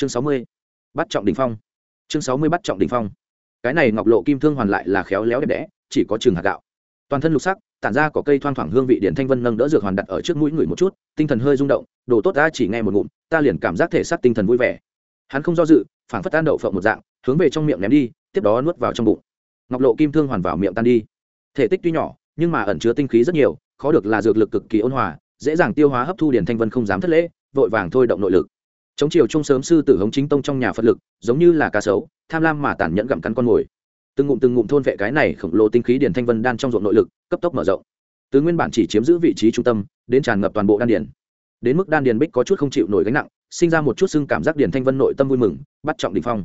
chương sáu mươi, bắt trọng đỉnh phong. Chương sáu mươi bắt trọng đỉnh phong. Cái này ngọc lộ kim thương hoàn lại là khéo léo đẹp đẽ, chỉ có chừng hạt gạo. Toàn thân lục sắc, tản ra có cây thoang thoảng hương vị điện thanh vân nâng đỡ dược hoàn đặt ở trước mũi người một chút, tinh thần hơi rung động, đồ tốt ta chỉ nghe một ngụm, ta liền cảm giác thể xác tinh thần vui vẻ. Hắn không do dự phản phất tan đậu phộng một dạng, hướng về trong miệng ném đi, tiếp đó nuốt vào trong bụng. Ngọc lộ kim thương hoàn vào miệng tan đi. Thể tích tuy nhỏ, nhưng mà ẩn chứa tinh khí rất nhiều, khó được là dược lực cực kỳ ôn hòa, dễ dàng tiêu hóa hấp thu điển thanh vân không dám thất lễ, vội vàng thôi động nội lực chống chiều trung sớm sư tử hống chính tông trong nhà phật lực, giống như là cá sấu, tham lam mà tàn nhẫn gặm cắn con mồi. Từng ngụm từng ngụm thôn vệ cái này khổng lồ tinh khí điển thanh vân đan trong ruộng nội lực, cấp tốc mở rộng. Từ nguyên bản chỉ chiếm giữ vị trí trung tâm, đến tràn ngập toàn bộ đan điển. Đến mức đan điền bích có chút không chịu nổi gánh nặng, sinh ra một chút xưng cảm giác điền thanh vân nội tâm vui mừng, bắt trọng đ ỉ n h phong.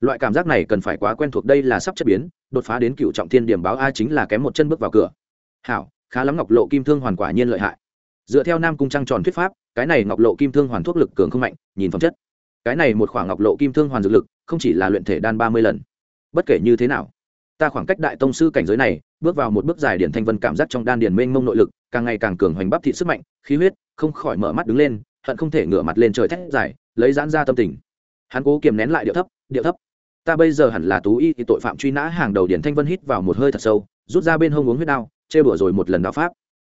Loại cảm giác này cần phải quá quen thuộc đây là sắp chất biến, đột phá đến cựu trọng thiên điểm báo a chính là kém một chân bước vào cửa. Hảo, khá lắm ngọc lộ kim thương hoàn quả nhiên lợi hại. Dựa theo nam cung trăng tròn thuyết pháp cái này ngọc lộ kim thương hoàn thuốc lực cường không mạnh, nhìn phẩm chất. Cái này một khoảng ngọc lộ kim thương hoàn dược lực, không chỉ là luyện thể đan ba mươi lần. Bất kể như thế nào, ta khoảng cách đại tông sư cảnh giới này, bước vào một bước dài điển thanh vân cảm giác trong đan điền mênh mông nội lực, càng ngày càng cường hoành bắp thị sức mạnh, khí huyết, không khỏi mở mắt đứng lên, hận không thể ngửa mặt lên trời thét dài, lấy giãn ra tâm tình. Hắn cố kiềm nén lại điệu thấp điệu thấp. Ta bây giờ hẳn là tú y thì tội phạm truy nã hàng đầu điển thanh vân hít vào một hơi thật sâu, rút ra bên hông uống huyết đao, chê bửa rồi một lần đạo pháp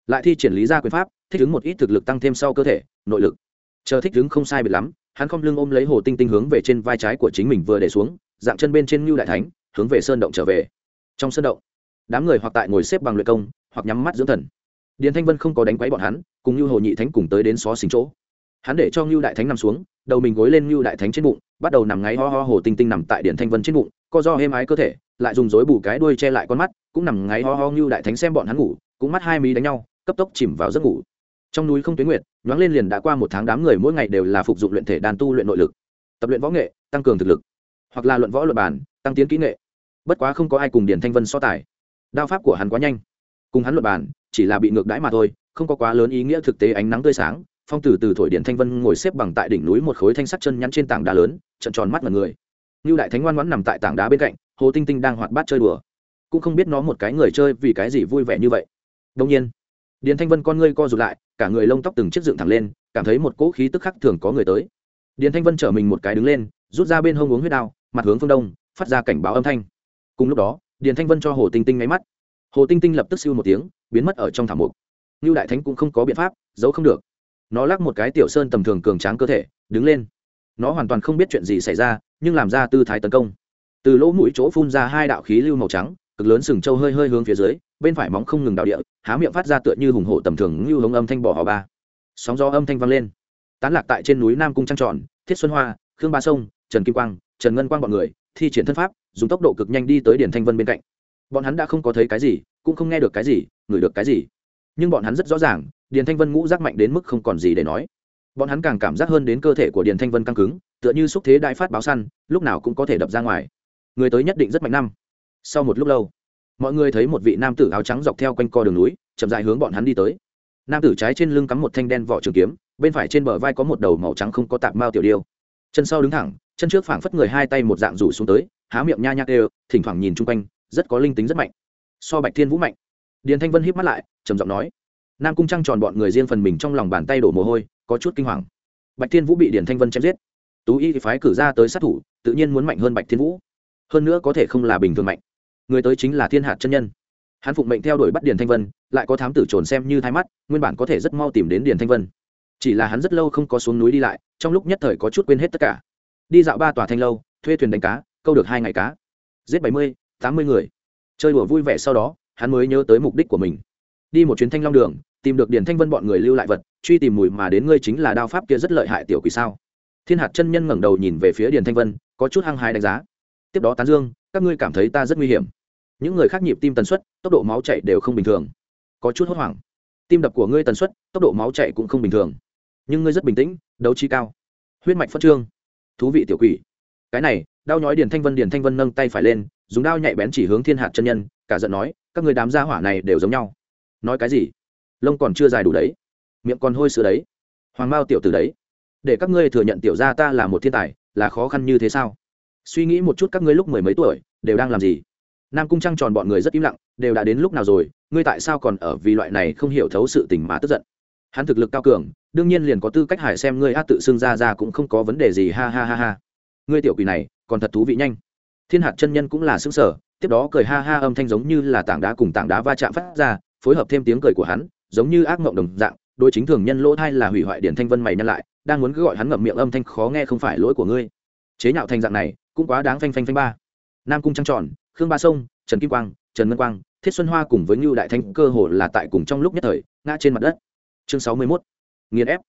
lại thi triển lý ra quyền pháp, thích ứng một ít thực lực tăng thêm sau cơ thể, nội lực. Chờ thích ứng không sai biệt lắm, hắn không lưng ôm lấy hồ tinh tinh hướng về trên vai trái của chính mình vừa để xuống, dạng chân bên trên ngưu đại thánh, hướng về sơn động trở về. Trong sơn động, đám người hoặc tại ngồi xếp bằng luyện công, hoặc nhắm mắt dưỡng thần. Điền thanh vân không có đánh quấy bọn hắn, cùng như hồ nhị thánh cùng tới đến xó xình chỗ. Hắn để cho ngưu đại thánh nằm xuống, đầu mình gối lên ngưu đại thánh trên bụng, bắt đầu nằm ngáy ho ho hồ tinh tinh nằm tại điện thanh vân trên bụng, co do êm ái cơ thể, lại dùng dối bù cái đuôi che lại con mắt, cũng nằm ngáy ho ho ngưu đại thánh xem bọn hắn ngủ, cũng mắt hai mí đánh nhau cấp tốc chìm vào giấc ngủ. Trong núi không tuyến nguyệt, nhoáng lên liền đã qua một tháng đám người mỗi ngày đều là phục dụng luyện thể đàn tu luyện nội lực. Tập luyện võ nghệ, tăng cường thực lực. Hoặc là luận võ luật bản tăng tiến kỹ nghệ. Bất quá không có ai cùng điển thanh vân so tài. Đao pháp của hắn quá nhanh. Cùng hắn luật bản chỉ là bị ngược đãi mà thôi, không có quá lớn ý nghĩa thực tế ánh nắng tươi sáng. Phong từ từ thổi điện thanh vân ngồi xếp bằng tại đỉnh núi một khối thanh sắt chân nhắn trên tảng đá lớn, trận tròn mắt mật người. Như đại thánh ngoan ngoãn nằm tại tảng đá bên cạnh, hồ tinh tinh đang hoạt bát chơi đùa. Cũng không biết nó một cái người chơi vì cái gì vui vẻ như vậy. Đông nhiên điền thanh vân con ngươi co rụt lại, cả người lông tóc từng chiếc dựng thẳng lên, cảm thấy một cỗ khí tức khắc thường có người tới. Điền thanh vân chở mình một cái đứng lên, rút ra bên hông uống huyết đao, mặt hướng phương đông, phát ra cảnh báo âm thanh. Cùng lúc đó, điền thanh vân cho hồ tinh tinh ngáy mắt. Hồ tinh tinh lập tức siêu một tiếng, biến mất ở trong thảm mục. Như đại thánh cũng không có biện pháp, giấu không được. Nó lắc một cái tiểu sơn tầm thường cường tráng cơ thể, đứng lên. Nó hoàn toàn không biết chuyện gì xảy ra, nhưng làm ra tư thái tấn công. Từ lỗ mũi chỗ phun ra hai đạo khí lưu màu trắng, cực lớn sừng trâu hơi hơi hướng phía dưới bên phải móng không ngừng đào địa, há miệng phát ra tựa như hùng hổ tầm thường như hống âm thanh bỏ hò ba. Sóng gió âm thanh vang lên. Tán lạc tại trên núi nam cung trăng tròn, thiết xuân hoa, khương ba sông, trần kim quang, trần ngân quang bọn người, thi triển thân pháp, dùng tốc độ cực nhanh đi tới điển thanh vân bên cạnh. Bọn hắn đã không có thấy cái gì, cũng không nghe được cái gì, ngửi được cái gì. Nhưng bọn hắn rất rõ ràng, điền thanh vân ngũ rác mạnh đến mức không còn gì để nói. Bọn hắn càng cảm giác hơn đến cơ thể của điền thanh vân căng cứng, tựa như xúc thế đại phát báo săn, lúc nào cũng có thể đập ra ngoài. Người tới nhất định rất mạnh năm. Sau một lúc lâu mọi người thấy một vị nam tử áo trắng dọc theo quanh co đường núi, chậm dài hướng bọn hắn đi tới. Nam tử trái trên lưng cắm một thanh đen vỏ trường kiếm, bên phải trên bờ vai có một đầu màu trắng không có tạp mao tiểu điêu. Chân sau đứng thẳng, chân trước phảng phất người hai tay một dạng rủ xuống tới, há miệng nha nhác đều thỉnh thoảng nhìn chung quanh, rất có linh tính rất mạnh. So bạch thiên vũ mạnh. Điền thanh vân híp mắt lại, trầm giọng nói. Nam cung trăng tròn bọn người riêng phần mình trong lòng bàn tay đổ mồ hôi, có chút kinh hoàng. Bạch thiên vũ bị điền thanh vân chém giết. Tú y phái cử ra tới sát thủ, tự nhiên muốn mạnh hơn bạch thiên vũ. Hơn nữa có thể không là bình thường mạnh người tới chính là thiên hạt chân nhân. Hắn phụng mệnh theo đuổi bắt điền thanh vân, lại có thám tử trồn xem như thái mắt, nguyên bản có thể rất mau tìm đến điền thanh vân. Chỉ là hắn rất lâu không có xuống núi đi lại, trong lúc nhất thời có chút quên hết tất cả. Đi dạo ba tòa thanh lâu, thuê thuyền đánh cá, câu được hai ngày cá. Giết bảy mươi, tám mươi người. Chơi đùa vui vẻ sau đó, hắn mới nhớ tới mục đích của mình. Đi một chuyến thanh long đường, tìm được Điền thanh vân bọn người lưu lại vật, truy tìm mùi mà đến ngươi chính là đao pháp kia rất lợi hại tiểu quỷ sao. Thiên hạt chân nhân ngẩng đầu nhìn về phía Điền thanh vân, có chút hăng hái đánh giá. Tiếp đó tán dương các ngươi cảm thấy ta rất nguy hiểm. Những người khác nhịp tim tần suất, tốc độ máu chạy đều không bình thường. Có chút hốt hoảng. Tim đập của ngươi tần suất, tốc độ máu chạy cũng không bình thường. Nhưng ngươi rất bình tĩnh, đấu trí cao. Huyết mạch phất trương. Thú vị tiểu quỷ. Cái này đau nhói điền thanh vân, điền thanh vân nâng tay phải lên, dùng đao nhạy bén chỉ hướng thiên hạt chân nhân, cả giận nói, các người đám gia hỏa này đều giống nhau. Nói cái gì? Lông còn chưa dài đủ đấy. Miệng còn hôi sữa đấy. Hoàng mao tiểu tử đấy. Để các ngươi thừa nhận tiểu gia ta là một thiên tài, là khó khăn như thế sao? Suy nghĩ một chút các ngươi lúc mười mấy tuổi, đều đang làm gì? Nam cung trăng tròn bọn người rất im lặng, đều đã đến lúc nào rồi, ngươi tại sao còn ở vì loại này không hiểu thấu sự tình mà tức giận? Hắn thực lực cao cường, đương nhiên liền có tư cách hải xem ngươi a tự xưng ra ra cũng không có vấn đề gì, ha ha ha ha. Ngươi tiểu quỷ này, còn thật thú vị nhanh. Thiên hạt chân nhân cũng là xứng sở tiếp đó cười ha ha âm thanh giống như là tảng đá cùng tảng đá va chạm phát ra, phối hợp thêm tiếng cười của hắn, giống như ác mộng đồng dạng đôi chính thường nhân lỗ thai là hủy hoại điển thanh vân mày nhân lại, đang muốn cứ gọi hắn ngậm miệng âm thanh khó nghe không phải lỗi của ngươi chế nhạo thành dạng này, cũng quá đáng phanh phanh phanh ba. Nam cung trăng tròn, khương ba sông, trần kim quang, trần ngân quang, thiết xuân hoa cùng với ngưu đại thanh cơ hồ là tại cùng trong lúc nhất thời, ngã trên mặt đất. Chương sáu mươi 61. nghiền ép.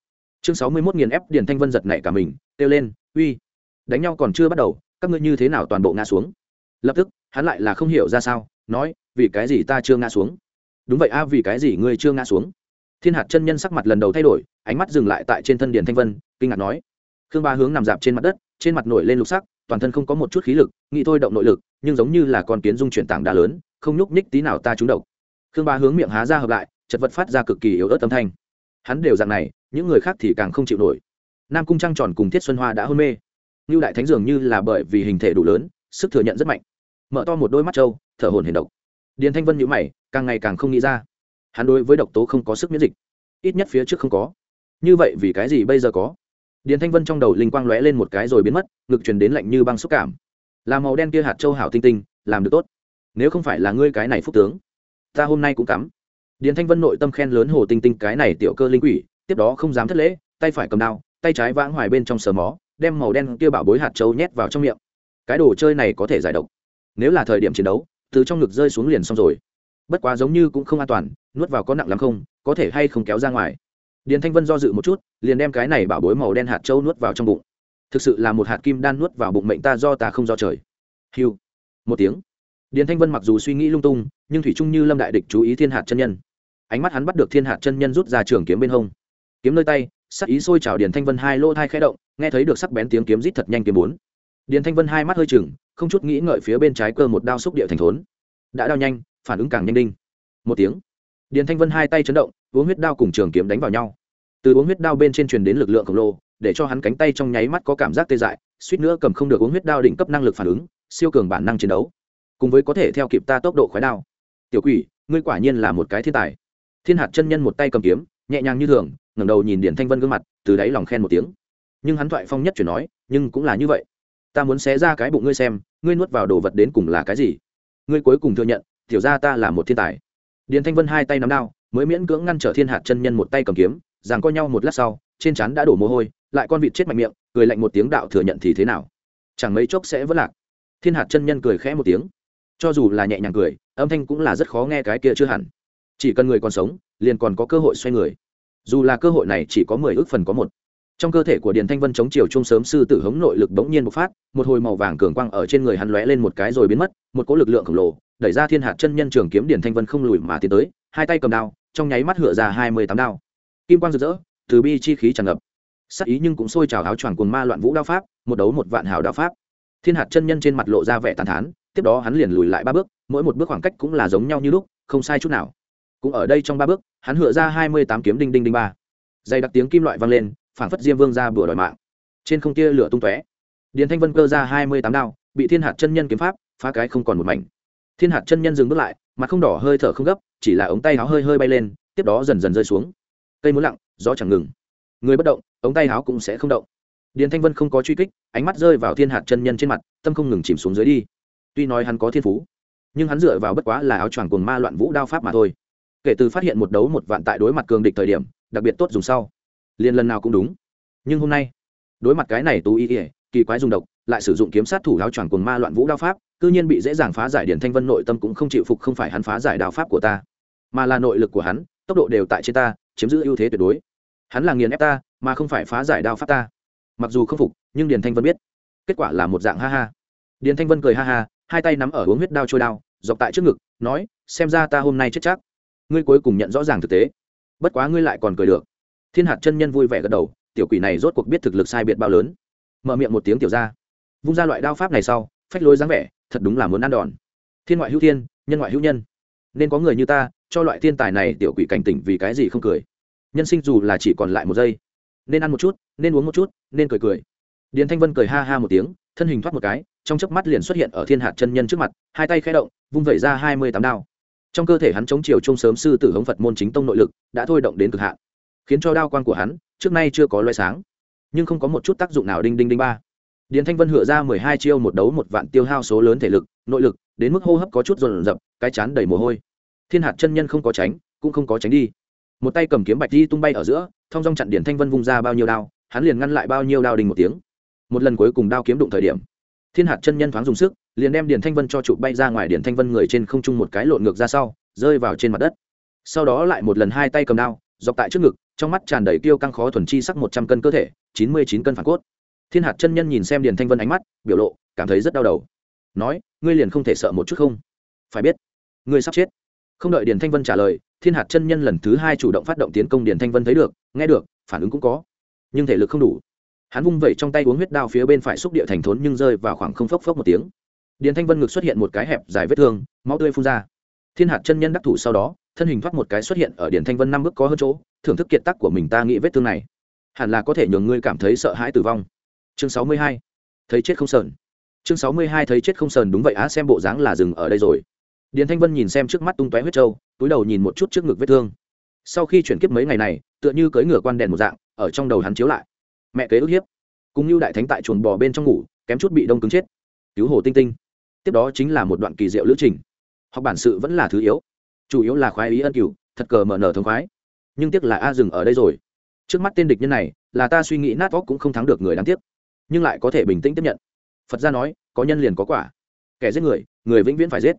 Chương sáu mươi 61 nghiền ép, điền thanh vân giật nảy cả mình, kêu lên, uy, đánh nhau còn chưa bắt đầu, các ngươi như thế nào toàn bộ ngã xuống? Lập tức, hắn lại là không hiểu ra sao, nói, vì cái gì ta chưa ngã xuống? Đúng vậy a, vì cái gì ngươi chưa ngã xuống? Thiên hạt chân nhân sắc mặt lần đầu thay đổi, ánh mắt dừng lại tại trên thân điền thanh vân, kinh ngạc nói. Khương ba hướng nằm dạp trên mặt đất trên mặt nổi lên lục sắc, toàn thân không có một chút khí lực, nghĩ thôi động nội lực, nhưng giống như là con kiến dung chuyển tảng đá lớn, không nhúc nhích tí nào ta trúng độc. Khương ba hướng miệng há ra hợp lại, chật vật phát ra cực kỳ yếu ớt âm thanh. Hắn đều dạng này, những người khác thì càng không chịu nổi. Nam cung trăng tròn cùng thiết xuân hoa đã hôn mê. Như đại thánh dường như là bởi vì hình thể đủ lớn, sức thừa nhận rất mạnh. Mở to một đôi mắt trâu, thở hồn hiền độc. Điền thanh vân nhữ mày, càng ngày càng không nghĩ ra. Hắn đối với độc tố không có sức miễn dịch. Ít nhất phía trước không có. Như vậy vì cái gì bây giờ có? Điền thanh vân trong đầu linh quang lóe lên một cái rồi biến mất, ngực truyền đến lạnh như băng xúc cảm. Là màu đen kia hạt châu hảo tinh tinh, làm được tốt. Nếu không phải là ngươi cái này phúc tướng, ta hôm nay cũng cắm. Điền thanh vân nội tâm khen lớn hồ tinh tinh cái này tiểu cơ linh quỷ, tiếp đó không dám thất lễ, tay phải cầm đao, tay trái vãng hoài bên trong sờ mó, đem màu đen kia bảo bối hạt châu nhét vào trong miệng. Cái đồ chơi này có thể giải độc. Nếu là thời điểm chiến đấu, từ trong ngực rơi xuống liền xong rồi. Bất quá giống như cũng không an toàn, nuốt vào có nặng lắm không, có thể hay không kéo ra ngoài điền thanh vân do dự một chút, liền đem cái này bảo bối màu đen hạt trâu nuốt vào trong bụng. Thực sự là một hạt kim đan nuốt vào bụng mệnh ta do ta không do trời. Hiu một tiếng. Điền thanh vân mặc dù suy nghĩ lung tung, nhưng thủy trung như lâm đại địch chú ý thiên hạt chân nhân. Ánh mắt hắn bắt được thiên hạt chân nhân rút ra trường kiếm bên hông. Kiếm nơi tay, sắc ý sôi trào điền thanh vân hai lỗ thai khẽ động, nghe thấy được sắc bén tiếng kiếm rít thật nhanh kiếm bốn. Điền thanh vân hai mắt hơi chừng, không chút nghĩ ngợi phía bên trái cơ một đao xúc địa thành thốn. Đã đao nhanh, phản ứng càng nhanh đinh. Một tiếng điền thanh vân hai tay chấn động, uống huyết đao cùng trường kiếm đánh vào nhau. Từ uống huyết đao bên trên truyền đến lực lượng khổng lồ, để cho hắn cánh tay trong nháy mắt có cảm giác tê dại, suýt nữa cầm không được uống huyết đao đỉnh cấp năng lực phản ứng, siêu cường bản năng chiến đấu. Cùng với có thể theo kịp ta tốc độ khói đao. Tiểu quỷ, ngươi quả nhiên là một cái thiên tài. Thiên hạt chân nhân một tay cầm kiếm, nhẹ nhàng như thường, ngẩng đầu nhìn điển thanh vân gương mặt, từ đáy lòng khen một tiếng. Nhưng hắn thoại phong nhất chuyển nói, nhưng cũng là như vậy. Ta muốn xé ra cái bụng ngươi xem, ngươi nuốt vào đồ vật đến cùng là cái gì? Ngươi cuối cùng thừa nhận, tiểu ra ta là một thiên tài điền thanh vân hai tay nắm đao, mới miễn cưỡng ngăn trở thiên hạt chân nhân một tay cầm kiếm rằng co nhau một lát sau, trên trán đã đổ mồ hôi, lại con vịt chết mạnh miệng, cười lạnh một tiếng đạo thừa nhận thì thế nào? Chẳng mấy chốc sẽ vỡ lạc. Thiên hạt chân nhân cười khẽ một tiếng. Cho dù là nhẹ nhàng cười, âm thanh cũng là rất khó nghe cái kia chưa hẳn. Chỉ cần người còn sống, liền còn có cơ hội xoay người. Dù là cơ hội này chỉ có mười ước phần có một. Trong cơ thể của điền thanh vân chống chiều chung sớm sư tử hống nội lực bỗng nhiên bộc phát, một hồi màu vàng cường quang ở trên người hắn lóe lên một cái rồi biến mất, một cỗ lực lượng khổng lồ đẩy ra thiên hạt chân nhân trường kiếm điền thanh vân không lùi mà tiến tới, hai tay cầm đao, trong nháy mắt hựa ra hai mươi tám đao. Kim quang rực rỡ, từ bi chi khí tràn ngập. Sắc ý nhưng cũng sôi trào áo choàng cuồng ma loạn vũ đao pháp, một đấu một vạn hào đao pháp. Thiên hạt chân nhân trên mặt lộ ra vẻ tàn thán, tiếp đó hắn liền lùi lại ba bước, mỗi một bước khoảng cách cũng là giống nhau như lúc, không sai chút nào. Cũng ở đây trong ba bước, hắn hựa ra hai mươi tám kiếm đinh đinh đinh ba. Dày đặc tiếng kim loại vang lên, phảng phất diêm vương ra bừa đòi mạng. Trên không kia lửa tung tóe, điền thanh vân cơ ra hai mươi tám đao, bị thiên hạt chân nhân kiếm pháp, phá cái không còn một mảnh thiên hạt chân nhân dừng bước lại, mặt không đỏ hơi thở không gấp, chỉ là ống tay áo hơi hơi bay lên, tiếp đó dần dần rơi xuống. Cây muốn lặng, gió chẳng ngừng. Người bất động, ống tay áo cũng sẽ không động. Điền thanh vân không có truy kích, ánh mắt rơi vào thiên hạt chân nhân trên mặt, tâm không ngừng chìm xuống dưới đi. Tuy nói hắn có thiên phú, nhưng hắn dựa vào bất quá là áo choàng cuồng ma loạn vũ đao pháp mà thôi. Kể từ phát hiện một đấu một vạn tại đối mặt cường địch thời điểm, đặc biệt tốt dùng sau. Liền lần nào cũng đúng. Nhưng hôm nay, đối mặt cái này tú ý ỉa kỳ quái dùng độc lại sử dụng kiếm sát thủ áo choàng cuồng ma loạn vũ đao pháp, cư nhiên bị dễ dàng phá giải điển thanh vân nội tâm cũng không chịu phục, không phải hắn phá giải đao pháp của ta, mà là nội lực của hắn, tốc độ đều tại trên ta, chiếm giữ ưu thế tuyệt đối. Hắn là nghiền ép ta, mà không phải phá giải đao pháp ta. Mặc dù không phục, nhưng điền thanh vân biết, kết quả là một dạng ha ha. Điền thanh vân cười ha ha, hai tay nắm ở uống huyết đao trôi đao, dọc tại trước ngực, nói, xem ra ta hôm nay chết chắc. Ngươi cuối cùng nhận rõ ràng thực tế. Bất quá ngươi lại còn cười được. Thiên hạt chân nhân vui vẻ gật đầu, tiểu quỷ này rốt cuộc biết thực lực sai biệt bao lớn. Mở miệng một tiếng tiểu ra vung ra loại đao pháp này sau, phách lối dáng vẻ, thật đúng là muốn ăn đòn. Thiên ngoại hữu thiên, nhân ngoại hữu nhân. Nên có người như ta, cho loại thiên tài này tiểu quỷ cảnh tỉnh vì cái gì không cười. Nhân sinh dù là chỉ còn lại một giây. Nên ăn một chút, nên uống một chút, nên cười cười. Điền thanh vân cười ha ha một tiếng, thân hình thoát một cái, trong chớp mắt liền xuất hiện ở thiên hạt chân nhân trước mặt, hai tay khẽ động, vung vẩy ra hai mươi tám đao. Trong cơ thể hắn chống chiều chung sớm sư tử hống phật môn chính tông nội lực, đã thôi động đến cực hạn, khiến cho đao quan của hắn trước nay chưa có loay sáng, nhưng không có một chút tác dụng nào đinh đinh đinh ba điền thanh vân hựa ra mười hai chiêu một đấu một vạn tiêu hao số lớn thể lực, nội lực, đến mức hô hấp có chút rồn rập, cái chán đầy mồ hôi. Thiên hạt chân nhân không có tránh, cũng không có tránh đi. Một tay cầm kiếm bạch đi tung bay ở giữa, thong dong chặn điển thanh vân vung ra bao nhiêu đao, hắn liền ngăn lại bao nhiêu đao đình một tiếng. Một lần cuối cùng đao kiếm đụng thời điểm, thiên hạt chân nhân thoáng dùng sức, liền đem điển thanh vân cho chụp bay ra ngoài điển thanh vân người trên không trung một cái lộn ngược ra sau, rơi vào trên mặt đất. Sau đó lại một lần hai tay cầm đao, dọc tại trước ngực, trong mắt tràn đầy tiêu căng khó thuần chi sắc một trăm cân cơ thể, chín mươi chín cân phản cốt thiên hạt chân nhân nhìn xem điền thanh vân ánh mắt, biểu lộ, cảm thấy rất đau đầu. Nói, ngươi liền không thể sợ một chút không? Phải biết, ngươi sắp chết. Không đợi điền thanh vân trả lời, thiên hạt chân nhân lần thứ hai chủ động phát động tiến công điền thanh vân thấy được, nghe được, phản ứng cũng có. Nhưng thể lực không đủ. Hắn vung vẩy trong tay uống huyết đao phía bên phải xúc địa thành thốn nhưng rơi vào khoảng không phốc phốc một tiếng. Điền thanh vân ngực xuất hiện một cái hẹp dài vết thương, máu tươi phun ra. Thiên hạt chân nhân đắc thủ sau đó, thân hình thoát một cái xuất hiện ở điền thanh vân năm bước có hơn chỗ, thưởng thức kiệt tác của mình ta nghĩ vết thương này. Hẳn là có thể nhường ngươi cảm thấy sợ hãi tử vong chương sáu mươi hai. Thấy chết không sờn. Chương sáu mươi hai thấy chết không sờn đúng vậy á, xem bộ dáng là dừng ở đây rồi. Điền thanh vân nhìn xem trước mắt tung tóe huyết trâu, túi đầu nhìn một chút trước ngực vết thương. Sau khi chuyển kiếp mấy ngày này, tựa như cưỡi ngửa quan đèn một dạng, ở trong đầu hắn chiếu lại. Mẹ kế ức hiếp. Cũng như đại thánh tại chuồn bò bên trong ngủ, kém chút bị đông cứng chết. Cứu hồ tinh tinh. Tiếp đó chính là một đoạn kỳ diệu lữ trình. Học bản sự vẫn là thứ yếu. Chủ yếu là khoái ý ân cửu, thật cờ mở nở thống khoái. Nhưng tiếc là a dừng ở đây rồi. Trước mắt tên địch nhân này, là ta suy nghĩ nát óc cũng không thắng được người đáng tiếc nhưng lại có thể bình tĩnh tiếp nhận. Phật gia nói, có nhân liền có quả. Kẻ giết người người vĩnh viễn phải giết.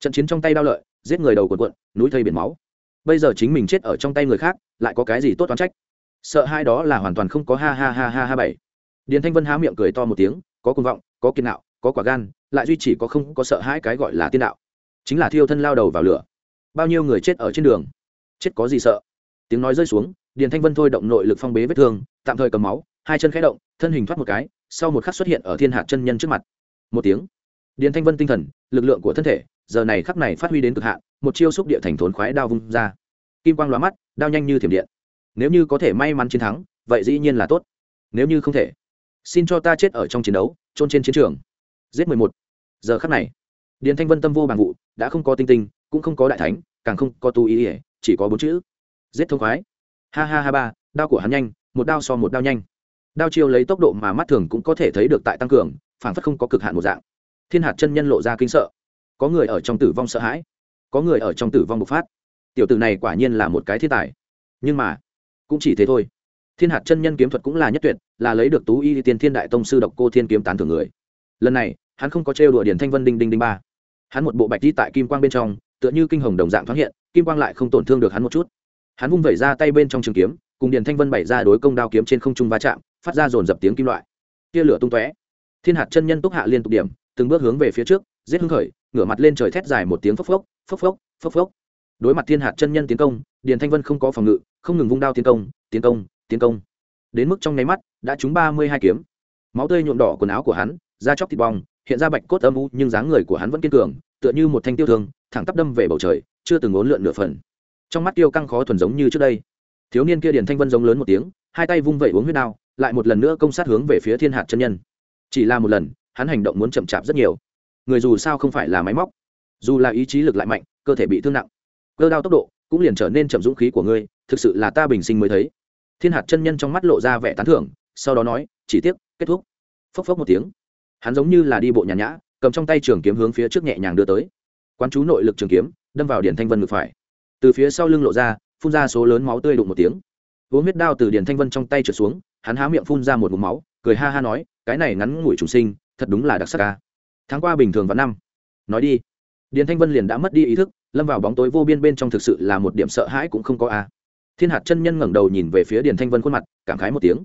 Trận chiến trong tay đao lợi, giết người đầu quần quận núi thây biển máu. Bây giờ chính mình chết ở trong tay người khác, lại có cái gì tốt toán trách? Sợ hai đó là hoàn toàn không có ha ha ha ha ha bảy. Điền thanh vân há miệng cười to một tiếng, có cuồng vọng, có kiên nạo, có quả gan, lại duy chỉ có không có sợ hãi cái gọi là tiên đạo. Chính là thiêu thân lao đầu vào lửa. Bao nhiêu người chết ở trên đường? Chết có gì sợ? Tiếng nói rơi xuống, điền thanh vân thôi động nội lực phong bế vết thương, tạm thời cầm máu hai chân khẽ động, thân hình thoát một cái, sau một khắc xuất hiện ở thiên hạt chân nhân trước mặt. Một tiếng, điền thanh vân tinh thần, lực lượng của thân thể, giờ này khắc này phát huy đến cực hạn, một chiêu xúc địa thành thốn khoái đao vung ra. Kim quang lóa mắt, đao nhanh như thiểm điện. Nếu như có thể may mắn chiến thắng, vậy dĩ nhiên là tốt. Nếu như không thể, xin cho ta chết ở trong chiến đấu trôn trên chiến trường. Giết mười một. Giờ khắc này, điền thanh vân tâm vô bằng vụ, đã không có tinh tinh, cũng không có đại thánh, càng không có tu ý ỉa chỉ có bốn chữ. Giết thông khoái. Ha ha ha ba, đao của hắn nhanh, một đao so một đao nhanh đao chiêu lấy tốc độ mà mắt thường cũng có thể thấy được tại tăng cường, phảng phất không có cực hạn một dạng. Thiên hạt chân nhân lộ ra kinh sợ. Có người ở trong tử vong sợ hãi, có người ở trong tử vong bộc phát. Tiểu tử này quả nhiên là một cái thiên tài. Nhưng mà, cũng chỉ thế thôi. Thiên hạt chân nhân kiếm thuật cũng là nhất tuyệt, là lấy được tú y tiên thiên đại tông sư độc cô thiên kiếm tán thưởng người. Lần này, hắn không có trêu đùa điển thanh vân đinh đinh đinh ba. Hắn một bộ bạch đi tại kim quang bên trong, tựa như kinh hồng đồng dạng thoáng hiện, kim quang lại không tổn thương được hắn một chút. Hắn vung vẩy ra tay bên trong trường kiếm, cùng điền thanh vân bày ra đối công đao kiếm trên không trung va chạm phát ra dồn dập tiếng kim loại. Tia lửa tung tóe. Thiên hạt chân nhân túc hạ liên tục điểm, từng bước hướng về phía trước, giết hưng khởi, ngửa mặt lên trời thét dài một tiếng phốc phốc phốc phốc phốc phốc. Đối mặt thiên hạt chân nhân tiến công, điền thanh vân không có phòng ngự, không ngừng vung đao tiến công tiến công tiến công. Đến mức trong nháy mắt, đã trúng ba mươi hai kiếm. Máu tươi nhuộm đỏ quần áo của hắn, da chóc thịt bong, hiện ra bạch cốt âm u, nhưng dáng người của hắn vẫn kiên cường, tựa như một thanh tiêu thương, thẳng tắp đâm về bầu trời, chưa từng ốn lượn nửa phần. Trong mắt tiêu căng khó thuần giống như trước đây thiếu niên kia điền thanh vân giống lớn một tiếng, hai tay vung vẩy uống huyết đao, lại một lần nữa công sát hướng về phía thiên hạt chân nhân. Chỉ là một lần, hắn hành động muốn chậm chạp rất nhiều. Người dù sao không phải là máy móc. Dù là ý chí lực lại mạnh, cơ thể bị thương nặng, cơ đao tốc độ cũng liền trở nên chậm dũng khí của ngươi, thực sự là ta bình sinh mới thấy. Thiên hạt chân nhân trong mắt lộ ra vẻ tán thưởng, sau đó nói, chỉ tiếc, kết thúc. Phốc phốc một tiếng, hắn giống như là đi bộ nhàn nhã, cầm trong tay trường kiếm hướng phía trước nhẹ nhàng đưa tới. Quán chú nội lực trường kiếm, đâm vào điển thanh vân ngược phải. Từ phía sau lưng lộ ra phun ra số lớn máu tươi đụng một tiếng. Uống huyết đao từ Điền thanh vân trong tay trượt xuống, hắn há miệng phun ra một mụm máu, cười ha ha nói, cái này ngắn ngủi trùng sinh, thật đúng là đặc sắc ca tháng qua bình thường vào năm. Nói đi. Điền thanh vân liền đã mất đi ý thức, lâm vào bóng tối vô biên bên trong thực sự là một điểm sợ hãi cũng không có a. Thiên hạt chân nhân ngẩng đầu nhìn về phía điền thanh vân khuôn mặt, cảm khái một tiếng.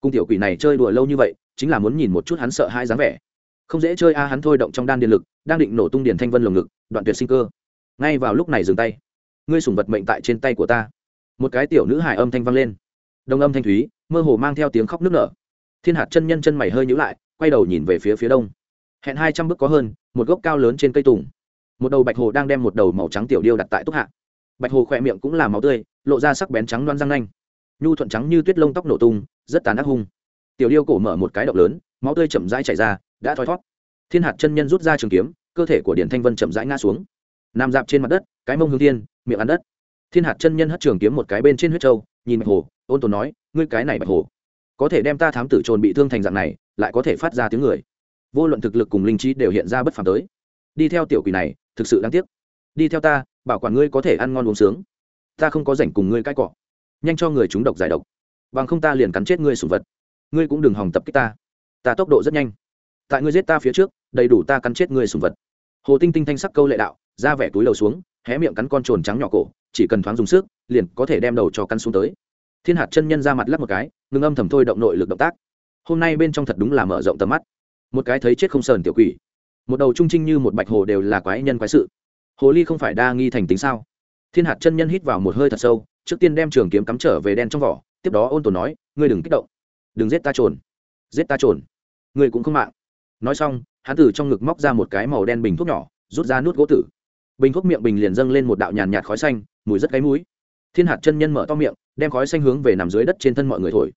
Cung tiểu quỷ này chơi đùa lâu như vậy, chính là muốn nhìn một chút hắn sợ hãi dáng vẻ. Không dễ chơi a, hắn thôi động trong đan điện lực, đang định nổ tung điền thanh vân lồng ngực, đoạn tuyệt sinh cơ. Ngay vào lúc này dừng tay ngươi sủng vật mệnh tại trên tay của ta. Một cái tiểu nữ hải âm thanh vang lên. Đồng âm thanh thúy, mơ hồ mang theo tiếng khóc nức nở. Thiên hạt chân nhân chân mày hơi nhữ lại, quay đầu nhìn về phía phía đông. Hẹn hai trăm bước có hơn, một gốc cao lớn trên cây tùng. Một đầu bạch hồ đang đem một đầu màu trắng tiểu điêu đặt tại túc hạ. Bạch hồ khỏe miệng cũng là máu tươi, lộ ra sắc bén trắng loan răng nanh. Nhu thuận trắng như tuyết lông tóc nổ tung, rất tàn ác hung. Tiểu điêu cổ mở một cái động lớn, máu tươi chậm rãi chảy ra, đã thoi thót thiên hạt chân nhân rút ra trường kiếm, cơ thể của điển thanh vân chậm rãi ngã xuống nằm dạp trên mặt đất, cái mông hướng thiên, miệng ăn đất. Thiên hạt chân nhân hất trường kiếm một cái bên trên huyết trâu nhìn bạch hồ, ôn tồn nói, ngươi cái này bạch hồ, có thể đem ta thám tử trồn bị thương thành dạng này, lại có thể phát ra tiếng người. Vô luận thực lực cùng linh trí đều hiện ra bất phàm tới. Đi theo tiểu quỷ này, thực sự đáng tiếc. Đi theo ta, bảo quản ngươi có thể ăn ngon uống sướng. Ta không có rảnh cùng ngươi cãi cọ. Nhanh cho người chúng độc giải độc. Bằng không ta liền cắn chết ngươi sủng vật. Ngươi cũng đừng hòng tập kích ta. Ta tốc độ rất nhanh. Tại ngươi giết ta phía trước, đầy đủ ta cắn chết ngươi sủng vật. Hồ tinh tinh thanh sắc câu lệ đạo ra vẻ túi đầu xuống, hé miệng cắn con trồn trắng nhỏ cổ, chỉ cần thoáng dùng sức, liền có thể đem đầu cho căn xuống tới. Thiên hạt chân nhân ra mặt lắp một cái ngưng âm thầm thôi động nội lực động tác. Hôm nay bên trong thật đúng là mở rộng tầm mắt. Một cái thấy chết không sờn tiểu quỷ. Một đầu trung trinh như một bạch hồ đều là quái nhân quái sự. Hồ ly không phải đa nghi thành tính sao? Thiên hạt chân nhân hít vào một hơi thật sâu, trước tiên đem trường kiếm cắm trở về đen trong vỏ, tiếp đó ôn tồn nói, ngươi đừng kích động. Đừng giết ta trồn. Giết ta trồn. Ngươi cũng không mạng. Nói xong, hắn từ trong ngực móc ra một cái màu đen bình thuốc nhỏ, rút ra nút gỗ tử bình thuốc miệng bình liền dâng lên một đạo nhàn nhạt khói xanh, mùi rất gáy mũi. Thiên hạt chân nhân mở to miệng, đem khói xanh hướng về nằm dưới đất trên thân mọi người thổi.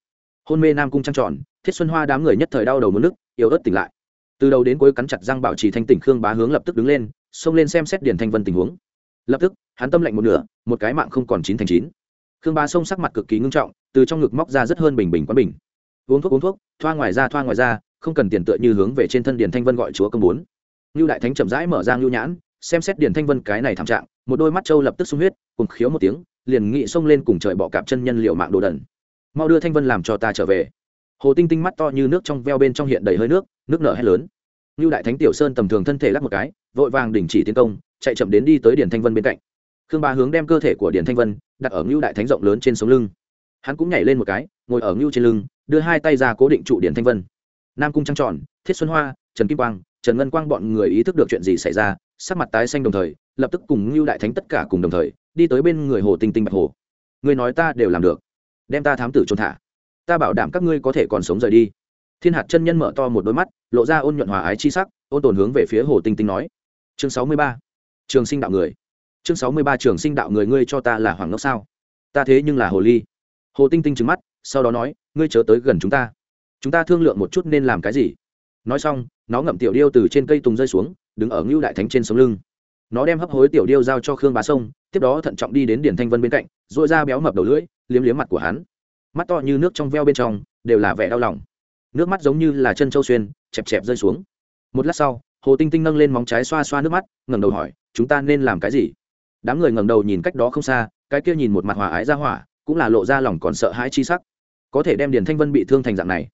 Hôn mê nam cung trăng tròn, thiết xuân hoa đám người nhất thời đau đầu mất nước yếu ớt tỉnh lại. Từ đầu đến cuối cắn chặt răng bảo trì thanh tỉnh khương bá hướng lập tức đứng lên, xông lên xem xét điển thanh vân tình huống. Lập tức, hắn tâm lệnh một nửa, một cái mạng không còn chín thành chín. Khương bá xông sắc mặt cực kỳ ngưng trọng, từ trong ngực móc ra rất hơn bình bình quán bình. Uống thuốc uống thuốc, thoa ngoài ra, thoa ngoài ra, không cần tiền tựa như hướng về trên thân điền thanh vân gọi chúa công bốn. Như đại thánh chậm rãi mở ra ngưu nhãn xem xét điền thanh vân cái này thảm trạng, một đôi mắt trâu lập tức sung huyết, cùng khiếu một tiếng, liền nghị xông lên cùng trời bọ cạp chân nhân liệu mạng đồ đần. Mau đưa thanh vân làm cho ta trở về. Hồ tinh tinh mắt to như nước trong veo bên trong hiện đầy hơi nước nước nở hét lớn. Như đại thánh tiểu sơn tầm thường thân thể lắc một cái, vội vàng đình chỉ tiến công, chạy chậm đến đi tới điền thanh vân bên cạnh. Khương ba hướng đem cơ thể của điền thanh vân đặt ở ngưu đại thánh rộng lớn trên sống lưng. Hắn cũng nhảy lên một cái, ngồi ở ngưu trên lưng, đưa hai tay ra cố định trụ điền thanh vân. Nam cung trăng tròn, thiết xuân hoa, trần kim quang, trần ngân quang bọn người ý thức được chuyện gì xảy ra sắc mặt tái xanh đồng thời, lập tức cùng ngưu đại thánh tất cả cùng đồng thời, đi tới bên người hồ tinh tinh bạch hồ. Người nói ta đều làm được. Đem ta thám tử trốn thả. Ta bảo đảm các ngươi có thể còn sống rời đi. Thiên hạt chân nhân mở to một đôi mắt, lộ ra ôn nhuận hòa ái chi sắc, ôn tồn hướng về phía hồ tinh tinh nói. Chương sáu mươi ba. Trường sinh đạo người. Chương sáu mươi ba trường sinh đạo người ngươi cho ta là hoàng ngốc sao? Ta thế nhưng là hồ ly. Hồ tinh tinh trứng mắt, sau đó nói, ngươi chớ tới gần chúng ta. Chúng ta thương lượng một chút nên làm cái gì. Nói xong, nó ngậm tiểu điêu từ trên cây tùng rơi xuống đứng ở ngưu đại thánh trên sống lưng. Nó đem hấp hối tiểu điêu giao cho khương bá sông, tiếp đó thận trọng đi đến điển thanh vân bên cạnh dội ra béo mập đầu lưỡi, liếm liếm mặt của hắn. Mắt to như nước trong veo bên trong, đều là vẻ đau lòng. Nước mắt giống như là chân châu xuyên, chẹp chẹp rơi xuống. Một lát sau, hồ tinh tinh nâng lên móng trái xoa xoa nước mắt, ngẩng đầu hỏi, chúng ta nên làm cái gì? Đám người ngẩng đầu nhìn cách đó không xa, cái kia nhìn một mặt hòa ái ra hỏa, cũng là lộ ra lòng còn sợ hãi chi sắc. Có thể đem điền thanh vân bị thương thành dạng này,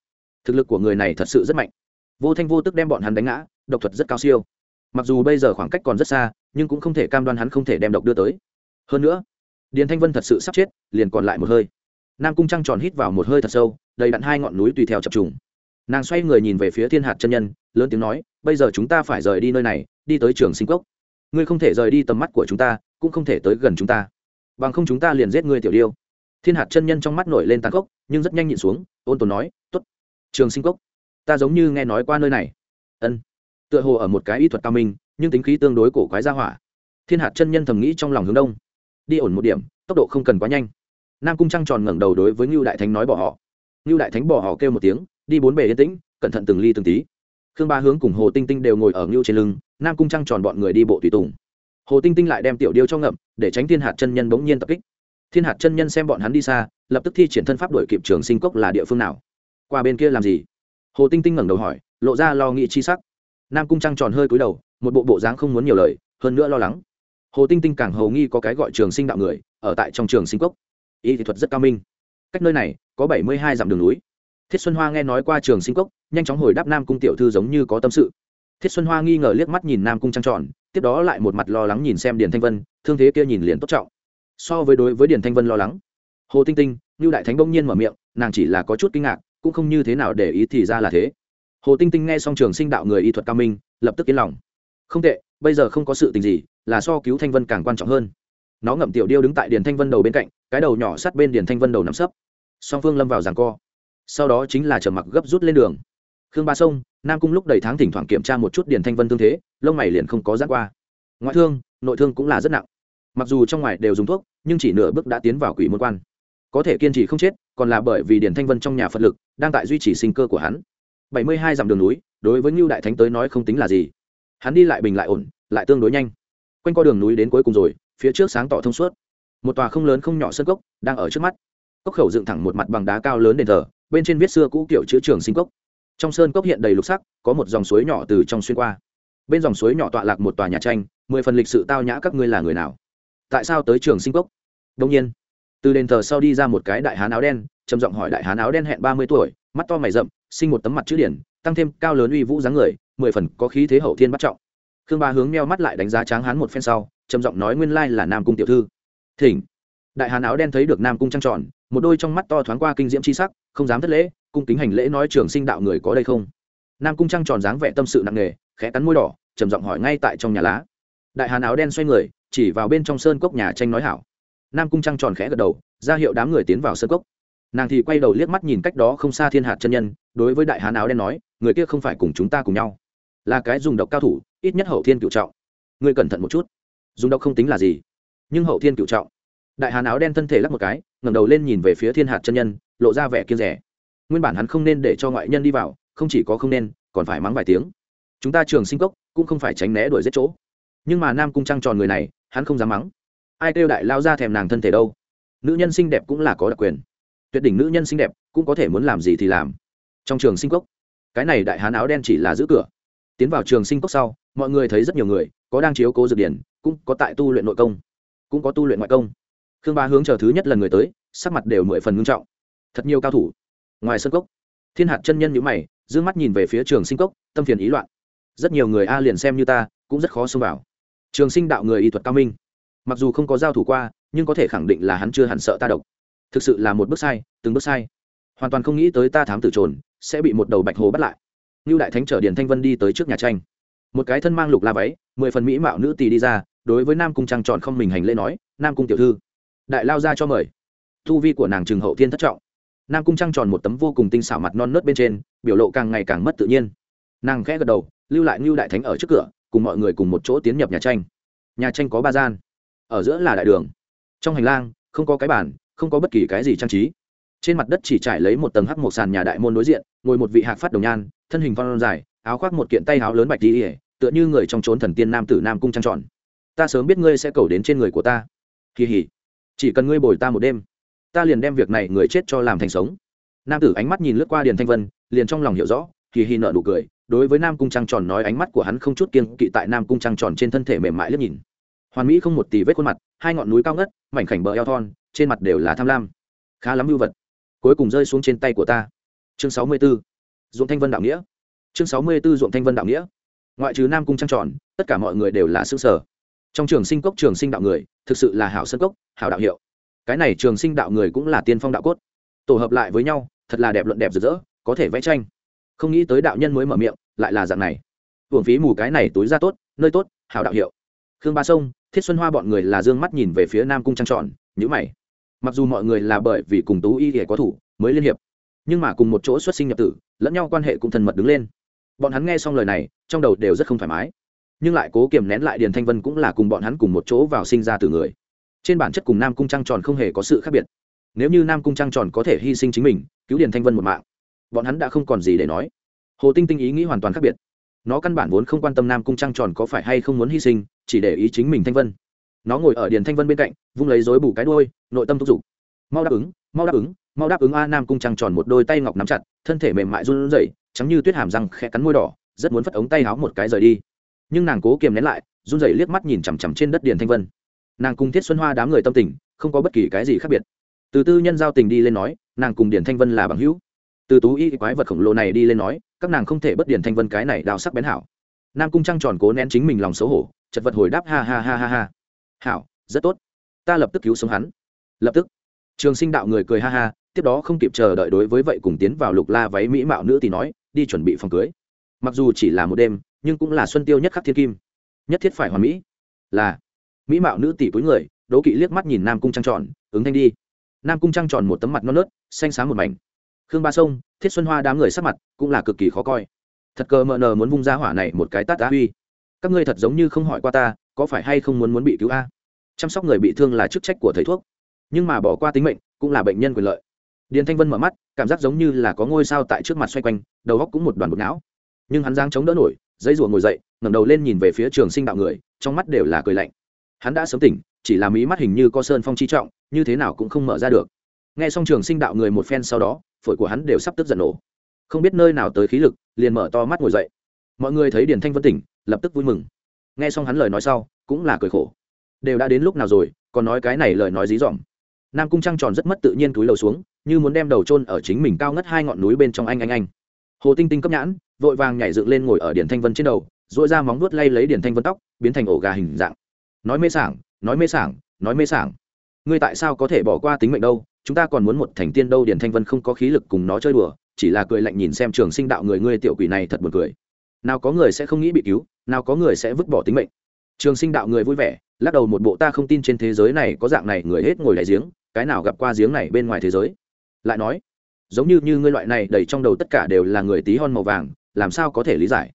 thực lực của người này thật sự rất mạnh. Vô thanh vô tức đem bọn hắn đánh ngã, độc thuật rất cao siêu mặc dù bây giờ khoảng cách còn rất xa, nhưng cũng không thể cam đoan hắn không thể đem độc đưa tới. Hơn nữa, điền thanh vân thật sự sắp chết, liền còn lại một hơi. Nam cung trăng tròn hít vào một hơi thật sâu, đầy đặn hai ngọn núi tùy theo chập trùng. Nàng xoay người nhìn về phía thiên hạt chân nhân, lớn tiếng nói, bây giờ chúng ta phải rời đi nơi này, đi tới trường sinh cốc. Ngươi không thể rời đi tầm mắt của chúng ta, cũng không thể tới gần chúng ta. Bằng không chúng ta liền giết ngươi tiểu điêu. Thiên hạt chân nhân trong mắt nổi lên tàn cốc nhưng rất nhanh nhịn xuống, ôn tồn nói t ố t trường sinh cốc, ta giống như nghe nói qua nơi này. Ân tựa hồ ở một cái y thuật cao minh, nhưng tính khí tương đối cổ quái ra hỏa. Thiên hạt chân nhân thầm nghĩ trong lòng hướng đông. Đi ổn một điểm, tốc độ không cần quá nhanh. Nam cung trăng tròn ngẩng đầu đối với ngưu đại thánh nói bỏ họ. Ngưu đại thánh bỏ họ kêu một tiếng, đi bốn bề yên tĩnh, cẩn thận từng ly từng tí. Khương ba hướng cùng hồ tinh tinh đều ngồi ở ngưu trên lưng, nam cung trăng tròn bọn người đi bộ tùy tùng. Hồ tinh tinh lại đem tiểu điêu cho ngậm, để tránh thiên hạt chân nhân bỗng nhiên tập kích. Thiên hạt chân nhân xem bọn hắn đi xa, lập tức thi triển thân pháp đổi kịp trường sinh cốc là địa phương nào. Qua bên kia làm gì? Hồ tinh tinh ngẩng đầu hỏi, lộ ra lo nghĩ chi sắc nam cung trăng tròn hơi cúi đầu, một bộ bộ dáng không muốn nhiều lời, hơn nữa lo lắng. Hồ tinh tinh càng hầu nghi có cái gọi trường sinh đạo người, ở tại trong trường sinh cốc. Y thị thuật rất cao minh. Cách nơi này, có bảy mươi hai dặm đường núi. Thiết xuân hoa nghe nói qua trường sinh cốc, nhanh chóng hồi đáp nam cung tiểu thư giống như có tâm sự. Thiết xuân hoa nghi ngờ liếc mắt nhìn nam cung trăng tròn, tiếp đó lại một mặt lo lắng nhìn xem điền thanh vân, thương thế kia nhìn liền tốt trọng. So với đối với điền thanh vân lo lắng, hồ tinh tinh như đại thánh bỗng nhiên mở miệng, nàng chỉ là có chút kinh ngạc, cũng không như thế nào để ý thì ra là thế hồ tinh tinh nghe xong trường sinh đạo người y thuật cao minh, lập tức yên lòng. Không tệ, bây giờ không có sự tình gì, là so cứu thanh vân càng quan trọng hơn. Nó ngậm tiểu điêu đứng tại điền thanh vân đầu bên cạnh, cái đầu nhỏ sát bên điền thanh vân đầu nắm sấp. Song phương lâm vào giằng co. Sau đó chính là trở mặc gấp rút lên đường. Khương ba sông, nam cung lúc đầy tháng thỉnh thoảng kiểm tra một chút điền thanh vân thương thế, lông mày liền không có giác qua. Ngoại thương, nội thương cũng là rất nặng. Mặc dù trong ngoài đều dùng thuốc, nhưng chỉ nửa bước đã tiến vào quỷ môn quan. Có thể kiên trì không chết, còn là bởi vì điền thanh vân trong nhà phật lực, đang tại duy trì sinh cơ của hắn bảy mươi hai dặm đường núi, đối với ngưu đại thánh tới nói không tính là gì. Hắn đi lại bình lại ổn, lại tương đối nhanh. Quanh co đường núi đến cuối cùng rồi, phía trước sáng tỏ thông suốt. Một tòa không lớn không nhỏ sân cốc đang ở trước mắt. Cốc khẩu dựng thẳng một mặt bằng đá cao lớn đền thờ, bên trên viết xưa cũ kiểu chữ trường sinh cốc. Trong sơn cốc hiện đầy lục sắc, có một dòng suối nhỏ từ trong xuyên qua. Bên dòng suối nhỏ tọa lạc một tòa nhà tranh, mười phần lịch sự tao nhã các ngươi là người nào? Tại sao tới trường sinh cốc? Đông nhiên, từ đền thờ sau đi ra một cái đại hán áo đen, trầm giọng hỏi đại hán áo đen hẹn ba mươi tuổi, mắt to mày rậm sinh một tấm mặt chữ điển, tăng thêm cao lớn uy vũ dáng người, mười phần có khí thế hậu thiên bắt trọng. Khương ba hướng meo mắt lại đánh giá tráng hán một phen sau, trầm giọng nói nguyên lai là nam cung tiểu thư. Thỉnh. Đại hán áo đen thấy được nam cung trăng tròn, một đôi trong mắt to thoáng qua kinh diễm c h i sắc, không dám thất lễ, cung kính hành lễ nói trường sinh đạo người có đây không? Nam cung trăng tròn dáng vẻ tâm sự nặng nề, khẽ cắn môi đỏ, trầm giọng hỏi ngay tại trong nhà lá. Đại hán áo đen xoay người, chỉ vào bên trong sơn cốc nhà tranh nói hảo. Nam cung trăng tròn khẽ gật đầu, ra hiệu đám người tiến vào sơn cốc. Nàng thì quay đầu liếc mắt nhìn cách đó không xa thiên hạt chân nhân đối với đại hán áo đen nói, người kia không phải cùng chúng ta cùng nhau. Là cái dùng độc cao thủ, ít nhất hậu thiên cựu trọng. Ngươi cẩn thận một chút. Dùng độc không tính là gì. Nhưng hậu thiên cựu trọng. Đại hán áo đen thân thể lắc một cái, ngẩng đầu lên nhìn về phía thiên hạt chân nhân, lộ ra vẻ kiên rẻ. Nguyên bản hắn không nên để cho ngoại nhân đi vào, không chỉ có không nên, còn phải mắng vài tiếng. Chúng ta trường sinh cốc, cũng không phải tránh né đuổi giết chỗ. Nhưng mà nam cung trăng tròn người này, hắn không dám mắng. Ai kêu đại lao ra thèm nàng thân thể đâu. Nữ nhân xinh đẹp cũng là có đặc quyền. Tuyệt đỉnh nữ nhân xinh đẹp cũng có thể muốn làm gì thì làm trong trường sinh cốc. Cái này đại hán áo đen chỉ là giữ cửa. Tiến vào trường sinh cốc sau, mọi người thấy rất nhiều người, có đang chiếu cố dược điển, cũng có tại tu luyện nội công, cũng có tu luyện ngoại công. Khương ba hướng chờ thứ nhất lần người tới, sắc mặt đều mười phần ngưng trọng. Thật nhiều cao thủ. Ngoài sân cốc, thiên hạt chân nhân nhữ mày d ư ơ n g mắt nhìn về phía trường sinh cốc, tâm phiền ý loạn. Rất nhiều người a liền xem như ta, cũng rất khó xông vào. Trường sinh đạo người y thuật cao minh. Mặc dù không có giao thủ qua, nhưng có thể khẳng định là hắn chưa hẳn sợ ta độc. Thực sự là một bước sai, từng bước sai. Hoàn toàn không nghĩ tới ta thám tử trồn sẽ bị một đầu bạch hồ bắt lại. Như đại thánh trở điền thanh vân đi tới trước nhà tranh. Một cái thân mang lục la váy, mười phần mỹ mạo nữ tỳ đi ra, đối với nam cung trăng tròn không mình hành lễ nói, nam cung tiểu thư, đại lao ra cho mời. Thu vi của nàng trừng hậu thiên thất trọng. Nam cung trăng tròn một tấm vô cùng tinh xảo mặt non nớt bên trên, biểu lộ càng ngày càng mất tự nhiên. Nàng khẽ gật đầu, lưu lại ngưu đại thánh ở trước cửa, cùng mọi người cùng một chỗ tiến nhập nhà tranh. Nhà tranh có ba gian. Ở giữa là đại đường. Trong hành lang, không có cái bàn, không có bất kỳ cái gì trang trí trên mặt đất chỉ trải lấy một tầng hắc một sàn nhà đại môn đối diện, ngồi một vị hạc phát đồng nhan, thân hình phong dài, áo khoác một kiện tay áo lớn bạch đi ỉa tựa như người trong trốn thần tiên nam tử nam cung trăng tròn. Ta sớm biết ngươi sẽ cầu đến trên người của ta. Kỳ hỉ chỉ cần ngươi bồi ta một đêm, ta liền đem việc này người chết cho làm thành sống. Nam tử ánh mắt nhìn lướt qua điền thanh vân, liền trong lòng hiểu rõ kỳ hỉ nợ nụ cười, đối với nam cung trăng tròn nói ánh mắt của hắn không chút kiên kỵ tại nam cung trăng tròn trên thân thể mềm mại liếc nhìn. Hoàn mỹ không một tì vết khuôn mặt, hai ngọn núi cao ngất, mảnh khảnh bờ eo thon, trên mặt đều là tham lam. Khá lắm mưu vật cuối cùng rơi xuống trên tay của ta. Chương sáu mươi 64. ruộng thanh vân đạo nghĩa. Chương sáu mươi 64 ruộng thanh vân đạo nghĩa. Ngoại trừ nam cung trăng tròn, tất cả mọi người đều là xương sở trong trường sinh cốc trường sinh đạo người, thực sự là hảo sân cốc, hảo đạo hiệu. Cái này trường sinh đạo người cũng là tiên phong đạo cốt. Tổ hợp lại với nhau, thật là đẹp luận đẹp rực rỡ, có thể vẽ tranh. Không nghĩ tới đạo nhân mới mở miệng, lại là dạng này. Hưởng phí mù cái này túi ra tốt, nơi tốt, hảo đạo hiệu. Khương ba sông, thiết xuân hoa bọn người là d ư ơ n g mắt nhìn về phía nam cung trăng tròn nhữ mày mặc dù mọi người là bởi vì cùng tú y hề có thủ, mới liên hiệp, nhưng mà cùng một chỗ xuất sinh nhập tử, lẫn nhau quan hệ cũng thân mật đứng lên. Bọn hắn nghe xong lời này, trong đầu đều rất không thoải mái. Nhưng lại cố kiềm nén lại điền thanh vân cũng là cùng bọn hắn cùng một chỗ vào sinh ra từ người. Trên bản chất cùng nam cung trăng tròn không hề có sự khác biệt. Nếu như nam cung trăng tròn có thể hy sinh chính mình, cứu điền thanh vân một mạng, bọn hắn đã không còn gì để nói. Hồ tinh tinh ý nghĩ hoàn toàn khác biệt. Nó căn bản vốn không quan tâm nam cung trăng tròn có phải hay không muốn hy sinh, chỉ để ý chính mình thanh vân nó ngồi ở điền thanh vân bên cạnh, vung lấy dối bù cái đôi nội tâm thúc giục. Mau đáp ứng, mau đáp ứng, mau đáp ứng a nam cung trăng tròn một đôi tay ngọc nắm chặt, thân thể mềm mại run rẩy, trắng như tuyết hàm răng khẽ cắn môi đỏ, rất muốn phất ống tay áo một cái rời đi. Nhưng nàng cố kiềm nén lại, run rẩy liếc mắt nhìn chằm chằm trên đất điền thanh vân. Nàng cùng thiết xuân hoa đám người tâm tình, không có bất kỳ cái gì khác biệt. Từ tư nhân giao tình đi lên nói, nàng cùng điền thanh vân là bằng hữu. Từ tú y quái vật khổng lồ này đi lên nói, các nàng không thể bất điền thanh vân cái này đào sắc bén hảo. Nam cung trăng tròn cố nén chính mình lòng xấu hổ, chật vật hồi đáp ha ha ha ha ha hảo, rất tốt. Ta lập tức cứu sống hắn. Lập tức. Trường sinh đạo người cười ha ha, tiếp đó không kịp chờ đợi đối với vậy cùng tiến vào lục la váy mỹ mạo nữ thì nói, đi chuẩn bị phòng cưới. Mặc dù chỉ là một đêm, nhưng cũng là xuân tiêu nhất khắc thiên kim. Nhất thiết phải hoàn mỹ. Là. Mỹ mạo nữ tỷ túi người đố kỵ liếc mắt nhìn nam cung trăng tròn, ứng thanh đi. Nam cung trăng tròn một tấm mặt non nớt, xanh sáng một mảnh. Khương ba sông, thiết xuân hoa đám người sắc mặt cũng là cực kỳ khó coi. Thật cờ mờ nờ muốn vung ra hỏa này một cái tát đá huy. Các ngươi thật giống như không hỏi qua ta có phải hay không muốn muốn bị cứu a? Chăm sóc người bị thương là chức trách của thầy thuốc. Nhưng mà bỏ qua tính mệnh, cũng là bệnh nhân quyền lợi. Điền thanh vân mở mắt, cảm giác giống như là có ngôi sao tại trước mặt xoay quanh, đầu góc cũng một đoàn bột não. Nhưng hắn giang chống đỡ nổi dây rùa ngồi dậy, ngẩng đầu lên nhìn về phía trường sinh đạo người, trong mắt đều là cười lạnh. Hắn đã sớm tỉnh, chỉ là mí mắt hình như có sơn phong chi trọng, như thế nào cũng không mở ra được. Nghe xong trường sinh đạo người một phen sau đó, phổi của hắn đều sắp tức giận nổ. Không biết nơi nào tới khí lực, liền mở to mắt ngồi dậy. Mọi người thấy điền thanh vân tỉnh, lập tức vui mừng nghe xong hắn lời nói sau, cũng là cười khổ. Đều đã đến lúc nào rồi, còn nói cái này lời nói dí dỏm. Nam cung trăng tròn rất mất tự nhiên túi lầu xuống, như muốn đem đầu trôn ở chính mình cao ngất hai ngọn núi bên trong anh anh anh. Hồ tinh tinh cấp nhãn, vội vàng nhảy dựng lên ngồi ở điển thanh vân trên đầu dội ra móng vuốt lay lấy điển thanh vân tóc, biến thành ổ gà hình dạng. Nói mê sảng, nói mê sảng, nói mê sảng. Ngươi tại sao có thể bỏ qua tính mệnh đâu? Chúng ta còn muốn một thành tiên đâu điển thanh vân không có khí lực cùng nó chơi đùa, chỉ là cười lạnh nhìn xem trường sinh đạo người, ngươi tiểu quỷ này thật buồn cười nào có người sẽ không nghĩ bị cứu, nào có người sẽ vứt bỏ tính mệnh. Trường sinh đạo người vui vẻ, lắc đầu một bộ ta không tin trên thế giới này có dạng này người hết ngồi đại giếng, cái nào gặp qua giếng này bên ngoài thế giới. Lại nói, giống như như ngươi loại này đầy trong đầu tất cả đều là người tí hon màu vàng, làm sao có thể lý giải?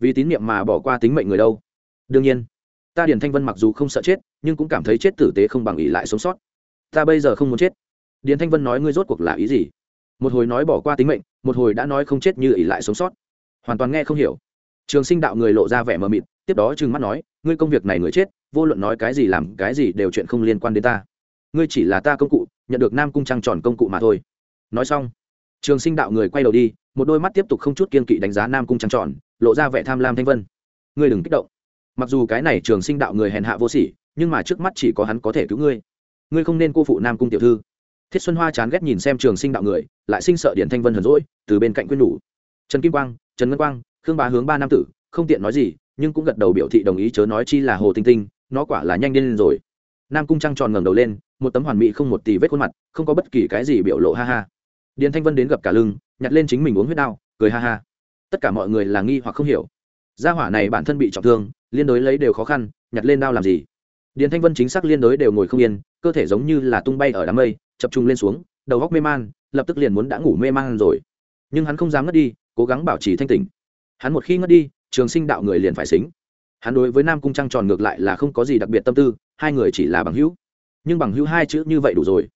Vì tín nhiệm mà bỏ qua tính mệnh người đâu. Đương nhiên, ta điền thanh vân mặc dù không sợ chết, nhưng cũng cảm thấy chết tử tế không bằng ý lại sống sót. Ta bây giờ không muốn chết. Điền thanh vân nói ngươi rốt cuộc là ý gì? Một hồi nói bỏ qua tính mệnh, một hồi đã nói không chết như ỷ lại sống sót. Hoàn toàn nghe không hiểu trường sinh đạo người lộ ra vẻ mờ mịt, tiếp đó trừng mắt nói, ngươi công việc này người chết, vô luận nói cái gì làm cái gì đều chuyện không liên quan đến ta. Ngươi chỉ là ta công cụ, nhận được nam cung trăng tròn công cụ mà thôi. Nói xong, trường sinh đạo người quay đầu đi, một đôi mắt tiếp tục không chút kiên kỵ đánh giá nam cung trăng tròn, lộ ra vẻ tham lam thanh vân. Ngươi đừng kích động. Mặc dù cái này trường sinh đạo người hèn hạ vô sỉ, nhưng mà trước mắt chỉ có hắn có thể cứu ngươi. Ngươi không nên cô phụ nam cung tiểu thư. Thiết xuân hoa chán ghét nhìn xem trường sinh đạo người, lại sinh sợ điện thanh vân hờn rỗi từ bên cạnh quyên nhủ. Trần kim quang, trần ngân quang khương bá hướng ba nam tử, không tiện nói gì, nhưng cũng gật đầu biểu thị đồng ý chớ nói chi là hồ tinh tinh, nó quả là nhanh lên rồi. Nam cung trăng tròn ngẩng đầu lên, một tấm hoàn mỹ không một tì vết khuôn mặt, không có bất kỳ cái gì biểu lộ ha ha. Điền thanh vân đến gặp cả lưng, nhặt lên chính mình uống huyết đao cười ha ha. Tất cả mọi người là nghi hoặc không hiểu. Gia hỏa này bản thân bị trọng thương, liên đối lấy đều khó khăn, nhặt lên đao làm gì? Điền thanh vân chính xác liên đối đều ngồi không yên, cơ thể giống như là tung bay ở đám mây, chập trung lên xuống, đầu góc mê man, lập tức liền muốn đã ngủ mê man rồi. Nhưng hắn không dám ngất đi, cố gắng bảo trì thanh tỉnh hắn một khi ngất đi, trường sinh đạo người liền phải xính. Hắn đối với nam cung trăng tròn ngược lại là không có gì đặc biệt tâm tư, hai người chỉ là bằng hữu. Nhưng bằng hữu hai chữ như vậy đủ rồi.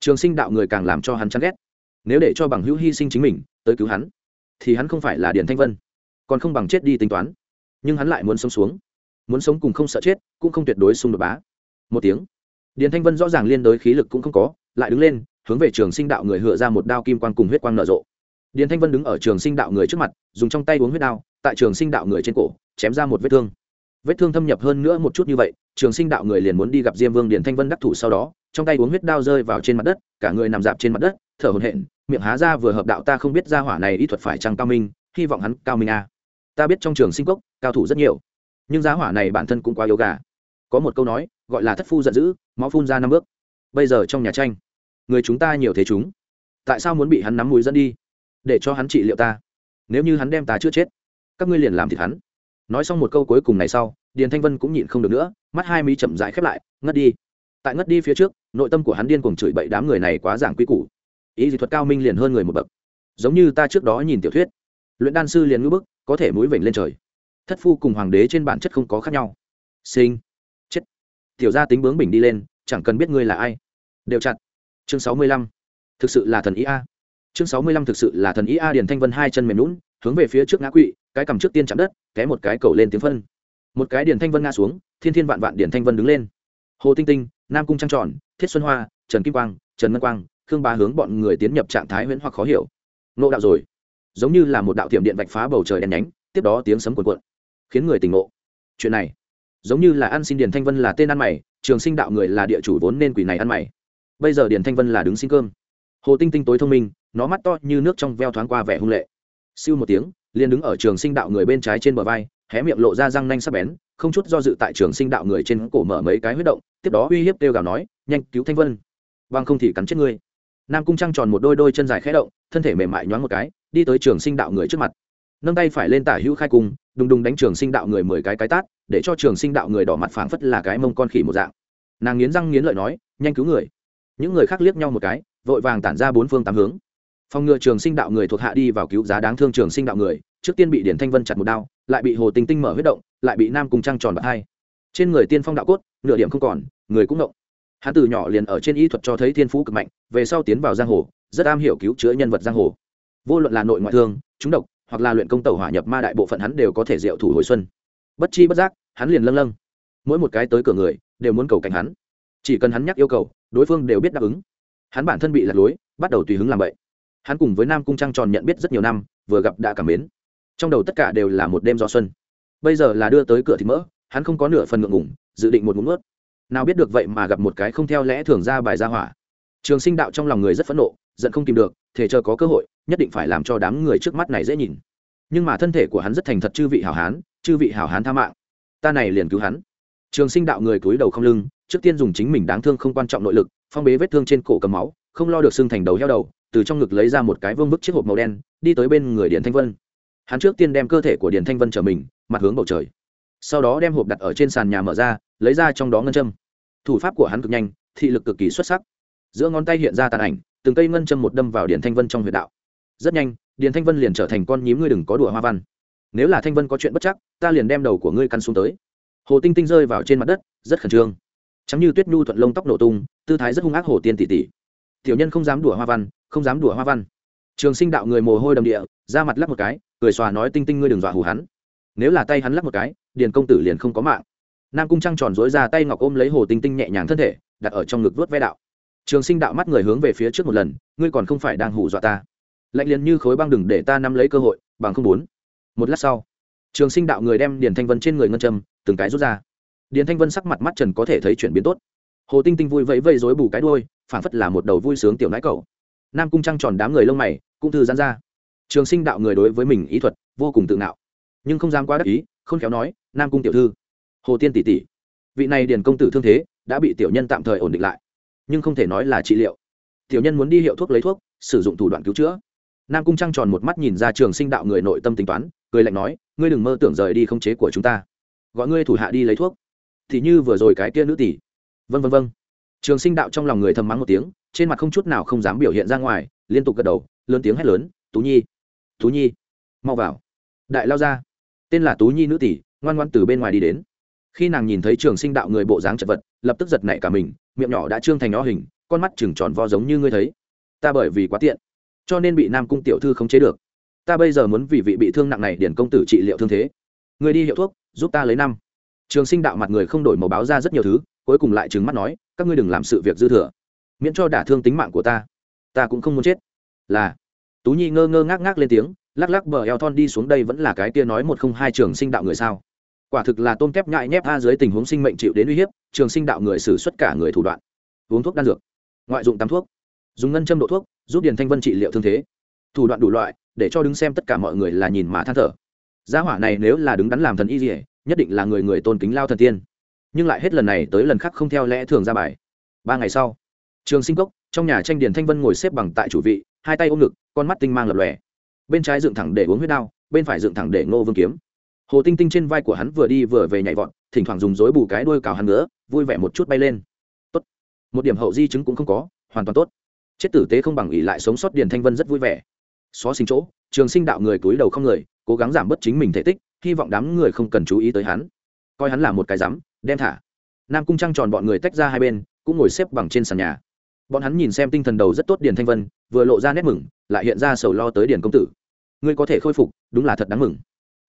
Trường sinh đạo người càng làm cho hắn chán ghét. Nếu để cho bằng hữu hy sinh chính mình, tới cứu hắn, thì hắn không phải là điền thanh vân. Còn không bằng chết đi tính toán. Nhưng hắn lại muốn sống xuống. Muốn sống cùng không sợ chết, cũng không tuyệt đối xung đột bá. Một tiếng. Điền thanh vân rõ ràng liên đối khí lực cũng không có, lại đứng lên, hướng về trường sinh đạo người hựa ra một đao kim quang cùng huyết quang nở rộ điền thanh vân đứng ở trường sinh đạo người trước mặt, dùng trong tay uống huyết đao, tại trường sinh đạo người trên cổ, chém ra một vết thương. Vết thương thâm nhập hơn nữa một chút như vậy, trường sinh đạo người liền muốn đi gặp diêm vương, điền thanh vân đắc thủ sau đó, trong tay uống huyết đao rơi vào trên mặt đất, cả người nằm dạp trên mặt đất, thở hổn hển, miệng há ra vừa hợp đạo ta không biết ra hỏa này ý thuật phải chăng cao minh, hy vọng hắn cao minh a à. ta biết trong trường sinh cốc, cao thủ rất nhiều, nhưng giá hỏa này bản thân cũng quá yếu gà. Có một câu nói, gọi là thất phu giận dữ, máu phun ra năm bước. Bây giờ trong nhà tranh, người chúng ta nhiều thế chúng. Tại sao muốn bị hắn nắm mũi dẫn đi? Để cho hắn trị liệu ta. Nếu như hắn đem ta chưa chết, các ngươi liền làm thịt hắn. Nói xong một câu cuối cùng này sau, điền thanh vân cũng nhịn không được nữa, mắt hai mi chậm rãi khép lại, ngất đi. Tại ngất đi phía trước, nội tâm của hắn điên cuồng chửi bậy đám người này quá giảng quy củ. Ý dị thuật cao minh liền hơn người một bậc. Giống như ta trước đó nhìn tiểu thuyết, luyện đan sư liền ngữ bức, có thể mũi vểnh lên trời. Thất phu cùng hoàng đế trên bản chất không có khác nhau. Sinh. Chết. Tiểu gia tính bướng bình đi lên, chẳng cần biết ngươi là ai. Đều chặt. Chương sáu mươi lăm. Thực sự là thần ý a chương sáu mươi lăm thực sự là thần ý a điền thanh vân hai chân mềm lún hướng về phía trước ngã quỵ, cái cầm trước tiên chạm đất, té một cái cầu lên tiếng phân. Một cái điền thanh vân ngã xuống, thiên thiên vạn vạn điền thanh vân đứng lên. Hồ tinh tinh, nam cung trăng tròn, thiết xuân hoa, trần kim quang, trần ngân quang, khương ba hướng bọn người tiến nhập trạng thái huyễn hoặc khó hiểu. Nộ đạo rồi. Giống như là một đạo tiệm điện vạch phá bầu trời đen nhánh, tiếp đó tiếng sấm cuộn cuộn, khiến người tỉnh ngộ. Chuyện này, giống như là ăn xin điền thanh vân là tên ăn mày, trường sinh đạo người là địa chủ vốn nên quỷ này ăn mày. Bây giờ điền thanh vân là đứng xin cơm. Hồ tinh tinh tối thông minh nó mắt to như nước trong veo thoáng qua vẻ hung lệ. Siêu một tiếng, liền đứng ở trường sinh đạo người bên trái trên bờ vai, hé miệng lộ ra răng nanh sắc bén, không chút do dự tại trường sinh đạo người trên cổ mở mấy cái huyết động, tiếp đó uy hiếp kêu gào nói, nhanh cứu thanh vân, bằng không thì cắn chết ngươi. Nam cung trăng tròn một đôi đôi chân dài khẽ động, thân thể mềm mại nhoáng một cái, đi tới trường sinh đạo người trước mặt. Nâng tay phải lên tả hữu khai cung, đùng đùng đánh trường sinh đạo người mười cái cái tát, để cho trường sinh đạo người đỏ mặt phảng phất là cái mông con khỉ một dạng. Nàng nghiến răng nghiến lợi nói, nhanh cứu người. Những người khác liếc nhau một cái, vội vàng tản ra bốn phương tám hướng phòng ngừa trường sinh đạo người thuộc hạ đi vào cứu giá đáng thương trường sinh đạo người, trước tiên bị điển thanh vân chặt một đao, lại bị hồ tinh tinh mở huyết động, lại bị nam cùng trăng tròn bạc hai. Trên người tiên phong đạo cốt, nửa điểm không còn, người cũng động. Hắn từ nhỏ liền ở trên y thuật cho thấy thiên phú cực mạnh, về sau tiến vào giang hồ, rất am hiểu cứu chữa nhân vật giang hồ. Vô luận là nội ngoại thương trúng độc, hoặc là luyện công tàu hỏa nhập ma đại bộ phận hắn đều có thể diệu thủ hồi xuân. Bất chi bất giác, hắn liền lâng lâng. Mỗi một cái tới cửa người, đều muốn cầu cảnh hắn. Chỉ cần hắn nhắc yêu cầu, đối phương đều biết đáp ứng. Hắn bản thân bị lạc lối, bắt đầu tùy hứng làm vậy hắn cùng với nam cung trăng tròn nhận biết rất nhiều năm, vừa gặp đã cảm mến. Trong đầu tất cả đều là một đêm gió xuân. Bây giờ là đưa tới cửa thịt mỡ, hắn không có nửa phần ngượng ngủng dự định một ngụm ướt nào biết được vậy mà gặp một cái không theo lẽ thường ra bài ra hỏa. Trường sinh đạo trong lòng người rất phẫn nộ, giận không kìm được thể chờ có cơ hội, nhất định phải làm cho đám người trước mắt này dễ nhìn. Nhưng mà thân thể của hắn rất thành thật chư vị hảo hán, chư vị hảo hán tha mạng. Ta này liền cứu hắn. Trường sinh đạo người cúi đầu không lưng, trước tiên dùng chính mình đáng thương không quan trọng nội lực, phong bế vết thương trên cổ cầm máu, không lo được xương thành đầu heo đầu từ trong ngực lấy ra một cái vương bức chiếc hộp màu đen, đi tới bên người điền thanh vân. Hắn trước tiên đem cơ thể của điền thanh vân trở mình, mặt hướng bầu trời. Sau đó đem hộp đặt ở trên sàn nhà mở ra, lấy ra trong đó ngân châm. Thủ pháp của hắn cực nhanh, thị lực cực kỳ xuất sắc. Giữa ngón tay hiện ra tàn ảnh, từng cây ngân châm một đâm vào điền thanh vân trong huyệt đạo. Rất nhanh, điền thanh vân liền trở thành con nhím ngươi đừng có đùa hoa văn. Nếu là thanh vân có chuyện bất chắc, ta liền đem đầu của ngươi căn xuống tới. Hồ tinh tinh rơi vào trên mặt đất, rất khẩn trương. Chắm như tuyết nhu thuận lông tóc nổ tung, tư thái rất hung ác hồ tiên tỷ tỷ. Tiểu nhân không dám đùa hoa văn không dám đùa hoa văn. Trường sinh đạo người mồ hôi đầm địa, ra mặt lắc một cái, cười xòa nói tinh tinh ngươi đừng dọa hù hắn. Nếu là tay hắn lắc một cái, điền công tử liền không có mạng. Nam cung trăng tròn dối ra tay ngọc ôm lấy hồ tinh tinh nhẹ nhàng thân thể, đặt ở trong ngực vớt ve đạo. Trường sinh đạo mắt người hướng về phía trước một lần, ngươi còn không phải đang hù dọa ta. Lạnh liền như khối băng đừng để ta nắm lấy cơ hội, bằng không bốn một lát sau, trường sinh đạo người đem điền thanh vân trên người ngân châm, từng cái rút ra. Điền thanh vân sắc mặt mắt trần có thể thấy chuyển biến tốt. Hồ tinh tinh vui vẫy vây dối bù cái đôi phản phất là một đầu vui sướng tiểu nãi cầu nam cung trăng tròn đám người lông mày, cũng thư giãn ra. Trường sinh đạo người đối với mình ý thuật vô cùng tự ngạo, nhưng không dám quá đắc ý không khéo nói, nam cung tiểu thư, hồ tiên tỷ tỷ, vị này điền công tử thương thế, đã bị tiểu nhân tạm thời ổn định lại, nhưng không thể nói là trị liệu. Tiểu nhân muốn đi hiệu thuốc lấy thuốc, sử dụng thủ đoạn cứu chữa. Nam cung trăng tròn một mắt nhìn ra trường sinh đạo người nội tâm tính toán, cười lạnh nói, ngươi đừng mơ tưởng rời đi không chế của chúng ta. Gọi ngươi thủ hạ đi lấy thuốc. Thì như vừa rồi cái kia nữ tỷ. Vân vân vân trường sinh đạo trong lòng người thầm mắng một tiếng, trên mặt không chút nào không dám biểu hiện ra ngoài, liên tục gật đầu, lớn tiếng hét lớn, tú nhi tú nhi, mau vào. Đại lao ra. Tên là tú nhi nữ tỷ, ngoan ngoan từ bên ngoài đi đến. Khi nàng nhìn thấy trường sinh đạo người bộ dáng chật vật, lập tức giật nảy cả mình, miệng nhỏ đã trương thành nó hình, con mắt chừng tròn vo giống như ngươi thấy. Ta bởi vì quá tiện, cho nên bị nam cung tiểu thư khống chế được. Ta bây giờ muốn vì vị bị thương nặng này điển công tử trị liệu thương thế. Người đi hiệu thuốc, giúp ta lấy năm. Trường sinh đạo mặt người không đổi màu báo ra rất nhiều thứ cuối cùng lại trừng mắt nói, các ngươi đừng làm sự việc dư thừa, miễn cho đả thương tính mạng của ta. Ta cũng không muốn chết. Là, tú nhi ngơ ngơ ngác ngác lên tiếng, lắc lắc bờ eo thon đi xuống đây vẫn là cái kia nói một không hai trường sinh đạo người sao. Quả thực là tôm kép nhại nhép a dưới tình huống sinh mệnh chịu đến uy hiếp, trường sinh đạo người xử suất cả người thủ đoạn. Uống thuốc đan dược, ngoại dụng tắm thuốc, dùng ngân châm độ thuốc, giúp điền thanh vân trị liệu thương thế. Thủ đoạn đủ loại, để cho đứng xem tất cả mọi người là nhìn mà than thở. Gia hỏa này nếu là đứng đắn làm thần y gì nhất định là người người tôn kính lao thần tiên nhưng lại hết lần này tới lần khác không theo lẽ thường ra bài. Ba ngày sau, trường sinh cốc, trong nhà tranh điền thanh vân ngồi xếp bằng tại chủ vị, hai tay ôm ngực, con mắt tinh mang lập lòe. Bên trái dựng thẳng để uống huyết đao, bên phải dựng thẳng để ngô vương kiếm. Hồ tinh tinh trên vai của hắn vừa đi vừa về nhảy vọt, thỉnh thoảng dùng dối bù cái đuôi cào hắn nữa vui vẻ một chút bay lên. Tốt. Một điểm hậu di chứng cũng không có, hoàn toàn tốt. Chết tử tế không bằng ỉ lại sống sót điền thanh vân rất vui vẻ. Xó sinh chỗ, trường sinh đạo người cúi đầu không người, cố gắng giảm bớt chính mình thể tích, hy vọng đám người không cần chú ý tới hắn. Coi hắn là một cái rắm đem thả. Nam cung trăng tròn bọn người tách ra hai bên, cũng ngồi xếp bằng trên sàn nhà. Bọn hắn nhìn xem tinh thần đầu rất tốt điền thanh vân, vừa lộ ra nét mừng, lại hiện ra sầu lo tới điền công tử. Ngươi có thể khôi phục, đúng là thật đáng mừng.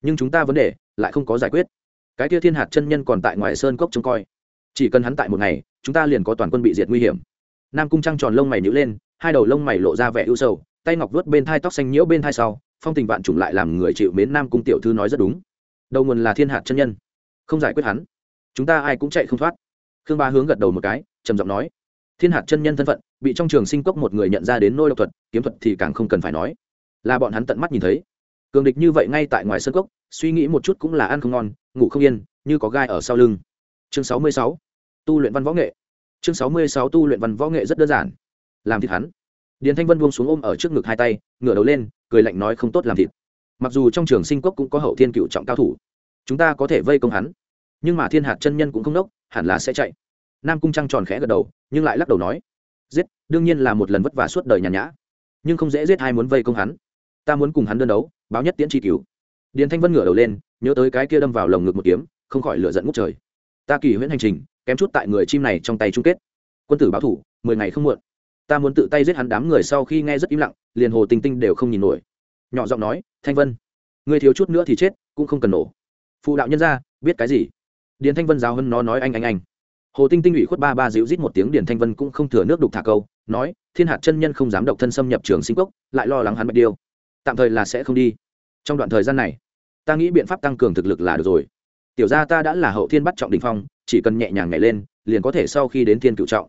Nhưng chúng ta vấn đề, lại không có giải quyết. Cái kia thiên hạt chân nhân còn tại ngoài sơn cốc trông coi. Chỉ cần hắn tại một ngày, chúng ta liền có toàn quân bị diệt nguy hiểm. Nam cung trăng tròn lông mày nhữ lên, hai đầu lông mày lộ ra vẻ ưu sầu, tay ngọc vớt bên thai tóc xanh nhiễu bên thai sau, phong tình vạn trùng lại làm người chịu mến nam cung tiểu thư nói rất đúng. Đầu nguồn là thiên hạt chân nhân. Không giải quyết hắn chúng ta ai cũng chạy không thoát. Khương ba hướng gật đầu một cái, trầm giọng nói, thiên hạt chân nhân thân phận, bị trong trường sinh cốc một người nhận ra đến nôi độc thuật, kiếm thuật thì càng không cần phải nói. Là bọn hắn tận mắt nhìn thấy. Cường địch như vậy ngay tại ngoài sân cốc, suy nghĩ một chút cũng là ăn không ngon, ngủ không yên, như có gai ở sau lưng. Chương sáu mươi sáu, tu luyện văn võ nghệ. Chương sáu mươi sáu, tu luyện văn võ nghệ rất đơn giản. Làm thịt hắn. Điền thanh vân buông xuống ôm ở trước ngực hai tay, ngửa đầu lên, cười lạnh nói không tốt làm thịt. Mặc dù trong trường sinh cốc cũng có hậu thiên cựu trọng cao thủ, chúng ta có thể vây công hắn nhưng mà thiên hạt chân nhân cũng không đốc, hẳn là sẽ chạy. Nam cung trăng tròn khẽ gật đầu, nhưng lại lắc đầu nói, giết, đương nhiên là một lần vất vả suốt đời nhàn nhã, nhưng không dễ giết ai muốn vây công hắn. Ta muốn cùng hắn đơn đấu, báo nhất tiễn tri cứu điền thanh vân ngửa đầu lên, nhớ tới cái kia đâm vào lồng ngực một kiếm, không khỏi lửa giận ngút trời. Ta kỳ huyễn hành trình, kém chút tại người chim này trong tay chung kết. Quân tử báo thủ, mười ngày không muộn. Ta muốn tự tay giết hắn đám người sau khi nghe rất im lặng, liền hồ tinh tinh đều không nhìn nổi. Nhỏ giọng nói, thanh vân, người thiếu chút nữa thì chết, cũng không cần nổ. Phụ đạo nhân ra, biết cái gì? Điền thanh vân giáo hơn nó nói anh anh anh. Hồ tinh tinh ủy khuất ba ba dịu rít một tiếng, điền thanh vân cũng không thừa nước đục thả câu, nói, thiên hạt chân nhân không dám độc thân xâm nhập trường sinh cốc, lại lo lắng hắn bạch điêu. Tạm thời là sẽ không đi. Trong đoạn thời gian này, ta nghĩ biện pháp tăng cường thực lực là được rồi. Tiểu gia ta đã là hậu thiên bắt trọng đình phong, chỉ cần nhẹ nhàng nhảy lên, liền có thể sau khi đến thiên cựu trọng.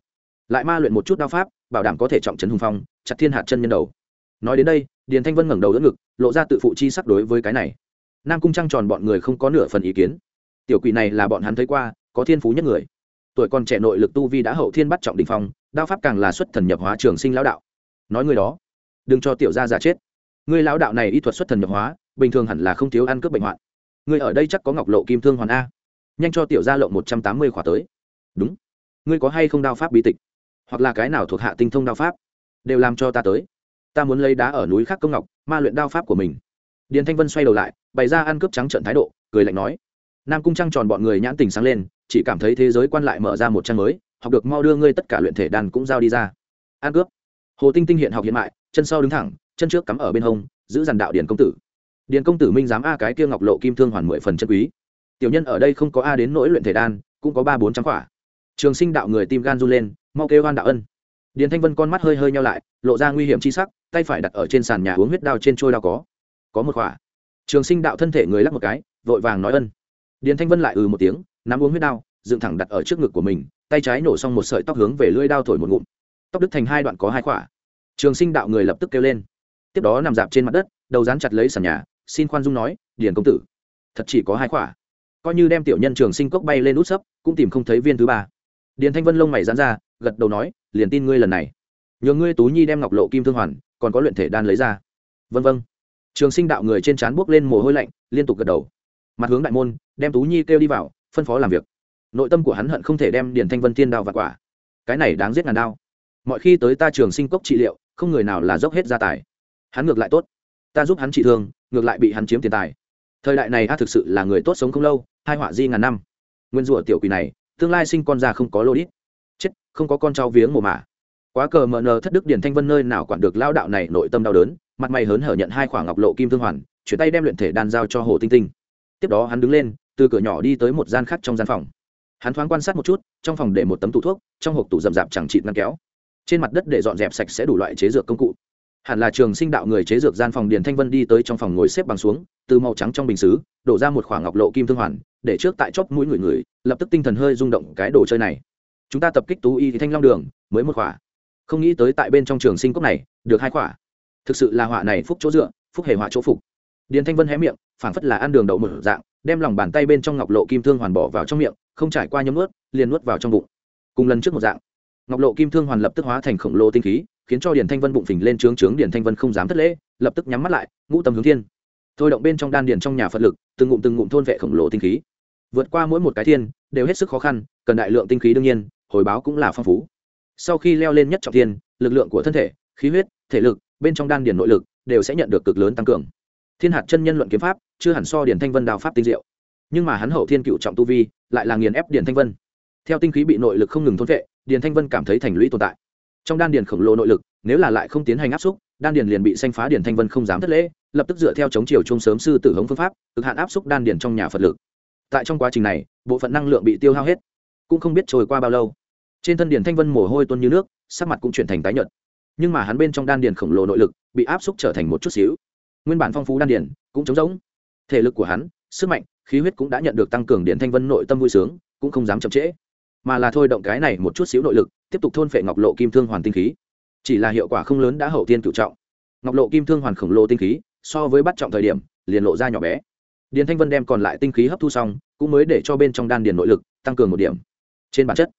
Lại ma luyện một chút đao pháp, bảo đảm có thể trọng trấn hùng phong, chặt thiên hạt chân nhân đầu. Nói đến đây, điền thanh vân ngẩng đầu đỡ ngực, lộ ra tự phụ chi sắc đối với cái này. Nam cung trăng tròn bọn người không có nửa phần ý kiến tiểu quỷ này là bọn hắn thấy qua, có thiên phú nhất người. Tuổi còn trẻ nội lực tu vi đã hậu thiên bắt trọng đình phong, đao pháp càng là xuất thần nhập hóa trường sinh lão đạo. Nói người đó, đừng cho tiểu gia giả chết. Người lão đạo này y thuật xuất thần nhập hóa, bình thường hẳn là không thiếu ăn cướp bệnh hoạn. Người ở đây chắc có ngọc lộ kim thương hoàn a. Nhanh cho tiểu gia lộng một trăm tám mươi khỏa tới. Đúng. Ngươi có hay không đao pháp bí tịch? Hoặc là cái nào thuộc hạ tinh thông đao pháp? Đều làm cho ta tới. Ta muốn lấy đá ở núi khác công ngọc, ma luyện đao pháp của mình. Điền thanh vân xoay đầu lại, bày ra ăn cướp trắng trận thái độ, cười lạnh nói nam cung trăng tròn bọn người nhãn tình sáng lên, chỉ cảm thấy thế giới quan lại mở ra một trang mới, học được mau đưa ngươi tất cả luyện thể đàn cũng giao đi ra. An cướp. Hồ tinh tinh hiện học hiện mại, chân sau đứng thẳng, chân trước cắm ở bên hông, giữ dàn đạo điền công tử. Điền công tử minh dám a cái kia ngọc lộ kim thương hoàn mười phần chân quý. Tiểu nhân ở đây không có a đến nỗi luyện thể đan, cũng có ba bốn trăm quả. Trường sinh đạo người tim gan run lên, mau kêu gan đạo ân. Điền thanh vân con mắt hơi hơi nhau lại, lộ ra nguy hiểm chi sắc, tay phải đặt ở trên sàn nhà uống huyết đao trên trôi đao có. Có một quả. Trường sinh đạo thân thể người lắc một cái, vội vàng nói ân điền thanh vân lại ừ một tiếng, nắm uống huyết đao, dựng thẳng đặt ở trước ngực của mình, tay trái nổ xong một sợi tóc hướng về lưỡi đao thổi một ngụm. Tóc đứt thành hai đoạn có hai quả trường sinh đạo người lập tức kêu lên. Tiếp đó nằm dạp trên mặt đất, đầu dán chặt lấy sàn nhà, xin khoan dung nói, điền công tử, thật chỉ có hai quả coi như đem tiểu nhân trường sinh cốc bay lên út sấp, cũng tìm không thấy viên thứ ba. Điền thanh vân lông mày dán ra, gật đầu nói, liền tin ngươi lần này. Nhờ ngươi tú nhi đem ngọc lộ kim thương hoàn, còn có luyện thể đan lấy ra. Vân vân. Trường sinh đạo người trên trán buốc lên mồ hôi lạnh, liên tục gật đầu mặt hướng đại môn, đem tú nhi kêu đi vào, phân phó làm việc. Nội tâm của hắn hận không thể đem điền thanh vân tiên đao và quả. Cái này đáng giết ngàn đao. Mọi khi tới ta trường sinh cốc trị liệu, không người nào là dốc hết gia tài. Hắn ngược lại tốt. Ta giúp hắn trị thương, ngược lại bị hắn chiếm tiền tài. Thời đại này a thực sự là người tốt sống không lâu, hai họa di ngàn năm. Nguyên rủa tiểu quỷ này, tương lai sinh con già không có lô đít. Chết, không có con cháu viếng mồ mả. Quá cờ mờ nờ thất đức điển thanh vân nơi nào quản được lao đạo này nội tâm đau đớn, mặt mày hớn hở nhận hai khoảng ngọc lộ kim thương hoàn, chuyển tay đem luyện thể đan giao cho hồ tinh tinh tiếp đó hắn đứng lên, từ cửa nhỏ đi tới một gian khác trong gian phòng. Hắn thoáng quan sát một chút, trong phòng để một tấm tủ thuốc, trong hộp tủ rậm rạp chẳng chịt ngăn kéo. Trên mặt đất để dọn dẹp sạch sẽ đủ loại chế dược công cụ. Hẳn là trường sinh đạo người chế dược gian phòng điền thanh vân đi tới trong phòng ngồi xếp bằng xuống, từ màu trắng trong bình xứ, đổ ra một khoảng ngọc lộ kim thương hoàn, để trước tại chóp mũi người người, lập tức tinh thần hơi rung động cái đồ chơi này. Chúng ta tập kích tú y thì thanh long đường, mới một khỏa. Không nghĩ tới tại bên trong trường sinh cốc này, được hai khỏa. Thực sự là họa này phúc chỗ dựa, phúc hề họa chỗ phục điền thanh vân hé miệng, phảng phất là ăn đường đậu một dạng, đem lòng bàn tay bên trong ngọc lộ kim thương hoàn bỏ vào trong miệng, không trải qua nhấm ướt liền nuốt vào trong bụng. Cùng lần trước một dạng, ngọc lộ kim thương hoàn lập tức hóa thành khổng lồ tinh khí, khiến cho điền thanh vân bụng phình lên trướng trướng, điền thanh vân không dám thất lễ, lập tức nhắm mắt lại, ngũ tâm hướng thiên. Thôi động bên trong đan điền trong nhà phật lực, từng ngụm từng ngụm thôn vệ khổng lồ tinh khí. Vượt qua mỗi một cái thiên, đều hết sức khó khăn, cần đại lượng tinh khí đương nhiên, hồi báo cũng là phong phú. Sau khi leo lên nhất trọng thiên, lực lượng của thân thể, khí huyết, thể lực, bên trong đan điền nội lực, đều sẽ nhận được cực lớn tăng cường thiên hạt chân nhân luận kiếm pháp, chưa hẳn so điền thanh vân đào pháp tinh diệu. Nhưng mà hắn hậu thiên cựu trọng tu vi, lại là nghiền ép điền thanh vân. Theo tinh khí bị nội lực không ngừng thôn vệ, điền thanh vân cảm thấy thành lũy tồn tại. Trong đan điền khổng lồ nội lực, nếu là lại không tiến hành áp xúc, đan điền liền bị xanh phá điền thanh vân không dám thất lễ, lập tức dựa theo chống chiều chung sớm sư tử hống phương pháp thực hạn áp xúc đan điền trong nhà phật lực. Tại trong quá trình này, bộ phận năng lượng bị tiêu hao hết. Cũng không biết trôi qua bao lâu. Trên thân điền thanh vân mồ hôi tuôn như nước, sắc mặt cũng chuyển thành tái nhợt. Nhưng mà hắn bên trong đan điền khổng lồ nội lực, bị áp xúc trở thành một chút xíu nguyên bản phong phú đan điền cũng trống rỗng. Thể lực của hắn, sức mạnh, khí huyết cũng đã nhận được tăng cường điền thanh vân nội tâm vui sướng, cũng không dám chậm trễ. Mà là thôi động cái này một chút xíu nội lực, tiếp tục thôn phệ ngọc lộ kim thương hoàn tinh khí. Chỉ là hiệu quả không lớn đã hậu tiên cựu trọng. Ngọc lộ kim thương hoàn khổng lồ tinh khí, so với bắt trọng thời điểm, liền lộ ra nhỏ bé. Điền thanh vân đem còn lại tinh khí hấp thu xong, cũng mới để cho bên trong đan điền nội lực tăng cường một điểm. Trên bản chất,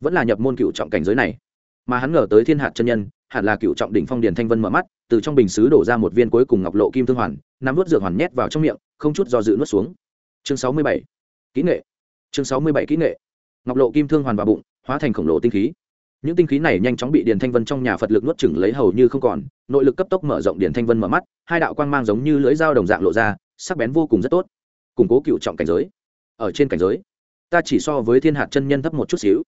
vẫn là nhập môn cựu trọng cảnh giới này. Mà hắn ngờ tới thiên hạt chân nhân, hẳn là cựu trọng đỉnh phong điền thanh vân mở mắt từ trong bình xứ đổ ra một viên cuối cùng ngọc lộ kim thương hoàn, nắm vớt dược hoàn nhét vào trong miệng, không chút do dự nuốt xuống. Chương sáu mươi bảy, kỹ nghệ. Chương sáu mươi bảy, kỹ nghệ. Ngọc lộ kim thương hoàn vào bụng, hóa thành khổng lồ tinh khí. Những tinh khí này nhanh chóng bị điền thanh vân trong nhà phật lực nuốt chửng lấy hầu như không còn, nội lực cấp tốc mở rộng điền thanh vân mở mắt, hai đạo quang mang giống như lưỡi dao đồng dạng lộ ra, sắc bén vô cùng rất tốt. Củng cố cựu trọng cảnh giới. Ở trên cảnh giới, ta chỉ so với thiên hạt chân nhân thấp một chút xíu.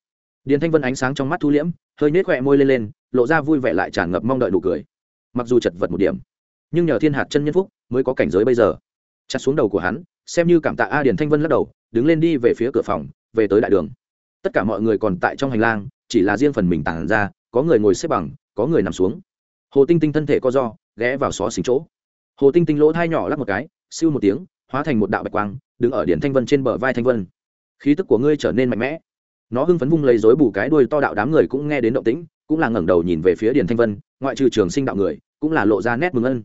Điền thanh vân ánh sáng trong mắt thu liễm, hơi nết khỏe môi lên lên, lộ ra vui vẻ lại tràn ngập mong đợi nụ cười mặc dù chật vật một điểm, nhưng nhờ thiên hạt chân nhân phúc mới có cảnh giới bây giờ. Chặt xuống đầu của hắn, xem như cảm tạ a điền thanh vân lắc đầu, đứng lên đi về phía cửa phòng, về tới đại đường. Tất cả mọi người còn tại trong hành lang, chỉ là riêng phần mình tản ra, có người ngồi xếp bằng, có người nằm xuống. Hồ tinh tinh thân thể co do, ghé vào xó xính chỗ. Hồ tinh tinh lỗ thai nhỏ lắc một cái, siêu một tiếng, hóa thành một đạo bạch quang, đứng ở điển thanh vân trên bờ vai thanh vân. Khí tức của ngươi trở nên mạnh mẽ. Nó hưng phấn vung lấy dối bù cái đuôi to đạo đám người cũng nghe đến động tĩnh, cũng là ngẩng đầu nhìn về phía điền thanh vân ngoại trừ trường sinh đạo người, cũng là lộ ra nét mừng ân.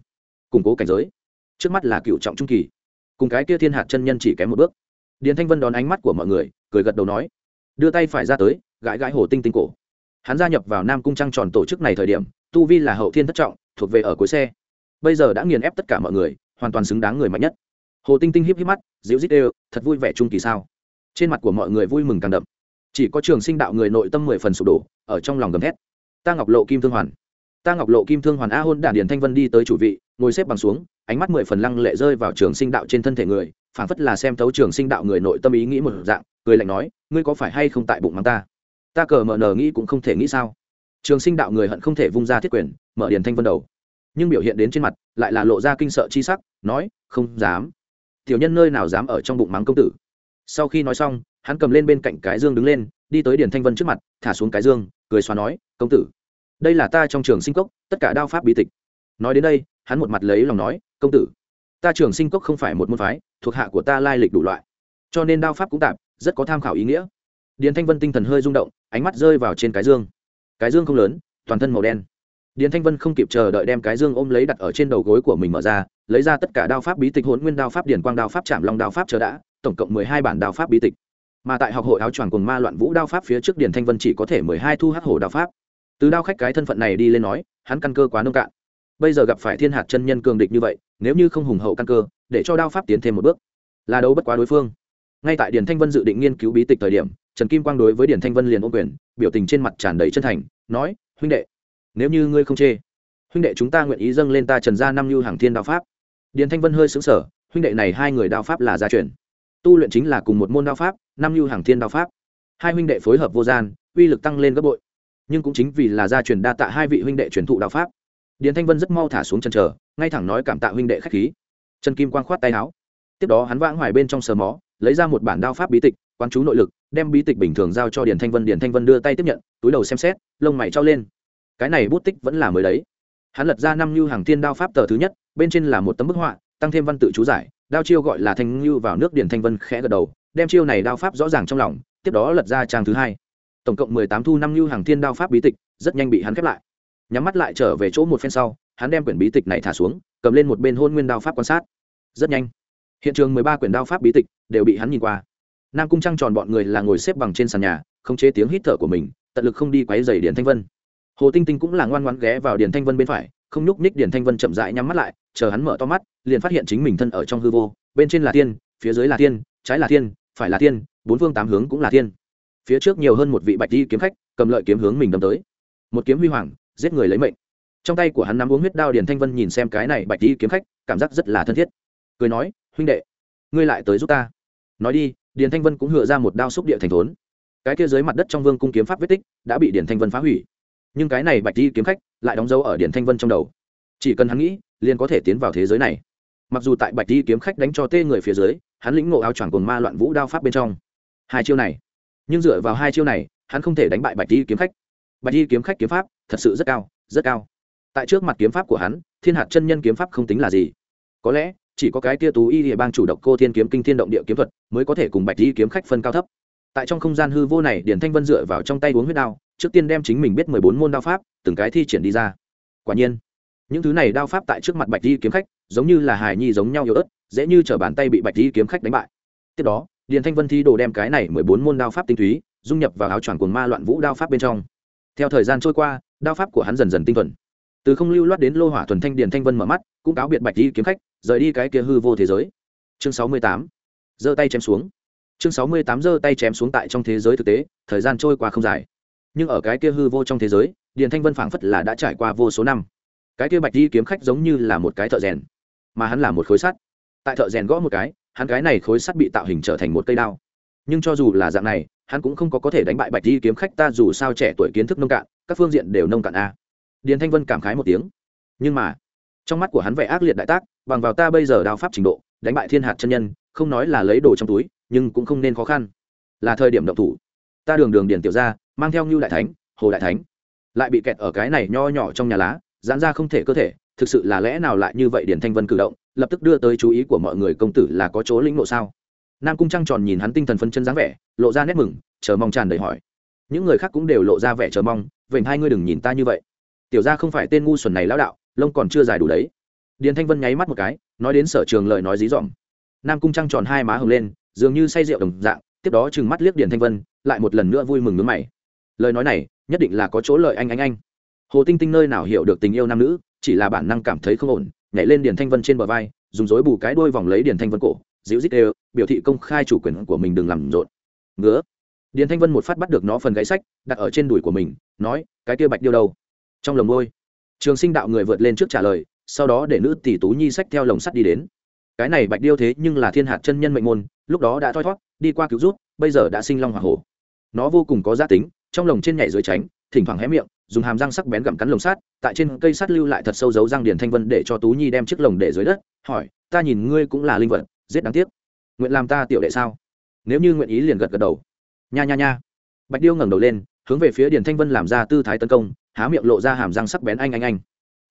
Củng cố cảnh giới. Trước mắt là cựu trọng trung kỳ. Cùng cái kia thiên hạt chân nhân chỉ kém một bước. Điền thanh vân đón ánh mắt của mọi người, cười gật đầu nói, đưa tay phải ra tới, gãi gãi hồ tinh tinh cổ. Hắn gia nhập vào nam cung trăng tròn tổ chức này thời điểm, tu vi là hậu thiên thất trọng, thuộc về ở cuối xe. Bây giờ đã nghiền ép tất cả mọi người, hoàn toàn xứng đáng người mạnh nhất. Hồ tinh tinh híp híp mắt, dịu dít đều, thật vui vẻ trung kỳ sao. Trên mặt của mọi người vui mừng càng đậm. Chỉ có trường sinh đạo người nội tâm mười phần sụp đổ, ở trong lòng gầm thét. Ta ngọc lộ kim thương hoàn ta ngọc lộ kim thương hoàn a hôn đản điền thanh vân đi tới chủ vị, ngồi xếp bằng xuống, ánh mắt mười phần lăng lệ rơi vào trường sinh đạo trên thân thể người, phảng phất là xem thấu trường sinh đạo người nội tâm ý nghĩ một dạng, cười lạnh nói, ngươi có phải hay không tại bụng mắng ta? Ta cờ mở nờ nghĩ cũng không thể nghĩ sao. Trường sinh đạo người hận không thể vung ra thiết quyền, mở điền thanh vân đầu. Nhưng biểu hiện đến trên mặt, lại là lộ ra kinh sợ chi sắc, nói, không dám. Tiểu nhân nơi nào dám ở trong bụng mắng công tử. Sau khi nói xong, hắn cầm lên bên cạnh cái dương đứng lên, đi tới điền thanh vân trước mặt, thả xuống cái dương, cười xóa nói, công tử đây là ta trong trường sinh cốc, tất cả đao pháp bí tịch. Nói đến đây, hắn một mặt lấy lòng nói, công tử, ta trường sinh cốc không phải một môn phái, thuộc hạ của ta lai lịch đủ loại. Cho nên đao pháp cũng tạp, rất có tham khảo ý nghĩa. Điền thanh vân tinh thần hơi rung động, ánh mắt rơi vào trên cái dương. Cái dương không lớn, toàn thân màu đen. Điền thanh vân không kịp chờ đợi đem cái dương ôm lấy đặt ở trên đầu gối của mình mở ra, lấy ra tất cả đao pháp bí tịch hôn nguyên đao pháp, điển quang đao pháp trảm long đao pháp chờ đã, tổng cộng mười hai bản đao pháp bí tịch. Mà tại học hội áo choàng cùng ma loạn vũ đao pháp phía trước, Điền thanh vân chỉ có thể mười hai thu hắc hồ đao pháp từ đao khách cái thân phận này đi lên nói, hắn căn cơ quá nông cạn. Bây giờ gặp phải thiên hạt chân nhân cường địch như vậy, nếu như không hùng hậu căn cơ, để cho đao pháp tiến thêm một bước, là đấu bất quá đối phương. Ngay tại điển thanh vân dự định nghiên cứu bí tịch thời điểm, trần kim quang đối với điển thanh vân liền ô quyền, biểu tình trên mặt tràn đầy chân thành, nói, huynh đệ, nếu như ngươi không chê, huynh đệ chúng ta nguyện ý dâng lên ta trần gia năm lưu hàng thiên đao pháp. Điền thanh vân hơi xứng sở huynh đệ này hai người đao pháp là gia truyền. Tu luyện chính là cùng một môn đao pháp, năm lưu hàng thiên đao pháp. Hai huynh đệ phối hợp vô gian, uy lực tăng lên gấp bội nhưng cũng chính vì là gia truyền đa tạ hai vị huynh đệ truyền thụ đạo pháp. Điền thanh vân rất mau thả xuống chân chờ, ngay thẳng nói cảm tạ huynh đệ khách khí. Trần kim quang khoát tay áo. Tiếp đó hắn vãng hoài bên trong sờ mó, lấy ra một bản đao pháp bí tịch, quán chú nội lực, đem bí tịch bình thường giao cho điền thanh vân, điền thanh vân đưa tay tiếp nhận, túi đầu xem xét, lông mày trao lên. Cái này bút tích vẫn là mới đấy. Hắn lật ra năm như hàng thiên đao pháp tờ thứ nhất, bên trên là một tấm bức họa, tăng thêm văn tự chú giải, đao chiêu gọi là thanh như vào nước điền thanh vân khẽ gật đầu, đem chiêu này đao pháp rõ ràng trong lòng, tiếp đó lật ra trang thứ hai tổng cộng mười tám thu năm lưu hàng thiên đao pháp bí tịch, rất nhanh bị hắn khép lại. Nhắm mắt lại trở về chỗ một phen sau, hắn đem quyển bí tịch này thả xuống, cầm lên một bên hôn nguyên đao pháp quan sát. Rất nhanh, hiện trường mười ba quyển đao pháp bí tịch đều bị hắn nhìn qua. Nam cung trăng tròn bọn người là ngồi xếp bằng trên sàn nhà, không chế tiếng hít thở của mình, tận lực không đi quáy dày điền thanh vân. Hồ tinh tinh cũng là ngoan ngoãn ghé vào điền thanh vân bên phải, không nhúc nhích điền thanh vân chậm rãi nhắm mắt lại, chờ hắn mở to mắt, liền phát hiện chính mình thân ở trong hư vô, bên trên là tiên, phía dưới là tiên, trái là tiên, phải là tiên, bốn phương tám hướng cũng là tiên phía trước nhiều hơn một vị bạch đi kiếm khách, cầm lợi kiếm hướng mình đâm tới. Một kiếm huy hoàng, giết người lấy mệnh. Trong tay của hắn nắm uống huyết đao điền thanh vân nhìn xem cái này bạch đi kiếm khách, cảm giác rất là thân thiết. Cười nói, huynh đệ, ngươi lại tới giúp ta. Nói đi, điền thanh vân cũng hựa ra một đao xúc địa thành thốn. Cái kia dưới mặt đất trong vương cung kiếm pháp vết tích đã bị điền thanh vân phá hủy. Nhưng cái này bạch đi kiếm khách lại đóng dấu ở điền thanh vân trong đầu. Chỉ cần hắn nghĩ, liền có thể tiến vào thế giới này. Mặc dù tại bạch đi kiếm khách đánh cho tê người phía dưới, hắn lĩnh ngộ áo choàng cồn ma loạn vũ đao pháp bên trong. Hai chiêu này nhưng dựa vào hai chiêu này, hắn không thể đánh bại bạch đi kiếm khách. Bạch đi kiếm khách kiếm pháp thật sự rất cao rất cao. Tại trước mặt kiếm pháp của hắn, thiên hạt chân nhân kiếm pháp không tính là gì. Có lẽ, chỉ có cái tia tú y địa bang chủ động cô thiên kiếm kinh thiên động địa kiếm thuật mới có thể cùng bạch đi kiếm khách phân cao thấp. Tại trong không gian hư vô này điển thanh vân dựa vào trong tay uống huyết đao, trước tiên đem chính mình biết mười bốn môn đao pháp, từng cái thi triển đi ra. Quả nhiên, những thứ này đao pháp tại trước mặt bạch di kiếm khách giống như là hài nhi giống nhau yếu ớt, dễ như t bàn tay bị bạch di kiếm khách đánh bại. Tiếp đó điền thanh vân thi đồ đem cái này mười bốn môn đao pháp tinh túy, dung nhập vào áo choàng cồn ma loạn vũ đao pháp bên trong. Theo thời gian trôi qua, đao pháp của hắn dần dần tinh thuần. Từ không lưu loát đến lô hỏa thuần thanh điền thanh vân mở mắt, cũng cáo biệt bạch Y kiếm khách, rời đi cái kia hư vô thế giới. Chương sáu mươi tám, giơ tay chém xuống. Chương sáu mươi tám, giơ tay chém xuống tại trong thế giới thực tế, thời gian trôi qua không dài. Nhưng ở cái kia hư vô trong thế giới, điền thanh vân phảng phất là đã trải qua vô số năm. Cái kia bạch Y kiếm khách giống như là một cái thợ rèn, mà hắn là một khối sắt. Tại thợ rèn gõ một cái hắn cái này khối sắt bị tạo hình trở thành một cây đao. Nhưng cho dù là dạng này, hắn cũng không có có thể đánh bại bạch di kiếm khách ta dù sao trẻ tuổi kiến thức nông cạn, các phương diện đều nông cạn a. Điền thanh vân cảm khái một tiếng. Nhưng mà, trong mắt của hắn vẻ ác liệt đại tác, bằng vào ta bây giờ đao pháp trình độ, đánh bại thiên hạt chân nhân, không nói là lấy đồ trong túi, nhưng cũng không nên khó khăn. Là thời điểm động thủ. Ta đường đường điền tiểu ra mang theo ngưu đại thánh, hồ đại thánh. Lại bị kẹt ở cái này nho nhỏ trong nhà lá, giãn ra không thể cơ thể thực sự là lẽ nào lại như vậy? Điển thanh vân cử động, lập tức đưa tới chú ý của mọi người, công tử là có chỗ lĩnh ngộ sao? Nam cung trăng tròn nhìn hắn tinh thần phân chân dáng vẻ, lộ ra nét mừng, chờ mong tràn đầy hỏi. Những người khác cũng đều lộ ra vẻ chờ mong vậy hai ngươi đừng nhìn ta như vậy. Tiểu ra không phải tên ngu xuẩn này lão đạo, lông còn chưa dài đủ đấy. Điền thanh vân nháy mắt một cái, nói đến sở trường lời nói dí dỏm. Nam cung trăng tròn hai má hồng lên, dường như say rượu đồng dạng, tiếp đó trừng mắt liếc điền thanh vân, lại một lần nữa vui mừng nước mày. Lời nói này, nhất định là có chỗ lợi anh anh anh. Hồ tinh tinh nơi nào hiểu được tình yêu nam nữ? Chỉ là bản năng cảm thấy không ổn nhảy lên điền thanh vân trên bờ vai dùng dối bù cái đuôi vòng lấy điền thanh vân cổ dịu dít đều biểu thị công khai chủ quyền của mình đừng làm rộn. Ngứa. Điền thanh vân một phát bắt được nó phần gãy sách đặt ở trên đùi của mình nói cái kia bạch điêu đâu? Trong lồng môi, trường sinh đạo người vượt lên trước trả lời sau đó để nữ tỷ tú nhi sách theo lồng sắt đi đến. Cái này bạch điêu thế nhưng là thiên hạt chân nhân mệnh môn lúc đó đã thoi thót đi qua cứu rút bây giờ đã sinh long hỏa hổ. Nó vô cùng có giá tính trong lồng trên nhảy dưới tránh thỉnh thoảng hé miệng, dùng hàm răng sắc bén gặm cắn lồng sắt, tại trên cây sắt lưu lại thật sâu dấu răng điền thanh vân để cho tú nhi đem chiếc lồng để dưới đất, hỏi, ta nhìn ngươi cũng là linh vật, giết đáng tiếc. Nguyện làm ta tiểu đệ sao? Nếu như nguyện ý liền gật gật đầu. Nha nha nha. Bạch điêu ngẩng đầu lên, hướng về phía điền thanh vân làm ra tư thái tấn công, há miệng lộ ra hàm răng sắc bén anh anh anh.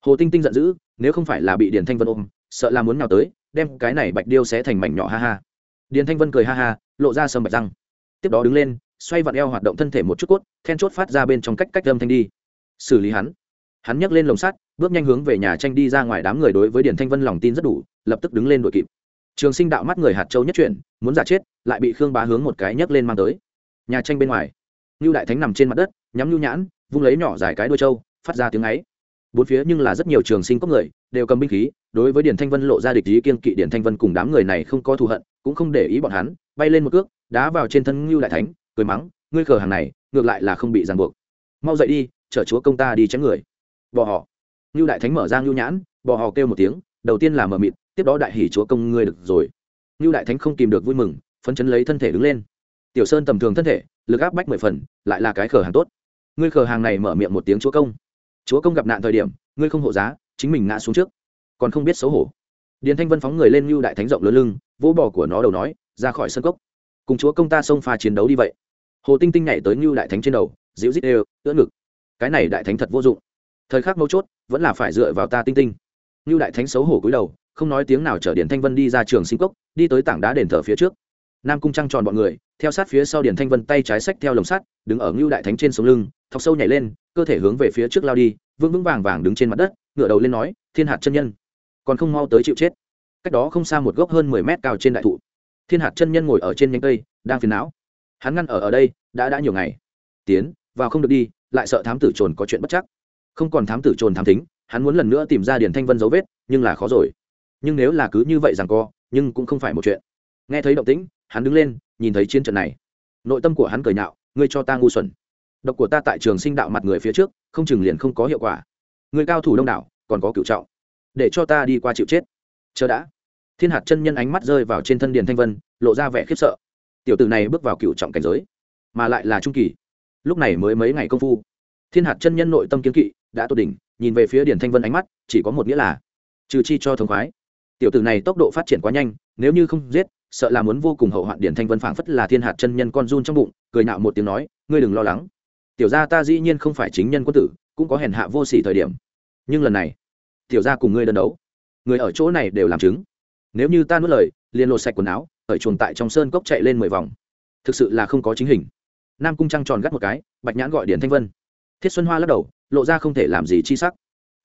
Hồ tinh tinh giận dữ, nếu không phải là bị điền thanh vân ôm, sợ là muốn nào tới, đem cái này bạch điêu sẽ thành mảnh nhỏ ha ha. Điền thanh vân cười ha ha, lộ ra sầm bạch răng. Tiếp đó đứng lên xoay vặn eo hoạt động thân thể một chút cốt, then chốt phát ra bên trong cách cách âm thanh đi. Xử lý hắn. Hắn nhấc lên lồng sắt, bước nhanh hướng về nhà tranh đi ra ngoài đám người đối với điền thanh vân lòng tin rất đủ, lập tức đứng lên đội kịp. Trường sinh đạo mắt người hạt châu nhất chuyển, muốn giả chết, lại bị khương bá hướng một cái nhấc lên mang tới. Nhà tranh bên ngoài. Ngưu đại thánh nằm trên mặt đất, nhắm nhu nhãn, vung lấy nhỏ dài cái đuôi trâu, phát ra tiếng ấy. Bốn phía nhưng là rất nhiều trường sinh có người, đều cầm binh khí, đối với điển thanh vân lộ ra địch ý kiên kỵ điển thanh vân cùng đám người này không có thù hận, cũng không để ý bọn hắn, bay lên một cước, đá vào trên thân ngưu đại thánh cười mắng, ngươi cờ hàng này, ngược lại là không bị ràng buộc. Mau dậy đi, chở chúa công ta đi chém người. Bò họ ngưu đại thánh mở ra ngưu nhãn, bò họ kêu một tiếng, đầu tiên là mờ mịt, tiếp đó đại hỉ chúa công ngươi được rồi. Ngưu đại thánh không kìm được vui mừng, phấn chấn lấy thân thể đứng lên. Tiểu sơn tầm thường thân thể, lực áp bách mười phần, lại là cái khờ hàng tốt. Ngươi khờ hàng này mở miệng một tiếng chúa công. Chúa công gặp nạn thời điểm, ngươi không hộ giá, chính mình ngã xuống trước. Còn không biết xấu hổ. Điền thanh vân phóng người lên mưu đại thánh rộng lớn lưng, vỗ bò của nó đầu nói, ra khỏi sân cốc. Cùng chúa công ta xông pha chiến đấu đi vậy hồ tinh tinh nhảy tới mưu đại thánh trên đầu, dịu dít đều, ưỡn ngực. Cái này đại thánh thật vô dụng. Thời khắc mấu chốt, vẫn là phải dựa vào ta tinh tinh. Mưu đại thánh xấu hổ cúi đầu, không nói tiếng nào chở điền thanh vân đi ra trường sinh cốc, đi tới tảng đá đền thờ phía trước. Nam cung trăng tròn bọn người, theo sát phía sau điền thanh vân tay trái sách theo lồng sắt, đứng ở ngưu đại thánh trên sống lưng, thọc sâu nhảy lên, cơ thể hướng về phía trước lao đi, vững vững vàng vàng đứng trên mặt đất ngựa đầu lên nói, thiên hạt chân nhân, còn không mau tới chịu chết. Cách đó không xa một gốc hơn mười mét cao trên đại thụ. Thiên hạt chân nhân ngồi ở trên nhánh cây, đang phiền não hắn ngăn ở ở đây, đã đã nhiều ngày. Tiến, vào không được đi, lại sợ thám tử trồn có chuyện bất chắc. Không còn thám tử trồn thám thính, hắn muốn lần nữa tìm ra điền thanh vân dấu vết, nhưng là khó rồi. Nhưng nếu là cứ như vậy rằng co, nhưng cũng không phải một chuyện. Nghe thấy động tĩnh, hắn đứng lên, nhìn thấy chiến trận này. Nội tâm của hắn cười nhạo, ngươi cho ta ngu xuẩn. Độc của ta tại trường sinh đạo mặt người phía trước, không chừng liền không có hiệu quả. Người cao thủ đông đảo, còn có cựu trọng. Để cho ta đi qua chịu chết. Chờ đã. Thiên hạt chân nhân ánh mắt rơi vào trên thân điền thanh vân, lộ ra vẻ khiếp sợ tiểu tử này bước vào cựu trọng cảnh giới, mà lại là trung kỳ. Lúc này mới mấy ngày công phu, thiên hạt chân nhân nội tâm kiến kỵ đã tốt đỉnh, nhìn về phía điền thanh vân ánh mắt, chỉ có một nghĩa là trừ chi cho thống khoái. Tiểu tử này tốc độ phát triển quá nhanh, nếu như không giết, sợ là muốn vô cùng hậu hoạn điển thanh vân phảng phất là thiên hạt chân nhân con run trong bụng, cười nạo một tiếng nói, ngươi đừng lo lắng. Tiểu gia ta dĩ nhiên không phải chính nhân quân tử, cũng có hèn hạ vô sỉ thời điểm. Nhưng lần này, tiểu gia cùng ngươi đơn đấu. Người ở chỗ này đều làm chứng. Nếu như ta nuốt lời, liền lột sạch quần áo ở chuồng tại trong sơn cốc chạy lên mười vòng. Thực sự là không có chính hình. Nam cung trăng tròn gắt một cái, bạch nhãn gọi điển thanh vân. Thiết xuân hoa lắc đầu, lộ ra không thể làm gì chi sắc.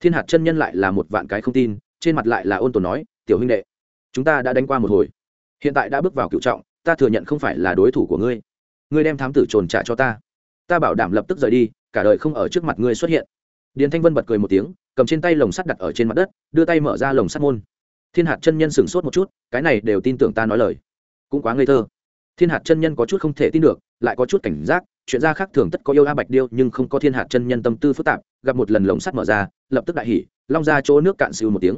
Thiên hạt chân nhân lại là một vạn cái không tin, trên mặt lại là ôn tồn nói, tiểu huynh đệ, chúng ta đã đánh qua một hồi. Hiện tại đã bước vào cựu trọng, ta thừa nhận không phải là đối thủ của ngươi. Ngươi đem thám tử trồn trả cho ta. Ta bảo đảm lập tức rời đi, cả đời không ở trước mặt ngươi xuất hiện. Điền thanh vân bật cười một tiếng, cầm trên tay lồng sắt đặt ở trên mặt đất, đưa tay mở ra lồng sắt môn. Thiên hạt chân nhân sửng sốt một chút, cái này đều tin tưởng ta nói lời cũng quá ngây thơ. Thiên hạt chân nhân có chút không thể tin được, lại có chút cảnh giác, chuyện ra khác thường tất có yêu a bạch điêu, nhưng không có thiên hạt chân nhân tâm tư phức tạp, gặp một lần lồng sắt mở ra, lập tức đại hỉ, long ra chỗ nước cạn siêu một tiếng.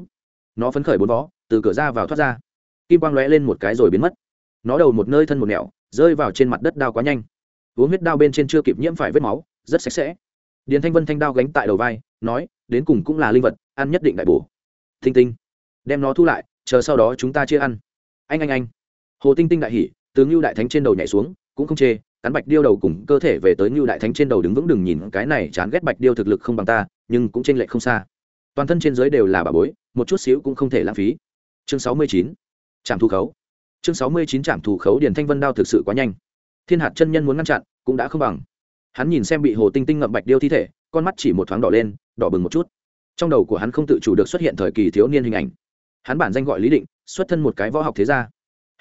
Nó phấn khởi bốn vó, từ cửa ra vào thoát ra. Kim quang lóe lên một cái rồi biến mất. Nó đầu một nơi thân một nẻo, rơi vào trên mặt đất đao quá nhanh. Uống huyết đao bên trên chưa kịp nhiễm phải vết máu, rất sạch sẽ. Điền thanh vân thanh đao gánh tại đầu vai, nói, đến cùng cũng là linh vật, ăn nhất định đại bổ. Thinh tinh, đem nó thu lại, chờ sau đó chúng ta chia ăn. Anh anh anh hồ tinh tinh đại hỉ tướng ngưu đại thánh trên đầu nhảy xuống, cũng không chê, cắn bạch điêu đầu cùng cơ thể về tới Lưu đại thánh trên đầu đứng vững đừng nhìn, cái này chán ghét bạch điêu thực lực không bằng ta, nhưng cũng trên lệch không xa. Toàn thân trên dưới đều là bà bối, một chút xíu cũng không thể lãng phí. Chương sáu mươi chín, trạm thu khấu. Chương sáu mươi chín trạm thủ khấu điền thanh vân đao thực sự quá nhanh. Thiên hạt chân nhân muốn ngăn chặn, cũng đã không bằng. Hắn nhìn xem bị hồ tinh tinh ngậm bạch điêu thi thể, con mắt chỉ một thoáng đỏ lên, đỏ bừng một chút. Trong đầu của hắn không tự chủ được xuất hiện thời kỳ thiếu niên hình ảnh. Hắn bản danh gọi lý định, xuất thân một cái võ học thế gia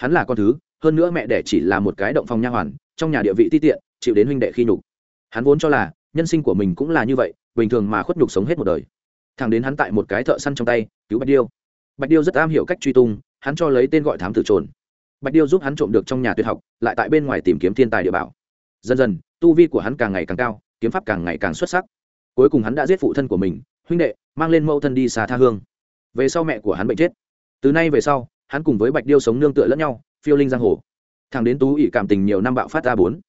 hắn là con thứ, hơn nữa mẹ đẻ chỉ là một cái động phòng nha hoàn, trong nhà địa vị ti tiện, chịu đến huynh đệ khi nhục. Hắn vốn cho là, nhân sinh của mình cũng là như vậy, bình thường mà khuất nhục sống hết một đời. Thằng đến hắn tại một cái thợ săn trong tay, cứu bạch điêu. Bạch điêu rất am hiểu cách truy tung, hắn cho lấy tên gọi thám tử trồn. Bạch điêu giúp hắn trộm được trong nhà tuyệt học, lại tại bên ngoài tìm kiếm thiên tài địa bảo. Dần dần, tu vi của hắn càng ngày càng cao, kiếm pháp càng ngày càng xuất sắc. Cuối cùng hắn đã giết phụ thân của mình, huynh đệ, mang lên mẫu thân đi xa tha hương. Về sau mẹ của hắn bệnh chết. Từ nay về sau hắn cùng với bạch điêu sống nương tựa lẫn nhau, phiêu linh giang hồ. Thằng đến tú ỉ cảm tình nhiều năm bạo phát a bốn.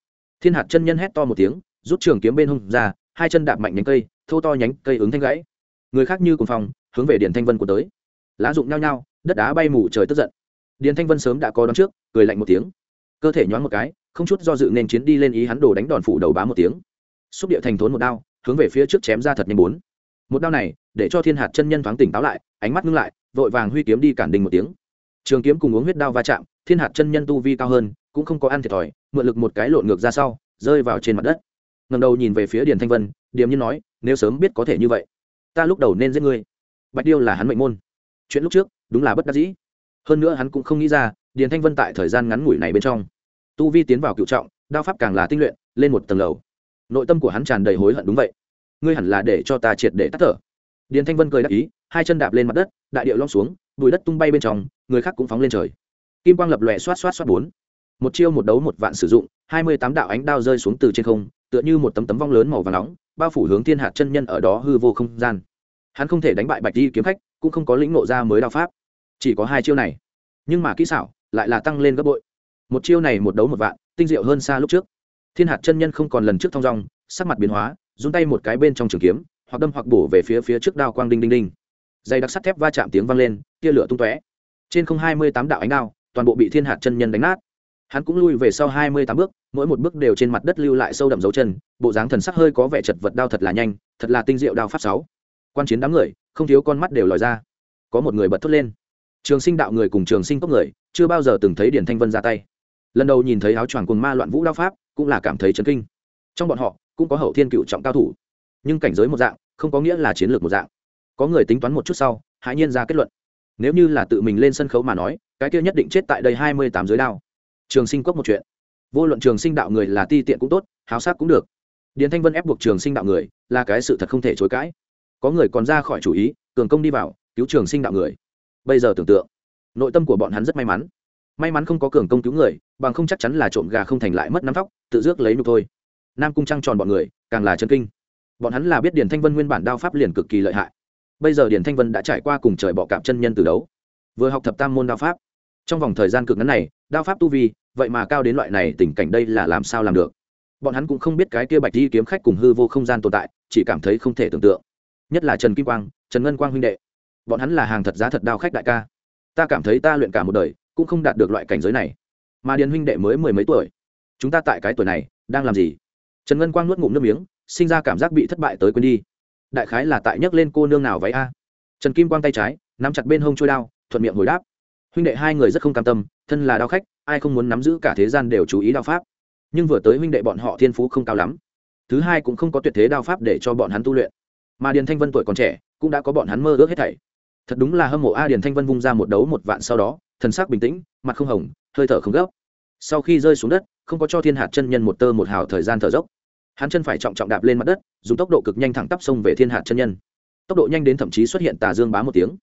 Thiên hạt chân nhân hét to một tiếng, rút trường kiếm bên hông ra, hai chân đạp mạnh nhánh cây, thô to nhánh cây ứng thanh gãy. Người khác như cùng phòng, hướng về điện thanh vân của tới. Lá rụng nhao nhao, đất đá bay mù trời tức giận. Điền thanh vân sớm đã có đón trước, cười lạnh một tiếng. Cơ thể nhoáng một cái, không chút do dự nên chiến đi lên ý hắn đổ đánh đòn phủ đầu bá một tiếng. Xúc địa thành thốn một đao, hướng về phía trước chém ra thật nhanh bốn. Một đao này, để cho thiên hạt chân nhân thoáng tỉnh táo lại, ánh mắt ngưng lại, vội vàng huy kiếm đi cản đình một tiếng trường kiếm cùng uống huyết đao va chạm, thiên hạt chân nhân tu vi cao hơn, cũng không có ăn thiệt thòi, mượn lực một cái lộn ngược ra sau, rơi vào trên mặt đất. Ngầm đầu nhìn về phía điền thanh vân, điềm nhiên nói, nếu sớm biết có thể như vậy, ta lúc đầu nên giết ngươi. Bạch điêu là hắn mệnh môn. Chuyện lúc trước, đúng là bất đắc dĩ. Hơn nữa hắn cũng không nghĩ ra, điền thanh vân tại thời gian ngắn ngủi này bên trong, tu vi tiến vào cựu trọng, đao pháp càng là tinh luyện, lên một tầng lầu. Nội tâm của hắn tràn đầy hối hận đúng vậy. Ngươi hẳn là để cho ta triệt để tắt thở. Điền thanh vân cười đáp ý, hai chân đạp lên mặt đất, đại điệu lom xuống, bùi đất tung bay bên trong người khác cũng phóng lên trời. Kim quang lập lòe xoát xoát xoát bốn. Một chiêu một đấu một vạn sử dụng, hai mươi tám đạo ánh đao rơi xuống từ trên không, tựa như một tấm tấm vong lớn màu và nóng, bao phủ hướng thiên hạt chân nhân ở đó hư vô không gian. Hắn không thể đánh bại bạch đi kiếm khách, cũng không có lĩnh nộ ra mới đao pháp. Chỉ có hai chiêu này. Nhưng mà kỹ xảo lại là tăng lên gấp bội. Một chiêu này một đấu một vạn, tinh diệu hơn xa lúc trước. Thiên hạt chân nhân không còn lần trước thong dong, sắc mặt biến hóa, run tay một cái bên trong trường kiếm, hoặc đâm hoặc bổ về phía phía trước đao quang đinh đinh đinh. Dây đặc sắt thép va chạm tiếng vang lên, tia lửa tung tóe trên không hai mươi tám đạo ánh đao, toàn bộ bị thiên hạt chân nhân đánh nát. Hắn cũng lui về sau hai mươi tám bước, mỗi một bước đều trên mặt đất lưu lại sâu đậm dấu chân, bộ dáng thần sắc hơi có vẻ chật vật đao thật là nhanh, thật là tinh diệu đao pháp sáu. Quan chiến đám người, không thiếu con mắt đều lòi ra. Có một người bật thốt lên. Trường sinh đạo người cùng trường sinh cốc người, chưa bao giờ từng thấy điển thanh vân ra tay. Lần đầu nhìn thấy áo choàng cùng ma loạn vũ đao pháp, cũng là cảm thấy chấn kinh. Trong bọn họ, cũng có hậu thiên cựu trọng cao thủ. Nhưng cảnh giới một dạng, không có nghĩa là chiến lược một dạng. Có người tính toán một chút sau hãy nhiên ra kết luận nếu như là tự mình lên sân khấu mà nói, cái kia nhất định chết tại đây hai mươi tám giới đao. Trường sinh cốc một chuyện. Vô luận trường sinh đạo người là ti tiện cũng tốt, háo sắc cũng được. Điền thanh vân ép buộc trường sinh đạo người, là cái sự thật không thể chối cãi. Có người còn ra khỏi chủ ý, cường công đi vào, cứu trường sinh đạo người. Bây giờ tưởng tượng, nội tâm của bọn hắn rất may mắn. May mắn không có cường công cứu người, bằng không chắc chắn là trộm gà không thành lại mất nắm tóc tự dước lấy nục thôi. Nam cung trăng tròn bọn người, càng là chân kinh. Bọn hắn là biết điền thanh vân nguyên bản đao pháp liền cực kỳ lợi hại bây giờ điền thanh vân đã trải qua cùng trời bọ cạp chân nhân từ đấu. Vừa học thập tam môn đao pháp. Trong vòng thời gian cực ngắn này, đao pháp tu vi, vậy mà cao đến loại này tình cảnh đây là làm sao làm được? Bọn hắn cũng không biết cái kia bạch di kiếm khách cùng hư vô không gian tồn tại, chỉ cảm thấy không thể tưởng tượng. Nhất là trần kim quang, trần ngân quang huynh đệ. Bọn hắn là hàng thật giá thật đao khách đại ca. Ta cảm thấy ta luyện cả một đời, cũng không đạt được loại cảnh giới này. Mà điền huynh đệ mới mười mấy tuổi. Chúng ta tại cái tuổi này, đang làm gì? Trần ngân quang nuốt ngụm nước miếng, sinh ra cảm giác bị thất bại tới quên đi đại khái là tại nhấc lên cô nương nào váy a. Trần kim quang tay trái, nắm chặt bên hông trôi đao, thuận miệng hồi đáp. Huynh đệ hai người rất không cam tâm, thân là đao khách, ai không muốn nắm giữ cả thế gian đều chú ý đao pháp. Nhưng vừa tới huynh đệ bọn họ thiên phú không cao lắm. Thứ hai cũng không có tuyệt thế đao pháp để cho bọn hắn tu luyện. Mà điền thanh vân tuổi còn trẻ, cũng đã có bọn hắn mơ ước hết thảy. Thật đúng là hâm mộ a điền thanh vân vung ra một đấu một vạn sau đó, thần sắc bình tĩnh, mặt không hồng, hơi thở không gấp. Sau khi rơi xuống đất, không có cho thiên hạt chân nhân một tơ một hào thời gian thở dốc hắn chân phải trọng trọng đạp lên mặt đất, dùng tốc độ cực nhanh thẳng tắp sông về thiên hạt chân nhân. Tốc độ nhanh đến thậm chí xuất hiện tà dương bá một tiếng.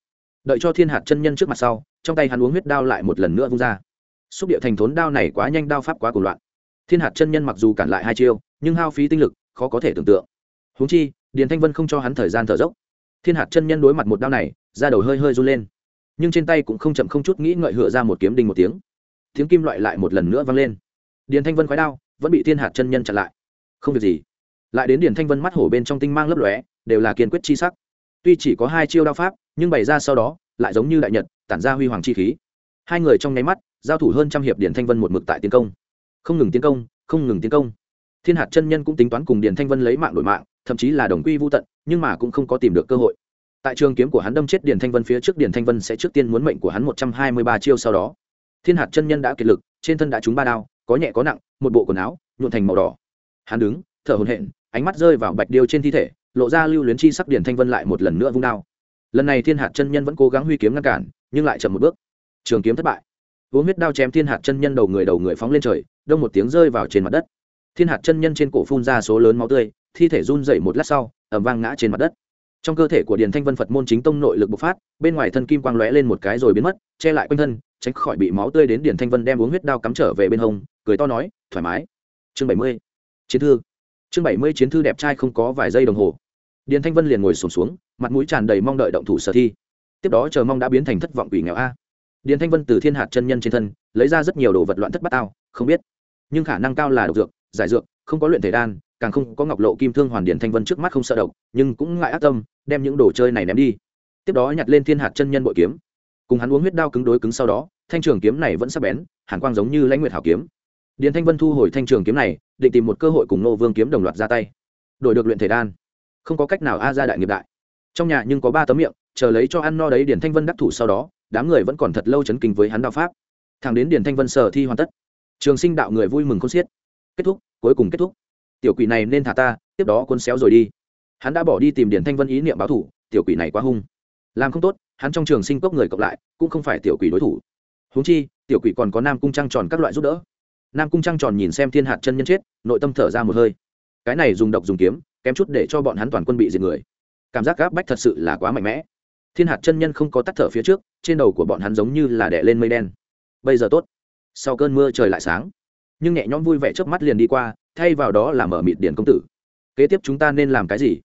Đợi cho thiên hạt chân nhân trước mặt sau, trong tay hắn uống huyết đao lại một lần nữa vung ra. Xúc địa thành thốn đao này quá nhanh, đao pháp quá cuồng loạn. Thiên hạt chân nhân mặc dù cản lại hai chiêu, nhưng hao phí tinh lực, khó có thể tưởng tượng. Húng chi, điền thanh vân không cho hắn thời gian thở dốc. Thiên hạt chân nhân đối mặt một đao này ra đầu hơi hơi run lên. Nhưng trên tay cũng không chậm không chút nghĩ ngợi hựa ra một kiếm đinh một tiếng. Tiếng kim loại lại một lần nữa vang lên. Điền thanh vân khoái đao, vẫn bị thiên hạt chân nhân chặn lại không việc gì. Lại đến điền thanh vân mắt hổ bên trong tinh mang lấp lóe, đều là kiên quyết chi sắc. Tuy chỉ có hai chiêu đao pháp, nhưng bày ra sau đó, lại giống như đại nhật, tản ra huy hoàng chi khí. Hai người trong nháy mắt, giao thủ hơn trăm hiệp điển thanh vân một mực tại tiến công. Không ngừng tiến công, không ngừng tiến công. Thiên hạt chân nhân cũng tính toán cùng điền thanh vân lấy mạng đổi mạng, thậm chí là đồng quy vô tận, nhưng mà cũng không có tìm được cơ hội. Tại trường kiếm của hắn đâm chết điền thanh vân phía trước, điền thanh vân sẽ trước tiên muốn mệnh của hắn một trăm hai mươi ba chiêu sau đó. Thiên hạt chân nhân đã kiệt lực, trên thân đã trúng ba đao, có nhẹ có nặng, một bộ quần áo, nhuộn thành màu đỏ hắn đứng, thở hồn hện ánh mắt rơi vào bạch điêu trên thi thể, lộ ra lưu luyến chi sắc điển thanh vân lại một lần nữa vung đao. Lần này thiên hạt chân nhân vẫn cố gắng huy kiếm ngăn cản, nhưng lại chậm một bước. Trường kiếm thất bại. Uống huyết đao chém thiên hạt chân nhân đầu người đầu người phóng lên trời, đông một tiếng rơi vào trên mặt đất. Thiên hạt chân nhân trên cổ phun ra số lớn máu tươi, thi thể run dậy một lát sau ẩm vang ngã trên mặt đất. Trong cơ thể của điền thanh vân phật môn chính tông nội lực bộc phát, bên ngoài thân kim quang lóe lên một cái rồi biến mất, che lại quanh thân, tránh khỏi bị máu tươi đến điền thanh vân đem uống huyết đao cắm trở về bên hông, cười to nói, thoải mái. Chương bảy mươi chiến thư. Chương bảy mươi chiến thư đẹp trai không có vài giây đồng hồ. Điền thanh vân liền ngồi sùng xuống, xuống mặt mũi tràn đầy mong đợi động thủ sở thi. Tiếp đó chờ mong đã biến thành thất vọng quỷ nghèo a. Điền thanh vân từ thiên hạt chân nhân trên thân lấy ra rất nhiều đồ vật loạn thất bát ao không biết. Nhưng khả năng cao là độc dược giải dược không có luyện thể đan càng không có ngọc lộ kim thương hoàn điền thanh vân trước mắt không sợ độc nhưng cũng ngại ác tâm đem những đồ chơi này ném đi. Tiếp đó nhặt lên thiên hạt chân nhân bội kiếm. Cùng hắn uống huyết đao cứng đối cứng sau đó thanh trường kiếm này vẫn sắc bén hàn quang giống như lãnh nguyệt hảo kiếm điền thanh vân thu hồi thanh trường kiếm này, định tìm một cơ hội cùng nô vương kiếm đồng loạt ra tay. Đổi được luyện thể đan. Không có cách nào a ra đại nghiệp đại. Trong nhà nhưng có ba tấm miệng, chờ lấy cho ăn no đấy điền thanh vân đắc thủ sau đó, đám người vẫn còn thật lâu chấn kinh với hắn đạo pháp. Thẳng đến điền thanh vân sở thi hoàn tất, trường sinh đạo người vui mừng không xiết. Kết thúc, cuối cùng kết thúc. Tiểu quỷ này nên thả ta, tiếp đó quân xéo rồi đi. Hắn đã bỏ đi tìm điền thanh vân ý niệm báo thủ, tiểu quỷ này quá hung. Làm không tốt, hắn trong trường sinh cốc người cộng lại, cũng không phải tiểu quỷ đối thủ. Huống chi, tiểu quỷ còn có nam cung trăng tròn các loại giúp đỡ nam cung trăng tròn nhìn xem thiên hạt chân nhân chết, nội tâm thở ra một hơi. Cái này dùng độc dùng kiếm, kém chút để cho bọn hắn toàn quân bị diệt người. Cảm giác gáp bách thật sự là quá mạnh mẽ. Thiên hạt chân nhân không có tắt thở phía trước, trên đầu của bọn hắn giống như là đẻ lên mây đen. Bây giờ tốt. Sau cơn mưa trời lại sáng, nhưng nhẹ nhõm vui vẻ trước mắt liền đi qua, thay vào đó là mở mịt điển công tử. Kế tiếp chúng ta nên làm cái gì?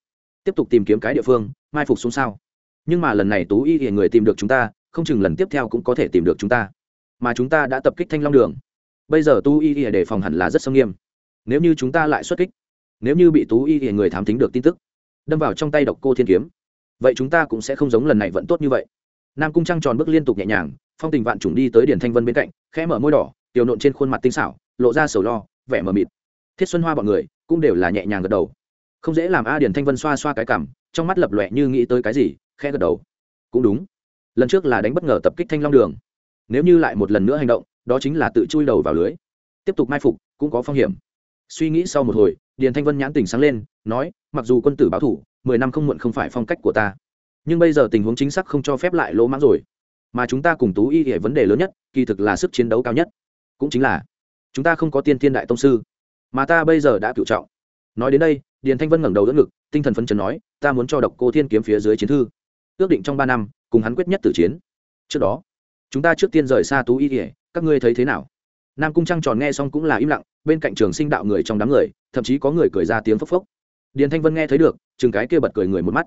Tiếp tục tìm kiếm cái địa phương, mai phục xuống sao? Nhưng mà lần này tú y thì người tìm được chúng ta, không chừng lần tiếp theo cũng có thể tìm được chúng ta. Mà chúng ta đã tập kích thanh long đường bây giờ Tu y thì đề phòng hẳn là rất sâm nghiêm. Nếu như chúng ta lại xuất kích, nếu như bị tú y thì người thám tính được tin tức, đâm vào trong tay độc cô thiên kiếm, vậy chúng ta cũng sẽ không giống lần này vẫn tốt như vậy. Nam cung trăng tròn bước liên tục nhẹ nhàng, phong tình vạn trùng đi tới điển thanh vân bên cạnh, khẽ mở môi đỏ, tiểu nộn trên khuôn mặt tinh xảo, lộ ra sầu lo, vẻ mờ mịt. Thiết xuân hoa bọn người cũng đều là nhẹ nhàng gật đầu. Không dễ làm a điển thanh vân xoa xoa cái cảm, trong mắt lập lọe như nghĩ tới cái gì, khẽ gật đầu. Cũng đúng. Lần trước là đánh bất ngờ tập kích thanh long đường. Nếu như lại một lần nữa hành động đó chính là tự chui đầu vào lưới. Tiếp tục mai phục, cũng có phong hiểm. Suy nghĩ sau một hồi, điền thanh vân nhãn tình sáng lên, nói, mặc dù quân tử báo thủ, mười năm không muộn không phải phong cách của ta. Nhưng bây giờ tình huống chính xác không cho phép lại lỗ mãng rồi. Mà chúng ta cùng tú y hệ vấn đề lớn nhất, kỳ thực là sức chiến đấu cao nhất. Cũng chính là, chúng ta không có tiên thiên đại tông sư. Mà ta bây giờ đã cựu trọng. Nói đến đây, điền thanh vân ngẩng đầu đỡ ngực, tinh thần phấn chấn nói, ta muốn cho độc cô thiên kiếm phía dưới chiến thư. Ước định trong ba năm, cùng hắn quyết nhất tử chiến. Trước đó, chúng ta trước tiên rời xa tú y hệ các ngươi thấy thế nào? Nam cung trăng tròn nghe xong cũng là im lặng, bên cạnh trường sinh đạo người trong đám người, thậm chí có người cười ra tiếng phốc phốc. Điền thanh vân nghe thấy được, chừng cái kia bật cười người một mắt.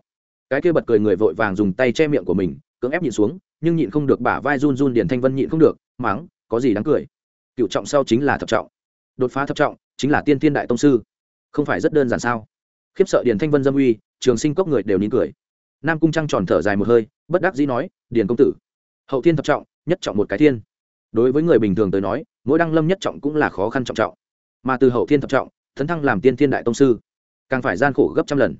Cái kia bật cười người vội vàng dùng tay che miệng của mình, cưỡng ép nhịn xuống, nhưng nhịn không được bả vai run run điền thanh vân nhịn không được, mắng, có gì đáng cười? Cựu trọng sau chính là thập trọng. Đột phá thập trọng, chính là tiên tiên đại tông sư. Không phải rất đơn giản sao? Khiếp sợ điền thanh vân dâm uy, trường sinh cốc người đều nín cười. Nam cung trăng tròn thở dài một hơi, bất đắc dĩ nói, điền công tử, hậu thiên thập trọng, nhất trọng một cái thiên đối với người bình thường tới nói, mỗi đăng lâm nhất trọng cũng là khó khăn trọng trọng. Mà từ hậu thiên thập trọng thấn thăng làm tiên thiên đại tông sư, càng phải gian khổ gấp trăm lần.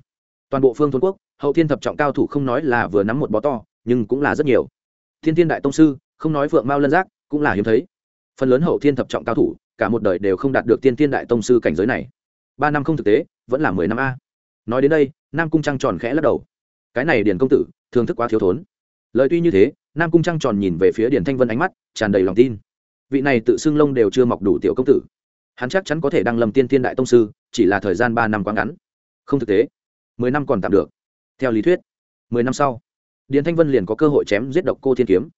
Toàn bộ phương thôn quốc, hậu thiên thập trọng cao thủ không nói là vừa nắm một bó to, nhưng cũng là rất nhiều. Thiên thiên đại tông sư, không nói phượng mao lân giác, cũng là hiếm thấy. Phần lớn hậu thiên thập trọng cao thủ, cả một đời đều không đạt được tiên thiên đại tông sư cảnh giới này. Ba năm không thực tế, vẫn là mười năm a. Nói đến đây, nam cung trăng tròn khẽ lắc đầu. Cái này điền công tử thường thức quá thiếu thốn. Lời tuy như thế nam cung trăng tròn nhìn về phía điền thanh vân ánh mắt, tràn đầy lòng tin. Vị này tự xưng lông đều chưa mọc đủ tiểu công tử. Hắn chắc chắn có thể đăng lầm tiên thiên đại tông sư, chỉ là thời gian ba năm quá ngắn. Không thực tế. Mười năm còn tạm được. Theo lý thuyết, mười năm sau, điền thanh vân liền có cơ hội chém giết độc cô thiên kiếm.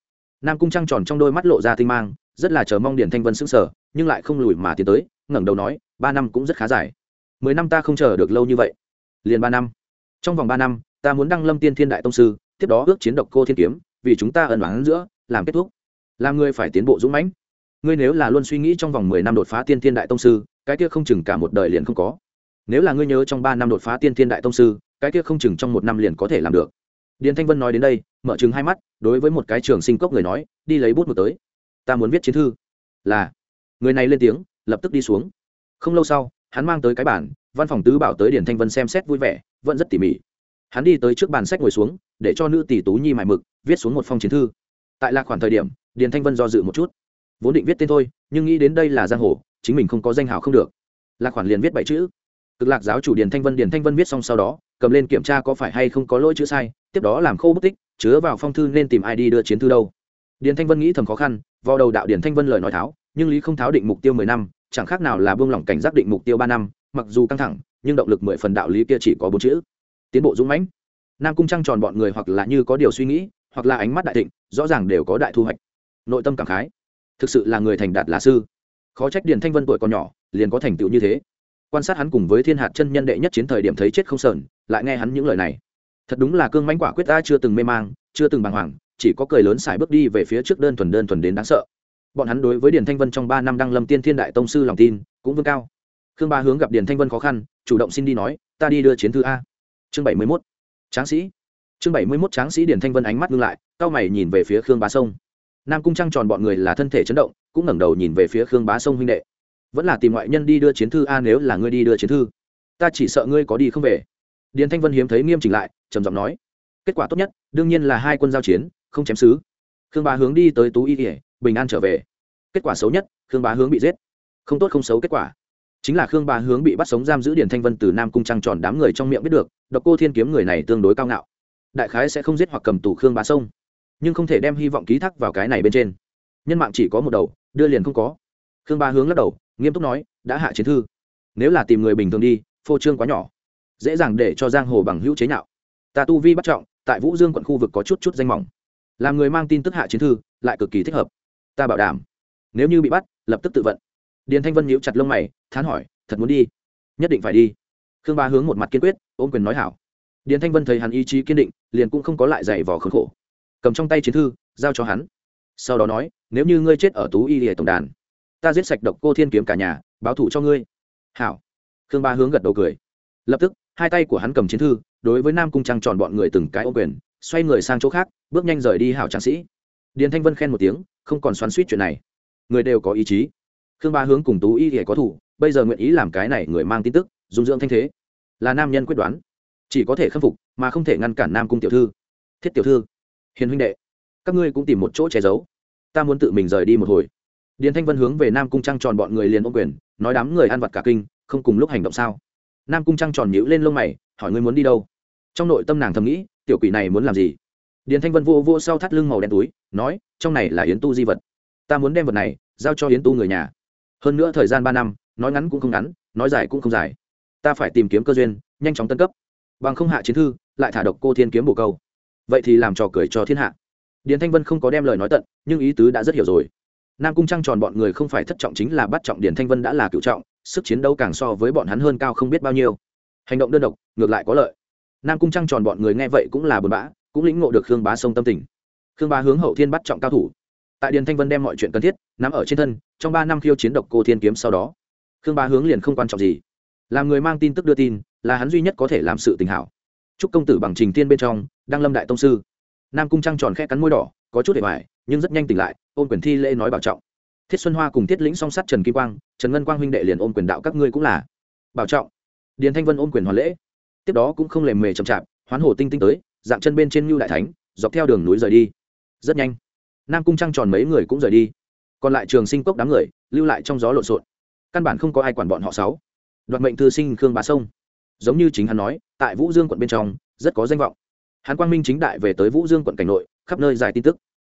Nam cung trăng tròn trong đôi mắt lộ ra tinh mang, rất là chờ mong điền thanh vân s sở nhưng lại không lùi mà tiến tới, ngẩng đầu nói, ba năm cũng rất khá dài. Mười năm ta không chờ được lâu như vậy. Liền ba năm. Trong vòng ba năm, ta muốn đăng lâm tiên thiên đại tông sư, tiếp đó ước chiến độc cô thiên kiếm vì chúng ta ẩn đoán giữa, làm kết thúc. Làm ngươi phải tiến bộ dũng mãnh. Ngươi nếu là luôn suy nghĩ trong vòng mười năm đột phá tiên thiên đại tông sư, cái kia không chừng cả một đời liền không có. Nếu là ngươi nhớ trong ba năm đột phá tiên thiên đại tông sư, cái kia không chừng trong một năm liền có thể làm được. Điền thanh vân nói đến đây, mở chừng hai mắt, đối với một cái trường sinh cốc người nói, đi lấy bút một tới. Ta muốn viết chiến thư. Là. Người này lên tiếng, lập tức đi xuống. Không lâu sau, hắn mang tới cái bản văn phòng tứ bảo tới Điền thanh vân xem xét vui vẻ, vẫn rất tỉ mỉ. Hắn đi tới trước bàn sách ngồi xuống, để cho nữ tỷ tú nhi mải mực viết xuống một phong chiến thư. Tại lạc khoản thời điểm, điền thanh vân do dự một chút. Vốn định viết tên thôi, nhưng nghĩ đến đây là giang hồ, chính mình không có danh hào không được. Lạc khoản liền viết bảy chữ. Cực lạc giáo chủ điền thanh vân, điền thanh vân viết xong sau đó, cầm lên kiểm tra có phải hay không có lỗi chữ sai, tiếp đó làm khô bút tích, chứa vào phong thư nên tìm ai đi đưa chiến thư đâu. Điền thanh vân nghĩ thầm khó khăn, vào đầu đạo điền thanh vân lời nói tháo, nhưng lý không tháo định mục tiêu mười năm, chẳng khác nào là buông lỏng cảnh giác định mục tiêu ba năm, mặc dù căng thẳng, nhưng động lực mười phần đạo lý kia chỉ có bốn chữ. Tiến bộ dũng mãnh. Nam cung trăng tròn bọn người hoặc là như có điều suy nghĩ hoặc là ánh mắt đại thịnh, rõ ràng đều có đại thu hoạch. Nội tâm cảm khái. Thực sự là người thành đạt là sư. Khó trách điền thanh vân tuổi còn nhỏ, liền có thành tựu như thế. Quan sát hắn cùng với thiên hạt chân nhân đệ nhất chiến thời điểm thấy chết không sờn, lại nghe hắn những lời này. Thật đúng là cương mánh quả quyết ta chưa từng mê mang, chưa từng bàng hoàng, chỉ có cười lớn xài bước đi về phía trước đơn thuần đơn thuần đến đáng sợ. Bọn hắn đối với điền thanh vân trong ba năm đăng lâm tiên thiên đại tông sư lòng tin, cũng vương cao. Khương ba hướng gặp điền thanh vân khó khăn, chủ động xin đi nói, ta đi đưa chiến thư a. Chương bảy mươi mốt. Tráng sĩ chương bảy mươi mốt tráng sĩ điền thanh vân ánh mắt ngưng lại, cao mày nhìn về phía khương bá sông. Nam cung trăng tròn bọn người là thân thể chấn động, cũng ngẩng đầu nhìn về phía khương bá sông huynh đệ. Vẫn là tìm ngoại nhân đi đưa chiến thư a, nếu là ngươi đi đưa chiến thư, ta chỉ sợ ngươi có đi không về. Điền thanh vân hiếm thấy nghiêm chỉnh lại, trầm giọng nói, kết quả tốt nhất, đương nhiên là hai quân giao chiến, không chém xứ khương bá hướng đi tới tú y kỉa bình an trở về. Kết quả xấu nhất, khương bá hướng bị giết. Không tốt không xấu kết quả. Chính là khương bá hướng bị bắt sống giam giữ điền thanh vân từ nam cung trăng tròn đám người trong miệng biết được, độc cô thiên kiếm người này tương đối cao ngạo đại khái sẽ không giết hoặc cầm tù khương bá sông. Nhưng không thể đem hy vọng ký thác vào cái này bên trên. Nhân mạng chỉ có một đầu, đưa liền không có. Khương bá hướng lắc đầu, nghiêm túc nói, đã hạ chiến thư. Nếu là tìm người bình thường đi, phô trương quá nhỏ. Dễ dàng để cho giang hồ bằng hữu chế nhạo. Ta tu vi bắt trọng, tại vũ dương quận khu vực có chút chút danh mỏng. Làm người mang tin tức hạ chiến thư, lại cực kỳ thích hợp. Ta bảo đảm, nếu như bị bắt, lập tức tự vận. Điền thanh vân nhíu chặt lông mày, thán hỏi, thật muốn đi? Nhất định phải đi. Khương ba hướng một mặt kiên quyết, ôm quyền nói hảo điền thanh vân thấy hắn ý chí kiên định, liền cũng không có lại giày vò khốn khổ. Cầm trong tay chiến thư, giao cho hắn. Sau đó nói, nếu như ngươi chết ở tú y hệ tổng đàn, ta giết sạch độc cô thiên kiếm cả nhà, báo thủ cho ngươi. Hảo. Khương ba hướng gật đầu cười. Lập tức, hai tay của hắn cầm chiến thư, đối với nam cung trăng tròn bọn người từng cái ô quyền, xoay người sang chỗ khác, bước nhanh rời đi hảo tráng sĩ. Điền thanh vân khen một tiếng, không còn xoắn suýt chuyện này. Người đều có ý chí. Khương ba hướng cùng tú y thì có thủ, bây giờ nguyện ý làm cái này người mang tin tức, dung dưỡng thanh thế. Là nam nhân quyết đoán chỉ có thể khâm phục, mà không thể ngăn cản nam cung tiểu thư. Thiết tiểu thư, hiền huynh đệ, các ngươi cũng tìm một chỗ che giấu. Ta muốn tự mình rời đi một hồi. Điền thanh vân hướng về nam cung trăng tròn bọn người liền ô quyền, nói đám người ăn vặt cả kinh, không cùng lúc hành động sao? Nam cung trăng tròn nhíu lên lông mày, hỏi ngươi muốn đi đâu? Trong nội tâm nàng thầm nghĩ, tiểu quỷ này muốn làm gì? Điền thanh vân vô vô sau thắt lưng màu đen túi, nói, trong này là yến tu di vật. Ta muốn đem vật này giao cho yến tu người nhà. Hơn nữa thời gian ba năm, nói ngắn cũng không ngắn, nói dài cũng không dài. Ta phải tìm kiếm cơ duyên, nhanh chóng tân cấp bằng không hạ chiến thư, lại thả độc cô thiên kiếm bồ câu. Vậy thì làm trò cười cho thiên hạ. Điền thanh vân không có đem lời nói tận, nhưng ý tứ đã rất hiểu rồi. Nam cung trăng tròn bọn người không phải thất trọng chính là bắt trọng điền thanh vân đã là cựu trọng, sức chiến đấu càng so với bọn hắn hơn cao không biết bao nhiêu. Hành động đơn độc, ngược lại có lợi. Nam cung trăng tròn bọn người nghe vậy cũng là bờ bã, cũng lĩnh ngộ được khương bá sông tâm tình. Khương bá hướng hậu thiên bắt trọng cao thủ. Tại điền thanh vân đem mọi chuyện cần thiết nắm ở trên thân, trong ba năm khiêu chiến độc cô thiên kiếm sau đó, khương bá hướng liền không quan trọng gì làm người mang tin tức đưa tin, là hắn duy nhất có thể làm sự tình hảo. Chúc công tử bằng trình tiên bên trong đang lâm đại tông sư. Nam cung trăng tròn khe cắn môi đỏ, có chút hệ hoài, nhưng rất nhanh tỉnh lại ôm quyền thi lễ nói bảo trọng. Thiết xuân hoa cùng thiết lĩnh song sắt trần kim quang, trần ngân quang huynh đệ liền ôm quyền đạo các ngươi cũng là. Bảo trọng. Điền thanh vân ôm quyền hoàn lễ. Tiếp đó cũng không lề mề chậm chạp, hoán hổ tinh tinh tới, dạng chân bên trên ngưu đại thánh, dọc theo đường núi rời đi. Rất nhanh, nam cung trăng tròn mấy người cũng rời đi. Còn lại trường sinh cốc đám người, lưu lại trong gió lộn xộn. Căn bản không có ai quản bọn họ sáu đoạt mệnh thư sinh khương bá sông. Giống như chính hắn nói, tại vũ dương quận bên trong, rất có danh vọng. Hắn quang minh chính đại về tới vũ dương quận cảnh nội, khắp nơi dài tin tức.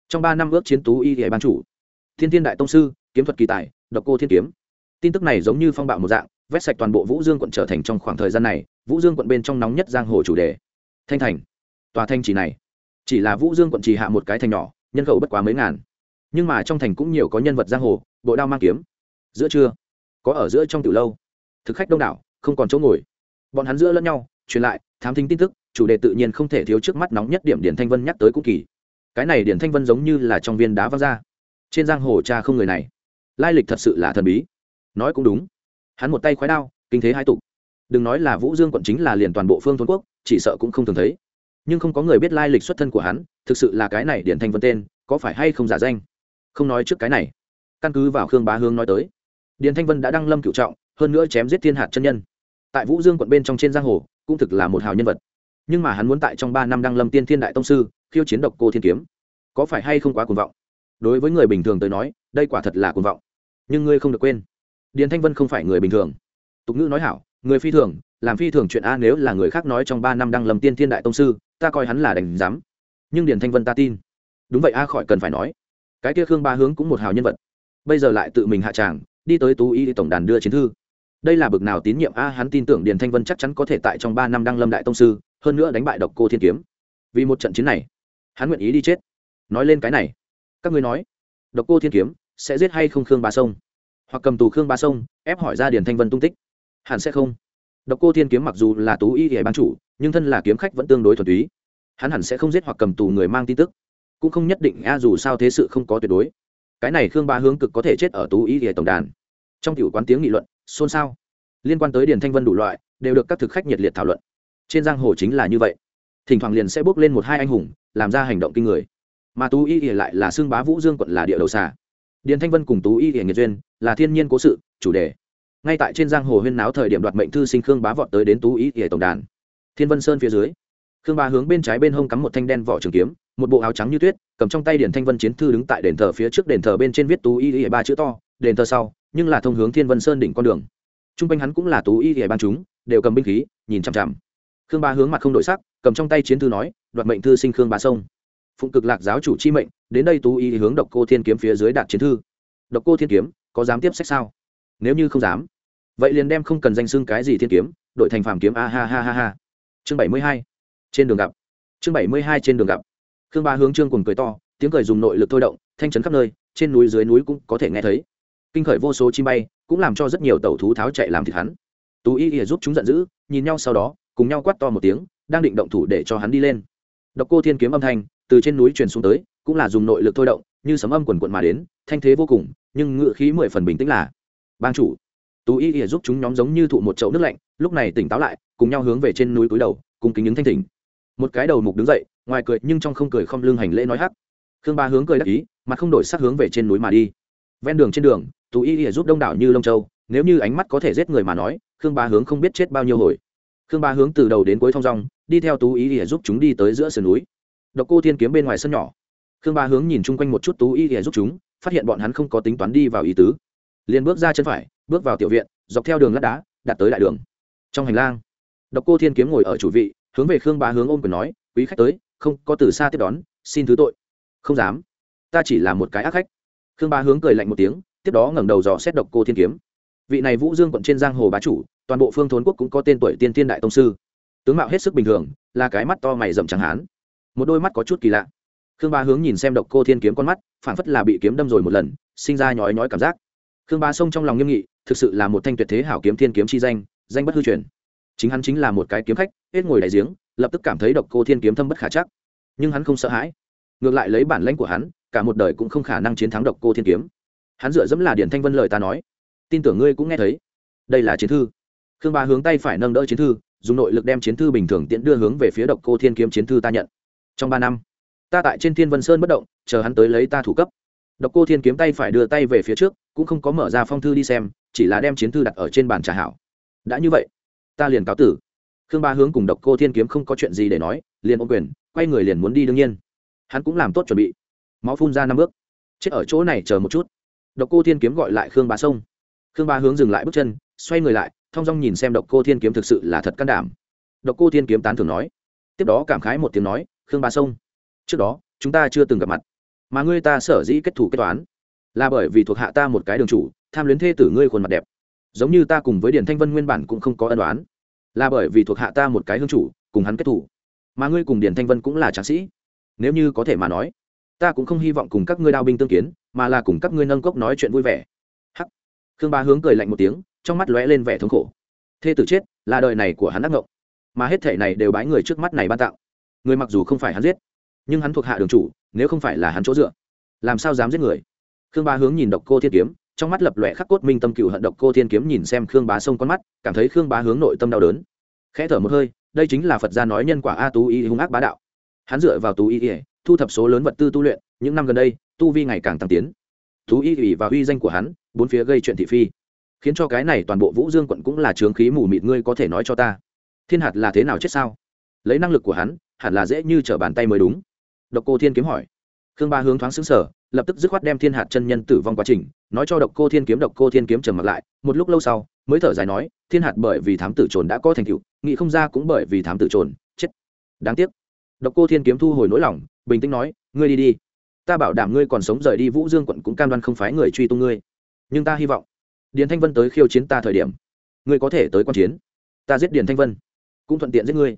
Trong ba năm ước chiến tú y hệ ban chủ, thiên thiên đại tông sư, kiếm thuật kỳ tài, độc cô thiên kiếm. Tin tức này giống như phong bạo một dạng, vét sạch toàn bộ vũ dương quận trở thành trong khoảng thời gian này, vũ dương quận bên trong nóng nhất giang hồ chủ đề. Thanh thành. Tòa thanh chỉ này, chỉ là vũ dương quận chỉ hạ một cái thành nhỏ, nhân khẩu bất quá mấy ngàn. Nhưng mà trong thành cũng nhiều có nhân vật giang hồ, bộ đao mang kiếm. Giữa trưa, có ở giữa trong từ lâu thực khách đông đảo, không còn chỗ ngồi. Bọn hắn giữa lẫn nhau, truyền lại, thám thính tin tức, chủ đề tự nhiên không thể thiếu trước mắt nóng nhất điểm điển thanh vân nhắc tới cũng kỳ. Cái này điển thanh vân giống như là trong viên đá văng ra. Trên giang hồ cha không người này. Lai lịch thật sự là thần bí. Nói cũng đúng. Hắn một tay khoái đao, kinh thế hai tục đừng nói là vũ dương quận chính là liền toàn bộ phương thôn quốc, chỉ sợ cũng không thường thấy. Nhưng không có người biết lai lịch xuất thân của hắn, thực sự là cái này điển thanh vân tên, có phải hay không giả danh? Không nói trước cái này. Căn cứ vào khương bá hương nói tới, điền thanh vân đã đăng lâm cựu trọng hơn nữa chém giết thiên hạt chân nhân. Tại vũ dương quận bên trong trên giang hồ, cũng thực là một hào nhân vật. Nhưng mà hắn muốn tại trong ba năm đăng lâm tiên thiên đại tông sư, khiêu chiến độc cô thiên kiếm, có phải hay không quá cuồng vọng? Đối với người bình thường tới nói, đây quả thật là cuồng vọng. Nhưng ngươi không được quên. Điền thanh vân không phải người bình thường. Tục ngữ nói hảo, người phi thường, làm phi thường chuyện a nếu là người khác nói trong ba năm đăng lâm tiên thiên đại tông sư, ta coi hắn là đành dám. Nhưng điền thanh vân ta tin. Đúng vậy a, khỏi cần phải nói. Cái kia khương ba hướng cũng một hào nhân vật. Bây giờ lại tự mình hạ tràng, đi tới tú y tổng đàn đưa chiến thư đây là bực nào tín nhiệm? A, hắn tin tưởng điền thanh vân chắc chắn có thể tại trong ba năm đăng lâm đại tông sư, hơn nữa đánh bại độc cô thiên kiếm. Vì một trận chiến này, hắn nguyện ý đi chết. Nói lên cái này, các ngươi nói, độc cô thiên kiếm sẽ giết hay không khương ba sông? Hoặc cầm tù khương ba sông, ép hỏi ra điền thanh vân tung tích. Hẳn sẽ không. Độc cô thiên kiếm mặc dù là tú y hệ ban chủ, nhưng thân là kiếm khách vẫn tương đối thuần túy. Hắn hẳn sẽ không giết hoặc cầm tù người mang tin tức. Cũng không nhất định, a, dù sao thế sự không có tuyệt đối. Cái này khương ba hướng cực có thể chết ở tú y hệ tổng đàn. Trong tiểu quán tiếng nghị luận xôn xao. Liên quan tới điền thanh vân đủ loại, đều được các thực khách nhiệt liệt thảo luận. Trên giang hồ chính là như vậy. Thỉnh thoảng liền sẽ bước lên một hai anh hùng, làm ra hành động kinh người. Mà tú y ỉa lại là xương bá vũ dương quận là địa đầu xà. Điền thanh vân cùng tú y ỉa nghiệt duyên là thiên nhiên cố sự, chủ đề. Ngay tại trên giang hồ huyên náo thời điểm đoạt mệnh thư sinh khương bá vọt tới đến tú y ỉa tổng đàn. Thiên vân sơn phía dưới, khương bá hướng bên trái bên hông cắm một thanh đen vỏ trường kiếm, một bộ áo trắng như tuyết, cầm trong tay điền thanh vân chiến thư đứng tại đền thờ phía trước đền thờ bên trên viết tú y ỉa ba chữ to, đền thờ sau nhưng là thông hướng thiên vân sơn đỉnh con đường t r u n g quanh hắn cũng là tú y ỉa ban chúng đều cầm binh khí nhìn chằm chằm khương Ba hướng mặt không đổi sắc cầm trong tay chiến thư nói đoạt mệnh thư sinh khương Ba sông phụng cực lạc giáo chủ chi mệnh đến đây tú y hướng độc cô thiên kiếm phía dưới đạt chiến thư độc cô thiên kiếm có dám tiếp sách sao nếu như không dám vậy liền đem không cần danh xưng cái gì thiên kiếm đội thành phàm kiếm a ha ha ha ha chương bảy mươi hai trên đường gặp chương bảy mươi hai trên đường gặp khương ba hướng trương cùng cười to tiếng cười dùng nội lực thôi động thanh chấn khắp nơi trên núi dưới núi cũng có thể nghe thấy kinh khởi vô số chim bay, cũng làm cho rất nhiều tàu thú tháo chạy làm thịt hắn. Tú y ỉa giúp chúng giận dữ, nhìn nhau sau đó, cùng nhau quát to một tiếng, đang định động thủ để cho hắn đi lên. Độc cô thiên kiếm âm thanh từ trên núi truyền xuống tới, cũng là dùng nội lực thôi động, như sấm âm quần quận mà đến, thanh thế vô cùng, nhưng ngự khí mười phần bình tĩnh là, bang chủ. Tú y ỉa giúp chúng nhóm giống như thụ một chậu nước lạnh, lúc này tỉnh táo lại, cùng nhau hướng về trên núi túi đầu, cùng kính những thanh thỉnh. Một cái đầu mục đứng dậy, ngoài cười nhưng trong không cười không lưng hành lễ nói hắc. Khương ba hướng cười đắc ý, mặt không đổi sắc hướng về trên núi mà đi ven đường trên đường, tú y ỉa giúp đông đảo như lông châu, nếu như ánh mắt có thể giết người mà nói, khương ba hướng không biết chết bao nhiêu hồi. Khương ba hướng từ đầu đến cuối thong dong, đi theo tú y ỉa giúp chúng đi tới giữa sườn núi. Độc cô thiên kiếm bên ngoài sân nhỏ. Khương ba hướng nhìn chung quanh một chút tú y ỉa giúp chúng, phát hiện bọn hắn không có tính toán đi vào ý tứ. Liền bước ra chân phải, bước vào tiểu viện, dọc theo đường lát đá đặt tới đại đường. Trong hành lang, độc cô thiên kiếm ngồi ở chủ vị, hướng về khương ba hướng ôm quyền nói, quý khách tới, không có từ xa tiếp đón, xin thứ tội. Không dám. Ta chỉ là một cái ác khách khương ba hướng cười lạnh một tiếng, tiếp đó ngẩng đầu dò xét độc cô thiên kiếm. Vị này vũ dương quận trên giang hồ bá chủ, toàn bộ phương thốn quốc cũng có tên tuổi tiên tiên đại tông sư. Tướng mạo hết sức bình thường, là cái mắt to mày rậm chẳng hán. Một đôi mắt có chút kỳ lạ. Khương ba hướng nhìn xem độc cô thiên kiếm con mắt phản phất là bị kiếm đâm rồi một lần, sinh ra nhói nhói cảm giác. Khương ba sông trong lòng nghiêm nghị, thực sự là một thanh tuyệt thế hảo kiếm thiên kiếm chi danh danh bất hư truyền. Chính hắn chính là một cái kiếm khách, hết ngồi đại giếng, lập tức cảm thấy độc cô thiên kiếm thâm bất khả chắc. Nhưng hắn không sợ hãi. Ngược lại lấy bản lãnh của hắn cả một đời cũng không khả năng chiến thắng độc cô thiên kiếm. Hắn dựa dẫm là điển thanh vân lời ta nói. Tin tưởng ngươi cũng nghe thấy. Đây là chiến thư. Khương ba hướng tay phải nâng đỡ chiến thư, dùng nội lực đem chiến thư bình thường tiễn đưa hướng về phía độc cô thiên kiếm chiến thư ta nhận. Trong ba năm, ta tại trên thiên vân sơn bất động, chờ hắn tới lấy ta thủ cấp. Độc cô thiên kiếm tay phải đưa tay về phía trước, cũng không có mở ra phong thư đi xem, chỉ là đem chiến thư đặt ở trên bàn trà hảo. Đã như vậy, ta liền cáo tử. Khương ba hướng cùng độc cô thiên kiếm không có chuyện gì để nói, liền ô quyền, quay người liền muốn đi đương nhiên. Hắn cũng làm tốt chuẩn bị máu phun ra năm bước. Chết ở chỗ này chờ một chút. Độc cô thiên kiếm gọi lại khương Bá sông. Khương Bá hướng dừng lại bước chân, xoay người lại, thong dong nhìn xem độc cô thiên kiếm thực sự là thật can đảm. Độc cô thiên kiếm tán thường nói. Tiếp đó cảm khái một tiếng nói, khương Bá sông, trước đó, chúng ta chưa từng gặp mặt, mà ngươi ta sở dĩ kết thủ kết toán, là bởi vì thuộc hạ ta một cái đường chủ, tham luyến thê tử ngươi khuôn mặt đẹp. Giống như ta cùng với điển thanh vân nguyên bản cũng không có ân đoán là bởi vì thuộc hạ ta một cái hương chủ, cùng hắn kết thủ, mà ngươi cùng điển thanh vân cũng là tráng sĩ. Nếu như có thể mà nói ta cũng không hy vọng cùng các ngươi đao binh tương kiến, mà là cùng các ngươi nâng cốc nói chuyện vui vẻ. Hắc. Khương ba hướng cười lạnh một tiếng, trong mắt lóe lên vẻ thống khổ. Thê tử chết, là đời này của hắn ác ngộng, mà hết thể này đều bái người trước mắt này ban tặng. người mặc dù không phải hắn giết, nhưng hắn thuộc hạ đường chủ, nếu không phải là hắn chỗ dựa, làm sao dám giết người? Khương bá hướng nhìn độc cô thiên kiếm, trong mắt lập lòe khắc cốt minh tâm cựu hận độc cô thiên kiếm nhìn xem khương bá sông con mắt, cảm thấy khương bá hướng nội tâm đau đớn. Khẽ thở một hơi, đây chính là phật gia nói nhân quả a tú y hung ác bá đạo. Hắn dựa vào tú y ỉa thu thập số lớn vật tư tu luyện, những năm gần đây, tu vi ngày càng tăng tiến. Thú y ủy và uy danh của hắn, bốn phía gây chuyện thị phi. Khiến cho cái này toàn bộ vũ dương quận cũng là trướng khí mù mịt, ngươi có thể nói cho ta. Thiên hạt là thế nào chết sao? Lấy năng lực của hắn, hẳn là dễ như trở bàn tay mới đúng. Độc cô thiên kiếm hỏi. Khương ba hướng thoáng xứng sở lập tức dứt khoát đem thiên hạt chân nhân tử vong quá trình, nói cho độc cô thiên kiếm, độc cô thiên kiếm trầm mặt lại, một lúc lâu sau, mới thở dài nói, thiên hạt bởi vì thám tử trồn đã có thành tựu nghị không ra cũng bởi vì thám tử trồn, chết. Đáng tiếc. Độc cô thiên kiếm thu hồi nỗi lòng bình tĩnh nói, ngươi đi đi. Ta bảo đảm ngươi còn sống rời đi vũ dương quận cũng cam đoan không phái người truy tung ngươi. Nhưng ta hy vọng, điền thanh vân tới khiêu chiến ta thời điểm, ngươi có thể tới q u a n chiến. Ta giết điền thanh vân, cũng thuận tiện giết ngươi.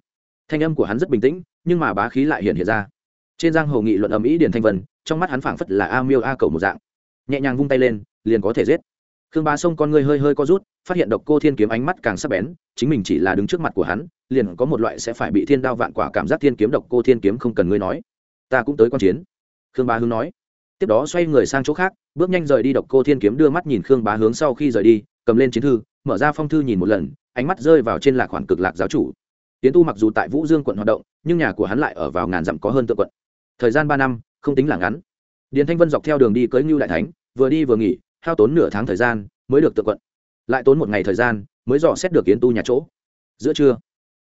Thanh âm của hắn rất bình tĩnh, nhưng mà bá khí lại hiện hiện ra. Trên giang hồ nghị luận ầm ĩ điền thanh vân, trong mắt hắn phảng phất là a miêu a cầu một dạng. Nhẹ nhàng vung tay lên, liền có thể giết. Khương bá sông con ngươi hơi hơi co rút, phát hiện độc cô thiên kiếm ánh mắt càng sắc bén, chính mình chỉ là đứng trước mặt của hắn, liền có một loại sẽ phải bị thiên đao vạn quả cảm giác thiên kiếm độc cô thiên kiếm không cần ngươi nói ta cũng tới q u a n chiến. Khương bá hướng nói. Tiếp đó xoay người sang chỗ khác, bước nhanh rời đi độc cô thiên kiếm đưa mắt nhìn khương bá hướng sau khi rời đi, cầm lên chiến thư, mở ra phong thư nhìn một lần, ánh mắt rơi vào trên lạc khoản cực lạc giáo chủ. Tiến tu mặc dù tại vũ dương quận hoạt động, nhưng nhà của hắn lại ở vào ngàn dặm có hơn tự quận. Thời gian ba năm, không tính là ngắn. Điền thanh vân dọc theo đường đi cưới ngưu đại thánh, vừa đi vừa nghỉ, hao tốn nửa tháng thời gian mới được tự quận. Lại tốn một ngày thời gian mới dò xét được kiến tu nhà chỗ. Giữa trưa,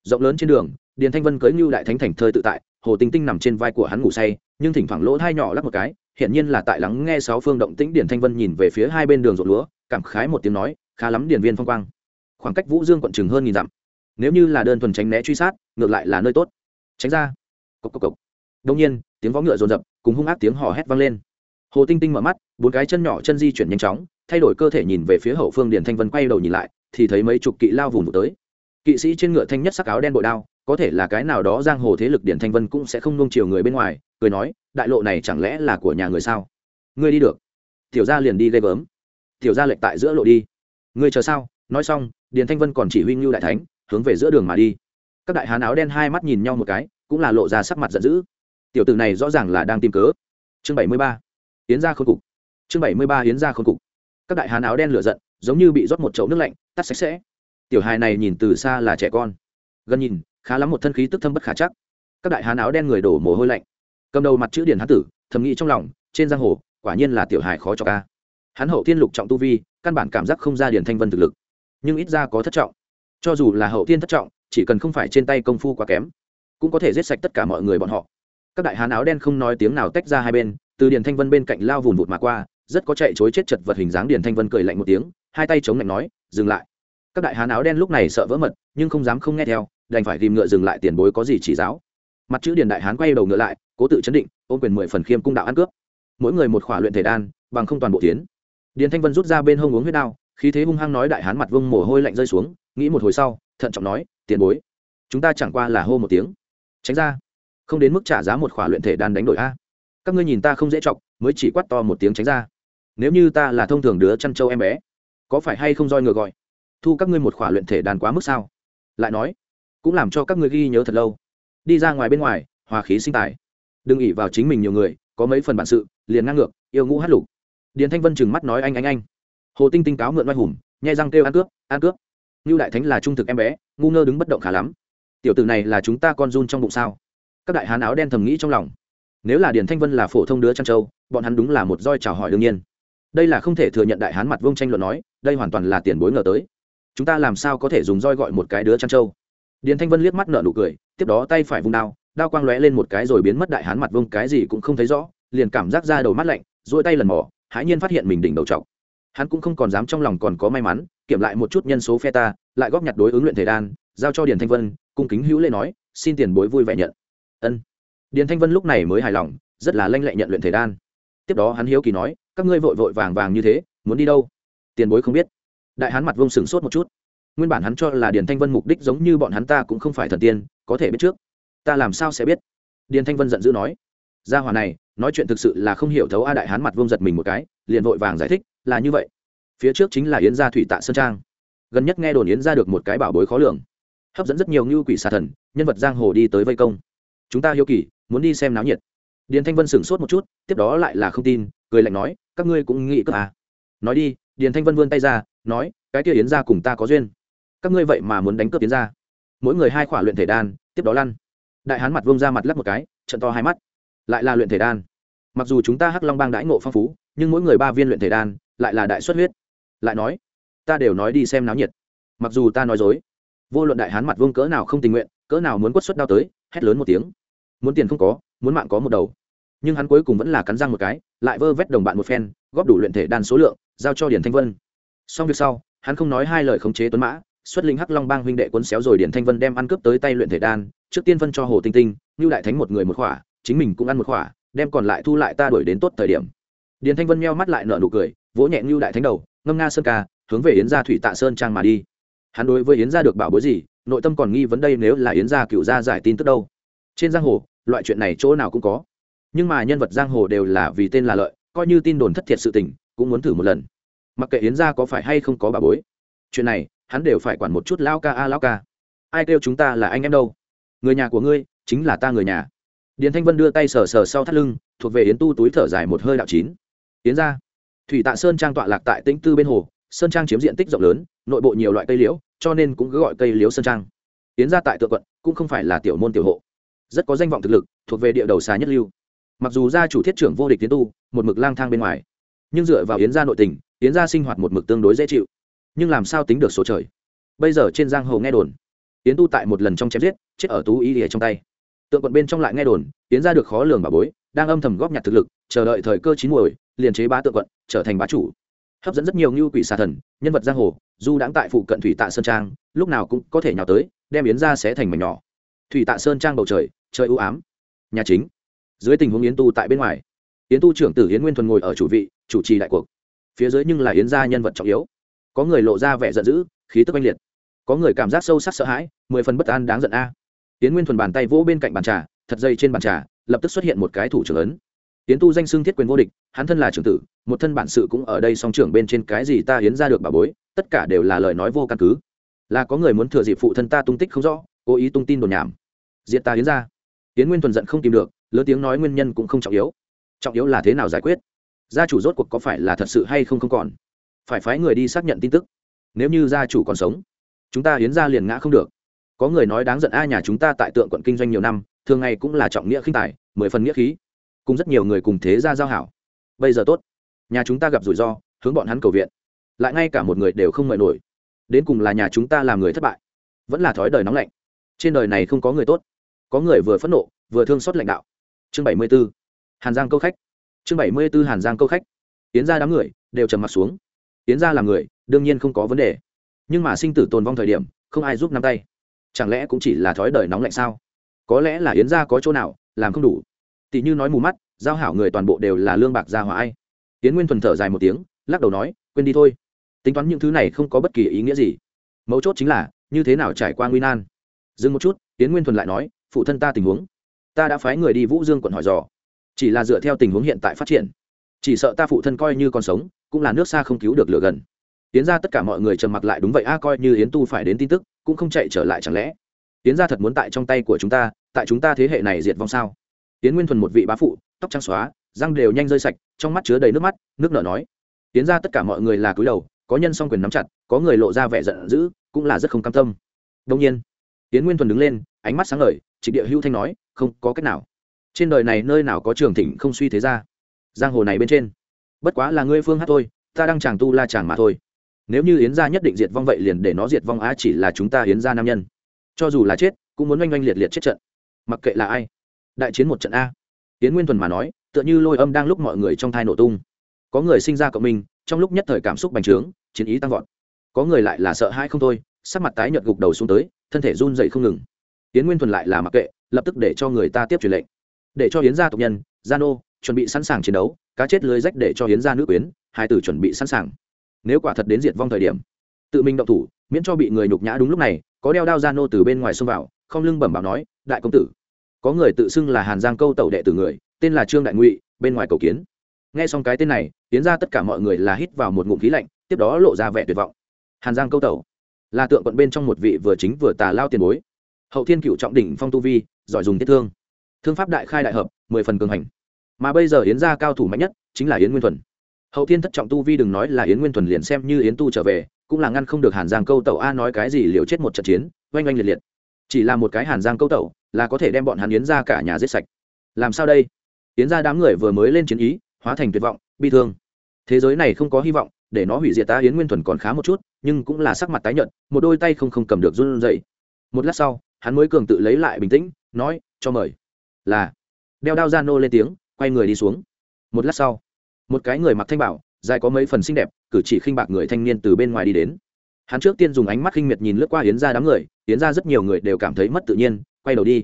rộng lớn trên đường, điền thanh vân cưới ngưu đại thánh thành thơi tự tại hồ tinh tinh nằm trên vai của hắn ngủ say, nhưng thỉnh thoảng lỗ thai nhỏ lắc một cái hiện nhiên là tại lắng nghe sáu phương động tĩnh điền thanh vân nhìn về phía hai bên đường ruộng lúa, cảm khái một tiếng nói, khá lắm, điền viên phong quang. Khoảng cách vũ dương quận chừng hơn nghìn dặm. Nếu như là đơn thuần tránh né truy sát, ngược lại là nơi tốt. Tránh ra. Cộc cộc cộc. Đông nhiên, tiếng vó ngựa rồn rập, cùng hung ác tiếng hò hét vang lên. Hồ tinh tinh mở mắt, bốn cái chân nhỏ chân di chuyển nhanh chóng, thay đổi cơ thể nhìn về phía hậu phương điền thanh vân quay đầu nhìn lại, thì thấy mấy chục kỵ lao vùng vụt tới. Kỵ sĩ trên ngựa thanh nhất sắc áo đen bội đao có thể là cái nào đó giang hồ thế lực điển thanh vân cũng sẽ không nung chiều người bên ngoài, cười nói, đại lộ này chẳng lẽ là của nhà người sao? Ngươi đi được. Tiểu gia liền đi ghê gớm tiểu gia lệch tại giữa lộ đi. Ngươi chờ sao? Nói xong, điền thanh vân còn chỉ huy ngưu đại thánh, hướng về giữa đường mà đi. Các đại hán áo đen hai mắt nhìn nhau một cái, cũng là lộ ra sắc mặt giận dữ. Tiểu tử này rõ ràng là đang tìm cớ. Chương bảy mươi ba. Hiến ra khôn cục. Chương bảy mươi ba hiến ra khôn cục. Các đại hán áo đen lửa giận, giống như bị rót một chậu nước lạnh, tắt sạch sẽ. Tiểu hài này nhìn từ xa là trẻ con. Gần nhìn khá lắm một thân khí tức thâm bất khả chắc. Các đại hán áo đen người đổ mồ hôi lạnh. Cầm đầu mặt chữ điển hán tử, thầm nghĩ trong lòng, trên giang hồ, quả nhiên là tiểu hài khó cho ca hắn hậu thiên lục trọng tu vi, căn bản cảm giác không ra điển thanh vân thực lực, nhưng ít ra có thất trọng. Cho dù là hậu thiên thất trọng, chỉ cần không phải trên tay công phu quá kém, cũng có thể giết sạch tất cả mọi người bọn họ. Các đại hán áo đen không nói tiếng nào tách ra hai bên, từ điền thanh vân bên cạnh lao vùn vụt mà qua, rất có chạy chối chết chật vật hình dáng điền thanh vân cười lạnh một tiếng, hai tay chống lạnh nói, dừng lại. Các đại hán áo đen lúc này sợ vỡ mật, nhưng không dám không nghe theo đành phải tìm ngựa dừng lại tiền bối có gì chỉ giáo. Mặt chữ điền đại hán quay đầu ngựa lại, cố tự chấn định, ôm quyền mười phần khiêm cung đạo ăn cướp. Mỗi người một khỏa luyện thể đan, bằng không toàn bộ tiến. Điền thanh vân rút ra bên hông uống huyết đao, khí thế hung hăng nói đại hán mặt vông mồ hôi lạnh rơi xuống, nghĩ một hồi sau, thận trọng nói, tiền bối, chúng ta chẳng qua là hô một tiếng. Tránh ra, không đến mức trả giá một khỏa luyện thể đan đánh đổi a. Các ngươi nhìn ta không dễ chọc, mới chỉ quát to một tiếng tránh ra. Nếu như ta là thông thường đứa chăn trâu em bé, có phải hay không roi ngựa gọi? Thu các ngươi một khỏa luyện thể đàn quá mức sao? Lại nói cũng làm cho các người ghi nhớ thật lâu. Đi ra ngoài bên ngoài, hòa khí sinh tài. Đừng ỉ vào chính mình nhiều người, có mấy phần bản sự, liền ngang ngược, yêu ngũ hát lục. Điền thanh vân chừng mắt nói anh anh anh. Hồ tinh tinh cáo mượn oai hùng, nhai răng kêu ăn cướp ăn cướp. Như đại thánh là trung thực em bé, ngu ngơ đứng bất động khá lắm. Tiểu tử này là chúng ta con run trong bụng sao? Các đại hán áo đen thầm nghĩ trong lòng. Nếu là điền thanh vân là phổ thông đứa trăn châu bọn hắn đúng là một roi chào hỏi đương nhiên. Đây là không thể thừa nhận đại hán mặt vông tranh luận nói, đây hoàn toàn là tiền bối ngờ tới. Chúng ta làm sao có thể dùng roi gọi một cái đứa trăn trâu? Điền thanh vân liếc mắt nở nụ cười tiếp đó tay phải vung đao đao quang lóe lên một cái rồi biến mất đại hán mặt vông cái gì cũng không thấy rõ liền cảm giác ra đầu mắt lạnh dỗi tay lần mò, hãi nhiên phát hiện mình đỉnh đầu trọc. Hắn cũng không còn dám trong lòng còn có may mắn kiểm lại một chút nhân số phe ta lại góp nhặt đối ứng luyện thể đan giao cho điền thanh vân cung kính hữu lê nói xin tiền bối vui vẻ nhận. Ân. Điền thanh vân lúc này mới hài lòng rất là lanh lẹ nhận luyện thể đan. Tiếp đó hắn hiếu kỳ nói các ngươi vội vội vàng vàng như thế muốn đi đâu? Tiền bối không biết. Đại hán mặt vông sừng sốt một chút nguyên bản hắn cho là điền thanh vân mục đích giống như bọn hắn ta cũng không phải thần tiên, có thể biết trước. Ta làm sao sẽ biết? Điền thanh vân giận dữ nói. Gia hòa này, nói chuyện thực sự là không hiểu thấu a đại hán mặt vông giật mình một cái, liền vội vàng giải thích, là như vậy. Phía trước chính là yến gia thủy tạ sơn trang. Gần nhất nghe đồn yến gia được một cái bảo bối khó lường. Hấp dẫn rất nhiều ngưu quỷ xà thần, nhân vật giang hồ đi tới vây công. Chúng ta hiếu kỳ, muốn đi xem náo nhiệt. Điền thanh vân sửng sốt một chút, tiếp đó lại là không tin, cười lạnh nói, các ngươi cũng nghĩ cơ à? Nói đi, điền thanh vân vươn tay ra, nói, cái kia yến ra cùng ta có duyên các ngươi vậy mà muốn đánh cướp tiến ra. Mỗi người hai khỏa luyện thể đan, tiếp đó lăn. Đại hán mặt vông ra mặt lắp một cái, trận to hai mắt. Lại là luyện thể đan. Mặc dù chúng ta hắc long bang đãi ngộ phong phú, nhưng mỗi người ba viên luyện thể đan, lại là đại xuất huyết. Lại nói, ta đều nói đi xem náo nhiệt. Mặc dù ta nói dối, vô luận đại hán mặt vương cỡ nào không tình nguyện, cỡ nào muốn quất xuất đao tới, hét lớn một tiếng. Muốn tiền không có, muốn mạng có một đầu. Nhưng hắn cuối cùng vẫn là cắn răng một cái, lại vơ vét đồng bạn một phen, góp đủ luyện thể đan số lượng, giao cho điển thanh vân. Xong việc sau, hắn không nói hai lời khống chế tuấn mã xuất linh hắc long bang huynh đệ quân xéo rồi điển thanh vân đem ăn cướp tới tay luyện thể đan, trước tiên phân cho hồ tinh tinh như đại thánh một người một khỏa, chính mình cũng ăn một khỏa, đem còn lại thu lại ta đuổi đến tốt thời điểm. Điển thanh vân meo mắt lại nở nụ cười, vỗ nhẹ như đại thánh đầu, ngâm nga sơn ca, hướng về yến gia thủy tạ sơn trang mà đi. Hắn đối với yến gia được bảo bối gì, nội tâm còn nghi vấn đây nếu là yến gia cựu gia giải tin tức đâu. Trên giang hồ, loại chuyện này chỗ nào cũng có. Nhưng mà nhân vật giang hồ đều là vì tên là lợi, coi như tin đồn thất thiệt sự tình, cũng muốn thử một lần. Mặc kệ yến gia có phải hay không có bà bối. Chuyện này hắn đều phải quản một chút lao ca a lao ca. Ai kêu chúng ta là anh em đâu? Người nhà của ngươi chính là ta người nhà. Điền thanh vân đưa tay sờ sờ sau thắt lưng, thuộc về yến tu túi thở dài một hơi đạo chín. Yến ra. Thủy tạ sơn trang tọa lạc tại tĩnh tư bên hồ, sơn trang chiếm diện tích rộng lớn, nội bộ nhiều loại cây liễu, cho nên cũng cứ gọi cây liễu sơn trang. Yến ra tại tự quận, cũng không phải là tiểu môn tiểu hộ. Rất có danh vọng thực lực, thuộc về địa đầu xa nhất lưu. Mặc dù gia chủ thiết trưởng vô địch tiến tu, một mực lang thang bên ngoài, nhưng dựa vào yến gia nội tình, yến gia sinh hoạt một mực tương đối dễ chịu nhưng làm sao tính được số trời? Bây giờ trên giang hồ nghe đồn, yến tu tại một lần trong chém giết, chết ở tú y lìa trong tay. Tượng quận bên trong lại nghe đồn, yến gia được khó lường bà bối, đang âm thầm góp nhặt thực lực, chờ đợi thời cơ chín muồi, liền chế bá tượng quận, trở thành bá chủ. Hấp dẫn rất nhiều ngưu quỷ xà thần, nhân vật giang hồ du đãng tại phụ cận thủy tạ sơn trang, lúc nào cũng có thể nhào tới, đem yến ra sẽ thành mảnh nhỏ. Thủy tạ sơn trang bầu trời trời ưu ám. Nhà chính. Dưới tình huống yến tu tại bên ngoài, yến tu trưởng tử yến nguyên thuần ngồi ở chủ vị, chủ trì đại cuộc. Phía dưới nhưng là yến gia nhân vật trọng yếu có người lộ ra vẻ giận dữ, khí tức oanh liệt. Có người cảm giác sâu sắc sợ hãi, mười phần bất an đáng giận a. Tiến nguyên thuần bàn tay vỗ bên cạnh bàn trà, thật dây trên bàn trà, lập tức xuất hiện một cái thủ trưởng ấn tiến tu danh xưng thiết quyền vô địch, hắn thân là trưởng tử, một thân bản sự cũng ở đây song trưởng bên trên cái gì ta hiến ra được bà bối, tất cả đều là lời nói vô căn cứ. Là có người muốn thừa dịp phụ thân ta tung tích không rõ, cố ý tung tin đồn nhảm. Diệt ta hiến ra. Tiến nguyên thuần giận không tìm được, lớn tiếng nói nguyên nhân cũng không trọng yếu. Trọng yếu là thế nào giải quyết? Gia chủ rốt cuộc có phải là thật sự hay không không còn? Phải phái người đi xác nhận tin tức. Nếu như gia chủ còn sống, chúng ta hiến ra liền ngã không được. Có người nói đáng giận a nhà chúng ta tại tượng quận kinh doanh nhiều năm, thường ngày cũng là trọng nghĩa khinh tài, mười phần nghĩa khí. Cùng rất nhiều người cùng thế gia giao hảo. Bây giờ tốt. Nhà chúng ta gặp rủi ro, hướng bọn hắn cầu viện. Lại ngay cả một người đều không mời nổi. Đến cùng là nhà chúng ta làm người thất bại, vẫn là thói đời nóng lạnh. Trên đời này không có người tốt. Có người vừa phẫn nộ, vừa thương xót lãnh đạo. Chương bảy mươi b ố hàn giang câu khách. Chương bảy mươi b ố hàn giang câu khách. Tiến ra đám người đều trầm mặt xuống tiến ra làm người, đương nhiên không có vấn đề. Nhưng mà sinh tử tồn vong thời điểm, không ai giúp nắm tay. Chẳng lẽ cũng chỉ là thói đời nóng lạnh sao? Có lẽ là yến gia có chỗ nào, làm không đủ. Tỷ như nói mù mắt, giao hảo người toàn bộ đều là lương bạc gia hỏa ai. Yến nguyên thuần thở dài một tiếng, lắc đầu nói, quên đi thôi. Tính toán những thứ này không có bất kỳ ý nghĩa gì. Mấu chốt chính là, như thế nào trải qua nguy nan? Dừng một chút, yến nguyên thuần lại nói, phụ thân ta tình huống. Ta đã phái người đi vũ dương quận hỏi dò. Chỉ là dựa theo tình huống hiện tại phát triển chỉ sợ ta phụ thân coi như còn sống, cũng là nước xa không cứu được lửa gần. Tiến ra tất cả mọi người trầm mặc lại đúng vậy, a, coi như yến tu phải đến tin tức, cũng không chạy trở lại chẳng lẽ? Tiến ra thật muốn tại trong tay của chúng ta, tại chúng ta thế hệ này diệt vong sao? Tiến nguyên thuần một vị bá phụ, tóc trắng xóa, răng đều nhanh rơi sạch, trong mắt chứa đầy nước mắt, nước nở nói. Tiến ra tất cả mọi người là cúi đầu, có nhân song quyền nắm chặt, có người lộ ra vẻ giận dữ, cũng là rất không cam tâm. Đông nhiên tiến nguyên thuần đứng lên, ánh mắt sáng ngời, trịnh địa hưu thanh nói, không có cách nào. Trên đời này nơi nào có trường thịnh không suy thế ra? Giang hồ này bên trên. Bất quá là ngươi phương hát thôi, ta đang chàng tu la chàng mà thôi. Nếu như yến gia nhất định diệt vong vậy liền để nó diệt vong á chỉ là chúng ta yến gia nam nhân. Cho dù là chết, cũng muốn oanh oanh liệt liệt chết trận. Mặc kệ là ai, đại chiến một trận a. Yến nguyên thuần mà nói, tựa như lôi âm đang lúc mọi người trong thai nổ tung. Có người sinh ra cộng minh trong lúc nhất thời cảm xúc bành trướng, chiến ý tăng vọt. Có người lại là sợ hãi không thôi, sắc mặt tái nhợt gục đầu xuống tới, thân thể run dậy không ngừng. Yến nguyên thuần lại là mặc kệ, lập tức để cho người ta tiếp truyền lệnh. Để cho yến gia tộc nhân, gia nô chuẩn bị sẵn sàng chiến đấu, cá chết lưới rách để cho hiến gia nữ quyến, hai tử chuẩn bị sẵn sàng. Nếu quả thật đến diệt vong thời điểm, tự mình động thủ, miễn cho bị người nhục nhã đúng lúc này, có đeo đao gia nô từ bên ngoài xông vào, không lưng bẩm bảo nói, đại công tử. Có người tự xưng là hàn giang câu tẩu đệ tử người, tên là trương đại ngụy, bên ngoài cầu kiến. Nghe xong cái tên này tiến ra tất cả mọi người là hít vào một ngụm khí lạnh, tiếp đó lộ ra vẻ tuyệt vọng. Hàn giang câu tẩu là tượng quận bên trong một vị vừa chính vừa tà lao tiền bối. Hậu thiên cựu trọng đỉnh phong tu vi, giỏi dùng tiết thương. Thương pháp đại khai đại hợp, mười phần cường hành mà bây giờ yến gia cao thủ mạnh nhất chính là yến nguyên thuần hậu thiên thất trọng tu vi đừng nói là yến nguyên thuần liền xem như yến tu trở về cũng là ngăn không được hàn giang câu tẩu a nói cái gì liều chết một trận chiến oanh oanh liệt liệt chỉ là một cái hàn giang câu tẩu là có thể đem bọn hắn yến ra cả nhà giết sạch làm sao đây yến ra đám người vừa mới lên chiến ý hóa thành tuyệt vọng bi thương thế giới này không có hy vọng để nó hủy diệt ta yến nguyên thuần còn khá một chút nhưng cũng là sắc mặt tái nhợt một đôi tay không không cầm được run rẩy một lát sau hắn mới cường tự lấy lại bình tĩnh nói cho mời là đeo đao ra nô lên tiếng quay người đi xuống. Một lát sau, một cái người mặc thanh bảo, dài có mấy phần xinh đẹp, cử chỉ khinh bạc người thanh niên từ bên ngoài đi đến. Hắn trước tiên dùng ánh mắt khinh miệt nhìn lướt qua yến ra đám người, yến ra rất nhiều người đều cảm thấy mất tự nhiên, quay đầu đi.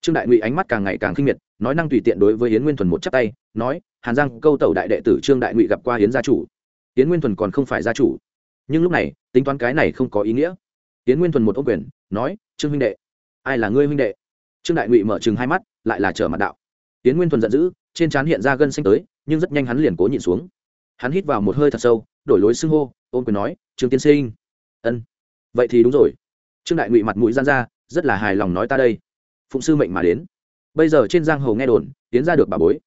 Trương đại ngụy ánh mắt càng ngày càng khinh miệt, nói năng tùy tiện đối với yến nguyên thuần một chắp tay, nói, hàn giang, câu tẩu đại đệ tử trương đại ngụy gặp qua yến gia chủ. Yến nguyên thuần còn không phải gia chủ. Nhưng lúc này, tính toán cái này không có ý nghĩa. Yến nguyên thuần một ô quyền, nói, trương huynh đệ, ai là ngươi huynh đệ? Trương đại ngụy mở chừng hai mắt, lại là trở mặt đạo. Yến nguyên thuần giận dữ trên trán hiện ra gân xanh tới, nhưng rất nhanh hắn liền cố nhịn xuống. Hắn hít vào một hơi thật sâu, đổi lối xưng hô ôm quyền nói trương tiên sinh. Ân. Vậy thì đúng rồi. Trương đại ngụy mặt mũi gian ra, rất là hài lòng nói ta đây. Phụng sư mệnh mà đến. Bây giờ trên giang hồ nghe đồn, tiến ra được bảo bối.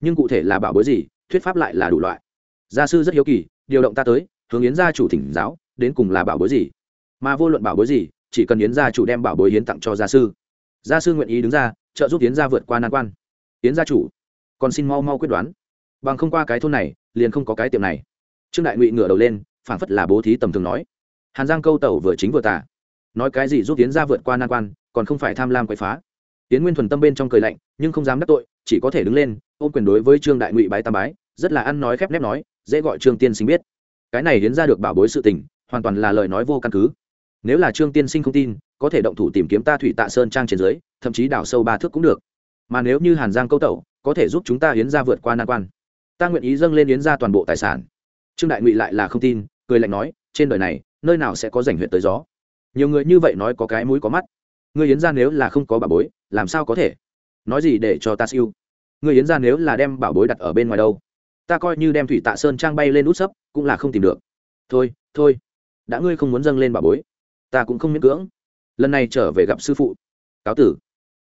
Nhưng cụ thể là bảo bối gì, thuyết pháp lại là đủ loại. Gia sư rất hiếu kỳ, điều động ta tới, hướng yến gia chủ thỉnh giáo, đến cùng là bảo bối gì? Mà vô luận bảo bối gì, chỉ cần yến gia chủ đem bảo bối hiến tặng cho gia sư. Gia sư nguyện ý đứng ra, trợ giúp yến gia vượt qua nan quan. Yến gia chủ còn xin mau mau quyết đoán. Bằng không qua cái thôn này, liền không có cái tiệm này. Trương đại ngụy ngửa đầu lên, phảng phất là bố thí tầm thường nói. Hàn giang câu tẩu vừa chính vừa tả. Nói cái gì giúp tiến ra vượt qua nan quan, còn không phải tham lam quậy phá. Tiến nguyên thuần tâm bên trong cười lạnh, nhưng không dám đắc tội, chỉ có thể đứng lên, ôm quyền đối với trương đại ngụy bái tam bái, rất là ăn nói khép nép nói, dễ gọi trương tiên sinh biết. Cái này hiến ra được bảo bối sự tình, hoàn toàn là lời nói vô căn cứ. Nếu là trương tiên sinh không tin, có thể động thủ tìm kiếm ta thủy tạ sơn trang trên dưới, thậm chí đào sâu ba thước cũng được. Mà nếu như hàn giang câu tẩu có thể giúp chúng ta yến ra vượt qua nan quan. Ta nguyện ý dâng lên yến ra toàn bộ tài sản. Trương đại ngụy lại là không tin, cười lạnh nói, trên đời này, nơi nào sẽ có rảnh huyện tới gió? Nhiều người như vậy nói có cái mũi có mắt. Người yến ra nếu là không có bảo bối, làm sao có thể? Nói gì để cho ta siêu? Người yến ra nếu là đem bảo bối đặt ở bên ngoài đâu? Ta coi như đem thủy tạ sơn trang bay lên út sấp, cũng là không tìm được. Thôi thôi, đã ngươi không muốn dâng lên bảo bối, ta cũng không miễn cưỡng. Lần này trở về gặp sư phụ. Cáo tử.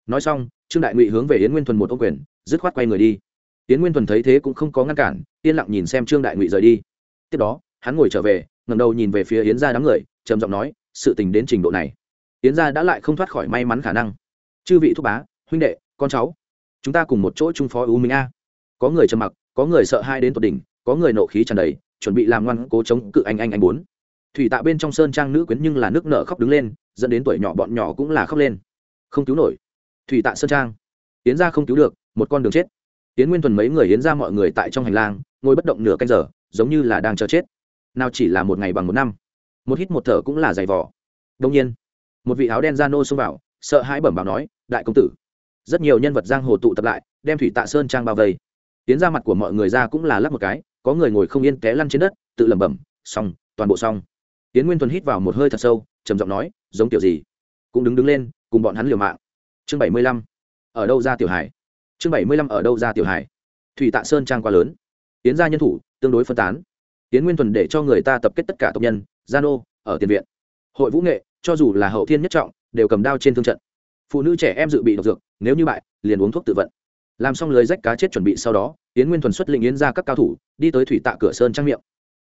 Nói xong, trương đại ngụy hướng về yến nguyên thuần một ô quyền dứt khoát quay người đi. Tiến nguyên thuần thấy thế cũng không có ngăn cản, yên lặng nhìn xem trương đại ngụy rời đi. Tiếp đó, hắn ngồi trở về ngầm đầu nhìn về phía yến gia đám người, trầm giọng nói, sự tình đến trình độ này, yến gia đã lại không thoát khỏi may mắn khả năng. Chư vị thúc bá, huynh đệ, con cháu, chúng ta cùng một chỗ trung phó ưu minh a. Có người trầm mặc, có người sợ hai đến tột đỉnh, có người nộ khí tràn đầy, chuẩn bị làm ngoan cố chống cự anh anh anh bốn. Thủy tạ bên trong sơn trang nữ quyến nhưng là nước nợ khóc đứng lên, dẫn đến tuổi nhỏ bọn nhỏ cũng là khóc lên. Không cứu nổi. Thủy tạ sơn trang. Yến gia không cứu được một con đường chết. Yến nguyên thuần mấy người yến ra mọi người tại trong hành lang, ngồi bất động nửa canh giờ, giống như là đang chờ chết. Nào chỉ là một ngày bằng một năm. Một hít một thở cũng là dày vỏ đông nhiên, một vị áo đen da nô xông vào, sợ hãi bẩm báo nói, đại công tử. Rất nhiều nhân vật giang hồ tụ tập lại, đem thủy tạ sơn trang bao vây. Tiến ra mặt của mọi người ra cũng là lắp một cái, có người ngồi không yên té lăn trên đất, tự lẩm bẩm, xong, toàn bộ xong. Tiến nguyên thuần hít vào một hơi thật sâu, trầm giọng nói, giống kiểu gì? Cũng đứng đứng lên, cùng bọn hắn liều mạng. Chương bảy mươi lăm. Ở đâu ra tiểu hải? Chương bảy mươi lăm ở đâu ra tiểu hải thủy tạ sơn trang quá lớn. Tiến ra nhân thủ, tương đối phân tán. Tiến nguyên thuần để cho người ta tập kết tất cả tộc nhân, gia nô, ở tiền viện. Hội vũ nghệ, cho dù là hậu thiên nhất trọng, đều cầm đao trên thương trận. Phụ nữ trẻ em dự bị độc dược, nếu như bại, liền uống thuốc tự vận. Làm xong lưới rách cá chết chuẩn bị sau đó yến nguyên thuần xuất lĩnh yến ra các cao thủ, đi tới thủy tạ cửa sơn trang miệng.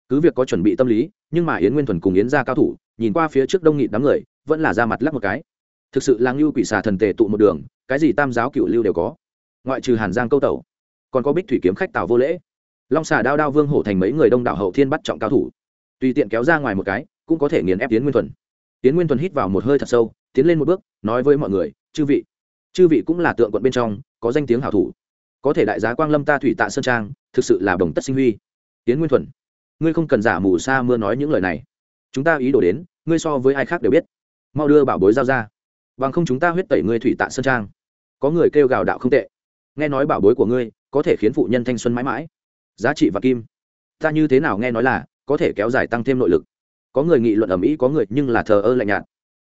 Cứ việc có chuẩn bị tâm lý, nhưng mà yến nguyên thuần cùng yến ra cao thủ, nhìn qua phía trước đông nghịt đám người, vẫn là ra mặt lắc một cái. Thực sự là ngưu quỷ xà thần tề tụ một đường, cái gì tam giáo cựu lưu đều có ngoại trừ hàn giang câu tẩu còn có bích thủy kiếm khách tào vô lễ long xà đao đao vương hổ thành mấy người đông đảo hậu thiên bắt trọng cao thủ tùy tiện kéo ra ngoài một cái cũng có thể nghiền ép tiến nguyên thuần tiến nguyên thuần hít vào một hơi thật sâu tiến lên một bước nói với mọi người chư vị chư vị cũng là tượng quận bên trong có danh tiếng hảo thủ có thể đại giá quang lâm ta thủy tạ sơn trang thực sự là đồng tất sinh huy tiến nguyên thuần ngươi không cần giả mù sa mưa nói những lời này chúng ta ý đồ đến ngươi so với ai khác đều biết mau đưa bảo bối giao ra bằng không chúng ta huyết tẩy ngươi thủy tạ sơn trang có người kêu gào đạo không tệ nghe nói bảo bối của ngươi có thể khiến phụ nhân thanh xuân mãi mãi. Giá trị và kim. Ta như thế nào nghe nói là có thể kéo dài tăng thêm nội lực? Có người nghị luận ầm ĩ, có người nhưng là thờ ơ lạnh nhạt.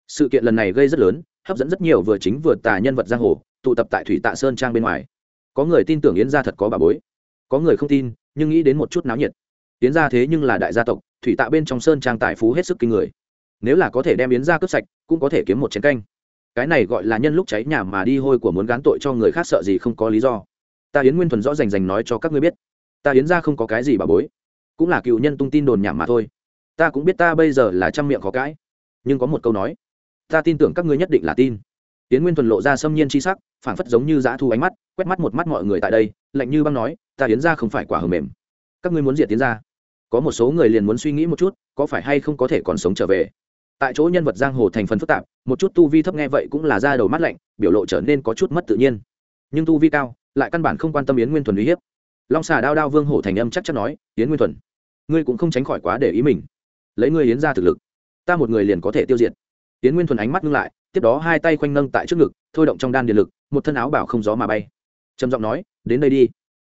Sự kiện lần này gây rất lớn, hấp dẫn rất nhiều vừa chính vừa tà nhân vật giang hồ, tụ tập tại thủy tạ sơn trang bên ngoài. Có người tin tưởng yến gia thật có bà bối. Có người không tin, nhưng nghĩ đến một chút náo nhiệt. Yến gia thế nhưng là đại gia tộc, thủy tạ bên trong sơn trang tài phú hết sức kinh người. Nếu là có thể đem yến gia cướp sạch, cũng có thể kiếm một chiến canh cái này gọi là nhân lúc cháy nhà mà đi hôi của muốn gán tội cho người khác sợ gì không có lý do. Ta yến nguyên thuần rõ rành rành nói cho các ngươi biết. Ta yến ra không có cái gì bà bối. Cũng là cựu nhân tung tin đồn nhảm mà thôi. Ta cũng biết ta bây giờ là trăm miệng khó cãi. Nhưng có một câu nói. Ta tin tưởng các ngươi nhất định là tin. Yến nguyên thuần lộ ra xâm nhiên c h i sắc, phảng phất giống như dã thu ánh mắt, quét mắt một mắt mọi người tại đây, lạnh như băng nói, ta yến ra không phải quả hờ mềm. Các ngươi muốn diệt tiến ra. Có một số người liền muốn suy nghĩ một chút, có phải hay không có thể còn sống trở về. Tại chỗ nhân vật giang hồ thành phần phức tạp một chút tu vi thấp nghe vậy cũng là ra đầu mắt lạnh, biểu lộ trở nên có chút mất tự nhiên. Nhưng tu vi cao, lại căn bản không quan tâm yến nguyên thuần uy hiếp. Long xà đao đao vương hổ thành âm chắc chắn nói, yến nguyên thuần, ngươi cũng không tránh khỏi quá để ý mình. Lấy ngươi yến ra thực lực, ta một người liền có thể tiêu diệt. Yến nguyên thuần ánh mắt ngưng lại, tiếp đó hai tay khoanh nâng tại trước ngực, thôi động trong đan điện lực, một thân áo bảo không gió mà bay. Trầm giọng nói, đến đây đi,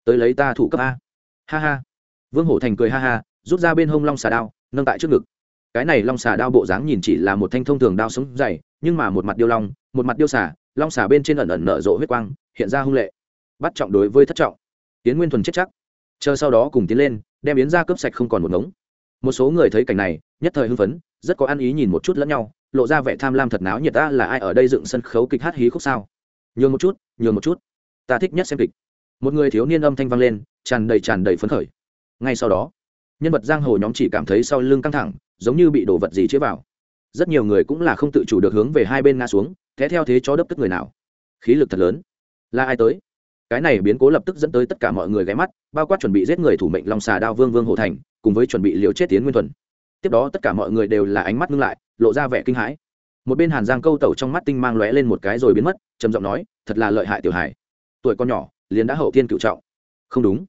tới lấy ta thủ cấp a. Ha ha. Vương hổ thành cười ha ha, rút ra bên hông long xà đao, nâng tại trước ngực cái này long xà đao bộ dáng nhìn chỉ là một thanh thông thường đao sống dày, nhưng mà một mặt điêu long, một mặt điêu xà, long xà bên trên ẩn ẩn nở rộ huyết quang, hiện ra hung lệ. Bắt trọng đối với thất trọng. Tiến nguyên thuần chết chắc. Chờ sau đó cùng tiến lên, đem yến ra cướp sạch không còn một ngống. Một số người thấy cảnh này, nhất thời hưng phấn, rất có ăn ý nhìn một chút lẫn nhau, lộ ra vẻ tham lam thật náo nhiệt ta là ai ở đây dựng sân khấu kịch hát hí khúc sao? Nhường một chút, nhường một chút. Ta thích nhất xem kịch. Một người thiếu niên âm thanh vang lên, tràn đầy tràn đầy phấn khởi. Ngay sau đó, nhân vật giang hồ nhóm chỉ cảm thấy sau lưng căng thẳng giống như bị đổ vật gì chứa vào. Rất nhiều người cũng là không tự chủ được hướng về hai bên ngã xuống, thế theo thế cho đấp tức người nào. Khí lực thật lớn. Là ai tới? Cái này biến cố lập tức dẫn tới tất cả mọi người ghé mắt, bao quát chuẩn bị giết người thủ mệnh long xà đao vương vương hồ thành, cùng với chuẩn bị liều chết tiến nguyên thuần. Tiếp đó tất cả mọi người đều là ánh mắt ngưng lại, lộ ra vẻ kinh hãi. Một bên hàn giang câu tẩu trong mắt tinh mang lóe lên một cái rồi biến mất, trầm giọng nói, thật là lợi hại tiểu hải tuổi con nhỏ, liền đã hậu tiên cựu trọng. Không đúng.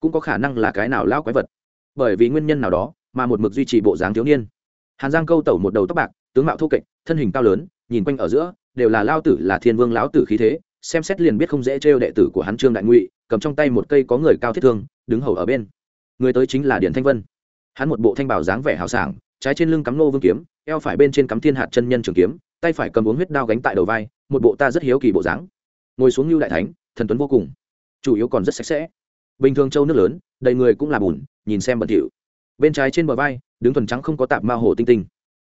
Cũng có khả năng là cái nào lao quái vật. Bởi vì nguyên nhân nào đó mà một mực duy trì bộ dáng thiếu niên. Hàn giang câu tẩu một đầu tóc bạc, tướng mạo thô kệch, thân hình cao lớn, nhìn quanh ở giữa, đều là lao tử là thiên vương lão tử khí thế, xem xét liền biết không dễ trêu đệ tử của hắn trương đại ngụy, cầm trong tay một cây có người cao thiết thương, đứng hầu ở bên. Người tới chính là điển thanh vân. Hắn một bộ thanh bảo dáng vẻ hào sảng, trái trên lưng cắm nô vương kiếm, eo phải bên trên cắm thiên hạt chân nhân trường kiếm, tay phải cầm uống huyết đao gánh tại đầu vai, một bộ ta rất hiếu kỳ bộ dáng. Ngồi xuống như đại thánh, thần tuấn vô cùng. Chủ yếu còn rất sạch sẽ. Bình thường châu nước lớn, đầy người cũng là bùn, nhìn xem bẩn thỉu bên trái trên bờ vai, đứng thuần trắng không có tạp ma hồ tinh tinh.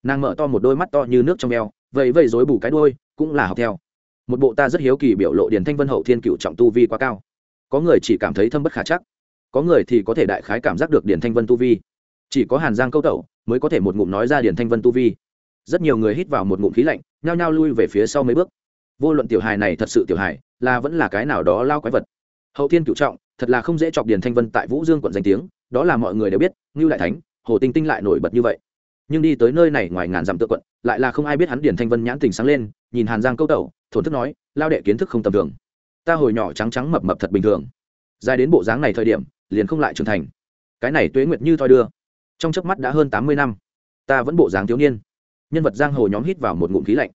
Nàng mở to một đôi mắt to như nước trong eo vậy vậy dối bù cái đôi cũng là học theo. Một bộ ta rất hiếu kỳ biểu lộ điển thanh vân hậu thiên cựu trọng tu vi quá cao. Có người chỉ cảm thấy thâm bất khả chắc, có người thì có thể đại khái cảm giác được điển thanh vân tu vi. Chỉ có hàn giang câu tẩu mới có thể một ngụm nói ra điển thanh vân tu vi. Rất nhiều người hít vào một ngụm khí lạnh, nhao nhao lui về phía sau mấy bước. Vô luận tiểu hài này thật sự tiểu hài, là vẫn là cái nào đó lao quái vật. Hậu thiên cựu trọng thật là không dễ chọc điền thanh vân tại vũ dương quận danh tiếng, đó là mọi người đều biết, ngưu đại thánh, hồ tinh tinh lại nổi bật như vậy. Nhưng đi tới nơi này ngoài ngàn dặm tự quận, lại là không ai biết hắn điền thanh vân nhãn tình sáng lên, nhìn hàn giang câu tẩu, thổn thức nói, lao đệ kiến thức không tầm thường. Ta hồi nhỏ trắng trắng mập mập thật bình thường. Dài đến bộ dáng này thời điểm, liền không lại trưởng thành. Cái này tuế nguyệt như thoi đưa. Trong chớp mắt đã hơn tám mươi năm. Ta vẫn bộ dáng thiếu niên. Nhân vật giang hồ nhóm hít vào một ngụm khí lạnh.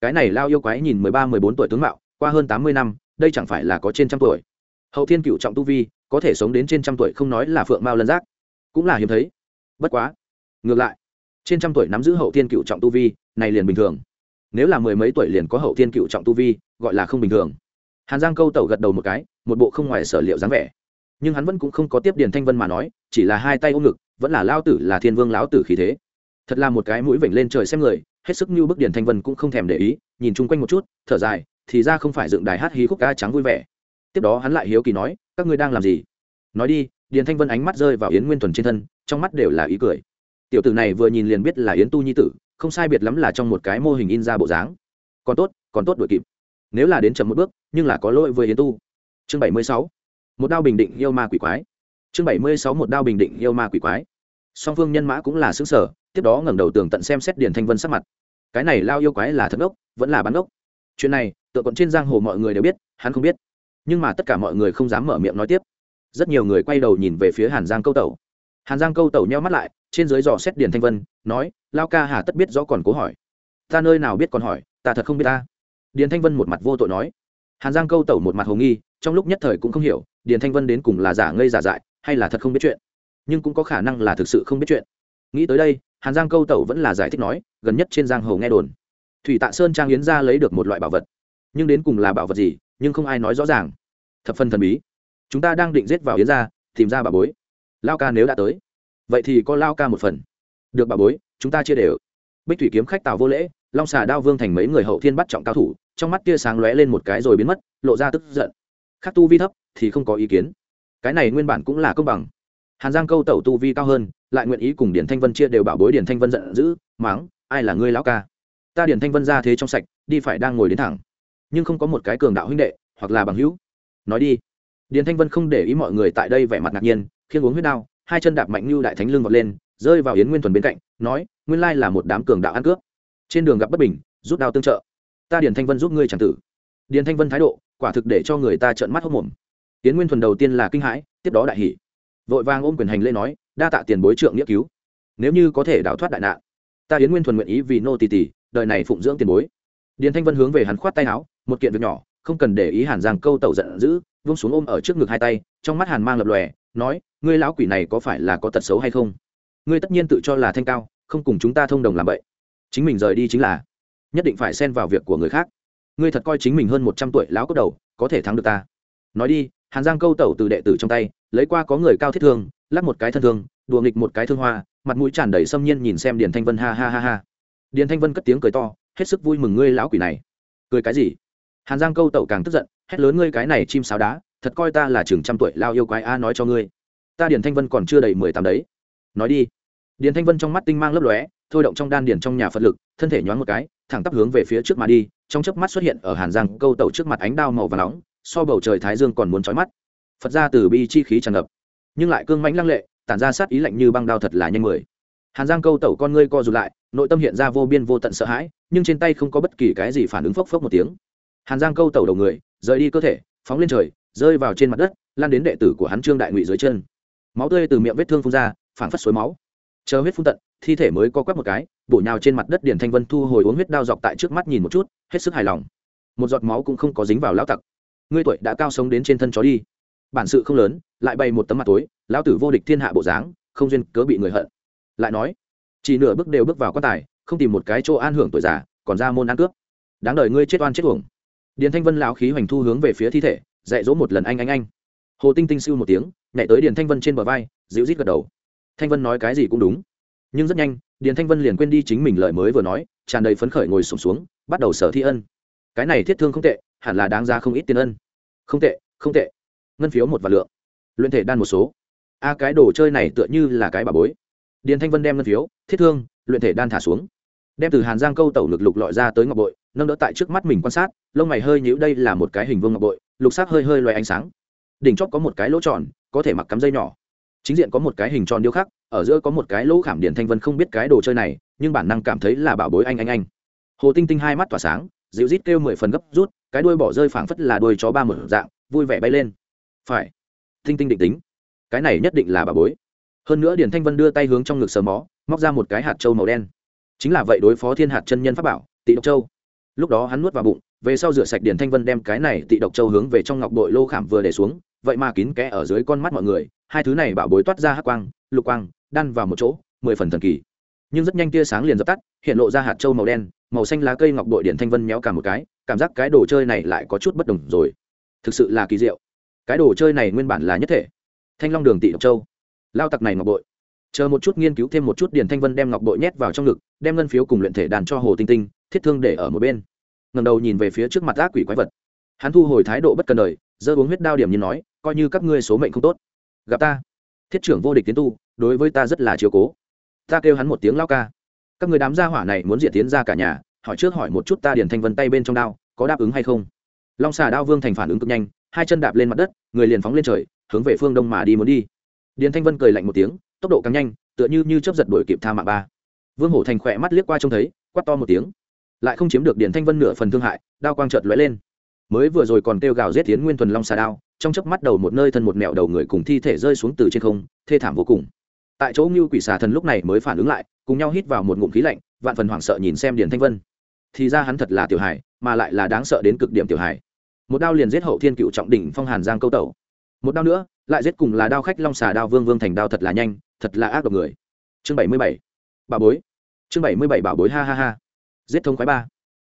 Cái này lao yêu quái nhìn mười ba, mười bốn tuổi tướng mạo, qua hơn tám mươi năm, đây chẳng phải là có trên trăm tuổi hậu thiên cựu trọng tu vi, có thể sống đến trên trăm tuổi không nói là phượng mao lân giác. Cũng là hiếm thấy. Bất quá, ngược lại, trên trăm tuổi nắm giữ hậu thiên cựu trọng tu vi, này liền bình thường. Nếu là mười mấy tuổi liền có hậu thiên cựu trọng tu vi, gọi là không bình thường. Hàn giang câu tẩu gật đầu một cái, một bộ không ngoài sở liệu dáng vẻ. Nhưng hắn vẫn cũng không có tiếp điền thanh vân mà nói, chỉ là hai tay ôm ngực, vẫn là lao tử là thiên vương lão tử khí thế. Thật là một cái mũi vểnh lên trời xem người, hết sức như bức điền thanh vân cũng không thèm để ý, nhìn chung quanh một chút, thở dài, thì ra không phải dựng đài hát hí khúc ca trắng vui vẻ tiếp đó hắn lại hiếu kỳ nói, các ngươi đang làm gì? Nói đi. Điền thanh vân ánh mắt rơi vào yến nguyên thuần trên thân, trong mắt đều là ý cười. Tiểu tử này vừa nhìn liền biết là yến tu nhi tử, không sai biệt lắm là trong một cái mô hình in ra bộ dáng. Còn tốt còn tốt đuổi kịp. Nếu là đến chậm một bước, nhưng là có lỗi với yến tu. Chương bảy mươi sáu. Một đao bình định yêu ma quỷ quái. Chương bảy mươi sáu, một đao bình định yêu ma quỷ quái. Song phương nhân mã cũng là xứng sở, tiếp đó ngẩng đầu tường tận xem xét điền thanh vân sắc mặt. Cái này lao yêu quái là thật ốc, vẫn là bán ốc. Chuyện này tự còn trên giang hồ mọi người đều biết, hắn không biết nhưng mà tất cả mọi người không dám mở miệng nói tiếp. Rất nhiều người quay đầu nhìn về phía hàn giang câu tẩu. Hàn giang câu tẩu nheo mắt lại, trên dưới dò xét điền thanh vân, nói, lao ca hà tất biết rõ còn cố hỏi. Ta nơi nào biết còn hỏi, ta thật không biết ta. Điền thanh vân một mặt vô tội nói. Hàn giang câu tẩu một mặt hồ nghi, trong lúc nhất thời cũng không hiểu, điền thanh vân đến cùng là giả ngây giả dại, hay là thật không biết chuyện. Nhưng cũng có khả năng là thực sự không biết chuyện. Nghĩ tới đây, hàn giang câu tẩu vẫn là giải thích nói, gần nhất trên giang hồ nghe đồn. Thủy tạ sơn trang yến ra lấy được một loại bảo vật nhưng đến cùng là bảo vật gì, nhưng không ai nói rõ ràng. Thập phân thần bí. Chúng ta đang định giết vào yến ra tìm ra bà bối. Lao ca nếu đã tới, vậy thì có lao ca một phần. Được bà bối, chúng ta chia đều. Bích thủy kiếm khách tào vô lễ, long xà đao vương thành mấy người hậu thiên bắt trọng cao thủ, trong mắt tia sáng lóe lên một cái rồi biến mất, lộ ra tức giận. Khắc tu vi thấp thì không có ý kiến. Cái này nguyên bản cũng là công bằng. Hàn giang câu tẩu tu vi cao hơn, lại nguyện ý cùng điển thanh vân chia đều bảo bối điển thanh vân giận dữ mắng ai là ngươi lão ca? Ta điển thanh vân ra thế trong sạch, đi phải đang ngồi đến thẳng nhưng không có một cái cường đạo huynh đệ, hoặc là bằng hữu. Nói đi. Điền thanh vân không để ý mọi người tại đây vẻ mặt ngạc nhiên, khiêng uống huyết đao, hai chân đạp mạnh như đại thánh lưng vọt lên, rơi vào yến nguyên thuần bên cạnh, nói, nguyên lai là một đám cường đạo ăn cướp. Trên đường gặp bất bình, rút đao tương trợ. Ta điền thanh vân giúp ngươi c tử. Điền thanh vân thái độ, quả thực để cho người ta trợn mắt hốc mồm. Yến nguyên thuần đầu tiên là kinh hãi, tiếp đó đại hỷ vội vàng ôm quyền hành lễ nói, đa tạ tiền bối trượng nghĩa cứu. Nếu như có thể đào thoát đại nạn, ta yến nguyên thuần nguyện ý vì nô tỳ tỳ, đời này phụng dưỡng tiền bối. Điền thanh vân hướng về hắn khoát tay áo một kiện việc nhỏ, không cần để ý hàn giang câu tẩu giận dữ, vung xuống ôm ở trước ngực hai tay, trong mắt hàn mang lập lòe, nói, ngươi lão quỷ này có phải là có tật xấu hay không? Ngươi tất nhiên tự cho là thanh cao, không cùng chúng ta thông đồng làm vậy chính mình rời đi chính là, nhất định phải xen vào việc của người khác. Ngươi thật coi chính mình hơn một trăm tuổi lão cốt đầu, có thể thắng được ta. Nói đi, hàn giang câu tẩu từ đệ tử trong tay, lấy qua có người cao thiết thương, lắc một cái thân thương, đùa nghịch một cái thương hoa, mặt mũi tràn đầy xâm nhiên nhìn xem điền thanh vân ha ha ha ha. Điền thanh vân cất tiếng cười to, hết sức vui mừng ngươi lão quỷ này. Cười cái gì? Hàn giang câu tẩu càng tức giận, hét lớn ngươi cái này chim sáo đá, thật coi ta là chừng trăm tuổi lao yêu quái a nói cho ngươi. Ta điền thanh vân còn chưa đầy mười tám đấy. Nói đi. Điền thanh vân trong mắt tinh mang lấp lóe, thôi động trong đan điền trong nhà phật lực, thân thể nhoáng một cái, thẳng tắp hướng về phía trước mà đi, trong chớp mắt xuất hiện ở hàn giang câu tẩu trước mặt ánh đao màu và nóng, so bầu trời thái dương còn muốn trói mắt. Phật ra từ bi chi khí tràn ngập, nhưng lại cương mãnh lăng lệ, tản ra sát ý lạnh như băng đao thật là nhanh mười. Hàn giang câu tẩu con ngươi co rụt lại, nội tâm hiện ra vô biên vô tận sợ hãi, nhưng trên tay không có bất kỳ cái gì phản ứng phốc phốc một tiếng hàn giang câu tẩu đầu người, rời đi cơ thể, phóng lên trời, rơi vào trên mặt đất, lan đến đệ tử của hắn trương đại ngụy dưới chân. Máu tươi từ miệng vết thương phun ra, phảng phất suối máu. Chờ huyết phun tận, thi thể mới co quắp một cái, bổ nhào trên mặt đất điển thanh vân thu hồi uống huyết đao dọc tại trước mắt nhìn một chút, hết sức hài lòng. Một giọt máu cũng không có dính vào lão tặc. Ngươi tuổi đã cao sống đến trên thân chó đi. Bản sự không lớn, lại bày một tấm mặt tối, lão tử vô địch thiên hạ bộ dáng, không duyên cớ bị người hận. Lại nói, chỉ nửa bước đều bước vào quan tài, không tìm một cái chỗ an hưởng tuổi già, còn ra môn ăn cướp. Đáng đời ngươi chết oan chết uổng điền thanh vân lão khí hoành thu hướng về phía thi thể dạy dỗ một lần anh anh anh. Hồ tinh tinh siêu một tiếng nhảy tới điền thanh vân trên bờ vai dịu rít gật đầu. Thanh vân nói cái gì cũng đúng. Nhưng rất nhanh điền thanh vân liền quên đi chính mình lời mới vừa nói tràn đầy phấn khởi ngồi sụp xuống, xuống bắt đầu sở thi ân. Cái này thiết thương không tệ hẳn là đáng ra không ít tiền ân. Không tệ không tệ. Ngân phiếu một và lượng. Luyện thể đan một số. A cái đồ chơi này tựa như là cái bà bối. Điền thanh vân đem ngân phiếu thiết thương luyện thể đan thả xuống. Đem từ hàn giang câu tẩu lực lục lọi ra tới ngọc bội nâng đỡ tại trước mắt mình quan sát, lông mày hơi nhíu, đây là một cái hình vương ngọc bội, lục sắc hơi hơi loay ánh sáng. Đỉnh chóp có một cái lỗ tròn, có thể mặc cắm dây nhỏ. Chính diện có một cái hình tròn điêu khắc, ở giữa có một cái lỗ khảm điện thanh vân không biết cái đồ chơi này, nhưng bản năng cảm thấy là bảo bối anh anh anh. Hồ tinh tinh hai mắt tỏa sáng, dịu rít kêu mười phần gấp rút, cái đuôi bỏ rơi phảng phất là đuôi chó ba mở dạng, vui vẻ bay lên. Phải. Tinh tinh định tính. Cái này nhất định là bà bối. Hơn nữa điền thanh vân đưa tay hướng trong ngực sờ mó, móc ra một cái hạt trâu màu đen. Chính là vậy đối phó thiên hạt chân nhân pháp bảo, tị độc châu lúc đó hắn nuốt vào bụng, về sau rửa sạch điển thanh vân đem cái này tị độc châu hướng về trong ngọc bội lô khảm vừa để xuống, vậy mà kín kẽ ở dưới con mắt mọi người, hai thứ này bảo bối toát ra hắc quang, lục quang, đan vào một chỗ, mười phần thần kỳ. Nhưng rất nhanh tia sáng liền dập tắt, hiện lộ ra hạt châu màu đen, màu xanh lá cây ngọc bội điển thanh vân méo cả một cái, cảm giác cái đồ chơi này lại có chút bất đồng rồi. Thực sự là kỳ diệu. Cái đồ chơi này nguyên bản là nhất thể. Thanh long đường tị độc châu. Lao tặc này ngọc bội. Chờ một chút nghiên cứu thêm một chút điền thanh vân đem ngọc bội nhét vào trong ngực, đem ngân phiếu cùng luyện thể đàn cho hồ tinh tinh thiết thương để ở một bên. Ngầm đầu nhìn về phía trước mặt ác quỷ quái vật. Hắn thu hồi thái độ bất cần đời, giơ uống huyết đao điểm như nói, coi như các ngươi số mệnh không tốt. Gặp ta. Thiết trưởng vô địch tiến tu, đối với ta rất là chiếu cố. Ta kêu hắn một tiếng lao ca. Các người đám gia hỏa này muốn diệt tiến ra cả nhà, hỏi trước hỏi một chút ta điền thanh vân tay bên trong đao, có đáp ứng hay không? Long xà đao vương thành phản ứng cực nhanh, hai chân đạp lên mặt đất, người liền phóng lên trời, hướng về phương đông mà đi muốn đi. Điền thanh vân cười lạnh một tiếng, tốc độ càng nhanh, tựa như như chấp giật đuổi kịp tha mạng ba. Vương hổ thành khỏe mắt liếc qua trông thấy, quát to một tiếng lại không chiếm được điện thanh vân nửa phần thương hại, đao quang trợt lóe lên. Mới vừa rồi còn kêu gào giết tiến nguyên thuần long xà đao, trong chớp mắt đầu một nơi thân một mẹo đầu người cùng thi thể rơi xuống từ trên không, thê thảm vô cùng. Tại chỗ ngưu quỷ xà thần lúc này mới phản ứng lại, cùng nhau hít vào một ngụm khí lạnh, vạn phần hoảng sợ nhìn xem điền thanh vân. Thì ra hắn thật là tiểu hải mà lại là đáng sợ đến cực điểm tiểu hải một đao liền giết hậu thiên cựu trọng đỉnh phong hàn giang câu tẩu. Một đao nữa, lại giết cùng là đao khách long xà đao vương vương thành đao thật là nhanh, thật là ác độc người. Chương bảy mươi bảy. Bà bối. Chương bảy mươi bảy bà bối, ha ha ha giết thông khoái ba.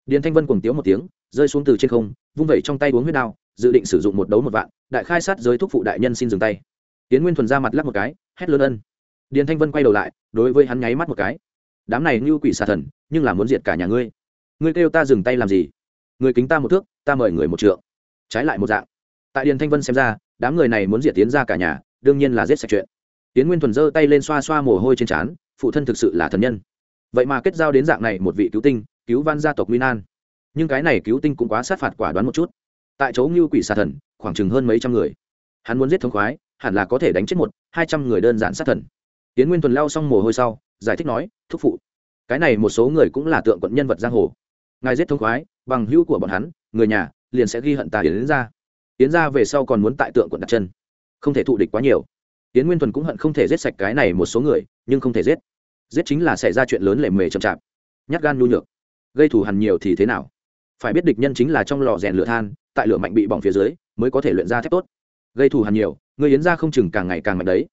Điền thanh vân cuồng tiếu một tiếng, rơi xuống từ trên không, vung vẩy trong tay uống huyết đao, dự định sử dụng một đấu một vạn, đại khai sát giới thúc phụ đại nhân xin dừng tay. Tiến nguyên thuần ra mặt lắc một cái, hét lớn ân. Điền thanh vân quay đầu lại, đối với hắn nháy mắt một cái. Đám này như quỷ xà thần, nhưng là muốn diệt cả nhà ngươi. Ngươi kêu ta dừng tay làm gì? Người kính ta một thước, ta mời người một trượng. Trái lại một dạng. Tại điền thanh vân xem ra, đám người này muốn diệt tiến ra cả nhà, đương nhiên là giết sạch chuyện. Tiến nguyên thuần giơ tay lên xoa xoa mồ hôi trên trán, phụ thân thực sự là thần nhân vậy mà kết giao đến dạng này một vị cứu tinh, cứu văn gia tộc nguyên an. Nhưng cái này cứu tinh cũng quá sát phạt quả đoán một chút. Tại chỗ ngưu quỷ xà thần, khoảng chừng hơn mấy trăm người. Hắn muốn giết thống khoái, hẳn là có thể đánh chết một, hai trăm người đơn giản sát thần. Tiến nguyên thuần lao xong mồ hôi sau, giải thích nói, thúc phụ, cái này một số người cũng là tượng quận nhân vật giang hồ. Ngài giết thông khoái, bằng hữu của bọn hắn, người nhà, liền sẽ ghi hận ta yến ra. Yến ra về sau còn muốn tại tượng quận đặt chân. Không thể thụ địch quá nhiều. Yến nguyên thuần cũng hận không thể giết sạch cái này một số người, nhưng không thể giết giết chính là xảy ra chuyện lớn lệ mề chậm chạp. Nhát gan nhu nhược. Gây thù hằn nhiều thì thế nào? Phải biết địch nhân chính là trong lò rèn lửa than, tại lửa mạnh bị bỏng phía dưới, mới có thể luyện ra thép tốt. Gây thù hằn nhiều, người yến ra không chừng càng ngày càng mạnh đấy.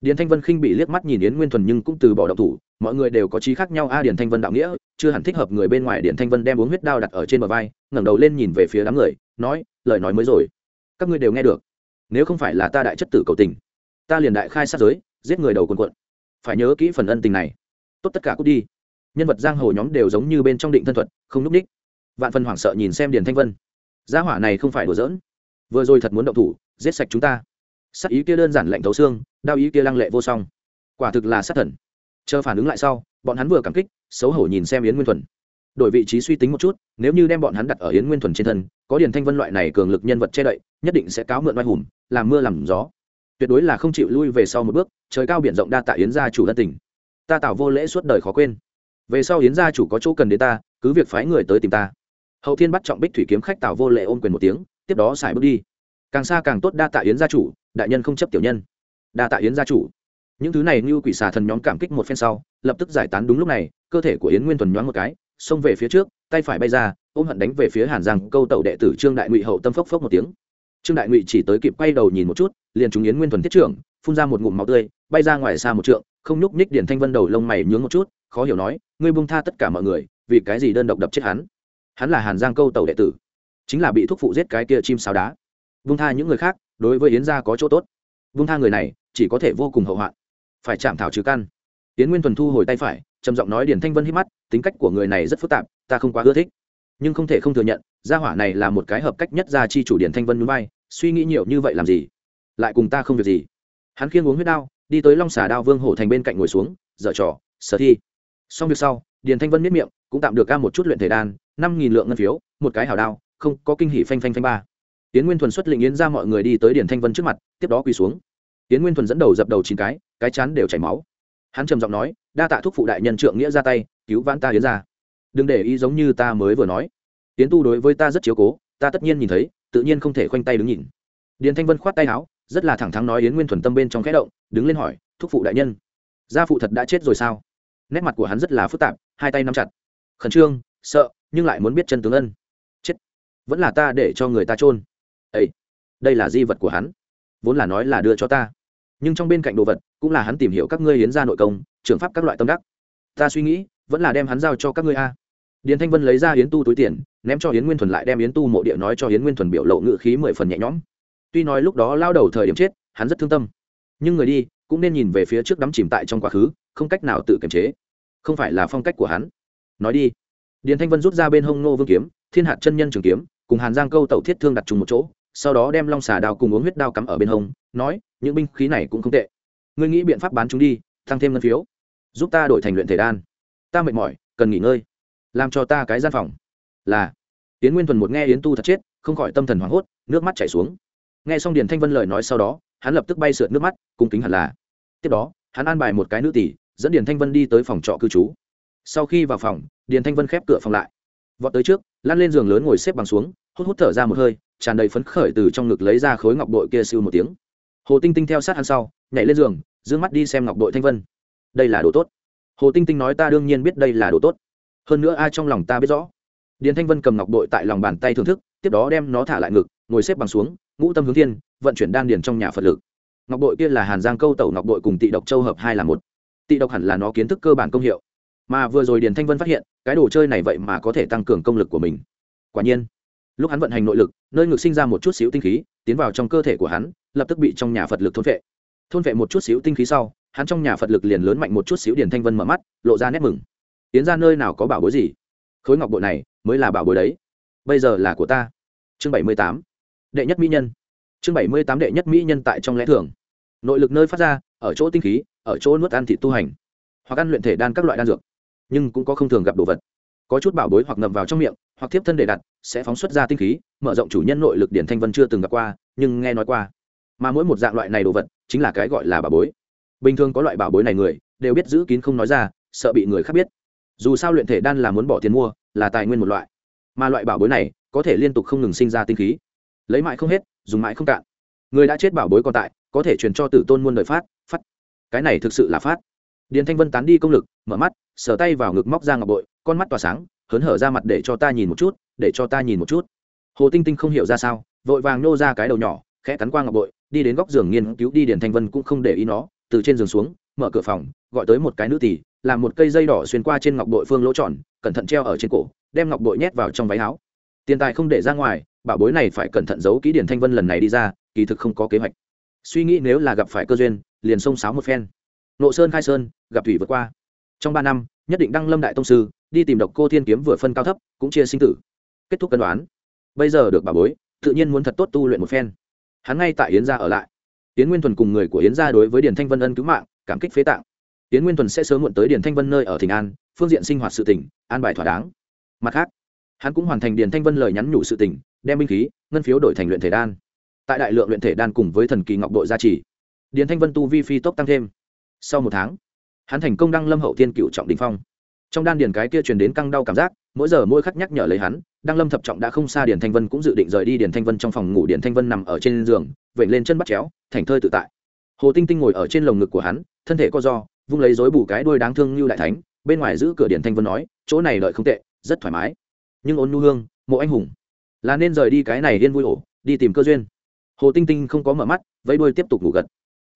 Điền thanh vân khinh bị liếc mắt nhìn yến nguyên thuần nhưng cũng từ bỏ động thủ, mọi người đều có trí khác nhau. A, điền thanh vân đạo nghĩa, chưa hẳn thích hợp người bên ngoài. Điền thanh vân đem uống huyết đao đặt ở trên bờ vai, ngẩng đầu lên nhìn về phía đám người, nói, lời nói mới rồi. Các ngươi đều nghe được. Nếu không phải là ta đại chất tử cầu tình, ta liền đại khai sát giới, giết người đầu quần quận phải nhớ kỹ phần ân tình này tốt tất cả cút đi. Nhân vật giang hồ nhóm đều giống như bên trong định thân thuật, không núp ních. Vạn phần hoảng sợ nhìn xem điền thanh vân. Gia hỏa này không phải đùa giỡn. Vừa rồi thật muốn động thủ, giết sạch chúng ta. Sắc ý kia đơn giản lạnh thấu xương, đao ý kia lăng lệ vô song. Quả thực là sát thần. Chờ phản ứng lại sau, bọn hắn vừa cảm kích, xấu hổ nhìn xem yến nguyên thuần. Đổi vị trí suy tính một chút, nếu như đem bọn hắn đặt ở yến nguyên thuần trên thân, có điền thanh vân loại này cường lực nhân vật che đậy, nhất định sẽ cáo mượn oai hùng, làm mưa làm gió. Tuyệt đối là không chịu lui về sau một bước, trời cao biển rộng đa tạ yến gia chủ ân tình ta tạo vô lễ suốt đời khó quên. Về sau yến gia chủ có chỗ cần đến ta, cứ việc phái người tới tìm ta. Hậu thiên bắt trọng bích thủy kiếm khách tạo vô lễ ôm quyền một tiếng, tiếp đó xài bước đi. Càng xa càng tốt đa tạ yến gia chủ, đại nhân không chấp tiểu nhân. Đa tạ yến gia chủ. Những thứ này như quỷ xà thần nhóm cảm kích một phen sau, lập tức giải tán đúng lúc này, cơ thể của yến nguyên thuần nhoáng một cái, xông về phía trước, tay phải bay ra, ôm hận đánh về phía hàn giang, câu tẩu đệ tử trương đại ngụy hậu tâm phốc phốc một tiếng. Trương đại ngụy chỉ tới kịp quay đầu nhìn một chút, liền chúng yến nguyên thuần thiết trưởng, phun ra một ngụm máu tươi, bay ra ngoài xa một trượng không nhúc nhích điển thanh vân đầu lông mày nhướng một chút, khó hiểu nói, ngươi buông tha tất cả mọi người, vì cái gì đơn độc đập chết hắn? Hắn là hàn giang câu tẩu đệ tử, chính là bị thúc phụ giết cái kia chim sáo đá. Buông tha những người khác, đối với yến gia có chỗ tốt. Buông tha người này, chỉ có thể vô cùng hậu hoạn. Phải chạm thảo trừ căn. Yến nguyên thuần thu hồi tay phải, trầm giọng nói điển thanh vân hít mắt, tính cách của người này rất phức tạp, ta không quá ưa thích. Nhưng không thể không thừa nhận, gia hỏa này là một cái hợp cách nhất gia chi chủ điển thanh vân núi bay suy nghĩ nhiều như vậy làm gì? Lại cùng ta không việc gì. Hắn khiêng uống huyết đao đi tới long xà đao vương hổ thành bên cạnh ngồi xuống, dở trò, sở thi. Xong việc sau, điền thanh vân miết miệng, cũng tạm được ca một chút luyện thể đan, năm nghìn lượng ngân phiếu, một cái hào đao, không có kinh hỷ phanh phanh phanh ba. Tiến nguyên thuần xuất lĩnh yến ra mọi người đi tới điền thanh vân trước mặt, tiếp đó quỳ xuống. Tiến nguyên thuần dẫn đầu dập đầu chín cái cái chán đều chảy máu. Hắn trầm giọng nói, đa tạ thúc phụ đại nhân trượng nghĩa ra tay, cứu vãn ta yến ra. Đừng để ý giống như ta mới vừa nói. Tiến tu đối với ta rất chiếu cố, ta tất nhiên nhìn thấy, tự nhiên không thể khoanh tay đứng nhìn. Điền thanh vân khoát tay áo rất là thẳng thắn nói yến nguyên thuần tâm bên trong khẽ động, đứng lên hỏi, thúc phụ đại nhân, gia phụ thật đã chết rồi sao? Nét mặt của hắn rất là phức tạp, hai tay nắm chặt. Khẩn trương, sợ, nhưng lại muốn biết chân tướng ân. Chết, vẫn là ta để cho người ta trôn ấy đây là di vật của hắn, vốn là nói là đưa cho ta. Nhưng trong bên cạnh đồ vật, cũng là hắn tìm hiểu các ngươi hiến ra nội công trường pháp các loại tâm đắc. Ta suy nghĩ, vẫn là đem hắn giao cho các ngươi a. Điền thanh vân lấy ra hiến tu túi tiền, ném cho hiến nguyên thuần lại đem hiến tu mộ địa nói cho hiến nguyên thuần biểu lộ ngự khí mười phần nhẹ nhõm tuy nói lúc đó lao đầu thời điểm chết, hắn rất thương tâm. Nhưng người đi, cũng nên nhìn về phía trước đắm chìm tại trong quá khứ, không cách nào tự kiềm chế. Không phải là phong cách của hắn. Nói đi. Điền thanh vân rút ra bên hông nô vương kiếm, thiên hạt chân nhân trường kiếm, cùng hàn giang câu tẩu thiết thương đặt chung một chỗ, sau đó đem long xà đao cùng uống huyết đao cắm ở bên hông, nói, những binh khí này cũng không tệ. Ngươi nghĩ biện pháp bán chúng đi, tăng thêm ngân phiếu. Giúp ta đổi thành luyện thể đan. Ta mệt mỏi, cần nghỉ ngơi. Làm cho ta cái gian phòng. Là. Yến nguyên thuần một nghe yến tu thật chết, không khỏi tâm thần hoảng hốt, nước mắt chảy xuống nghe xong điền thanh vân lời nói sau đó, hắn lập tức bay sượt nước mắt, cung kính hẳn là. Tiếp đó, hắn an bài một cái nữ tỷ, dẫn điền thanh vân đi tới phòng trọ cư trú. Sau khi vào phòng, điền thanh vân khép cửa phòng lại. Vọt tới trước, lăn lên giường lớn ngồi xếp bằng xuống, hút hút thở ra một hơi, tràn đầy phấn khởi từ trong ngực lấy ra khối ngọc bội kia siêu một tiếng. Hồ tinh tinh theo sát hắn sau, nhảy lên giường d ư ơ n g mắt đi xem ngọc bội thanh vân. Đây là đồ tốt. Hồ tinh tinh nói ta đương nhiên biết đây là đồ tốt. Hơn nữa ai trong lòng ta biết rõ? Điền thanh vân cầm ngọc bội tại lòng bàn tay thưởng thức, tiếp đó đem nó thả lại ngực, ngồi xếp bằng xuống ngũ tâm hướng thiên, vận chuyển đan điền trong nhà phật lực. Ngọc bội kia là hàn giang câu tẩu ngọc bội cùng tị độc châu hợp hai là một. Tị độc hẳn là nó kiến thức cơ bản công hiệu. Mà vừa rồi điền thanh vân phát hiện, cái đồ chơi này vậy mà có thể tăng cường công lực của mình. Quả nhiên, lúc hắn vận hành nội lực, nơi ngực sinh ra một chút xíu tinh khí, tiến vào trong cơ thể của hắn, lập tức bị trong nhà phật lực thôn vệ thôn vệ một chút xíu tinh khí sau, hắn trong nhà phật lực liền lớn mạnh một chút xíu điền thanh vân mở mắt, lộ ra nét mừng. Tiến ra nơi nào có bảo bối gì? Khối ngọc bội này mới là bảo bối đấy. Bây giờ là của ta. Chương bảy mươi tám đệ nhất mỹ nhân. Chương bảy mươi tám đệ nhất mỹ nhân tại trong lẽ thường. Nội lực nơi phát ra, ở chỗ tinh khí, ở chỗ nuốt ăn thịt tu hành. Hoặc ăn luyện thể đan các loại đan dược, nhưng cũng có không thường gặp đồ vật. Có chút bảo bối hoặc ngậm vào trong miệng, hoặc tiếp thân để đặt, sẽ phóng xuất ra tinh khí, mở rộng chủ nhân nội lực điển thanh vân chưa từng gặp qua, nhưng nghe nói qua. Mà mỗi một dạng loại này đồ vật, chính là cái gọi là bảo bối. Bình thường có loại bảo bối này người, đều biết giữ kín không nói ra, sợ bị người khác biết. Dù sao luyện thể đan là muốn bỏ tiền mua, là tài nguyên một loại. Mà loại bảo bối này, có thể liên tục không ngừng sinh ra tinh khí lấy mãi không hết, dùng mãi không cạn. Người đã chết bảo bối còn tại, có thể truyền cho tử tôn muôn đời phát phát. Cái này thực sự là phát. Điền thanh vân tán đi công lực, mở mắt, sờ tay vào ngực móc ra ngọc bội, con mắt tỏa sáng, hớn hở ra mặt để cho ta nhìn một chút, để cho ta nhìn một chút. Hồ tinh tinh không hiểu ra sao, vội vàng nô ra cái đầu nhỏ, khẽ cắn qua ngọc bội, đi đến góc giường nghiên cứu đi, điền thanh vân cũng không để ý nó, từ trên giường xuống, mở cửa phòng, gọi tới một cái nữ tỷ làm một cây dây đỏ xuyên qua trên ngọc bội phương lỗ tròn, cẩn thận treo ở trên cổ, đem ngọc bội nhét vào trong váy áo. Tiền tài không để ra ngoài bảo bối này phải cẩn thận giấu kỹ điển thanh vân lần này đi ra, kỳ thực không có kế hoạch. Suy nghĩ nếu là gặp phải cơ duyên, liền xông sáo một phen. Nộ sơn khai sơn, gặp thủy vượt qua. Trong ba năm, nhất định đăng lâm đại tông sư, đi tìm độc cô thiên kiếm vừa phân cao thấp, cũng chia sinh tử. Kết thúc cân đoán. Bây giờ được bảo bối, tự nhiên muốn thật tốt tu luyện một phen. Hắn ngay tại yến gia ở lại. Yến nguyên thuần cùng người của yến gia đối với điền thanh vân ân cứu mạng, cảm kích phế tạng. Yến nguyên thuần sẽ sớm muộn tới điền thanh vân nơi ở thịnh an, phương diện sinh hoạt sự tỉnh an bài thỏa đáng. Mặt khác hắn cũng hoàn thành điền thanh vân lời nhắn nhủ sự tỉnh đem binh khí, ngân phiếu đổi thành luyện thể đan. Tại đại lượng luyện thể đan cùng với thần kỳ ngọc đội gia trì, điền thanh vân tu vi phi tốc tăng thêm. Sau một tháng, hắn thành công đăng lâm hậu thiên cựu trọng đình phong. Trong đan điền cái kia truyền đến căng đau cảm giác, mỗi giờ mỗi khắc nhắc nhở lấy hắn, đăng lâm thập trọng đã không xa điền thanh vân cũng dự định rời đi điền thanh vân trong phòng ngủ. Điền thanh vân nằm ở trên giường, vểnh lên chân bắt chéo, thành thơi tự tại. Hồ tinh tinh ngồi ở trên lồng ngực của hắn, thân thể co do vung lấy dối bù cái đuôi đáng thương như đại thánh, bên ngoài giữ cửa điền thanh vân nói, chỗ này lợi không tệ, rất thoải mái nhưng ôn nhu hương, mộ anh hùng. Là nên rời đi cái này yên vui ổ, đi tìm cơ duyên. Hồ tinh tinh không có mở mắt, vẫy đuôi tiếp tục ngủ gật.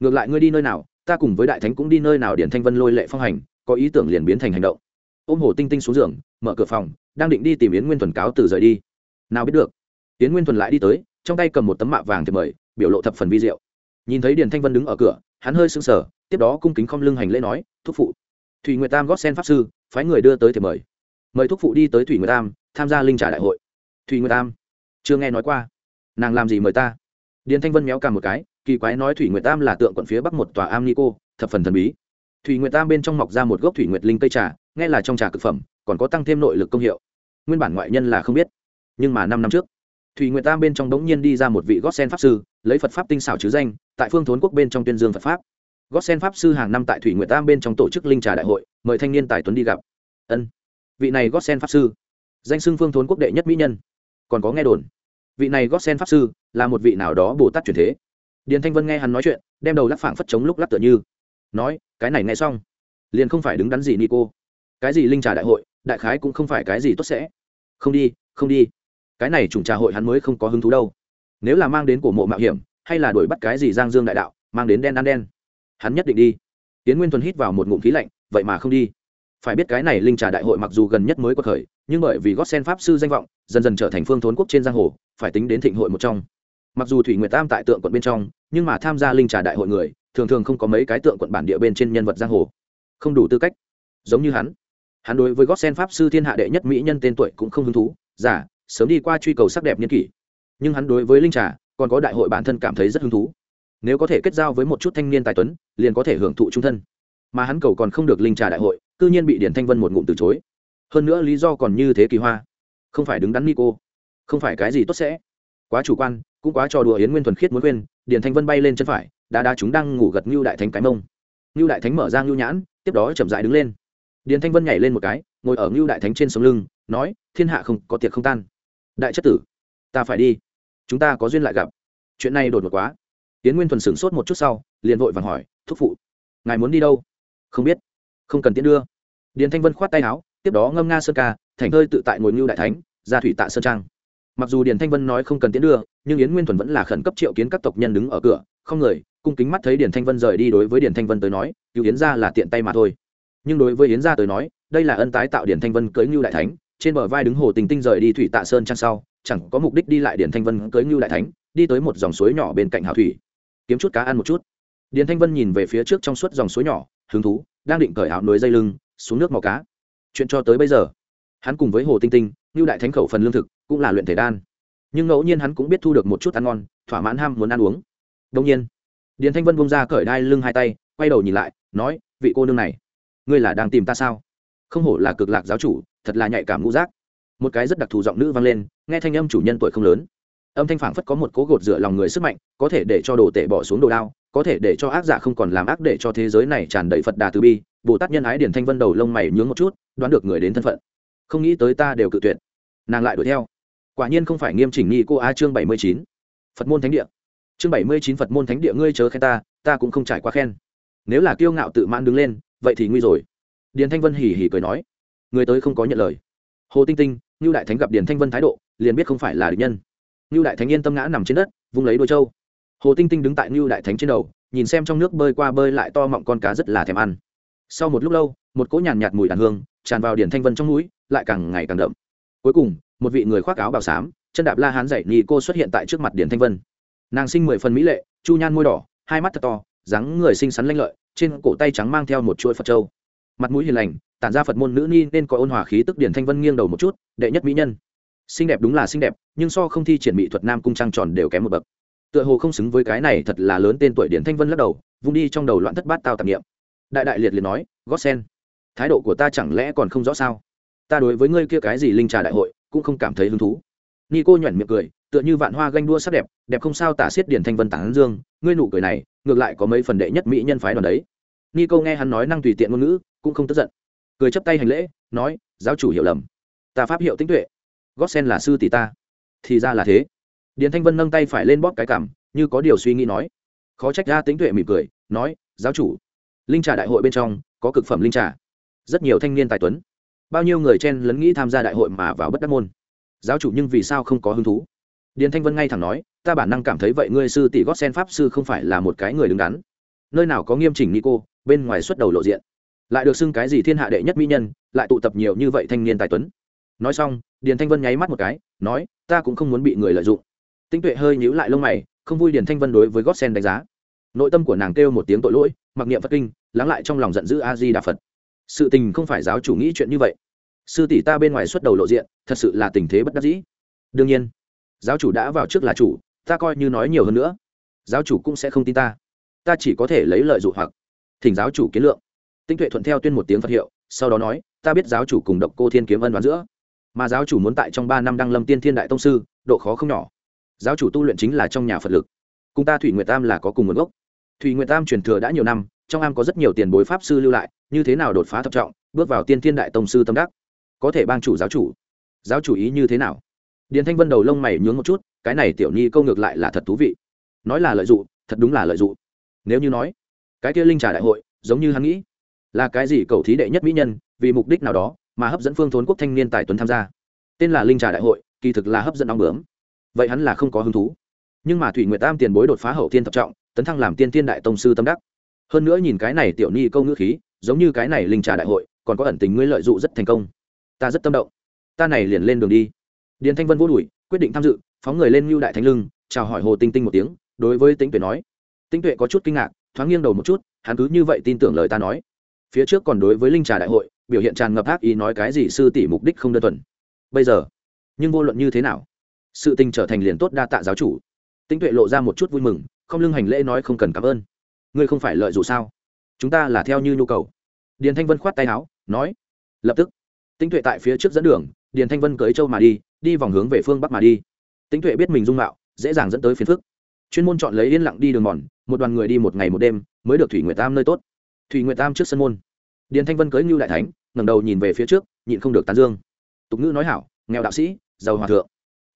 Ngược lại ngươi đi nơi nào, ta cùng với đại thánh cũng đi nơi nào điển thanh vân lôi lệ phong hành, có ý tưởng liền biến thành hành động. Ôm hồ tinh tinh xuống giường, mở cửa phòng, đang định đi tìm yến nguyên thuần cáo từ rời đi. Nào biết được, yến nguyên thuần lại đi tới, trong tay cầm một tấm mạ vàng thiệp mời, biểu lộ thập phần vi diệu. Nhìn thấy điền thanh vân đứng ở cửa, hắn hơi sững sờ, tiếp đó cung kính không lưng hành lễ nói, thúc phụ, thủy nguyệt tam gót sen pháp sư, phái người đưa tới thiệp mời. Mời thúc phụ đi tới thủy nguyệt tam tham gia linh trả đại hội. Thủy nguyệt tam, chưa nghe nói qua. Nàng làm gì mời ta? Điền thanh vân méo cả một cái, kỳ quái nói thủy nguyệt tam là tượng quận phía bắc một tòa am ni cô, thập phần thần bí. Thủy nguyệt tam bên trong mọc ra một gốc thủy nguyệt linh cây trà, nghe là trong trà cực phẩm, còn có tăng thêm nội lực công hiệu. Nguyên bản ngoại nhân là không biết, nhưng mà năm năm trước, thủy nguyệt tam bên trong đống nhiên đi ra một vị gót sen pháp sư, lấy phật pháp tinh xảo chứ danh, tại phương thốn quốc bên trong tuyên dương phật pháp. Gót sen pháp sư hàng năm tại thủy nguyệt tam bên trong tổ chức linh trà đại hội, mời thanh niên tài tuấn đi gặp. Ân, vị này gót sen pháp sư danh xưng phương thốn quốc đệ nhất mỹ nhân. Còn có nghe đồn, vị này gót sen pháp sư là một vị nào đó bồ tát truyền thế. Điền thanh vân nghe hắn nói chuyện, đem đầu lắc phảng phất chống lúc lắc tựa như, nói, cái này nghe xong, liền không phải đứng đắn gì ni cô. Cái gì linh trà đại hội, đại khái cũng không phải cái gì tốt sẽ. Không đi không đi. Cái này chủng trà hội hắn mới không có hứng thú đâu. Nếu là mang đến cổ mộ mạo hiểm, hay là đuổi bắt cái gì giang dương đại đạo, mang đến đen ăn đen, hắn nhất định đi. Tiến nguyên thuần hít vào một ngụm khí lạnh, vậy mà không đi. Phải biết cái này linh trà đại hội mặc dù gần nhất mới có khởi nhưng bởi vì gót sen pháp sư danh vọng, dần dần trở thành phương thốn quốc trên giang hồ, phải tính đến thịnh hội một trong. Mặc dù thủy nguyệt tam tại tượng quận bên trong, nhưng mà tham gia linh trà đại hội người, thường thường không có mấy cái tượng quận bản địa bên trên nhân vật giang hồ. Không đủ tư cách. Giống như hắn. Hắn đối với gót sen pháp sư thiên hạ đệ nhất mỹ nhân tên tuổi cũng không hứng thú, giả, sớm đi qua truy cầu sắc đẹp nhân kỷ. Nhưng hắn đối với linh trà, còn có đại hội bản thân cảm thấy rất hứng thú. Nếu có thể kết giao với một chút thanh niên tài tuấn, liền có thể hưởng thụ trung thân. Mà hắn cầu còn không được linh trà đại hội, cư nhiên bị điển thanh vân một ngụm từ chối hơn nữa lý do còn như thế kỳ hoa. Không phải đứng đắn ni cô không phải cái gì tốt sẽ. Quá chủ quan, cũng quá trò đùa yến nguyên thuần khiết muốn quên Điền thanh vân bay lên chân phải, đá đá chúng đang ngủ gật ngưu đại thánh cái mông. Ngưu đại thánh mở ra ngưu nhãn, tiếp đó chậm dại đứng lên. Điền thanh vân nhảy lên một cái, ngồi ở ngưu đại thánh trên sống lưng, nói, thiên hạ không có tiệc không tan. Đại chất tử, ta phải đi. Chúng ta có duyên lại gặp. Chuyện này đột ngột quá. Yến nguyên thuần sửng sốt một chút sau, liền vội vàng hỏi, thúc phụ, ngài muốn đi đâu? Không biết, không cần tiễn đưa. Điền thanh vân khoát tay áo tiếp đó ngâm nga sơn ca, thành hơi tự tại ngồi ngưu đại thánh, ra thủy tạ sơn trang. Mặc dù điền thanh vân nói không cần tiến đưa, nhưng yến nguyên thuần vẫn là khẩn cấp triệu kiến các tộc nhân đứng ở cửa, không người, cung kính mắt thấy điền thanh vân rời đi đối với điền thanh vân tới nói, cứu yến gia là tiện tay mà thôi. Nhưng đối với yến gia tới nói, đây là ân tái tạo điền thanh vân cưới ngưu đại thánh, trên bờ vai đứng hồ tình tinh rời đi thủy tạ sơn trang sau, chẳng có mục đích đi lại điền thanh vân cưới ngưu đại thánh, đi tới một dòng suối nhỏ bên cạnh hào thủy. Kiếm chút cá ăn một chút. Điền thanh vân nhìn về phía trước trong suốt dòng suối nhỏ, hứng thú, đang định cởi áo núi dây lưng, xuống nước màu cá chuyện cho tới bây giờ. Hắn cùng với hồ tinh tinh như đại thánh khẩu phần lương thực, cũng là luyện thể đan. Nhưng ngẫu nhiên hắn cũng biết thu được một chút ăn ngon, thỏa mãn ham muốn ăn uống. Đông nhiên, điền thanh vân bông ra cởi đai lưng hai tay, quay đầu nhìn lại, nói, vị cô nương này, ngươi là đang tìm ta sao? Không hổ là cực lạc giáo chủ, thật là nhạy cảm ngũ giác. Một cái rất đặc thù giọng nữ vang lên, nghe thanh âm chủ nhân tuổi không lớn. Âm thanh phảng phất có một cố gột rửa lòng người sức mạnh, có thể để cho đồ tể bỏ xuống đồ đao có thể để cho ác giả không còn làm ác để cho thế giới này tràn đầy phật đà từ bi, bồ tát nhân ái điển thanh vân đầu lông mày nhướng một chút, đoán được người đến thân phận. Không nghĩ tới ta đều cự tuyệt. Nàng lại đuổi theo. Quả nhiên không phải nghiêm chỉnh nghi cô a chương bảy mươi chín. Phật môn thánh địa. Chương bảy mươi chín phật môn thánh địa ngươi chớ khen ta ta cũng không trải qua khen. Nếu là kiêu ngạo tự mãn đứng lên, vậy thì nguy rồi. Điền thanh vân hỉ hỉ cười nói. Người tới không có nhận lời. Hồ tinh tinh, ngưu đại thánh gặp điền thanh vân thái độ, liền biết không phải là địch nhân. Ngưu đại thánh yên tâm ngã nằm trên đất, vung lấy đôi trâu hồ tinh tinh đứng tại ngưu đại thánh trên đầu, nhìn xem trong nước bơi qua bơi lại to mọng con cá rất là thèm ăn. Sau một lúc lâu, một cỗ nhàn nhạt mùi đàn hương tràn vào điển thanh vân trong núi lại càng ngày càng đậm. Cuối cùng, một vị người khoác áo bào xám, chân đạp la hán dậy nhị cô xuất hiện tại trước mặt điển thanh vân. Nàng sinh mười phần mỹ lệ, chu nhan môi đỏ, hai mắt thật to, dáng người xinh xắn lanh lợi, trên cổ tay trắng mang theo một chuỗi phật trâu mặt mũi hiền lành, tản ra phật môn nữ ni nên có ôn hòa khí tức điển thanh vân nghiêng đầu một chút, đệ nhất mỹ nhân. Xinh đẹp đúng là xinh đẹp, nhưng so không thi triển mỹ thuật nam cung trăng tròn đều kém một bậc tựa hồ không xứng với cái này thật là lớn tên tuổi điển thanh vân lắc đầu, vung đi trong đầu loạn thất bát tao tạp nghiệm đại đại liệt liệt nói, gót sen, thái độ của ta chẳng lẽ còn không rõ sao? Ta đối với ngươi kia cái gì linh trà đại hội cũng không cảm thấy hứng thú. Ni cô nhoẻn miệng cười, tựa như vạn hoa ganh đua sắc đẹp đẹp không sao tả xiết điển thanh vân tản dương, ngươi nụ cười này, ngược lại có mấy phần đệ nhất mỹ nhân phái đoàn đấy. Ni cô nghe hắn nói năng tùy tiện ngôn ngữ, cũng không tức giận. Cười chấp tay hành lễ, nói, giáo chủ hiểu lầm, ta pháp hiệu tính tuệ, gót sen là sư tỷ ta. Thì ra là thế điền thanh vân nâng tay phải lên bóp cái cảm như có điều suy nghĩ nói. Khó trách ra tính tuệ mỉm cười, nói, giáo chủ, linh trà đại hội bên trong, có cực phẩm linh trà. Rất nhiều thanh niên tài tuấn. Bao nhiêu người chen lấn nghĩ tham gia đại hội mà vào bất đắc môn. Giáo chủ nhưng vì sao không có hứng thú? Điền thanh vân ngay thẳng nói, ta bản năng cảm thấy vậy ngươi sư tỷ gót sen pháp sư không phải là một cái người đứng đắn. Nơi nào có nghiêm chỉnh ni cô, bên ngoài xuất đầu lộ diện. Lại được xưng cái gì thiên hạ đệ nhất mỹ nhân, lại tụ tập nhiều như vậy thanh niên tài tuấn. Nói xong, điền thanh vân nháy mắt một cái, nói, ta cũng không muốn bị người lợi dụng tinh tuệ hơi nhíu lại lông mày, không vui điền thanh vân đối với gót sen đánh giá. Nội tâm của nàng kêu một tiếng tội lỗi, mặc niệm phật kinh, lắng lại trong lòng giận dữ a di đà phật. Sự tình không phải giáo chủ nghĩ chuyện như vậy. Sư tỷ ta bên ngoài xuất đầu lộ diện, thật sự là tình thế bất đắc dĩ. Đương nhiên, giáo chủ đã vào trước là chủ, ta coi như nói nhiều hơn nữa. Giáo chủ cũng sẽ không tin ta. Ta chỉ có thể lấy lợi dụ hoặc. Thỉnh giáo chủ kiến lượng. Tinh tuệ thuận theo tuyên một tiếng phật hiệu, sau đó nói, ta biết giáo chủ cùng độc cô thiên kiếm ân đoán giữa. Mà giáo chủ muốn tại trong ba năm đăng lâm tiên thiên đại tông sư, độ khó không nhỏ giáo chủ tu luyện chính là trong nhà phật lực. Cùng ta thủy nguyệt tam là có cùng nguồn gốc. Thủy nguyệt tam truyền thừa đã nhiều năm, trong am có rất nhiều tiền bối pháp sư lưu lại, như thế nào đột phá thập trọng, bước vào tiên thiên đại tông sư tâm đắc. Có thể bang chủ, giáo chủ. Giáo chủ ý như thế nào? Điền thanh vân đầu lông mày nhướng một chút, cái này tiểu nhi câu ngược lại là thật thú vị. Nói là lợi dụng thật đúng là lợi dụng nếu như nói, cái kia linh trà đại hội, giống như hắn nghĩ, là cái gì cầu thí đệ nhất mỹ nhân, vì mục đích nào đó, mà hấp dẫn phương thốn quốc thanh niên tài tuấn tham gia. Tên là linh trà đại hội, kỳ thực là hấp dẫn ong bướm vậy hắn là không có hứng thú. Nhưng mà thủy nguyệt tam tiền bối đột phá hậu thiên thập trọng, tấn thăng làm tiên tiên đại tông sư tâm đắc. Hơn nữa nhìn cái này tiểu ni câu ngữ khí, giống như cái này linh trà đại hội, còn có ẩn tình ngươi lợi dụng rất thành công. Ta rất tâm động. Ta này liền lên đường đi. Điền thanh vân vô đùi quyết định tham dự, phóng người lên mưu đại thánh lưng, chào hỏi hồ tinh tinh một tiếng, đối với tính tuệ nói. Tinh tuệ có chút kinh ngạc, thoáng nghiêng đầu một chút, hắn cứ như vậy tin tưởng lời ta nói. Phía trước còn đối với linh trà đại hội, biểu hiện tràn ngập ác ý nói cái gì sư tỷ mục đích không đơn thuần. Bây giờ, nhưng vô luận như thế nào sự tình trở thành liền tốt đa tạ giáo chủ. Tinh tuệ lộ ra một chút vui mừng, không lưng hành lễ nói không cần cảm ơn. Ngươi không phải lợi dụ sao? Chúng ta là theo như nhu cầu. Điền thanh vân khoát tay áo, nói. Lập tức tinh tuệ tại phía trước dẫn đường, điền thanh vân cưới châu mà đi đi vòng hướng về phương bắc mà đi. Tinh tuệ biết mình dung mạo, dễ dàng dẫn tới phiền phức. Chuyên môn chọn lấy yên lặng đi đường mòn, một đoàn người đi một ngày một đêm, mới được thủy nguyệt tam nơi tốt. Thủy nguyệt tam trước sân môn. Điền thanh vân cưới ngưu đại thánh, ngẩng đầu nhìn về phía trước, nhịn không được tán dương. Tục ngữ nói hảo, nghèo đạo sĩ, giàu hòa thượng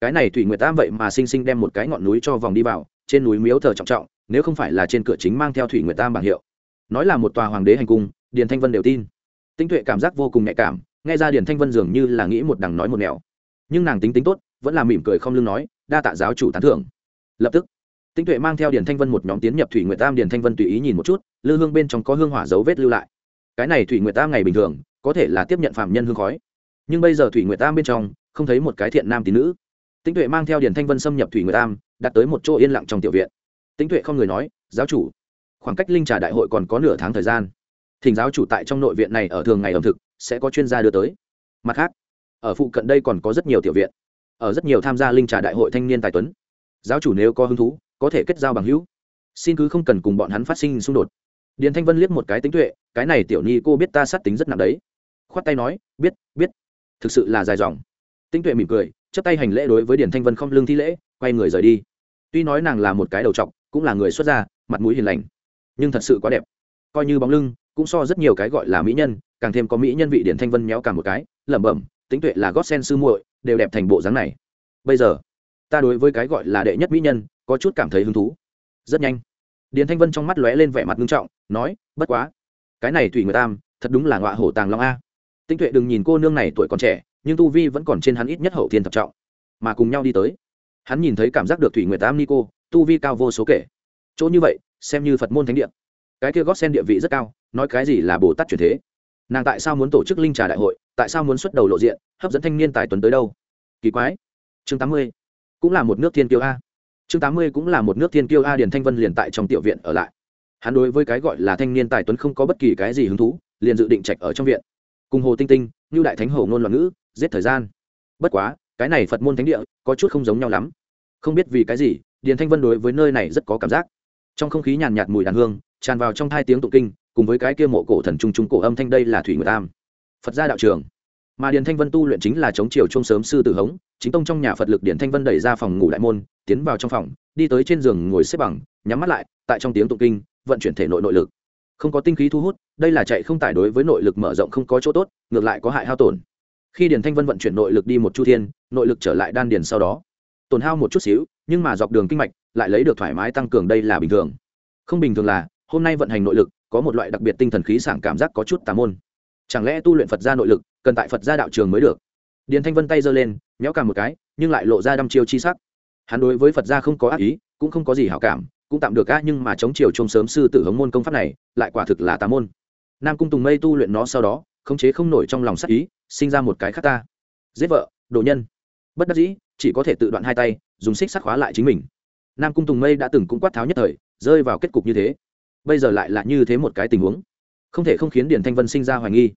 cái này thủy nguyệt tam vậy mà sinh sinh đem một cái ngọn núi cho vòng đi vào, trên núi miếu thờ trọng trọng, nếu không phải là trên cửa chính mang theo thủy nguyệt tam bảng hiệu. Nói là một tòa hoàng đế hành cung, điền thanh vân đều tin. Tinh tuệ cảm giác vô cùng nhạy cảm, nghe ra điền thanh vân dường như là nghĩ một đằng nói một nẻo. Nhưng nàng tính tính tốt, vẫn là mỉm cười không lưng nói, đa tạ giáo chủ tán thưởng. Lập tức, tinh tuệ mang theo điền thanh vân một nhóm tiến nhập thủy nguyệt tam, điền thanh vân tùy ý nhìn một chút, lư hương bên trong có hương hỏa dấu vết lưu lại. Cái này thủy nguyệt tam ngày bình thường, có thể là tiếp nhận phạm nhân hương khói. Nhưng bây giờ thủy nguyệt tam bên trong, không thấy một cái thiện nam tín nữ. Tĩnh tuệ mang theo điền thanh vân xâm nhập thủy nguyệt tam đặt tới một chỗ yên lặng trong tiểu viện. Tĩnh tuệ không người nói, giáo chủ, khoảng cách linh trà đại hội còn có nửa tháng thời gian. Thỉnh giáo chủ tại trong nội viện này ở thường ngày ẩm thực, sẽ có chuyên gia đưa tới. Mặt khác, ở phụ cận đây còn có rất nhiều tiểu viện. Ở rất nhiều tham gia linh trà đại hội thanh niên tài tuấn. Giáo chủ nếu có hứng thú, có thể kết giao bằng hữu. Xin cứ không cần cùng bọn hắn phát sinh xung đột. Điền thanh vân liếc một cái tính tuệ, cái này tiểu Nhi cô biết ta sát tính rất nặng đấy. Khoát tay nói, biết biết. Thực sự là dài dòng. Tinh tuệ mỉm cười chấp tay hành lễ đối với điền thanh vân không lương thi lễ, quay người rời đi. Tuy nói nàng là một cái đầu trọc, cũng là người xuất gia, mặt mũi hiền lành, nhưng thật sự quá đẹp. Coi như bóng lưng, cũng so rất nhiều cái gọi là mỹ nhân, càng thêm có mỹ nhân vị điển thanh vân méo cả một cái, lẩm bẩm, tính tuệ là gót sen sư muội, đều đẹp thành bộ dáng này. Bây giờ, ta đối với cái gọi là đệ nhất mỹ nhân, có chút cảm thấy hứng thú. Rất nhanh, điền thanh vân trong mắt lóe lên vẻ mặt nghiêm trọng, nói, bất quá, cái này thủy người tam, thật đúng là ngọa hổ tàng long a. Tinh tuệ đừng nhìn cô nương này tuổi còn trẻ nhưng tu vi vẫn còn trên hắn ít nhất hậu thiên thập trọng. Mà cùng nhau đi tới, hắn nhìn thấy cảm giác được thủy nguyệt tam nico tu vi cao vô số kể. Chỗ như vậy, xem như phật môn thánh địa. Cái kia gót sen địa vị rất cao, nói cái gì là bồ tát truyền thế. Nàng tại sao muốn tổ chức linh trà đại hội, tại sao muốn xuất đầu lộ diện, hấp dẫn thanh niên tài tuấn tới đâu? Kỳ quái. Chương tám mươi, cũng là một nước thiên kiêu a. Chương tám mươi cũng là một nước thiên kiêu a, điền thanh vân liền tại trong tiểu viện ở lại. Hắn đối với cái gọi là thanh niên tài tuấn không có bất kỳ cái gì hứng thú, liền dự định trạch ở trong viện. Cùng hồ tinh tinh như đại thánh hồ ngôn loạn ngữ giết thời gian. Bất quá, cái này phật môn thánh địa, có chút không giống nhau lắm. Không biết vì cái gì, điền thanh vân đối với nơi này rất có cảm giác. Trong không khí nhàn nhạt mùi đàn hương, tràn vào trong hai tiếng tụng kinh, cùng với cái kia mộ cổ thần trung trung cổ âm thanh đây là thủy nguyệt tam phật gia đạo trường. Mà điền thanh vân tu luyện chính là chống chiều chung sớm sư tử hống, chính tông trong nhà phật lực điền thanh vân đẩy ra phòng ngủ đại môn, tiến vào trong phòng, đi tới trên giường ngồi xếp bằng, nhắm mắt lại, tại trong tiếng tụng kinh, vận chuyển thể nội nội lực. Không có tinh khí thu hút, đây là chạy không tải đối với nội lực mở rộng không có chỗ tốt, ngược lại có hại hao tổn khi điền thanh vân vận chuyển nội lực đi một chu thiên, nội lực trở lại đan điền sau đó. Tổn hao một chút xíu, nhưng mà dọc đường kinh mạch, lại lấy được thoải mái tăng cường đây là bình thường. Không bình thường là, hôm nay vận hành nội lực, có một loại đặc biệt tinh thần khí sảng cảm giác có chút tà môn. Chẳng lẽ tu luyện phật gia nội lực, cần tại phật gia đạo trường mới được? Điền thanh vân tay giơ lên, méo cả một cái, nhưng lại lộ ra đăm chiêu chi sắc. Hắn đối với phật gia không có ác ý, cũng không có gì hảo cảm, cũng tạm được á, nhưng mà chống chiều trông sớm sư tử hống môn công pháp này, lại quả thực là tà môn. Nam cung tùng mây tu luyện nó sau đó khống chế không nổi trong lòng sắc ý, sinh ra một cái khác ta. Giết vợ, đồ nhân. Bất đắc dĩ, chỉ có thể tự đoạn hai tay, dùng xích sắt khóa lại chính mình. Nam cung tùng mây đã từng cũng quát tháo nhất thời, rơi vào kết cục như thế. Bây giờ lại là như thế một cái tình huống. Không thể không khiến điền thanh vân sinh ra hoài nghi.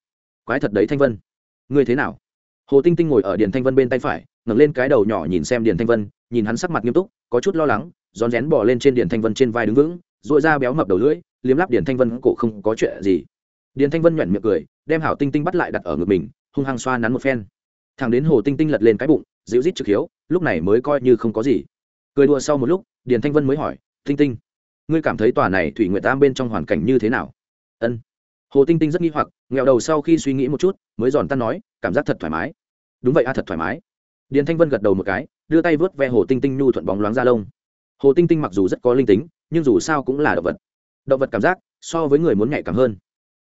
Quái thật đấy thanh vân. Ngươi thế nào? Hồ tinh tinh ngồi ở điền thanh vân bên tay phải, ngẩng lên cái đầu nhỏ nhìn xem điền thanh vân, nhìn hắn sắc mặt nghiêm túc, có chút lo lắng, rón rén bỏ lên trên điền thanh vân trên vai đứng vững dội ra béo mập đầu lưỡi, liếm lắp điền thanh vân cổ không có chuyện gì điền thanh vân nhoẻn miệng cười, đem hảo tinh tinh bắt lại đặt ở ngực mình, hung hăng xoa nắn một phen. Thằng đến hồ tinh tinh lật lên cái bụng, dịu rít trực hiếu, lúc này mới coi như không có gì. Cười đùa sau một lúc, điền thanh vân mới hỏi, tinh tinh, ngươi cảm thấy tòa này thủy nguyện tam bên trong hoàn cảnh như thế nào? Ân. Hồ tinh tinh rất nghi hoặc nghèo đầu sau khi suy nghĩ một chút, mới giòn tan nói, cảm giác thật thoải mái. Đúng vậy a, thật thoải mái. Điền thanh vân gật đầu một cái, đưa tay vớt ve hồ tinh tinh nhu thuận bóng loáng ra lông. Hồ tinh tinh mặc dù rất có linh tính, nhưng dù sao cũng là động vật. Động vật cảm giác, so với người muốn nhạy cảm hơn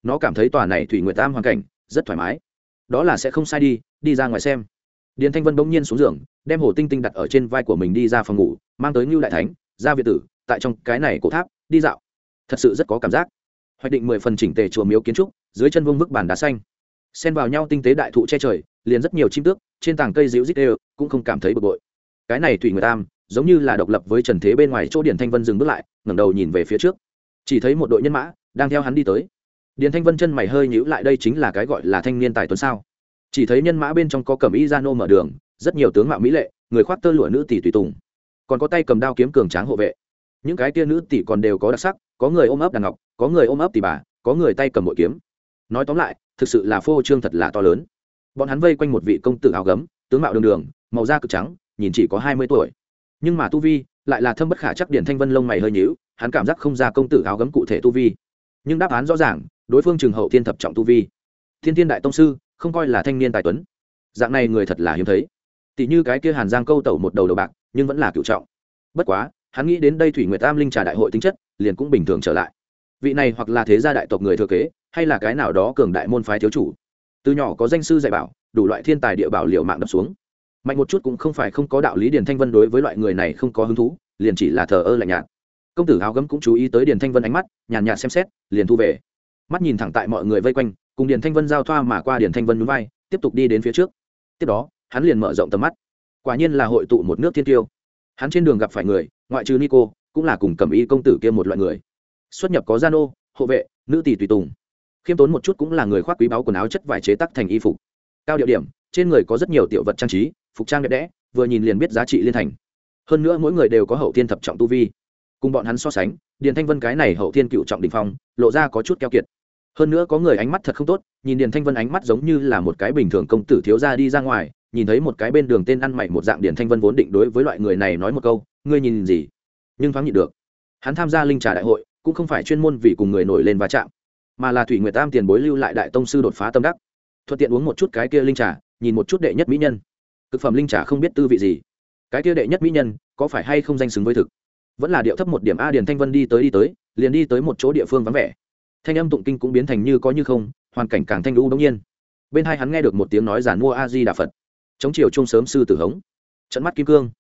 nó cảm thấy tòa này thủy nguyệt tam hoàn cảnh rất thoải mái. Đó là sẽ không sai đi đi ra ngoài xem. Điền thanh vân bỗng nhiên xuống giường, đem hồ tinh tinh đặt ở trên vai của mình đi ra phòng ngủ, mang tới ngưu đại thánh, ra việt tử, tại trong cái này cổ tháp, đi dạo. Thật sự rất có cảm giác. Hoạch định mười phần chỉnh tề chùa miếu kiến trúc, dưới chân vương bức bàn đá xanh. Xen vào nhau tinh tế đại thụ che trời, liền rất nhiều chim tước, trên tảng cây dịu dít đều, cũng không cảm thấy bực bội. Cái này thủy người tam, giống như là độc lập với trần thế bên ngoài chỗ điển thanh vân dừng bước lại, ngẩng đầu nhìn về phía trước. Chỉ thấy một đội nhân mã, đang theo hắn đi tới điền thanh vân chân mày hơi nhíu lại, đây chính là cái gọi là thanh niên tài tuấn sao? Chỉ thấy nhân mã bên trong có cầm y gia nô mở đường, rất nhiều tướng mạo mỹ lệ, người khoác tơ lụa nữ tỷ tùy tùng. Còn có tay cầm đao kiếm cường tráng hộ vệ. Những cái tia nữ tỷ còn đều có đặc sắc, có người ôm ấp đàn ngọc, có người ôm ấp tỷ bà, có người tay cầm bội kiếm. Nói tóm lại, thực sự là phô trương thật là to lớn. Bọn hắn vây quanh một vị công tử áo gấm, tướng mạo đường đường, màu da cực trắng, nhìn chỉ có hai mươi tuổi. Nhưng mà tu vi lại là thâm bất khả chắc điển thanh vân lông mày hơi nhíu, hắn cảm giác không ra công tử áo gấm cụ thể tu vi. Nhưng đáp án rõ ràng đối phương trường hậu thiên thập trọng tu vi. Thiên thiên đại tông sư, không coi là thanh niên tài tuấn. Dạng này người thật là hiếm thấy. Tỷ như cái kia hàn giang câu tẩu một đầu đầu bạc, nhưng vẫn là cựu trọng. Bất quá, hắn nghĩ đến đây thủy nguyệt tam linh trà đại hội tính chất, liền cũng bình thường trở lại. Vị này hoặc là thế gia đại tộc người thừa kế, hay là cái nào đó cường đại môn phái thiếu chủ. Từ nhỏ có danh sư dạy bảo, đủ loại thiên tài địa bảo liệu mạng đập xuống. Mạnh một chút cũng không phải không có đạo lý điền thanh vân đối với loại người này không có hứng thú, liền chỉ là thờ ơ lạnh nhạt. Công tử áo gấm cũng chú ý tới điền thanh vân ánh mắt, nhàn nhạt xem xét, liền thu về mắt nhìn thẳng tại mọi người vây quanh, cùng điền thanh vân giao thoa mà qua điền thanh vân núi vai, tiếp tục đi đến phía trước. Tiếp đó, hắn liền mở rộng tầm mắt. Quả nhiên là hội tụ một nước thiên tiêu. Hắn trên đường gặp phải người, ngoại trừ nico, cũng là cùng cầm y công tử kia một loại người. Xuất nhập có gia nô, hộ vệ, nữ tỷ tùy tùng. Khiêm tốn một chút cũng là người khoác quý báu quần áo chất vải chế tắc thành y phục. Cao địa điểm, trên người có rất nhiều tiểu vật trang trí, phục trang đẹp đẽ, vừa nhìn liền biết giá trị liên thành. Hơn nữa mỗi người đều có hậu thiên thập trọng tu vi. Cùng bọn hắn so sánh điền thanh vân cái này hậu thiên cựu trọng đình phong, lộ ra có chút keo kiệt. Hơn nữa có người ánh mắt thật không tốt, nhìn điền thanh vân ánh mắt giống như là một cái bình thường công tử thiếu ra đi ra ngoài, nhìn thấy một cái bên đường tên ăn mày một dạng điền thanh vân vốn định đối với loại người này nói một câu, ngươi nhìn gì? Nhưng thoáng nhịn được. Hắn tham gia linh trà đại hội, cũng không phải chuyên môn vì cùng người nổi lên va chạm, mà là thủy nguyệt tam tiền bối lưu lại đại tông sư đột phá tâm đắc. Thuận tiện uống một chút cái kia linh trà, nhìn một chút đệ nhất mỹ nhân. Thực phẩm linh trà không biết tư vị gì. Cái kia đệ nhất mỹ nhân, có phải hay không danh xứng với thực? Vẫn là điệu thấp một điểm a điền thanh vân đi tới đi tới, liền đi tới một chỗ địa phương vắng vẻ. Thanh âm tụng kinh cũng biến thành như có như không, hoàn cảnh càng thanh lũ bỗng nhiên. Bên hai hắn nghe được một tiếng nói giản mua a di đà phật. Chống chiều chung sớm sư tử hống. Trận mắt kim cương.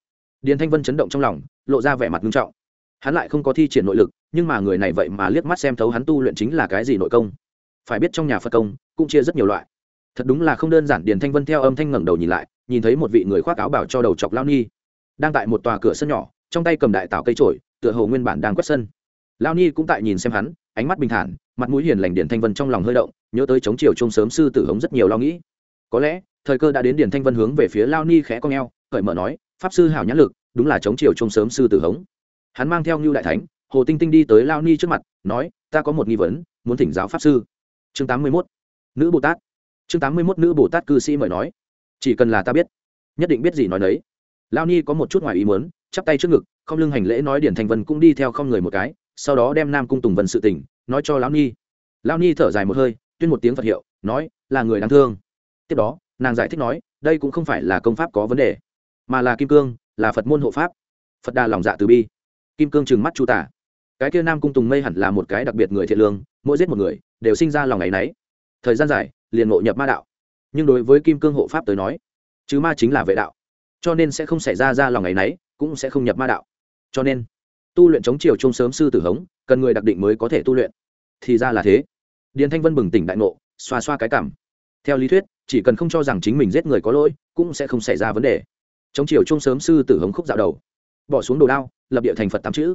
Điền thanh vân chấn động trong lòng, lộ ra vẻ mặt nghiêm trọng. Hắn lại không có thi triển nội lực, nhưng mà người này vậy mà liếc mắt xem thấu hắn tu luyện chính là cái gì nội công. Phải biết trong nhà phật công, cũng chia rất nhiều loại. Thật đúng là không đơn giản, điền thanh vân theo âm thanh ngẩng đầu nhìn lại, nhìn thấy một vị người khoác áo bảo cho đầu chọc lao ni, đang tại một tòa cửa sân nhỏ trong tay cầm đại tạo cây trổi tựa hồ nguyên bản đang quét sân. Lao ni cũng tại nhìn xem hắn ánh mắt bình thản mặt mũi hiền lành điền thanh vân trong lòng hơi động nhớ tới chống chiều chung sớm sư tử hống rất nhiều lo nghĩ. Có lẽ thời cơ đã đến điền thanh vân hướng về phía lao ni khẽ con eo, cởi mở nói pháp sư hảo nhãn lực đúng là chống chiều chung sớm sư tử hống. Hắn mang theo ngưu đại thánh hồ tinh tinh đi tới lao ni trước mặt nói ta có một nghi vấn muốn thỉnh giáo pháp sư. Chương tám mươi mốt nữ bồ tát. Chương tám mươi mốt nữ bồ tát cư sĩ mời nói chỉ cần là ta biết nhất định biết gì nói đấy lao ni có một chút ngoài ý muốn chắp tay trước ngực không lưng hành lễ nói điển thành vân cũng đi theo không người một cái sau đó đem nam cung tùng vân sự tỉnh, nói cho lão ni lão ni thở dài một hơi tuyên một tiếng phật hiệu nói là người đáng thương. Tiếp đó nàng giải thích nói đây cũng không phải là công pháp có vấn đề mà là kim cương là phật môn hộ pháp. Phật đà lòng dạ từ bi. Kim cương trừng mắt chu tả. Cái kia nam cung tùng mây hẳn là một cái đặc biệt người thiện lương mỗi giết một người đều sinh ra lòng ngày nấy. Thời gian dài liền ngộ nhập ma đạo. Nhưng đối với kim cương hộ pháp tới nói chứ ma chính là vệ đạo cho nên sẽ không xảy ra ra lòng ngày nấy cũng sẽ không nhập ma đạo. Cho nên, tu luyện chống chiều chung sớm sư tử hống, cần người đặc định mới có thể tu luyện. Thì ra là thế. Điền thanh vân bừng tỉnh đại ngộ, xoa xoa cái cảm. Theo lý thuyết, chỉ cần không cho rằng chính mình giết người có lỗi, cũng sẽ không xảy ra vấn đề. Chống chiều chung sớm sư tử hống khúc dạo đầu. Bỏ xuống đồ đao, lập địa thành phật tám chữ.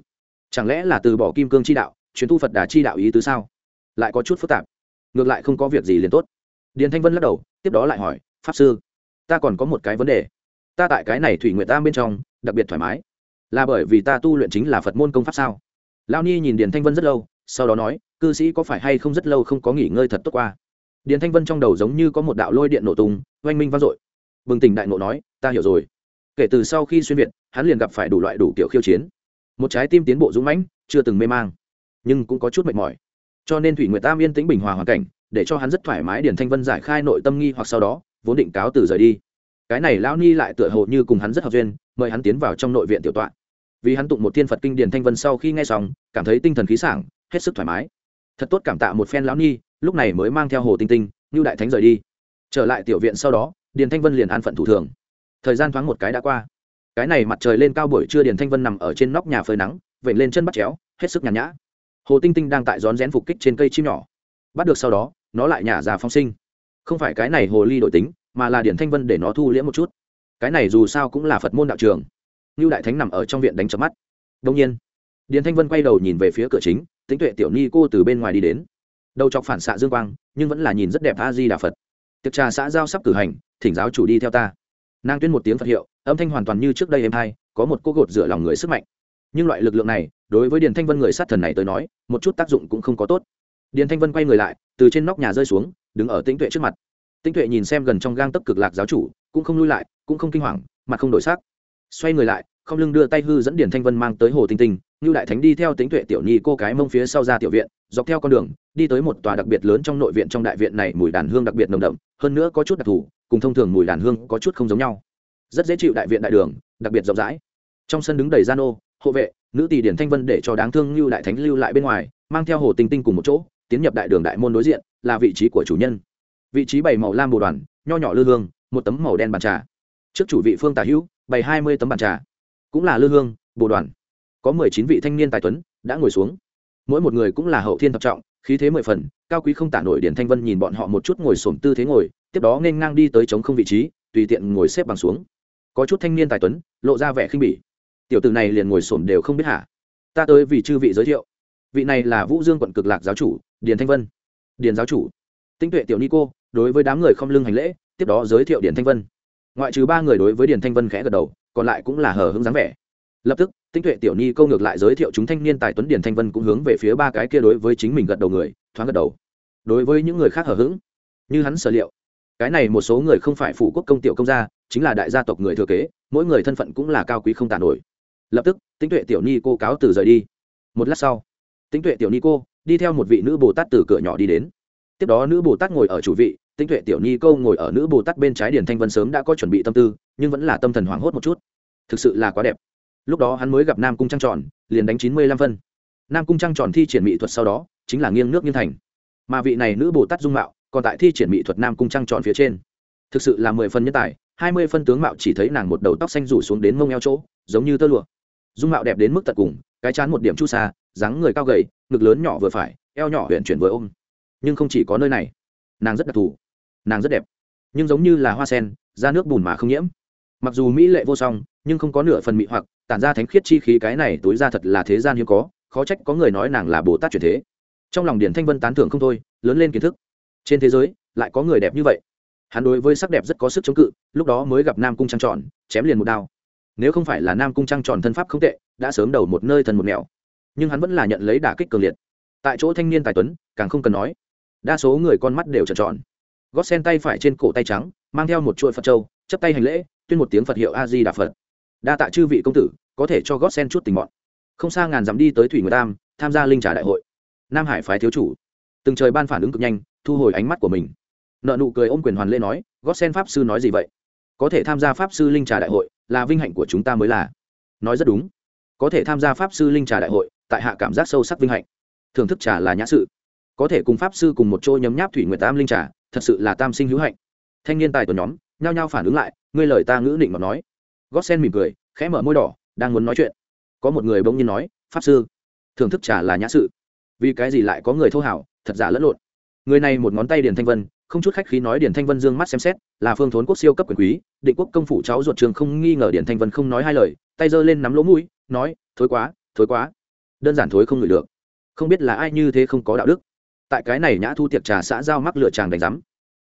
Chẳng lẽ là từ bỏ kim cương chi đạo, chuyến tu phật đà chi đạo ý tứ sao? Lại có chút phức tạp. Ngược lại không có việc gì liền tốt. Điền thanh vân lắc đầu, tiếp đó lại hỏi, pháp sư, ta còn có một cái vấn đề. Ta tại cái này thủy nguyện tam bên trong đặc biệt thoải mái. Là bởi vì ta tu luyện chính là phật môn công pháp sao? Lao ni nhìn điền thanh vân rất lâu, sau đó nói, cư sĩ có phải hay không rất lâu không có nghỉ ngơi thật tốt qua? Điền thanh vân trong đầu giống như có một đạo lôi điện nổ tung, oanh minh vang dội. Bừng tỉnh đại nộ nói, ta hiểu rồi. Kể từ sau khi xuyên việt, hắn liền gặp phải đủ loại đủ kiểu khiêu chiến. Một trái tim tiến bộ dũng mãnh, chưa từng mê mang, nhưng cũng có chút mệt mỏi. Cho nên thủy nguyệt tam yên tĩnh bình hòa hoàn cảnh, để cho hắn rất thoải mái Điền thanh vân giải khai nội tâm nghi hoặc sau đó, vốn định cáo từ rời đi cái này lão ni lại tựa hồ như cùng hắn rất hợp duyên, mời hắn tiến vào trong nội viện tiểu tọa. Vì hắn tụng một thiên phật kinh điển thanh vân sau khi nghe xong, cảm thấy tinh thần khí sảng, hết sức thoải mái. Thật tốt cảm tạ một phen lão ni, lúc này mới mang theo hồ tinh tinh như đại thánh rời đi. Trở lại tiểu viện sau đó, điền thanh vân liền an phận thủ thường. Thời gian thoáng một cái đã qua. Cái này mặt trời lên cao buổi trưa điền thanh vân nằm ở trên nóc nhà phơi nắng vẩy lên chân bắt chéo, hết sức nhàn nhã. Hồ tinh tinh đang tại rón rén phục kích trên cây chim nhỏ. Bắt được sau đó, nó lại nhả ra phong sinh. Không phải cái này hồ ly đổi tính mà là điển thanh vân để nó thu liễm một chút. Cái này dù sao cũng là phật môn đạo trường. Như đại thánh nằm ở trong viện đánh chấm mắt. Đông nhiên, điển thanh vân quay đầu nhìn về phía cửa chính tính tuệ tiểu ni cô từ bên ngoài đi đến. Đầu chọc phản xạ dương quang, nhưng vẫn là nhìn rất đẹp a di đà phật. Tiệc trà xã giao sắp cử hành, thỉnh giáo chủ đi theo ta. Nàng tuyên một tiếng phật hiệu, âm thanh hoàn toàn như trước đây em hai có một cô gột rửa lòng người sức mạnh. Nhưng loại lực lượng này, đối với điền thanh vân người sát thần này tới nói, một chút tác dụng cũng không có tốt. Điền thanh vân quay người lại, từ trên nóc nhà rơi xuống, đứng ở tĩnh tuệ trước mặt. Tinh tuệ nhìn xem gần trong gang tấp cực lạc giáo chủ, cũng không lui lại, cũng không kinh hoàng, mặt không đổi sắc. Xoay người lại, không lưng đưa tay hư dẫn điển thanh vân mang tới hồ tinh tinh như đại thánh đi theo Tinh tuệ tiểu nhi cô cái mông phía sau ra tiểu viện, dọc theo con đường, đi tới một tòa đặc biệt lớn trong nội viện trong đại viện này, mùi đàn hương đặc biệt nồng đậm, hơn nữa có chút đặc thù, cùng thông thường mùi đàn hương có chút không giống nhau. Rất dễ chịu đại viện đại đường, đặc biệt rộng rãi. Trong sân đứng đầy gian ô, hộ vệ, nữ tỷ điển thanh vân để cho đáng thương lưu đại thánh lưu lại bên ngoài, mang theo hồ tinh tinh cùng một chỗ, tiến nhập đại đường đại môn đối diện, là vị trí của chủ nhân vị trí bảy màu lam bồ đoàn, nho nhỏ lư hương, một tấm màu đen bàn trà. Trước chủ vị phương tả hữu, bày hai mươi tấm bàn trà. Cũng là lư hương, bồ đoàn. Có mười chín vị thanh niên tài tuấn đã ngồi xuống. Mỗi một người cũng là hậu thiên thập trọng, khí thế mười phần, cao quý không tả nổi điển thanh vân nhìn bọn họ một chút ngồi sổm tư thế ngồi, tiếp đó nên ngang đi tới chống không vị trí, tùy tiện ngồi xếp bằng xuống. Có chút thanh niên tài tuấn, lộ ra vẻ khinh bỉ. Tiểu tử này liền ngồi sổm đều không biết hả? Ta tới vì chư vị giới thiệu. Vị này là vũ dương quận cực lạc giáo chủ, điền thanh vân. Điền giáo chủ. Tinh tuệ tiểu ni cô đối với đám người không lưng hành lễ, tiếp đó giới thiệu điền thanh vân. Ngoại trừ ba người đối với điền thanh vân khẽ gật đầu, còn lại cũng là hờ hững dáng vẻ. Lập tức, tinh tuệ tiểu ni câu ngược lại giới thiệu chúng thanh niên tài tuấn điền thanh vân cũng hướng về phía ba cái kia đối với chính mình gật đầu người, thoáng gật đầu. Đối với những người khác hờ hững, như hắn sở liệu, cái này một số người không phải phụ quốc công tiểu công gia, chính là đại gia tộc người thừa kế, mỗi người thân phận cũng là cao quý không tàn nổi. Lập tức tính tuệ tiểu ni cô cáo từ rời đi. Một lát sau tính tuệ tiểu ni cô đi theo một vị nữ bồ tát từ cửa nhỏ đi đến. Tiếp đó nữ bồ tát ngồi ở chủ vị Tinh tuệ tiểu ni câu ngồi ở nữ bồ tát bên trái điền thanh vân sớm đã có chuẩn bị tâm tư, nhưng vẫn là tâm thần hoảng hốt một chút. Thực sự là quá đẹp. Lúc đó hắn mới gặp nam cung trăng tròn, liền đánh chín mươi lăm phân. Nam cung trăng tròn thi triển mỹ thuật sau đó, chính là nghiêng nước nghiêng thành. Mà vị này nữ bồ tát dung mạo, còn tại thi triển mỹ thuật nam cung trăng tròn phía trên. Thực sự là mười phân nhân tài, hai mươi phân tướng mạo chỉ thấy nàng một đầu tóc xanh rủ xuống đến mông eo chỗ, giống như tơ lụa. Dung mạo đẹp đến mức tận cùng, cái chán một điểm chu xa dáng người cao gầy, ngực lớn nhỏ vừa phải, eo nhỏ huyện chuyển vừa ôm. Nhưng không chỉ có nơi này nàng rất đặc thù, nàng rất đẹp, nhưng giống như là hoa sen ra nước bùn mà không nhiễm. Mặc dù mỹ lệ vô song, nhưng không có nửa phần mị hoặc, tản ra thánh khiết chi khí cái này tối ra thật là thế gian hiếm có, khó trách có người nói nàng là bồ tát truyền thế. Trong lòng điển thanh vân tán thưởng không thôi, lớn lên kiến thức. Trên thế giới, lại có người đẹp như vậy. Hắn đối với sắc đẹp rất có sức chống cự, lúc đó mới gặp nam cung trăng tròn, chém liền một đao. Nếu không phải là nam cung trăng tròn thân pháp không tệ, đã sớm đầu một nơi thần một mèo nhưng hắn vẫn là nhận lấy đả kích cường liệt. Tại chỗ thanh niên tài tuấn, càng không cần nói đa số người con mắt đều trợn tròn. Gót sen tay phải trên cổ tay trắng mang theo một chuỗi phật châu, chấp tay hành lễ tuyên một tiếng phật hiệu a di đà phật. Đa tạ chư vị công tử có thể cho gót sen chút tình bọn không xa ngàn dặm đi tới thủy người tam tham gia linh trà đại hội. Nam hải phái thiếu chủ. Từng trời ban phản ứng cực nhanh thu hồi ánh mắt của mình. Nợ nụ cười ôm quyền hoàn lễ nói gót sen pháp sư nói gì vậy? Có thể tham gia pháp sư linh trà đại hội là vinh hạnh của chúng ta mới là. Nói rất đúng. Có thể tham gia pháp sư linh trà đại hội tại hạ cảm giác sâu sắc vinh hạnh. Thưởng thức trà là nhã sự có thể cùng pháp sư cùng một chỗ nhấm nháp thủy nguyệt tam linh trà, thật sự là tam sinh hữu hạnh. Thanh niên tài tuần nhóm, nhao nhao phản ứng lại, ngươi lời ta ngữ định mà nói. Gót sen mỉm cười, khẽ mở môi đỏ, đang muốn nói chuyện. Có một người bỗng nhiên nói, pháp sư, thưởng thức trà là nhã sự. Vì cái gì lại có người thô hảo, thật giả lẫn lộn? Người này một ngón tay điền thanh vân, không chút khách khí nói, điền thanh vân dương mắt xem xét, là phương thốn quốc siêu cấp quyền quý, định quốc công phủ cháu ruột trường không nghi ngờ. Điền thanh vân không nói hai lời, tay giơ lên nắm lỗ mũi, nói, thối quá thối quá. Đơn giản thối không ngửi được. Không biết là ai như thế không có đạo đức tại cái này nhã thu tiệc trà xã giao mắc lựa chàng đánh rắm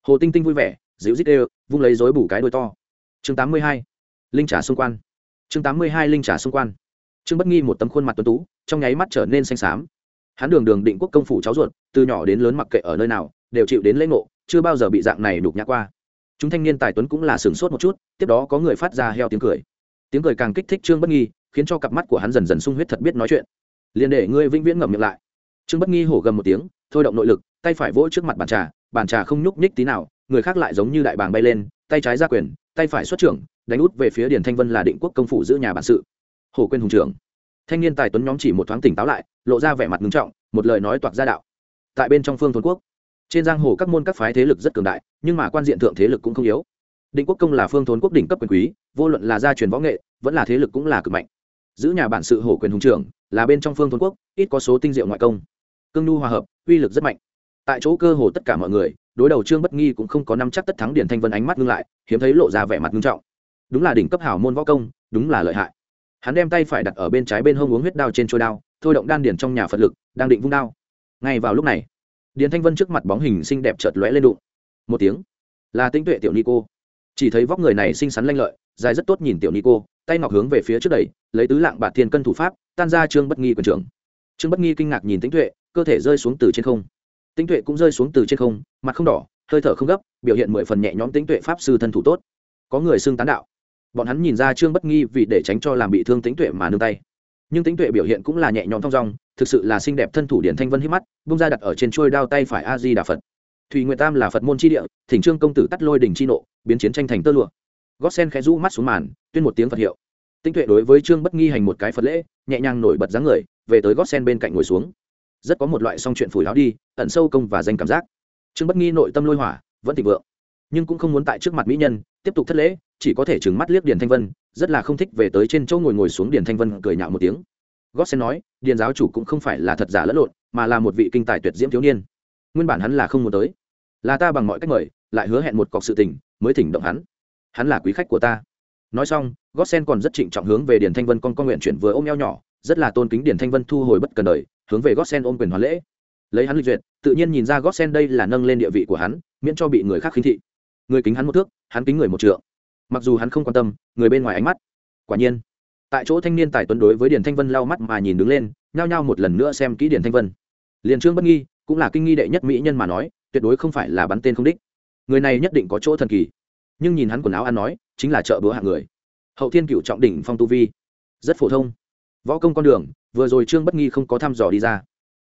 hồ tinh tinh vui vẻ, dịu dít đều vung lấy dối bủ cái đôi to. Chương tám mươi hai, linh trà xung quan chương tám mươi hai, linh trà xung quan trương bất nghi một tấm khuôn mặt tuấn tú, trong nháy mắt trở nên xanh xám. Hắn đường đường định quốc công phủ cháu ruột, từ nhỏ đến lớn mặc kệ ở nơi nào, đều chịu đến lễ ngộ, chưa bao giờ bị dạng này đục nhã qua. Chúng thanh niên tài tuấn cũng là sửng sốt một chút, tiếp đó có người phát ra heo tiếng cười. Tiếng cười càng kích thích trương bất nghi, khiến cho cặp mắt của hắn dần dần sung huyết thật biết nói chuyện. Liền để ngươi vĩnh viễn ngậm miệng lại. Trương bất nghi hổ gầm một tiếng thôi động nội lực, tay phải vỗ trước mặt bàn trà bàn trà không nhúc nhích tí nào, người khác lại giống như đại bàng bay lên, tay trái ra quyền, tay phải xuất trưởng, đánh út về phía điền thanh vân là định quốc công phủ giữ nhà bản sự. Hồ quên hùng trưởng. Thanh niên tài tuấn nhóm chỉ một thoáng tỉnh táo lại, lộ ra vẻ mặt ngưng trọng, một lời nói toạc ra đạo. Tại bên trong phương thôn quốc, trên giang hồ các môn các phái thế lực rất cường đại, nhưng mà quan diện thượng thế lực cũng không yếu. Định quốc công là phương thôn quốc đỉnh cấp quyền quý, vô luận là gia truyền võ nghệ, vẫn là thế lực cũng là cực mạnh. Giữ nhà bản sự hổ quyền hùng trưởng là bên trong phương thôn quốc, ít có số tinh diệu ngoại công. Cương nhu hòa hợp uy lực rất mạnh. Tại chỗ cơ hồ tất cả mọi người, đối đầu trương bất nghi cũng không có năm chắc tất thắng điển thanh vân ánh mắt ngưng lại, hiếm thấy lộ ra vẻ mặt ngưng trọng. Đúng là đỉnh cấp hảo môn võ công, đúng là lợi hại. Hắn đem tay phải đặt ở bên trái bên hông uống huyết đao trên trôi đao, thôi động đan điển trong nhà phật lực, đang định vung đao. Ngay vào lúc này, điền thanh vân trước mặt bóng hình xinh đẹp chợt lóe lên đụng. Một tiếng, là tính tuệ tiểu ni cô. Chỉ thấy vóc người này xinh xắn lanh lợi, dài rất tốt nhìn tiểu ni cô, tay ngọc hướng về phía trước đẩy, lấy tứ lạng bạc thiên cân thủ pháp, tan ra trương bất nghi quần trưởng. Trương bất nghi kinh ngạc nhìn tính tuệ cơ thể rơi xuống từ trên không. Tinh tuệ cũng rơi xuống từ trên không, mặt không đỏ, hơi thở không gấp, biểu hiện mười phần nhẹ nhõm tinh tuệ pháp sư thân thủ tốt. Có người xưng tán đạo. Bọn hắn nhìn ra trương bất nghi vì để tránh cho làm bị thương tính tuệ mà nương tay. Nhưng tính tuệ biểu hiện cũng là nhẹ nhõm thong dong, thực sự là xinh đẹp thân thủ điển thanh vân hít mắt, bung ra đặt ở trên trôi đao tay phải a di đà phật. Thùy nguyệt tam là phật môn chi địa, thỉnh trương công tử tắt lôi đỉnh chi nộ, biến chiến tranh thành tơ lụa. Gót sen khẽ rũ mắt xuống màn, tuyên một tiếng phật hiệu. Tinh tuệ đối với trương bất nghi hành một cái phật lễ, nhẹ nhàng nổi bật dáng người, về tới gót sen bên cạnh ngồi xuống rất có một loại song chuyện phủi áo đi, ẩn sâu công và danh cảm giác. Trương bất nghi nội tâm lôi hỏa, vẫn thịnh vượng, nhưng cũng không muốn tại trước mặt mỹ nhân, tiếp tục thất lễ, chỉ có thể trừng mắt liếc điền thanh vân, rất là không thích về tới trên chỗ ngồi ngồi xuống điền thanh vân cười nhạo một tiếng. Gót sen nói, điền giáo chủ cũng không phải là thật giả lẫn lộn, mà là một vị kinh tài tuyệt diễm thiếu niên. Nguyên bản hắn là không muốn tới. Là ta bằng mọi cách mời, lại hứa hẹn một cọc sự tình, mới thỉnh động hắn. Hắn là quý khách của ta. Nói xong, gót sen còn rất trịnh trọng hướng về điền thanh vân con con nguyện chuyển vừa ôm eo nhỏ rất là tôn kính điền thanh vân thu hồi bất cần đời, hướng về gót sen ôm quyền hoàn lễ. Lấy hắn lịch duyệt, tự nhiên nhìn ra gót sen đây là nâng lên địa vị của hắn, miễn cho bị người khác khinh thị. Người kính hắn một thước, hắn kính người một trượng. Mặc dù hắn không quan tâm, người bên ngoài ánh mắt. Quả nhiên, tại chỗ thanh niên tài tuấn đối với điền thanh vân lau mắt mà nhìn đứng lên, nhao nhao một lần nữa xem kỹ điền thanh vân. Liền trương bất nghi, cũng là kinh nghi đệ nhất mỹ nhân mà nói, tuyệt đối không phải là bắn tên không đích. Người này nhất định có chỗ thần kỳ. Nhưng nhìn hắn quần áo ăn nói, chính là chợ búa hạng người. Hậu thiên cựu trọng đỉnh phong tu vi. Rất phổ thông võ công con đường, vừa rồi trương bất nghi không có thăm dò đi ra.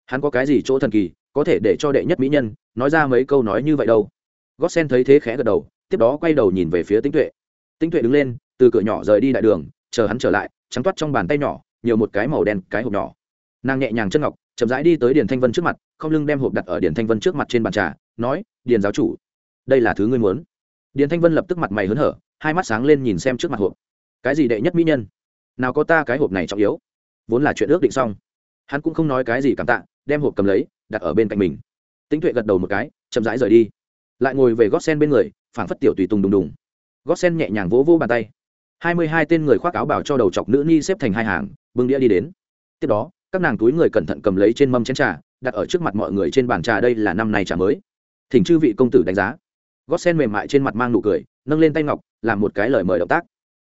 Hắn có cái gì chỗ thần kỳ, có thể để cho đệ nhất mỹ nhân nói ra mấy câu nói như vậy đâu. Gót sen thấy thế khẽ gật đầu, tiếp đó quay đầu nhìn về phía tinh tuệ. Tinh tuệ đứng lên, từ cửa nhỏ rời đi đại đường, chờ hắn trở lại, trắng toát trong bàn tay nhỏ, nhiều một cái màu đen, cái hộp nhỏ. Nàng nhẹ nhàng chân ngọc, chậm rãi đi tới điền thanh vân trước mặt, không lưng đem hộp đặt ở điền thanh vân trước mặt trên bàn trà, nói, điền giáo chủ, đây là thứ ngươi muốn. Điền thanh vân lập tức mặt mày hớn hở, hai mắt sáng lên nhìn xem trước mặt hộp. Cái gì đệ nhất mỹ nhân? Nào có ta cái hộp này trọng yếu vốn là chuyện ước định xong. Hắn cũng không nói cái gì cảm tạ, đem hộp cầm lấy, đặt ở bên cạnh mình. Tĩnh tuệ gật đầu một cái, chậm rãi rời đi. Lại ngồi về gót sen bên người, phảng phất tiểu tùy tùng đùng đùng. Gót sen nhẹ nhàng vỗ vỗ bàn tay. Hai mươi hai tên người khoác áo bảo cho đầu chọc nữ ni xếp thành hai hàng, bưng đĩa đi đến. Tiếp đó, các nàng túi người cẩn thận cầm lấy trên mâm chén trà, đặt ở trước mặt mọi người trên bàn trà đây là năm nay trà mới. Thỉnh chư vị công tử đánh giá. Gót sen mềm mại trên mặt mang nụ cười, nâng lên tay ngọc, làm một cái lời mời động tác.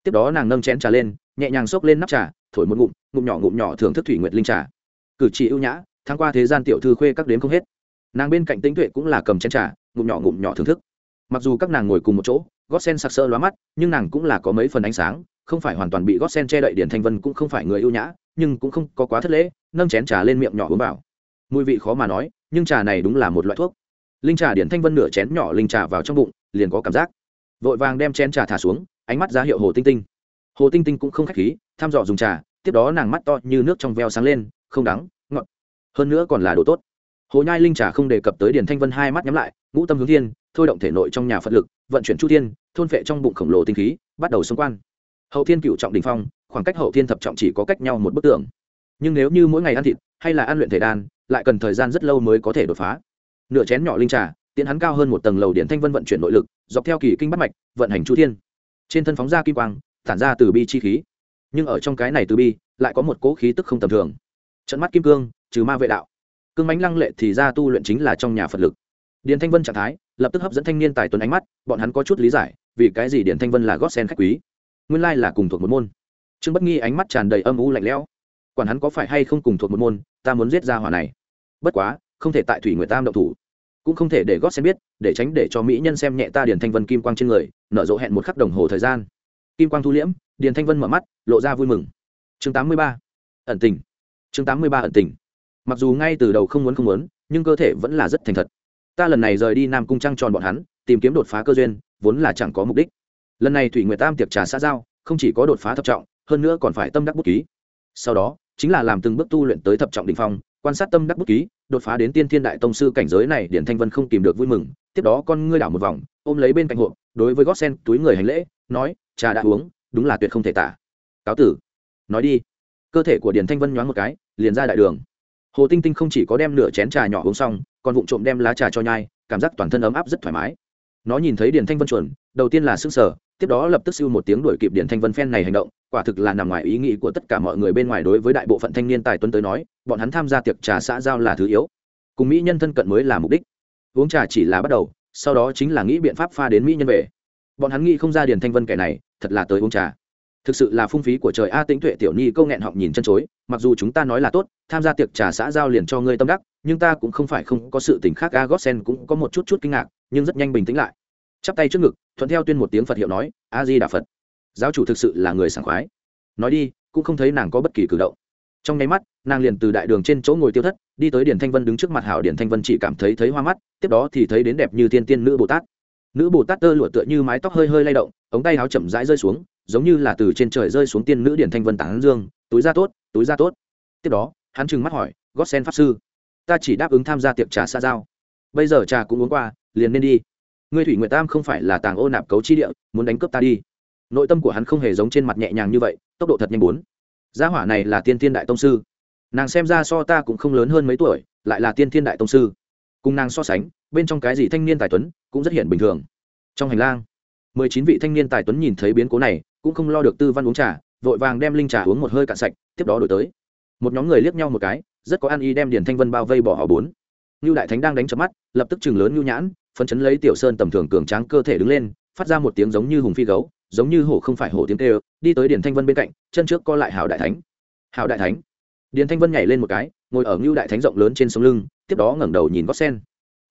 Tiếp đó nàng nâng chén trà lên, nhẹ nhàng xốc lên nắp trà thổi một ngụm ngụm nhỏ ngụm nhỏ thưởng thức thủy nguyệt linh trà. Cử chỉ ưu nhã, tháng qua thế gian tiểu thư khuê các đếm không hết. Nàng bên cạnh tính tuệ cũng là cầm chén trà, ngụm nhỏ ngụm nhỏ thưởng thức. Mặc dù các nàng ngồi cùng một chỗ, gót sen sặc sỡ lóa mắt, nhưng nàng cũng là có mấy phần ánh sáng, không phải hoàn toàn bị gót sen che đậy điển thanh vân cũng không phải người ưu nhã, nhưng cũng không có quá thất lễ, nâng chén trà lên miệng nhỏ uống vào. Mùi vị khó mà nói, nhưng trà này đúng là một loại thuốc. Linh trà điển thanh vân nửa chén nhỏ linh trà vào trong bụng, liền có cảm giác. Vội vàng đem chén trà thả xuống, ánh mắt ra hiệu hồ tinh tinh hồ tinh tinh cũng không k h á c h khí, thăm dò dùng trà, tiếp đó nàng mắt to như nước trong veo sáng lên, không đắng, ngọt. Hơn nữa còn là đồ tốt. Hồ nhai linh trà không đề cập tới Điền thanh vân hai mắt nhắm lại, ngũ tâm hướng thiên, thôi động thể nội trong nhà phật lực, vận chuyển chu thiên, thôn vệ trong bụng khổng lồ tinh khí, bắt đầu xung quan hậu thiên cựu trọng đình phong, khoảng cách hậu thiên thập trọng chỉ có cách nhau một bức tường. Nhưng nếu như mỗi ngày ăn thịt, hay là ăn luyện thể đan, lại cần thời gian rất lâu mới có thể đột phá. Nửa chén nhỏ linh trà, tiến hắn cao hơn một tầng lầu điện thanh vân vận chuyển nội lực, dọc theo kỳ kinh bắt mạch, vận hành chu thiên. Trên thân phóng ra kim quang tản ra từ bi chi khí. Nhưng ở trong cái này từ bi, lại có một cỗ khí tức không tầm thường. Trận mắt kim cương, trừ ma vệ đạo. Cương mánh lăng lệ thì ra tu luyện chính là trong nhà phật lực. Điền thanh vân trạng thái, lập tức hấp dẫn thanh niên tài tuấn ánh mắt, bọn hắn có chút lý giải, vì cái gì điền thanh vân là gót sen khách quý. Nguyên lai là cùng thuộc một môn. Trương bất nghi ánh mắt tràn đầy âm u lạnh lẽo. Quản hắn có phải hay không cùng thuộc một môn, ta muốn giết ra hỏa này. Bất quá, không thể tại thủy nguyệt tam động thủ. Cũng không thể để gót sen biết, để tránh để cho mỹ nhân xem nhẹ ta điền thanh vân kim quang trên người, nở rộ hẹn một khắc đồng hồ thời gian kim quang thu liễm, điền thanh vân mở mắt, lộ ra vui mừng. Chương tám mươi ba. Ẩn tình. Chương tám mươi ba ẩn tình. Mặc dù ngay từ đầu không muốn không muốn, nhưng cơ thể vẫn là rất thành thật. Ta lần này rời đi nam cung trăng tròn bọn hắn, tìm kiếm đột phá cơ duyên, vốn là chẳng có mục đích. Lần này thủy nguyệt tam tiệc trà xã giao, không chỉ có đột phá thập trọng, hơn nữa còn phải tâm đắc bút ký. Sau đó, chính là làm từng bước tu luyện tới thập trọng đ ỉ n h phong, quan sát tâm đắc bút ký, đột phá đến tiên thiên đại tông sư cảnh giới này điển thanh vân không tìm được vui mừng. Tiếp đó con ngươi đảo một vòng, ôm lấy bên cạnh hộp, đối với gót sen túi người hành lễ nói trà đã uống, đúng là tuyệt không thể tả. Cáo tử. Nói đi. Cơ thể của Điền thanh vân nhoáng một cái, liền ra đại đường. Hồ tinh tinh không chỉ có đem nửa chén trà nhỏ uống xong, còn vụng trộm đem lá trà cho nhai, cảm giác toàn thân ấm áp rất thoải mái. Nó nhìn thấy Điền thanh vân chuẩn, đầu tiên là s ư n g sở tiếp đó lập tức siêu một tiếng đuổi kịp Điền thanh vân phen này hành động, quả thực là nằm ngoài ý nghĩ của tất cả mọi người bên ngoài đối với đại bộ phận thanh niên tài tuấn tới nói, bọn hắn tham gia tiệc trà xã giao là thứ yếu. Cùng mỹ nhân thân cận mới là mục đích. Uống trà chỉ là bắt đầu, sau đó chính là nghĩ biện pháp pha đến mỹ nhân về bọn hắn nghĩ không ra Điền thanh vân kẻ này, thật là tới uống trà. Thực sự là phung phí của trời a tĩnh tuệ tiểu nhi câu nghẹn họng nhìn chân chối, mặc dù chúng ta nói là tốt, tham gia tiệc trà xã giao liền cho ngươi tâm đắc, nhưng ta cũng không phải không có sự tình khác, a gót sen cũng có một chút chút kinh ngạc, nhưng rất nhanh bình tĩnh lại. Chắp tay trước ngực, thuận theo tuyên một tiếng phật hiệu nói, a di đà phật. Giáo chủ thực sự là người sảng khoái. Nói đi, cũng không thấy nàng có bất kỳ cử động. Trong nháy mắt, nàng liền từ đại đường trên chỗ ngồi tiêu thất, đi tới điển thanh vân đứng trước mặt hảo điển thanh vân chỉ cảm thấy thấy hoa mắt, tiếp đó thì thấy đến đẹp như thiên tiên nữ bồ tát nữ bồ tát tơ lụa tựa như mái tóc hơi hơi lay động, ống tay áo chậm rãi rơi xuống, giống như là từ trên trời rơi xuống tiên nữ điển thanh vân tán dương, túi ra tốt, túi ra tốt. Tiếp đó, hắn trừng mắt hỏi, gót sen pháp sư, ta chỉ đáp ứng tham gia tiệc trà xa giao. Bây giờ trà cũng uống qua, liền nên đi. Ngươi thủy nguyệt tam không phải là tàng ô nạp cấu chi địa, muốn đánh cướp ta đi. Nội tâm của hắn không hề giống trên mặt nhẹ nhàng như vậy, tốc độ thật nhanh bốn. Gia hỏa này là tiên thiên đại tông sư. Nàng xem ra so ta cũng không lớn hơn mấy tuổi, lại là tiên thiên đại tông sư cùng nàng so sánh bên trong cái gì thanh niên tài tuấn cũng rất hiện bình thường trong hành lang mười chín vị thanh niên tài tuấn nhìn thấy biến cố này cũng không lo được tư văn uống trà vội vàng đem linh trà uống một hơi cạn sạch tiếp đó đổi tới một nhóm người liếc nhau một cái rất có ăn y đem điền thanh vân bao vây bỏ họ bốn Nưu Đại Thánh đang đánh chớp mắt, lập tức chừng lớn Nưu Nhãn, phấn chấn lấy Tiểu Sơn tầm thường cường tráng cơ thể đứng lên, phát ra một tiếng giống như hùng phi gấu, giống như hổ không phải hổ tiếng kêu, đi tới Điền Thanh Vân bên cạnh, chân trước co lại hảo Đại Thánh. hảo Đại Thánh. Điền Thanh Vân nhảy lên một cái, ngồi ở ngưu Đại Thánh rộng lớn trên sông lưng, tiếp đó ngẩng đầu nhìn gót sen.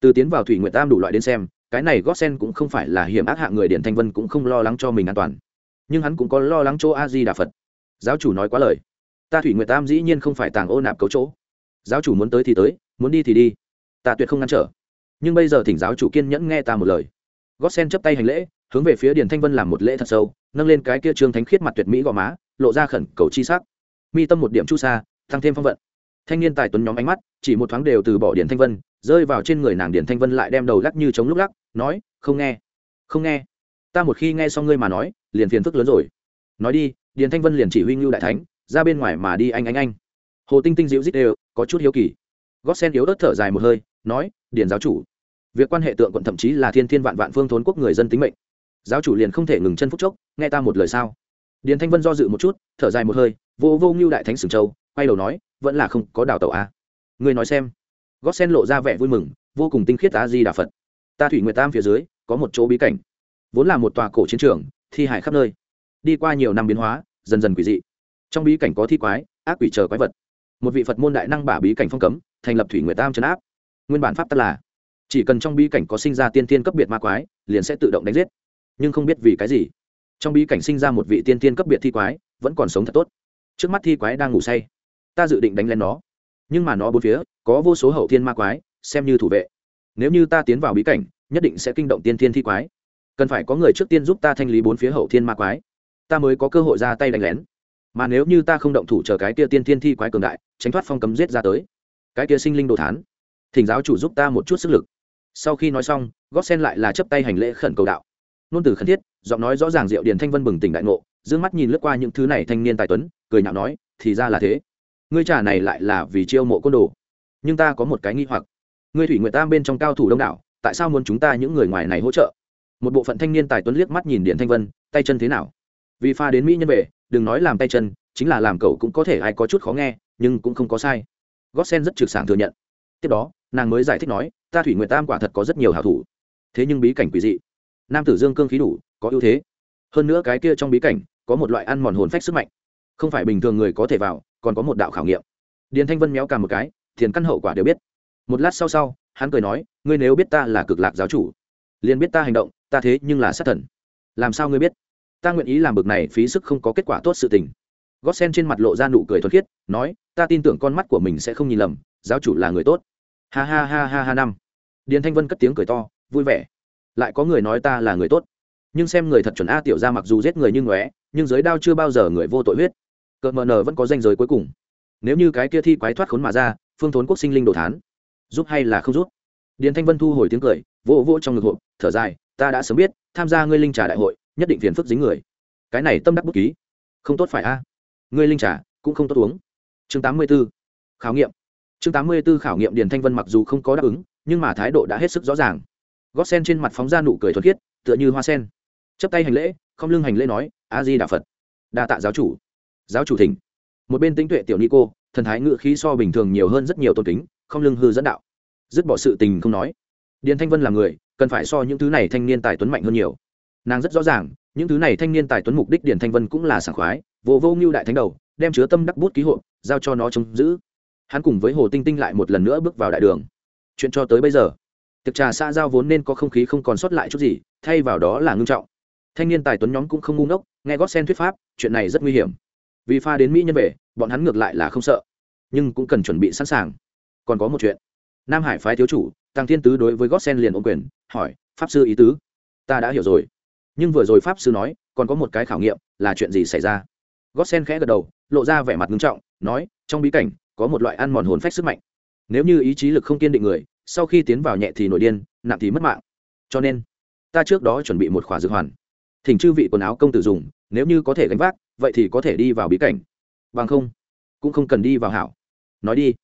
Từ tiến vào thủy nguyệt tam đủ loại đến xem, cái này gót sen cũng không phải là hiểm ác hạng người điện thanh vân cũng không lo lắng cho mình an toàn. Nhưng hắn cũng có lo lắng chỗ a di đà phật. Giáo chủ nói quá lời. Ta thủy nguyệt tam dĩ nhiên không phải tàng ô nạp cấu chỗ. Giáo chủ muốn tới thì tới muốn đi thì đi. Ta tuyệt không ngăn trở. Nhưng bây giờ thỉnh giáo chủ kiên nhẫn nghe ta một lời. Gót sen chấp tay hành lễ hướng về phía điền thanh vân làm một lễ thật sâu nâng lên cái kia trương thánh khiết mặt tuyệt mỹ gò má lộ ra khẩn cầu chi sắc. Mi tâm một điểm chu sa tăng thêm phong vận thanh niên tài tuấn nhóm ánh mắt, chỉ một thoáng đều từ bỏ điền thanh vân, rơi vào trên người nàng điền thanh vân lại đem đầu lắc như chống lúc lắc, nói, không nghe không nghe. Ta một khi nghe xong ngươi mà nói, liền phiền phức lớn rồi. Nói đi, điền thanh vân liền chỉ huy ngưu đại thánh, ra bên ngoài mà đi anh anh anh. Hồ tinh tinh dịu dít đều, có chút hiếu kỳ. Gót sen yếu ớt thở dài một hơi, nói, điền giáo chủ, việc quan hệ tượng quận thậm chí là thiên thiên vạn vạn phương thốn quốc người dân tính mệnh. Giáo chủ liền không thể ngừng chân phúc chốc, nghe ta một lời sao? Điền thanh vân do dự một chút, thở dài một hơi vô vô ngưu đại thánh sừng châu quay đầu nói, vẫn là không có đào tẩu à. người nói xem. Gót sen lộ ra vẻ vui mừng, vô cùng tinh khiết tá di đà phật. Ta thủy nguyệt tam phía dưới, có một chỗ bí cảnh. Vốn là một tòa cổ chiến trường, thi hải khắp nơi. Đi qua nhiều năm biến hóa, dần dần quỷ dị. Trong bí cảnh có thi quái, ác quỷ chờ quái vật. Một vị phật môn đại năng bả bí cảnh phong cấm, thành lập thủy nguyệt tam trấn áp. Nguyên bản pháp tắc là, chỉ cần trong bí cảnh có sinh ra tiên tiên cấp biệt ma quái, liền sẽ tự động đánh giết. Nhưng không biết vì cái gì, trong bí cảnh sinh ra một vị tiên tiên cấp biệt thi quái, vẫn còn sống thật tốt. Trước mắt thi quái đang ngủ say ta dự định đánh lên nó. Nhưng mà nó bốn phía, có vô số hậu thiên ma quái, xem như thủ vệ. Nếu như ta tiến vào bí cảnh, nhất định sẽ kinh động tiên thiên thi quái. Cần phải có người trước tiên giúp ta thanh lý bốn phía hậu thiên ma quái. Ta mới có cơ hội ra tay đánh lén. Mà nếu như ta không động thủ chờ cái kia tiên thiên thi quái cường đại, tránh thoát phong cấm giết ra tới. Cái kia sinh linh đồ thán. Thỉnh giáo chủ giúp ta một chút sức lực. Sau khi nói xong gót sen lại là chấp tay hành lễ khẩn cầu đạo. Nôn từ khẩn thiết, giọng nói rõ ràng diệu điền thanh vân bừng tỉnh đại ngộ d ư ơ n g mắt nhìn lướt qua những thứ này thanh niên tài tuấn, cười nhạo nói, thì ra là thế ngươi trả này lại là vì chiêu mộ côn đồ. Nhưng ta có một cái nghi hoặc. Ngươi thủy nguyện tam bên trong cao thủ đông đảo, tại sao muốn chúng ta những người ngoài này hỗ trợ? Một bộ phận thanh niên tài tuấn liếc mắt nhìn điện thanh vân, tay chân thế nào? Vì pha đến mỹ nhân về, đừng nói làm tay chân, chính là làm cậu cũng có thể ai có chút khó nghe, nhưng cũng không có sai. Gót sen rất trực sảng thừa nhận. Tiếp đó, nàng mới giải thích nói, ta thủy nguyện tam quả thật có rất nhiều hảo thủ. Thế nhưng bí cảnh quỷ dị. Nam tử dương cương khí đủ, có ưu thế. Hơn nữa cái kia trong bí cảnh, có một loại ăn mòn hồn phách sức mạnh. Không phải bình thường người có thể vào còn có một đạo khảo nghiệm. Điền thanh vân méo cả một cái, thiền căn hậu quả đều biết. Một lát sau sau, hắn cười nói, ngươi nếu biết ta là cực lạc giáo chủ, liền biết ta hành động, ta thế nhưng là sát thần. Làm sao ngươi biết? Ta nguyện ý làm bực này phí sức không có kết quả tốt sự tình. Gót sen trên mặt lộ ra nụ cười thuần khiết, nói, ta tin tưởng con mắt của mình sẽ không nhìn lầm, giáo chủ là người tốt. Ha ha ha ha ha năm. Điền thanh vân cất tiếng cười to, vui vẻ. Lại có người nói ta là người tốt. Nhưng xem người thật chuẩn a tiểu ra mặc dù giết người như ngóe, nhưng giới đao chưa bao giờ người vô tội huyết cợt mờ nờ vẫn có danh giới cuối cùng. Nếu như cái kia thi quái thoát khốn mà ra, phương thốn quốc sinh linh đồ thán. Giúp hay là không giúp? Điền thanh vân thu hồi tiếng cười, vỗ vỗ trong ngực hộp, thở dài, ta đã sớm biết, tham gia ngươi linh trà đại hội, nhất định phiền phức dính người. Cái này tâm đắc bút ký. Không tốt phải a. Ngươi linh trà cũng không tốt uống. Chương tám mươi b ố khảo nghiệm. Chương tám mươi b ố khảo nghiệm điền thanh vân mặc dù không có đáp ứng, nhưng mà thái độ đã hết sức rõ ràng. Gót sen trên mặt phóng ra nụ cười thuật khiết, tựa như hoa sen. Chấp tay hành lễ, không lưng hành lễ nói, a di đà phật, đa tạ giáo chủ giáo chủ thỉnh. Một bên tính tuệ tiểu ni cô, thần thái ngự khí so bình thường nhiều hơn rất nhiều tôn kính, không lưng hư dẫn đạo. Dứt bỏ sự tình không nói. Điền thanh vân là người, cần phải so những thứ này thanh niên tài tuấn mạnh hơn nhiều. Nàng rất rõ ràng, những thứ này thanh niên tài tuấn mục đích điền thanh vân cũng là sảng khoái, vô vô ngưu đại thánh đầu, đem chứa tâm đắc bút ký hộ, giao cho nó trông giữ. Hắn cùng với hồ tinh tinh lại một lần nữa bước vào đại đường. Chuyện cho tới bây giờ, tiệc trà xã giao vốn nên có không khí không còn sót lại chút gì, thay vào đó là ngưng trọng. Thanh niên tài tuấn nhóm cũng không ngu ngốc, nghe gót sen thuyết pháp, chuyện này rất nguy hiểm vì pha đến mỹ nhân về, bọn hắn ngược lại là không sợ, nhưng cũng cần chuẩn bị sẵn sàng. Còn có một chuyện, nam hải phái thiếu chủ tăng thiên tứ đối với gót sen liền ôm quyền, hỏi, pháp sư ý tứ? Ta đã hiểu rồi. Nhưng vừa rồi pháp sư nói, còn có một cái khảo nghiệm, là chuyện gì xảy ra? Gót sen khẽ gật đầu, lộ ra vẻ mặt ngưng trọng, nói, trong bí cảnh, có một loại ăn mòn hồn phách sức mạnh. Nếu như ý chí lực không kiên định người, sau khi tiến vào nhẹ thì nổi điên, nặng thì mất mạng. Cho nên, ta trước đó chuẩn bị một khỏa dược hoàn. Thỉnh chư vị quần áo công tử dùng, nếu như có thể gánh vác vậy thì có thể đi vào bí cảnh. Bằng không, cũng không cần đi vào hảo. Nói đi.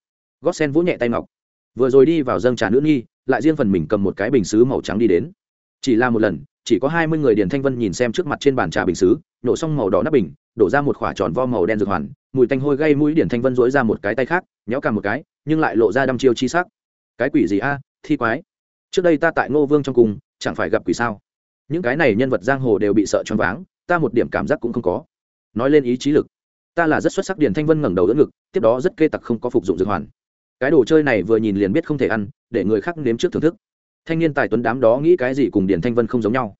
Gót sen vỗ nhẹ tay ngọc. Vừa rồi đi vào dâng trà nữ nghi lại riêng phần mình cầm một cái bình xứ màu trắng đi đến. Chỉ là một lần, chỉ có hai mươi người điền thanh vân nhìn xem trước mặt trên bàn trà bình xứ, nổ xong màu đỏ nắp bình, đổ ra một khỏa tròn vo màu đen dược hoàn, mùi tanh hôi gây mũi điển thanh vân dỗi ra một cái tay khác, nhéo cả một cái, nhưng lại lộ ra đăm chiêu chi sắc. Cái quỷ gì a, thi quái. Trước đây ta tại ngô vương trong cùng chẳng phải gặp quỷ sao? Những cái này nhân vật giang hồ đều bị sợ choáng váng, ta một điểm cảm giác cũng không có nói lên ý chí lực. Ta là rất xuất sắc điền thanh vân ngẩng đầu đỡ ngực, tiếp đó rất kê tặc không có phục dụng dược hoàn. Cái đồ chơi này vừa nhìn liền biết không thể ăn, để người khác nếm trước thưởng thức. Thanh niên tài tuấn đám đó nghĩ cái gì cùng điền thanh vân không giống nhau.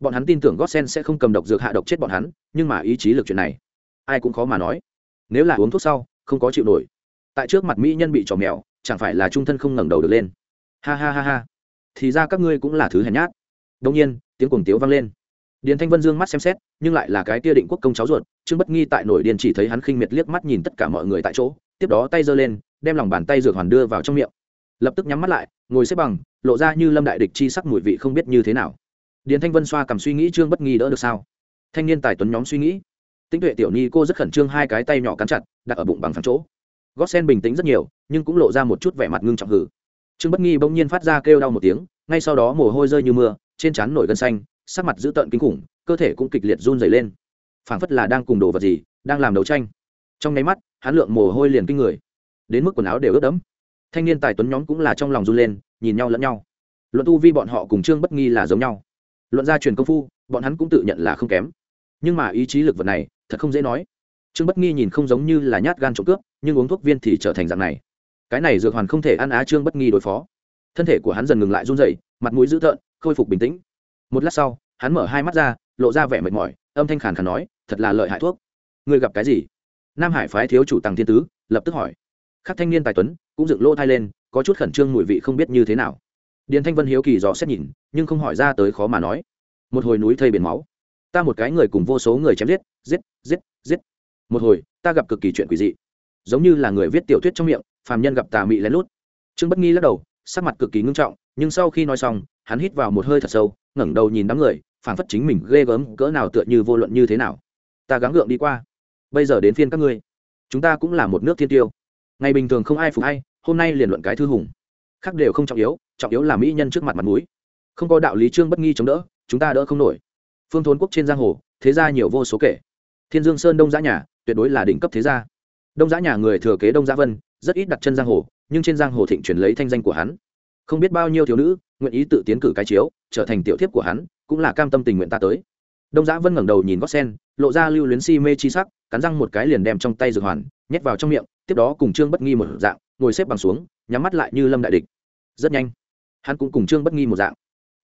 Bọn hắn tin tưởng gót sen sẽ không cầm độc dược hạ độc chết bọn hắn, nhưng mà ý chí lực chuyện này, ai cũng khó mà nói. Nếu là uống thuốc sau, không có chịu nổi. Tại trước mặt mỹ nhân bị trò mèo, chẳng phải là trung thân không ngẩng đầu được lên. Ha ha ha ha. Thì ra các ngươi cũng là thứ hèn nhát. Đông nhiên, tiếng cuồng tiếu vang lên điền thanh vân dương mắt xem xét, nhưng lại là cái tia định quốc công cháu ruột, trương bất nghi tại nổi điền chỉ thấy hắn khinh miệt liếc mắt nhìn tất cả mọi người tại chỗ, tiếp đó tay giơ lên, đem lòng bàn tay dược hoàn đưa vào trong miệng. Lập tức nhắm mắt lại, ngồi xếp bằng, lộ ra như lâm đại địch chi sắc mùi vị không biết như thế nào. Điền thanh vân xoa cầm suy nghĩ trương bất nghi đỡ được sao? Thanh niên tài tuấn nhóm suy nghĩ. Tinh tuệ tiểu ni cô rất khẩn trương hai cái tay nhỏ cắn chặt, đặt ở bụng bằng phẳng chỗ. Gót sen bình tĩnh rất nhiều, nhưng cũng lộ ra một chút vẻ mặt ngưng trọng hử. Trương bất nghi bỗng nhiên phát ra kêu đau một tiếng, ngay sau đó mồ hôi rơi như mưa, trên trán nổi gân xanh sắc mặt dữ tợn kinh khủng, cơ thể cũng kịch liệt run dày lên. Phảng phất là đang cùng đồ vật gì, đang làm đấu tranh. Trong nháy mắt, hắn lượng mồ hôi liền kinh người. Đến mức quần áo đều ướt đẫm. Thanh niên tài tuấn nhóm cũng là trong lòng run lên, nhìn nhau lẫn nhau. Luận tu vi bọn họ cùng trương bất nghi là giống nhau. Luận gia truyền công phu, bọn hắn cũng tự nhận là không kém. Nhưng mà ý chí lực vật này, thật không dễ nói. Trương bất nghi nhìn không giống như là nhát gan trộm cướp, nhưng uống thuốc viên thì trở thành dạng này. Cái này dược hoàn không thể ăn á trương bất nghi đối phó. Thân thể của hắn dần ngừng lại run dậy mặt mũi dữ tợn, khôi phục bình tĩnh một lát sau, hắn mở hai mắt ra, lộ ra vẻ mệt mỏi, âm thanh khàn khàn nói, thật là lợi hại thuốc. Người gặp cái gì? Nam hải phái thiếu chủ tàng thiên tứ lập tức hỏi. Khắc thanh niên tài tuấn cũng dựng lỗ thai lên, có chút khẩn trương mùi vị không biết như thế nào. Điền thanh vân hiếu kỳ dò xét nhìn, nhưng không hỏi ra tới khó mà nói. Một hồi núi thây biển máu. Ta một cái người cùng vô số người chém giết giết giết giết. Một hồi, ta gặp cực kỳ chuyện quỷ dị. Giống như là người viết tiểu thuyết trong miệng, phàm nhân gặp tà mị lén lút. Trương bất nghi lắc đầu, sắc mặt cực kỳ ngưng trọng, nhưng sau khi nói xong, hắn hít vào một hơi thật sâu ngẩng đầu nhìn đám người, phảng phất chính mình ghê gớm cỡ nào tựa như vô luận như thế nào. Ta gắng gượng đi qua. Bây giờ đến phiên các ngươi. Chúng ta cũng là một nước thiên tiêu. Ngày bình thường không ai phục hay hôm nay liền luận cái thư hùng. Khác đều không trọng yếu trọng yếu là mỹ nhân trước mặt mặt mũi. Không có đạo lý trương bất nghi chống đỡ, chúng ta đỡ không nổi. Phương thốn quốc trên giang hồ, thế gia nhiều vô số kể. Thiên dương sơn đông giã nhà, tuyệt đối là đỉnh cấp thế gia. Đông giã nhà người thừa kế đông giã vân, rất ít đặt chân giang hồ, nhưng trên giang hồ thịnh truyền lấy thanh danh của hắn không biết bao nhiêu thiếu nữ nguyện ý tự tiến cử cái chiếu, trở thành tiểu thiếp của hắn, cũng là cam tâm tình nguyện ta tới. Đông giã vân ngẩng đầu nhìn gót sen, lộ ra lưu luyến si mê chi sắc, cắn răng một cái liền đem trong tay dược hoàn, nhét vào trong miệng, tiếp đó cùng trương bất nghi một dạng, ngồi xếp bằng xuống, nhắm mắt lại như lâm đại địch. Rất nhanh, hắn cũng cùng trương bất nghi một dạng.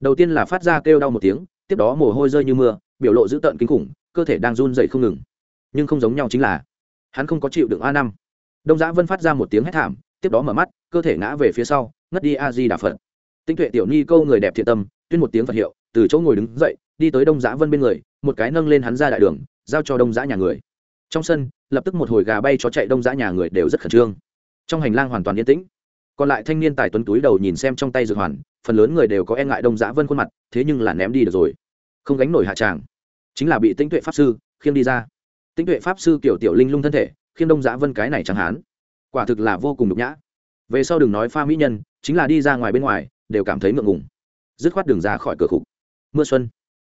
Đầu tiên là phát ra kêu đau một tiếng, tiếp đó mồ hôi rơi như mưa, biểu lộ dữ tợn kinh khủng, cơ thể đang run dậy không ngừng. Nhưng không giống nhau chính là, hắn không có chịu đựng a năm. Đông giã vân phát ra một tiếng hét thảm, tiếp đó mở mắt, cơ thể ngã về phía sau ngất đi a di đà phật tinh tuệ tiểu ni câu người đẹp thiện tâm tuyên một tiếng phật hiệu từ chỗ ngồi đứng dậy đi tới đông giã vân bên người một cái nâng lên hắn ra đại đường giao cho đông giã nhà người trong sân lập tức một hồi gà bay chó chạy đông giã nhà người đều rất khẩn trương trong hành lang hoàn toàn yên tĩnh còn lại thanh niên tài tuấn túi đầu nhìn xem trong tay dược hoàn phần lớn người đều có e ngại đông giã vân khuôn mặt thế nhưng là ném đi được rồi không gánh nổi hạ tràng chính là bị tinh tuệ pháp sư khiêng đi ra tinh tuệ pháp sư kiểu tiểu linh lung thân thể khiêng đông giã vân cái này chẳng hán quả thực là vô cùng nhục nhã về sau đừng nói pha mỹ nhân, chính là đi ra ngoài bên ngoài, đều cảm thấy ngượng ngùng. Dứt khoát đường ra khỏi cửa khục. Mưa xuân,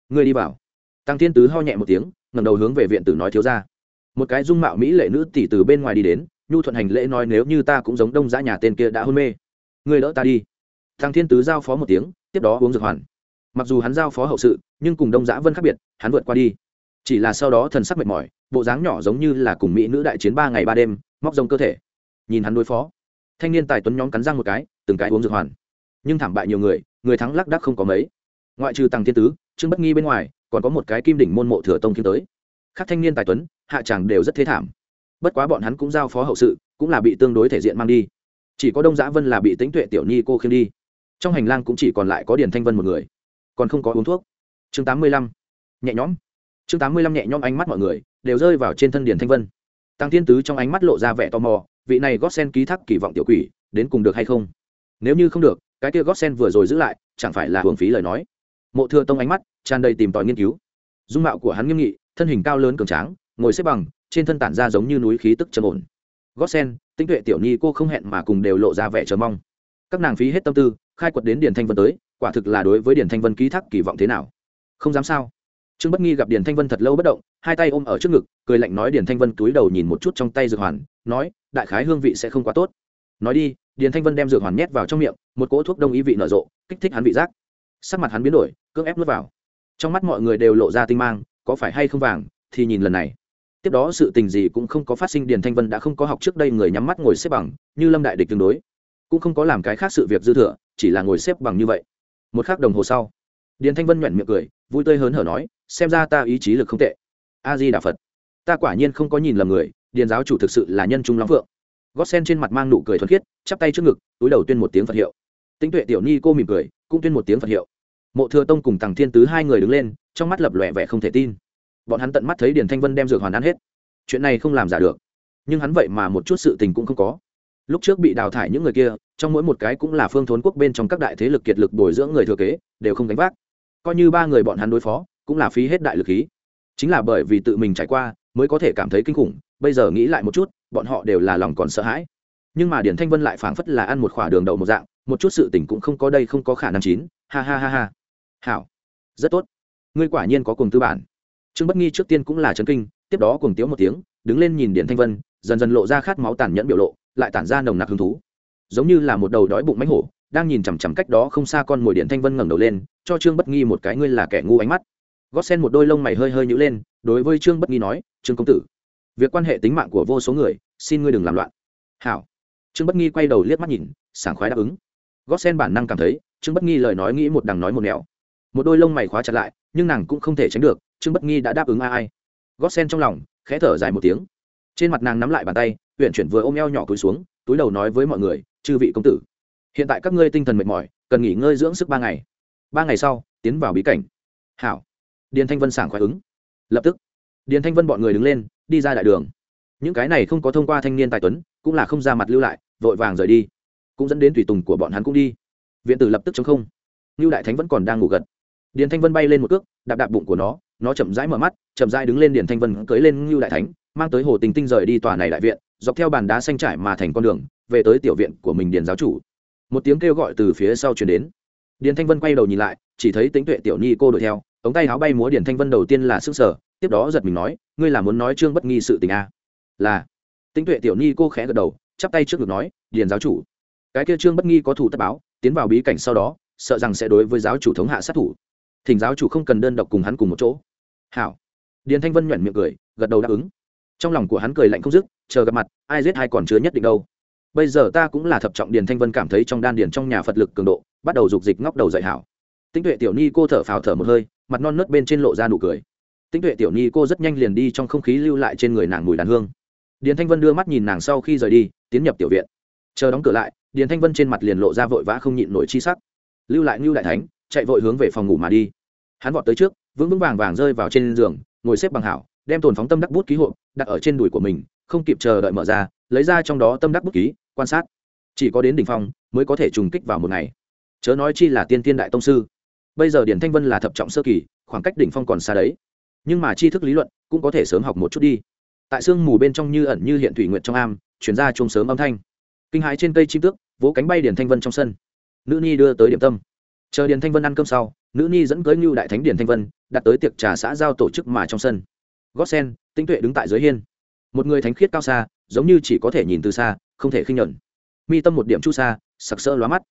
ngươi đi vào. Tăng thiên tứ ho nhẹ một tiếng, ngẩng đầu hướng về viện tử nói thiếu ra một cái dung mạo mỹ lệ nữ tỷ từ bên ngoài đi đến, nhu thuận hành lễ nói nếu như ta cũng giống đông giã nhà tên kia đã hôn mê, ngươi đỡ ta đi. Thằng thiên tứ giao phó một tiếng, tiếp đó uống dược hoàn. Mặc dù hắn giao phó hậu sự, nhưng cùng đông giã vân khác biệt, hắn vượt qua đi. Chỉ là sau đó thần sắc mệt mỏi, bộ dáng nhỏ giống như là cùng mỹ nữ đại chiến ba ngày ba đêm, móc rông cơ thể. Nhìn hắn đối phó thanh niên tài tuấn nhóm cắn răng một cái, từng cái uống dược hoàn. Nhưng thảm bại nhiều người người thắng lắc đắc không có mấy. Ngoại trừ tăng thiên tứ, trương bất nghi bên ngoài, còn có một cái kim đỉnh môn mộ thừa tông kiếm tới. Các thanh niên tài tuấn, hạ tràng đều rất thế thảm. Bất quá bọn hắn cũng giao phó hậu sự, cũng là bị tương đối thể diện mang đi. Chỉ có đông giã vân là bị tính tuệ tiểu nhi cô khiêm đi. Trong hành lang cũng chỉ còn lại có điển thanh vân một người. Còn không có uống thuốc. Chương tám mươi lăm. Nhẹ nhõm. Chương tám mươi lăm nhẹ nhõm ánh mắt mọi người đều rơi vào trên thân điển thanh vân. Tăng thiên tứ trong ánh mắt lộ ra vẻ tò mò vị này gót sen ký thác kỳ vọng tiểu quỷ, đến cùng được hay không? Nếu như không được, cái kia gót sen vừa rồi giữ lại, chẳng phải là hưởng phí lời nói? Mộ thừa tông ánh mắt tràn đầy tìm tòi nghiên cứu. Dung mạo của hắn nghiêm nghị, thân hình cao lớn cường tráng, ngồi xếp bằng, trên thân tản ra giống như núi khí tức trầm ổn. Gót sen tinh tuệ tiểu nhi cô không hẹn mà cùng đều lộ ra vẻ chờ mong. Các nàng phí hết tâm tư, khai quật đến điền thanh vân tới, quả thực là đối với điền thanh vân ký thác kỳ vọng thế nào? Không dám sao? Trương bất nghi gặp điền thanh vân thật lâu bất động, hai tay ôm ở trước ngực, cười lạnh nói điền thanh vân túi đầu nhìn một chút trong tay dược hoàn, nói, đại khái hương vị sẽ không quá tốt. Nói đi, điền thanh vân đem dược hoàn nhét vào trong miệng, một cỗ thuốc đông ý vị nở rộ, kích thích hắn vị giác. Sắc mặt hắn biến đổi, cưỡng ép nuốt vào. Trong mắt mọi người đều lộ ra tinh mang, có phải hay không vàng, thì nhìn lần này. Tiếp đó sự tình gì cũng không có phát sinh, điền thanh vân đã không có học trước đây người nhắm mắt ngồi xếp bằng, như lâm đại địch tương đối. Cũng không có làm cái khác sự việc dư thừa, chỉ là ngồi xếp bằng như vậy. Một k h ắ c đồng hồ sau điền thanh vân nhoẹn miệng cười, vui tươi hớn hở nói, xem ra ta ý chí lực không tệ. A di đà phật. Ta quả nhiên không có nhìn lầm người, điền giáo chủ thực sự là nhân trung lắm phượng. Gót sen trên mặt mang nụ cười thuần khiết, chắp tay trước ngực, túi đầu tuyên một tiếng phật hiệu. Tinh tuệ tiểu ni cô mỉm cười, cũng tuyên một tiếng phật hiệu. Mộ thừa tông cùng tằng thiên tứ hai người đứng lên, trong mắt lập lòe vẻ không thể tin. Bọn hắn tận mắt thấy điền thanh vân đem dược hoàn ăn hết. Chuyện này không làm giả được. Nhưng hắn vậy mà một chút sự tình cũng không có. Lúc trước bị đào thải những người kia, trong mỗi một cái cũng là phương thốn quốc bên trong các đại thế lực kiệt lực bồi dưỡng người thừa kế, đều không gánh vác coi như ba người bọn hắn đối phó, cũng là phí hết đại lực khí. Chính là bởi vì tự mình trải qua, mới có thể cảm thấy kinh khủng, bây giờ nghĩ lại một chút, bọn họ đều là lòng còn sợ hãi. Nhưng mà điển thanh vân lại phảng phất là ăn một khỏa đường đậu một dạng, một chút sự tình cũng không có đây, không có khả năng chín. Ha ha ha ha. Hảo. Rất tốt. Ngươi quả nhiên có cùng tư bản. Trương bất nghi trước tiên cũng là chấn kinh, tiếp đó cùng tiếu một tiếng, đứng lên nhìn điển thanh vân, dần dần lộ ra khát máu tàn nhẫn biểu lộ, lại tản ra nồng nặc hứng thú. Giống như là một đầu đói bụng mánh hổ, đang nhìn chằm chằm cách đó không xa con mồi điện thanh vân ngẩng đầu lên cho trương bất nghi một cái ngươi là kẻ ngu ánh mắt. Gót sen một đôi lông mày hơi hơi nhữ lên, đối với trương bất nghi nói, trương công tử, việc quan hệ tính mạng của vô số người, xin ngươi đừng làm loạn. Hảo. Trương bất nghi quay đầu liếc mắt nhìn, sảng khoái đáp ứng. Gót sen bản năng cảm thấy, trương bất nghi lời nói nghĩ một đằng nói một nẻo. Một đôi lông mày khóa chặt lại, nhưng nàng cũng không thể tránh được, trương bất nghi đã đáp ứng ai ai. Gót sen trong lòng, khẽ thở dài một tiếng. Trên mặt nàng nắm lại bàn tay huyện chuyển vừa ôm eo nhỏ túi xuống, túi đầu nói với mọi người, chư vị công tử, hiện tại các ngươi tinh thần mệt mỏi, cần nghỉ ngơi dưỡng sức ba ngày ba ngày sau, tiến vào bí cảnh. Hảo. Điền thanh vân sảng khoái ứng. Lập tức, điền thanh vân bọn người đứng lên, đi ra đại đường. Những cái này không có thông qua thanh niên tài tuấn, cũng là không ra mặt lưu lại, vội vàng rời đi. Cũng dẫn đến tùy tùng của bọn hắn cũng đi. Viện tử lập tức chống không. Lưu đại thánh vẫn còn đang ngủ gật. Điền thanh vân bay lên một cước, đạp đạp bụng của nó nó chậm rãi mở mắt, chậm rãi đứng lên điền thanh vân cưới lên Lưu đại thánh, mang tới hồ tình tinh rời đi tòa này đại viện, dọc theo bàn đá xanh trải mà thành con đường, về tới tiểu viện của mình điền giáo chủ. Một tiếng kêu gọi từ phía sau chuyển đến điền thanh vân quay đầu nhìn lại, chỉ thấy tính tuệ tiểu nhi cô đuổi theo, ống tay áo bay múa điền thanh vân đầu tiên là sức sở tiếp đó giật mình nói, ngươi là muốn nói trương bất nghi sự tình a à? là. Tính tuệ tiểu nhi cô khẽ gật đầu, chắp tay trước ngực nói, điền giáo chủ. Cái kia trương bất nghi có thủ tất báo, tiến vào bí cảnh sau đó, sợ rằng sẽ đối với giáo chủ thống hạ sát thủ. Thỉnh giáo chủ không cần đơn độc cùng hắn cùng một chỗ. Hảo. Điền thanh vân nhoẻn miệng cười, gật đầu đáp ứng. Trong lòng của hắn cười lạnh không dứt, chờ gặp mặt, ai giết ai còn chưa nhất định đâu bây giờ ta cũng là thập trọng điền thanh vân cảm thấy trong đan điền trong nhà phật lực cường độ, bắt đầu dục dịch ngóc đầu dậy hảo. Tinh tuệ tiểu ni cô thở phào thở một hơi, mặt non nớt bên trên lộ ra nụ cười. Tinh tuệ tiểu ni cô rất nhanh liền đi trong không khí lưu lại trên người nàng mùi đàn hương. Điền thanh vân đưa mắt nhìn nàng sau khi rời đi, tiến nhập tiểu viện. Chờ đóng cửa lại, điền thanh vân trên mặt liền lộ ra vội vã không nhịn nổi chi sắc. Lưu lại ngưu đại thánh, chạy vội hướng về phòng ngủ mà đi. Hắn vọt tới trước, vững vững vàng vàng rơi vào trên giường, ngồi xếp bằng hảo, đem tồn phóng tâm đắc bút ký hộp đặt ở trên đùi của mình, không kịp chờ đợi mở ra, lấy ra trong đó tâm đắc bút ký quan sát. Chỉ có đến đỉnh phong mới có thể trùng kích vào một ngày. Chớ nói chi là tiên tiên đại tông sư. Bây giờ điển thanh vân là thập trọng sơ kỳ, khoảng cách đỉnh phong còn xa đấy. Nhưng mà tri thức lý luận cũng có thể sớm học một chút đi. Tại sương mù bên trong như ẩn như hiện thủy nguyện trong am chuyển ra chung sớm âm thanh. Kinh hãi trên cây chim tước, vỗ cánh bay điển thanh vân trong sân. Nữ ni đưa tới điểm tâm. Chờ điển thanh vân ăn cơm sau, nữ ni dẫn cưới ngưu đại thánh điển thanh vân, đặt tới tiệc trà xã giao tổ chức mà trong sân. Gót sen, tinh tuệ đứng tại dưới hiên. Một người thánh khiết cao xa, giống như chỉ có thể nhìn từ xa không thể khinh nhẫn mi tâm một điểm chu xa sặc sỡ lóa mắt.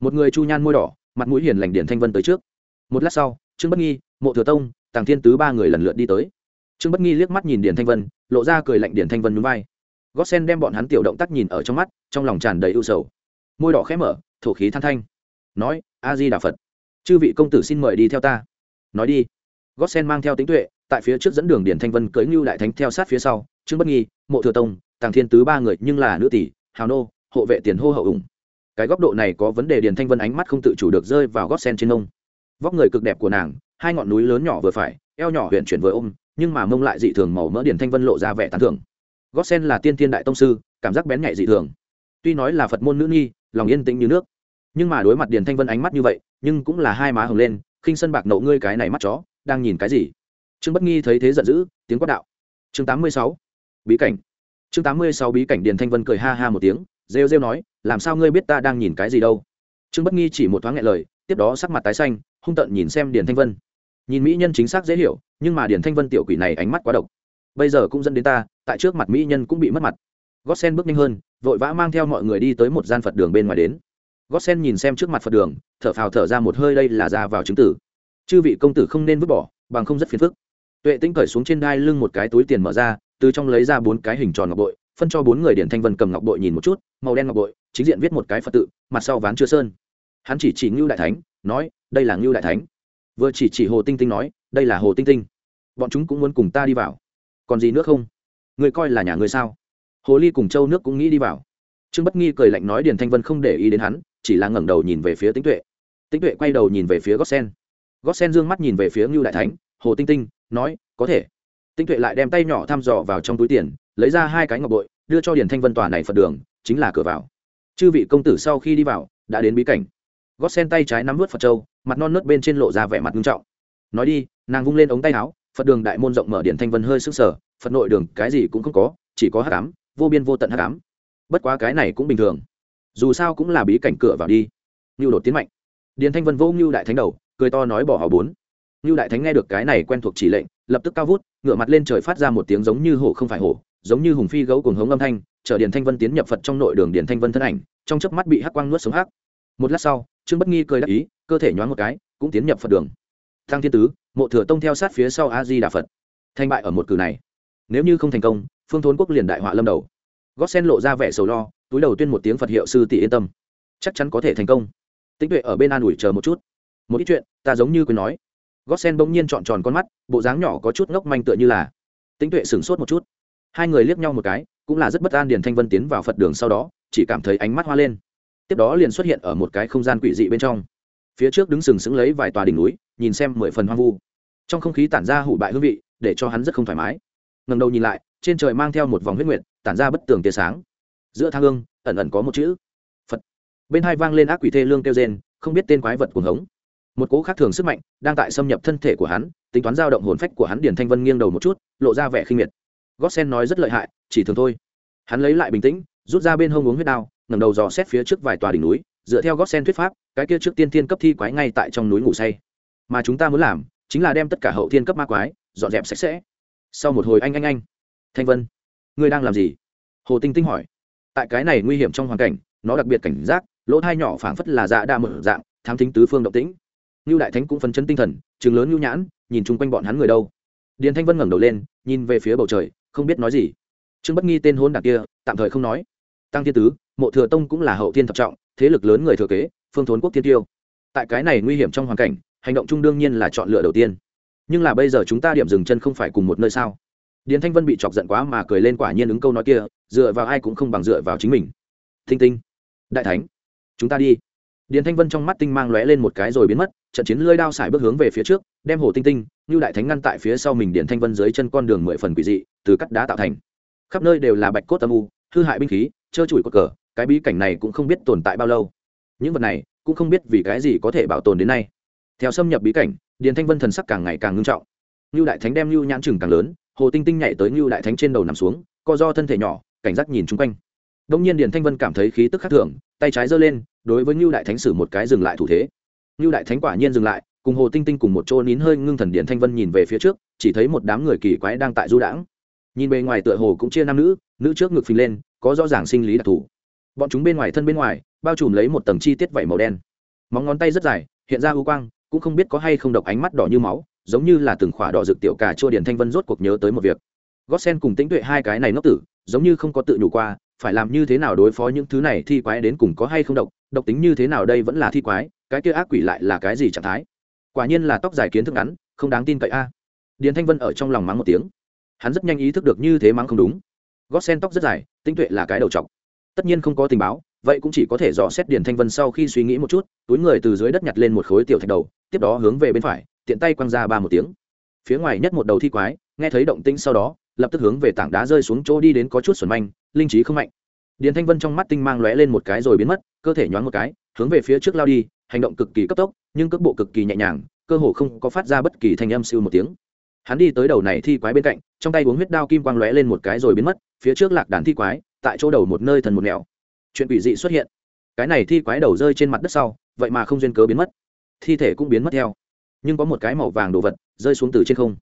Một người chu nhan môi đỏ, mặt mũi hiền lành điển thanh vân tới trước. Một lát sau, trương bất nghi, mộ thừa tông, tàng thiên tứ ba người lần lượt đi tới. Trương bất nghi liếc mắt nhìn điển thanh vân, lộ ra cười lạnh điển thanh vân núi vai. Gót sen đem bọn hắn tiểu động tác nhìn ở trong mắt, trong lòng tràn đầy ưu sầu. Môi đỏ khẽ mở, thổ khí than thanh. Nói a di đà phật. Chư vị công tử xin mời đi theo ta. Nói đi. Gót sen mang theo tính tuệ, tại phía trước dẫn đường điển thanh vân cưới ngưu đại thánh theo sát phía sau. Trương bất nghi, mộ thừa tông tàng thiên tứ ba người, nhưng là nữ tỷ, hào nô, hộ vệ tiền hô hậu ủng. Cái góc độ này có vấn đề điền thanh vân ánh mắt không tự chủ được rơi vào gót sen trên nông vóc người cực đẹp của nàng, hai ngọn núi lớn nhỏ vừa phải, eo nhỏ huyện chuyển vừa ôm, nhưng mà mông lại dị thường màu mỡ điền thanh vân lộ ra vẻ tán thưởng. Gót sen là tiên thiên đại tông sư, cảm giác bén nhạy dị thường. Tuy nói là phật môn nữ nghi lòng yên tĩnh như nước, nhưng mà đối mặt điền thanh vân ánh mắt như vậy, nhưng cũng là hai má hồng lên, khinh sân bạc nậu ngươi cái này mắt chó, đang nhìn cái gì? Trương bất nghi thấy thế giận dữ, tiếng quát đạo. Chương tám mươi sáu, bí cảnh chương tám mươi sáu bí cảnh điền thanh vân cười ha ha một tiếng, rêu rêu nói, làm sao ngươi biết ta đang nhìn cái gì đâu? Trương bất nghi chỉ một thoáng nghẹn lời, tiếp đó sắc mặt tái xanh, hung tợn nhìn xem điền thanh vân. Nhìn mỹ nhân chính xác dễ hiểu, nhưng mà điền thanh vân tiểu quỷ này ánh mắt quá độc. Bây giờ cũng dẫn đến ta, tại trước mặt mỹ nhân cũng bị mất mặt. Gót sen bước nhanh hơn, vội vã mang theo mọi người đi tới một gian phật đường bên ngoài đến. Gót sen nhìn xem trước mặt phật đường, thở phào thở ra một hơi đây là ra vào chứng tử. Chư vị công tử không nên vứt bỏ, bằng không rất phiền phức. Tuệ tĩnh cởi xuống trên đai lưng một cái túi tiền mở ra từ trong lấy ra bốn cái hình tròn ngọc bội, phân cho bốn người điển thanh vân cầm ngọc bội nhìn một chút, màu đen ngọc bội, chính diện viết một cái phật tự, mặt sau ván chưa sơn. Hắn chỉ chỉ ngưu đại thánh, nói, đây là ngưu đại thánh. Vừa chỉ chỉ hồ tinh tinh nói, đây là hồ tinh tinh. Bọn chúng cũng muốn cùng ta đi vào. Còn gì nữa không? Người coi là nhà người sao? Hồ ly cùng châu nước cũng nghĩ đi vào. Trương bất nghi cười lạnh nói điền thanh vân không để ý đến hắn, chỉ là ngẩng đầu nhìn về phía tĩnh tuệ. Tĩnh tuệ quay đầu nhìn về phía gót sen. Gót sen d ư ơ n g mắt nhìn về phía ngưu đại thánh, hồ tinh tinh, nói, có thể. Tinh tuệ lại đem tay nhỏ thăm dò vào trong túi tiền, lấy ra hai cái ngọc bội, đưa cho điền thanh vân tòa này phật đường, chính là cửa vào. Chư vị công tử sau khi đi vào, đã đến bí cảnh. Gót sen tay trái nắm vớt phật châu, mặt non nớt bên trên lộ ra vẻ mặt nghiêm trọng. Nói đi, nàng vung lên ống tay áo, phật đường đại môn rộng mở điển thanh vân hơi sức sở phật nội đường cái gì cũng không có, chỉ có hát cám vô biên vô tận hát cám bất quá cái này cũng bình thường. Dù sao cũng là bí cảnh cửa vào đi. Ngưu đột tiến mạnh. Điền thanh vân vô ngưu đại thánh đầu, cười to nói bỏ họ bốn. Ngưu đại thánh nghe được cái này quen thuộc chỉ lệnh, lập tức cao vút ngựa mặt lên trời phát ra một tiếng giống như hổ không phải hổ, giống như hùng phi gấu cùng hống âm thanh, chở điện thanh vân tiến nhập phật trong nội đường điện thanh vân thân ảnh, trong chớp mắt bị hắc quang nuốt sống hắc. Một lát sau, trương bất nghi cười đắc ý, cơ thể nhoáng một cái, cũng tiến nhập phật đường. Thang thiên tứ, mộ thừa tông theo sát phía sau a di đà phật. Thành bại ở một cử này. Nếu như không thành công, phương thốn quốc liền đại họa lâm đầu. Gót sen lộ ra vẻ sầu lo, túi đầu tuyên một tiếng phật hiệu sư tỷ yên tâm. Chắc chắn có thể thành công. Tĩnh tuệ ở bên an ủi chờ một chút. Một ít chuyện, ta giống như quên nói gót sen bỗng nhiên trọn tròn con mắt bộ dáng nhỏ có chút ngốc manh tựa như là tính tuệ sửng sốt một chút. Hai người liếc nhau một cái cũng là rất bất an điền thanh vân tiến vào phật đường sau đó chỉ cảm thấy ánh mắt hoa lên. Tiếp đó liền xuất hiện ở một cái không gian quỷ dị bên trong. Phía trước đứng sừng sững lấy vài tòa đỉnh núi nhìn xem mười phần hoang vu. Trong không khí tản ra hủ bại hương vị để cho hắn rất không thoải mái. Ngầm đầu nhìn lại trên trời mang theo một vòng huyết nguyện, tản ra bất tường tia sáng. Giữa thang hương ẩn ẩn có một chữ phật. Bên hai vang lên ác quỷ thê lương kêu rên không biết tên quái vật cuồng hống một cỗ khác thường sức mạnh đang tại xâm nhập thân thể của hắn, tính toán dao động hồn phách của hắn điển thanh vân nghiêng đầu một chút, lộ ra vẻ khinh miệt. Gót sen nói rất lợi hại, chỉ thường thôi. Hắn lấy lại bình tĩnh, rút ra bên hông uống huyết đao, ngẩng đầu dò xét phía trước vài tòa đỉnh núi, dựa theo gót sen thuyết pháp, cái kia trước tiên thiên cấp thi quái ngay tại trong núi ngủ say. Mà chúng ta muốn làm, chính là đem tất cả hậu thiên cấp ma quái, dọn dẹp sạch sẽ. Sau một hồi anh anh anh. Thanh vân, ngươi đang làm gì? Hồ tinh tinh hỏi. Tại cái này nguy hiểm trong hoàn cảnh, nó đặc biệt cảnh giác, lỗ thai nhỏ phảng phất là dạ đa mở dạng, thám thính tứ phương động tĩnh. Nưu đại thánh cũng phấn chấn tinh thần, trường lớn nhu nhãn, nhìn chung quanh bọn hắn người đâu. Điền thanh vân ngẩng đầu lên, nhìn về phía bầu trời, không biết nói gì. Trương bất nghi tên hôn đặc kia, tạm thời không nói. Tăng thiên tứ, mộ thừa tông cũng là hậu thiên thập trọng, thế lực lớn người thừa kế, phương thốn quốc thiên tiêu. Tại cái này nguy hiểm trong hoàn cảnh, hành động chung đương nhiên là chọn lựa đầu tiên. Nhưng là bây giờ chúng ta điểm dừng chân không phải cùng một nơi sao? Điền thanh vân bị chọc giận quá mà cười lên quả nhiên ứng câu nói kia, dựa vào ai cũng không bằng dựa vào chính mình. Thinh tinh, đại thánh, chúng ta đi điền thanh vân trong mắt tinh mang lóe lên một cái rồi biến mất, trận chiến lơi đao xài bước hướng về phía trước, đem hồ tinh tinh, như đại thánh ngăn tại phía sau mình điền thanh vân dưới chân con đường mười phần quỷ dị, từ cắt đá tạo thành. Khắp nơi đều là bạch cốt âm u, hư hại binh khí, trơ trụi cột cờ, cái bí cảnh này cũng không biết tồn tại bao lâu. Những vật này cũng không biết vì cái gì có thể bảo tồn đến nay. Theo xâm nhập bí cảnh, điền thanh vân thần sắc càng ngày càng ngưng trọng. Như đại thánh đem như nhãn chừng càng lớn, hồ tinh tinh nhảy tới như đại thánh trên đầu nằm xuống, co do thân thể nhỏ, cảnh giác nhìn chung quanh. Đông nhiên điền thanh vân cảm thấy khí tức khác thường tay trái giơ lên, đối với ngưu đại thánh sử một cái dừng lại thủ thế. Ngưu đại thánh quả nhiên dừng lại, cùng hồ tinh tinh cùng một chỗ nín hơi ngưng thần điện thanh vân nhìn về phía trước, chỉ thấy một đám người kỳ quái đang tại du đãng. Nhìn bề ngoài tựa hồ cũng chia nam nữ nữ trước ngực phình lên, có rõ ràng sinh lý đặc thù. Bọn chúng bên ngoài thân bên ngoài, bao trùm lấy một tầng chi tiết vảy màu đen. Móng ngón tay rất dài, hiện ra u quang, cũng không biết có hay không độc ánh mắt đỏ như máu, giống như là từng khỏa đỏ rực tiểu cà chua điển thanh vân rốt cuộc nhớ tới một việc. Gót sen cùng tĩnh tuệ hai cái này ngốc tử, giống như không có tự nhủ qua phải làm như thế nào đối phó những thứ này thi quái đến cùng có hay không độc độc tính như thế nào đây vẫn là thi quái, cái kia ác quỷ lại là cái gì trạng thái? Quả nhiên là tóc dài kiến thức ngắn, không đáng tin cậy a. Điền thanh vân ở trong lòng mắng một tiếng. Hắn rất nhanh ý thức được như thế mắng không đúng. Gót sen tóc rất dài, tinh tuệ là cái đầu trọc. Tất nhiên không có tình báo, vậy cũng chỉ có thể dò xét điền thanh vân sau khi suy nghĩ một chút, túi người từ dưới đất nhặt lên một khối tiểu thạch đầu, tiếp đó hướng về bên phải, tiện tay quăng ra ba một tiếng. Phía ngoài nhất một đầu thi quái, nghe thấy động tĩnh sau đó, lập tức hướng về tảng đá rơi xuống chỗ đi đến có chút xuẩn manh linh trí không mạnh. Điền thanh vân trong mắt tinh mang lóe lên một cái rồi biến mất, cơ thể nhoáng một cái, hướng về phía trước lao đi, hành động cực kỳ cấp tốc, nhưng cước bộ cực kỳ nhẹ nhàng, cơ hồ không có phát ra bất kỳ thanh âm siêu một tiếng. Hắn đi tới đầu này thi quái bên cạnh, trong tay uống huyết đao kim quang lóe lên một cái rồi biến mất, phía trước lạc đàn thi quái, tại chỗ đầu một nơi thần một nẻo. Chuyện quỷ dị xuất hiện. Cái này thi quái đầu rơi trên mặt đất sau, vậy mà không duyên cớ biến mất. Thi thể cũng biến mất theo. Nhưng có một cái màu vàng đồ vật rơi xuống từ trên không.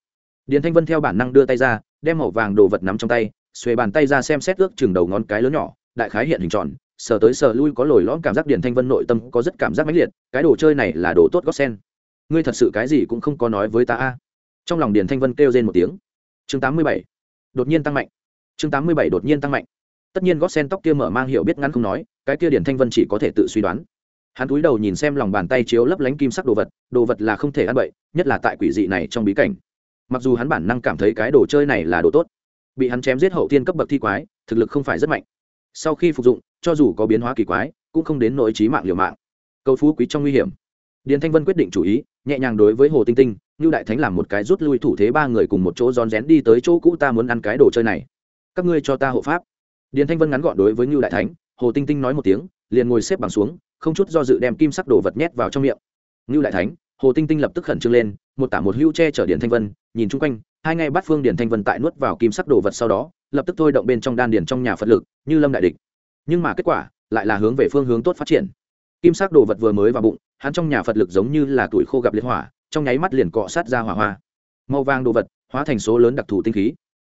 Điền thanh vân theo bản năng đưa tay ra, đem màu vàng đồ vật nắm trong tay xuề bàn tay ra xem xét ước chừng đầu ngón cái lớn nhỏ, đại khái hiện hình tròn, sờ tới sờ lui có lồi lõm cảm giác điền thanh vân nội tâm có rất cảm giác mãnh liệt, cái đồ chơi này là đồ tốt gót sen. Ngươi thật sự cái gì cũng không có nói với ta a. Trong lòng điền thanh vân kêu lên một tiếng. Chương tám mươi bảy. Đột nhiên tăng mạnh. Chương tám mươi bảy đột nhiên tăng mạnh. Tất nhiên gót sen tóc kia mở mang hiệu biết ngắn không nói, cái kia điền thanh vân chỉ có thể tự suy đoán. Hắn cúi đầu nhìn xem lòng bàn tay chiếu lấp lánh kim sắc đồ vật đồ vật là không thể ăn bậy, nhất là tại quỷ dị này trong bí cảnh. Mặc dù hắn bản năng cảm thấy cái đồ chơi này là đồ tốt bị hắn chém giết hậu thiên cấp bậc thi quái, thực lực không phải rất mạnh. Sau khi phục dụng, cho dù có biến hóa kỳ quái, cũng không đến nỗi trí mạng liều mạng. Cầu phú quý trong nguy hiểm. Điền thanh vân quyết định chủ ý, nhẹ nhàng đối với hồ tinh tinh như đại thánh làm một cái rút lui thủ thế ba người cùng một chỗ rón rén đi tới chỗ cũ ta muốn ăn cái đồ chơi này. Các ngươi cho ta hộ pháp. Điền thanh vân ngắn gọn đối với như đại thánh, hồ tinh tinh nói một tiếng, liền ngồi xếp bằng xuống, không chút do dự đem kim sắc đồ vật nhét vào trong miệng. Như đại thánh, hồ tinh tinh lập tức khẩn trương lên một tả một hưu che chở điển thanh vân, nhìn chung quanh, hai ngay bắt phương điển thanh vân tại nuốt vào kim sắc đồ vật sau đó, lập tức thôi động bên trong đan điển trong nhà phật lực, như lâm đại địch. Nhưng mà kết quả, lại là hướng về phương hướng tốt phát triển. Kim sắc đồ vật vừa mới vào bụng, hắn trong nhà phật lực giống như là tuổi khô gặp liệt hỏa, trong nháy mắt liền cọ sát ra hỏa hoa. Màu vàng đồ vật, hóa thành số lớn đặc thù tinh khí.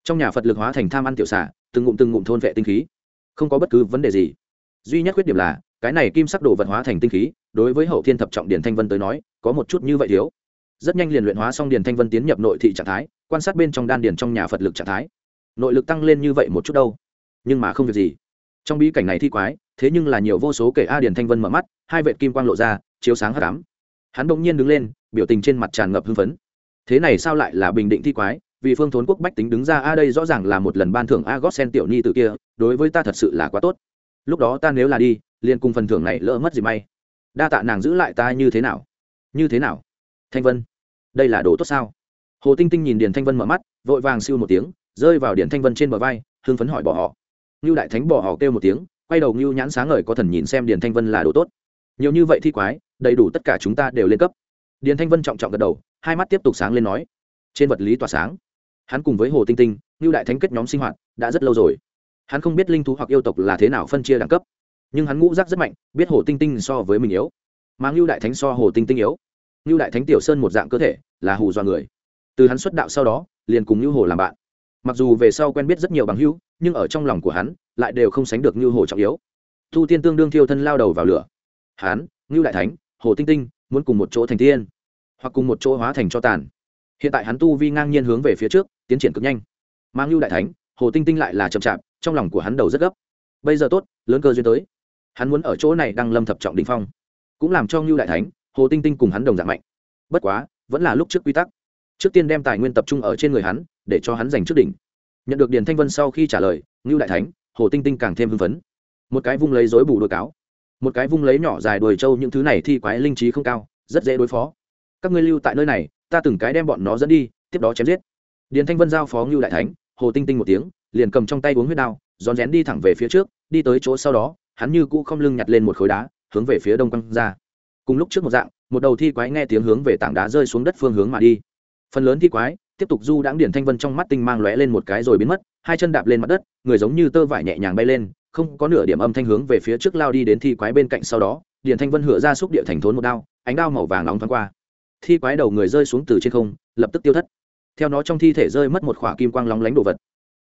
Trong nhà phật lực hóa thành tham ăn tiểu xả từng ngụm từng ngụm thôn vệ tinh khí. Không có bất cứ vấn đề gì. Duy nhất khuyết điểm là, cái này kim sắc đồ vật hóa thành tinh khí, đối với hậu thiên thập trọng điển thanh vân tới nói, có một chút như vậy thiếu rất nhanh liền luyện hóa xong Điền thanh vân tiến nhập nội thị trạng thái, quan sát bên trong đan Điền trong nhà phật lực trạng thái. Nội lực tăng lên như vậy một chút đâu. Nhưng mà không việc gì. Trong bí cảnh này thi quái, thế nhưng là nhiều vô số kể a Điền thanh vân mở mắt, hai vệ kim quang lộ ra, chiếu sáng hắc ám. Hắn bỗng nhiên đứng lên, biểu tình trên mặt tràn ngập hưng phấn. Thế này sao lại là bình định thi quái? Vì phương thốn quốc bách tính đứng ra, a đây rõ ràng là một lần ban thưởng a gót sen tiểu nhi từ kia, đối với ta thật sự là quá tốt. Lúc đó ta nếu là đi, liền cùng phần thưởng này lỡ mất gì may. Đa tạ nàng giữ lại ta như thế nào? Như thế nào? Thanh vân đây là đồ tốt sao? Hồ tinh tinh nhìn điền thanh vân mở mắt, vội vàng siêu một tiếng, rơi vào điền thanh vân trên bờ vai, hưng phấn hỏi bỏ họ. Ngưu đại thánh bỏ họ kêu một tiếng, quay đầu ngưu nhãn sáng ngời có thần nhìn xem điền thanh vân là đồ tốt. Nhiều như vậy thi quái, đầy đủ tất cả chúng ta đều lên cấp. Điền thanh vân trọng trọng gật đầu, hai mắt tiếp tục sáng lên nói, trên vật lý tỏa sáng. Hắn cùng với hồ tinh tinh, ngưu đại thánh kết nhóm sinh hoạt, đã rất lâu rồi. Hắn không biết linh thú hoặc yêu tộc là thế nào phân chia đẳng cấp, nhưng hắn ngũ giác rất mạnh, biết hồ tinh tinh so với mình yếu. Mà ngưu đại thánh so hồ tinh tinh yếu như đại thánh tiểu sơn một dạng cơ thể, là hù dọa người. Từ hắn xuất đạo sau đó, liền cùng như hồ làm bạn. Mặc dù về sau quen biết rất nhiều bằng hữu, nhưng ở trong lòng của hắn, lại đều không sánh được như hồ trọng yếu. Thu tiên tương đương thiêu thân lao đầu vào lửa. Hắn, ngưu đại thánh, hồ tinh tinh, muốn cùng một chỗ thành tiên, hoặc cùng một chỗ hóa thành cho tàn. Hiện tại hắn tu vi ngang nhiên hướng về phía trước, tiến triển cực nhanh. Mang ngưu đại thánh, hồ tinh tinh lại là chậm chạp, trong lòng của hắn đầu rất gấp. Bây giờ tốt, lớn cơ duyên tới. Hắn muốn ở chỗ này đăng lâm thập trọng đình phong, cũng làm cho ngưu đại thánh hồ tinh tinh cùng hắn đồng dạng mạnh. Bất quá, vẫn là lúc trước quy tắc. Trước tiên đem tài nguyên tập trung ở trên người hắn, để cho hắn giành trước đỉnh. Nhận được điền thanh vân sau khi trả lời, ngưu đại thánh, hồ tinh tinh càng thêm hưng phấn. Một cái vung lấy dối bù đôi cáo. Một cái vung lấy nhỏ dài đuổi trâu những thứ này thi quái linh trí không cao, rất dễ đối phó. Các ngươi lưu tại nơi này, ta từng cái đem bọn nó dẫn đi, tiếp đó chém giết. Điền thanh vân giao phó ngưu đại thánh, hồ tinh tinh một tiếng, liền cầm trong tay uống huyết đao, rón rén đi thẳng về phía trước, đi tới chỗ sau đó, hắn như cũ không lưng nhặt lên một khối đá, hướng về phía đông quăng ra cùng lúc trước một dạng, một đầu thi quái nghe tiếng hướng về tảng đá rơi xuống đất phương hướng mà đi. Phần lớn thi quái tiếp tục du đãng điển thanh vân trong mắt tinh mang lóe lên một cái rồi biến mất, hai chân đạp lên mặt đất, người giống như tơ vải nhẹ nhàng bay lên, không có nửa điểm âm thanh hướng về phía trước lao đi đến thi quái bên cạnh sau đó, điển thanh vân hựa ra xúc địa thành thốn một đao, ánh đao màu vàng nóng thoáng qua. Thi quái đầu người rơi xuống từ trên không, lập tức tiêu thất. Theo nó trong thi thể rơi mất một khỏa kim quang lóng lánh đồ vật.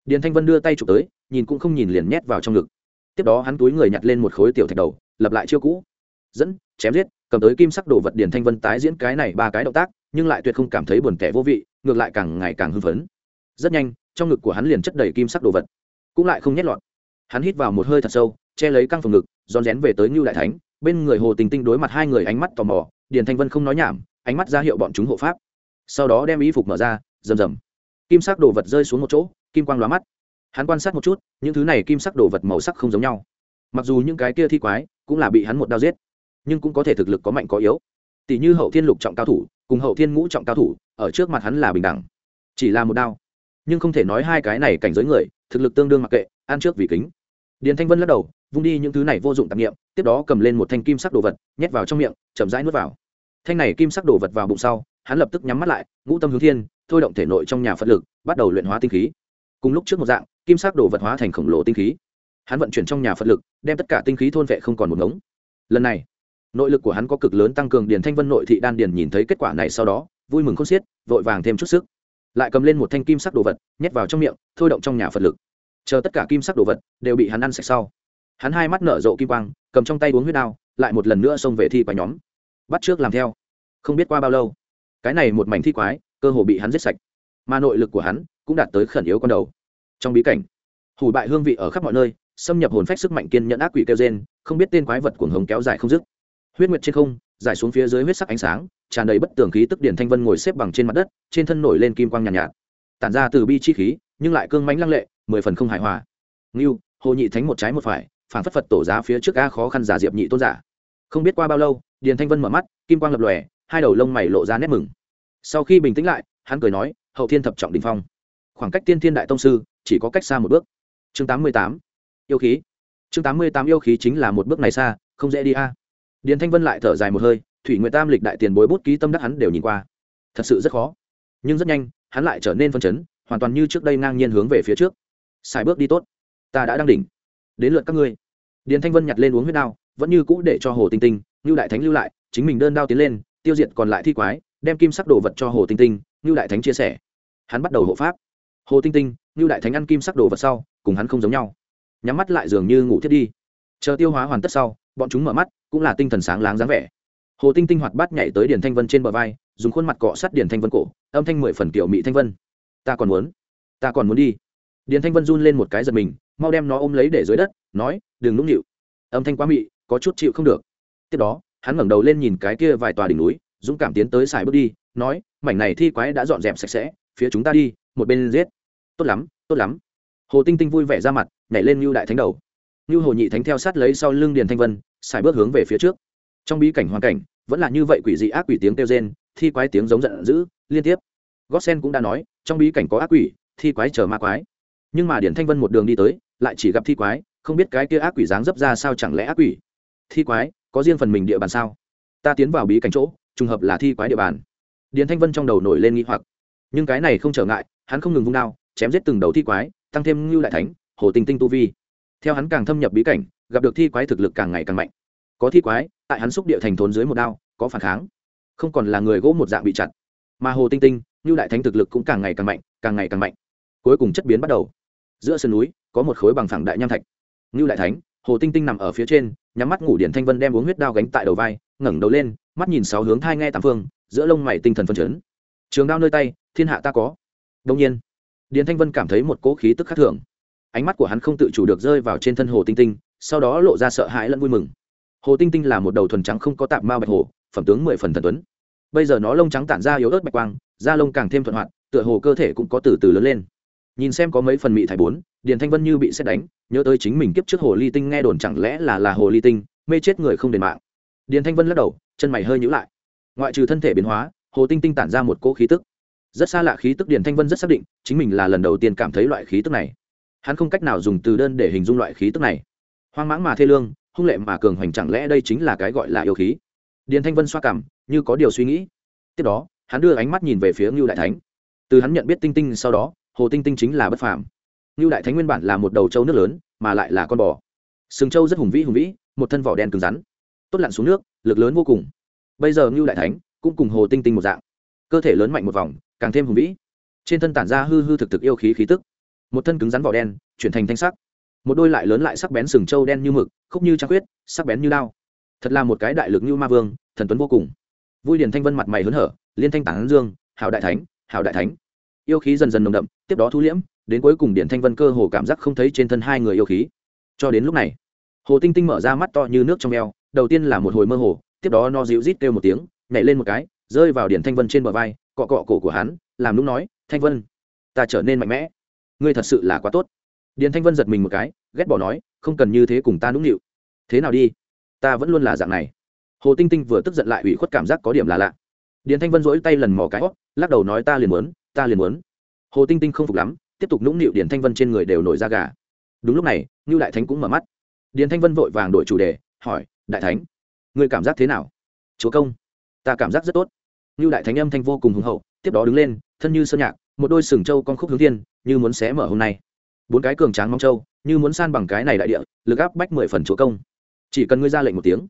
Điển thanh vân đưa tay chụp tới, nhìn cũng không nhìn liền nhét vào trong ngực. Tiếp đó hắn túi người nhặt lên một khối tiểu thạch đầu, lập lại chiêu cũ. Dẫn, chém giết cầm tới kim sắc đồ vật điền thanh vân tái diễn cái này ba cái động tác, nhưng lại tuyệt không cảm thấy buồn tẻ vô vị, ngược lại càng ngày càng hưng phấn. Rất nhanh, trong ngực của hắn liền chất đầy kim sắc đồ vật. Cũng lại không nhét lọt. Hắn hít vào một hơi thật sâu, che lấy căng phòng ngực rón rén về tới ngưu đại thánh, bên người hồ tình tinh đối mặt hai người ánh mắt tò mò, điền thanh vân không nói nhảm, ánh mắt ra hiệu bọn chúng hộ pháp. Sau đó đem y phục mở ra, rầm rầm. Kim sắc đồ vật rơi xuống một chỗ, kim quang lóa mắt. Hắn quan sát một chút, những thứ này kim sắc đồ vật màu sắc không giống nhau. Mặc dù những cái kia thi quái cũng là bị hắn một đao giết nhưng cũng có thể thực lực có mạnh có yếu. Tỷ như hậu thiên lục trọng cao thủ, cùng hậu thiên ngũ trọng cao thủ, ở trước mặt hắn là bình đẳng, chỉ là một đao. Nhưng không thể nói hai cái này cảnh giới người, thực lực tương đương mặc kệ, ăn trước vì kính. Điền thanh vân lắc đầu, vung đi những thứ này vô dụng tạp nghiệm tiếp đó cầm lên một thanh kim sắc đồ vật, nhét vào trong miệng, chậm rãi nuốt vào. Thanh này kim sắc đồ vật vào bụng sau, hắn lập tức nhắm mắt lại, ngũ tâm hướng thiên, thôi động thể nội trong nhà phật lực, bắt đầu luyện hóa tinh khí. Cùng lúc trước một dạng, kim sắc đồ vật hóa thành khổng lồ tinh khí. Hắn vận chuyển trong nhà phật lực, đem tất cả tinh khí thôn vệ không còn một ngống. Lần này nội lực của hắn có cực lớn tăng cường điền thanh vân nội thị đan điền nhìn thấy kết quả này sau đó, vui mừng khôn xiết, vội vàng thêm chút sức. Lại cầm lên một thanh kim sắc đồ vật, nhét vào trong miệng, thôi động trong nhà phật lực. Chờ tất cả kim sắc đồ vật đều bị hắn ăn sạch sau. Hắn hai mắt nở rộ kim quang, cầm trong tay uống huyết đao, lại một lần nữa xông về thi quái nhóm. Bắt trước làm theo. Không biết qua bao lâu, cái này một mảnh thi quái, cơ hồ bị hắn giết sạch. Mà nội lực của hắn cũng đạt tới khẩn yếu con đầu. Trong bí cảnh, hủ bại hương vị ở khắp mọi nơi, xâm nhập hồn phách sức mạnh kiên nhẫn ác quỷ kêu gen không biết tên quái vật cuồng hồng kéo dài không dứt huyết nguyệt trên không giải xuống phía dưới huyết sắc ánh sáng tràn đầy bất tường khí tức điển thanh vân ngồi xếp bằng trên mặt đất trên thân nổi lên kim quang nhàn nhạt, nhạt. Tản ra từ bi chi khí nhưng lại cương mãnh lăng lệ mười phần không hài hòa. Ngưu hồ nhị thánh một trái một phải phản phất phật tổ giá phía trước a khó khăn giả diệp nhị tôn giả. Không biết qua bao lâu điền thanh vân mở mắt kim quang lập lòe hai đầu lông mày lộ ra nét mừng. Sau khi bình tĩnh lại hắn cười nói hậu thiên thập trọng đình phong. Khoảng cách tiên thiên đại tông sư chỉ có cách xa một bước. Chương tám mươi tám yêu khí. Chương tám mươi tám yêu khí chính là một bước này xa không dễ đi a điền thanh vân lại thở dài một hơi, thủy nguyệt tam lịch đại tiền bối bút ký tâm đắc hắn đều nhìn qua. Thật sự rất khó. Nhưng rất nhanh, hắn lại trở nên phân chấn, hoàn toàn như trước đây ngang nhiên hướng về phía trước. Xài bước đi tốt. Ta đã đang đỉnh. Đến lượt các ngươi. Điền thanh vân nhặt lên uống huyết đao, vẫn như cũ để cho hồ tinh tinh như đại thánh lưu lại, chính mình đơn đao tiến lên, tiêu diệt còn lại thi quái, đem kim sắc đồ vật cho hồ tinh tinh như đại thánh chia sẻ. Hắn bắt đầu hộ pháp. Hồ tinh tinh như đại thánh ăn kim sắc đồ vật sau, cùng hắn không giống nhau. Nhắm mắt lại dường như ngủ thiết đi. Chờ tiêu hóa hoàn tất sau, bọn chúng mở mắt cũng là tinh thần sáng láng dáng vẻ. Hồ tinh tinh hoạt bát nhảy tới điền thanh vân trên bờ vai, dùng khuôn mặt cọ sát điền thanh vân cổ, âm thanh mười phần kiểu mỹ thanh vân. Ta còn muốn, ta còn muốn đi. Điền thanh vân run lên một cái giật mình, mau đem nó ôm lấy để dưới đất, nói, đừng nũng nịu, âm thanh quá mị, có chút chịu không được. Tiếp đó, hắn ngẩng đầu lên nhìn cái kia vài tòa đỉnh núi, dũng cảm tiến tới xài bước đi, nói, mảnh này thi quái đã dọn dẹp sạch sẽ, phía chúng ta đi, một bên giết. Tốt lắm tốt lắm. Hồ tinh tinh vui vẻ ra mặt, nhảy lên như đại thánh đầu. Như hồ nhị thánh theo sát lấy sau lưng điền thanh vân xài bước hướng về phía trước. Trong bí cảnh hoàn cảnh, vẫn là như vậy quỷ dị ác quỷ tiếng kêu rên, thi quái tiếng giống giận dữ, liên tiếp. Gót sen cũng đã nói, trong bí cảnh có ác quỷ, thi quái chờ ma quái. Nhưng mà điển thanh vân một đường đi tới, lại chỉ gặp thi quái, không biết cái kia ác quỷ dáng dấp ra sao chẳng lẽ ác quỷ? Thi quái, có riêng phần mình địa bàn sao? Ta tiến vào bí cảnh chỗ, trùng hợp là thi quái địa bàn. Điền thanh vân trong đầu nổi lên nghi hoặc. Nhưng cái này không trở ngại, hắn không ngừng vung đao, chém giết từng đầu thi quái, tăng thêm ngưu đại thánh, hồ tình tinh tu vi. Theo hắn càng thâm nhập bí cảnh gặp được thi quái thực lực càng ngày càng mạnh. Có thi quái, tại hắn xúc địa thành thốn dưới một đao, có phản kháng. Không còn là người gỗ một dạng bị chặt. Mà hồ tinh tinh như đại thánh thực lực cũng càng ngày càng mạnh, càng ngày càng mạnh. Cuối cùng chất biến bắt đầu. Giữa sườn núi, có một khối bằng phẳng đại nham thạch. Như đại thánh, hồ tinh tinh nằm ở phía trên, nhắm mắt ngủ điển thanh vân đem uống huyết đao gánh tại đầu vai, ngẩng đầu lên, mắt nhìn sáu hướng thai nghe tám phương, giữa lông mày tinh thần phân chấn. Trường đao nơi tay, thiên hạ ta có. Đông nhiên, điển thanh vân cảm thấy một cỗ khí tức khác thường. Ánh mắt của hắn không tự chủ được rơi vào trên thân hồ tinh tinh sau đó lộ ra sợ hãi lẫn vui mừng. Hồ tinh tinh là một đầu thuần trắng không có tạp mao bạch hồ phẩm tướng mười phần thần tuấn. Bây giờ nó lông trắng tản ra yếu ớt bạch quang, da lông càng thêm thuận hoạt, tựa hồ cơ thể cũng có từ từ lớn lên. Nhìn xem có mấy phần mị thải bốn, điền thanh vân như bị xét đánh, nhớ tới chính mình kiếp trước hồ ly tinh nghe đồn chẳng lẽ là là hồ ly tinh, mê chết người không đền mạng. Điền thanh vân lắc đầu, chân mày hơi nhữ lại. Ngoại trừ thân thể biến hóa, hồ tinh tinh tản ra một cỗ khí tức. Rất xa lạ khí tức điền thanh vân rất xác định, chính mình là lần đầu tiên cảm thấy loại khí tức này. Hắn không cách nào dùng từ đơn để hình dung loại khí tức này hoang mãng mà thê lương, hung lệ mà cường hoành chẳng lẽ đây chính là cái gọi là yêu khí? Điền thanh vân xoa cảm, như có điều suy nghĩ. Tiếp đó, hắn đưa ánh mắt nhìn về phía ngưu đại thánh. Từ hắn nhận biết tinh tinh sau đó, hồ tinh tinh chính là bất phàm. Ngưu đại thánh nguyên bản là một đầu trâu nước lớn, mà lại là con bò. Sừng trâu rất hùng vĩ hùng vĩ, một thân vỏ đen cứng rắn. Tốt lặn xuống nước, lực lớn vô cùng. Bây giờ ngưu đại thánh cũng cùng hồ tinh tinh một dạng. Cơ thể lớn mạnh một vòng, càng thêm hùng vĩ. Trên thân tản ra hư hư thực thực yêu khí khí tức. Một thân cứng rắn vỏ đen, chuyển thành thanh sắc một đôi lại lớn lại sắc bén sừng trâu đen như mực, khúc như trăng huyết sắc bén như lao thật là một cái đại lực như ma vương, thần tuấn vô cùng. Vui điền thanh vân mặt mày hớn hở, liên thanh tản dương, hảo đại thánh, hảo đại thánh. Yêu khí dần dần nồng đậm, tiếp đó thu liễm, đến cuối cùng điển thanh vân cơ hồ cảm giác không thấy trên thân hai người yêu khí. Cho đến lúc này, hồ tinh tinh mở ra mắt to như nước trong eo, đầu tiên là một hồi mơ hồ, tiếp đó nó dịu rít kêu một tiếng, nhảy lên một cái, rơi vào điển thanh vân trên bờ vai, cọ cọ cổ của hắn, làm lúc nói, thanh vân, ta trở nên mạnh mẽ. Ngươi thật sự là quá tốt điền thanh vân giật mình một cái, ghét bỏ nói, không cần như thế cùng ta nũng nịu. Thế nào đi? Ta vẫn luôn là dạng này. Hồ tinh tinh vừa tức giận lại ủy khuất cảm giác có điểm là lạ. Điền thanh vân dỗi tay lần mò cái hót, lắc đầu nói, ta liền muốn, ta liền muốn. Hồ tinh tinh không phục lắm, tiếp tục nũng nịu điền thanh vân trên người đều nổi da gà. Đúng lúc này, ngưu đại thánh cũng mở mắt. Điền thanh vân vội vàng đổi chủ đề, hỏi, đại thánh người cảm giác thế nào? Chúa công, ta cảm giác rất tốt. Ngưu đại thánh âm thanh vô cùng hùng hậu, tiếp đó đứng lên, thân như sơn nhạc, một đôi sừng trâu con khúc hướng thiên, như muốn xé mở hôm nay bốn cái cường tráng mong trâu như muốn san bằng cái này đại địa, lực áp bách mười phần chúa công. Chỉ cần ngươi ra lệnh một tiếng,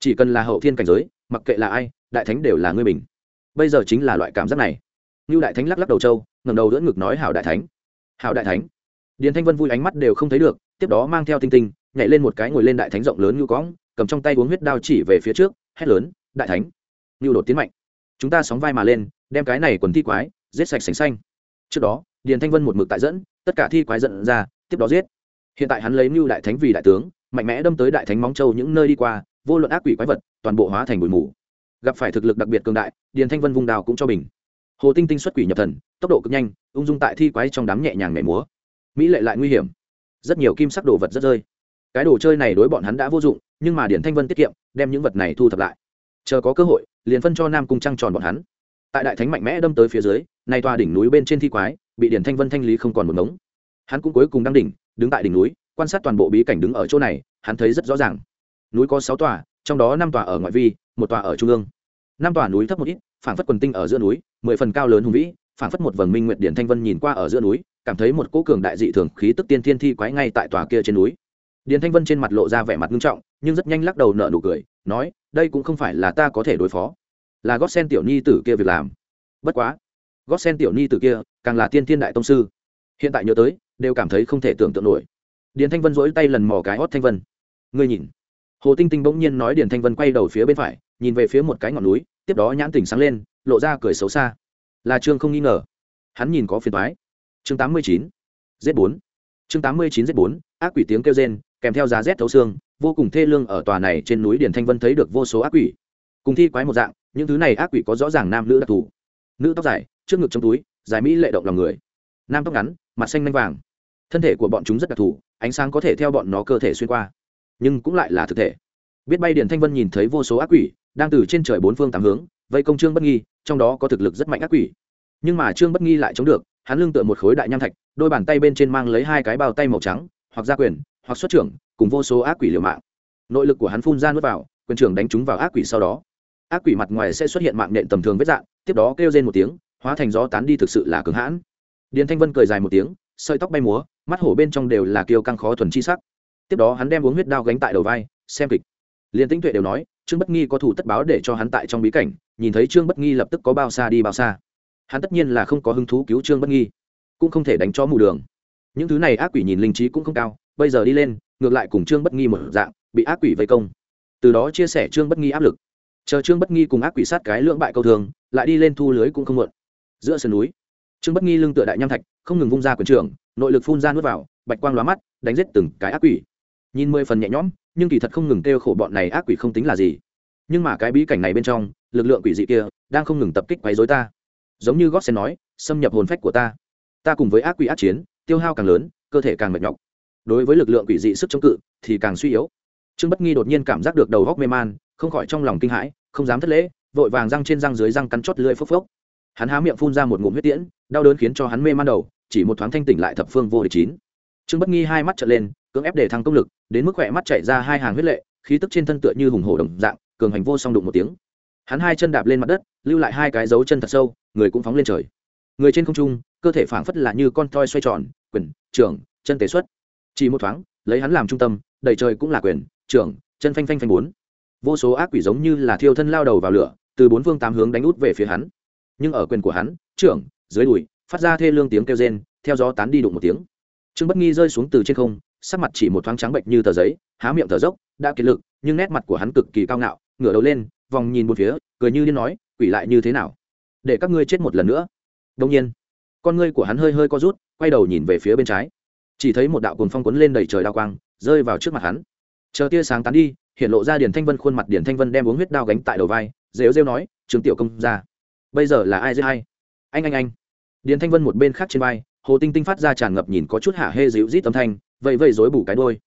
chỉ cần là hậu thiên cảnh giới, mặc kệ là ai, đại thánh đều là ngươi mình. Bây giờ chính là loại cảm giác này. Như đại thánh lắc lắc đầu châu ngầm đầu đỡ ngực nói, hảo đại thánh, hảo đại thánh. Điền thanh vân vui ánh mắt đều không thấy được, tiếp đó mang theo tinh tinh, nhảy lên một cái ngồi lên đại thánh rộng lớn như cõng, cầm trong tay uống huyết đao chỉ về phía trước, hét lớn, đại thánh. Như đột tiến mạnh. Chúng ta sóng vai mà lên, đem cái này quần thi quái, giết sạch sành xanh. Trước đó, điền thanh vân một mực tại dẫn tất cả thi quái giận ra, tiếp đó giết. Hiện tại hắn lấy mưu đại thánh vì đại tướng, mạnh mẽ đâm tới đại thánh móng châu những nơi đi qua, vô luận ác quỷ quái vật, toàn bộ hóa thành bụi mù. Gặp phải thực lực đặc biệt cường đại, điền thanh vân vùng đào cũng cho bình. Hồ tinh tinh xuất quỷ nhập thần, tốc độ cực nhanh, ung dung tại thi quái trong đám nhẹ nhàng nhảy múa. Mỹ lệ lại nguy hiểm. Rất nhiều kim sắc đồ vật rất rơi. Cái đồ chơi này đối bọn hắn đã vô dụng, nhưng mà điển thanh vân tiết kiệm, đem những vật này thu thập lại. Chờ có cơ hội, liền phân cho nam cung trăng tròn bọn hắn. Tại đại thánh mạnh mẽ đâm tới phía dưới, nay tòa đỉnh núi bên trên thi quái bị điển thanh vân thanh lý không còn một mống hắn cũng cuối cùng đang đỉnh, đứng tại đỉnh núi, quan sát toàn bộ bí cảnh đứng ở chỗ này, hắn thấy rất rõ ràng. Núi có sáu tòa, trong đó năm tòa ở ngoại vi, một tòa ở trung ương. Năm tòa núi thấp một ít, phảng phất quần tinh ở giữa núi, mười phần cao lớn hùng vĩ, phảng phất một vầng minh nguyệt điển thanh vân nhìn qua ở giữa núi, cảm thấy một cỗ cường đại dị thường khí tức tiên thiên thi quái ngay tại tòa kia trên núi. Điển thanh vân trên mặt lộ ra vẻ mặt nghiêm trọng, nhưng rất nhanh lắc đầu nở nụ cười, nói, đây cũng không phải là ta có thể đối phó. Là gót sen tiểu Nhi tử kia việc làm. Bất quá gót sen tiểu ni tử kia, càng là tiên thiên đại tông sư. Hiện tại nhớ tới, đều cảm thấy không thể tưởng tượng nổi. Điền thanh vân dỗi tay lần mò cái hót thanh vân. Ngươi nhìn. Hồ tinh tinh bỗng nhiên nói điền thanh vân quay đầu phía bên phải, nhìn về phía một cái ngọn núi, tiếp đó nhãn tỉnh sáng lên, lộ ra cười xấu xa. Là trương không nghi ngờ. Hắn nhìn có phiền thoái chương tám mươi chín z bốn. Chương tám mươi chín z bốn, ác quỷ tiếng kêu rên, kèm theo giá rét thấu xương, vô cùng thê lương ở tòa này trên núi điền thanh vân thấy được vô số ác quỷ. Cùng thi quái một dạng, những thứ này ác quỷ có rõ ràng nam nữ đặc thù. Nữ tóc dài trước ngực trong túi, dài mỹ lệ động lòng người. Nam tóc ngắn, mặt xanh nanh vàng. Thân thể của bọn chúng rất đặc thù, ánh sáng có thể theo bọn nó cơ thể xuyên qua, nhưng cũng lại là thực thể. Biết bay điện thanh vân nhìn thấy vô số ác quỷ, đang từ trên trời bốn phương tám hướng, vây công trương bất nghi, trong đó có thực lực rất mạnh ác quỷ. Nhưng mà trương bất nghi lại chống được, hắn lưng tựa một khối đại nham thạch, đôi bàn tay bên trên mang lấy hai cái bao tay màu trắng, hoặc gia quyền, hoặc xuất trưởng, cùng vô số ác quỷ liều mạng. Nội lực của hắn phun ra nuốt vào, quyền trưởng đánh chúng vào ác quỷ sau đó. Ác quỷ mặt ngoài sẽ xuất hiện mạng nện tầm thường vết dạng tiếp đó kêu lên một tiếng hóa thành gió tán đi thực sự là cứng hãn. Điền thanh vân cười dài một tiếng, sợi tóc bay múa, mắt hổ bên trong đều là kiêu căng khó thuần chi sắc. Tiếp đó hắn đem uống huyết đao gánh tại đầu vai, xem kịch. Liền tinh tuệ đều nói, trương bất nghi có thủ tất báo để cho hắn tại trong bí cảnh, nhìn thấy trương bất nghi lập tức có bao xa đi bao xa. Hắn tất nhiên là không có hứng thú cứu trương bất nghi, cũng không thể đánh cho mù đường. Những thứ này ác quỷ nhìn linh trí cũng không cao, bây giờ đi lên, ngược lại cùng trương bất nghi một dạng, bị ác quỷ vây công. Từ đó chia sẻ trương bất nghi áp lực. Chờ trương bất nghi cùng ác quỷ sát cái lưỡng bại câu thường, lại đi lên thu lưới cũng không muộn giữa sườn núi. Trương bất nghi lưng tựa đại nham thạch, không ngừng vung ra quyền trường nội lực phun ra nuốt vào, bạch quang lóa mắt, đánh giết từng cái ác quỷ. Nhìn mười phần nhẹ nhõm, nhưng kỳ thật không ngừng kêu khổ bọn này ác quỷ không tính là gì. Nhưng mà cái bí cảnh này bên trong, lực lượng quỷ dị kia đang không ngừng tập kích quấy dối ta. Giống như gót sen nói, xâm nhập hồn phách của ta. Ta cùng với ác quỷ ác chiến, tiêu hao càng lớn, cơ thể càng mệt nhọc. Đối với lực lượng quỷ dị sức chống cự thì càng suy yếu. Trương bất nghi đột nhiên cảm giác được đầu góc mê man, không khỏi trong lòng kinh hãi, không dám thất lễ, vội vàng răng trên răng dưới răng cắn chót lưỡi phốc phốc hắn há miệng phun ra một ngụm huyết tiễn, đau đớn khiến cho hắn mê man đầu, chỉ một thoáng thanh tỉnh lại thập phương vô địch chín. Trương bất nghi hai mắt trợn lên, cưỡng ép để thăng công lực, đến mức khỏe mắt chảy ra hai hàng huyết lệ, khí tức trên thân tựa như hùng hổ đồng dạng, cường hành vô song đụng một tiếng. Hắn hai chân đạp lên mặt đất, lưu lại hai cái dấu chân thật sâu, người cũng phóng lên trời. Người trên không trung, cơ thể phảng phất là như con toi xoay tròn, quyền, trưởng, chân tế xuất. Chỉ một thoáng, lấy hắn làm trung tâm, đầy trời cũng là quyền, trưởng, chân phanh phanh phanh bốn. Vô số ác quỷ giống như là thiêu thân lao đầu vào lửa, từ bốn phương tám hướng đánh út về phía hắn nhưng ở quyền của hắn, trưởng, dưới đùi, phát ra thê lương tiếng kêu rên, theo gió tán đi đụng một tiếng. Trương bất nghi rơi xuống từ trên không, sắc mặt chỉ một thoáng trắng bệnh như tờ giấy, há miệng thở dốc, đã kiệt lực, nhưng nét mặt của hắn cực kỳ cao ngạo, ngửa đầu lên, vòng nhìn một phía, cười như điên nói, quỷ lại như thế nào? Để các ngươi chết một lần nữa. Đông nhiên, con ngươi của hắn hơi hơi co rút, quay đầu nhìn về phía bên trái. Chỉ thấy một đạo cồn phong quấn lên đầy trời đao quang, rơi vào trước mặt hắn. Chờ tia sáng tán đi, hiện lộ ra điển thanh vân khuôn mặt điển thanh vân đem uống huyết đao gánh tại đầu vai, rêu rêu nói trường tiểu công ra bây giờ là ai dễ hay anh anh anh. Điền thanh vân một bên khác trên vai, hồ tinh tinh phát ra tràn ngập nhìn có chút hạ hê dịu rít âm thanh vậy vậy dối bủ cái đôi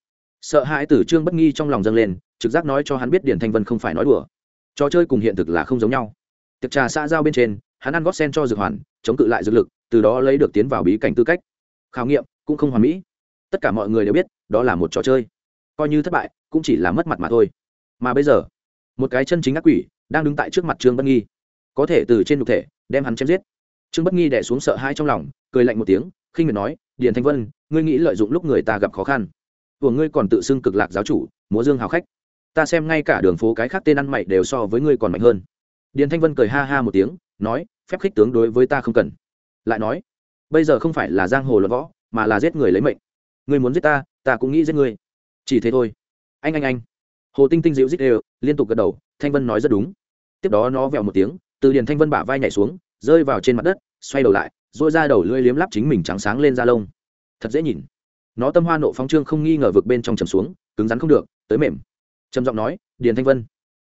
sợ hãi tử trương bất nghi trong lòng dâng lên, trực giác nói cho hắn biết điền thanh vân không phải nói đùa. Trò chơi cùng hiện thực là không giống nhau. Tiệc trà xã giao bên trên, hắn ăn gót sen cho dược hoàn, chống cự lại dược lực, từ đó lấy được tiến vào bí cảnh tư cách. Khảo nghiệm, cũng không hoàn mỹ. Tất cả mọi người đều biết, đó là một trò chơi. Coi như thất bại, cũng chỉ là mất mặt mà thôi. Mà bây giờ, một cái chân chính ác quỷ đang đứng tại trước mặt trương bất nghi có thể từ trên nhục thể đem hắn chém giết. Trương bất nghi đẻ xuống sợ hãi trong lòng, cười lạnh một tiếng, khinh miệt nói, điền thanh vân, ngươi nghĩ lợi dụng lúc người ta gặp khó khăn. Của ngươi còn tự xưng cực lạc giáo chủ, múa dương hào khách. Ta xem ngay cả đường phố cái khác tên ăn mày đều so với ngươi còn mạnh hơn. Điền thanh vân cười ha ha một tiếng, nói, phép khích tướng đối với ta không cần. Lại nói, bây giờ không phải là giang hồ luận võ, mà là giết người lấy mệnh. Ngươi muốn giết ta ta cũng nghĩ giết ngươi. Chỉ thế thôi. Anh anh anh. Hồ tinh tinh dịu dít đều, liên tục gật đầu, thanh vân nói rất đúng. Tiếp đó nó vẹo một tiếng từ điền thanh vân bả vai nhảy xuống, rơi vào trên mặt đất, xoay đầu lại dội ra đầu lưỡi liếm lắp chính mình trắng sáng lên da lông. Thật dễ nhìn. Nó tâm hoa nộ phóng trương không nghi ngờ vực bên trong trầm xuống, cứng rắn không được, tới mềm. Trầm giọng nói, điền thanh vân,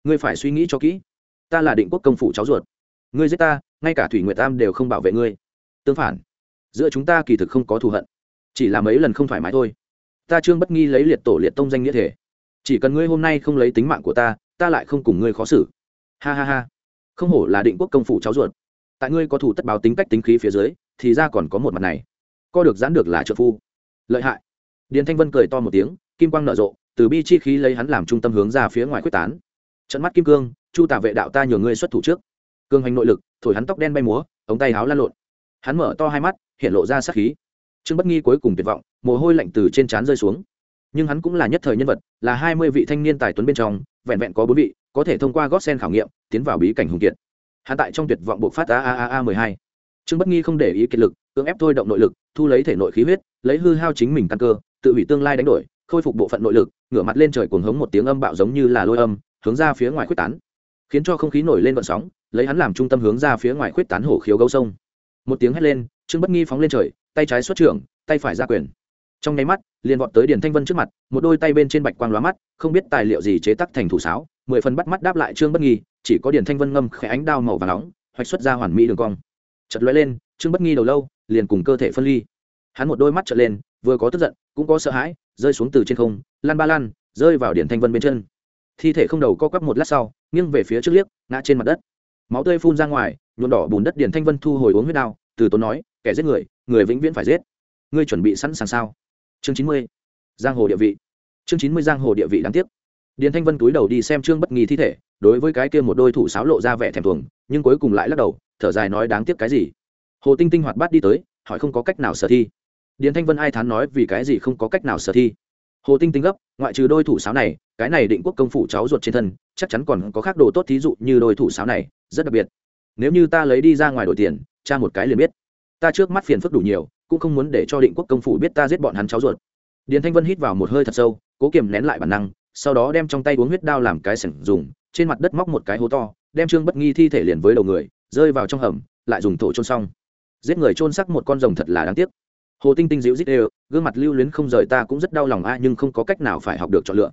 ngươi phải suy nghĩ cho kỹ. Ta là định quốc công phủ cháu ruột. Ngươi giết ta, ngay cả thủy nguyệt tam đều không bảo vệ ngươi. Tương phản, giữa chúng ta kỳ thực không có thù hận. Chỉ là mấy lần không thoải mái thôi. Ta trương bất nghi lấy liệt tổ liệt tông danh nghĩa thể. Chỉ cần ngươi hôm nay không lấy tính mạng của ta ta lại không cùng ngươi khó xử. Ha ha ha không hổ là định quốc công phủ cháu ruột. Tại ngươi có thủ tất báo tính cách tính khí phía dưới, thì ra còn có một mặt này. Co được giãn được là trợ phu. Lợi hại. Điền thanh vân cười to một tiếng, kim quang nở rộ, từ bi chi khí lấy hắn làm trung tâm hướng ra phía ngoài quyết tán. Trận mắt kim cương, chu tả vệ đạo ta nhường ngươi xuất thủ trước. Cương hành nội lực, thổi hắn tóc đen bay múa, ống tay áo lan lộn. Hắn mở to hai mắt, hiện lộ ra sát khí. Trương bất nghi cuối cùng tuyệt vọng, mồ hôi lạnh từ trên trán rơi xuống. Nhưng hắn cũng là nhất thời nhân vật, là hai mươi vị thanh niên tài tuấn bên trong, vẹn vẹn có bốn vị có thể thông qua gót sen khảo nghiệm, tiến vào bí cảnh hùng kiệt. Hạ tại trong tuyệt vọng buộc phát a a a a mười hai. Trương bất nghi không để ý kiệt lực, cưỡng ép thôi động nội lực, thu lấy thể nội khí huyết, lấy hư hao chính mình căn cơ, tự hủy tương lai đánh đổi, khôi phục bộ phận nội lực, ngửa mặt lên trời cuồng hống một tiếng âm bạo giống như là lôi âm, hướng ra phía ngoài quyết tán. Khiến cho không khí nổi lên vận sóng, lấy hắn làm trung tâm hướng ra phía ngoài khuyết tán hổ khiếu gấu sông. Một tiếng hét lên, trương bất nghi phóng lên trời, tay trái xuất trưởng, tay phải ra quyền. Trong nháy mắt, liền vọt tới điền thanh vân trước mặt, một đôi tay bên trên bạch quang lóa mắt, không biết tài liệu gì chế tác thành thủ sáo mười phần bắt mắt đáp lại trương bất nghi, chỉ có điển thanh vân ngâm khẽ ánh đao màu và nóng, hoạch xuất ra hoàn mỹ đường cong. Chật lóe lên, trương bất nghi đầu lâu, liền cùng cơ thể phân ly. Hắn một đôi mắt trở lên, vừa có tức giận, cũng có sợ hãi, rơi xuống từ trên không lan ba lan rơi vào điển thanh vân bên chân. Thi thể không đầu co quắp một lát sau, nghiêng về phía trước liếc, ngã trên mặt đất. Máu tươi phun ra ngoài, nhuộm đỏ bùn đất điển thanh vân thu hồi uống huyết đao, từ tốn nói, kẻ giết người người vĩnh viễn phải giết. Ngươi chuẩn bị sẵn sàng sao? Chương chín mươi, giang hồ địa vị. Chương chín mươi giang hồ địa vị đáng tiếc điền thanh vân túi đầu đi xem trương bất nghi thi thể, đối với cái kia một đôi thủ sáo lộ ra vẻ thèm thuồng, nhưng cuối cùng lại lắc đầu, thở dài nói đáng tiếc cái gì? Hồ tinh tinh hoạt bát đi tới, hỏi không có cách nào sở thi. Điền thanh vân ai thán nói vì cái gì không có cách nào sở thi. Hồ tinh tinh gấp, ngoại trừ đôi thủ sáo này, cái này định quốc công phủ cháu ruột trên thân, chắc chắn còn có khác đồ tốt thí dụ như đôi thủ sáo này, rất đặc biệt. Nếu như ta lấy đi ra ngoài đổi tiền, cha một cái liền biết. Ta trước mắt phiền phức đủ nhiều, cũng không muốn để cho định quốc công phủ biết ta giết bọn hắn cháu ruột. Điền thanh vân hít vào một hơi thật sâu, cố kiềm nén lại bản năng sau đó đem trong tay uống huyết đao làm cái sảnh dùng, trên mặt đất móc một cái hố to, đem trương bất nghi thi thể liền với đầu người, rơi vào trong hầm, lại dùng thổ trôn xong. Giết người trôn sắc một con rồng thật là đáng tiếc. Hồ tinh tinh dịu dít đều, gương mặt lưu luyến không rời ta cũng rất đau lòng a, nhưng không có cách nào phải học được chọn lựa.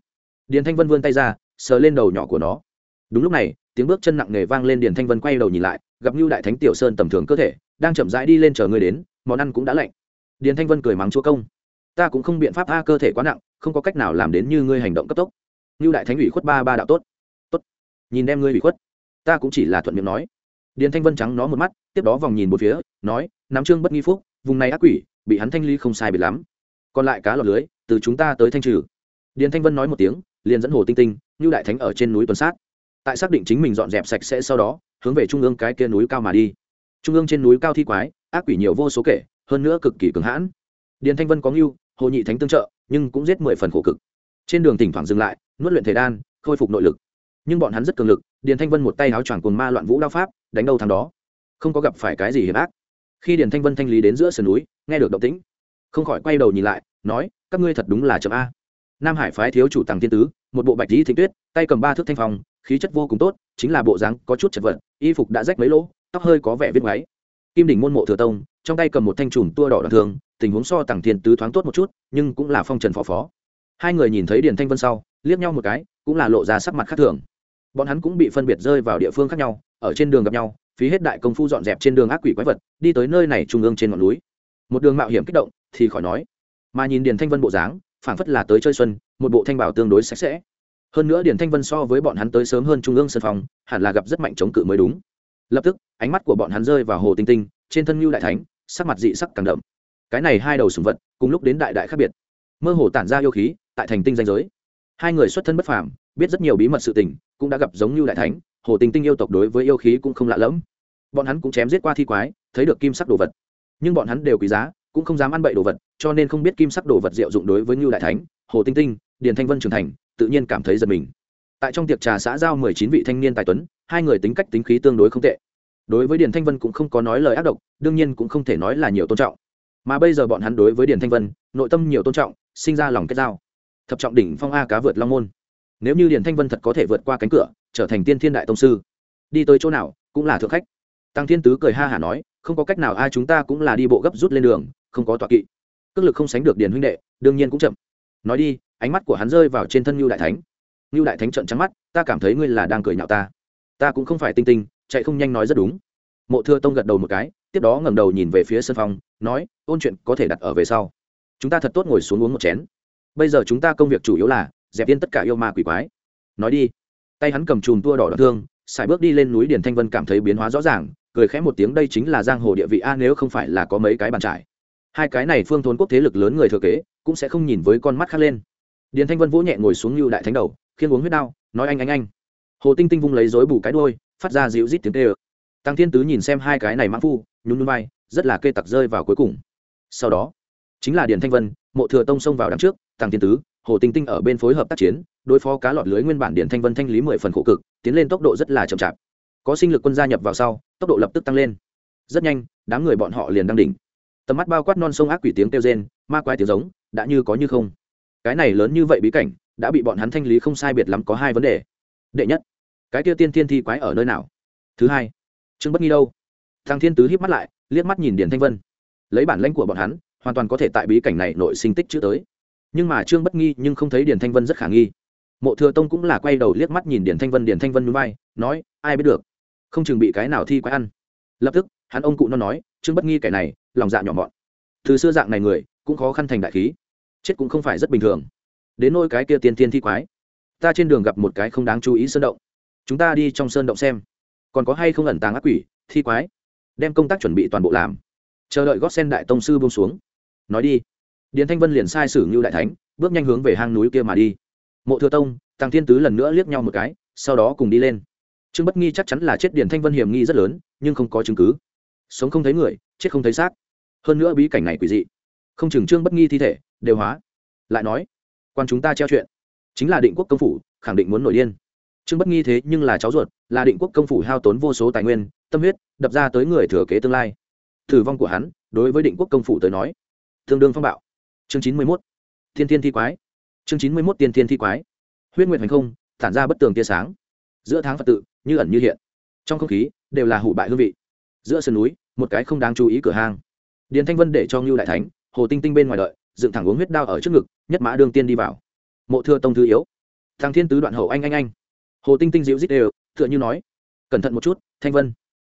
Điền thanh vân vươn tay ra, sờ lên đầu nhỏ của nó. Đúng lúc này, tiếng bước chân nặng nề vang lên điền thanh vân quay đầu nhìn lại, gặp như đại thánh tiểu sơn tầm thường cơ thể, đang chậm rãi đi lên chờ người đến, món ăn cũng đã lạnh. Điền thanh vân cười mắng chúa công. Ta cũng không biện pháp a cơ thể quá nặng không có cách nào làm đến như ngươi hành động cấp tốc. Như đại thánh ủy khuất ba ba đạo tốt. Tốt. Nhìn đem ngươi ủy khuất. Ta cũng chỉ là thuận miệng nói. Điền thanh vân trắng nó một mắt, tiếp đó vòng nhìn một phía, nói nắm trương bất nghi phúc, vùng này ác quỷ, bị hắn thanh ly không sai biệt lắm. Còn lại cá lọt lưới, từ chúng ta tới thanh trừ. Điền thanh vân nói một tiếng, liền dẫn hồ tinh tinh như đại thánh ở trên núi tuần sát. Tại xác định chính mình dọn dẹp sạch sẽ sau đó, hướng về trung ương cái kia núi cao mà đi. Trung ương trên núi cao thi quái, ác quỷ nhiều vô số kể, hơn nữa cực kỳ cường hãn. Điền thanh vân có ngưu, hồ nhị thánh tương trợ nhưng cũng giết mười phần khổ cực. Trên đường thỉnh thoảng dừng lại, nuốt luyện thể đan, khôi phục nội lực. Nhưng bọn hắn rất cường lực, điền thanh vân một tay áo choàng cồn ma loạn vũ đao pháp, đánh đâu thằng đó. Không có gặp phải cái gì hiểm ác. Khi điền thanh vân thanh lý đến giữa sườn núi, nghe được động tĩnh, không khỏi quay đầu nhìn lại, nói, các ngươi thật đúng là chậm a. Nam hải phái thiếu chủ tàng thiên tứ, một bộ bạch lý thịnh tuyết, tay cầm ba thước thanh phong, khí chất vô cùng tốt, chính là bộ dáng có chút chật vật, y phục đã rách mấy lỗ, tóc hơi có vẻ viết ngáy kim đỉnh môn mộ thừa tông trong tay cầm một thanh trùm tua đỏ đoạn thường tình huống so tàng thiên tứ thoáng tốt một chút, nhưng cũng là phong trần phó phó. Hai người nhìn thấy điền thanh vân sau, liếc nhau một cái, cũng là lộ ra sắc mặt khác thường. Bọn hắn cũng bị phân biệt rơi vào địa phương khác nhau, ở trên đường gặp nhau, phí hết đại công phu dọn dẹp trên đường ác quỷ quái vật, đi tới nơi này trung ương trên ngọn núi. Một đường mạo hiểm kích động, thì khỏi nói. Mà nhìn điền thanh vân bộ dáng, phảng phất là tới chơi xuân, một bộ thanh bảo tương đối sạch sẽ. Hơn nữa điền thanh vân so với bọn hắn tới sớm hơn trung ương sân phòng, hẳn là gặp rất mạnh chống cự mới đúng. Lập tức, ánh mắt của bọn hắn rơi vào hồ tinh tinh, trên thân mưu đại thánh sắc mặt dị sắc càng đậm. Cái này hai đầu sùng vật, cùng lúc đến đại đại khác biệt. Mơ hồ tản ra yêu khí, tại thành tinh danh giới. Hai người xuất thân bất phàm, biết rất nhiều bí mật sự tình, cũng đã gặp giống như đại thánh, hồ tinh tinh yêu tộc đối với yêu khí cũng không lạ lẫm. Bọn hắn cũng chém giết qua thi quái, thấy được kim sắc đồ vật. Nhưng bọn hắn đều quý giá, cũng không dám ăn bậy đồ vật, cho nên không biết kim sắc đồ vật diệu dụng đối với như đại thánh, hồ tinh tinh, điền thanh vân trưởng thành, tự nhiên cảm thấy giật mình. Tại trong tiệc trà xã giao mười chín vị thanh niên tài tuấn, hai người tính cách tính khí tương đối không tệ đối với điền thanh vân cũng không có nói lời ác độc, đương nhiên cũng không thể nói là nhiều tôn trọng. Mà bây giờ bọn hắn đối với điền thanh vân, nội tâm nhiều tôn trọng, sinh ra lòng kết giao. Thập trọng đỉnh phong a cá vượt long môn. Nếu như điền thanh vân thật có thể vượt qua cánh cửa, trở thành tiên thiên đại tông sư, đi tới chỗ nào cũng là thượng khách. Tăng thiên tứ cười ha hả nói, không có cách nào, ai chúng ta cũng là đi bộ gấp rút lên đường, không có tọa kỵ. Cước lực không sánh được điền huynh đệ, đương nhiên cũng chậm. Nói đi, ánh mắt của hắn rơi vào trên thân mưu đại thánh. Ngưu đại thánh trận trắng mắt, ta cảm thấy ngươi là đang cười nhạo ta. Ta cũng không phải tinh tinh chạy không nhanh nói rất đúng. Mộ thưa tông gật đầu một cái, tiếp đó ngẩng đầu nhìn về phía sân phong nói, ôn chuyện có thể đặt ở về sau. Chúng ta thật tốt ngồi xuống uống một chén. Bây giờ chúng ta công việc chủ yếu là dẹp yên tất cả yêu ma quỷ quái. Nói đi. Tay hắn cầm chùm tua đỏ đoạn thương xài bước đi lên núi điền thanh vân cảm thấy biến hóa rõ ràng, cười khẽ một tiếng, đây chính là giang hồ địa vị a, nếu không phải là có mấy cái bàn trải. Hai cái này phương thốn quốc thế lực lớn người thừa kế, cũng sẽ không nhìn với con mắt khác lên. Điền thanh vân vỗ nhẹ ngồi xuống như đại thánh đầu khiên uống huyết đao, nói, anh anh anh. Hồ tinh tinh vung lấy dối bù cái đôi phát ra dịu rít tiếng tê ơ tăng thiên tứ nhìn xem hai cái này mãn phu, nhún núi bay rất là kê tặc rơi vào cuối cùng. Sau đó, chính là điền thanh vân, mộ thừa tông xông vào đằng trước, tăng thiên tứ, hồ tinh tinh ở bên phối hợp tác chiến, đối phó cá lọt lưới nguyên bản điền thanh vân thanh lý mười phần khổ cực, tiến lên tốc độ rất là chậm chạp. Có sinh lực quân gia nhập vào sau, tốc độ lập tức tăng lên. Rất nhanh, đám người bọn họ liền đang đỉnh. Tầm mắt bao quát non sông ác quỷ tiếng kêu rên, ma quái tiếng giống, đã như có như không. Cái này lớn như vậy bí cảnh, đã bị bọn hắn thanh lý không sai biệt lắm có hai vấn đề. Đệ nhất cái kia tiên thiên thi quái ở nơi nào? Thứ hai, trương bất nghi đâu? Thằng thiên tứ híp mắt lại, liếc mắt nhìn điền thanh vân. Lấy bản lãnh của bọn hắn, hoàn toàn có thể tại bí cảnh này nội sinh tích chữ tới. Nhưng mà trương bất nghi nhưng không thấy điền thanh vân rất khả nghi. Mộ thừa tông cũng là quay đầu liếc mắt nhìn điền thanh vân, điền thanh vân núi bay nói, ai biết được, không chừng bị cái nào thi quái ăn. Lập tức, hắn ông cụ nó nói, trương bất nghi kẻ này, lòng dạ nhỏ mọn. Từ xưa dạng này người, cũng khó khăn thành đại khí. Chết cũng không phải rất bình thường. Đến nôi cái kia tiên tiên thi quái, ta trên đường gặp một cái không đáng chú ý sơn động chúng ta đi trong sơn động xem. Còn có hay không ẩn tàng ác quỷ, thi quái? Đem công tác chuẩn bị toàn bộ làm. Chờ đợi gót sen đại tông sư buông xuống. Nói đi. Điền thanh vân liền sai sử ngưu đại thánh, bước nhanh hướng về hang núi kia mà đi. Mộ thừa tông tăng thiên tứ lần nữa liếc nhau một cái, sau đó cùng đi lên. Trương bất nghi chắc chắn là chết điền thanh vân hiểm nghi rất lớn, nhưng không có chứng cứ. Sống không thấy người, chết không thấy xác. Hơn nữa bí cảnh này quỷ dị. Không chừng trương bất nghi thi thể, đều hóa. Lại nói, quan chúng ta treo chuyện. Chính là định quốc công phủ, khẳng định muốn nổi điên trương bất nghi thế nhưng là cháu ruột, là định quốc công phủ hao tốn vô số tài nguyên, tâm huyết, đập ra tới người thừa kế tương lai. Thử vong của hắn, đối với định quốc công phủ tới nói, tương đương phong bạo. Chương chín mươi mốt, thiên thiên thi quái. Chương chín mươi mốt tiên thiên thi quái. Huyết nguyện hành không, tản ra bất tường tia sáng. Giữa tháng phật tự, như ẩn như hiện. Trong không khí, đều là hủ bại hương vị. Giữa sườn núi, một cái không đáng chú ý cửa hang. Điền thanh vân để cho ngưu đại thánh, hồ tinh tinh bên ngoài đợi, dựng thẳng uống huyết đao ở trước ngực, nhất mã đương tiên đi vào. Mộ thưa tông thư yếu. Thằng thiên tứ đoạn hậu anh anh anh hồ tinh tinh dịu dít đều, tựa như nói, cẩn thận một chút, thanh vân.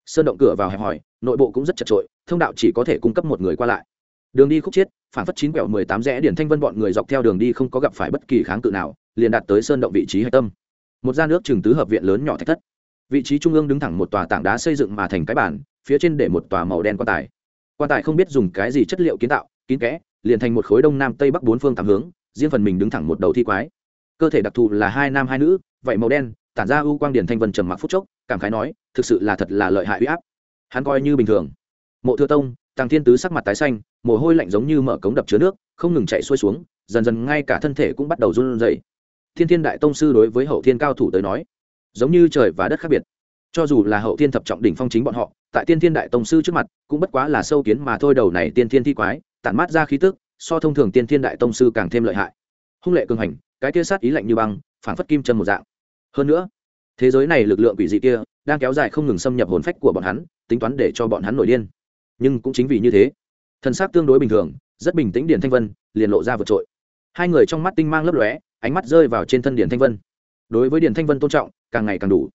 Sơn động cửa vào hẹp hỏi nội bộ cũng rất chật trội thông đạo chỉ có thể cung cấp một người qua lại. Đường đi khúc chiết, phản phất chín quẹo mười tám rẽ điển thanh vân bọn người dọc theo đường đi không có gặp phải bất kỳ kháng cự nào, liền đạt tới sơn động vị trí hạch tâm. Một gian nước trường tứ hợp viện lớn nhỏ thạch thất. Vị trí trung ương đứng thẳng một tòa tảng đá xây dựng mà thành cái bản phía trên để một tòa màu đen quan tài. Quan tài không biết dùng cái gì chất liệu kiến tạo, kín kẽ, liền thành một khối đông nam tây bắc bốn phương tám hướng, riêng phần mình đứng thẳng một đầu thi quái cơ thể đặc thù là hai nam hai nữ, vậy màu đen, tản ra ưu quang điển thanh vân trầm mặc phút chốc, cảm khái nói, thực sự là thật là lợi hại uy áp. Hắn coi như bình thường. Mộ thừa tông tăng thiên tứ sắc mặt tái xanh, mồ hôi lạnh giống như mở cống đập chứa nước, không ngừng chạy xuôi xuống, dần dần ngay cả thân thể cũng bắt đầu run rẩy. Thiên thiên đại tông sư đối với hậu thiên cao thủ tới nói, giống như trời và đất khác biệt. Cho dù là hậu thiên thập trọng đỉnh phong chính bọn họ, tại tiên thiên đại tông sư trước mặt, cũng bất quá là sâu kiến mà thôi đầu này tiên thiên thi quái, tản mát ra khí tức, so thông thường tiên thiên đại tông sư càng thêm lợi hại. Hung lệ cường hành cái kia sát ý lạnh như băng phản phất kim chân một dạng. Hơn nữa, thế giới này lực lượng quỷ dị kia đang kéo dài không ngừng xâm nhập hồn phách của bọn hắn, tính toán để cho bọn hắn nổi điên. Nhưng cũng chính vì như thế, thân xác tương đối bình thường, rất bình tĩnh điển thanh vân, liền lộ ra vượt trội. Hai người trong mắt tinh mang lấp lóe, ánh mắt rơi vào trên thân điển thanh vân. Đối với điển thanh vân tôn trọng, càng ngày càng đủ.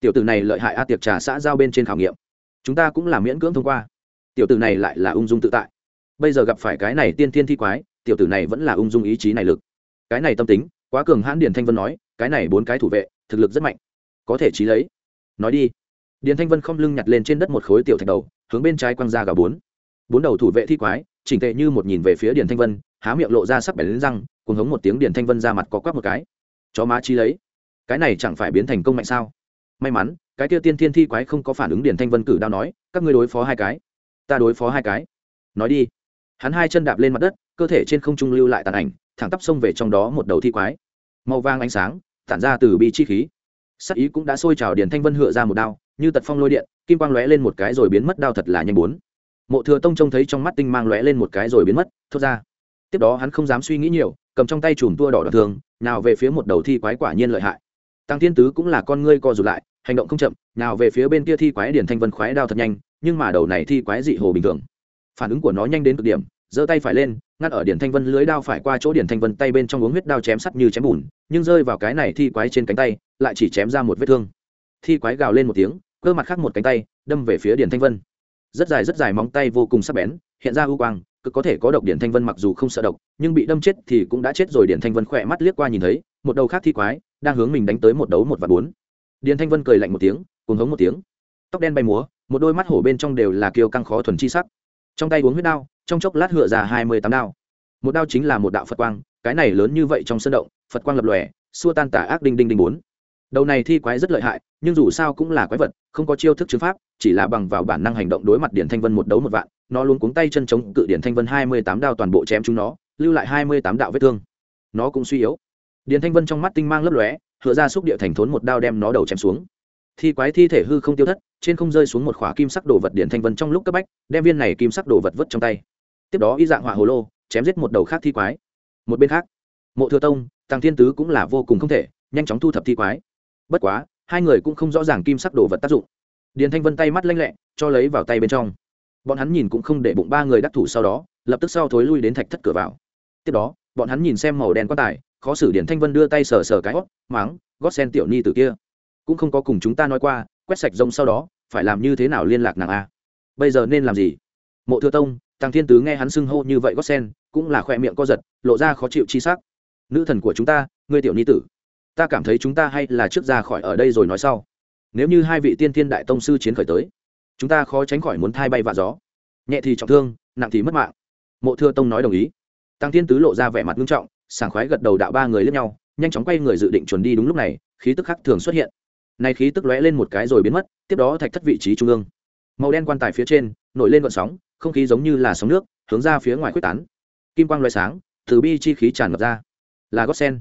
Tiểu tử này lợi hại a tiệc trà xã giao bên trên khảo nghiệm. Chúng ta cũng là miễn cưỡng thông qua. Tiểu tử này lại là ung dung tự tại. Bây giờ gặp phải cái này tiên thiên thi quái, tiểu tử này vẫn là ung dung ý chí này lực. Cái này tâm tính quá cường hãn Điền thanh vân nói, cái này bốn cái thủ vệ, thực lực rất mạnh. Có thể trí lấy. Nói đi. Điền thanh vân không lưng nhặt lên trên đất một khối tiểu thạch đầu, hướng bên trái quăng ra gà bốn. Bốn đầu thủ vệ thi quái, chỉnh tệ như một nhìn về phía điền thanh vân, há miệng lộ ra sắc bẻ lên răng cùng hống một tiếng điền thanh vân ra mặt có quắp một cái. Chó má chi lấy. Cái này chẳng phải biến thành công mạnh sao? May mắn, cái kia tiên thiên thi quái không có phản ứng điền thanh vân cử đao nói, các ngươi đối phó hai cái. Ta đối phó hai cái. Nói đi. Hắn hai chân đạp lên mặt đất, cơ thể trên không trung lưu lại tàn ảnh, thẳng tắp xông về trong đó một đầu thi quái màu vàng ánh sáng, tản ra từ bi chi khí. Sắc ý cũng đã sôi trào điền thanh vân hựa ra một đao, như tật phong lôi điện, kim quang lóe lên một cái rồi biến mất, đao thật là nhanh bốn. Mộ thừa tông trông thấy trong mắt tinh mang lóe lên một cái rồi biến mất, thốt ra. Tiếp đó hắn không dám suy nghĩ nhiều, cầm trong tay chùm tua đỏ đỏ thường nào về phía một đầu thi quái quả nhiên lợi hại. Tăng thiên tứ cũng là con ngươi co rụt lại, hành động không chậm, nào về phía bên kia thi quái điển thanh vân khoái đao thật nhanh, nhưng mà đầu này thi quái dị hồ bình thường. Phản ứng của nó nhanh đến cực điểm, giơ tay phải lên ngăn ở điển thanh vân lưới đao phải qua chỗ điển thanh vân tay bên trong uống huyết đao chém sắt như chém bùn, nhưng rơi vào cái này thi quái trên cánh tay, lại chỉ chém ra một vết thương. Thi quái gào lên một tiếng, cơ mặt khác một cánh tay, đâm về phía điển thanh vân. Rất dài rất dài móng tay vô cùng sắc bén, hiện ra ưu quang cực có thể có độc điển thanh vân mặc dù không sợ độc, nhưng bị đâm chết thì cũng đã chết rồi. Điển thanh vân khỏe mắt liếc qua nhìn thấy, một đầu khác thi quái đang hướng mình đánh tới một đấu một và bốn. Điển thanh vân cười lạnh một tiếng cùng hống một tiếng. Tóc đen bay múa, một đôi mắt hổ bên trong đều là kiêu căng khó thuần chi sắc. Trong tay uống huyết đao trong chốc lát hựa ra hai mươi tám đao. Một đao chính là một đạo phật quang, cái này lớn như vậy trong sân động, phật quang lập lòe, xua tan tả ác đinh đinh đinh bốn. Đầu này thi quái rất lợi hại, nhưng dù sao cũng là quái vật, không có chiêu thức chứng pháp, chỉ là bằng vào bản năng hành động đối mặt điển thanh vân một đấu một vạn, nó luôn cuống tay chân chống cự điển thanh vân hai mươi tám đao toàn bộ chém chúng nó, lưu lại hai mươi tám đạo vết thương. Nó cũng suy yếu. Điển thanh vân trong mắt tinh mang lấp lóe, hựa ra xúc địa thành thốn một đao đem nó đầu chém xuống. Thi quái thi thể hư không tiêu thất, trên không rơi xuống một khỏa kim sắc đồ vật điển thanh vân trong lúc cấp bách, đem viên này kim sắc đồ vật vứt trong tay tiếp đó y dạng hỏa hồ lô, chém giết một đầu khác thi quái. Một bên khác, mộ thừa tông tăng thiên tứ cũng là vô cùng không thể, nhanh chóng thu thập thi quái. Bất quá, hai người cũng không rõ ràng kim sắc đồ vật tác dụng. Điền thanh vân tay mắt lanh lẹ, cho lấy vào tay bên trong. Bọn hắn nhìn cũng không để bụng ba người đắc thủ sau đó, lập tức sau thối lui đến thạch thất cửa vào. Tiếp đó, bọn hắn nhìn xem màu đen quan tài, khó xử điền thanh vân đưa tay sờ sờ cái hót máng gót sen tiểu ni từ kia. Cũng không có cùng chúng ta nói qua, quét sạch rông sau đó, phải làm như thế nào liên lạc nàng a? Bây giờ nên làm gì? Mộ thừa tông tăng thiên tứ nghe hắn xưng hô như vậy gót sen, cũng là khoe miệng co giật, lộ ra khó chịu chi sắc. Nữ thần của chúng ta, ngươi tiểu ni tử, ta cảm thấy chúng ta hay là trước ra khỏi ở đây rồi nói sau. Nếu như hai vị tiên thiên đại tông sư chiến khởi tới, chúng ta khó tránh khỏi muốn thai bay vạ gió. Nhẹ thì trọng thương, nặng thì mất mạng. Mộ thừa tông nói đồng ý. Tăng thiên tứ lộ ra vẻ mặt nghiêm trọng, sảng khoái gật đầu đạo ba người lướt nhau, nhanh chóng quay người dự định chuẩn đi đúng lúc này, khí tức khắc thường xuất hiện. Này khí tức lóe lên một cái rồi biến mất, tiếp đó thạch thất vị trí trung ương. Màu đen quan tài phía trên, nổi lên gọn sóng không khí giống như là sóng nước, hướng ra phía ngoài quyết tán. Kim quang loại sáng, từ bi chi khí tràn ngập ra. Là gót sen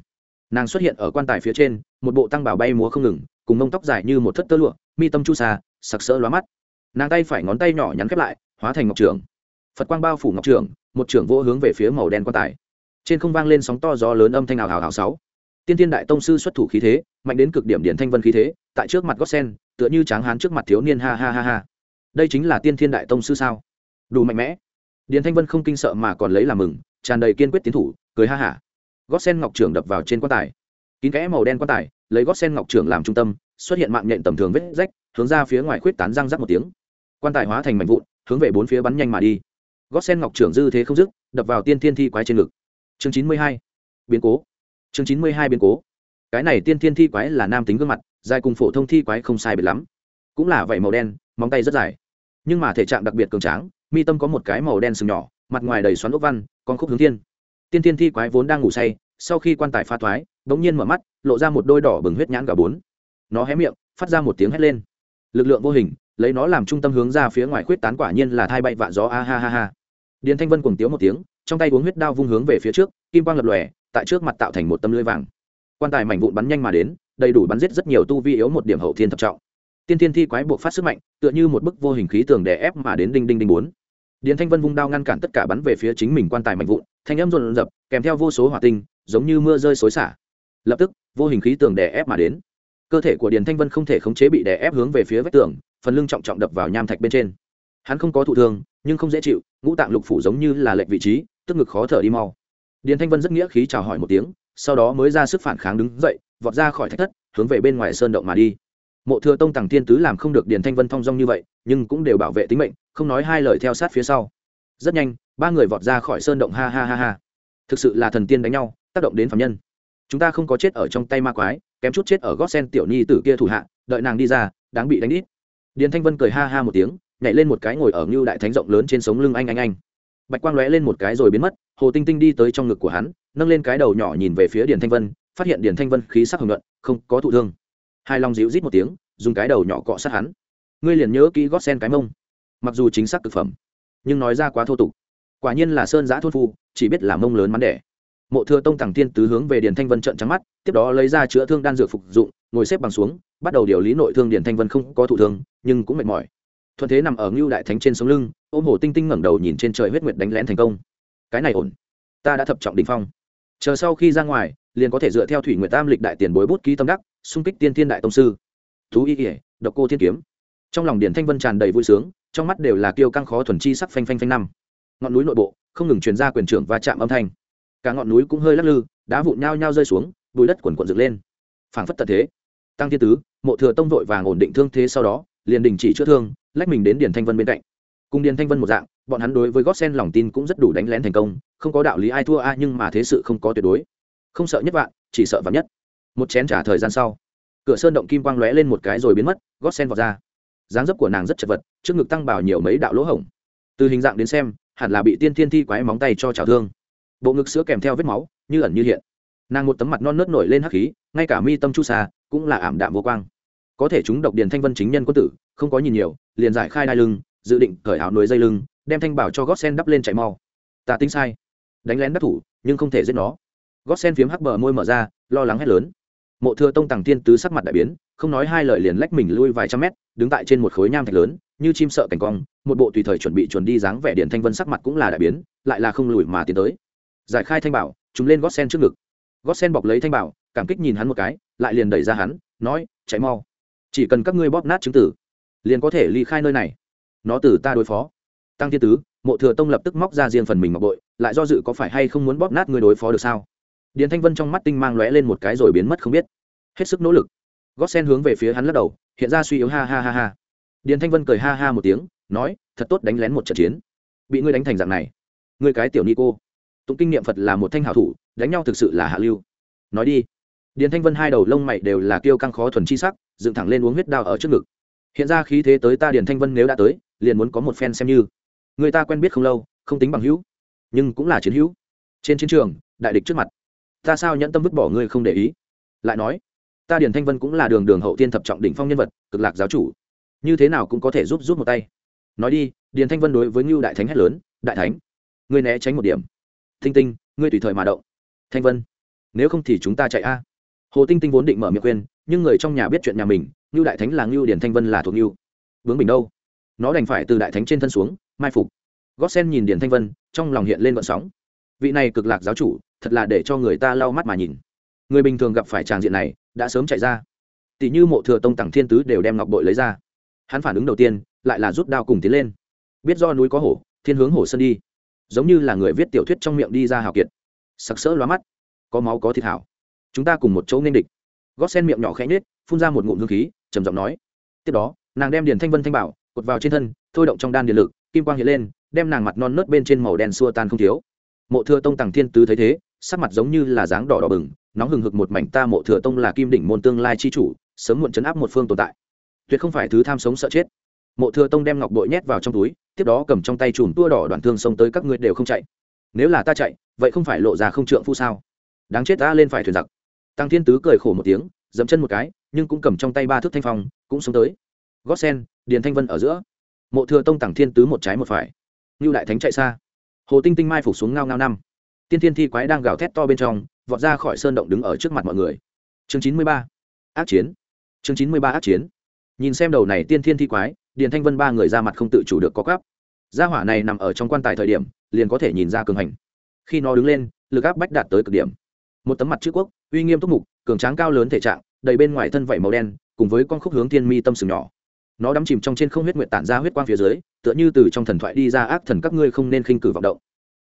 nàng xuất hiện ở quan tài phía trên, một bộ tăng bảo bay múa không ngừng, cùng mông tóc dài như một thất tơ lụa, mi tâm chu xa sặc sỡ lóa mắt. Nàng tay phải ngón tay nhỏ nhắn khép lại, hóa thành ngọc trường phật quang bao phủ ngọc trường một trưởng vô hướng về phía màu đen quan tài. Trên không vang lên sóng to gió lớn âm thanh ảo hào hào sáu. Tiên tiên đại tông sư xuất thủ khí thế, mạnh đến cực điểm điển thanh vân khí thế, tại trước mặt gót sen tựa như tráng hán trước mặt thiếu niên, ha ha ha ha. Đây chính là tiên thiên đại tông sư sao? Đủ mạnh mẽ. Điền thanh vân không kinh sợ mà còn lấy làm mừng, tràn đầy kiên quyết tiến thủ, cười ha hả. Gót sen ngọc trưởng đập vào trên quan tài. Kín kẽ màu đen quan tài, lấy gót sen ngọc trưởng làm trung tâm, xuất hiện mạng nhện tầm thường vết rách, hướng ra phía ngoài khuyết tán răng rắc một tiếng. Quan tài hóa thành mảnh vụn, hướng về bốn phía bắn nhanh mà đi. Gót sen ngọc trưởng dư thế không dứt, đập vào tiên thiên thi quái trên ngực. Chương chín mươi hai. Biến cố. Chương chín mươi hai biến cố. Cái này tiên thiên thi quái là nam tính gương mặt, dài cùng phổ thông thi quái không sai biệt lắm. Cũng là vảy màu đen, móng tay rất dài. Nhưng mà thể trạng đặc biệt cường tráng mi tâm có một cái màu đen sừng nhỏ, mặt ngoài đầy xoắn ốc văn, con khúc hướng thiên. Tiên thiên thi quái vốn đang ngủ say, sau khi quan tài pha thoái, bỗng nhiên mở mắt, lộ ra một đôi đỏ bừng huyết nhãn cả bốn. Nó hé miệng, phát ra một tiếng hét lên. Lực lượng vô hình, lấy nó làm trung tâm hướng ra phía ngoài khuyết tán quả nhiên là thai bay vạ gió, a ha ha ha. Điền thanh vân cùng tiếu một tiếng, trong tay uống huyết đao vung hướng về phía trước, kim quang lập lòe, tại trước mặt tạo thành một tâm lưới vàng. Quan tài mảnh vụn bắn nhanh mà đến, đầy đủ bắn giết rất nhiều tu vi yếu một điểm hậu thiên thập trọng. Tiên thiên thi quái buộc phát sức mạnh, tựa như một bức vô hình khí tường đè ép mà đến đinh đinh đinh bốn điền thanh vân vung đao ngăn cản tất cả bắn về phía chính mình quan tài mạnh vụn, thanh âm rộn rập, kèm theo vô số hỏa tinh, giống như mưa rơi xối xả. Lập tức, vô hình khí tường đè ép mà đến. Cơ thể của điền thanh vân không thể khống chế bị đè ép hướng về phía vách tường, phần lưng trọng trọng đập vào nham thạch bên trên. Hắn không có thụ thương, nhưng không dễ chịu, ngũ tạng lục phủ giống như là lệch vị trí, tức ngực khó thở đi mau. Điền thanh vân rất nghĩa khí chào hỏi một tiếng, sau đó mới ra sức phản kháng đứng dậy, vọt ra khỏi thạch thất, hướng về bên ngoài sơn động mà đi. Mộ thừa tông tàng tiên tứ làm không được điền thanh vân thong dong như vậy, nhưng cũng đều bảo vệ tính mệnh không nói hai lời theo sát phía sau. Rất nhanh, ba người vọt ra khỏi sơn động ha ha ha ha. Thực sự là thần tiên đánh nhau, tác động đến phạm nhân. Chúng ta không có chết ở trong tay ma quái, kém chút chết ở gót sen tiểu nhi tử kia thủ hạ, đợi nàng đi ra, đáng bị đánh đít. Điền thanh vân cười ha ha một tiếng, nhảy lên một cái ngồi ở ngưu đại thánh rộng lớn trên sống lưng anh anh anh. Bạch quang lóe lên một cái rồi biến mất, hồ tinh tinh đi tới trong ngực của hắn, nâng lên cái đầu nhỏ nhìn về phía điền thanh vân, phát hiện điền thanh vân khí sắc hồng luận không có thụ thương. Hai long dịu rít một tiếng, dùng cái đầu nhỏ cọ sát hắn. Ngươi liền nhớ kỹ gót sen cái mông mặc dù chính xác thực phẩm, nhưng nói ra quá thô tục. Quả nhiên là sơn giã thôn phu, chỉ biết là mông lớn mắn đẻ. Mộ thừa tông tàng tiên tứ hướng về điền thanh vân trận trắng mắt, tiếp đó lấy ra chữa thương đan dược phục dụng, ngồi xếp bằng xuống, bắt đầu điều lý nội thương điền thanh vân không có thụ thương, nhưng cũng mệt mỏi. Thuận thế nằm ở ngưu đại thánh trên sống lưng, ôm hồ tinh tinh ngẩng đầu nhìn trên trời huyết nguyệt đánh lén thành công. Cái này ổn. Ta đã thập trọng đình phong. Chờ sau khi ra ngoài, liền có thể dựa theo thủy nguyệt tam lịch đại tiền bối bút ký tâm đắc, xung kích tiên thiên đại tông sư. Thú y kỉa độc cô thiên kiếm. Trong lòng điển thanh vân tràn đầy vui sướng trong mắt đều là kiêu căng khó thuần chi sắc phanh phanh phanh năm. Ngọn núi nội bộ, không ngừng truyền ra quyền trưởng và chạm âm thanh. Cả ngọn núi cũng hơi lắc lư, đá vụn nhao nhao rơi xuống bùi đất quần quần dựng lên. Phảng phất tật thế. Tăng thiên tứ, mộ thừa tông vội vàng ổn định thương thế sau đó, liền đình chỉ chữa thương, lách mình đến điền thanh vân bên cạnh. Cùng điền thanh vân một dạng, bọn hắn đối với gót sen lòng tin cũng rất đủ đánh lén thành công, không có đạo lý ai thua ai, nhưng mà thế sự không có tuyệt đối. Không sợ nhất vạn, chỉ sợ vạn nhất. Một chén trả thời gian sau, cửa sơn động kim quang lóe lên một cái rồi biến mất, gót sen vọt ra dáng dấp của nàng rất chật vật, trước ngực tăng bảo nhiều mấy đạo lỗ hổng. Từ hình dạng đến xem, hẳn là bị tiên thiên thi quái móng tay cho trào thương. Bộ ngực sữa kèm theo vết máu, như ẩn như hiện. Nàng một tấm mặt non nớt nổi lên hắc khí, ngay cả mi tâm chu xa cũng là ảm đạm vô quang. Có thể chúng độc điền thanh vân chính nhân quân tử, không có nhìn nhiều, liền giải khai đai lưng, dự định cởi áo núi dây lưng, đem thanh bảo cho gót sen đắp lên chạy mau. Ta tính sai. Đánh lén đắc thủ, nhưng không thể giết nó. Gót sen phiếm hắc bờ môi mở ra, lo lắng hét lớn mộ thừa tông tàng tiên tứ sắc mặt đại biến, không nói hai lời liền lách mình lui vài trăm mét, đứng tại trên một khối nham thạch lớn, như chim sợ cảnh cong, một bộ tùy thời chuẩn bị chuẩn đi dáng vẻ điện thanh vân sắc mặt cũng là đại biến, lại là không lùi mà tiến tới. Giải khai thanh bảo, chúng lên gót sen trước ngực. Gót sen bọc lấy thanh bảo, cảm kích nhìn hắn một cái, lại liền đẩy ra hắn, nói, chạy mau. Chỉ cần các ngươi bóp nát chứng tử, liền có thể ly khai nơi này. Nó từ ta đối phó. Tăng thiên tứ, mộ thừa tông lập tức móc ra riêng phần mình ngọc bội, lại do dự có phải hay không muốn bóp nát người đối phó được sao? Điền thanh vân trong mắt tinh mang lóe lên một cái rồi biến mất không biết. Hết sức nỗ lực. Gót sen hướng về phía hắn lắc đầu, hiện ra suy yếu ha ha ha ha. Điền thanh vân cười ha ha một tiếng, nói, thật tốt đánh lén một trận chiến. Bị ngươi đánh thành dạng này. Ngươi cái tiểu ni cô. Tụng kinh nghiệm phật là một thanh hảo thủ, đánh nhau thực sự là hạ lưu. Nói đi. Điền thanh vân hai đầu lông mày đều là kiêu căng khó thuần chi sắc, dựng thẳng lên uống huyết đao ở trước ngực. Hiện ra khí thế tới ta điền thanh vân nếu đã tới, liền muốn có một phen xem như. Người ta quen biết không lâu, không tính bằng hữu, nhưng cũng là chiến hữu. Trên chiến trường, đại địch trước mặt ta sao nhẫn tâm vứt bỏ ngươi không để ý? Lại nói, ta điền thanh vân cũng là đường đường hậu tiên thập trọng đỉnh phong nhân vật, cực lạc giáo chủ. Như thế nào cũng có thể giúp giúp một tay. Nói đi, điền thanh vân đối với ngưu đại thánh hét lớn, đại thánh, ngươi né tránh một điểm. Thinh tinh, ngươi tùy thời mà động. Thanh vân, nếu không thì chúng ta chạy a. Hồ tinh tinh vốn định mở miệng khuyên, nhưng người trong nhà biết chuyện nhà mình, ngưu đại thánh là ngưu điền thanh vân là thuộc ngưu. Vướng bình đâu? Nó đành phải từ đại thánh trên thân xuống, mai phục. Gót sen nhìn điền thanh vân, trong lòng hiện lên vận sóng. Vị này cực lạc giáo chủ thật là để cho người ta lau mắt mà nhìn. Người bình thường gặp phải tràng diện này, đã sớm chạy ra. Tỷ như mộ thừa tông tặng thiên tứ đều đem ngọc bội lấy ra. Hắn phản ứng đầu tiên, lại là rút đao cùng tiến lên. Biết do núi có hổ, thiên hướng hổ sơn đi. Giống như là người viết tiểu thuyết trong miệng đi ra hào kiệt. Sặc sỡ lóa mắt. Có máu có thịt hảo. Chúng ta cùng một chỗ nên địch. Gót sen miệng nhỏ khẽ nhết phun ra một ngụm hương khí, trầm giọng nói. Tiếp đó, nàng đem điền thanh vân thanh bảo, cột vào trên thân, thôi động trong đan điện lực, kim quang hiện lên, đem nàng mặt non nớt bên trên màu đen xua tan không thiếu. Mộ thừa tông tàng thiên tứ thấy thế sắc mặt giống như là dáng đỏ đỏ bừng, nóng hừng hực một mảnh ta mộ thừa tông là kim đỉnh môn tương lai chi chủ, sớm muộn chấn áp một phương tồn tại. Tuyệt không phải thứ tham sống sợ chết. Mộ thừa tông đem ngọc bội nhét vào trong túi, tiếp đó cầm trong tay chùm tua đỏ đoạn thương xông tới các ngươi đều không chạy. Nếu là ta chạy, vậy không phải lộ ra không trượng phu sao? Đáng chết ta lên phải thuyền giặc. Tăng thiên tứ cười khổ một tiếng, dẫm chân một cái, nhưng cũng cầm trong tay ba thước thanh phong, cũng xông tới. Gót sen, điền thanh vân ở giữa. Mộ thừa tông tặng thiên tứ một trái một phải. Ngưu đại thánh chạy xa. Hồ tinh tinh mai phục xuống ngao ngao năm tiên thiên thi quái đang gào thét to bên trong, vọt ra khỏi sơn động đứng ở trước mặt mọi người. Chương chín mươi ba. Ác chiến. Chương chín mươi ba ác chiến. Nhìn xem đầu này tiên thiên thi quái, điền thanh vân ba người ra mặt không tự chủ được có gắp gia hỏa này nằm ở trong quan tài thời điểm, liền có thể nhìn ra cường hành. Khi nó đứng lên, lực áp bách đạt tới cực điểm. Một tấm mặt chữ quốc, uy nghiêm túc mục, cường tráng cao lớn thể trạng, đầy bên ngoài thân vảy màu đen, cùng với con khúc hướng thiên mi tâm sừng nhỏ. Nó đắm chìm trong trên không huyết nguyện tản ra huyết quang phía dưới, tựa như từ trong thần thoại đi ra ác thần các ngươi không nên khinh cử vọng động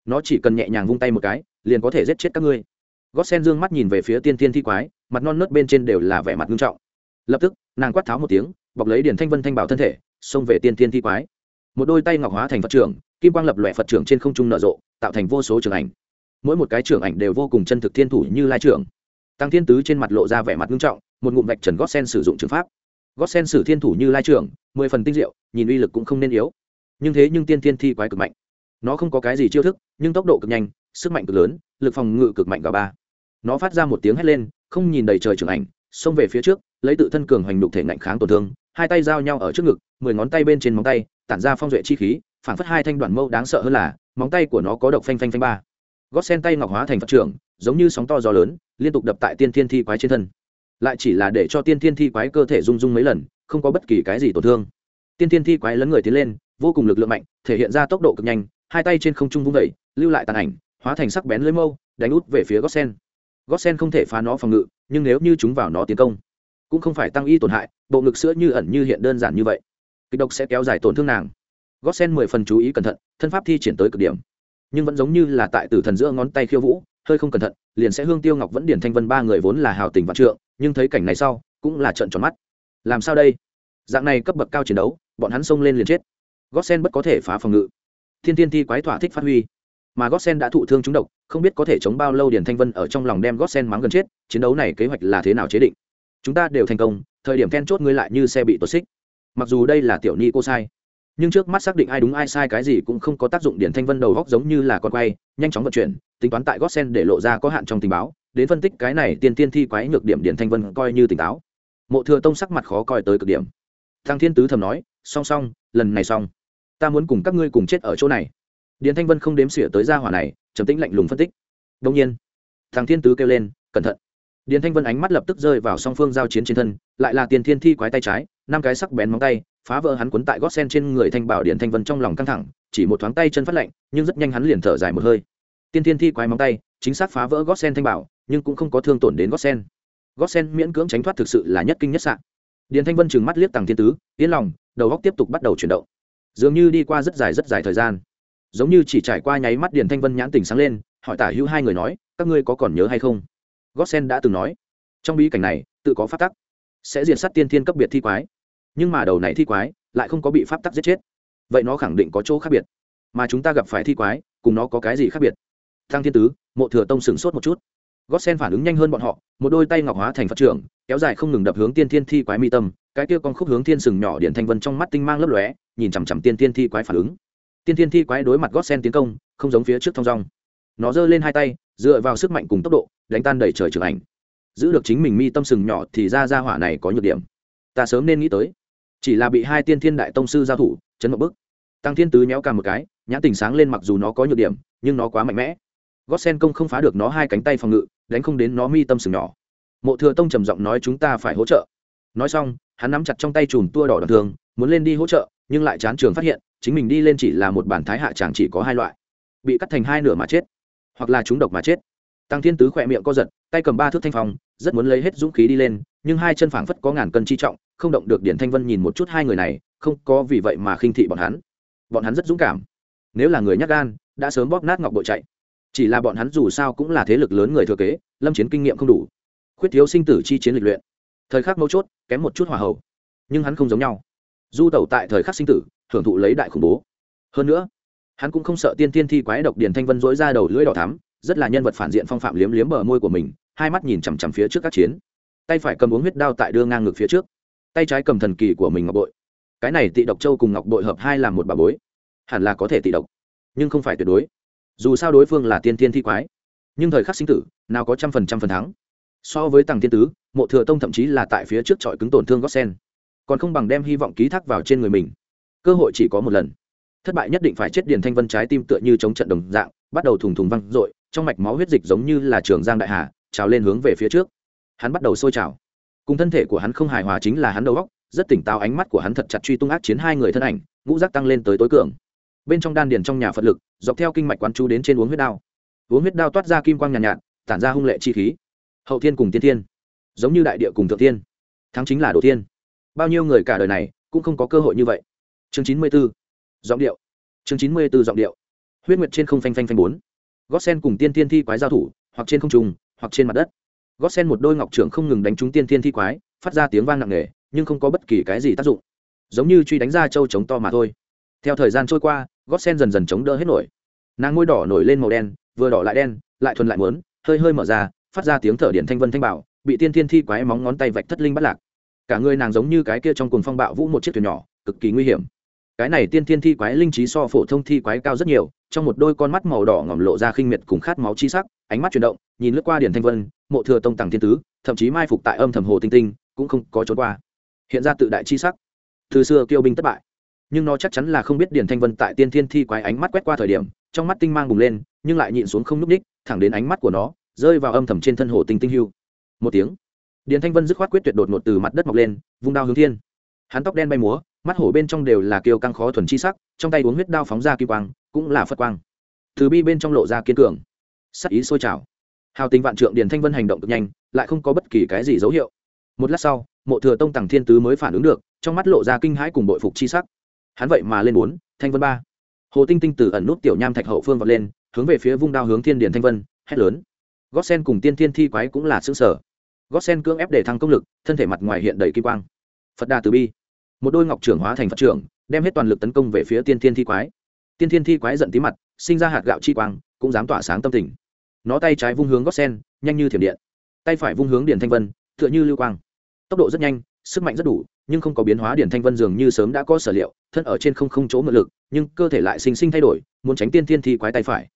nó chỉ cần nhẹ nhàng vung tay một cái, liền có thể giết chết các ngươi. Gót sen dương mắt nhìn về phía tiên tiên thi quái, mặt non nớt bên trên đều là vẻ mặt nghiêm trọng. Lập tức, nàng quát tháo một tiếng, bọc lấy điển thanh vân thanh bảo thân thể, xông về tiên tiên thi quái. Một đôi tay ngọc hóa thành phật trưởng, kim quang lập lòe phật trưởng trên không trung nở rộ, tạo thành vô số trường ảnh. Mỗi một cái trưởng ảnh đều vô cùng chân thực thiên thủ như lai trưởng. Tăng thiên tứ trên mặt lộ ra vẻ mặt nghiêm trọng, một ngụm vạch trần gót sen sử dụng trường pháp. Gót sen sử thiên thủ như lai trưởng, mười phần tinh diệu, nhìn uy lực cũng không nên yếu. Nhưng thế nhưng tiên thiên thi quái cực mạnh nó không có cái gì chiêu thức, nhưng tốc độ cực nhanh, sức mạnh cực lớn, lực phòng ngự cực mạnh cả ba. Nó phát ra một tiếng hét lên, không nhìn đầy trời trưởng ảnh, xông về phía trước, lấy tự thân cường hoành đục thể ngạnh kháng tổn thương, hai tay giao nhau ở trước ngực, mười ngón tay bên trên móng tay, tản ra phong duệ chi khí, phản phất hai thanh đoàn mâu đáng sợ hơn là, móng tay của nó có độc phanh phanh phanh ba. Gót sen tay ngọc hóa thành phật trưởng, giống như sóng to gió lớn, liên tục đập tại tiên thiên thi quái trên thân. Lại chỉ là để cho tiên thiên thi quái cơ thể rung rung mấy lần, không có bất kỳ cái gì tổn thương. Tiên thiên thi quái lấn người tiến lên, vô cùng lực lượng mạnh, thể hiện ra tốc độ cực nhanh hai tay trên không trung vung vẩy lưu lại tàn ảnh, hóa thành sắc bén lưới mâu, đánh út về phía gót sen gót sen không thể phá nó phòng ngự, nhưng nếu như chúng vào nó tiến công, cũng không phải tăng y tổn hại, bộ ngực sữa như ẩn như hiện đơn giản như vậy. Kịch độc sẽ kéo dài tổn thương nàng. Gót sen mười phần chú ý cẩn thận, thân pháp thi triển tới cực điểm. Nhưng vẫn giống như là tại tử thần giữa ngón tay khiêu vũ, hơi không cẩn thận, liền sẽ hương tiêu ngọc vẫn điển thanh vân ba người vốn là hào tình vạn trượng, nhưng thấy cảnh này sau, cũng là trận tròn mắt. Làm sao đây? Dạng này cấp bậc cao chiến đấu, bọn hắn xông lên liền chết. Gót sen bất có thể phá phòng ngự thiên Thiên thi quái thỏa thích phát huy. Mà gót sen đã thụ thương trúng độc, không biết có thể chống bao lâu Điền thanh vân ở trong lòng đem gót sen mắng gần chết, chiến đấu này kế hoạch là thế nào chế định. Chúng ta đều thành công, thời điểm then chốt ngươi lại như xe bị tuột xích. Mặc dù đây là tiểu ni cô sai, nhưng trước mắt xác định ai đúng ai sai cái gì cũng không có tác dụng điển thanh vân đầu góc giống như là con quay, nhanh chóng vận chuyển, tính toán tại gót sen để lộ ra có hạn trong tình báo, đến phân tích cái này tiên tiên thi quái nhược điểm điển thanh vân coi như tỉnh táo. Mộ thừa tông sắc mặt khó coi tới cực điểm. Thăng thiên tứ thầm nói song song lần này xong ta muốn cùng các ngươi cùng chết ở chỗ này. Điền thanh vân không đếm xỉa tới gia hỏa này, trầm tĩnh lạnh lùng phân tích. Đông nhiên, thằng thiên tứ kêu lên, cẩn thận. Điền thanh vân ánh mắt lập tức rơi vào song phương giao chiến trên thân, lại là tiền thiên thi quái tay trái, năm cái sắc bén móng tay, phá vỡ hắn cuốn tại gót sen trên người thanh bảo điền thanh vân trong lòng căng thẳng, chỉ một thoáng tay chân phát lạnh, nhưng rất nhanh hắn liền thở dài một hơi. Tiên thiên thi quái móng tay, chính xác phá vỡ gót sen thanh bảo, nhưng cũng không có thương tổn đến gót sen. Gót sen miễn cưỡng tránh thoát thực sự là nhất kinh nhất sạn điền thanh vân trừng mắt liếc tàng thiên tứ, yên lòng, đầu góc tiếp tục bắt đầu chuyển động dường như đi qua rất dài rất dài thời gian. Giống như chỉ trải qua nháy mắt điền thanh vân nhãn tình sáng lên, hỏi tả hữu hai người nói, các ngươi có còn nhớ hay không? Gót sen đã từng nói, trong bí cảnh này, tự có pháp tắc, sẽ diệt sát tiên thiên cấp biệt thi quái. Nhưng mà đầu này thi quái, lại không có bị pháp tắc giết chết. Vậy nó khẳng định có chỗ khác biệt. Mà chúng ta gặp phải thi quái, cùng nó có cái gì khác biệt? Thăng thiên tứ, mộ thừa tông sửng sốt một chút. Gót sen phản ứng nhanh hơn bọn họ, một đôi tay ngọc hóa thành phát trưởng, kéo dài không ngừng đập hướng tiên thiên thi quái mi tâm, cái kia con khúc hướng thiên sừng nhỏ điện thanh vân trong mắt tinh mang lấp lóe nhìn chằm chằm tiên thiên thi quái phản ứng. Tiên thiên thi quái đối mặt gót sen tiến công, không giống phía trước thong dong. Nó giơ lên hai tay, dựa vào sức mạnh cùng tốc độ, đánh tan đẩy trời trường ảnh. Giữ được chính mình mi tâm sừng nhỏ thì ra ra hỏa này có nhược điểm. Ta sớm nên nghĩ tới. Chỉ là bị hai tiên thiên đại tông sư giao thủ, chấn một bức tăng thiên tứ nhéo cả một cái, nhãn tình sáng lên mặc dù nó có nhược điểm, nhưng nó quá mạnh mẽ. Gót sen công không phá được nó hai cánh tay phòng ngự, đánh không đến nó mi tâm sừng nhỏ. Mộ thừa tông trầm giọng nói, chúng ta phải hỗ trợ. Nói xong, hắn nắm chặt trong tay chùm tua đỏ đòn thường muốn lên đi hỗ trợ nhưng lại chán trường phát hiện, chính mình đi lên chỉ là một bản thái hạ chàng chỉ có hai loại. Bị cắt thành hai nửa mà chết, hoặc là chúng độc mà chết. Tăng thiên tứ khỏe miệng co giật, tay cầm ba thước thanh phong, rất muốn lấy hết dũng khí đi lên, nhưng hai chân phảng phất có ngàn cân chi trọng, không động được điển thanh vân nhìn một chút hai người này, không có vì vậy mà khinh thị bọn hắn. Bọn hắn rất dũng cảm. Nếu là người nhắc gan, đã sớm bóp nát ngọc bội chạy. Chỉ là bọn hắn dù sao cũng là thế lực lớn người thừa kế, lâm chiến kinh nghiệm không đủ. Khuyết thiếu sinh tử chi chiến lịch luyện. Thời khắc mấu chốt, kém một chút hòa hậu. Nhưng hắn không giống nhau du tẩu tại thời khắc sinh tử, hưởng thụ lấy đại khủng bố. Hơn nữa, hắn cũng không sợ tiên tiên thi quái độc điền thanh vân dỗi ra đầu lưỡi đỏ thắm, rất là nhân vật phản diện phong phạm liếm liếm bờ môi của mình, hai mắt nhìn chằm chằm phía trước các chiến. Tay phải cầm uống huyết đao tại đưa ngang ngực phía trước. Tay trái cầm thần kỳ của mình ngọc bội. Cái này tị độc châu cùng ngọc bội hợp hai làm một bà bối. Hẳn là có thể tị độc, nhưng không phải tuyệt đối. Dù sao đối phương là tiên tiên thi quái, nhưng thời khắc sinh tử, nào có trăm phần trăm phần thắng. So với tàng tiên tứ, mộ thừa tông thậm chí là tại phía trước trọi cứng tổn thương gót sen còn không bằng đem hy vọng ký thác vào trên người mình. Cơ hội chỉ có một lần. Thất bại nhất định phải chết điền thanh vân trái tim tựa như chống trận đồng dạng bắt đầu thùng thùng văng r ộ i trong mạch máu huyết dịch giống như là trường giang đại hà trào lên hướng về phía trước. Hắn bắt đầu sôi trào. Cùng thân thể của hắn không hài hòa chính là hắn đầu góc rất tỉnh táo ánh mắt của hắn thật chặt truy tung ác chiến hai người thân ảnh ngũ rác tăng lên tới tối cường. Bên trong đan điền trong nhà phật lực dọc theo kinh mạch quán chú đến trên uống huyết đao. Uống huyết đao toát ra kim quang nhàn nhạt, nhạt tản ra hung lệ chi khí. Hậu thiên cùng tiên thiên giống như đại địa cùng thượng thiên. Thắng chính là đồ thiên bao nhiêu người cả đời này cũng không có cơ hội như vậy. Chương chín mươi b ố giọng điệu. Chương chín mươi b ố giọng điệu. Huyết nguyệt trên không phanh phanh phanh bốn. Gót sen cùng tiên tiên thi quái giao thủ, hoặc trên không trùng hoặc trên mặt đất. Gót sen một đôi ngọc trưởng không ngừng đánh trúng tiên tiên thi quái, phát ra tiếng vang nặng nề, nhưng không có bất kỳ cái gì tác dụng. Giống như truy đánh ra châu chống to mà thôi. Theo thời gian trôi qua gót sen dần dần chống đỡ hết nổi. Nàng ngôi đỏ nổi lên màu đen, vừa đỏ lại đen, lại thuần lại mướn hơi hơi mở ra, phát ra tiếng thở điện thanh vân thanh bảo, bị tiên tiên thi quái móng ngón tay vạch thất linh bắt lạc cả người nàng giống như cái kia trong cuồng phong bạo vũ một chiếc thuyền nhỏ, cực kỳ nguy hiểm. Cái này tiên thiên thi quái linh trí so phổ thông thi quái cao rất nhiều, trong một đôi con mắt màu đỏ ngỏm lộ ra khinh miệt cùng khát máu chi sắc, ánh mắt chuyển động, nhìn lướt qua điển thanh vân, mộ thừa tông tàng thiên tứ, thậm chí mai phục tại âm thầm hồ tinh tinh, cũng không có trốn qua. Hiện ra tự đại chi sắc. Từ xưa kiêu binh thất bại. Nhưng nó chắc chắn là không biết điển thanh vân tại tiên thiên thi quái ánh mắt quét qua thời điểm, trong mắt tinh mang bùng lên, nhưng lại nhịn xuống không n ú c ních thẳng đến ánh mắt của nó, rơi vào âm thầm trên thân hồ tinh tinh hưu. Một tiếng điển thanh vân dứt khoát quyết tuyệt đột ngột từ mặt đất mọc lên, vung đao hướng thiên. Hắn tóc đen bay múa, mắt hổ bên trong đều là kiêu căng khó thuần chi sắc, trong tay uống huyết đao phóng ra kim quang, cũng là phật quang. Từ bi bên trong lộ ra kiên cường. Sắc ý sôi trào. Hào tình vạn trượng điền thanh vân hành động cực nhanh, lại không có bất kỳ cái gì dấu hiệu. Một lát sau, mộ thừa tông tằng thiên tứ mới phản ứng được, trong mắt lộ ra kinh hãi cùng bội phục chi sắc. Hắn vậy mà lên bốn, thanh vân ba. Hồ tinh tinh từ ẩn nút tiểu nham thạch hậu phương vọt lên, hướng về phía vung đao hướng thiên điền thanh vân, hét lớn. Gót sen cùng tiên thiên thi quái cũng là xứng sở gót sen cưỡng ép để thăng công lực, thân thể mặt ngoài hiện đầy kim quang. Phật đà từ bi. Một đôi ngọc trưởng hóa thành phật trưởng, đem hết toàn lực tấn công về phía tiên thiên thi quái. Tiên thiên thi quái giận tí mặt, sinh ra hạt gạo chi quang, cũng dám tỏa sáng tâm tình. Nó tay trái vung hướng gót sen, nhanh như thiểm điện. Tay phải vung hướng điền thanh vân, tựa như lưu quang. Tốc độ rất nhanh, sức mạnh rất đủ, nhưng không có biến hóa điển thanh vân dường như sớm đã có sở liệu, thân ở trên không không chỗ mượn lực, nhưng cơ thể lại sinh sinh thay đổi, muốn tránh tiên thiên thi quái tay phải.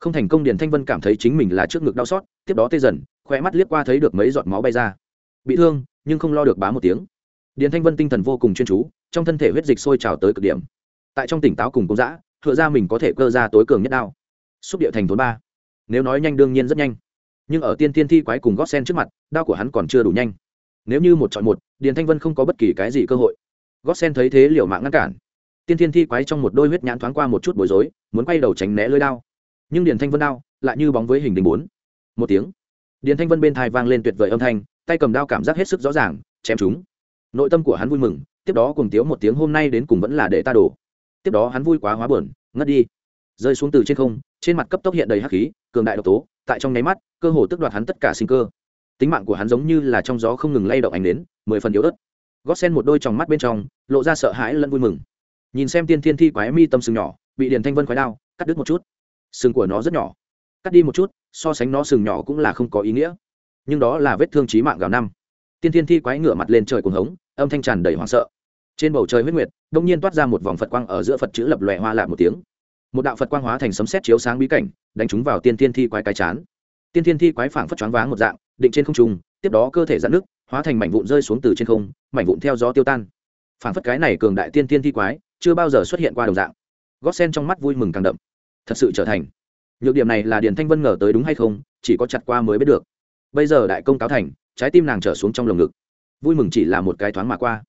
Không thành công điển thanh vân cảm thấy chính mình là trước ngực đau xót, tiếp đó tê dần khoe mắt liếc qua thấy được mấy giọt máu bay ra. Bị thương, nhưng không lo được bá một tiếng. Điền thanh vân tinh thần vô cùng chuyên chú, trong thân thể huyết dịch sôi trào tới cực điểm. Tại trong tỉnh táo cùng công dã hựa ra mình có thể cơ ra tối cường nhất đao. Xúc địa thành thốn ba. Nếu nói nhanh đương nhiên rất nhanh. Nhưng ở tiên tiên thi quái cùng gót sen trước mặt, đao của hắn còn chưa đủ nhanh. Nếu như một chọn một, điền thanh vân không có bất kỳ cái gì cơ hội. Gót sen thấy thế liều mạng ngăn cản. Tiên thiên thi quái trong một đôi huyết nhãn thoáng qua một chút bối rối, muốn quay đầu tránh né lưới đao. Nhưng điền thanh vân đao lại như bóng với hình đình bốn. Một tiếng điền thanh vân bên thai vang lên tuyệt vời âm thanh, tay cầm đao cảm giác hết sức rõ ràng, chém chúng. Nội tâm của hắn vui mừng, tiếp đó cùng tiếu một tiếng hôm nay đến cùng vẫn là để ta đổ. Tiếp đó hắn vui quá hóa buồn, ngất đi. Rơi xuống từ trên không, trên mặt cấp tốc hiện đầy hắc khí, cường đại độc tố, tại trong nháy mắt, cơ hồ tức đoạt hắn tất cả sinh cơ. Tính mạng của hắn giống như là trong gió không ngừng lay động ánh đến mười phần yếu ớt. Gót sen một đôi tròng mắt bên trong, lộ ra sợ hãi lẫn vui mừng. Nhìn xem tiên thiên thi quái mi tâm sừng nhỏ, bị điền thanh vân khoái đao, cắt đứt một chút. Sừng của nó rất nhỏ cắt đi một chút, so sánh nó sừng nhỏ cũng là không có ý nghĩa. Nhưng đó là vết thương trí mạng gạo năm. Tiên thiên thi quái ngửa mặt lên trời cuồng hống, âm thanh tràn đầy hoảng sợ. Trên bầu trời huyết nguyệt, đông nhiên toát ra một vòng phật quang ở giữa phật chữ lập lòe hoa lạ một tiếng. Một đạo phật quang hóa thành sấm sét chiếu sáng bí cảnh, đánh chúng vào tiên thiên thi quái cái chán. Tiên thiên thi quái phảng phất choáng váng một dạng, định trên không trung, tiếp đó cơ thể dạn nước hóa thành mảnh vụn rơi xuống từ trên không, mảnh vụn theo gió tiêu tan. Phảng phất cái này cường đại tiên thiên thi quái, chưa bao giờ xuất hiện qua đồng dạng. Gót sen trong mắt vui mừng càng đậm. Thật sự trở thành nhược điểm này là điền thanh vân ngờ tới đúng hay không, chỉ có chặt qua mới biết được. Bây giờ đại công cáo thành, trái tim nàng trở xuống trong lồng ngực. Vui mừng chỉ là một cái thoáng mà qua.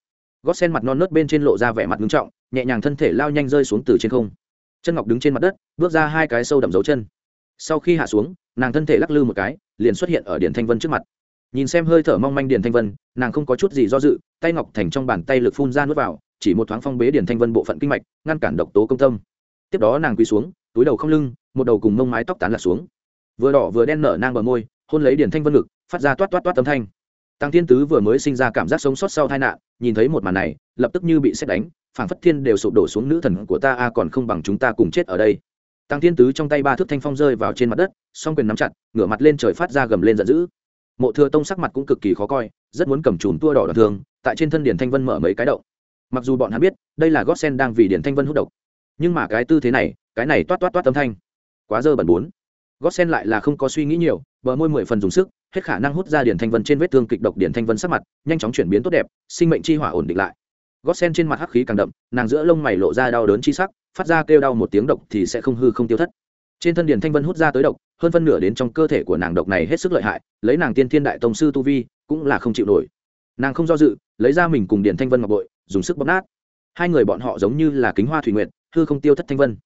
Gót sen mặt non nớt bên trên lộ ra vẻ mặt ngưng trọng, nhẹ nhàng thân thể lao nhanh rơi xuống từ trên không. Chân ngọc đứng trên mặt đất, bước ra hai cái sâu đậm dấu chân. Sau khi hạ xuống, nàng thân thể lắc lư một cái, liền xuất hiện ở điển thanh vân trước mặt. Nhìn xem hơi thở mong manh điển thanh vân, nàng không có chút gì do dự, tay ngọc thành trong bàn tay lực phun ra nước vào, chỉ một thoáng phong bế điển thanh vân bộ phận kinh mạch, ngăn cản độc tố công tâm. Tiếp đó nàng quỳ xuống, túi đầu không lưng một đầu cùng mông mái tóc tán lạc xuống. Vừa đỏ vừa đen nở nang bờ môi, hôn lấy điển thanh vân ngực, phát ra toát toát toát âm thanh. Tăng thiên tứ vừa mới sinh ra cảm giác sống sót sau tai nạn, nhìn thấy một màn này, lập tức như bị xét đánh, phảng phất thiên đều sụp đổ xuống nữ thần của ta, a, còn không bằng chúng ta cùng chết ở đây. Tăng thiên tứ trong tay ba thước thanh phong rơi vào trên mặt đất, song quyền nắm chặt, ngửa mặt lên trời phát ra gầm lên giận dữ. Mộ thừa tông sắc mặt cũng cực kỳ khó coi, rất muốn cầm chùm tua đỏ đoạn thương, tại trên thân điển thanh vân mở mấy cái động. Mặc dù bọn hắn biết, đây là gót sen đang vì điển thanh vân hút độc. Nhưng mà cái tư thế này, cái này toát toát toát âm thanh quá dơ bẩn bốn. Gót sen lại là không có suy nghĩ nhiều, bờ môi mười phần dùng sức, hết khả năng hút ra điển thanh vân trên vết thương kịch độc điển thanh vân sắc mặt, nhanh chóng chuyển biến tốt đẹp, sinh mệnh chi hỏa ổn định lại. Gót sen trên mặt hắc khí càng đậm, nàng giữa lông mày lộ ra đau đớn chi sắc, phát ra kêu đau một tiếng độc thì sẽ không hư không tiêu thất. Trên thân điển thanh vân hút ra tới độc, hơn phân nửa đến trong cơ thể của nàng độc này hết sức lợi hại, lấy nàng tiên thiên đại tông sư tu vi, cũng là không chịu nổi. Nàng không do dự, lấy ra mình cùng điển thanh vân ngọc bội, dùng sức bóp nát. Hai người bọn họ giống như là kính hoa thủy nguyện hư không tiêu thất thanh vân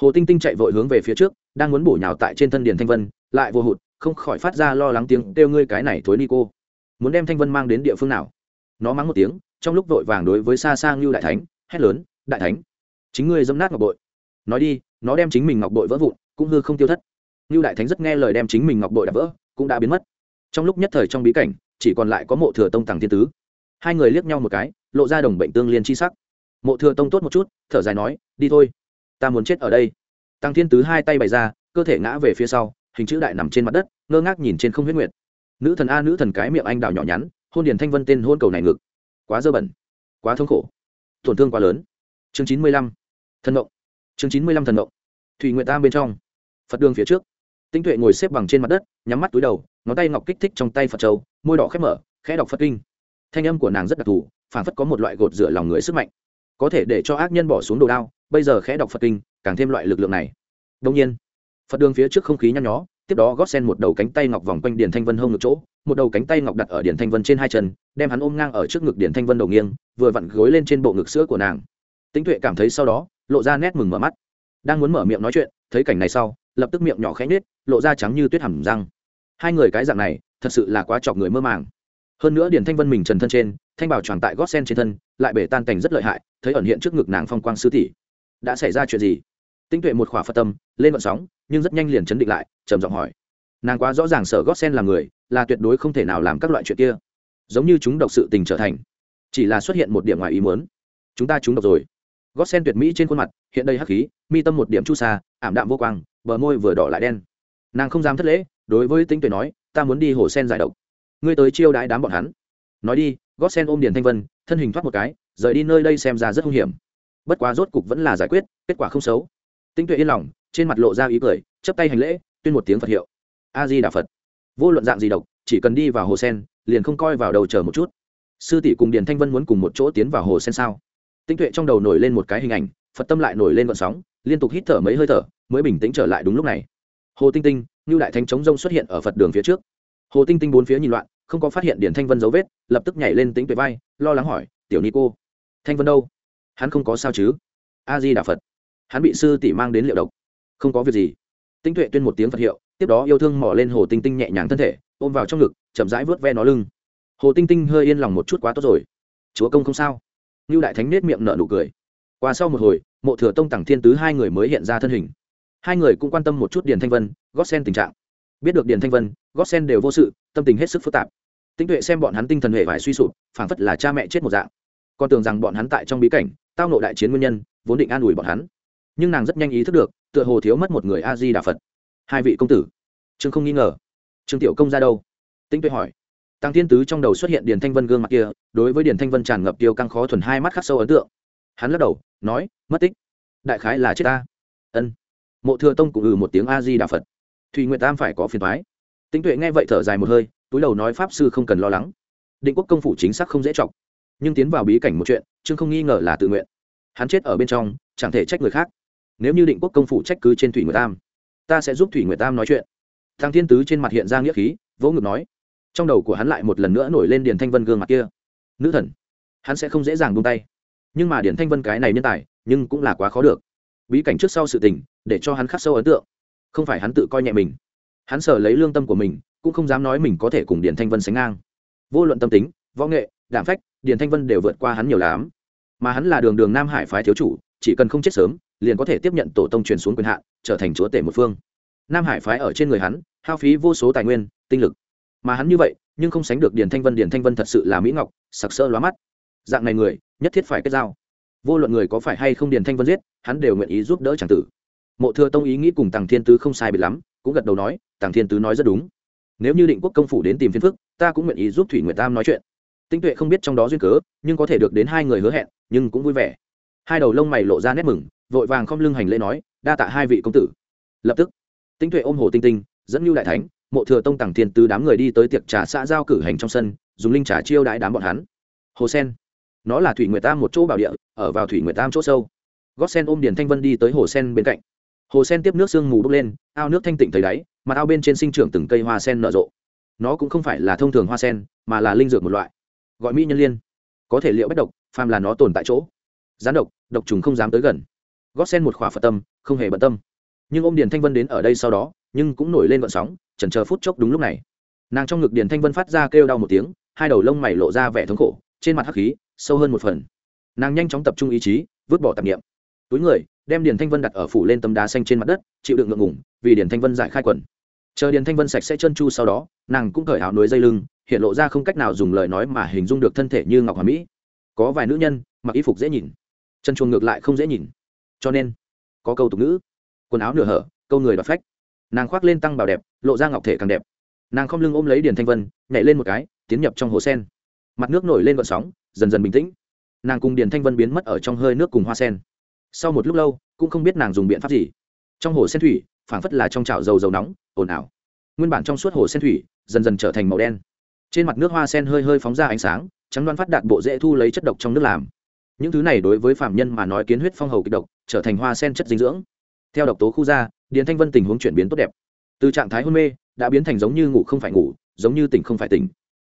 hồ tinh tinh chạy vội hướng về phía trước, đang muốn bổ nhào tại trên thân điền thanh vân, lại vô hụt, không khỏi phát ra lo lắng tiếng kêu ngươi cái này thối ni cô. Muốn đem thanh vân mang đến địa phương nào? Nó mắng một tiếng, trong lúc vội vàng đối với xa sang ngưu đại thánh, hét lớn, đại thánh, chính ngươi dâm nát ngọc bội. Nói đi, nó đem chính mình ngọc bội vỡ vụn, cũng hư không tiêu thất. Ngưu đại thánh rất nghe lời đem chính mình ngọc bội đã vỡ, cũng đã biến mất. Trong lúc nhất thời trong bí cảnh, chỉ còn lại có mộ thừa tông tàng thiên tứ. Hai người liếc nhau một cái, lộ ra đồng bệnh tương liên chi sắc. Mộ thừa tông tốt một chút, thở dài nói, đi thôi ta muốn chết ở đây. Tăng thiên tứ hai tay bày ra, cơ thể ngã về phía sau, hình chữ đại nằm trên mặt đất, ngơ ngác nhìn trên không huyết nguyệt. Nữ thần a, nữ thần cái miệng anh đào nhỏ nhắn, hôn điền thanh vân tên hôn cầu này ngực. Quá dơ bẩn, quá thống khổ, tổn thương quá lớn. Chương chín mươi lăm, thần ngộng chương chín mươi lăm thần ngộng thủy nguyện tam bên trong. Phật đường phía trước. Tinh tuệ ngồi xếp bằng trên mặt đất, nhắm mắt túi đầu, ngón tay ngọc kích thích trong tay phật châu, môi đỏ khép mở, khẽ đọc phật kinh. Thanh âm của nàng rất đặc thù phản phất có một loại gột rửa lòng người sức mạnh. Có thể để cho ác nhân bỏ xuống đồ đao bây giờ khẽ đọc phật kinh, càng thêm loại lực lượng này. Đông nhiên, phật đường phía trước không khí nhăn nhó, tiếp đó gót sen một đầu cánh tay ngọc vòng quanh điền thanh vân hông ngực chỗ, một đầu cánh tay ngọc đặt ở điền thanh vân trên hai chân, đem hắn ôm ngang ở trước ngực điền thanh vân đầu nghiêng, vừa vặn gối lên trên bộ ngực sữa của nàng. Tĩnh tuệ cảm thấy sau đó, lộ ra nét mừng mở mắt. Đang muốn mở miệng nói chuyện, thấy cảnh này sau, lập tức miệng nhỏ khẽ nhết lộ ra trắng như tuyết hầm răng. Hai người cái dạng này, thật sự là quá chọc người mơ màng. Hơn nữa điền thanh vân mình trần thân trên, thanh bảo tròn tại gót sen trên thân, lại bể tan cảnh rất lợi hại, thấy ẩn hiện trước ngực nàng phong quang sư tỷ đã xảy ra chuyện gì? Tinh tuệ một khỏa phật tâm, lên vận sóng, nhưng rất nhanh liền chấn định lại, trầm giọng hỏi. Nàng quá rõ ràng sở gót sen là người, là tuyệt đối không thể nào làm các loại chuyện kia. Giống như chúng độc sự tình trở thành. Chỉ là xuất hiện một điểm ngoài ý muốn. Chúng ta chúng độc rồi. Gót sen tuyệt mỹ trên khuôn mặt, hiện đây hắc khí, mi tâm một điểm chu xa ảm đạm vô quang, bờ môi vừa đỏ lại đen. Nàng không dám thất lễ, đối với tính tuệ nói, ta muốn đi hồ sen giải độc. Ngươi tới chiêu đãi đám bọn hắn. Nói đi, gót sen ôm điền thanh vân, thân hình thoát một cái, rời đi nơi đây xem ra rất hung hiểm bất quá rốt cục vẫn là giải quyết, kết quả không xấu. Tinh tuệ yên lòng, trên mặt lộ ra ý cười chấp tay hành lễ, tuyên một tiếng phật hiệu. A di đà phật. Vô luận dạng gì độc, chỉ cần đi vào hồ sen, liền không coi vào đầu chờ một chút. Sư tỷ cùng điền thanh vân muốn cùng một chỗ tiến vào hồ sen sao? Tinh tuệ trong đầu nổi lên một cái hình ảnh, phật tâm lại nổi lên vận sóng, liên tục hít thở mấy hơi thở, mới bình tĩnh trở lại đúng lúc này. Hồ tinh tinh như đại thánh chống rông xuất hiện ở phật đường phía trước. Hồ tinh tinh bốn phía nhìn loạn, không có phát hiện Điền thanh vân dấu vết, lập tức nhảy lên tính tuệ vai, lo lắng hỏi, tiểu ni cô, thanh vân đâu? Hắn không có sao chứ? A di đà phật. Hắn bị sư tỷ mang đến liệu độc. Không có việc gì. Tinh tuệ tuyên một tiếng phật hiệu, tiếp đó yêu thương mò lên hồ tinh tinh nhẹ nhàng thân thể, ôm vào trong ngực, chậm rãi vớt ve nó lưng. Hồ tinh tinh hơi yên lòng một chút quá tốt rồi. Chúa công không sao. Như đại thánh nết miệng nở nụ cười. Qua sau một hồi, mộ thừa tông tặng thiên tứ hai người mới hiện ra thân hình. Hai người cũng quan tâm một chút điền thanh vân, gót sen tình trạng. Biết được điền thanh vân, gót sen đều vô sự, tâm tình hết sức phức tạp. Tinh tuệ xem bọn hắn tinh thần hệ vải suy sụp, phảng phất là cha mẹ chết một dạng. Còn tưởng rằng bọn hắn tại trong bí cảnh tao nộ đại chiến nguyên nhân, vốn định an ủi bọn hắn. Nhưng nàng rất nhanh ý thức được, tựa hồ thiếu mất một người a di đà phật. Hai vị công tử. Trương không nghi ngờ. Trương tiểu công ra đâu? Tinh tuệ hỏi. Tăng thiên tứ trong đầu xuất hiện điền thanh vân gương mặt kia, đối với điền thanh vân tràn ngập tiêu căng khó thuần hai mắt khắc sâu ấn tượng. Hắn lắc đầu, nói, mất tích. Đại khái là chết ta. Ân. Mộ thừa tông cũng ừ một tiếng a di đà phật. Thùy nguyện tam phải có phiền thoái tinh tuệ nghe vậy thở dài một hơi, túi đầu nói pháp sư không cần lo lắng. Định quốc công phủ chính xác không dễ chọc. Nhưng tiến vào bí cảnh một chuyện chương không nghi ngờ là tự nguyện. Hắn chết ở bên trong, chẳng thể trách người khác. Nếu như định quốc công phủ trách cứ trên thủy nguyệt tam, ta sẽ giúp thủy nguyệt tam nói chuyện. Thằng thiên tứ trên mặt hiện ra nghĩa khí, vỗ ngực nói. Trong đầu của hắn lại một lần nữa nổi lên điền thanh vân gương mặt kia. Nữ thần, hắn sẽ không dễ dàng buông tay. Nhưng mà điền thanh vân cái này nhân tài, nhưng cũng là quá khó được. Bí cảnh trước sau sự tình, để cho hắn khắc sâu ấn tượng. Không phải hắn tự coi nhẹ mình. Hắn sở lấy lương tâm của mình, cũng không dám nói mình có thể cùng điền thanh vân sánh ngang. Vô luận tâm tính, võ nghệ đảm phách điền thanh vân đều vượt qua hắn nhiều lắm. Mà hắn là đường đường nam hải phái thiếu chủ, chỉ cần không chết sớm, liền có thể tiếp nhận tổ tông truyền xuống quyền hạn, trở thành chúa tể một phương. Nam hải phái ở trên người hắn, hao phí vô số tài nguyên, tinh lực. Mà hắn như vậy, nhưng không sánh được điền thanh vân, điền thanh vân thật sự là mỹ ngọc, sặc sỡ lóa mắt. Dạng này người, nhất thiết phải kết giao. Vô luận người có phải hay không điền thanh vân giết, hắn đều nguyện ý giúp đỡ c tử. Mộ thừa tông ý nghĩ cùng tàng thiên tứ không sai biệt lắm, cũng gật đầu nói tàng thiên tứ nói rất đúng. Nếu như định quốc công phủ đến tìm phiên phức, ta cũng nguyện ý giúp thủy nguyệt tam nói chuyện tinh tuệ không biết trong đó duyên cớ, nhưng có thể được đến hai người hứa hẹn, nhưng cũng vui vẻ. Hai đầu lông mày lộ ra nét mừng, vội vàng không lưng hành lễ nói, đa tạ hai vị công tử. Lập tức, tinh tuệ ôm hồ tinh tinh, dẫn lưu đại thánh, mộ thừa tông tàng tiền từ đám người đi tới tiệc trà xã giao cử hành trong sân, dùng linh trà chiêu đãi đám bọn hắn. Hồ sen, nó là thủy nguyệt tam một chỗ bảo địa, ở vào thủy nguyệt tam chỗ sâu. Gót sen ôm điền thanh vân đi tới hồ sen bên cạnh. Hồ sen tiếp nước sương mù bốc lên, ao nước thanh tịnh thấy đáy, mà ao bên trên sinh trưởng từng cây hoa sen nở rộ. Nó cũng không phải là thông thường hoa sen, mà là linh dược một loại gọi mỹ nhân liên. Có thể liệu bất độc, phàm là nó tồn tại chỗ. Gián độc độc trùng không dám tới gần. Gót sen một khỏa phật tâm, không hề bận tâm. Nhưng ôm điền thanh vân đến ở đây sau đó, nhưng cũng nổi lên vận sóng, chần chờ phút chốc đúng lúc này. Nàng trong ngực điền thanh vân phát ra kêu đau một tiếng, hai đầu lông mày lộ ra vẻ thống khổ, trên mặt hắc khí, sâu hơn một phần. Nàng nhanh chóng tập trung ý chí, vứt bỏ tạp nghiệm túi người, đem điền thanh vân đặt ở phủ lên tấm đá xanh trên mặt đất, chịu đựng ngượng ngủng vì điền thanh vân giải khai quần chờ điền thanh vân sạch sẽ chân chu sau đó, nàng cũng cởi áo núi dây lưng, hiện lộ ra không cách nào dùng lời nói mà hình dung được thân thể như ngọc hòa mỹ. Có vài nữ nhân, mặc y phục dễ nhìn, chân chuồng ngược lại không dễ nhìn. Cho nên, có câu tục ngữ, quần áo nửa hở, câu người đoạt phách. Nàng khoác lên tăng bảo đẹp, lộ ra ngọc thể càng đẹp. Nàng không lưng ôm lấy điền thanh vân, nhảy lên một cái, tiến nhập trong hồ sen. Mặt nước nổi lên vận sóng, dần dần bình tĩnh. Nàng cùng điền thanh vân biến mất ở trong hơi nước cùng hoa sen. Sau một lúc lâu, cũng không biết nàng dùng biện pháp gì. Trong hồ sen thủy phảng phất là trong chảo dầu dầu nóng, ồn ào. Nguyên bản trong suốt hồ sen thủy, dần dần trở thành màu đen. Trên mặt nước hoa sen hơi hơi phóng ra ánh sáng, trắng đoan phát đạt bộ dễ thu lấy chất độc trong nước làm. Những thứ này đối với phạm nhân mà nói kiến huyết phong hầu kịch độc, trở thành hoa sen chất dinh dưỡng. Theo độc tố khu ra, điền thanh vân tình huống chuyển biến tốt đẹp. Từ trạng thái hôn mê, đã biến thành giống như ngủ không phải ngủ, giống như tỉnh không phải tỉnh.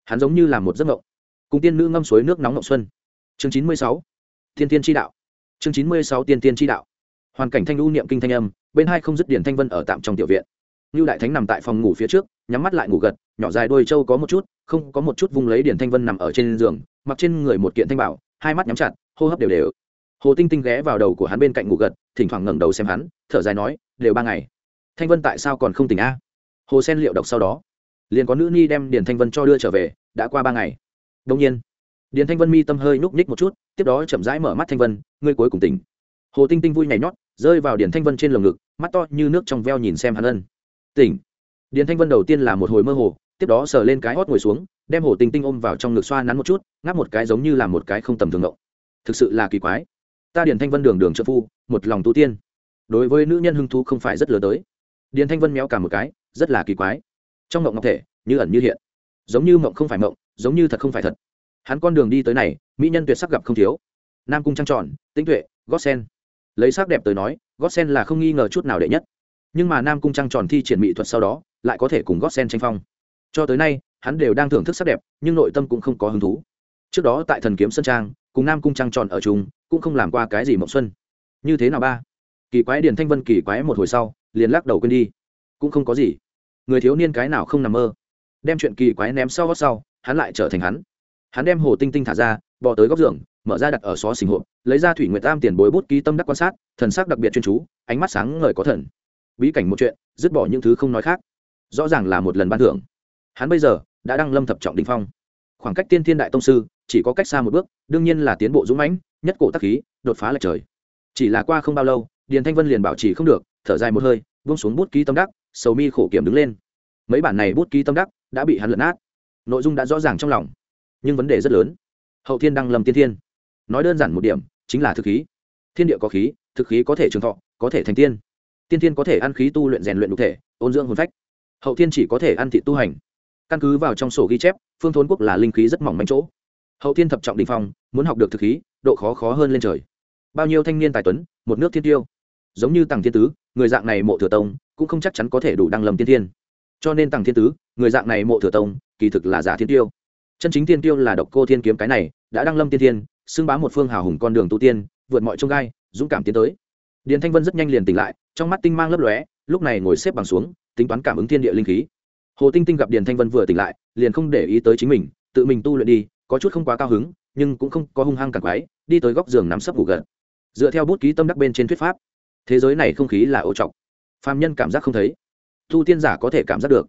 Hắn giống như là một giấc mộng. Cùng tiên nữ ngâm suối nước nóng ngộng xuân. Chương chín mươi sáu. Thiên tiên tri đạo. Chương chín mươi sáu tiên tiên tri đạo. Hoàn cảnh thanh lưu niệm kinh thanh âm bên hai không dứt điển thanh vân ở tạm trong tiểu viện. Như đại thánh nằm tại phòng ngủ phía trước, nhắm mắt lại ngủ gật, nhỏ dài đôi trâu có một chút, không có một chút vung lấy điển thanh vân nằm ở trên giường, mặc trên người một kiện thanh bảo, hai mắt nhắm chặt, hô hấp đều đều. Hồ tinh tinh ghé vào đầu của hắn bên cạnh ngủ gật, thỉnh thoảng ngẩng đầu xem hắn, thở dài nói, đều ba ngày. Thanh vân tại sao còn không tỉnh a? Hồ sen liệu độc sau đó. Liền có nữ ni đem điền thanh vân cho đưa trở về, đã qua ba ngày. Đông nhiên, điền thanh vân mi tâm hơi nhúc ních một chút, tiếp đó chậm rãi mở mắt thanh vân, ngươi cuối cùng tỉnh. Hồ tinh tinh vui nhảy nhót rơi vào điền thanh vân trên lồng ngực, mắt to như nước trong veo nhìn xem hắn ân. Tỉnh. Điền thanh vân đầu tiên là một hồi mơ hồ, tiếp đó sờ lên cái hót ngồi xuống, đem hồ tinh tinh ôm vào trong ngực xoa nắn một chút, ngáp một cái giống như là một cái không tầm thường ngộng. Thực sự là kỳ quái. Ta điền thanh vân đường đường trợ phu, một lòng tu tiên. Đối với nữ nhân hưng thu không phải rất lớn tới. Điền thanh vân méo cả một cái, rất là kỳ quái. Trong mộng ngọc thể, như ẩn như hiện. Giống như mộng không phải mộng, giống như thật không phải thật. Hắn con đường đi tới này, mỹ nhân tuyệt sắc gặp không thiếu. Nam cung trăng tròn tinh tuệ, gót sen lấy sắc đẹp tới nói gót sen là không nghi ngờ chút nào đệ nhất. Nhưng mà nam cung trăng tròn thi triển mỹ thuật sau đó, lại có thể cùng gót sen tranh phong. Cho tới nay, hắn đều đang thưởng thức sắc đẹp, nhưng nội tâm cũng không có hứng thú. Trước đó tại thần kiếm sơn trang, cùng nam cung trăng tròn ở chung, cũng không làm qua cái gì mộng xuân. Như thế nào ba? Kỳ quái điền thanh vân kỳ quái một hồi sau, liền lắc đầu quên đi. Cũng không có gì. Người thiếu niên cái nào không nằm mơ. Đem chuyện kỳ quái ném sau gót sau, hắn lại trở thành hắn. Hắn đem hồ tinh tinh thả ra, bỏ tới góc giường mở ra đặt ở xó xình hộp, lấy ra thủy nguyệt tam tiền bối bút ký tâm đắc quan sát, thần sắc đặc biệt chuyên chú, ánh mắt sáng ngời có thần. Bí cảnh một chuyện, dứt bỏ những thứ không nói khác. Rõ ràng là một lần ban thưởng. Hắn bây giờ đã đăng lâm thập trọng đình phong. Khoảng cách tiên thiên đại tông sư chỉ có cách xa một bước, đương nhiên là tiến bộ dũng mãnh, nhất cổ tắc khí, đột phá lệch trời. Chỉ là qua không bao lâu, điền thanh vân liền bảo trì không được, thở dài một hơi, buông xuống bút ký tâm đắc, sầu mi khổ kiểm đứng lên. Mấy bản này bút ký tâm đắc đã bị hắn lật nát. Nội dung đã rõ ràng trong lòng, nhưng vấn đề rất lớn. Hậu thiên đăng lâm tiên thiên nói đơn giản một điểm, chính là thực khí. Thiên địa có khí, thực khí có thể trường thọ, có thể thành tiên. Tiên thiên có thể ăn khí tu luyện rèn luyện đ thể, ôn dưỡng hồn phách. Hậu thiên chỉ có thể ăn thị tu hành. Căn cứ vào trong sổ ghi chép, phương thốn quốc là linh khí rất mỏng manh chỗ. Hậu thiên thập trọng đình phong, muốn học được thực khí, độ khó khó hơn lên trời. Bao nhiêu thanh niên tài tuấn, một nước thiên tiêu. Giống như tàng thiên tứ, người dạng này mộ thừa tông, cũng không chắc chắn có thể đủ đăng lầm tiên thiên. Cho nên tàng thiên tứ, người dạng này mộ thừa tông, kỳ thực là giả thiên tiêu. Chân chính thiên tiêu là độc cô thiên kiếm cái này, đã đăng lâm tiên thiên xưng bá một phương hào hùng con đường tu tiên, vượt mọi trông gai, dũng cảm tiến tới. Điền thanh vân rất nhanh liền tỉnh lại, trong mắt tinh mang lấp lóe, lúc này ngồi xếp bằng xuống, tính toán cảm ứng thiên địa linh khí. Hồ tinh tinh gặp điền thanh vân vừa tỉnh lại, liền không để ý tới chính mình, tự mình tu luyện đi, có chút không quá cao hứng, nhưng cũng không có hung hăng càng quái, đi tới góc giường nắm sấp ngủ gật. Dựa theo bút ký tâm đắc bên trên thuyết pháp, thế giới này không khí là ô trọc. Phàm nhân cảm giác không thấy, tu tiên giả có thể cảm giác được.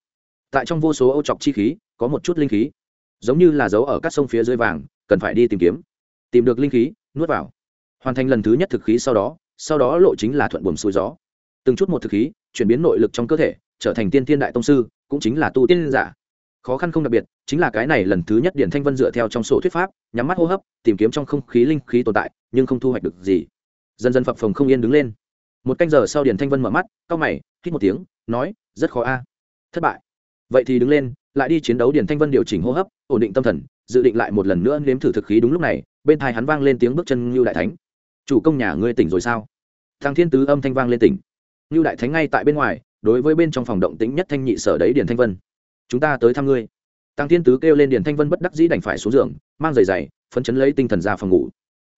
Tại trong vô số ô trọc chi khí, có một chút linh khí, giống như là dấu ở các sông phía dưới vàng, cần phải đi tìm kiếm tìm được linh khí, nuốt vào. Hoàn thành lần thứ nhất thực khí sau đó sau đó lộ chính là thuận buồm xuôi gió. Từng chút một thực khí, chuyển biến nội lực trong cơ thể, trở thành tiên thiên đại tông sư, cũng chính là tu tiên giả. Khó khăn không đặc biệt, chính là cái này lần thứ nhất điển thanh vân dựa theo trong sổ thuyết pháp, nhắm mắt hô hấp, tìm kiếm trong không khí linh khí tồn tại, nhưng không thu hoạch được gì. Dần dần phập phồng không yên đứng lên. Một canh giờ sau điển thanh vân mở mắt, cau mày, hít một tiếng, nói, rất khó a. Thất bại. Vậy thì đứng lên, lại đi chiến đấu điển thanh vân điều chỉnh hô hấp, ổn định tâm thần, dự định lại một lần nữa nếm thử thực khí đúng lúc này bên thai hắn vang lên tiếng bước chân ngưu đại thánh. Chủ công nhà ngươi tỉnh rồi sao? Thằng thiên tứ âm thanh vang lên tỉnh. Ngưu đại thánh ngay tại bên ngoài, đối với bên trong phòng động tĩnh nhất thanh nhị sở đấy điển thanh vân. Chúng ta tới thăm ngươi. Tăng thiên tứ kêu lên điển thanh vân bất đắc dĩ đành phải xuống giường, mang giày giày, phấn chấn lấy tinh thần ra phòng ngủ.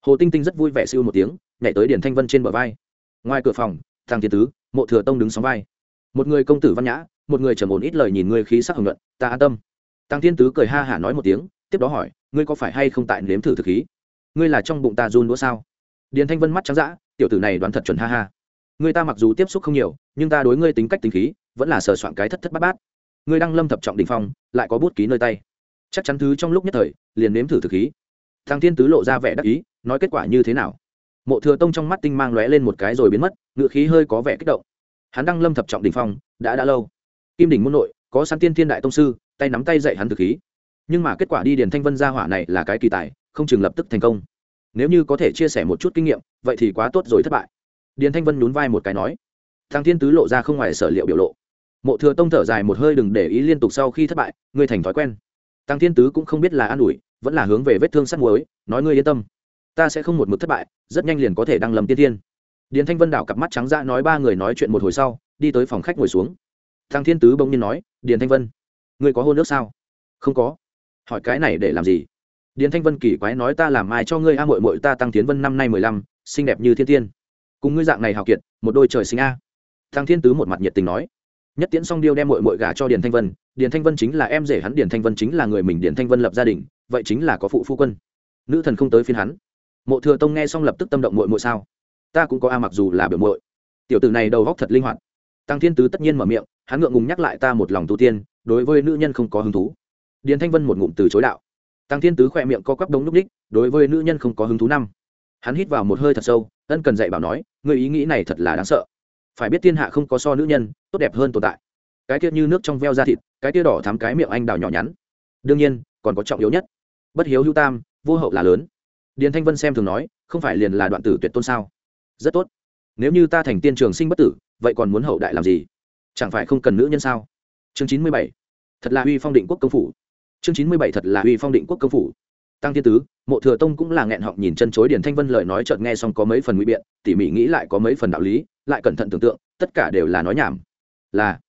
Hồ tinh tinh rất vui vẻ siêu một tiếng, nhảy tới điển thanh vân trên bờ vai. Ngoài cửa phòng tăng thiên tứ, mộ thừa tông đứng sóng vai. Một người công tử văn nhã, một người trầm ổn ít lời nhìn ngươi khí sắc hồng luận ta an tâm. Tăng thiên tứ cười ha hả nói một tiếng, tiếp đó hỏi ngươi có phải hay không tại nếm thử thực khí? Ngươi là trong bụng ta run đũa sao? Điền thanh vân mắt trắng dã, tiểu tử này đoán thật chuẩn ha ha. Ngươi ta mặc dù tiếp xúc không nhiều, nhưng ta đối ngươi tính cách tính khí, vẫn là sờ soạn cái thất thất bát bát. Ngươi đang lâm thập trọng đình phong, lại có bút ký nơi tay. Chắc chắn thứ trong lúc nhất thời, liền nếm thử thực khí. Thằng thiên tứ lộ ra vẻ đắc ý, nói kết quả như thế nào? Mộ thừa tông trong mắt tinh mang lóe lên một cái rồi biến mất, ngựa khí hơi có vẻ kích động. Hắn đang lâm thập trọng đình phong, đã đã lâu. Kim đỉnh môn nội, có sẵn tiên thiên đại tông sư, tay nắm tay dạy hắn thực khí nhưng mà kết quả đi điền thanh vân ra hỏa này là cái kỳ tài, không chừng lập tức thành công. Nếu như có thể chia sẻ một chút kinh nghiệm, vậy thì quá tốt rồi thất bại. Điền thanh vân nhún vai một cái nói. Thằng thiên tứ lộ ra không ngoài sở liệu biểu lộ. Mộ thừa tông thở dài một hơi đừng để ý liên tục sau khi thất bại, ngươi thành thói quen. Tăng thiên tứ cũng không biết là an ủi, vẫn là hướng về vết thương sắt muối, nói ngươi yên tâm. Ta sẽ không một mực thất bại, rất nhanh liền có thể đăng lầm tiên thiên. Điền thanh vân đảo cặp mắt trắng ra nói ba người nói chuyện một hồi sau, đi tới phòng khách ngồi xuống. Thằng thiên tứ bỗng nhiên nói, điền thanh vân, ngươi có hôn nước sao? Không có hỏi cái này để làm gì? Điền thanh vân kỳ quái nói ta làm ai cho ngươi a mội mội ta tăng tiến vân năm nay mười lăm, xinh đẹp như thiên tiên. Cùng ngươi dạng này hào kiệt, một đôi trời sinh a. Thằng thiên tứ một mặt nhiệt tình nói. Nhất tiễn song điêu đem mội mội gả cho điền thanh vân. Điền thanh vân chính là em rể hắn, điền thanh vân chính là người mình, điền thanh vân lập gia đình, vậy chính là có phụ phu quân. Nữ thần không tới phiên hắn. Mộ thừa tông nghe xong lập tức tâm động mội mội sao? Ta cũng có a, mặc dù là biểu mội tiểu tử này đầu góc thật linh hoạt. Tăng thiên tứ tất nhiên mở miệng, hắn ngượng ngùng nhắc lại ta một lòng tu tiên, đối với nữ nhân không có hứng thú điền thanh vân một ngụm từ chối đạo. Tăng thiên tứ khỏe miệng co quắp đống núp đích đối với nữ nhân không có hứng thú năm. Hắn hít vào một hơi thật sâu, ân cần dạy bảo nói người ý nghĩ này thật là đáng sợ. Phải biết thiên hạ không có so nữ nhân tốt đẹp hơn tồn tại. Cái kia như nước trong veo da thịt, cái kia đỏ thắm cái miệng anh đào nhỏ nhắn. Đương nhiên, còn có trọng yếu nhất, bất hiếu hữu tam, vô hậu là lớn. Điền thanh vân xem thường nói, không phải liền là đoạn tử tuyệt tôn sao? Rất tốt. Nếu như ta thành tiên trường sinh bất tử, vậy còn muốn hậu đại làm gì? Chẳng phải không cần nữ nhân sao? Chương chín mươi bảy. Thật là uy phong định quốc công phủ chương chín mươi bảy thật là uy phong định quốc công phủ. Tăng thiên tứ, mộ thừa tông cũng là nghẹn họng nhìn chân chối điền thanh vân lời nói chợt nghe xong có mấy phần nguy biện, tỉ mỉ nghĩ lại có mấy phần đạo lý, lại cẩn thận tưởng tượng, tất cả đều là nói nhảm. Là,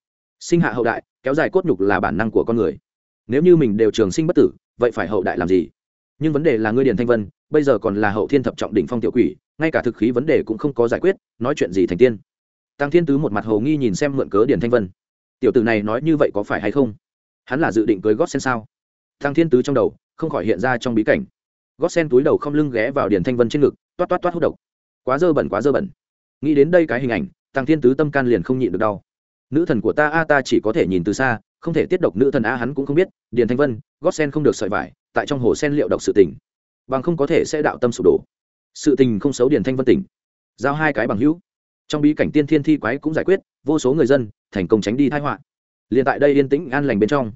sinh hạ hậu đại, kéo dài cốt nhục là bản năng của con người. Nếu như mình đều trường sinh bất tử, vậy phải hậu đại làm gì? Nhưng vấn đề là ngươi điền thanh vân, bây giờ còn là hậu thiên thập trọng đỉnh phong tiểu quỷ, ngay cả thực khí vấn đề cũng không có giải quyết, nói chuyện gì thành tiên? Tăng thiên tứ một mặt hầu nghi nhìn xem mượn cớ điền thanh vân. Tiểu tử này nói như vậy có phải hay không? Hắn là dự định cưới gót sen sao? Thăng thiên tứ trong đầu, không khỏi hiện ra trong bí cảnh. Gót sen túi đầu không lưng ghé vào điền thanh vân trên ngực, toát toát toát hút độc. Quá dơ bẩn, quá dơ bẩn. Nghĩ đến đây cái hình ảnh, Thăng thiên tứ tâm can liền không nhịn được đau. Nữ thần của ta a, ta chỉ có thể nhìn từ xa, không thể tiết độc nữ thần a, hắn cũng không biết, điền thanh vân gót sen không được sợi vải, tại trong hồ sen liệu độc sự tình. Bằng không có thể sẽ đạo tâm sụp đổ. Sự tình không xấu điền thanh vân tỉnh. Giao hai cái bằng hữu. Trong bí cảnh tiên thiên thi quái cũng giải quyết, vô số người dân, thành công tránh đi thái họa. Liền tại đây yên tĩnh an lành bên trong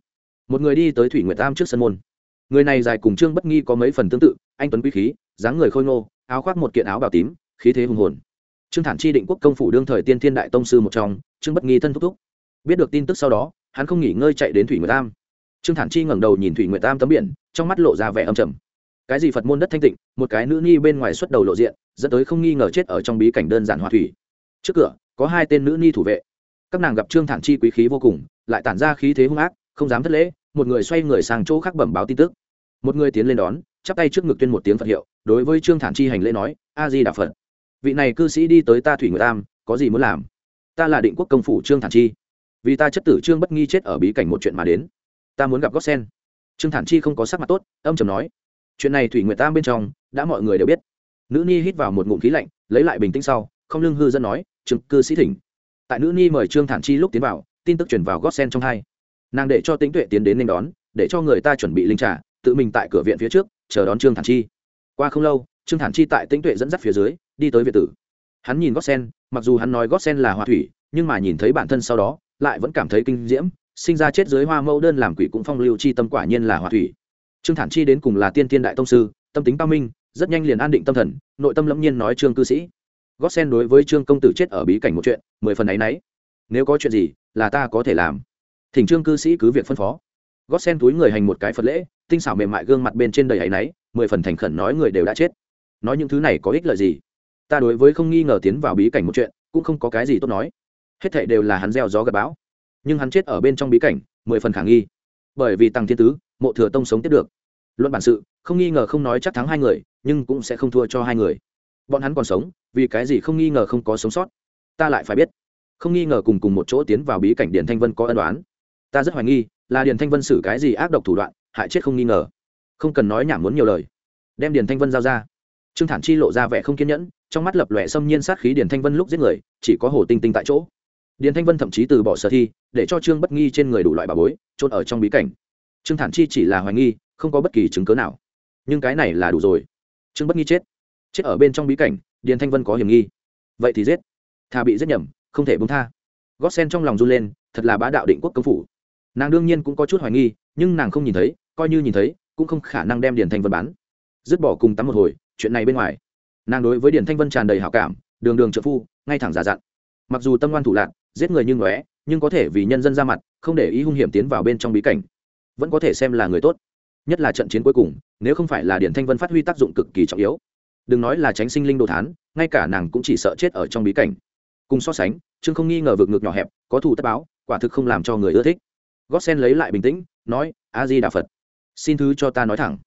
một người đi tới thủy nguyệt tam trước sân môn người này dài cùng trương bất nghi có mấy phần tương tự anh tuấn quý khí dáng người khôi ngô áo khoác một kiện áo bào tím khí thế hùng hồn trương thản chi định quốc công phủ đương thời tiên thiên đại tông sư một trong trương bất nghi thân thúc thúc biết được tin tức sau đó hắn không nghỉ ngơi chạy đến thủy nguyệt tam trương thản chi ngẩng đầu nhìn thủy nguyệt tam tấm biển trong mắt lộ ra vẻ âm trầm cái gì phật môn đất thanh tịnh một cái nữ nhi bên ngoài xuất đầu lộ diện dẫn tới không nghi ngờ chết ở trong bí cảnh đơn giản hòa thủy trước cửa có hai tên nữ nhi thủ vệ các nàng gặp trương thản chi quý khí vô cùng lại tản ra khí thế hung ác không dám thất lễ, một người xoay người sang chỗ khác bẩm báo tin tức. Một người tiến lên đón, chắp tay trước ngực tuyên một tiếng phật hiệu, đối với trương thản chi hành lễ nói, a di đà phật, vị này cư sĩ đi tới ta thủy người tam, có gì muốn làm? Ta là định quốc công phủ trương thản chi. Vì ta chất tử trương bất nghi chết ở bí cảnh một chuyện mà đến. Ta muốn gặp gót sen trương thản chi không có sắc mặt tốt, âm trầm nói, chuyện này thủy nguyệt tam bên trong, đã mọi người đều biết. Nữ ni hít vào một ngụm khí lạnh, lấy lại bình tĩnh sau, không lưng hư dân nói, trương cư sĩ thỉnh. Tại nữ ni mời trương thản chi lúc tiến vào, tin tức chuyển vào gót sen trong hai nàng để cho tính tuệ tiến đến nên đón, để cho người ta chuẩn bị linh trà, tự mình tại cửa viện phía trước, chờ đón trương thản chi. Qua không lâu, trương thản chi tại tính tuệ dẫn dắt phía dưới, đi tới viện tử. Hắn nhìn gót sen mặc dù hắn nói gót sen là hoa thủy, nhưng mà nhìn thấy bản thân sau đó, lại vẫn cảm thấy kinh diễm, sinh ra chết dưới hoa mẫu đơn làm quỷ cũng phong lưu chi tâm quả nhiên là hoa thủy. Trương thản chi đến cùng là tiên tiên đại tông sư, tâm tính cao minh, rất nhanh liền an định tâm thần, nội tâm lẫm nhiên nói trương cư sĩ. Gót sen đối với trương công tử chết ở bí cảnh một chuyện, mười phần ấy nấy nếu có chuyện gì, là ta có thể làm thỉnh trương cư sĩ cứ việc phân phó. Gót sen túi người hành một cái phật lễ, tinh xảo mềm mại gương mặt bên trên đầy áy náy, mười phần thành khẩn nói người đều đã chết. Nói những thứ này có ích lợi gì? Ta đối với không nghi ngờ tiến vào bí cảnh một chuyện, cũng không có cái gì tốt nói. Hết thệ đều là hắn gieo gió gặp bão. Nhưng hắn chết ở bên trong bí cảnh, mười phần khả nghi. Bởi vì tăng thiên tứ, mộ thừa tông sống tiếp được. Luận bản sự, không nghi ngờ không nói chắc thắng hai người, nhưng cũng sẽ không thua cho hai người. Bọn hắn còn sống, vì cái gì không nghi ngờ không có sống sót? Ta lại phải biết. Không nghi ngờ cùng cùng một chỗ tiến vào bí cảnh điển thanh vân có ân đoán ta rất hoài nghi, là điền thanh vân xử cái gì ác độc thủ đoạn, hại chết không nghi ngờ. Không cần nói nhảm muốn nhiều lời. Đem điền thanh vân giao ra. Trương thản chi lộ ra vẻ không kiên nhẫn, trong mắt lập lòe xâm nhiên sát khí điền thanh vân lúc giết người, chỉ có hồ tinh tinh tại chỗ. Điền thanh vân thậm chí từ bỏ sở thi, để cho trương bất nghi trên người đủ loại bà bối, trôn ở trong bí cảnh. Trương thản chi chỉ là hoài nghi, không có bất kỳ chứng cớ nào. Nhưng cái này là đủ rồi. Trương bất nghi chết. Chết ở bên trong bí cảnh, điền thanh vân có hiểm nghi. Vậy thì giết. Thà bị giết nhầm, không thể bông tha. Gót sen trong lòng run lên, thật là bá đạo định quốc công phủ nàng đương nhiên cũng có chút hoài nghi, nhưng nàng không nhìn thấy, coi như nhìn thấy, cũng không khả năng đem điền thanh vân bán. Dứt bỏ cùng tắm một hồi, chuyện này bên ngoài. Nàng đối với điền thanh vân tràn đầy hảo cảm, đường đường trợ phu, ngay thẳng giả dặn. Mặc dù tâm ngoan thủ lạc giết người như ngóe, nhưng có thể vì nhân dân ra mặt, không để ý hung hiểm tiến vào bên trong bí cảnh. Vẫn có thể xem là người tốt. Nhất là trận chiến cuối cùng, nếu không phải là điển thanh vân phát huy tác dụng cực kỳ trọng yếu. Đừng nói là tránh sinh linh đồ thán, ngay cả nàng cũng chỉ sợ chết ở trong bí cảnh. Cùng so sánh, trương không nghi ngờ vực ngược nhỏ hẹp, có thù tất báo, quả thực không làm cho người ưa thích gót sen lấy lại bình tĩnh, nói, a di đà phật, xin thứ cho ta nói thẳng.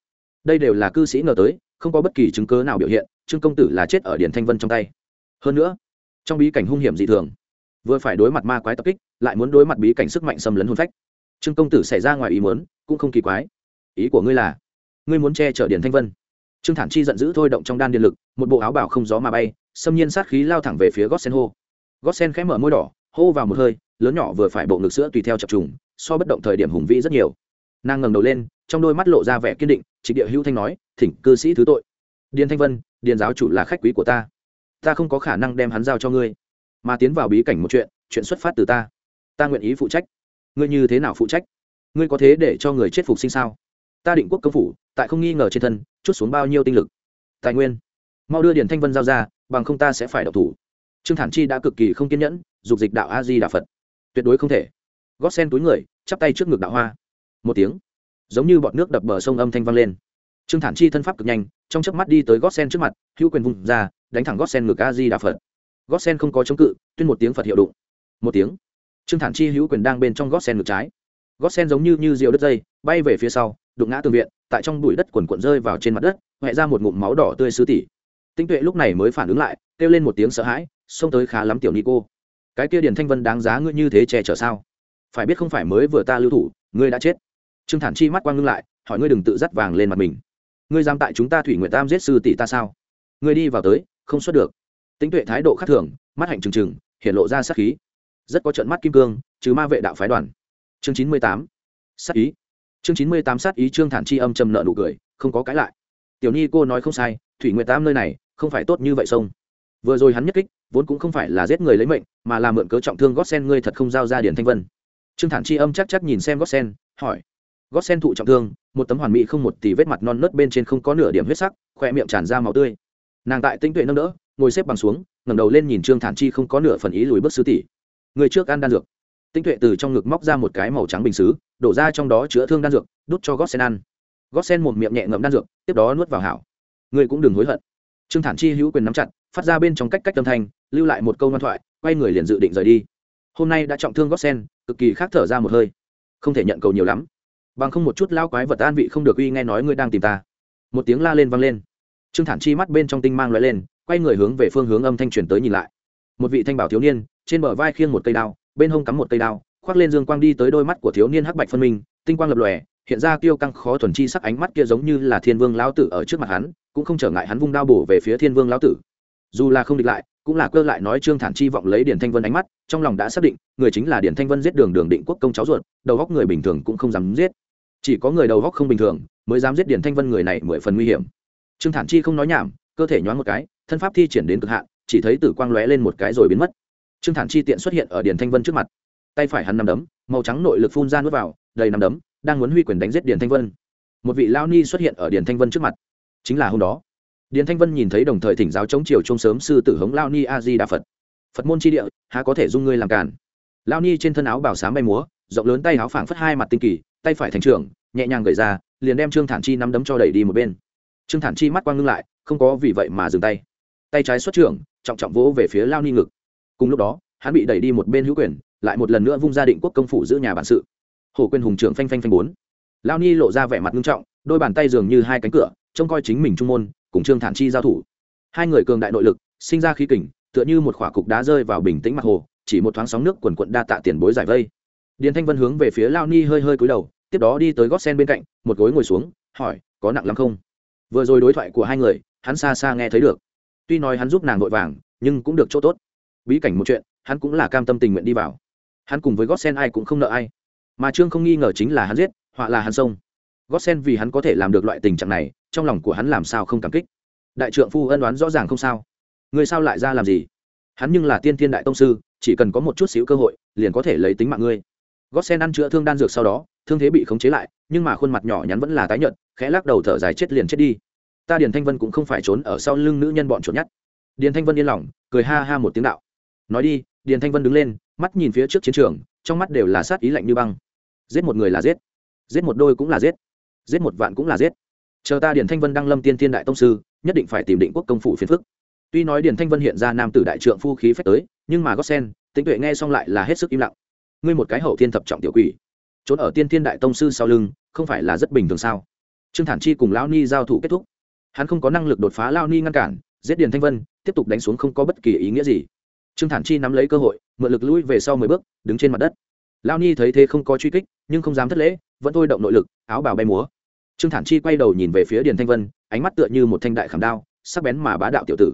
Đây đều là cư sĩ ngờ tới, không có bất kỳ chứng cớ nào biểu hiện, trương công tử là chết ở điển thanh vân trong tay. Hơn nữa, trong bí cảnh hung hiểm dị thường, vừa phải đối mặt ma quái tập kích, lại muốn đối mặt bí cảnh sức mạnh xâm lấn hôn phách. Trương công tử xảy ra ngoài ý muốn, cũng không kỳ quái. Ý của ngươi là, ngươi muốn che chở điển thanh vân. Trương thản chi giận dữ thôi động trong đan điện lực, một bộ áo bảo không gió mà bay, xâm nhiên sát khí lao thẳng về phía gót sen hô. Gót sen khẽ mở môi đỏ, hô vào một hơi, lớn nhỏ vừa phải bộ ngực sữa tùy theo chập trùng so bất động thời điểm hùng vĩ rất nhiều. Nàng ngẩng đầu lên, trong đôi mắt lộ ra vẻ kiên định, trịnh địa hữu thanh nói, thỉnh cư sĩ thứ tội. Điền thanh vân, điền giáo chủ là khách quý của ta. Ta không có khả năng đem hắn giao cho ngươi. Mà tiến vào bí cảnh một chuyện chuyện xuất phát từ ta. Ta nguyện ý phụ trách. Ngươi như thế nào phụ trách? Ngươi có thế để cho người chết phục sinh sao? Ta định quốc công phủ, tại không nghi ngờ trên thân, chút xuống bao nhiêu tinh lực? Tài nguyên. Mau đưa điền thanh vân giao ra, bằng không ta sẽ phải độc thủ. Trương thản chi đã cực kỳ không kiên nhẫn, dục dịch đạo a di đà phật. Tuyệt đối không thể gót sen túi người, chắp tay trước ngực đạo hoa. Một tiếng, giống như bọn nước đập bờ sông âm thanh vang lên. Trương thản chi thân pháp cực nhanh, trong chớp mắt đi tới gót sen trước mặt, hữu quyền vùng ra, đánh thẳng gót sen ngực a di đà phật. Gót sen không có chống cự, tuyên một tiếng phật hiệu đụng. Một tiếng, trương thản chi hữu quyền đang bên trong gót sen ngực trái. Gót sen giống như như rượu đất dây, bay về phía sau, đụng ngã tường viện, tại trong bụi đất quần cuộn rơi vào trên mặt đất huệ ra một ngụm máu đỏ tươi sứ tỉ. Tinh tuệ lúc này mới phản ứng lại, kêu lên một tiếng sợ hãi, xông tới khá lắm tiểu ni cô. Cái kia điền thanh vân đáng giá ngươi như thế che chở sao? Phải biết không phải mới vừa ta lưu thủ, ngươi đã chết. Trương thản chi mắt quang ngưng lại, hỏi ngươi đừng tự dắt vàng lên mặt mình. Ngươi giam tại chúng ta thủy nguyện tam giết sư tỷ ta sao? Ngươi đi vào tới, không xuất được. Tính tuệ thái độ khác thường, mắt hạnh trừng trừng, hiện lộ ra sát khí. Rất có trận mắt kim cương, trừ ma vệ đạo phái đoàn. Chương chín mươi tám, sát ý. Chương chín mươi tám, sát ý, trương thản chi âm trầm nợ nụ cười, không có cãi lại. Tiểu nhi cô nói không sai, thủy nguyệt tam nơi này, không phải tốt như vậy sông. Vừa rồi hắn nhất kích, vốn cũng không phải là giết người lấy mệnh, mà là mượn cớ trọng thương gót sen ngươi thật không giao ra điển thanh vân trương thản chi âm chắc chắc nhìn xem gót sen hỏi. Gót sen thụ trọng thương, một tấm hoàn mỹ không một tỷ vết mặt non nớt bên trên không có nửa điểm huyết sắc khoe miệng tràn ra màu tươi. Nàng tại tinh tuệ nâng đỡ, ngồi xếp bằng xuống, ngẩng đầu lên nhìn trương thản chi không có nửa phần ý lùi bước sư tỷ. Người trước ăn đan dược. Tinh tuệ từ trong ngực móc ra một cái màu trắng bình xứ, đổ ra trong đó chữa thương đan dược, đút cho gót sen ăn. Gót sen một miệng nhẹ ngậm đan dược, tiếp đó nuốt vào hảo. Người cũng đừng hối hận. Trương thản chi hữu quyền nắm chặt, phát ra bên trong cách cách âm thanh, lưu lại một câu ngoan thoại, quay người liền dự định rời đi. Hôm nay đã trọng thương gót sen cực kỳ khác thở ra một hơi. Không thể nhận cầu nhiều lắm. Bằng không một chút lao quái vật an vị không được uy nghe nói ngươi đang tìm ta. Một tiếng la lên vang lên. Trương thản chi mắt bên trong tinh mang loại lên, quay người hướng về phương hướng âm thanh truyền tới nhìn lại. Một vị thanh bảo thiếu niên, trên bờ vai khiêng một cây đao, bên hông cắm một cây đao, khoác lên dương quang đi tới đôi mắt của thiếu niên hắc bạch phân minh, tinh quang lập lòe, hiện ra tiêu căng khó thuần chi sắc ánh mắt kia giống như là thiên vương lão tử ở trước mặt hắn, cũng không trở ngại hắn vung đao bổ về phía thiên vương lão tử. Dù là không địch lại cũng là cơ lại nói trương thản chi vọng lấy điển thanh vân ánh mắt, trong lòng đã xác định, người chính là điển thanh vân giết đường đường định quốc công cháu ruột, đầu góc người bình thường cũng không dám giết. Chỉ có người đầu góc không bình thường mới dám giết điển thanh vân người này mười phần nguy hiểm. Trương thản chi không nói nhảm, cơ thể nhoáng một cái, thân pháp thi triển đến cực hạn, chỉ thấy tử quang lóe lên một cái rồi biến mất. Trương thản chi tiện xuất hiện ở điển thanh vân trước mặt. Tay phải hắn nằm đấm, màu trắng nội lực phun ra nuốt vào, đầy nằm đấm, đang muốn huy quyền đánh giết điển thanh vân. Một vị lao ni xuất hiện ở điển thanh vân trước mặt. Chính là hôm đó điền thanh vân nhìn thấy đồng thời thỉnh giáo chống chiều trông sớm sư tử hống lao ni a di đà phật. Phật môn tri địa, há có thể dung ngươi làm cản lao ni trên thân áo bảo sám bay múa, rộng lớn tay áo phảng phất hai mặt tinh kỳ, tay phải thành trưởng, nhẹ nhàng gậy ra, liền đem trương thản chi nắm đấm cho đẩy đi một bên. Trương thản chi mắt quang ngưng lại, không có vì vậy mà dừng tay. Tay trái xuất trưởng, trọng trọng vỗ về phía lao ni ngực. Cùng lúc đó, hắn bị đẩy đi một bên hữu quyền, lại một lần nữa vung ra định quốc công phủ giữ nhà bản sự. Hồ quyền hùng trưởng phanh phanh phanh bốn. Lao ni lộ ra vẻ mặt nghiêm trọng, đôi bàn tay dường như hai cánh cửa, trông coi chính mình trung môn cùng trương thản chi giao thủ. Hai người cường đại nội lực, sinh ra khí kình, tựa như một khỏa cục đá rơi vào bình tĩnh mặt hồ, chỉ một thoáng sóng nước quần quận đa tạ tiền bối giải vây. Điền thanh vân hướng về phía lao ni hơi hơi cúi đầu, tiếp đó đi tới gót sen bên cạnh, một gối ngồi xuống, hỏi, có nặng lắm không? Vừa rồi đối thoại của hai người, hắn xa xa nghe thấy được. Tuy nói hắn giúp nàng vội vàng, nhưng cũng được chỗ tốt. Bí cảnh một chuyện, hắn cũng là cam tâm tình nguyện đi vào. Hắn cùng với gót sen ai cũng không nợ ai. Mà trương không nghi ngờ chính là hắn giết, họa là hắn sông gót sen vì hắn có thể làm được loại tình trạng này, trong lòng của hắn làm sao không cảm kích? Đại trượng phu ân đoán rõ ràng không sao. Người sao lại ra làm gì? Hắn nhưng là tiên thiên đại tông sư, chỉ cần có một chút xíu cơ hội, liền có thể lấy tính mạng ngươi. Gót sen ăn chữa thương đan dược sau đó, thương thế bị khống chế lại, nhưng mà khuôn mặt nhỏ nhắn vẫn là tái nhợt, khẽ lắc đầu thở dài chết liền chết đi. Ta điền thanh vân cũng không phải trốn ở sau lưng nữ nhân bọn trốn nhất điền thanh vân yên lòng, cười ha ha một tiếng đạo. Nói đi, điền thanh vân đứng lên, mắt nhìn phía trước chiến trường, trong mắt đều là sát ý lạnh như băng. Giết một người là giết. Giết một đôi cũng là giết giết một vạn cũng là giết. Chờ ta điển thanh vân đăng lâm tiên thiên đại tông sư, nhất định phải tìm định quốc công phủ phiền phức. Tuy nói điển thanh vân hiện ra nam tử đại trượng phu khí phách tới, nhưng mà gót sen tính tuệ nghe xong lại là hết sức im lặng. Ngươi một cái hậu thiên thập trọng tiểu quỷ, trốn ở tiên thiên đại tông sư sau lưng, không phải là rất bình thường sao? Trương thản chi cùng lão ni giao thủ kết thúc. Hắn không có năng lực đột phá lao ni ngăn cản, giết điền thanh vân, tiếp tục đánh xuống không có bất kỳ ý nghĩa gì. Trương thản chi nắm lấy cơ hội, mượn lực lui về sau mười bước, đứng trên mặt đất. Lao ni thấy thế không có truy kích, nhưng không dám thất lễ, vẫn thôi động nội lực, áo bào bay múa trương thản chi quay đầu nhìn về phía điền thanh vân, ánh mắt tựa như một thanh đại khảm đao, sắc bén mà bá đạo tiểu tử.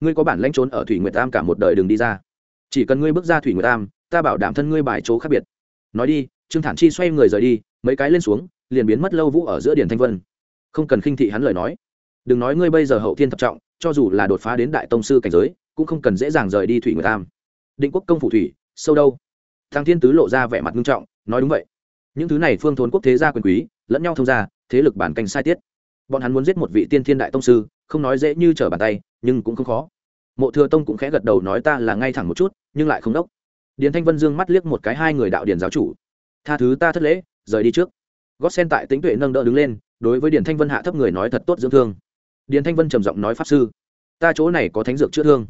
Ngươi có bản lãnh trốn ở thủy nguyệt tam cả một đời đừng đi ra. Chỉ cần ngươi bước ra thủy nguyệt tam ta bảo đảm thân ngươi bài chỗ khác biệt. Nói đi, trương thản chi xoay người rời đi, mấy cái lên xuống, liền biến mất lâu vũ ở giữa điền thanh vân. Không cần khinh thị hắn lời nói. Đừng nói ngươi bây giờ hậu thiên thập trọng, cho dù là đột phá đến đại tông sư cảnh giới, cũng không cần dễ dàng rời đi thủy nguyệt tam định quốc công phủ thủy, sâu đâu? Thang thiên tứ lộ ra vẻ mặt nghiêm trọng, nói đúng vậy. Những thứ này phương thốn quốc thế gia quyền quý, lẫn nhau thông gia thế lực bản canh sai tiết. Bọn hắn muốn giết một vị tiên thiên đại tông sư, không nói dễ như trở bàn tay, nhưng cũng không khó. Mộ thừa tông cũng khẽ gật đầu nói ta là ngay thẳng một chút, nhưng lại không đốc. Điền thanh vân dương mắt liếc một cái hai người đạo điền giáo chủ. Tha thứ ta thất lễ, rời đi trước. Gót sen tại tính tuệ nâng đỡ đứng lên, đối với điền thanh vân hạ thấp người nói thật tốt dưỡng thương. Điền thanh vân trầm giọng nói pháp sư, ta chỗ này có thánh dược chữa thương.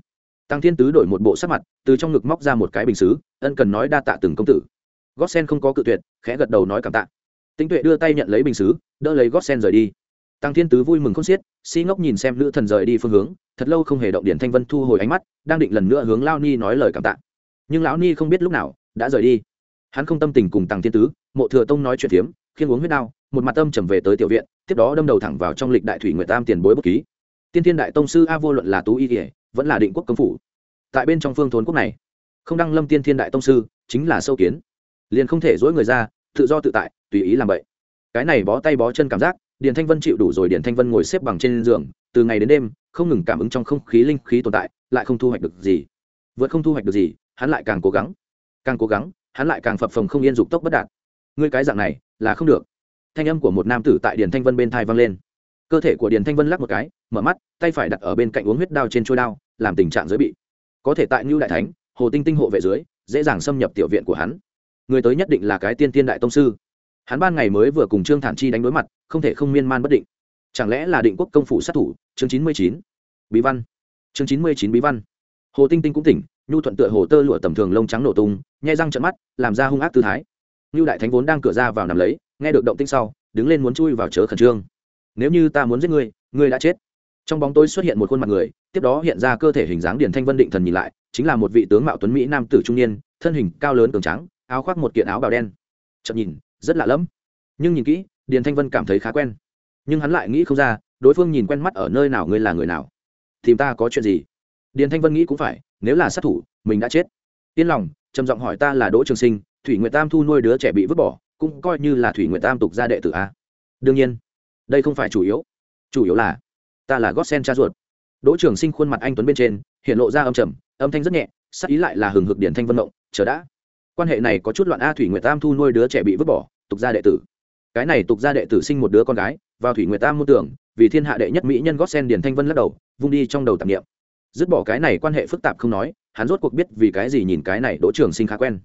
Tăng thiên tứ đổi một bộ sắc mặt, từ trong ngực móc ra một cái bình xứ, ân cần nói đa tạ từng công tử. Gót sen không có cự tuyệt, khẽ gật đầu nói cảm tạ tinh tuệ đưa tay nhận lấy bình xứ, đỡ lấy gót sen rời đi. Tăng thiên tứ vui mừng khôn xiết, si ngốc nhìn xem nữ thần rời đi phương hướng, thật lâu không hề động điện thanh vân thu hồi ánh mắt, đang định lần nữa hướng lao ni nói lời cảm tạ. Nhưng lão ni không biết lúc nào, đã rời đi. Hắn không tâm tình cùng tăng thiên tứ, mộ thừa tông nói chuyện phiếm khiên uống huyết đao, một mặt tâm trầm về tới tiểu viện, tiếp đó đâm đầu thẳng vào trong lịch đại thủy nguyệt tam tiền bối bất ký. Tiên thiên đại tông sư a vô luận là tú y kỉa vẫn là định quốc công phủ. Tại bên trong phương thốn quốc này, không đăng lâm tiên thiên đại tông sư, chính là sâu kiến. Liền không thể dối người ra, tự do tự tại tùy ý làm vậy. Cái này bó tay bó chân cảm giác, điền thanh vân chịu đủ rồi, điền thanh vân ngồi xếp bằng trên giường, từ ngày đến đêm, không ngừng cảm ứng trong không khí linh khí tồn tại, lại không thu hoạch được gì. Vượt không thu hoạch được gì, hắn lại càng cố gắng. Càng cố gắng, hắn lại càng phập phồng không yên dục tốc bất đạt. Ngươi cái dạng này, là không được. Thanh âm của một nam tử tại điền thanh vân bên thai vang lên. Cơ thể của điền thanh vân lắc một cái, mở mắt, tay phải đặt ở bên cạnh uống huyết đao trên trôi đao, làm tình trạng giới bị. Có thể tại ngưu đại thánh, hồ tinh tinh hộ vệ dưới, dễ dàng xâm nhập tiểu viện của hắn. Người tới nhất định là cái tiên tiên đại tông sư hắn ban ngày mới vừa cùng trương thản chi đánh đối mặt, không thể không miên man bất định. Chẳng lẽ là định quốc công phủ sát thủ? Chương chín mươi chín. Bí văn. Chương chín mươi chín bí văn. Hồ tinh tinh cũng tỉnh, nhu thuận tựa hồ tơ lụa tầm thường lông trắng nổ tung, nhai răng trận mắt, làm ra hung ác tư thái. Như đại thánh vốn đang cửa ra vào nằm lấy, nghe được động tinh sau, đứng lên muốn chui vào chớ khẩn trương. Nếu như ta muốn giết ngươi ngươi đã chết. Trong bóng tối xuất hiện một khuôn mặt người, tiếp đó hiện ra cơ thể hình dáng điển thanh vân định thần nhìn lại, chính là một vị tướng mạo tuấn mỹ nam tử trung niên, thân hình cao lớn cường trắng áo khoác một kiện áo bào đen. Chậm nhìn rất lạ lẫm. Nhưng nhìn kỹ, điền thanh vân cảm thấy khá quen. Nhưng hắn lại nghĩ không ra, đối phương nhìn quen mắt ở nơi nào ngươi là người nào. Thì ta có chuyện gì? Điền thanh vân nghĩ cũng phải, nếu là sát thủ, mình đã chết. Yên lòng, trầm giọng hỏi ta là đỗ trường sinh, thủy nguyệt tam thu nuôi đứa trẻ bị vứt bỏ, cũng coi như là thủy nguyệt tam tục gia đệ tử a. Đương nhiên, đây không phải chủ yếu. Chủ yếu là, ta là gót sen cha ruột. Đỗ trường sinh khuôn mặt anh tuấn bên trên, hiện lộ ra âm trầm, âm thanh rất nhẹ, sắc ý lại là hừng hực điển thanh vân động, chờ đã quan hệ này có chút loạn a thủy nguyệt tam thu nuôi đứa trẻ bị vứt bỏ, tục gia đệ tử. Cái này tục gia đệ tử sinh một đứa con gái, vào thủy nguyệt tam môn tưởng, vì thiên hạ đệ nhất mỹ nhân gót sen điển thanh vân lắc đầu, vung đi trong đầu tạp nghiệm dứt bỏ cái này quan hệ phức tạp không nói, hắn rốt cuộc biết vì cái gì nhìn cái này đỗ trường sinh khá quen.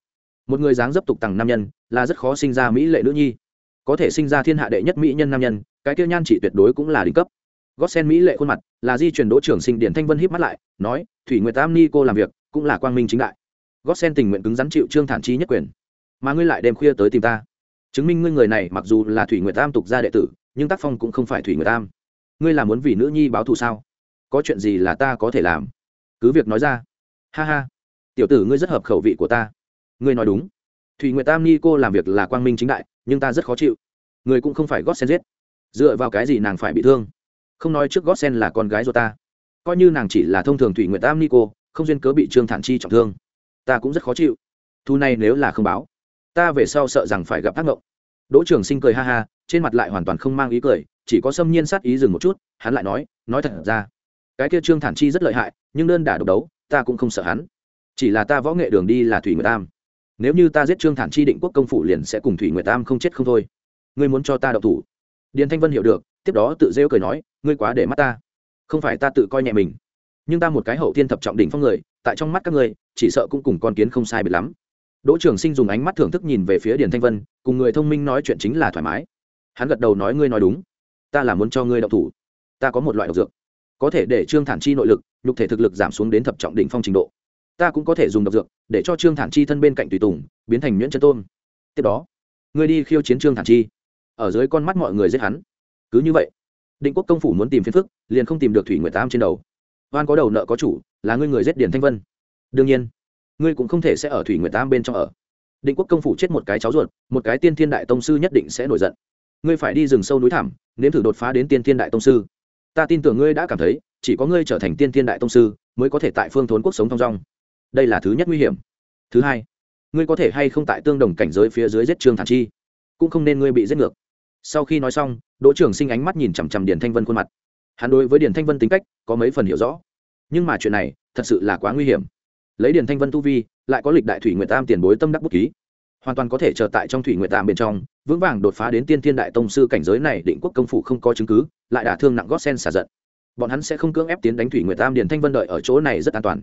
Một người dáng dấp tục tằng nam nhân, là rất khó sinh ra mỹ lệ nữ nhi. Có thể sinh ra thiên hạ đệ nhất mỹ nhân nam nhân, cái kia nhan chỉ tuyệt đối cũng là đỉnh cấp. Gót sen mỹ lệ khuôn mặt, là di truyền đỗ trưởng sinh điển thanh vân híp mắt lại, nói, thủy nguyệt tam ni cô làm việc, cũng là quang minh chính đại gót sen tình nguyện cứng rắn chịu trương thản chi nhất quyền. Mà ngươi lại đêm khuya tới tìm ta. Chứng minh ngươi người này mặc dù là thủy nguyệt tam tục gia đệ tử, nhưng tác phong cũng không phải thủy nguyệt tam ngươi là muốn vì nữ nhi báo thù sao? Có chuyện gì là ta có thể làm? Cứ việc nói ra. Ha ha. Tiểu tử ngươi rất hợp khẩu vị của ta. Ngươi nói đúng. Thủy nguyệt tam ni cô làm việc là quang minh chính đại, nhưng ta rất khó chịu. Người cũng không phải gót sen giết. Dựa vào cái gì nàng phải bị thương? Không nói trước gót sen là con gái ruột ta. Coi như nàng chỉ là thông thường thủy nguyệt tam ni cô, không duyên cớ bị trương thản chi trọng thương ta cũng rất khó chịu. Thu này nếu là không báo, ta về sau sợ rằng phải gặp tác động đỗ trường sinh cười ha ha, trên mặt lại hoàn toàn không mang ý cười, chỉ có xâm nhiên sát ý dừng một chút, hắn lại nói nói thật ra, cái kia trương thản chi rất lợi hại, nhưng đơn đả độc đấu, ta cũng không sợ hắn. Chỉ là ta võ nghệ đường đi là thủy nguyệt tam nếu như ta giết trương thản chi định quốc công phủ liền sẽ cùng thủy nguyệt tam không chết không thôi. Ngươi muốn cho ta độc thủ? Điền thanh vân hiểu được, tiếp đó tự rêu cười nói, ngươi quá để mắt ta. Không phải ta tự coi nhẹ mình, nhưng ta một cái hậu thiên thập trọng đỉnh phong người tại trong mắt các ngươi, chỉ sợ cũng cùng con kiến không sai biệt lắm. Đỗ trường sinh dùng ánh mắt thưởng thức nhìn về phía điền thanh vân, cùng người thông minh nói chuyện chính là thoải mái. Hắn gật đầu nói ngươi nói đúng. Ta là muốn cho ngươi đậu thủ. Ta có một loại độc dược. Có thể để trương thản chi nội lực, nhục thể thực lực giảm xuống đến thập trọng đỉnh phong trình độ. Ta cũng có thể dùng độc dược, để cho trương thản chi thân bên cạnh tùy tùng, biến thành nhuyễn chân tôn tiếp đó, ngươi đi khiêu chiến trương thản chi. Ở dưới con mắt mọi người giết hắn. Cứ như vậy, định quốc công phủ muốn tìm phiền phức, liền không tìm được thủy nguyệt tam trên đầu oan có đầu nợ có chủ, là ngươi người giết điền thanh vân. Đương nhiên, ngươi cũng không thể sẽ ở thủy nguyệt tam bên trong ở. Định quốc công phủ chết một cái cháu ruột, một cái tiên thiên đại tông sư nhất định sẽ nổi giận. Ngươi phải đi rừng sâu núi thẳm, nếm thử đột phá đến tiên thiên đại tông sư. Ta tin tưởng ngươi đã cảm thấy, chỉ có ngươi trở thành tiên thiên đại tông sư, mới có thể tại phương thốn quốc sống thong dong. Đây là thứ nhất nguy hiểm. Thứ hai, ngươi có thể hay không tại tương đồng cảnh giới phía dưới giết trương thản chi? Cũng không nên ngươi bị giết ngược. Sau khi nói xong, đỗ trưởng sinh ánh mắt nhìn chằm chằm điền thanh vân khuôn mặt hắn đối với điền thanh vân tính cách có mấy phần hiểu rõ. Nhưng mà chuyện này thật sự là quá nguy hiểm. Lấy điền thanh vân tu vi, lại có lịch đại thủy nguyện tam tiền bối tâm đắc bút ký. Hoàn toàn có thể chờ tại trong thủy nguyện tam bên trong, vững vàng đột phá đến tiên thiên đại tông sư cảnh giới này, định quốc công phủ không có chứng cứ, lại đả thương nặng gót sen xả giận. Bọn hắn sẽ không cưỡng ép tiến đánh thủy nguyện tam điền thanh vân đợi ở chỗ này rất an toàn.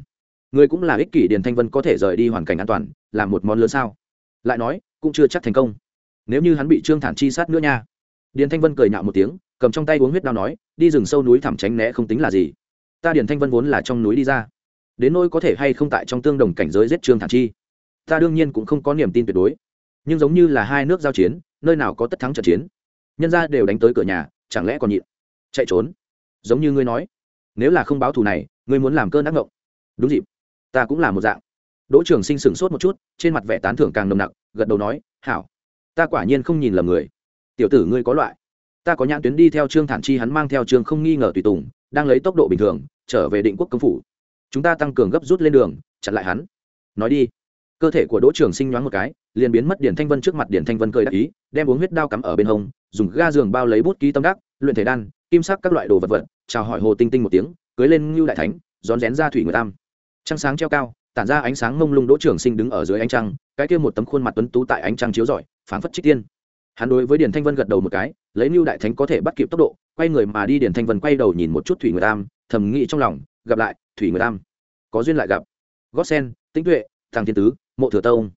Người cũng là ích kỷ điền thanh vân có thể rời đi hoàn cảnh an toàn, làm một món lớn sao? Lại nói, cũng chưa chắc thành công. Nếu như hắn bị trương thản chi sát nữa nha. Điền thanh vân cười nhạo một tiếng cầm trong tay uống huyết đao nói, đi rừng sâu núi thẳm tránh né không tính là gì. Ta điền thanh vân vốn là trong núi đi ra. Đến nỗi có thể hay không tại trong tương đồng cảnh giới giết trương thản chi, ta đương nhiên cũng không có niềm tin tuyệt đối. Nhưng giống như là hai nước giao chiến, nơi nào có tất thắng trận chiến. Nhân ra đều đánh tới cửa nhà, chẳng lẽ còn nhịn? Chạy trốn. Giống như ngươi nói. Nếu là không báo thù này, ngươi muốn làm cơn ác ngộng đúng dịp. Ta cũng là một dạng. Đỗ trường sinh sửng sốt một chút, trên mặt vẻ tán thưởng càng nồng nặc, gật đầu nói, hảo. Ta quả nhiên không nhìn lầm người. Tiểu tử ngươi có loại ta có nhãn tuyến đi theo trương thản chi, hắn mang theo trương không nghi ngờ tùy tùng, đang lấy tốc độ bình thường, trở về định quốc công phủ. Chúng ta tăng cường gấp rút lên đường, chặn lại hắn. Nói đi. Cơ thể của đỗ trường sinh nhoáng một cái, liền biến mất điển thanh vân trước mặt điển thanh vân cười đắc ý, đem uống huyết đao cắm ở bên hông, dùng ga giường bao lấy bút ký tâm đắc, luyện thể đan, kim sắc các loại đồ vật vật, chào hỏi hồ tinh tinh một tiếng, cưới lên ngưu đại thánh, rón rén ra thủy người tam. Trăng sáng treo cao, tản ra ánh sáng mông lung đỗ trường sinh đứng ở dưới ánh trăng, cái kia một tấm khuôn mặt tuấn tú tại ánh trăng chiếu rọi, phảng phất trích tiên hắn đối với điền thanh vân gật đầu một cái, lấy mưu đại thánh có thể bắt kịp tốc độ, quay người mà đi, điền thanh vân quay đầu nhìn một chút thủy người tam thầm nghĩ trong lòng, gặp lại, thủy người tam có duyên lại gặp. Gót sen, tĩnh tuệ, thằng thiên tứ, mộ thừa tông.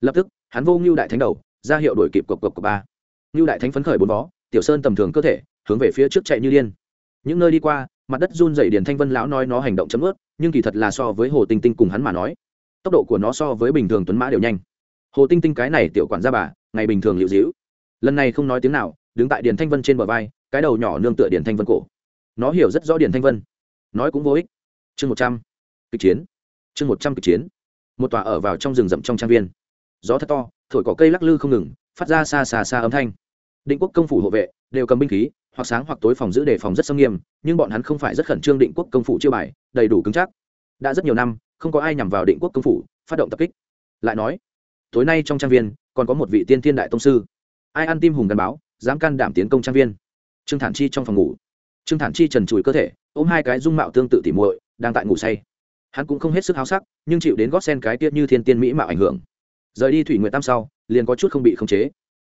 Lập tức, hắn vô ngưu đại thánh đầu, ra hiệu đổi kịp cộc cộc của ba. Ngưu đại thánh phấn khởi bốn vó, tiểu sơn tầm thường cơ thể, hướng về phía trước chạy như điên. Những nơi đi qua, mặt đất run dày điền thanh vân lão nói nó hành động chấm ướt, nhưng kỳ thật là so với hồ tinh tinh cùng hắn mà nói. Tốc độ của nó so với bình thường tuấn mã đều nhanh. Hồ tinh tinh cái này tiểu quản gia bà, ngày bình thường liệu dĩu lần này không nói tiếng nào, đứng tại điền thanh vân trên bờ vai, cái đầu nhỏ nương tựa điền thanh vân cổ. Nó hiểu rất rõ điền thanh vân. Nói cũng vô ích. Chương một trăm. Kịch chiến. Chương một trăm kịch chiến. Một tòa ở vào trong rừng rậm trong trang viên. Gió thật to, thổi cỏ cây lắc lư không ngừng, phát ra xa xa xa âm thanh. Định quốc công phủ hộ vệ, đều cầm binh khí, hoặc sáng hoặc tối phòng giữ đề phòng rất sâm nghiêm, nhưng bọn hắn không phải rất khẩn trương định quốc công phủ chưa bài, đầy đủ cứng chắc. Đã rất nhiều năm, không có ai nhằm vào định quốc công phủ, phát động tập kích. Lại nói, tối nay trong trang viên, còn có một vị tiên thiên đại tông sư ai ăn tim hùng gắn báo, dám can đảm tiến công trang viên. Trương thản chi trong phòng ngủ. Trương thản chi trần trụi cơ thể, ôm hai cái dung mạo tương tự tỉ muội, đang tại ngủ say. Hắn cũng không hết sức háo sắc, nhưng chịu đến gót sen cái tiết như thiên tiên mỹ mạo ảnh hưởng. Rời đi thủy nguyện tam sau, liền có chút không bị khống chế.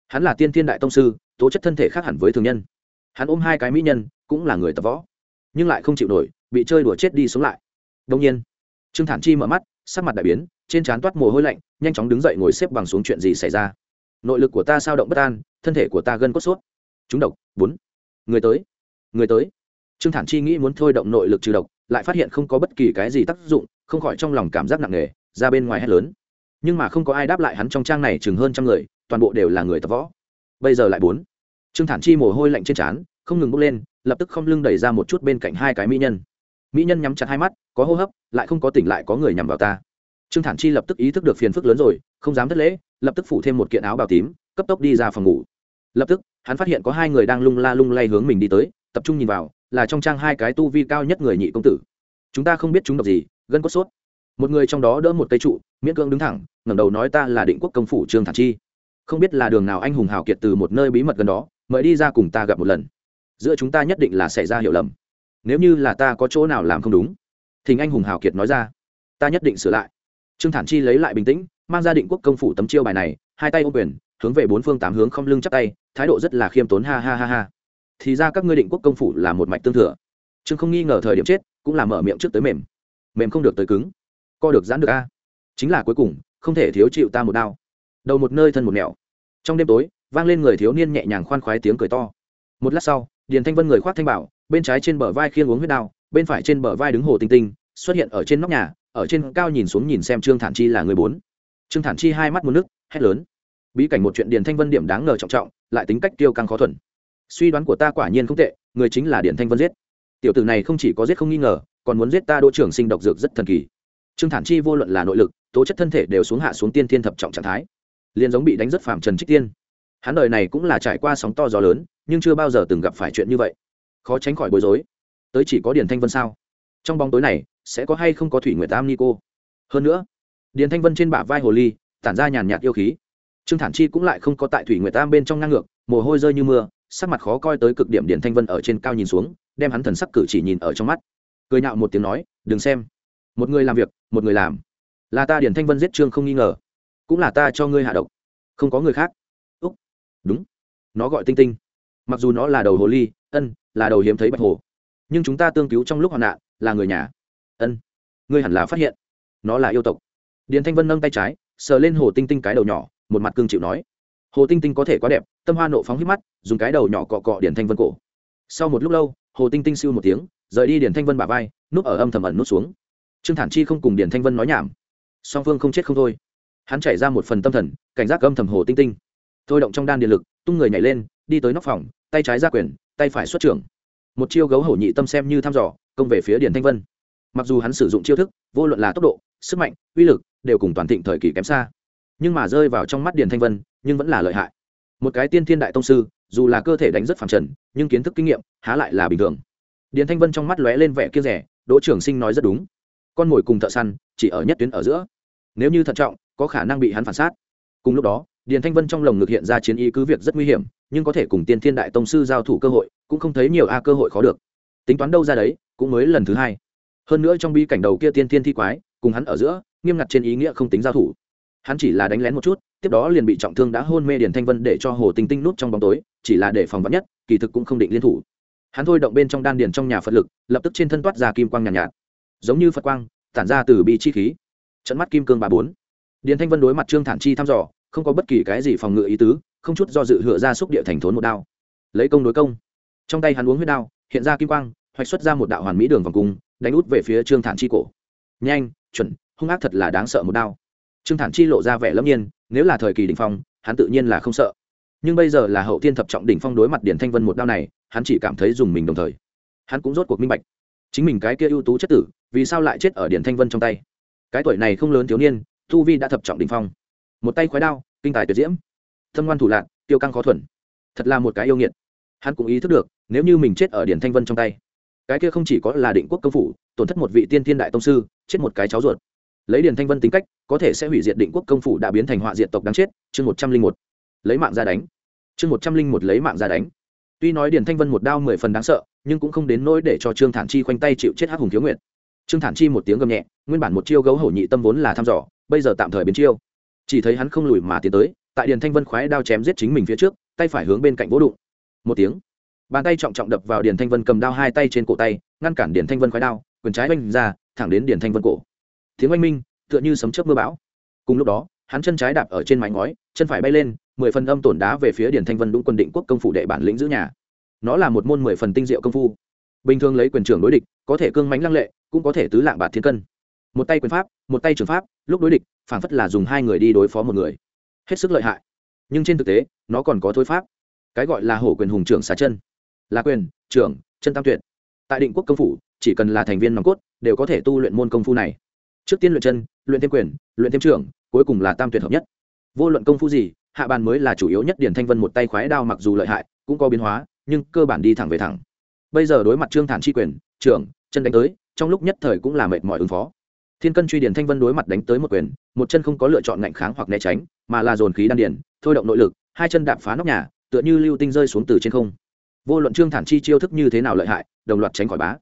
Hắn là tiên thiên đại tông sư, tố chất thân thể khác hẳn với thường nhân. Hắn ôm hai cái mỹ nhân, cũng là người tập võ. Nhưng lại không chịu nổi, bị chơi đùa chết đi sống lại. Đông nhiên, trương thản chi mở mắt, sắc mặt đại biến, trên trán toát mồ hôi lạnh, nhanh chóng đứng dậy ngồi xếp bằng xuống chuyện gì xảy ra nội lực của ta sao động bất an, thân thể của ta gân cốt suốt. chúng độc, bốn. Người tới người tới. Trương thản chi nghĩ muốn thôi động nội lực trừ độc, lại phát hiện không có bất kỳ cái gì tác dụng, không khỏi trong lòng cảm giác nặng nề, ra bên ngoài hét lớn. Nhưng mà không có ai đáp lại hắn trong trang này chừng hơn trăm người, toàn bộ đều là người tập võ. Bây giờ lại bốn. Trương thản chi mồ hôi lạnh trên trán, không ngừng bốc lên, lập tức không lưng đẩy ra một chút bên cạnh hai cái mỹ nhân. Mỹ nhân nhắm chặt hai mắt, có hô hấp, lại không có tỉnh lại có người nhằm vào ta trương thản chi lập tức ý thức được phiền phức lớn rồi, không dám thất lễ, lập tức phủ thêm một kiện áo bào tím, cấp tốc đi ra phòng ngủ. Lập tức, hắn phát hiện có hai người đang lung la lung lay hướng mình đi tới, tập trung nhìn vào, là trong trang hai cái tu vi cao nhất người nhị công tử. Chúng ta không biết chúng độc gì, gân cốt sốt. Một người trong đó đỡ một cây trụ, miễn cưỡng đứng thẳng, ngẩng đầu nói ta là định quốc công phủ trương thản chi. Không biết là đường nào anh hùng hào kiệt từ một nơi bí mật gần đó, mời đi ra cùng ta gặp một lần. Giữa chúng ta nhất định là xảy ra hiểu lầm. Nếu như là ta có chỗ nào làm không đúng thình anh hùng hào kiệt nói ra. Ta nhất định sửa lại trương thản chi lấy lại bình tĩnh, mang ra định quốc công phủ tấm chiêu bài này, hai tay ô quyền, hướng về bốn phương tám hướng không lưng chắc tay, thái độ rất là khiêm tốn, ha ha ha ha. Thì ra các ngươi định quốc công phủ là một mạch tương thừa. Trương không nghi ngờ thời điểm chết, cũng là mở miệng trước tới mềm. Mềm không được tới cứng. Co được giãn được a. Chính là cuối cùng, không thể thiếu chịu ta một đao đầu một nơi thân một nẻo. Trong đêm tối, vang lên người thiếu niên nhẹ nhàng khoan khoái tiếng cười to. Một lát sau, điền thanh vân người khoác thanh bảo, bên trái trên bờ vai khiêng uống huyết đao, bên phải trên bờ vai đứng hồ tinh tinh, xuất hiện ở trên nóc nhà ở trên cao nhìn xuống nhìn xem trương thản chi là người bốn. Trương thản chi hai mắt một nước, hét lớn. Bí cảnh một chuyện điền thanh vân điểm đáng ngờ trọng trọng, lại tính cách tiêu căng khó thuần. Suy đoán của ta quả nhiên không tệ, người chính là điền thanh vân giết. Tiểu tử này không chỉ có giết không nghi ngờ, còn muốn giết ta đỗ trưởng sinh độc dược rất thần kỳ. Trương thản chi vô luận là nội lực, tố chất thân thể đều xuống hạ xuống tiên thiên thập trọng trạng thái. Liền giống bị đánh rất phạm trần trích tiên. Hắn đời này cũng là trải qua sóng to gió lớn, nhưng chưa bao giờ từng gặp phải chuyện như vậy. Khó tránh khỏi bối rối. Tới chỉ có điển thanh vân sao? Trong bóng tối này sẽ có hay không có thủy nguyệt am ni cô hơn nữa, điền thanh vân trên bả vai hồ ly, tản ra nhàn nhạt yêu khí. Trương thản chi cũng lại không có tại thủy nguyệt tam bên trong ngang ngược, mồ hôi rơi như mưa, sắc mặt khó coi tới cực điểm điền thanh vân ở trên cao nhìn xuống, đem hắn thần sắc cử chỉ nhìn ở trong mắt. Cười nhạo một tiếng nói, đừng xem. Một người làm việc, một người làm. Là ta điền thanh vân giết trương không nghi ngờ, cũng là ta cho ngươi hạ độc. Không có người khác. Úc. Đúng. Nó gọi tinh tinh. Mặc dù nó là đầu hồ ly, ân, là đầu hiếm thấy bạch hồ, nhưng chúng ta tương cứu trong lúc hoạn nạn, là người nhà ân ngươi hẳn là phát hiện nó là yêu tộc điền thanh vân nâng tay trái sờ lên hồ tinh tinh cái đầu nhỏ một mặt cương chịu nói hồ tinh tinh có thể quá đẹp tâm hoa nộ phóng hít mắt dùng cái đầu nhỏ cọ cọ điền thanh vân cổ sau một lúc lâu hồ tinh tinh siêu một tiếng rời đi điền thanh vân bà vai núp ở âm thầm ẩn nút xuống trương thản chi không cùng điền thanh vân nói nhảm song phương không chết không thôi hắn chảy ra một phần tâm thần cảnh giác âm thầm hồ tinh tinh thôi động trong đan điện lực tung người nhảy lên đi tới nóc phòng tay trái ra quyền tay phải xuất trưởng một chiêu gấu hổ nhị tâm xem như thăm dò công về phía điền thanh vân mặc dù hắn sử dụng chiêu thức, vô luận là tốc độ, sức mạnh, uy lực, đều cùng toàn thịnh thời kỳ kém xa. Nhưng mà rơi vào trong mắt điền thanh vân, nhưng vẫn là lợi hại. Một cái tiên thiên đại tông sư, dù là cơ thể đánh rất phẳng trần, nhưng kiến thức kinh nghiệm, há lại là bình thường. Điền thanh vân trong mắt lóe lên vẻ kia rẻ, đỗ Trường sinh nói rất đúng. Con mồi cùng thợ săn, chỉ ở nhất tuyến ở giữa. Nếu như thận trọng, có khả năng bị hắn phản sát. Cùng lúc đó, điền thanh vân trong lồng ngực hiện ra chiến ý cứ việc rất nguy hiểm, nhưng có thể cùng tiên thiên đại tông sư giao thủ cơ hội, cũng không thấy nhiều a cơ hội khó được. Tính toán đâu ra đấy, cũng mới lần thứ hai hơn nữa trong bi cảnh đầu kia tiên thiên thi quái cùng hắn ở giữa nghiêm ngặt trên ý nghĩa không tính giao thủ. Hắn chỉ là đánh lén một chút tiếp đó liền bị trọng thương đã hôn mê điền thanh vân để cho hồ tinh tinh nút trong bóng tối chỉ là để phòng vắn nhất kỳ thực cũng không định liên thủ. Hắn thôi động bên trong đan điền trong nhà phật lực lập tức trên thân toát ra kim quang nhàn nhạt, nhạt. Giống như phật quang tản ra từ bi chi khí. Trận mắt kim cương ba bốn. Điền thanh vân đối mặt trương thản chi thăm dò không có bất kỳ cái gì phòng ngự ý tứ không chút do dự hựa ra xúc địa thành thốn một đao. Lấy công đối công. Trong tay hắn uống huyết đao hiện ra kim quang hoạch xuất ra một đạo hoàn mỹ đường vòng cung đánh út về phía trương thản chi cổ. Nhanh, chuẩn, hung ác thật là đáng sợ một đao. Trương thản chi lộ ra vẻ lâm nhiên, nếu là thời kỳ đỉnh phong, hắn tự nhiên là không sợ. Nhưng bây giờ là hậu thiên thập trọng đỉnh phong đối mặt điển thanh vân một đao này, hắn chỉ cảm thấy dùng mình đồng thời. Hắn cũng rốt cuộc minh bạch. Chính mình cái kia ưu tú chất tử, vì sao lại chết ở điển thanh vân trong tay? Cái tuổi này không lớn thiếu niên thu vi đã thập trọng đỉnh phong. Một tay khoái đao, kinh tài tuyệt diễm. Thâm ngoan thủ lạc tiêu căng khó thuần. Thật là một cái yêu nghiệt. Hắn cũng ý thức được, nếu như mình chết ở điển thanh vân trong tay cái kia không chỉ có là định quốc công phủ, tổn thất một vị tiên thiên đại tông sư, chết một cái cháu ruột. Lấy điền thanh vân tính cách, có thể sẽ hủy diệt định quốc công phủ đã biến thành họa diệt tộc đáng chết, chương một trăm linh một. Lấy mạng ra đánh. Chương một trăm linh một lấy mạng ra đánh. Tuy nói điền thanh vân một đao mười phần đáng sợ, nhưng cũng không đến nỗi để cho trương thản chi khoanh tay chịu chết hắc hùng thiếu nguyện trương thản chi một tiếng gầm nhẹ, nguyên bản một chiêu gấu hổ nhị tâm vốn là thăm dò, bây giờ tạm thời biến chiêu. Chỉ thấy hắn không lùi mà tiến tới, tại điền thanh vân khoái đao chém giết chính mình phía trước, tay phải hướng bên cạnh vỗ đụng. Một tiếng bàn tay trọng trọng đập vào điền thanh vân cầm đao hai tay trên cổ tay, ngăn cản điền thanh vân khoái đao, quyền trái oanh ra, thẳng đến điền thanh vân cổ. Tiếng oanh minh, tựa như sấm chớp mưa bão. Cùng lúc đó, hắn chân trái đạp ở trên mái ngói, chân phải bay lên, mười phần âm tổn đá về phía điền thanh vân đúng quân định quốc công phủ đệ bản lĩnh giữ nhà. Nó là một môn mười phần tinh diệu công phu. Bình thường lấy quyền trưởng đối địch, có thể cương mánh lăng lệ, cũng có thể tứ lạng bạt thiên cân. Một tay quyền pháp, một tay trường pháp, lúc đối địch phản phất là dùng hai người đi đối phó một người. Hết sức lợi hại. Nhưng trên thực tế, nó còn có thối pháp. Cái gọi là hổ quyền hùng trưởng xà chân là quyền, trưởng, chân tam tuyệt. Tại định quốc công phủ, chỉ cần là thành viên nòng cốt, đều có thể tu luyện môn công phu này. Trước tiên luyện chân, luyện thêm quyền, luyện thêm trưởng, cuối cùng là tam tuyệt hợp nhất. Vô luận công phu gì, hạ bàn mới là chủ yếu nhất điển thanh vân một tay khoái đao mặc dù lợi hại, cũng có biến hóa, nhưng cơ bản đi thẳng về thẳng. Bây giờ đối mặt trương thản chi quyền, trưởng, chân đánh tới, trong lúc nhất thời cũng là mệt mỏi ứng phó. Thiên cân truy điển thanh vân đối mặt đánh tới một quyền, một chân không có lựa chọn ngạnh kháng hoặc né tránh, mà là dồn khí đan điển, thôi động nội lực, hai chân đạp phá nóc nhà, tựa như lưu tinh rơi xuống từ trên không vô luận trương thản chi chiêu thức như thế nào lợi hại đồng loạt tránh khỏi bá.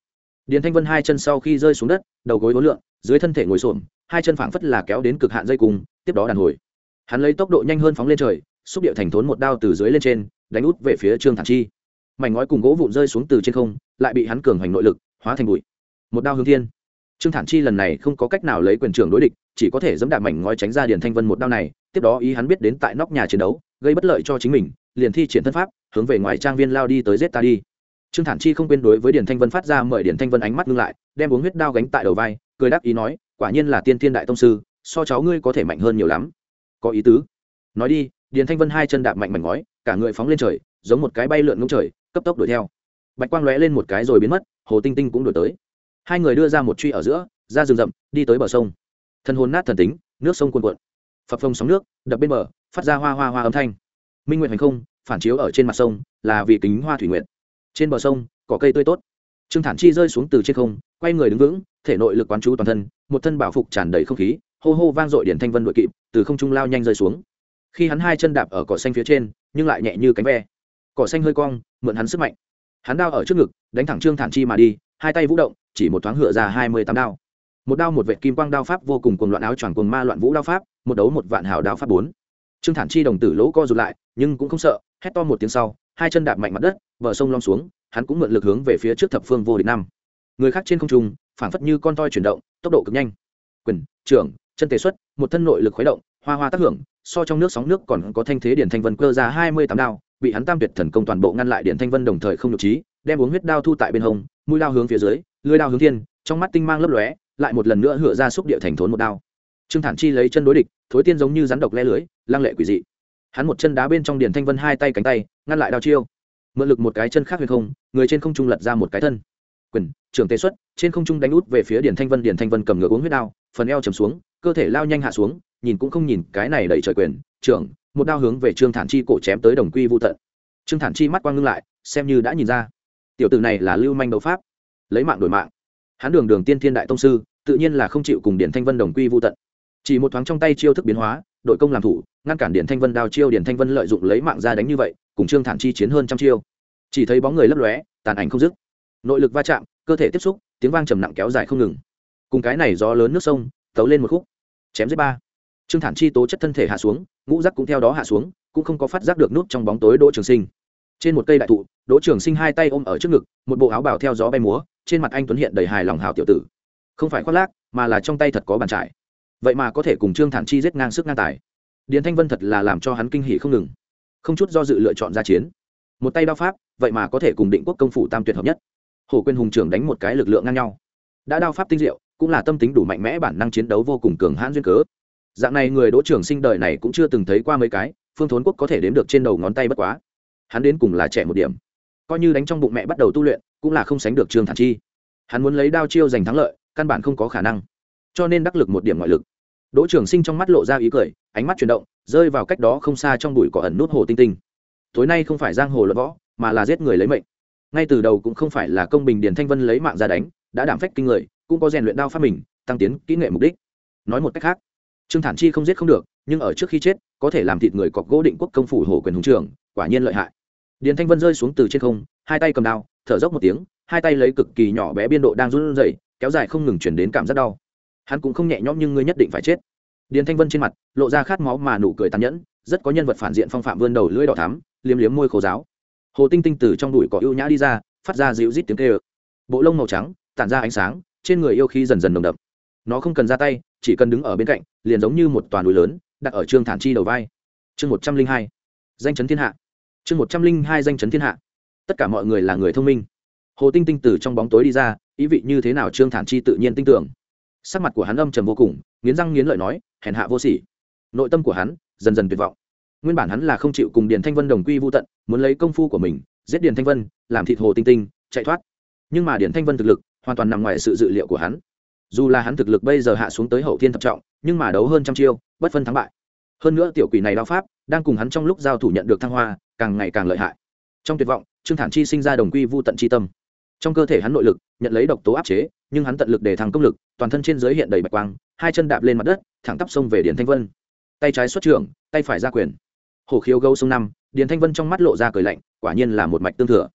Điền thanh vân hai chân sau khi rơi xuống đất đầu gối hối lượn, dưới thân thể ngồi xổm hai chân phảng phất là kéo đến cực hạn dây cùng tiếp đó đàn hồi. Hắn lấy tốc độ nhanh hơn phóng lên trời xúc điệu thành thốn một đao từ dưới lên trên đánh út về phía trương thản chi. Mảnh ngói cùng gỗ vụn rơi xuống từ trên không lại bị hắn cường hoành nội lực hóa thành bụi. Một đao hướng thiên. Trương thản chi lần này không có cách nào lấy quyền trưởng đối địch chỉ có thể dẫm đạp mảnh ngói tránh ra điền thanh vân một đao này tiếp đó ý hắn biết đến tại nóc nhà chiến đấu gây bất lợi cho chính mình liền thi triển thân pháp, hướng về ngoài trang viên lao đi tới giết ta đi. Trương thản chi không quên đối với điển thanh vân phát ra mời điển thanh vân ánh mắt ngưng lại, đem uống huyết đao gánh tại đầu vai, cười đáp ý nói, quả nhiên là tiên thiên đại tông sư, so cháu ngươi có thể mạnh hơn nhiều lắm. Có ý tứ. Nói đi điển thanh vân hai chân đạp mạnh mảnh ngói, cả người phóng lên trời, giống một cái bay lượn ngông trời, cấp tốc đuổi theo. Bạch quang lóe lên một cái rồi biến mất, hồ tinh tinh cũng đuổi tới. Hai người đưa ra một truy ở giữa, ra rừng rậm, đi tới bờ sông. Thân hồn nát thần tính, nước sông cuồn cuộn. Phập phồng sóng nước, đập bên bờ, phát ra hoa hoa hoa âm thanh minh nguyện hành không, phản chiếu ở trên mặt sông, là vì kính hoa thủy nguyện trên bờ sông, có cây tươi tốt. Trương thản chi rơi xuống từ trên không, quay người đứng vững, thể nội lực quán chú toàn thân, một thân bảo phục tràn đầy không khí, hô hô vang dội điển thanh vân đội kịp, từ không trung lao nhanh rơi xuống. Khi hắn hai chân đạp ở cỏ xanh phía trên, nhưng lại nhẹ như cánh ve. Cỏ xanh hơi cong, mượn hắn sức mạnh. Hắn đao ở trước ngực, đánh thẳng trương thản chi mà đi, hai tay vũ động, chỉ một thoáng hựa ra hai mươi tám đao. Một đao một vệ kim quang đao pháp vô cùng cuồng loạn áo choàng cuồng ma loạn vũ đao pháp, một đấu một vạn hào đao pháp bốn trương thản chi đồng tử lỗ co rụt lại, nhưng cũng không sợ, hét to một tiếng sau, hai chân đạp mạnh mặt đất, bờ sông lom xuống, hắn cũng mượn lực hướng về phía trước thập phương vô địch năm. Người khác trên không trung, phảng phất như con toi chuyển động, tốc độ cực nhanh. Quyền, trưởng, chân tề xuất, một thân nội lực khuấy động, hoa hoa tác hưởng, so trong nước sóng nước còn có thanh thế điển thanh vân cơ ra hai mươi tám đao, bị hắn tam tuyệt thần công toàn bộ ngăn lại điển thanh vân đồng thời không nhục trí, đem uống huyết đao thu tại bên hông, mũi đao hướng phía dưới lưới đao hướng thiên, trong mắt tinh mang lấp lóe, lại một lần nữa hựa ra xúc địa thành thốn một đao. Trương thản chi lấy chân đối địch, thối tiên giống như rắn độc le lưới lăng lệ quỷ dị. Hắn một chân đá bên trong điển thanh vân hai tay cánh tay, ngăn lại đao chiêu. Mượn lực một cái chân khác huyền không, người trên không trung lật ra một cái thân. Quyền, trưởng tê xuất, trên không trung đánh út về phía điển thanh vân điển thanh vân cầm ngựa uống huyết đao, phần eo chầm xuống, cơ thể lao nhanh hạ xuống, nhìn cũng không nhìn cái này đẩy trời quyền, trưởng, một đao hướng về trương thản chi cổ chém tới đồng quy vô tận. Trương thản chi mắt quang ngưng lại, xem như đã nhìn ra. Tiểu tử này là lưu manh đấu pháp, lấy mạng đổi mạng. Hắn đường đường tiên thiên đại tông sư, tự nhiên là không chịu cùng điển thanh vân đồng quy vô tận. Chỉ một thoáng trong tay chiêu thức biến hóa, đội công làm thủ ngăn cản Điện thanh vân đao chiêu Điện thanh vân lợi dụng lấy mạng ra đánh như vậy, cùng trương thản chi chiến hơn trăm chiêu. Chỉ thấy bóng người lấp lóe, tàn ảnh không dứt. Nội lực va chạm, cơ thể tiếp xúc, tiếng vang trầm nặng kéo dài không ngừng. Cùng cái này gió lớn nước sông, tấu lên một khúc, chém giết ba. Trương thản chi tố chất thân thể hạ xuống, ngũ rắc cũng theo đó hạ xuống, cũng không có phát giác được nút trong bóng tối đỗ trường sinh. Trên một cây đại thụ, đỗ trường sinh hai tay ôm ở trước ngực, một bộ áo bào theo gió bay múa, trên mặt anh tuấn hiện đầy hài lòng hào tiểu tử. Không phải khoác lác, mà là trong tay thật có bàn trải. Vậy mà có thể cùng trương thản chi giết ngang sức ngang tài điền thanh vân thật là làm cho hắn kinh hỉ không ngừng. Không chút do dự lựa chọn ra chiến. Một tay đao pháp, vậy mà có thể cùng định quốc công phủ tam tuyệt hợp nhất. Hồ quên hùng trưởng đánh một cái lực lượng ngang nhau. Đã đao pháp tinh diệu, cũng là tâm tính đủ mạnh mẽ bản năng chiến đấu vô cùng cường hãn duyên cớ. Dạng này người đỗ trưởng sinh đời này cũng chưa từng thấy qua mấy cái, phương thốn quốc có thể đếm được trên đầu ngón tay bất quá. Hắn đến cùng là trẻ một điểm. Coi như đánh trong bụng mẹ bắt đầu tu luyện, cũng là không sánh được trương thản chi. Hắn muốn lấy đao chiêu giành thắng lợi, căn bản không có khả năng. Cho nên đắc lực một điểm ngoại lực đỗ Trường sinh trong mắt lộ ra ý cười, ánh mắt chuyển động, rơi vào cách đó không xa trong bụi cỏ ẩn nút hồ tinh tinh. Tối nay không phải giang hồ luận võ, mà là giết người lấy mệnh. Ngay từ đầu cũng không phải là công bình điền thanh vân lấy mạng ra đánh, đã đảm phách kinh người, cũng có rèn luyện đao pháp mình, tăng tiến kỹ nghệ mục đích. Nói một cách khác, trương thản chi không giết không được, nhưng ở trước khi chết, có thể làm thịt người cọc gỗ định quốc công phủ hổ quyền hùng trường, quả nhiên lợi hại. Điền thanh vân rơi xuống từ trên không, hai tay cầm đao, thở dốc một tiếng, hai tay lấy cực kỳ nhỏ bé biên độ đang run rẩy, kéo dài không ngừng chuyển đến cảm giác đau hắn cũng không nhẹ nhõm nhưng ngươi nhất định phải chết. Điền thanh vân trên mặt lộ ra khát máu mà nụ cười tàn nhẫn, rất có nhân vật phản diện phong phạm vươn đầu lưỡi đỏ thắm, liếm liếm môi khô giáo hồ tinh tinh từ trong đùi cỏ ưu nhã đi ra, phát ra dịu rít tiếng kêu. Bộ lông màu trắng, tản ra ánh sáng, trên người yêu khí dần dần nồng đậm. Nó không cần ra tay, chỉ cần đứng ở bên cạnh, liền giống như một toàn núi lớn, đặt ở trương thản chi đầu vai. Chương một trăm linh hai, danh chấn thiên hạ. Chương một trăm linh hai, danh chấn thiên hạ. Tất cả mọi người là người thông minh. Hồ tinh tinh từ trong bóng tối đi ra, ý vị như thế nào trương thản chi tự nhiên tin tưởng? Sắc mặt của hắn âm trầm vô cùng, nghiến răng nghiến lợi nói, hèn hạ vô sỉ. Nội tâm của hắn dần dần tuyệt vọng. Nguyên bản hắn là không chịu cùng điền thanh vân đồng quy vô tận, muốn lấy công phu của mình, giết điền thanh vân, làm thịt hồ tinh tinh, chạy thoát. Nhưng mà điền thanh vân thực lực hoàn toàn nằm ngoài sự dự liệu của hắn. Dù là hắn thực lực bây giờ hạ xuống tới hậu thiên thập trọng, nhưng mà đấu hơn trăm chiêu, bất phân thắng bại. Hơn nữa tiểu quỷ này đao pháp, đang cùng hắn trong lúc giao thủ nhận được thăng hoa, càng ngày càng lợi hại. Trong tuyệt vọng, trương thản chi sinh ra đồng quy vô tận chi tâm trong cơ thể hắn nội lực, nhận lấy độc tố áp chế, nhưng hắn tận lực để thăng công lực, toàn thân trên giới hiện đầy bạch quang, hai chân đạp lên mặt đất, thẳng tắp sông về điền thanh vân. Tay trái xuất trưởng, tay phải ra quyền. Hổ khiếu gấu sông năm, điền thanh vân trong mắt lộ ra cười lạnh, quả nhiên là một mạch tương thừa.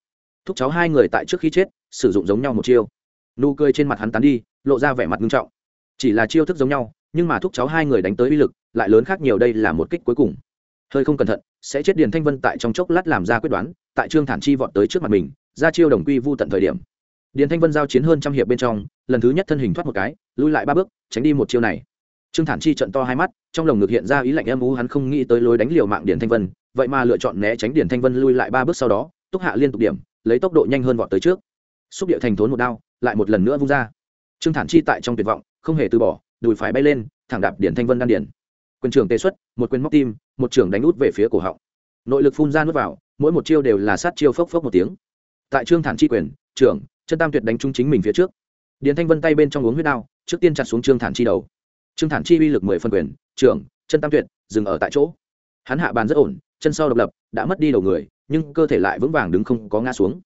Thúc cháu hai người tại trước khi chết, sử dụng giống nhau một chiêu. Nụ cười trên mặt hắn tán đi, lộ ra vẻ mặt nghiêm trọng. Chỉ là chiêu thức giống nhau, nhưng mà thúc cháu hai người đánh tới uy lực, lại lớn khác nhiều đây là một kích cuối cùng. Hơi không cẩn thận, sẽ chết điền thanh vân tại trong chốc lát làm ra quyết đoán, tại trương thản chi vọt tới trước mặt mình ra chiêu đồng quy vu tận thời điểm. Điền thanh vân giao chiến hơn trăm hiệp bên trong, lần thứ nhất thân hình thoát một cái, lui lại ba bước, tránh đi một chiêu này. Trương thản chi trận to hai mắt, trong lồng ngực hiện ra ý lạnh âm ú hắn không nghĩ tới lối đánh liều mạng điền thanh vân, vậy mà lựa chọn né tránh điền thanh vân lui lại ba bước sau đó túc hạ liên tục điểm, lấy tốc độ nhanh hơn vọt tới trước. Xúc địa thành thốn một đao, lại một lần nữa vung ra. Trương thản chi tại trong tuyệt vọng, không hề từ bỏ, đùi phải bay lên, thẳng đạp điển thanh vân đan điển quyền trưởng tê xuất, một quyền móc tim, một trưởng đánh út về phía cổ họng. Nội lực phun ra nuốt vào, mỗi một chiêu đều là sát chiêu phốc phốc một tiếng tại trương thản chi quyền, trưởng chân tam tuyệt đánh trúng chính mình phía trước. Điền thanh vân tay bên trong uống huyết đao, trước tiên chặt xuống trương thản chi đầu. Trương thản chi uy lực mười phân quyền, trưởng chân tam tuyệt, dừng ở tại chỗ. Hắn hạ bàn rất ổn, chân sau độc lập, đã mất đi đầu người, nhưng cơ thể lại vững vàng đứng không có ngã xuống.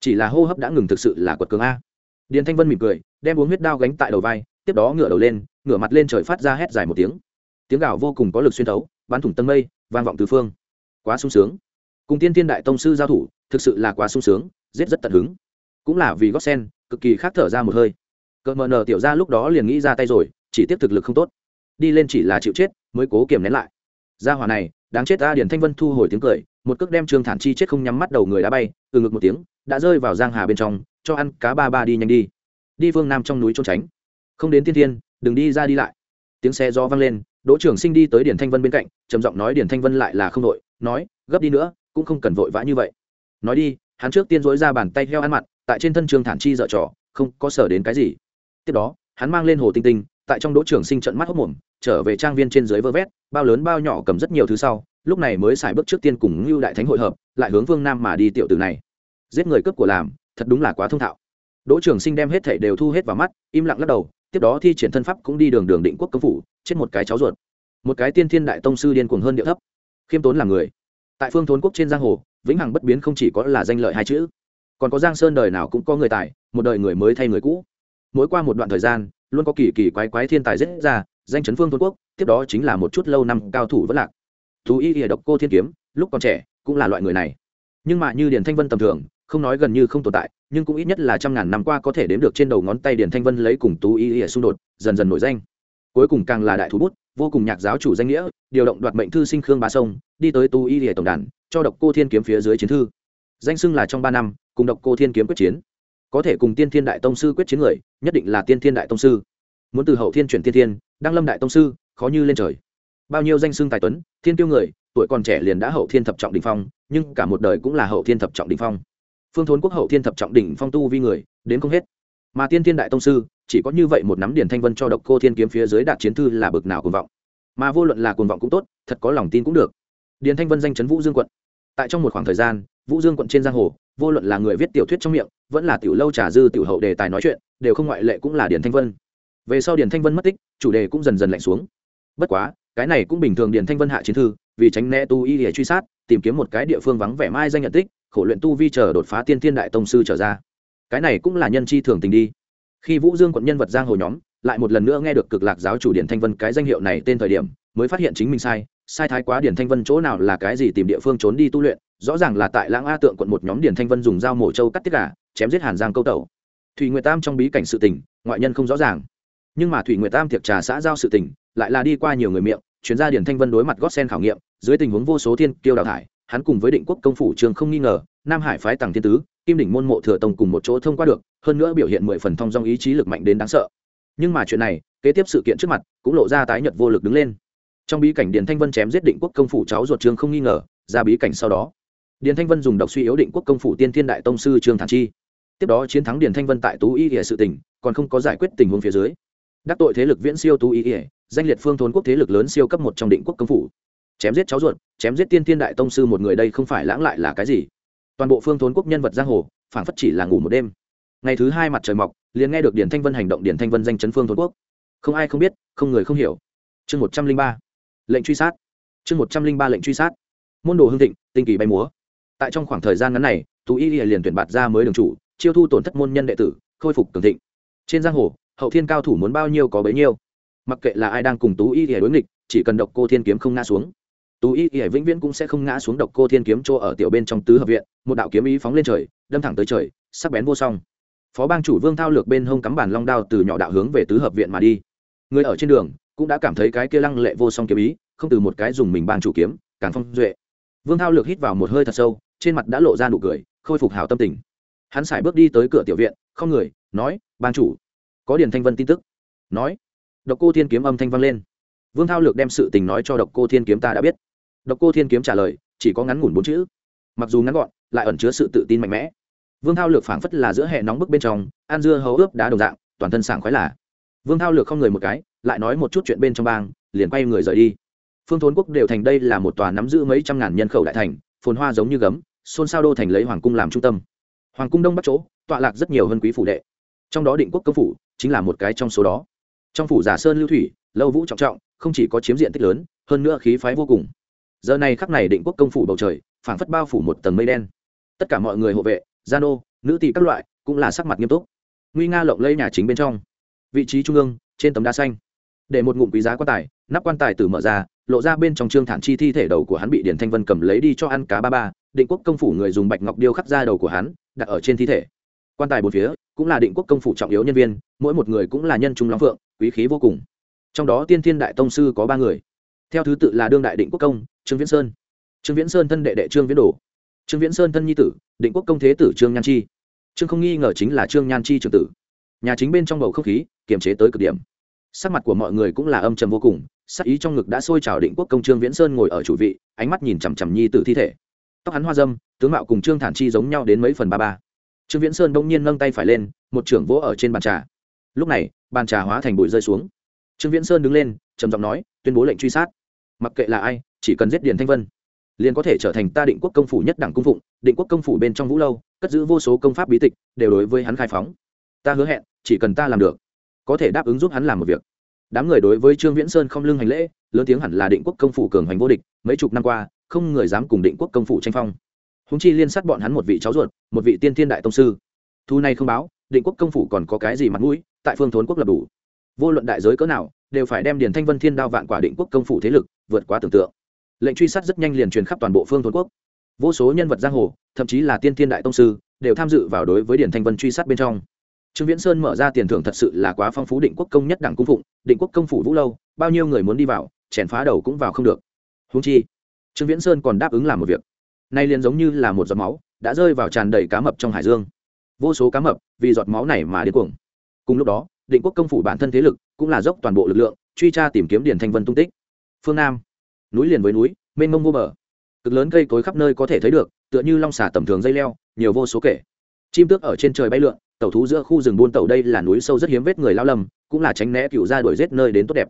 Chỉ là hô hấp đã ngừng thực sự là quật cường a. Điền thanh vân mỉm cười, đem uống huyết đao gánh tại đầu vai, tiếp đó ngửa đầu lên, ngửa mặt lên trời phát ra hét dài một tiếng. Tiếng gào vô cùng có lực xuyên thấu, bắn thủng tân mây, vang vọng từ phương. Quá sung sướng. Cùng tiên tiên đại tông sư giao thủ, thực sự là quá sung sướng giết rất tận hứng. Cũng là vì gót sen cực kỳ khác thở ra một hơi. Cỡ mờ nờ tiểu ra lúc đó liền nghĩ ra tay rồi, chỉ tiếp thực lực không tốt. Đi lên chỉ là chịu chết, mới cố kiềm nén lại. Gia hỏa này, đáng chết ta điển thanh vân thu hồi tiếng cười, một cước đem trương thản chi chết không nhắm mắt đầu người đã bay, từ ngực một tiếng, đã rơi vào giang hà bên trong, cho ăn cá ba ba đi nhanh đi. Đi phương nam trong núi trốn tránh. Không đến tiên thiên, đừng đi ra đi lại. Tiếng xe gió vang lên, đỗ trưởng sinh đi tới điển thanh vân bên cạnh, trầm giọng nói điển thanh vân lại là không đội nói, gấp đi nữa, cũng không cần vội vã như vậy. Nói đi hắn trước tiên dối ra bàn tay heo ăn mặn, tại trên thân trường thản chi dở trò, không có sở đến cái gì. Tiếp đó, hắn mang lên hồ tinh tinh, tại trong đỗ trường sinh trận mắt hốc mồm, trở về trang viên trên dưới vơ vét, bao lớn bao nhỏ cầm rất nhiều thứ sau, lúc này mới xài bước trước tiên cùng ngưu đại thánh hội hợp, lại hướng vương nam mà đi tiểu tử này. Giết người cướp của làm, thật đúng là quá thông thạo. Đỗ trường sinh đem hết thảy đều thu hết vào mắt, im lặng lắc đầu, tiếp đó thi triển thân pháp cũng đi đường đường định quốc công phủ, chết một cái cháu ruột. Một cái tiên thiên đại tông sư điên cuồng hơn địa thấp. Khiêm tốn là người. Tại phương thốn quốc trên giang hồ vĩnh hằng bất biến không chỉ có là danh lợi hai chữ, còn có giang sơn đời nào cũng có người tài, một đời người mới thay người cũ. Mỗi qua một đoạn thời gian, luôn có kỳ kỳ quái quái thiên tài dễ ra, danh chấn phương thôn quốc, tiếp đó chính là một chút lâu năm cao thủ vất lạc. Thú y ỉa độc cô thiên kiếm, lúc còn trẻ, cũng là loại người này. Nhưng mà như điền thanh vân tầm thường, không nói gần như không tồn tại, nhưng cũng ít nhất là trăm ngàn năm qua có thể đếm được trên đầu ngón tay điền thanh vân lấy cùng tú y ỉa xung đột, dần dần nổi danh. Cuối cùng càng là đại thú bút, vô cùng nhạc giáo chủ danh nghĩa, điều động đoạt mệnh thư sinh khương ba sông, đi tới tú y ỉa tổng đàn cho độc cô thiên kiếm phía dưới chiến thư. Danh xưng là trong ba năm, cùng độc cô thiên kiếm quyết chiến. Có thể cùng tiên thiên đại tông sư quyết chiến người, nhất định là tiên thiên đại tông sư. Muốn từ hậu thiên chuyển tiên thiên, đăng lâm đại tông sư, khó như lên trời. Bao nhiêu danh xưng tài tuấn, thiên tiêu người, tuổi còn trẻ liền đã hậu thiên thập trọng đỉnh phong, nhưng cả một đời cũng là hậu thiên thập trọng đỉnh phong. Phương thốn quốc hậu thiên thập trọng đỉnh phong tu vi người, đến không hết. Mà tiên thiên đại tông sư, chỉ có như vậy một nắm điển thanh vân cho độc cô thiên kiếm phía dưới đạt chiến thư là bực nào cuồng vọng. Mà vô luận là cuồng vọng cũng tốt, thật có lòng tin cũng được. Điển thanh vân danh chấn vũ dương quận tại trong một khoảng thời gian, vũ dương quận trên giang hồ, vô luận là người viết tiểu thuyết trong miệng, vẫn là tiểu lâu trà dư tiểu hậu đề tài nói chuyện, đều không ngoại lệ cũng là điển thanh vân. Về sau điển thanh vân mất tích, chủ đề cũng dần dần lạnh xuống. Bất quá, cái này cũng bình thường điển thanh vân hạ chiến thư, vì tránh né tu y để truy sát, tìm kiếm một cái địa phương vắng vẻ mai danh nhận tích, khổ luyện tu vi chờ đột phá tiên thiên đại tông sư trở ra. Cái này cũng là nhân chi thường tình đi. Khi vũ dương quận nhân vật giang hồ nhóm, lại một lần nữa nghe được cực lạc giáo chủ điển thanh vân cái danh hiệu này tên thời điểm, mới phát hiện chính mình sai sai thái quá điển thanh vân chỗ nào là cái gì tìm địa phương trốn đi tu luyện, rõ ràng là tại lãng a tượng quận một nhóm điển thanh vân dùng dao mổ trâu cắt tiết gà, chém giết hàn giang câu tẩu. Thủy nguyệt tam trong bí cảnh sự tình, ngoại nhân không rõ ràng. Nhưng mà thủy nguyệt tam thiệt trà xã giao sự tình, lại là đi qua nhiều người miệng, chuyên gia điển thanh vân đối mặt gót sen khảo nghiệm, dưới tình huống vô số thiên kiêu đào thải, hắn cùng với định quốc công phủ trường không nghi ngờ, nam hải phái tàng thiên tứ, kim đỉnh môn mộ thừa tông cùng một chỗ thông qua được, hơn nữa biểu hiện mười phần thông dong ý chí lực mạnh đến đáng sợ. Nhưng mà chuyện này, kế tiếp sự kiện trước mặt, cũng lộ ra tái nhật vô lực đứng lên trong bí cảnh điền thanh vân chém giết định quốc công phủ cháu ruột trương không nghi ngờ, ra bí cảnh sau đó. Điền thanh vân dùng độc suy yếu định quốc công phủ tiên thiên đại tông sư trương thản chi. Tiếp đó chiến thắng điền thanh vân tại tú y ỉa sự tỉnh còn không có giải quyết tình huống phía dưới. Đắc tội thế lực viễn siêu tú y ỉa, danh liệt phương thôn quốc thế lực lớn siêu cấp một trong định quốc công phủ. Chém giết cháu ruột, chém giết tiên thiên đại tông sư một người đây không phải lãng lại là cái gì. Toàn bộ phương thốn quốc nhân vật giang hồ phản phất chỉ là ngủ một đêm. Ngày thứ hai mặt trời mọc, liền nghe được điển thanh vân hành động điển thanh vân danh chấn phương thốn quốc. Không ai không biết, không người không hiểu. Chương một trăm linh ba lệnh truy sát. Chương một trăm linh ba lệnh truy sát. Môn đồ hương thịnh, tinh kỳ bay múa. Tại trong khoảng thời gian ngắn này, tú y liền tuyển bạt ra mới đường chủ, chiêu thu tổn thất môn nhân đệ tử, khôi phục cường thịnh. Trên giang hồ, hậu thiên cao thủ muốn bao nhiêu có bấy nhiêu. Mặc kệ là ai đang cùng tú y đối nghịch, chỉ cần độc cô thiên kiếm không ngã xuống. Tú y y vĩnh viễn cũng sẽ không ngã xuống độc cô thiên kiếm chỗ ở tiểu bên trong tứ hợp viện, một đạo kiếm ý phóng lên trời, đâm thẳng tới trời, sắc bén vô song. Phó bang chủ vương thao lược bên hông cắm bản long đao từ nhỏ đạo hướng về tứ hợp viện mà đi. Người ở trên đường cũng đã cảm thấy cái kia lăng lệ vô song kiếm ý, không từ một cái dùng mình bang chủ kiếm, càng phong duệ. Vương thao lược hít vào một hơi thật sâu, trên mặt đã lộ ra nụ cười, khôi phục hào tâm tình. Hắn sải bước đi tới cửa tiểu viện, không người, nói, bang chủ, có điền thanh vân tin tức. Nói, độc cô thiên kiếm âm thanh vang lên. Vương thao lược đem sự tình nói cho độc cô thiên kiếm ta đã biết. Độc cô thiên kiếm trả lời, chỉ có ngắn ngủn bốn chữ. Mặc dù ngắn gọn, lại ẩn chứa sự tự tin mạnh mẽ. Vương thao lược phảng phất là giữa hệ nóng bức bên trong an dưa hấu ướp đá đồng dạng, toàn thân sảng khoái là. Vương thao lược không người một cái lại nói một chút chuyện bên trong bang, liền quay người rời đi. Phương thốn quốc đều thành đây là một tòa nắm giữ mấy trăm ngàn nhân khẩu đại thành, phồn hoa giống như gấm, xôn xao đô thành lấy hoàng cung làm trung tâm. Hoàng cung đông bắc chỗ, tọa lạc rất nhiều hơn quý phủ đệ. Trong đó định quốc công phủ chính là một cái trong số đó. Trong phủ giả sơn lưu thủy, lâu vũ trọng trọng, không chỉ có chiếm diện tích lớn, hơn nữa khí phái vô cùng. Giờ này khắc này định quốc công phủ bầu trời, phảng phất bao phủ một tầng mây đen. Tất cả mọi người hộ vệ, gia nô, nữ tỷ các loại, cũng là sắc mặt nghiêm túc. Nguy nga lộng lây nhà chính bên trong. Vị trí trung ương, trên tấm đá xanh để một ngụm quý giá quan tài, nắp quan tài tử mở ra, lộ ra bên trong trương thản chi thi thể đầu của hắn bị điển thanh vân cầm lấy đi cho ăn cá ba ba, định quốc công phủ người dùng bạch ngọc điêu khắc ra đầu của hắn, đặt ở trên thi thể. Quan tài bốn phía, cũng là định quốc công phủ trọng yếu nhân viên, mỗi một người cũng là nhân trung long phượng, quý khí vô cùng. Trong đó tiên thiên đại tông sư có ba người. Theo thứ tự là đương đại định quốc công, trương viễn sơn. Trương viễn sơn thân đệ đệ trương viễn đồ. Trương viễn sơn thân nhi tử, định quốc công thế tử trương nhan chi. Trương không nghi ngờ chính là trương nhan chi trưởng tử. Nhà chính bên trong bầu không khí, kiềm chế tới cực điểm sắc mặt của mọi người cũng là âm trầm vô cùng, sắc ý trong ngực đã sôi trào định quốc công trương viễn sơn ngồi ở chủ vị, ánh mắt nhìn chằm chằm nhi tử thi thể. Tóc hắn hoa dâm, tướng mạo cùng trương thản chi giống nhau đến mấy phần ba ba. Trương viễn sơn bỗng nhiên nâng tay phải lên, một trưởng vỗ ở trên bàn trà. Lúc này, bàn trà hóa thành bụi rơi xuống. Trương viễn sơn đứng lên, trầm giọng nói, tuyên bố lệnh truy sát. Mặc kệ là ai, chỉ cần giết điền thanh vân, liền có thể trở thành ta định quốc công phủ nhất đẳng cung phụng, định quốc công phủ bên trong vũ lâu, cất giữ vô số công pháp bí tịch, đều đối với hắn khai phóng. Ta hứa hẹn, chỉ cần ta làm được có thể đáp ứng giúp hắn làm một việc. Đám người đối với trương viễn sơn không lưng hành lễ, lớn tiếng hẳn là định quốc công phủ cường hành vô địch, mấy chục năm qua, không người dám cùng định quốc công phủ tranh phong. Húng chi liên sát bọn hắn một vị cháu ruột, một vị tiên thiên đại tông sư. Thu này không báo, định quốc công phủ còn có cái gì mặt mũi, tại phương thốn quốc lập đủ. Vô luận đại giới cỡ nào, đều phải đem điền thanh vân thiên đao vạn quả định quốc công phủ thế lực vượt quá tưởng tượng. Lệnh truy sát rất nhanh liền truyền khắp toàn bộ phương thốn quốc. Vô số nhân vật giang hồ, thậm chí là tiên thiên đại tông sư, đều tham dự vào đối với điền thanh vân truy sát bên trong trương viễn sơn mở ra tiền thưởng thật sự là quá phong phú định quốc công nhất đảng cung phụng, định quốc công phủ vũ lâu, bao nhiêu người muốn đi vào, chèn phá đầu cũng vào không được. Húng chi, trương viễn sơn còn đáp ứng làm một việc. Nay liền giống như là một giọt máu đã rơi vào tràn đầy cá mập trong hải dương. Vô số cá mập vì giọt máu này mà điên cuồng. Cùng lúc đó, định quốc công phủ bản thân thế lực cũng là dốc toàn bộ lực lượng, truy tra tìm kiếm điền thanh vân tung tích. Phương nam, núi liền với núi, mênh mông vô bờ. Cực lớn cây cối khắp nơi có thể thấy được, tựa như long xà tầm thường dây leo, nhiều vô số kể. Chim tước ở trên trời bay lượn tẩu thú giữa khu rừng buôn tẩu đây là núi sâu rất hiếm vết người lao lầm, cũng là tránh né cựu ra đuổi rết nơi đến tốt đẹp.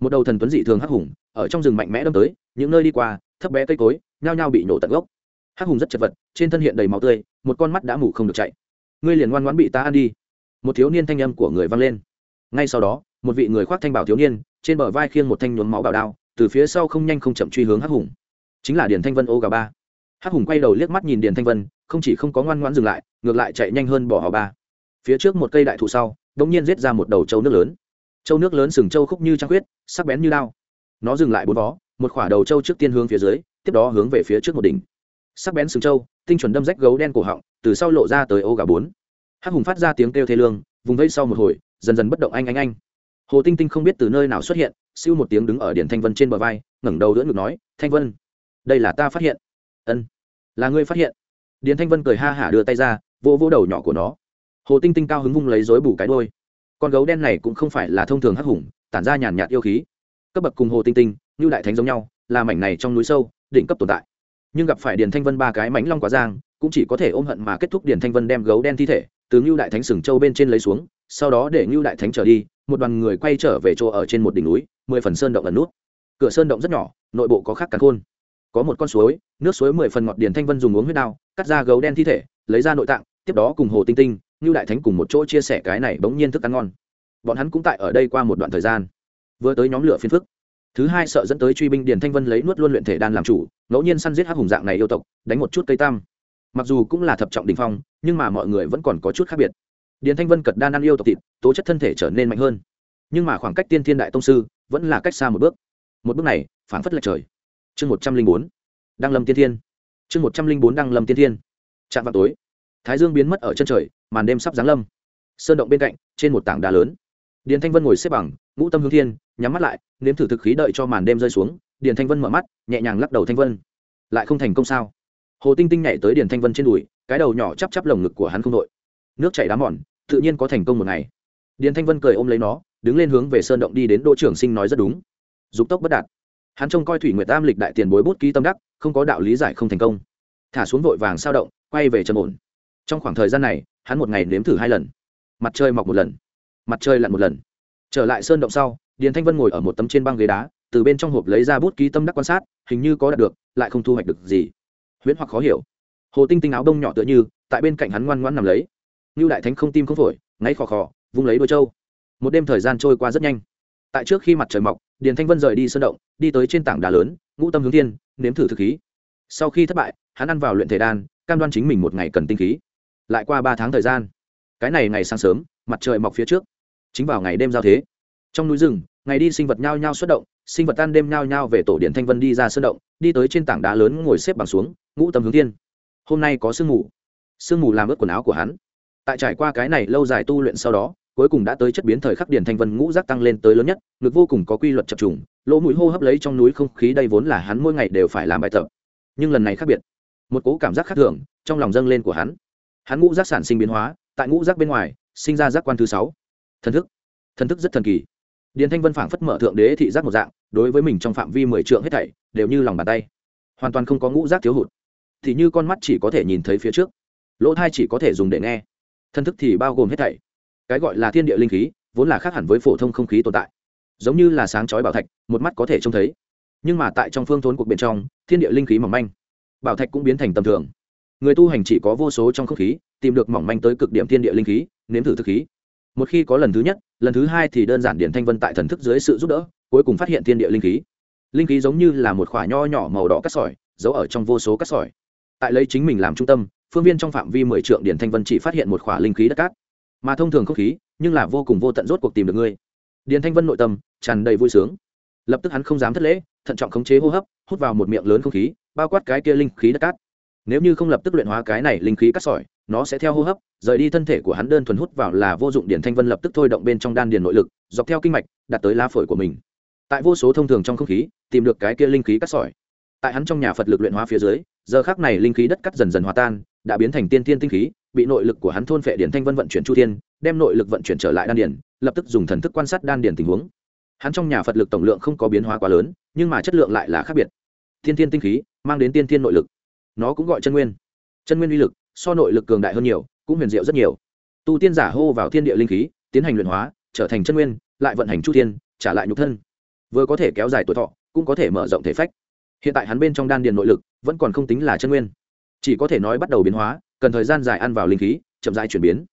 Một đầu thần tuấn dị thường hắc hùng, ở trong rừng mạnh mẽ đâm tới, những nơi đi qua, thấp bé cây cối, nhao nhao bị nổ tận gốc. Hắc hùng rất chật vật, trên thân hiện đầy máu tươi, một con mắt đã mủ không được chạy. Ngươi liền ngoan ngoãn bị ta ăn đi. Một thiếu niên thanh âm của người vang lên. Ngay sau đó, một vị người khoác thanh bảo thiếu niên, trên bờ vai khiêng một thanh nhuốm máu bảo đao, từ phía sau không nhanh không chậm truy hướng hắc hùng. Chính là điền thanh vân ô gà ba. Hắc hùng quay đầu liếc mắt nhìn điền thanh vân, không chỉ không có ngoan ngoãn dừng lại, ngược lại chạy nhanh hơn bỏ họ ba phía trước một cây đại thụ sau đ ỗ n g nhiên giết ra một đầu trâu nước lớn. Trâu nước lớn sừng trâu khúc như trăng huyết sắc bén như lao nó dừng lại bốn vó, một khỏa đầu trâu trước tiên hướng phía dưới, tiếp đó hướng về phía trước một đỉnh. Sắc bén sừng trâu, tinh chuẩn đâm rách gấu đen cổ họng, từ sau lộ ra tới ô gà bốn. Hắc hùng phát ra tiếng kêu thê lương, vùng vây sau một hồi, dần dần bất động anh anh anh. Hồ tinh tinh không biết từ nơi nào xuất hiện, siêu một tiếng đứng ở điển thanh vân trên bờ vai, ngẩng đầu đỡ ngực nói, thanh vân, đây là ta phát hiện. Ân, là ngươi phát hiện. Điện thanh vân cười ha hả đưa tay ra, vỗ vỗ đầu nhỏ của nó hồ tinh tinh cao hứng vung lấy dối bù cái đôi con gấu đen này cũng không phải là thông thường hắc hùng, tản ra nhàn nhạt yêu khí. Cấp bậc cùng hồ tinh tinh, như đại thánh giống nhau, là mảnh này trong núi sâu, đỉnh cấp tồn tại. Nhưng gặp phải điền thanh vân ba cái mảnh long quá giang, cũng chỉ có thể ôm hận mà kết thúc điền thanh vân đem gấu đen thi thể, từ ngưu đại thánh sừng châu bên trên lấy xuống, sau đó để ngưu đại thánh trở đi, một đoàn người quay trở về chỗ ở trên một đỉnh núi, mười phần sơn động ẩn nút. Cửa sơn động rất nhỏ, nội bộ có khắc cắn khôn. Có một con suối, nước suối mười phần ngọt điền thanh vân dùng uống huyết đao, cắt ra gấu đen thi thể, lấy ra nội tạng, tiếp đó cùng hồ tinh tinh như đại thánh cùng một chỗ chia sẻ cái này bỗng nhiên thức ăn ngon. Bọn hắn cũng tại ở đây qua một đoạn thời gian. Vừa tới nhóm lửa phiên phức, thứ hai sợ dẫn tới truy binh điền thanh vân lấy nuốt luôn luyện thể đan làm chủ, ngẫu nhiên săn giết hắc hùng dạng này yêu tộc, đánh một chút cây tam. Mặc dù cũng là thập trọng đình phong, nhưng mà mọi người vẫn còn có chút khác biệt. Điền thanh vân cật đan ăn yêu tộc thịt, tố chất thân thể trở nên mạnh hơn. Nhưng mà khoảng cách tiên thiên đại tông sư vẫn là cách xa một bước. Một bước này phản phất lệch trời. Chương một trăm linh bốn, đăng lâm tiên thiên. Chương một trăm linh bốn, đăng lâm tiên thiên. Chạm vào tối thái dương biến mất ở chân trời, màn đêm sắp giáng lâm. Sơn động bên cạnh, trên một tảng đá lớn. Điền thanh vân ngồi xếp bằng, ngũ tâm hướng thiên, nhắm mắt lại, nếm thử thực khí đợi cho màn đêm rơi xuống. Điền thanh vân mở mắt, nhẹ nhàng lắc đầu thanh vân. Lại không thành công sao? Hồ tinh tinh nhảy tới điền thanh vân trên đùi, cái đầu nhỏ chắp chắp lồng ngực của hắn không đội. Nước chảy đá mòn, tự nhiên có thành công một ngày. Điền thanh vân cười ôm lấy nó, đứng lên hướng về sơn động đi đến đỗ trưởng sinh nói rất đúng. Dục tốc bất đạt. Hắn trông coi thủy nguyệt tam lịch đại tiền bối bút ký tâm đắc, không có đạo lý giải không thành công. Thả xuống vội vàng sao động, quay về trầm ổn trong khoảng thời gian này, hắn một ngày nếm thử hai lần. Mặt trời mọc một lần, mặt trời lặn một lần. Trở lại sơn động sau, điền thanh vân ngồi ở một tấm trên băng ghế đá, từ bên trong hộp lấy ra bút ký tâm đắc quan sát, hình như có đạt được, lại không thu hoạch được gì. Huyễn hoặc khó hiểu. Hồ tinh tinh áo đông nhỏ tựa như, tại bên cạnh hắn ngoan ngoãn nằm lấy. Như đại thánh không tim không phổi, ngáy khò khò, vung lấy đôi trâu. Một đêm thời gian trôi qua rất nhanh. Tại trước khi mặt trời mọc, điền thanh vân rời đi sơn động, đi tới trên tảng đá lớn, ngũ tâm hướng thiên, nếm thử thực khí. Sau khi thất bại, hắn ăn vào luyện thể đan, cam đoan chính mình một ngày cần tinh khí lại qua ba tháng thời gian. Cái này ngày sáng sớm, mặt trời mọc phía trước. Chính vào ngày đêm giao thế. Trong núi rừng, ngày đi sinh vật nhao nhao xuất động, sinh vật tan đêm nhao nhao về tổ điện thanh vân đi ra sơn động, đi tới trên tảng đá lớn ngồi xếp bằng xuống, ngũ tâm hướng thiên. Hôm nay có sương mù. Sương mù làm ướt quần áo của hắn. Tại trải qua cái này lâu dài tu luyện sau đó, cuối cùng đã tới chất biến thời khắc điển thanh vân ngũ giác tăng lên tới lớn nhất, ngực vô cùng có quy luật chập trùng, lỗ mũi hô hấp lấy trong núi không khí đây vốn là hắn mỗi ngày đều phải làm bài tập. Nhưng lần này khác biệt. Một cố cảm giác khác thường trong lòng dâng lên của hắn hắn ngũ giác sản sinh biến hóa, tại ngũ giác bên ngoài, sinh ra giác quan thứ sáu. Thần thức. Thần thức rất thần kỳ. Điền thanh vân phảng phất mở thượng đế thị giác một dạng, đối với mình trong phạm vi mười trượng hết thảy, đều như lòng bàn tay. Hoàn toàn không có ngũ giác thiếu hụt. Thì như con mắt chỉ có thể nhìn thấy phía trước. Lỗ thai chỉ có thể dùng để nghe. Thân thức thì bao gồm hết thảy. Cái gọi là thiên địa linh khí, vốn là khác hẳn với phổ thông không khí tồn tại. Giống như là sáng chói bảo thạch, một mắt có thể trông thấy. Nhưng mà tại trong phương thốn cuộc bên trong, thiên địa linh khí mỏng manh. Bảo thạch cũng biến thành tầm thường người tu hành chỉ có vô số trong không khí, tìm được mỏng manh tới cực điểm thiên địa linh khí, nếm thử thực khí. Một khi có lần thứ nhất, lần thứ hai thì đơn giản điển thanh vân tại thần thức dưới sự giúp đỡ, cuối cùng phát hiện thiên địa linh khí. Linh khí giống như là một khoả nho nhỏ màu đỏ cắt sỏi, giấu ở trong vô số cắt sỏi. Tại lấy chính mình làm trung tâm, phương viên trong phạm vi mười trượng điển thanh vân chỉ phát hiện một khoả linh khí đất cát. Mà thông thường không khí, nhưng là vô cùng vô tận rốt cuộc tìm được ngươi. Điện thanh vân nội tâm, tràn đầy vui sướng. Lập tức hắn không dám thất lễ, thận trọng khống chế hô hấp, hút vào một miệng lớn không khí, bao quát cái kia linh khí đất cát nếu như không lập tức luyện hóa cái này linh khí cắt sỏi nó sẽ theo hô hấp rời đi thân thể của hắn đơn thuần hút vào là vô dụng điển thanh vân lập tức thôi động bên trong đan điền nội lực dọc theo kinh mạch đặt tới lá phổi của mình. Tại vô số thông thường trong không khí tìm được cái kia linh khí cắt sỏi. Tại hắn trong nhà phật lực luyện hóa phía dưới giờ khác này linh khí đất cắt dần dần hòa tan đã biến thành tiên thiên tinh khí bị nội lực của hắn thôn phệ điển thanh vân vận chuyển chu thiên đem nội lực vận chuyển trở lại đan điền, lập tức dùng thần thức quan sát đan điền tình huống. Hắn trong nhà phật lực tổng lượng không có biến hóa quá lớn nhưng mà chất lượng lại là khác biệt. Tiên thiên tinh khí mang đến tiên thiên nội lực nó cũng gọi chân nguyên. Chân nguyên uy lực, so nội lực cường đại hơn nhiều, cũng huyền diệu rất nhiều. Tu tiên giả hô vào thiên địa linh khí, tiến hành luyện hóa, trở thành chân nguyên, lại vận hành chu thiên, trả lại nhục thân. Vừa có thể kéo dài tuổi thọ, cũng có thể mở rộng thể phách. Hiện tại hắn bên trong đan điền nội lực, vẫn còn không tính là chân nguyên. Chỉ có thể nói bắt đầu biến hóa, cần thời gian dài ăn vào linh khí, chậm dài chuyển biến.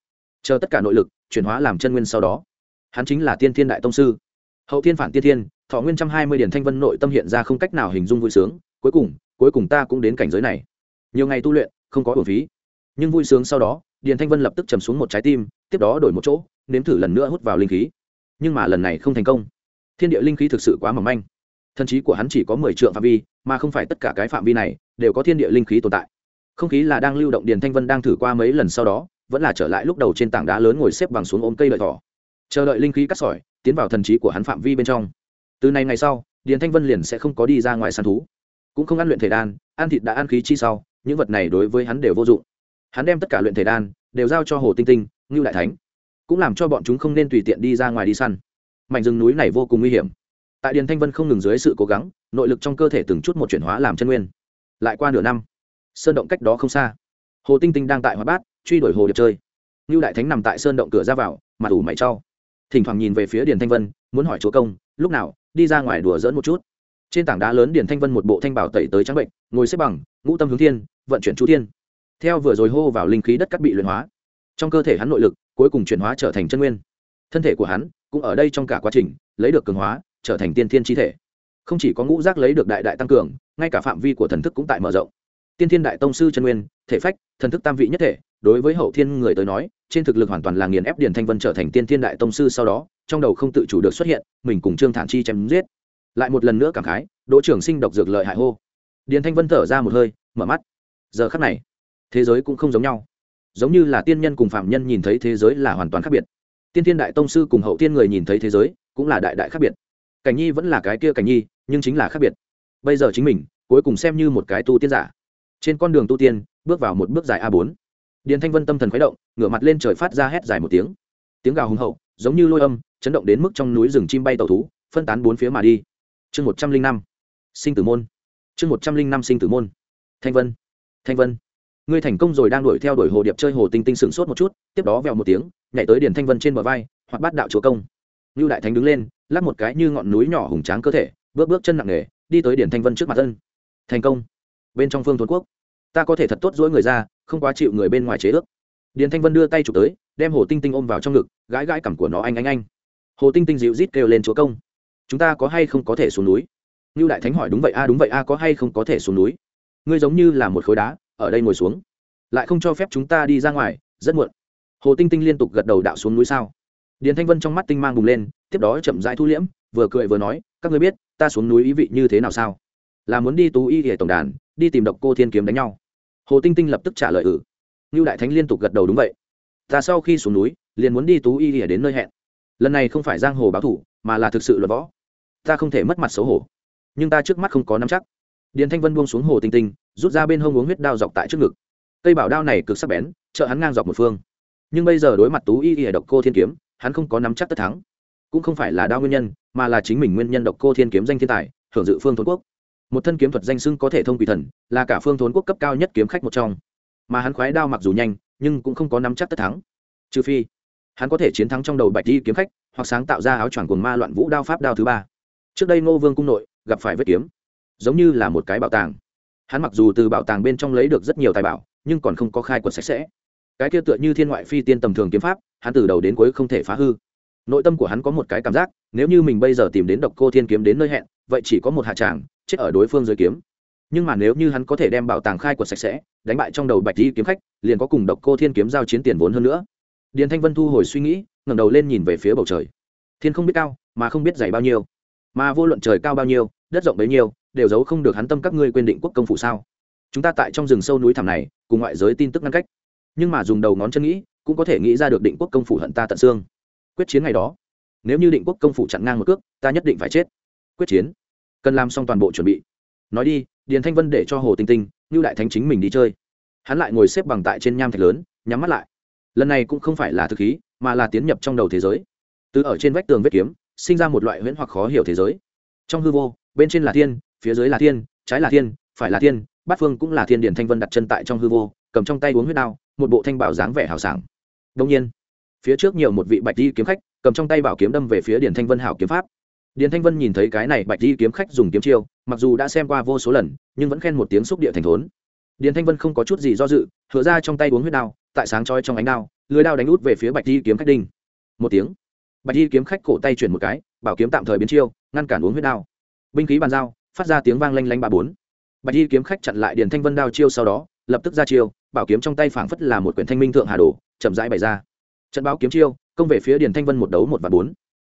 Chờ tất cả nội lực chuyển hóa làm chân nguyên sau đó. Hắn chính là tiên thiên đại tông sư. Hậu thiên phản tiên thiên, thọ nguyên trăm hai mươi điển thanh vân nội tâm hiện ra không cách nào hình dung vui sướng. Cuối cùng cuối cùng ta cũng đến cảnh giới này nhiều ngày tu luyện, không có bổn phí. Nhưng vui sướng sau đó, điền thanh vân lập tức chầm xuống một trái tim, tiếp đó đổi một chỗ, nếm thử lần nữa hút vào linh khí. Nhưng mà lần này không thành công. Thiên địa linh khí thực sự quá mỏng manh. Thần trí của hắn chỉ có mười triệu phạm vi, mà không phải tất cả cái phạm vi này đều có thiên địa linh khí tồn tại. Không khí là đang lưu động điền thanh vân đang thử qua mấy lần sau đó, vẫn là trở lại lúc đầu trên tảng đá lớn ngồi xếp bằng xuống ôm cây lợi thỏ. Chờ đợi linh khí cắt sỏi, tiến vào thần trí của hắn phạm vi bên trong. Từ nay ngày sau, điền thanh vân liền sẽ không có đi ra ngoài săn thú. Cũng không ăn luyện thể đan, ăn thịt đã ăn khí chi sau những vật này đối với hắn đều vô dụng. Hắn đem tất cả luyện thể đan đều giao cho hồ tinh tinh, ngưu đại thánh, cũng làm cho bọn chúng không nên tùy tiện đi ra ngoài đi săn. Mảnh rừng núi này vô cùng nguy hiểm. Tại điền thanh vân không ngừng dưới sự cố gắng, nội lực trong cơ thể từng chút một chuyển hóa làm chân nguyên. Lại qua nửa năm, sơn động cách đó không xa, hồ tinh tinh đang tại hoa bát, truy đuổi hồ điệp chơi. Ngưu đại thánh nằm tại sơn động cửa ra vào, mặt ủ mày trau thỉnh thoảng nhìn về phía điền thanh vân, muốn hỏi chúa công, lúc nào, đi ra ngoài đùa dỡn một chút? Trên tảng đá lớn điển thanh vân một bộ thanh bảo tẩy tới trắng bệnh, ngồi xếp bằng, ngũ tâm hướng thiên, vận chuyển chu thiên. Theo vừa rồi hô vào linh khí đất cắt bị luyện hóa. Trong cơ thể hắn nội lực cuối cùng chuyển hóa trở thành chân nguyên. Thân thể của hắn cũng ở đây trong cả quá trình, lấy được cường hóa, trở thành tiên thiên chi thể. Không chỉ có ngũ giác lấy được đại đại tăng cường, ngay cả phạm vi của thần thức cũng tại mở rộng. Tiên thiên đại tông sư chân nguyên, thể phách, thần thức tam vị nhất thể, đối với hậu thiên người tới nói, trên thực lực hoàn toàn là nghiền ép điền thanh vân trở thành tiên thiên đại tông sư sau đó, trong đầu không tự chủ được xuất hiện, mình cùng trương thản chi chém giết lại một lần nữa cảm khái, đỗ trưởng sinh độc dược lợi hại hô. Điền thanh vân thở ra một hơi, mở mắt. Giờ khắc này, thế giới cũng không giống nhau. Giống như là tiên nhân cùng phạm nhân nhìn thấy thế giới là hoàn toàn khác biệt. Tiên thiên đại tông sư cùng hậu tiên người nhìn thấy thế giới cũng là đại đại khác biệt. Cảnh nhi vẫn là cái kia cảnh nhi, nhưng chính là khác biệt. Bây giờ chính mình, cuối cùng xem như một cái tu tiên giả. Trên con đường tu tiên, bước vào một bước dài a bốn. Điền thanh vân tâm thần khuấy động, ngửa mặt lên trời phát ra hét dài một tiếng. Tiếng gào hùng hậu, giống như lôi âm, chấn động đến mức trong núi rừng chim bay tàu thú, phân tán bốn phía mà đi chương một trăm linh năm. Sinh tử môn. Chương một trăm linh năm sinh tử môn. Thanh vân. Thanh vân. Ngươi thành công rồi đang đuổi theo đuổi hồ điệp chơi hồ tinh tinh sửng sốt một chút, tiếp đó vèo một tiếng, nhảy tới điền thanh vân trên bờ vai, hoặc bắt đạo chúa công. Như đại thánh đứng lên lắp một cái như ngọn núi nhỏ hùng tráng cơ thể, bước bước chân nặng nề, đi tới điền thanh vân trước mặt thân thành công. Bên trong phương tuấn quốc, ta có thể thật tốt dỗi người ra, không quá chịu người bên ngoài chế ước. Điền thanh vân đưa tay chụp tới, đem hồ tinh tinh ôm vào trong ngực, gãi gãi cằm của nó anh anh anh. Hồ tinh tinh dịu rít kêu lên chúa công chúng ta có hay không có thể xuống núi? Như đại thánh hỏi, đúng vậy a, đúng vậy a, có hay không có thể xuống núi? Ngươi giống như là một khối đá, ở đây ngồi xuống. Lại không cho phép chúng ta đi ra ngoài, rất muộn. Hồ tinh tinh liên tục gật đầu đạo xuống núi sao? Điền thanh vân trong mắt tinh mang bùng lên, tiếp đó chậm rãi thu liễm, vừa cười vừa nói, các ngươi biết, ta xuống núi ý vị như thế nào sao? Là muốn đi tú y hệ tổng đàn, đi tìm độc cô thiên kiếm đánh nhau. Hồ tinh tinh lập tức trả lời ừ. Như đại thánh liên tục gật đầu, đúng vậy. Ta sau khi xuống núi, liền muốn đi tú y hệ đến nơi hẹn. Lần này không phải giang hồ báo thủ, mà là thực sự luật võ ta không thể mất mặt xấu hổ. Nhưng ta trước mắt không có nắm chắc. Điền thanh vân buông xuống hồ tinh tinh, rút ra bên hông uống huyết đao dọc tại trước ngực. Cây bảo đao này cực sắc bén, trợ hắn ngang dọc một phương. Nhưng bây giờ đối mặt tú y y độc cô thiên kiếm, hắn không có nắm chắc tất thắng. Cũng không phải là đao nguyên nhân, mà là chính mình nguyên nhân độc cô thiên kiếm danh thiên tài, hưởng dự phương thốn quốc. Một thân kiếm thuật danh sưng có thể thông quỷ thần, là cả phương thốn quốc cấp cao nhất kiếm khách một trong. Mà hắn khoái đao mặc dù nhanh, nhưng cũng không có nắm chắc tất thắng. Trừ phi, hắn có thể chiến thắng trong đầu bạch đi kiếm khách, hoặc sáng tạo ra áo choàng cuồng ma loạn vũ đao pháp đao thứ ba trước đây ngô vương cung nội, gặp phải vết kiếm, giống như là một cái bảo tàng. Hắn mặc dù từ bảo tàng bên trong lấy được rất nhiều tài bảo, nhưng còn không có khai quật sạch sẽ. Cái kia tựa như thiên ngoại phi tiên tầm thường kiếm pháp, hắn từ đầu đến cuối không thể phá hư. Nội tâm của hắn có một cái cảm giác, nếu như mình bây giờ tìm đến độc cô thiên kiếm đến nơi hẹn, vậy chỉ có một hạ tràng, chết ở đối phương dưới kiếm. Nhưng mà nếu như hắn có thể đem bảo tàng khai quật sạch sẽ, đánh bại trong đầu bạch di kiếm khách, liền có cùng độc cô thiên kiếm giao chiến tiền vốn hơn nữa. Điền thanh vân thu hồi suy nghĩ, ngẩng đầu lên nhìn về phía bầu trời. Thiên không biết cao, mà không biết dày bao nhiêu mà vô luận trời cao bao nhiêu, đất rộng bấy nhiêu, đều giấu không được hắn tâm các ngươi quên định quốc công phủ sao? Chúng ta tại trong rừng sâu núi thẳm này, cùng ngoại giới tin tức ngăn cách. Nhưng mà dùng đầu ngón chân nghĩ, cũng có thể nghĩ ra được định quốc công phủ hận ta tận xương. Quyết chiến ngày đó. Nếu như định quốc công phủ chặn ngang một cước, ta nhất định phải chết. Quyết chiến. Cần làm xong toàn bộ chuẩn bị. Nói đi, điền thanh vân để cho hồ tinh tinh như đại thánh chính mình đi chơi. Hắn lại ngồi xếp bằng tại trên nham thạch lớn, nhắm mắt lại. Lần này cũng không phải là thực khí, mà là tiến nhập trong đầu thế giới. Từ ở trên vách tường vết kiếm sinh ra một loại huyễn hoặc khó hiểu thế giới. Trong hư vô, bên trên là thiên, phía dưới là thiên, trái là thiên, phải là thiên, bát phương cũng là thiên điển thanh vân đặt chân tại trong hư vô, cầm trong tay uống huyết đao, một bộ thanh bảo dáng vẻ hào sảng. Đông nhiên, phía trước nhiều một vị bạch di kiếm khách, cầm trong tay bảo kiếm đâm về phía điển thanh vân hảo kiếm pháp. Điển thanh vân nhìn thấy cái này bạch di kiếm khách dùng kiếm chiêu, mặc dù đã xem qua vô số lần, nhưng vẫn khen một tiếng xúc địa thành thốn. Điển thanh vân không có chút gì do dự, hứa ra trong tay uống huyết đao, tại sáng chói trong ánh đao, lưới đao đánh út về phía bạch di kiếm khách đinh. Một tiếng bạch Y kiếm khách cổ tay chuyển một cái, bảo kiếm tạm thời biến chiêu, ngăn cản uống huyết đao. Binh khí bàn giao, phát ra tiếng vang lanh lanh ba bốn. Bạch Y kiếm khách chặn lại điền thanh vân đao chiêu sau đó, lập tức ra chiêu, bảo kiếm trong tay phảng phất là một quyển thanh minh thượng hà đồ, chậm rãi bày ra. Trận báo kiếm chiêu, công về phía điền thanh vân một đấu một và bốn.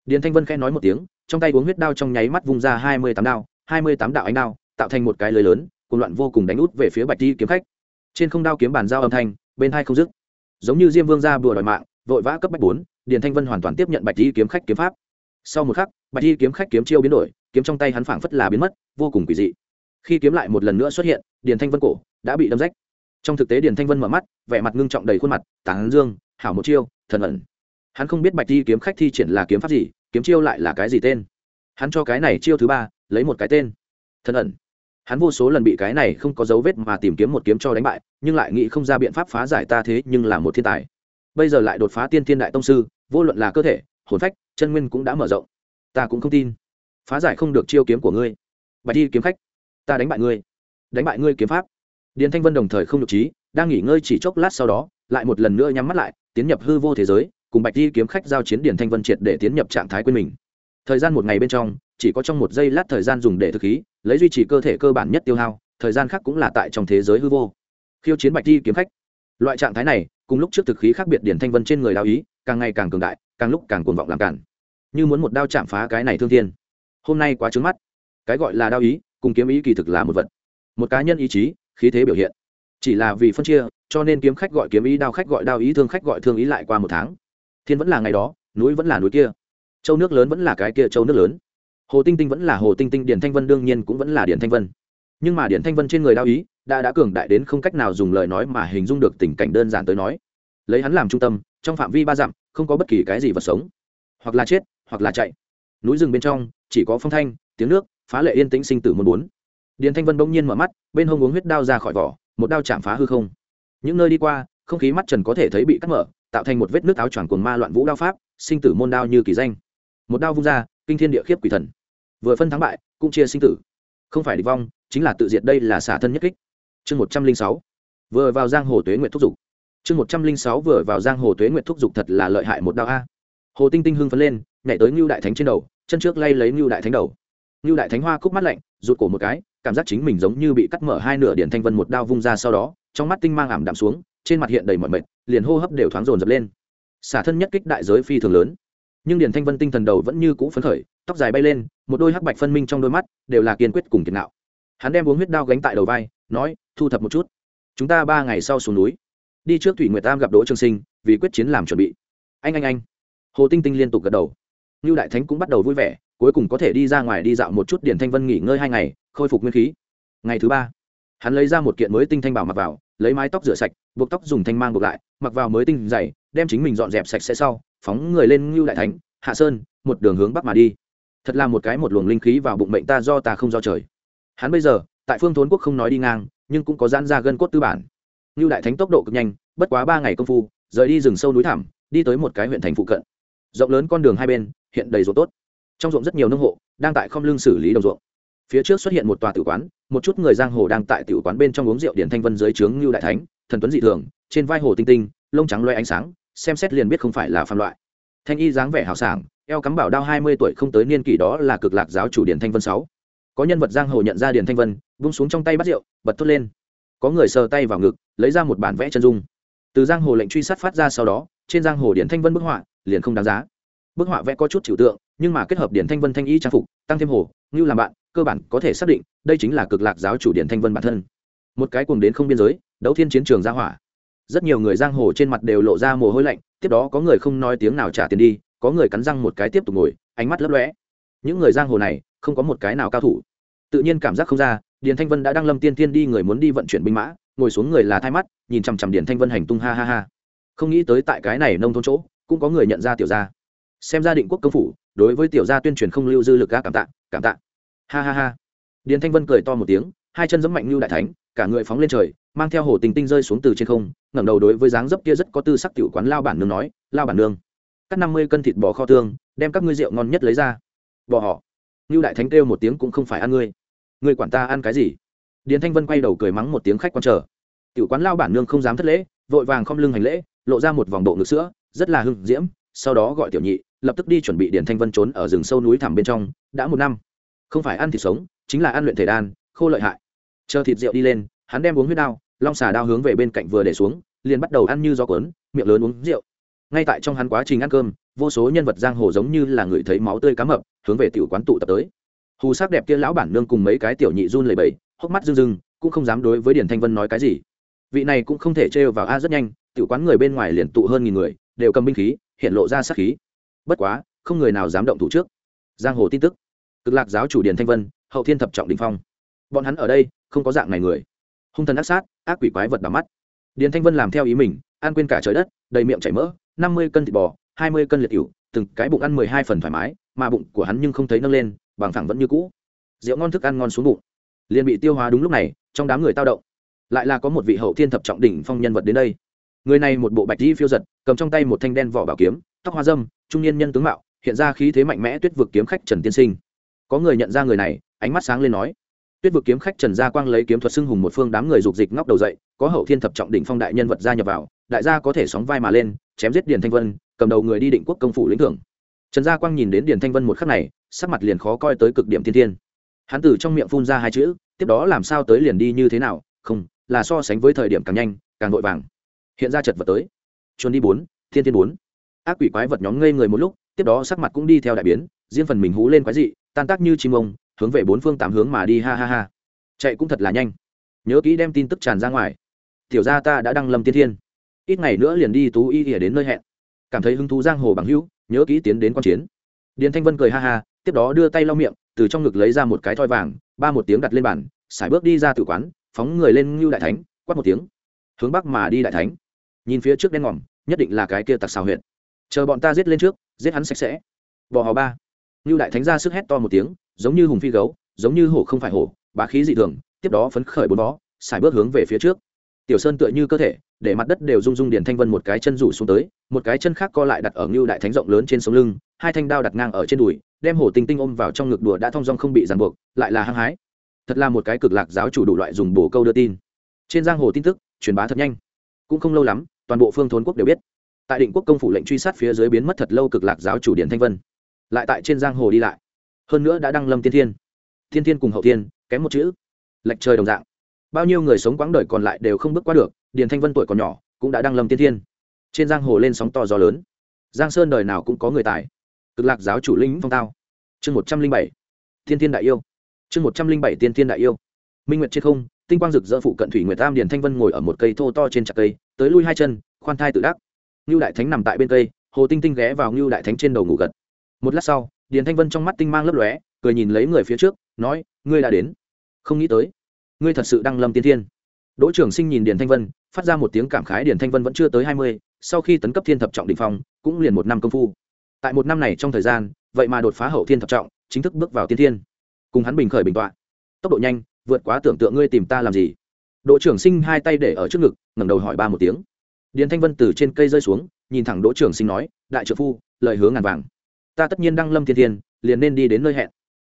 Điền thanh vân khẽ nói một tiếng, trong tay uống huyết đao trong nháy mắt vung ra hai mươi tám đao, hai mươi tám đạo ánh đao, tạo thành một cái lưới lớn cùng loạn vô cùng đánh út về phía bạch Y kiếm khách. Trên không đao kiếm bàn giao âm thanh, bên hai không dứt. Giống như diêm vương ra bừa đòi mạng vội vã cấp bách bốn, điền thanh vân hoàn toàn tiếp nhận bạch di kiếm khách kiếm pháp. Sau một khắc, bạch di kiếm khách kiếm chiêu biến đổi, kiếm trong tay hắn phảng phất là biến mất, vô cùng quỷ dị. Khi kiếm lại một lần nữa xuất hiện, điền thanh vân cổ đã bị đâm rách. Trong thực tế điền thanh vân mở mắt, vẻ mặt ngưng trọng đầy khuôn mặt, tán dương, hảo một chiêu, thần ẩn. Hắn không biết bạch di kiếm khách thi triển là kiếm pháp gì, kiếm chiêu lại là cái gì tên. Hắn cho cái này chiêu thứ ba, lấy một cái tên. Thần ẩn. Hắn vô số lần bị cái này không có dấu vết mà tìm kiếm một kiếm cho đánh bại, nhưng lại nghĩ không ra biện pháp phá giải ta thế nhưng là một thiên tài bây giờ lại đột phá tiên thiên đại tông sư, vô luận là cơ thể, hồn phách, chân nguyên cũng đã mở rộng. Ta cũng không tin. Phá giải không được chiêu kiếm của ngươi. Bạch đi kiếm khách, ta đánh bại ngươi. Đánh bại ngươi kiếm pháp. Điền thanh vân đồng thời không được trí, đang nghỉ ngơi chỉ chốc lát sau đó, lại một lần nữa nhắm mắt lại, tiến nhập hư vô thế giới, cùng bạch đi kiếm khách giao chiến điền thanh vân triệt để tiến nhập trạng thái quên mình. Thời gian một ngày bên trong, chỉ có trong một giây lát thời gian dùng để thực khí, lấy duy trì cơ thể cơ bản nhất tiêu hao, thời gian khác cũng là tại trong thế giới hư vô. Khiêu chiến bạch đi kiếm khách. Loại trạng thái này cùng lúc trước thực khí khác biệt điển thanh vân trên người đao ý, càng ngày càng cường đại, càng lúc càng cuồng vọng làm cản. Như muốn một đao chạm phá cái này thương thiên. Hôm nay quá trướng mắt. Cái gọi là đao ý, cùng kiếm ý kỳ thực là một vật. Một cá nhân ý chí, khí thế biểu hiện. Chỉ là vì phân chia, cho nên kiếm khách gọi kiếm ý, đao khách gọi đao ý, thương khách gọi thương ý lại qua một tháng. Thiên vẫn là ngày đó, núi vẫn là núi kia. Châu nước lớn vẫn là cái kia châu nước lớn. Hồ tinh tinh vẫn là hồ tinh tinh, điển thanh vân đương nhiên cũng vẫn là điển thanh vân. Nhưng mà điển thanh vân trên người đao ý đã đã cường đại đến không cách nào dùng lời nói mà hình dung được tình cảnh đơn giản tới nói. Lấy hắn làm trung tâm, trong phạm vi ba dặm, không có bất kỳ cái gì vật sống. Hoặc là chết, hoặc là chạy. Núi rừng bên trong, chỉ có phong thanh, tiếng nước, phá lệ yên tĩnh sinh tử muốn bốn. Điền thanh vân bỗng nhiên mở mắt, bên hông uống huyết đao ra khỏi vỏ, một đao chạm phá hư không. Những nơi đi qua, không khí mắt trần có thể thấy bị cắt mở, tạo thành một vết nước áo choàng cuồng ma loạn vũ đao pháp, sinh tử môn đao như kỳ danh. Một đao vung ra, kinh thiên địa khiếp quỷ thần. Vừa phân thắng bại, cũng chia sinh tử. Không phải địch vong, chính là tự diệt đây là xả thân nhất kích chương một trăm linh sáu. Vừa vào giang hồ tuế nguyệt thúc giục chương một trăm linh sáu vừa vào giang hồ tuế nguyệt thúc giục thật là lợi hại một đao a. Hồ tinh tinh hưng phấn lên, nhảy tới ngưu đại thánh trên đầu, chân trước lay lấy ngưu đại thánh đầu. Ngưu đại thánh hoa cúc mắt lạnh, rụt cổ một cái, cảm giác chính mình giống như bị cắt mở hai nửa điện thanh vân một đao vung ra sau đó, trong mắt tinh mang ảm đạm xuống, trên mặt hiện đầy mọi mệt, liền hô hấp đều thoáng rồn dập lên. Xả thân nhất kích đại giới phi thường lớn. Nhưng điền thanh vân tinh thần đầu vẫn như cũ phấn khởi, tóc dài bay lên, một đôi hắc bạch phân minh trong đôi mắt, đều là kiên quyết cùng kiệt nạo hắn đem uống huyết đao gánh tại đầu vai, nói, thu thập một chút. Chúng ta ba ngày sau xuống núi. Đi trước thủy nguyệt tam gặp đỗ trường sinh, vì quyết chiến làm chuẩn bị. Anh anh anh. Hồ tinh tinh liên tục gật đầu. Như đại thánh cũng bắt đầu vui vẻ, cuối cùng có thể đi ra ngoài đi dạo một chút điển thanh vân nghỉ ngơi hai ngày, khôi phục nguyên khí. Ngày thứ ba, hắn lấy ra một kiện mới tinh thanh bảo mặc vào, lấy mái tóc rửa sạch, buộc tóc dùng thanh mang buộc lại, mặc vào mới tinh dày, đem chính mình dọn dẹp sạch sẽ sau, phóng người lên ngưu đại thánh, hạ sơn, một đường hướng bắc mà đi. Thật là một cái một luồng linh khí vào bụng mệnh ta do ta không do trời hắn bây giờ, tại phương thốn quốc không nói đi ngang, nhưng cũng có giãn ra gân cốt tư bản. Lưu đại thánh tốc độ cực nhanh, bất quá ba ngày công phu, rời đi rừng sâu núi thẳm, đi tới một cái huyện thành phụ cận. Rộng lớn con đường hai bên, hiện đầy ruộng tốt. Trong ruộng rất nhiều nông hộ, đang tại không lương xử lý đồng ruộng. Phía trước xuất hiện một tòa tử quán, một chút người giang hồ đang tại tử quán bên trong uống rượu điển thanh vân dưới trướng như đại thánh, thần tuấn dị thường, trên vai hồ tinh tinh, lông trắng loe ánh sáng, xem xét liền biết không phải là phạm loại. Thanh y dáng vẻ hào sảng, eo cắm bảo đao hai mươi tuổi không tới niên kỷ đó là cực lạc giáo chủ điển thanh vân sáu có nhân vật giang hồ nhận ra Điền thanh vân, vung xuống trong tay bắt rượu, bật thốt lên. Có người sờ tay vào ngực, lấy ra một bản vẽ chân dung. Từ giang hồ lệnh truy sát phát ra sau đó, trên giang hồ Điền thanh vân bức họa liền không đáng giá. Bức họa vẽ có chút trừu tượng, nhưng mà kết hợp điển thanh vân thanh y trang phục, tăng thêm hồ, ngưu làm bạn, cơ bản có thể xác định đây chính là cực lạc giáo chủ điển thanh vân bản thân. Một cái cuồng đến không biên giới, đấu thiên chiến trường ra hỏa. Rất nhiều người giang hồ trên mặt đều lộ ra mồ hôi lạnh, tiếp đó có người không nói tiếng nào trả tiền đi, có người cắn răng một cái tiếp tục ngồi, ánh mắt lấp lóe. Những người giang hồ này không có một cái nào cao thủ. Tự nhiên cảm giác không ra, điền thanh vân đã đăng lâm tiên tiên đi người muốn đi vận chuyển binh mã, ngồi xuống người là thay mắt, nhìn chằm chằm điền thanh vân hành tung ha ha ha. Không nghĩ tới tại cái này nông thôn chỗ, cũng có người nhận ra tiểu gia. Xem ra định quốc công phủ, đối với tiểu gia tuyên truyền không lưu dư lực ga cảm tạ cảm tạ. Ha ha ha. Điền thanh vân cười to một tiếng, hai chân giẫm mạnh như đại thánh, cả người phóng lên trời, mang theo hồ tình tinh rơi xuống từ trên không, ngẩng đầu đối với dáng dấp kia rất có tư sắc tiểu quán lao bản nương nói, lao bản nương, cắt năm mươi cân thịt bò kho tương, đem các ngươi rượu ngon nhất lấy ra. Bò họ như đại thánh kêu một tiếng cũng không phải ăn ngươi. Ngươi quản ta ăn cái gì? Điền thanh vân quay đầu cười mắng một tiếng khách quan chờ. Tiểu quán lao bản nương không dám thất lễ, vội vàng không lưng hành lễ, lộ ra một vòng độ ngực sữa, rất là hưng diễm, sau đó gọi tiểu nhị, lập tức đi chuẩn bị điền thanh vân trốn ở rừng sâu núi thẳm bên trong, đã một năm. Không phải ăn thịt sống, chính là ăn luyện thể đan, khô lợi hại. Chờ thịt rượu đi lên, hắn đem uống huyết đao, long xà đao hướng về bên cạnh vừa để xuống, liền bắt đầu ăn như gió cuốn, miệng lớn uống rượu. Ngay tại trong hắn quá trình ăn cơm vô số nhân vật giang hồ giống như là người thấy máu tươi cá mập, hướng về tiểu quán tụ tập tới. Hù sắc đẹp kia lão bản nương cùng mấy cái tiểu nhị run lầy bầy hốc mắt rưng rưng, cũng không dám đối với điển thanh vân nói cái gì. Vị này cũng không thể trêu vào a rất nhanh, tiểu quán người bên ngoài liền tụ hơn nghìn người, đều cầm binh khí, hiện lộ ra sát khí. Bất quá, không người nào dám động thủ trước. Giang hồ tin tức. Cực lạc giáo chủ điền thanh vân, hậu thiên thập trọng đình phong. Bọn hắn ở đây, không có dạng này người. Hung thần ác sát, ác quỷ quái vật đỏ mắt. Điền thanh vân làm theo ý mình, an quên cả trời đất, đầy miệng chảy mỡ, năm mươi cân thịt bò hai mươi cân liệt cựu từng cái bụng ăn mười hai phần thoải mái, mà bụng của hắn nhưng không thấy nâng lên, bằng thẳng vẫn như cũ. Rượu ngon thức ăn ngon xuống bụng. Liền bị tiêu hóa đúng lúc này, trong đám người tao động. Lại là có một vị hậu thiên thập trọng đỉnh phong nhân vật đến đây. Người này một bộ bạch di phiêu giật, cầm trong tay một thanh đen vỏ bảo kiếm, tóc hoa dâm, trung niên nhân tướng mạo, hiện ra khí thế mạnh mẽ tuyết vực kiếm khách trần tiên sinh. Có người nhận ra người này, ánh mắt sáng lên nói, tuyết vực kiếm khách trần gia quang lấy kiếm thuật xưng hùng một phương đám người dục dịch ngóc đầu dậy, có hậu thiên thập trọng đỉnh phong đại nhân vật gia nhập vào, đại gia có thể sóng vai mà lên, chém giết điền thanh vân cầm đầu người đi định quốc công phủ lĩnh thưởng. Trần gia quang nhìn đến điền thanh vân một khắc này, sắc mặt liền khó coi tới cực điểm thiên thiên. Hắn từ trong miệng phun ra hai chữ, tiếp đó làm sao tới liền đi như thế nào, không, là so sánh với thời điểm càng nhanh, càng vội vàng. Hiện ra chật vật tới. Chuồn đi bốn, thiên thiên bốn. Ác quỷ quái vật nhóm ngây người một lúc, tiếp đó sắc mặt cũng đi theo đại biến, riêng phần mình hú lên quái dị, tan tác như chim ông, hướng về bốn phương tám hướng mà đi, ha ha ha. Chạy cũng thật là nhanh. Nhớ kỹ đem tin tức tràn ra ngoài. Tiểu gia ta đã đăng lâm tiên thiên. Ít ngày nữa liền đi tú y ỉa đến nơi hẹn cảm thấy hứng thú giang hồ bằng hữu, nhớ kỹ tiến đến q u a n chiến. Điền thanh vân cười ha ha, tiếp đó đưa tay lau miệng, từ trong ngực lấy ra một cái thoi vàng, ba một tiếng đặt lên bàn i bước đi ra từ quán, phóng người lên ngưu đại thánh, quát một tiếng. Hướng bắc mà đi đại thánh. Nhìn phía trước đen ngòm, nhất định là cái kia tặc xào huyện chờ bọn ta giết lên trước, giết hắn sạch sẽ. Bò hò ba. Ngưu đại thánh ra sức hét to một tiếng, giống như hùng phi gấu, giống như hổ không phải hổ, bá khí dị thường, tiếp đó phấn khởi bốn bó xài bước hướng về phía trước. Tiểu sơn tựa như cơ thể để mặt đất đều rung rung điển thanh vân một cái chân rủ xuống tới, một cái chân khác co lại đặt ở ngưu đại thánh rộng lớn trên sống lưng, hai thanh đao đặt ngang ở trên đùi, đem hổ tinh tinh ôm vào trong ngực đùa đã thong dong không bị ràng buộc, lại là hăng hái. Thật là một cái cực lạc giáo chủ đủ loại dùng bổ câu đưa tin. Trên giang hồ tin tức, truyền bá thật nhanh. Cũng không lâu lắm, toàn bộ phương thốn quốc đều biết. Tại định quốc công phủ lệnh truy sát phía dưới biến mất thật lâu cực lạc giáo chủ điện thanh vân. Lại tại trên giang hồ đi lại. Hơn nữa đã đăng lâm tiên thiên. Thiên thiên cùng hậu thiên, kém một chữ. Lệch trời đồng dạng bao nhiêu người sống quãng đời còn lại đều không bước qua được, điền thanh vân tuổi còn nhỏ, cũng đã đăng lâm tiên thiên. Trên giang hồ lên sóng to gió lớn. Giang sơn đời nào cũng có người tài. Cực lạc giáo chủ linh phong tao. Chương một trăm linh bảy. Thiên thiên đại yêu. Chương một trăm linh bảy tiên thiên đại yêu. Minh nguyệt trên không, tinh quang rực rỡ phụ cận thủy nguyệt tam điền thanh vân ngồi ở một cây thô to trên chặt cây, tới lui hai chân, khoan thai tự đắc. Ngưu đại thánh nằm tại bên cây, hồ tinh tinh ghé vào ngưu đại thánh trên đầu ngủ gật. Một lát sau, điền thanh vân trong mắt tinh mang lấp lóe, cười nhìn lấy người phía trước, nói, ngươi đã đến. Không nghĩ tới ngươi thật sự đăng lâm tiên thiên. Đỗ trưởng sinh nhìn điền thanh vân, phát ra một tiếng cảm khái, điền thanh vân vẫn chưa tới hai mươi, sau khi tấn cấp thiên thập trọng định phong, cũng liền một năm công phu. Tại một năm này trong thời gian, vậy mà đột phá hậu thiên thập trọng, chính thức bước vào tiên thiên. Cùng hắn bình khởi bình tọa. Tốc độ nhanh, vượt quá tưởng tượng ngươi tìm ta làm gì. Đỗ trưởng sinh hai tay để ở trước ngực, ngẩng đầu hỏi ba một tiếng. Điền thanh vân từ trên cây rơi xuống, nhìn thẳng đỗ trưởng sinh nói, đại trợ phu, lời hứa ngàn vàng. Ta tất nhiên đăng lâm thiên thiên, liền nên đi đến nơi hẹn.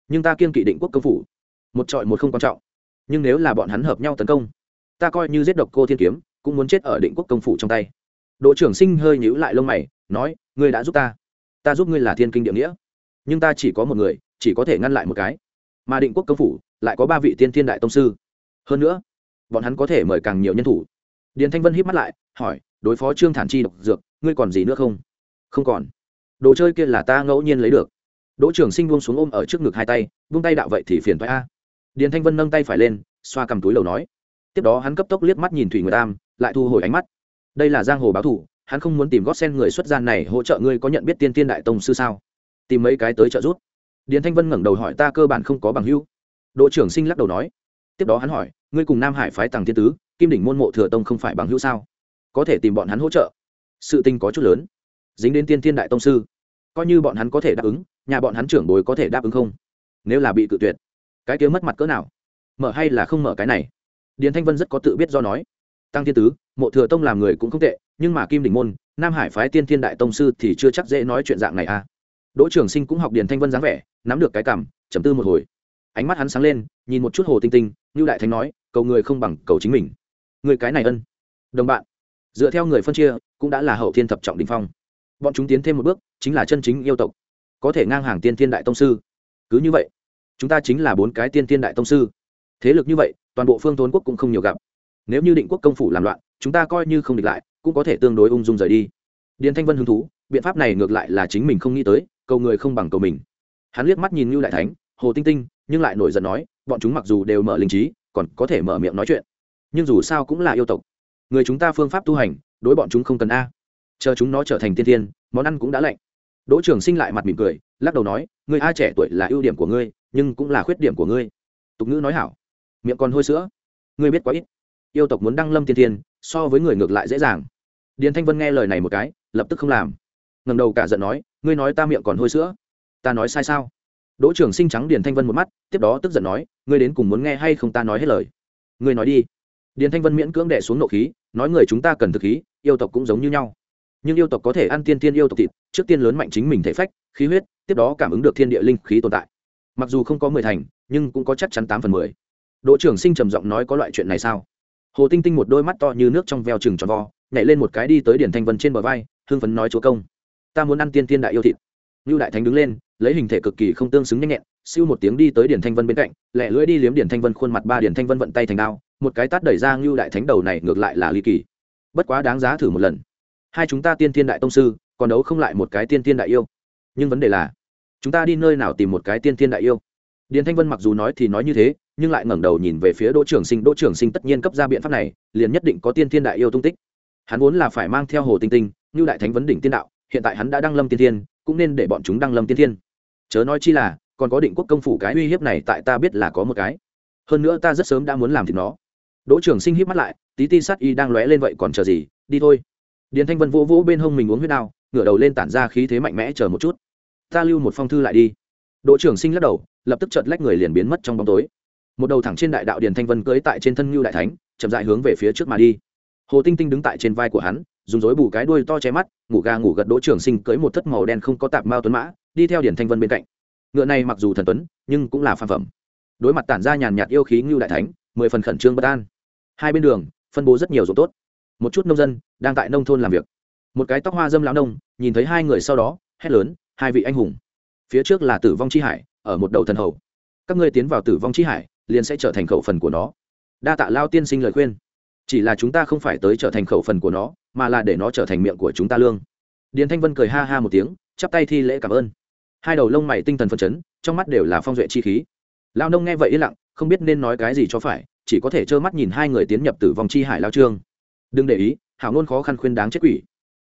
Nhưng ta kiên kỵ định quốc công phủ. Một trọi một không quan trọng nhưng nếu là bọn hắn hợp nhau tấn công, ta coi như giết độc cô thiên kiếm, cũng muốn chết ở định quốc công phủ trong tay. Đỗ trưởng sinh hơi nhíu lại lông mày, nói, ngươi đã giúp ta. Ta giúp ngươi là thiên kinh địa nghĩa. Nhưng ta chỉ có một người, chỉ có thể ngăn lại một cái. Mà định quốc công phủ, lại có ba vị tiên thiên đại tông sư. Hơn nữa, bọn hắn có thể mời càng nhiều nhân thủ. Điền thanh vân híp mắt lại, hỏi, đối phó trương thản chi độc dược, ngươi còn gì nữa không? Không còn. Đồ chơi kia là ta ngẫu nhiên lấy được. Đỗ trưởng sinh buông xuống ôm ở trước ngực hai tay, buông tay đạo vậy thì phiền thoái a điền thanh vân nâng tay phải lên, xoa cầm túi lầu nói. Tiếp đó hắn cấp tốc liếc mắt nhìn thủy nguyệt tam, lại thu hồi ánh mắt. Đây là giang hồ báo thủ, hắn không muốn tìm gót sen người xuất gian này hỗ trợ ngươi có nhận biết tiên tiên đại tông sư sao? Tìm mấy cái tới trợ giúp. Điền thanh vân ngẩng đầu hỏi ta cơ bản không có bằng hữu. Đỗ trưởng sinh lắc đầu nói. Tiếp đó hắn hỏi, ngươi cùng nam hải phái tàng thiên tứ, kim đỉnh môn mộ thừa tông không phải bằng hữu sao? Có thể tìm bọn hắn hỗ trợ. Sự tình có chút lớn. Dính đến tiên thiên đại tông sư. Coi như bọn hắn có thể đáp ứng, nhà bọn hắn trưởng bối có thể đáp ứng không? Nếu là bị cự tuyệt cái kia mất mặt cỡ nào? Mở hay là không mở cái này? Điền thanh vân rất có tự biết do nói. Tăng thiên tứ, mộ thừa tông làm người cũng không tệ, nhưng mà kim đỉnh môn, nam hải phái tiên thiên đại tông sư thì chưa chắc dễ nói chuyện dạng này à. Đỗ Trường sinh cũng học điền thanh vân dáng vẻ, nắm được cái cảm chấm tư một hồi. Ánh mắt hắn sáng lên, nhìn một chút hồ tinh tinh như đại thánh nói, cầu người không bằng cầu chính mình. Người cái này ân. Đồng bạn. Dựa theo người phân chia, cũng đã là hậu thiên thập trọng đình phong. Bọn chúng tiến thêm một bước, chính là chân chính yêu tộc. Có thể ngang hàng tiên thiên đại tông sư. Cứ như vậy chúng ta chính là bốn cái tiên thiên đại tông sư. Thế lực như vậy, toàn bộ phương thốn quốc cũng không nhiều gặp. Nếu như định quốc công phủ làm loạn, chúng ta coi như không địch lại, cũng có thể tương đối ung dung rời đi. Điền thanh vân hứng thú, biện pháp này ngược lại là chính mình không nghĩ tới, cầu người không bằng cầu mình. Hắn liếc mắt nhìn như đại thánh, hồ tinh tinh, nhưng lại nổi giận nói, bọn chúng mặc dù đều mở linh trí, còn có thể mở miệng nói chuyện. Nhưng dù sao cũng là yêu tộc. Người chúng ta phương pháp tu hành, đối bọn chúng không cần a. Chờ chúng nó trở thành tiên tiên, món ăn cũng đã lạnh. Đỗ trường sinh lại mặt mỉm cười lắc đầu nói người a trẻ tuổi là ưu điểm của ngươi, nhưng cũng là khuyết điểm của ngươi. Tục ngữ nói hảo, miệng còn hôi sữa. Ngươi biết quá ít. Yêu tộc muốn đăng lâm tiên tiên so với người ngược lại dễ dàng. Điền thanh vân nghe lời này một cái, lập tức không làm. Ngầm đầu cả giận nói, ngươi nói ta miệng còn hôi sữa. Ta nói sai sao? Đỗ trưởng sinh trắng điền thanh vân một mắt, tiếp đó tức giận nói, ngươi đến cùng muốn nghe hay không ta nói hết lời? Ngươi nói đi. Điền thanh vân miễn cưỡng đẻ xuống nộ khí, nói, người chúng ta cần thực khí, yêu tộc cũng giống như nhau nhưng yêu tộc có thể ăn tiên tiên yêu tộc thịt, trước tiên lớn mạnh chính mình thể phách, khí huyết, tiếp đó cảm ứng được thiên địa linh khí tồn tại. Mặc dù không có mười thành, nhưng cũng có chắc chắn tám phần mười. Đỗ trưởng sinh trầm giọng nói có loại chuyện này sao? Hồ tinh tinh một đôi mắt to như nước trong veo chừng tròn vo, nhảy lên một cái đi tới điển thanh vân trên bờ vai, hưng phấn nói chúa công, ta muốn ăn tiên tiên đại yêu thịt. Như đại thánh đứng lên, lấy hình thể cực kỳ không tương xứng nhanh nhẹn, siêu một tiếng đi tới điển thanh vân bên cạnh lẹ lưỡi đi liếm điển thanh vân khuôn mặt ba điển thanh vân vận tay thành đao, một cái tát đẩy ra ngưu đại thánh đầu này ngược lại là ly kỳ. Bất quá đáng giá thử một lần hai chúng ta tiên tiên đại tông sư, còn đấu không lại một cái tiên tiên đại yêu. Nhưng vấn đề là, chúng ta đi nơi nào tìm một cái tiên tiên đại yêu? Điền thanh vân mặc dù nói thì nói như thế, nhưng lại ngẩng đầu nhìn về phía đỗ trưởng sinh. Đỗ trưởng sinh tất nhiên cấp ra biện pháp này, liền nhất định có tiên tiên đại yêu tung tích. Hắn vốn là phải mang theo hồ tinh tinh như đại thánh vấn đỉnh tiên đạo, hiện tại hắn đã đăng lâm tiên thiên, cũng nên để bọn chúng đăng lâm tiên thiên. Chớ nói chi là, còn có định quốc công phủ cái uy hiếp này tại ta biết là có một cái. Hơn nữa ta rất sớm đã muốn làm thì nó. Đỗ trưởng sinh hít mắt lại, tí ti sát y đang lóe lên vậy còn chờ gì, đi thôi điền thanh vân vỗ vỗ bên hông mình uống huyết đao, ngửa đầu lên tản ra khí thế mạnh mẽ chờ một chút. Ta lưu một phong thư lại đi. Đỗ trưởng sinh lắc đầu, lập tức chợt lách người liền biến mất trong bóng tối. Một đầu thẳng trên đại đạo điền thanh vân cưỡi tại trên thân ngưu đại thánh, chậm dại hướng về phía trước mà đi. Hồ tinh tinh đứng tại trên vai của hắn, dùng dối bù cái đuôi to che mắt, ngủ ga ngủ gật đỗ trưởng sinh cưỡi một thất màu đen không có tạp mao tuấn mã, đi theo điền thanh vân bên cạnh. Ngựa này mặc dù thần tuấn, nhưng cũng là phan phẩm. Đối mặt tản ra nhàn nhạt yêu khí ngưu đại thánh, mười phần khẩn trương bất an. Hai bên đường, phân bố rất nhiều ruộng tốt một chút nông dân đang tại nông thôn làm việc. Một cái tóc hoa dâm lão nông, nhìn thấy hai người sau đó, hét lớn, hai vị anh hùng. Phía trước là tử vong chi hải, ở một đầu thần hầu. Các ngươi tiến vào tử vong chi hải, liền sẽ trở thành khẩu phần của nó. Đa tạ lao tiên sinh lời khuyên. Chỉ là chúng ta không phải tới trở thành khẩu phần của nó, mà là để nó trở thành miệng của chúng ta lương. Điền thanh vân cười ha ha một tiếng, chắp tay thi lễ cảm ơn. Hai đầu lông mày tinh thần phân chấn, trong mắt đều là phong duệ chi khí. Lao nông nghe vậy yên lặng, không biết nên nói cái gì cho phải, chỉ có thể trơ mắt nhìn hai người tiến nhập tử vong chi hải lao trương đừng để ý, hảo ngôn khó khăn khuyên đáng chết quỷ.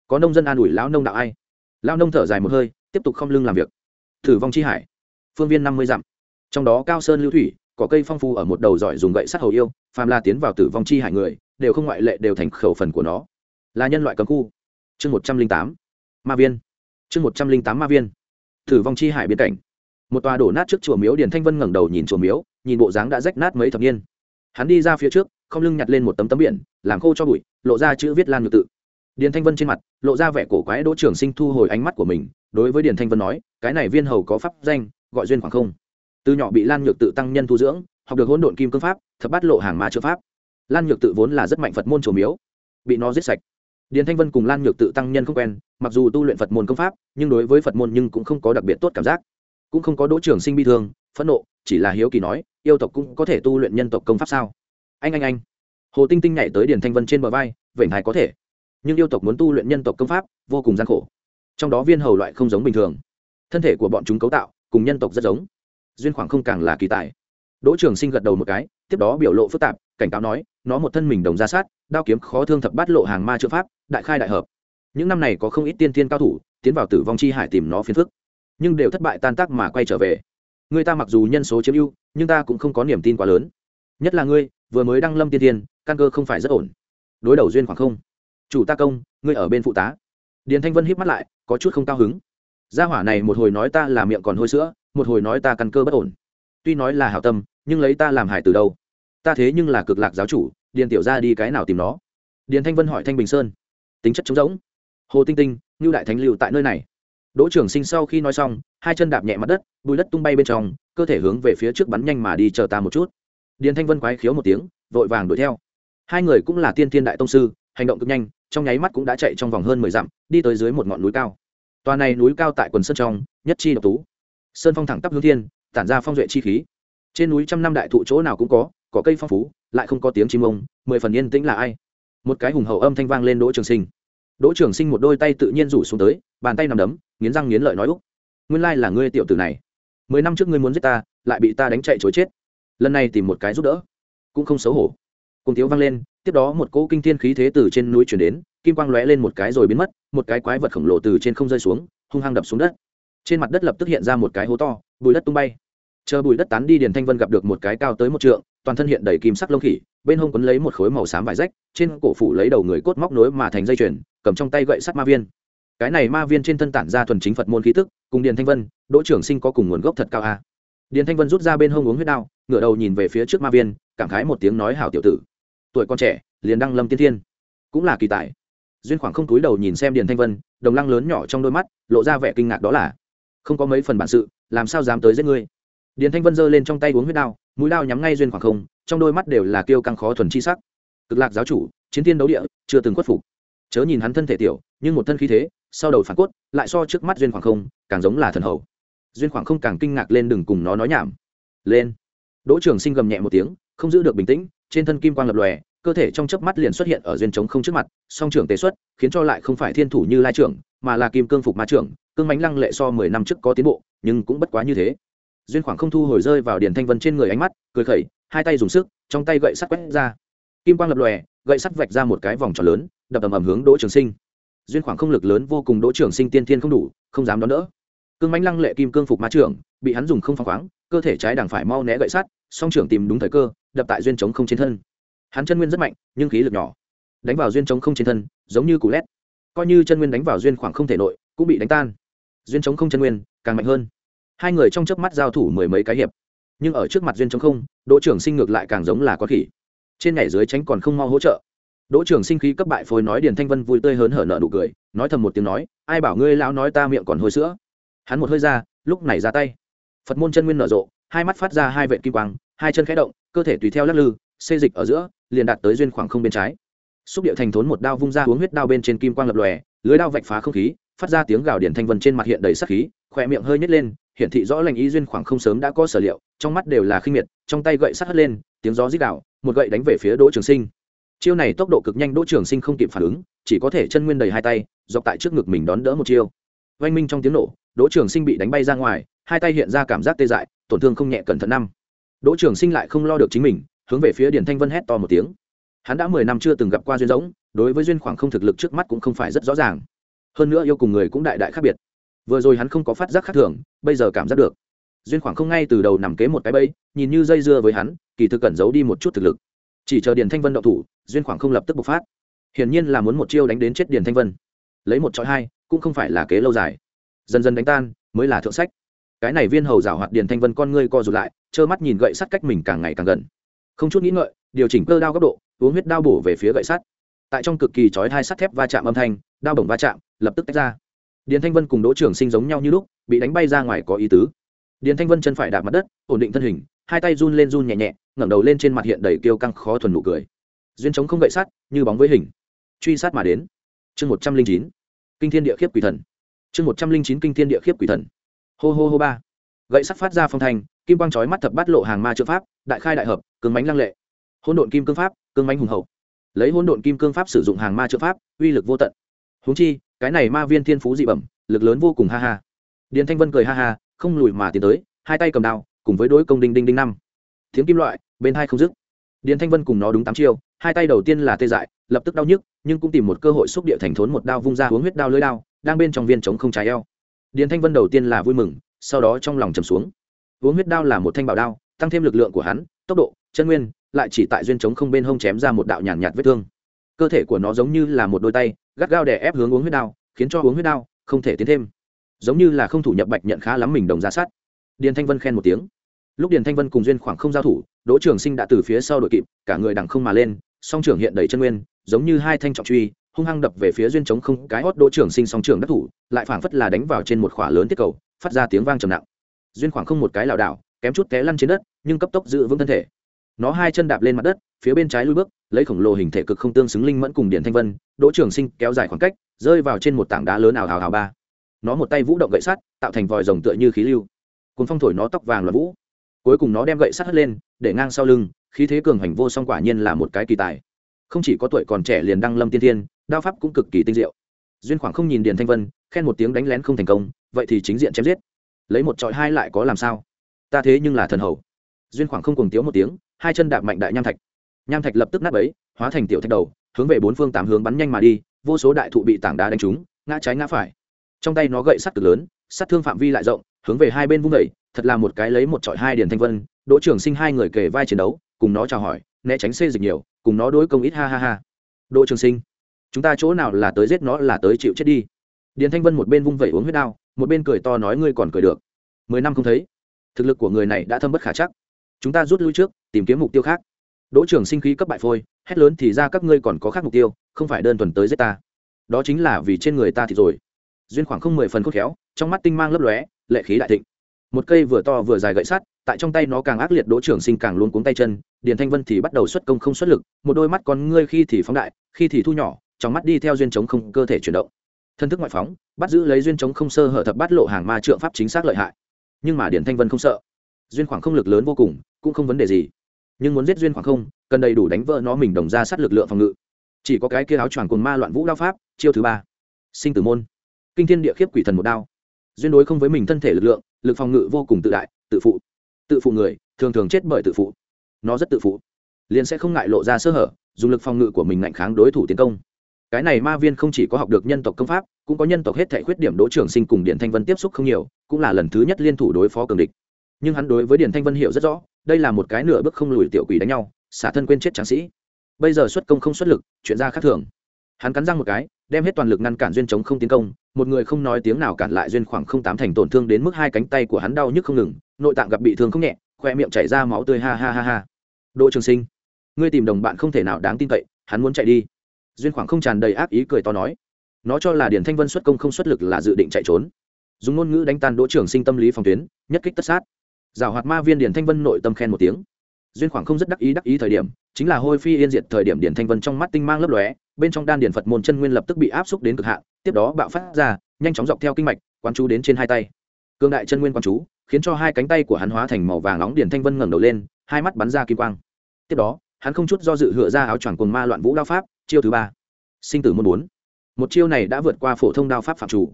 Có nông dân an ủi lão nông đạo ai? Lão nông thở dài một hơi, tiếp tục không lưng làm việc. Tử vong chi hải. Phương viên năm mươi dặm. Trong đó cao sơn lưu thủy có cây phong phu ở một đầu giỏi dùng gậy sắt hầu yêu, phàm la tiến vào tử vong chi hải người, đều không ngoại lệ đều thành khẩu phần của nó. Là nhân loại cấm khu. Chương một trăm linh tám. Ma viên. Chương một trăm linh tám ma viên. Tử vong chi hải biên cảnh một tòa đổ nát trước chùa miếu, điền thanh vân ngẩng đầu nhìn chùa miếu, nhìn bộ dáng đã rách nát mấy thập niên. Hắn đi ra phía trước không lưng nhặt lên một tấm tấm biển, làm khô cho bụi, lộ ra chữ viết lan nhược tự. Điền thanh vân trên mặt, lộ ra vẻ cổ quái đỗ Trường sinh thu hồi ánh mắt của mình, đối với điền thanh vân nói, cái này viên hầu có pháp danh, gọi duyên khoảng không. Từ nhỏ bị lan nhược tự tăng nhân thu dưỡng, học được hỗn độn kim cương pháp, thập bát lộ hàng ma chữ pháp. Lan nhược tự vốn là rất mạnh phật môn trổ miếu, bị nó giết sạch. Điền thanh vân cùng lan nhược tự tăng nhân không quen, mặc dù tu luyện phật môn công pháp, nhưng đối với phật môn nhưng cũng không có đặc biệt tốt cảm giác. Cũng không có đỗ Trường sinh bi thương, phẫn nộ, chỉ là hiếu kỳ nói, yêu tộc cũng có thể tu luyện nhân tộc công pháp sao? Anh anh anh. Hồ tinh tinh nhảy tới điền thanh vân trên bờ vai vểnh hài có thể. Nhưng yêu tộc muốn tu luyện nhân tộc công pháp, vô cùng gian khổ. Trong đó viên hầu loại không giống bình thường. Thân thể của bọn chúng cấu tạo, cùng nhân tộc rất giống. Duyên khoảng không càng là kỳ tài. Đỗ trường sinh gật đầu một cái, tiếp đó biểu lộ phức tạp, cảnh cáo nói, nó một thân mình đồng ra sát, đao kiếm khó thương thập bát lộ hàng ma chữ pháp, đại khai đại hợp. Những năm này có không ít tiên tiên cao thủ, tiến vào tử vong chi hải tìm nó phiền phức. Nhưng đều thất bại tan tác mà quay trở về. Người ta mặc dù nhân số chiếm ưu, nhưng ta cũng không có niềm tin quá lớn. Nhất là ngươi vừa mới đăng lâm tiên tiên căn cơ không phải rất ổn. Đối đầu duyên khoảng không. Chủ ta công, ngươi ở bên phụ tá. Điền thanh vân híp mắt lại, có chút không cao hứng. Gia hỏa này một hồi nói ta là miệng còn hôi sữa, một hồi nói ta căn cơ bất ổn. Tuy nói là hảo tâm, nhưng lấy ta làm hải từ đâu? Ta thế nhưng là cực lạc giáo chủ, điền tiểu ra đi cái nào tìm nó? Điền thanh vân hỏi thanh bình sơn. Tính chất trống rỗng. Hồ tinh tinh như đại thánh lưu tại nơi này. Đỗ trưởng sinh sau khi nói xong, hai chân đạp nhẹ mặt đất, bùi đất tung bay bên trong, cơ thể hướng về phía trước bắn nhanh mà đi chờ ta một chút điền thanh vân quái khiếu một tiếng, vội vàng đuổi theo. Hai người cũng là tiên thiên đại tông sư, hành động cực nhanh, trong nháy mắt cũng đã chạy trong vòng hơn mười dặm, đi tới dưới một ngọn núi cao. Tòa này núi cao tại quần sơn trong, nhất chi độc tú. Sơn phong thẳng tắp hướng thiên, tản ra phong duệ chi khí. Trên núi trăm năm đại thụ chỗ nào cũng có có cây phong phú, lại không có tiếng chim ông, mười phần yên tĩnh là ai. Một cái hùng hậu âm thanh vang lên đỗ trường sinh. Đỗ trường sinh một đôi tay tự nhiên rủ xuống tới, bàn tay nằm đấm, nghiến răng nghiến lợi nói úc. Nguyên lai là ngươi tiểu tử này. Mười năm trước ngươi muốn giết ta, lại bị ta đánh chạy chối chết lần này tìm một cái giúp đỡ. Cũng không xấu hổ. Cùng thiếu vang lên, tiếp đó một cỗ kinh thiên khí thế từ trên núi chuyển đến, kim quang lóe lên một cái rồi biến mất, một cái quái vật khổng lồ từ trên không rơi xuống, hung hăng đập xuống đất. Trên mặt đất lập tức hiện ra một cái hố to bùi đất tung bay. Chờ bùi đất tán đi điền thanh vân gặp được một cái cao tới một trượng, toàn thân hiện đầy kim sắc lông khỉ, bên hông quấn lấy một khối màu xám vải rách, trên cổ phủ lấy đầu người cốt móc nối mà thành dây chuyền, cầm trong tay gậy sắt ma viên. Cái này ma viên trên thân tản ra thuần chính phật môn khí tức, cùng điền thanh vân, đỗ trưởng sinh có cùng nguồn gốc thật cao a điền thanh vân rút ra bên hông uống huyết đao, ngửa đầu nhìn về phía trước ma viên, cảm khái một tiếng nói hảo tiểu tử. Tuổi con trẻ, liền đăng lâm tiên thiên. Cũng là kỳ tài. Duyên khoảng không túi đầu nhìn xem điền thanh vân, đồng lăng lớn nhỏ trong đôi mắt, lộ ra vẻ kinh ngạc đó là, không có mấy phần bản sự, làm sao dám tới giết ngươi? Điền thanh vân giơ lên trong tay uống huyết đao, mũi đao nhắm ngay duyên khoảng không, trong đôi mắt đều là kiêu căng khó thuần chi sắc. Cực lạc giáo chủ, chiến tiên đấu địa, chưa từng khuất phục. Chớ nhìn hắn thân thể tiểu, nhưng một thân khí thế, sau đầu phản cốt, lại so trước mắt duyên khoảng không, càng giống là thần hầu duyên khoảng không càng kinh ngạc lên đừng cùng nó nói nhảm. Lên. Đỗ trường sinh gầm nhẹ một tiếng, không giữ được bình tĩnh, trên thân kim quang lập lòe, cơ thể trong chớp mắt liền xuất hiện ở duyên trống không trước mặt, song trưởng tế xuất, khiến cho lại không phải thiên thủ như lai trưởng, mà là kim cương phục ma trưởng, cương mánh lăng lệ so mười năm trước có tiến bộ, nhưng cũng bất quá như thế. Duyên khoảng không thu hồi rơi vào điền thanh vân trên người ánh mắt, cười khẩy, hai tay dùng sức, trong tay gậy sắt quét ra. Kim quang lập lòe, gậy sắt vạch ra một cái vòng tròn lớn, đập ầm ầm hướng đỗ trường sinh. Duyên khoảng không lực lớn vô cùng đỗ trường sinh tiên thiên không đủ, không dám đón đỡ cương mãnh lăng lệ kim cương phục ma trưởng, bị hắn dùng không phăng khoáng, cơ thể trái đằng phải mau né gậy sắt, song trưởng tìm đúng thời cơ, đập tại duyên chống không trên thân. Hắn chân nguyên rất mạnh, nhưng khí lực nhỏ. Đánh vào duyên chống không trên thân, giống như cú lét. Coi như chân nguyên đánh vào duyên khoảng không thể nội, cũng bị đánh tan. Duyên chống không chân nguyên, càng mạnh hơn. Hai người trong chớp mắt giao thủ mười mấy cái hiệp. Nhưng ở trước mặt duyên chống không, đỗ trưởng sinh ngược lại càng giống là có khỉ. Trên nhảy dưới tránh còn không mau hỗ trợ. Đỗ trưởng sinh khí cấp bại phối nói điền thanh vân vui tươi hớn hở nợ nụ cười, nói thầm một tiếng nói, ai bảo ngươi lão nói ta miệng còn hôi sữa? Hắn một hơi ra lúc này ra tay. Phật môn chân nguyên nở rộ hai mắt phát ra hai vệ kim quang hai chân khẽ động cơ thể tùy theo lắc lư xê dịch ở giữa liền đạt tới duyên khoảng không bên trái. Xúc điệu thành thốn một đao vung ra uống huyết đao bên trên kim quang lập lòe lưới đao vạch phá không khí phát ra tiếng gào điển thanh vân trên mặt hiện đầy sắc khí khỏe miệng hơi nhét lên hiển thị rõ lành ý duyên khoảng không sớm đã có sở liệu trong mắt đều là khinh miệt trong tay gậy sắt hất lên tiếng gió rít đảo, một gậy đánh về phía đỗ trường sinh. Chiêu này tốc độ cực nhanh đỗ trường sinh không kịp phản ứng chỉ có thể chân nguyên đầy hai tay dọc tại trước ngực mình đón đỡ một chiêu. Oanh minh trong tiếng nổ đỗ trường sinh bị đánh bay ra ngoài, hai tay hiện ra cảm giác tê dại, tổn thương không nhẹ cẩn thận năm. Đỗ trường sinh lại không lo được chính mình, hướng về phía điền thanh vân hét to một tiếng. Hắn đã mười năm chưa từng gặp qua duyên giống đối với duyên khoảng không thực lực trước mắt cũng không phải rất rõ ràng. Hơn nữa yêu cùng người cũng đại đại khác biệt. Vừa rồi hắn không có phát giác khác thường, bây giờ cảm giác được. Duyên khoảng không ngay từ đầu nằm kế một cái bẫy, nhìn như dây dưa với hắn, kỳ thực cẩn giấu đi một chút thực lực. Chỉ chờ điền thanh vân đậu thủ, duyên khoảng không lập tức bộc phát. Hiển nhiên là muốn một chiêu đánh đến chết điền thanh vân. Lấy một chọi hai, cũng không phải là kế lâu dài dần dần đánh tan, mới là thượng sách. Cái này viên hầu giảo hoạt điền thanh vân con ngươi co rụt lại, trơ mắt nhìn gậy sắt cách mình càng ngày càng gần. Không chút nghĩ ngợi, điều chỉnh cơ đao góc độ, uống huyết đao bổ về phía gậy sắt. Tại trong cực kỳ chói hai sắt thép va chạm âm thanh, đao bổng va chạm, lập tức tách ra. Điền thanh vân cùng đỗ trưởng sinh giống nhau như lúc, bị đánh bay ra ngoài có ý tứ. Điền thanh vân chân phải đạp mặt đất, ổn định thân hình, hai tay run lên run nhẹ nhẹ, ngẩng đầu lên trên mặt hiện đầy kêu căng khó thuần nụ cười. Duyên chống không gậy sắt, như bóng với hình. Truy sát mà đến. Chương một trăm linh chín. Kinh thiên địa khiếp quỷ thần chương một trăm linh chín kinh thiên địa khiếp quỷ thần. Hô hô hô ba. Gậy sắt phát ra phong thành kim quang chói mắt thập bát lộ hàng ma chữ pháp, đại khai đại hợp, cường bánh lăng lệ. Hôn độn kim cương pháp, cường bánh hùng hậu. Lấy hôn độn kim cương pháp sử dụng hàng ma chữ pháp, uy lực vô tận. Húng chi, cái này ma viên thiên phú dị bẩm, lực lớn vô cùng ha ha. Điền thanh vân cười ha ha, không lùi mà tiến tới, hai tay cầm đao, cùng với đối công đinh đinh đinh năm. Tiếng kim loại, bên hai không dứt. Điền thanh vân cùng nó đúng tám chiêu, hai tay đầu tiên là tê dại, lập tức đau nhức, nhưng cũng tìm một cơ hội xúc địa thành thốn một đao vung ra hướng huyết đao lưới đao đang bên trong viên chống không trái eo. Điền thanh vân đầu tiên là vui mừng sau đó trong lòng trầm xuống. Uống huyết đao là một thanh bảo đao tăng thêm lực lượng của hắn tốc độ chân nguyên lại chỉ tại duyên chống không bên hông chém ra một đạo nhàn nhạt, nhạt vết thương. Cơ thể của nó giống như là một đôi tay gắt gao đè ép hướng uống huyết đao khiến cho uống huyết đao không thể tiến thêm. Giống như là không thủ nhập bạch nhận khá lắm mình đồng ra sát. Điền thanh vân khen một tiếng. Lúc điền thanh vân cùng duyên khoảng không giao thủ đỗ trường sinh đã từ phía sau đội kịp cả người đằng không mà lên song trưởng hiện đầy chân nguyên giống như hai thanh trọng truy hung hăng đập về phía duyên chống không cái hót đỗ trường sinh song trưởng đắc thủ, lại phảng phất là đánh vào trên một khỏa lớn tiết cầu, phát ra tiếng vang trầm nặng. Duyên khoảng không một cái lảo đảo, kém chút té lăn trên đất, nhưng cấp tốc giữ vững thân thể. Nó hai chân đạp lên mặt đất, phía bên trái lui bước, lấy khổng lồ hình thể cực không tương xứng linh mẫn cùng điển thanh vân, đỗ trường sinh kéo dài khoảng cách, rơi vào trên một tảng đá lớn ảo hào hào ba. Nó một tay vũ động gậy sắt, tạo thành vòi rồng tựa như khí lưu. Cuốn phong thổi nó tóc vàng loạn vũ. Cuối cùng nó đem gậy sắt hất lên, để ngang sau lưng, khí thế cường hành vô song quả nhiên là một cái kỳ tài. Không chỉ có tuổi còn trẻ liền đăng lâm tiên thiên đao pháp cũng cực kỳ tinh diệu. Duyên khoảng không nhìn điền thanh vân, khen một tiếng đánh lén không thành công, vậy thì chính diện chém giết. Lấy một trọi hai lại có làm sao? Ta thế nhưng là thần hầu. Duyên khoảng không cùng tiếu một tiếng, hai chân đạp mạnh đại nham thạch. Nham thạch lập tức nát ấy hóa thành tiểu thạch đầu, hướng về bốn phương tám hướng bắn nhanh mà đi, vô số đại thụ bị tảng đá đánh trúng, ngã trái ngã phải. Trong tay nó gậy sắt cực lớn, sát thương phạm vi lại rộng, hướng về hai bên vung vẩy thật là một cái lấy một trọi hai điền thanh vân, đỗ trưởng sinh hai người kề vai chiến đấu, cùng nó chào hỏi, né tránh xê dịch nhiều, cùng nó đối công ít ha ha ha. Đỗ trường sinh chúng ta chỗ nào là tới giết nó là tới chịu chết đi. Điền thanh vân một bên vung vẩy uống huyết đao, một bên cười to nói ngươi còn cười được. Mười năm không thấy. Thực lực của người này đã thâm bất khả chắc. Chúng ta rút lui trước, tìm kiếm mục tiêu khác. Đỗ trưởng sinh khí cấp bại phôi, hét lớn thì ra các ngươi còn có khác mục tiêu, không phải đơn thuần tới giết ta. Đó chính là vì trên người ta thì rồi. Duyên khoảng không mười phần khôn khéo, trong mắt tinh mang lấp lóe, lệ khí đại thịnh. Một cây vừa to vừa dài gậy sắt, tại trong tay nó càng ác liệt đỗ trưởng sinh càng luôn cuống tay chân, điền thanh vân thì bắt đầu xuất công không xuất lực, một đôi mắt con ngươi khi thì phóng đại, khi thì thu nhỏ trong mắt đi theo duyên chống không, cơ thể chuyển động. Thân thức ngoại phóng, bắt giữ lấy duyên chống không sơ hở thập bát lộ hàng ma trượng pháp chính xác lợi hại. Nhưng mà điển thanh vân không sợ. Duyên khoảng không lực lớn vô cùng, cũng không vấn đề gì. Nhưng muốn giết duyên khoảng không, cần đầy đủ đánh vỡ nó mình đồng ra sát lực lượng phòng ngự. Chỉ có cái kia áo choàng cồn ma loạn vũ đao pháp, chiêu thứ ba. Sinh tử môn. Kinh thiên địa khiếp quỷ thần một đao. Duyên đối không với mình thân thể lực lượng, lực phòng ngự vô cùng tự đại, tự phụ. Tự phụ người, thường thường chết bởi tự phụ. Nó rất tự phụ. Liền sẽ không ngại lộ ra sơ hở, dùng lực phòng ngự của mình ngạnh kháng đối thủ tiến công cái này ma viên không chỉ có học được nhân tộc công pháp, cũng có nhân tộc hết thể khuyết điểm đỗ trưởng sinh cùng điện thanh vân tiếp xúc không nhiều, cũng là lần thứ nhất liên thủ đối phó cường địch. Nhưng hắn đối với điện thanh vân hiểu rất rõ, đây là một cái nửa bước không lùi tiểu quỷ đánh nhau, xả thân quên chết tráng sĩ. Bây giờ xuất công không xuất lực, chuyện ra khác thường. Hắn cắn răng một cái, đem hết toàn lực ngăn cản duyên chống không tiến công, một người không nói tiếng nào cản lại duyên khoảng không tám thành tổn thương đến mức hai cánh tay của hắn đau nhức không ngừng, nội tạng gặp bị thương không nhẹ, khoe miệng chảy ra máu tươi ha ha ha ha. Đỗ trường sinh, ngươi tìm đồng bạn không thể nào đáng tin cậy, hắn muốn chạy đi duyên khoảng không tràn đầy ác ý cười to nói. Nó cho là điển thanh vân xuất công không xuất lực là dự định chạy trốn. Dùng ngôn ngữ đánh tan đỗ trường sinh tâm lý phòng tuyến, nhất kích tất sát. Giảo hoạt ma viên điển thanh vân nội tâm khen một tiếng. Duyên khoảng không rất đắc ý đắc ý thời điểm, chính là hôi phi yên diệt thời điểm điển thanh vân trong mắt tinh mang lấp lóe, bên trong đan điển phật môn chân nguyên lập tức bị áp xúc đến cực hạn, tiếp đó bạo phát ra, nhanh chóng dọc theo kinh mạch, quán chú đến trên hai tay. Cương đại chân nguyên quán chú, khiến cho hai cánh tay của hắn hóa thành màu vàng nóng điển thanh vân ngẩng đầu lên, hai mắt bắn ra kim quang. Tiếp đó, hắn không chút do dự hựa ra áo choàng cồn ma loạn vũ đao pháp chiêu thứ ba. Sinh tử môn bốn. Một chiêu này đã vượt qua phổ thông đao pháp phạm chủ.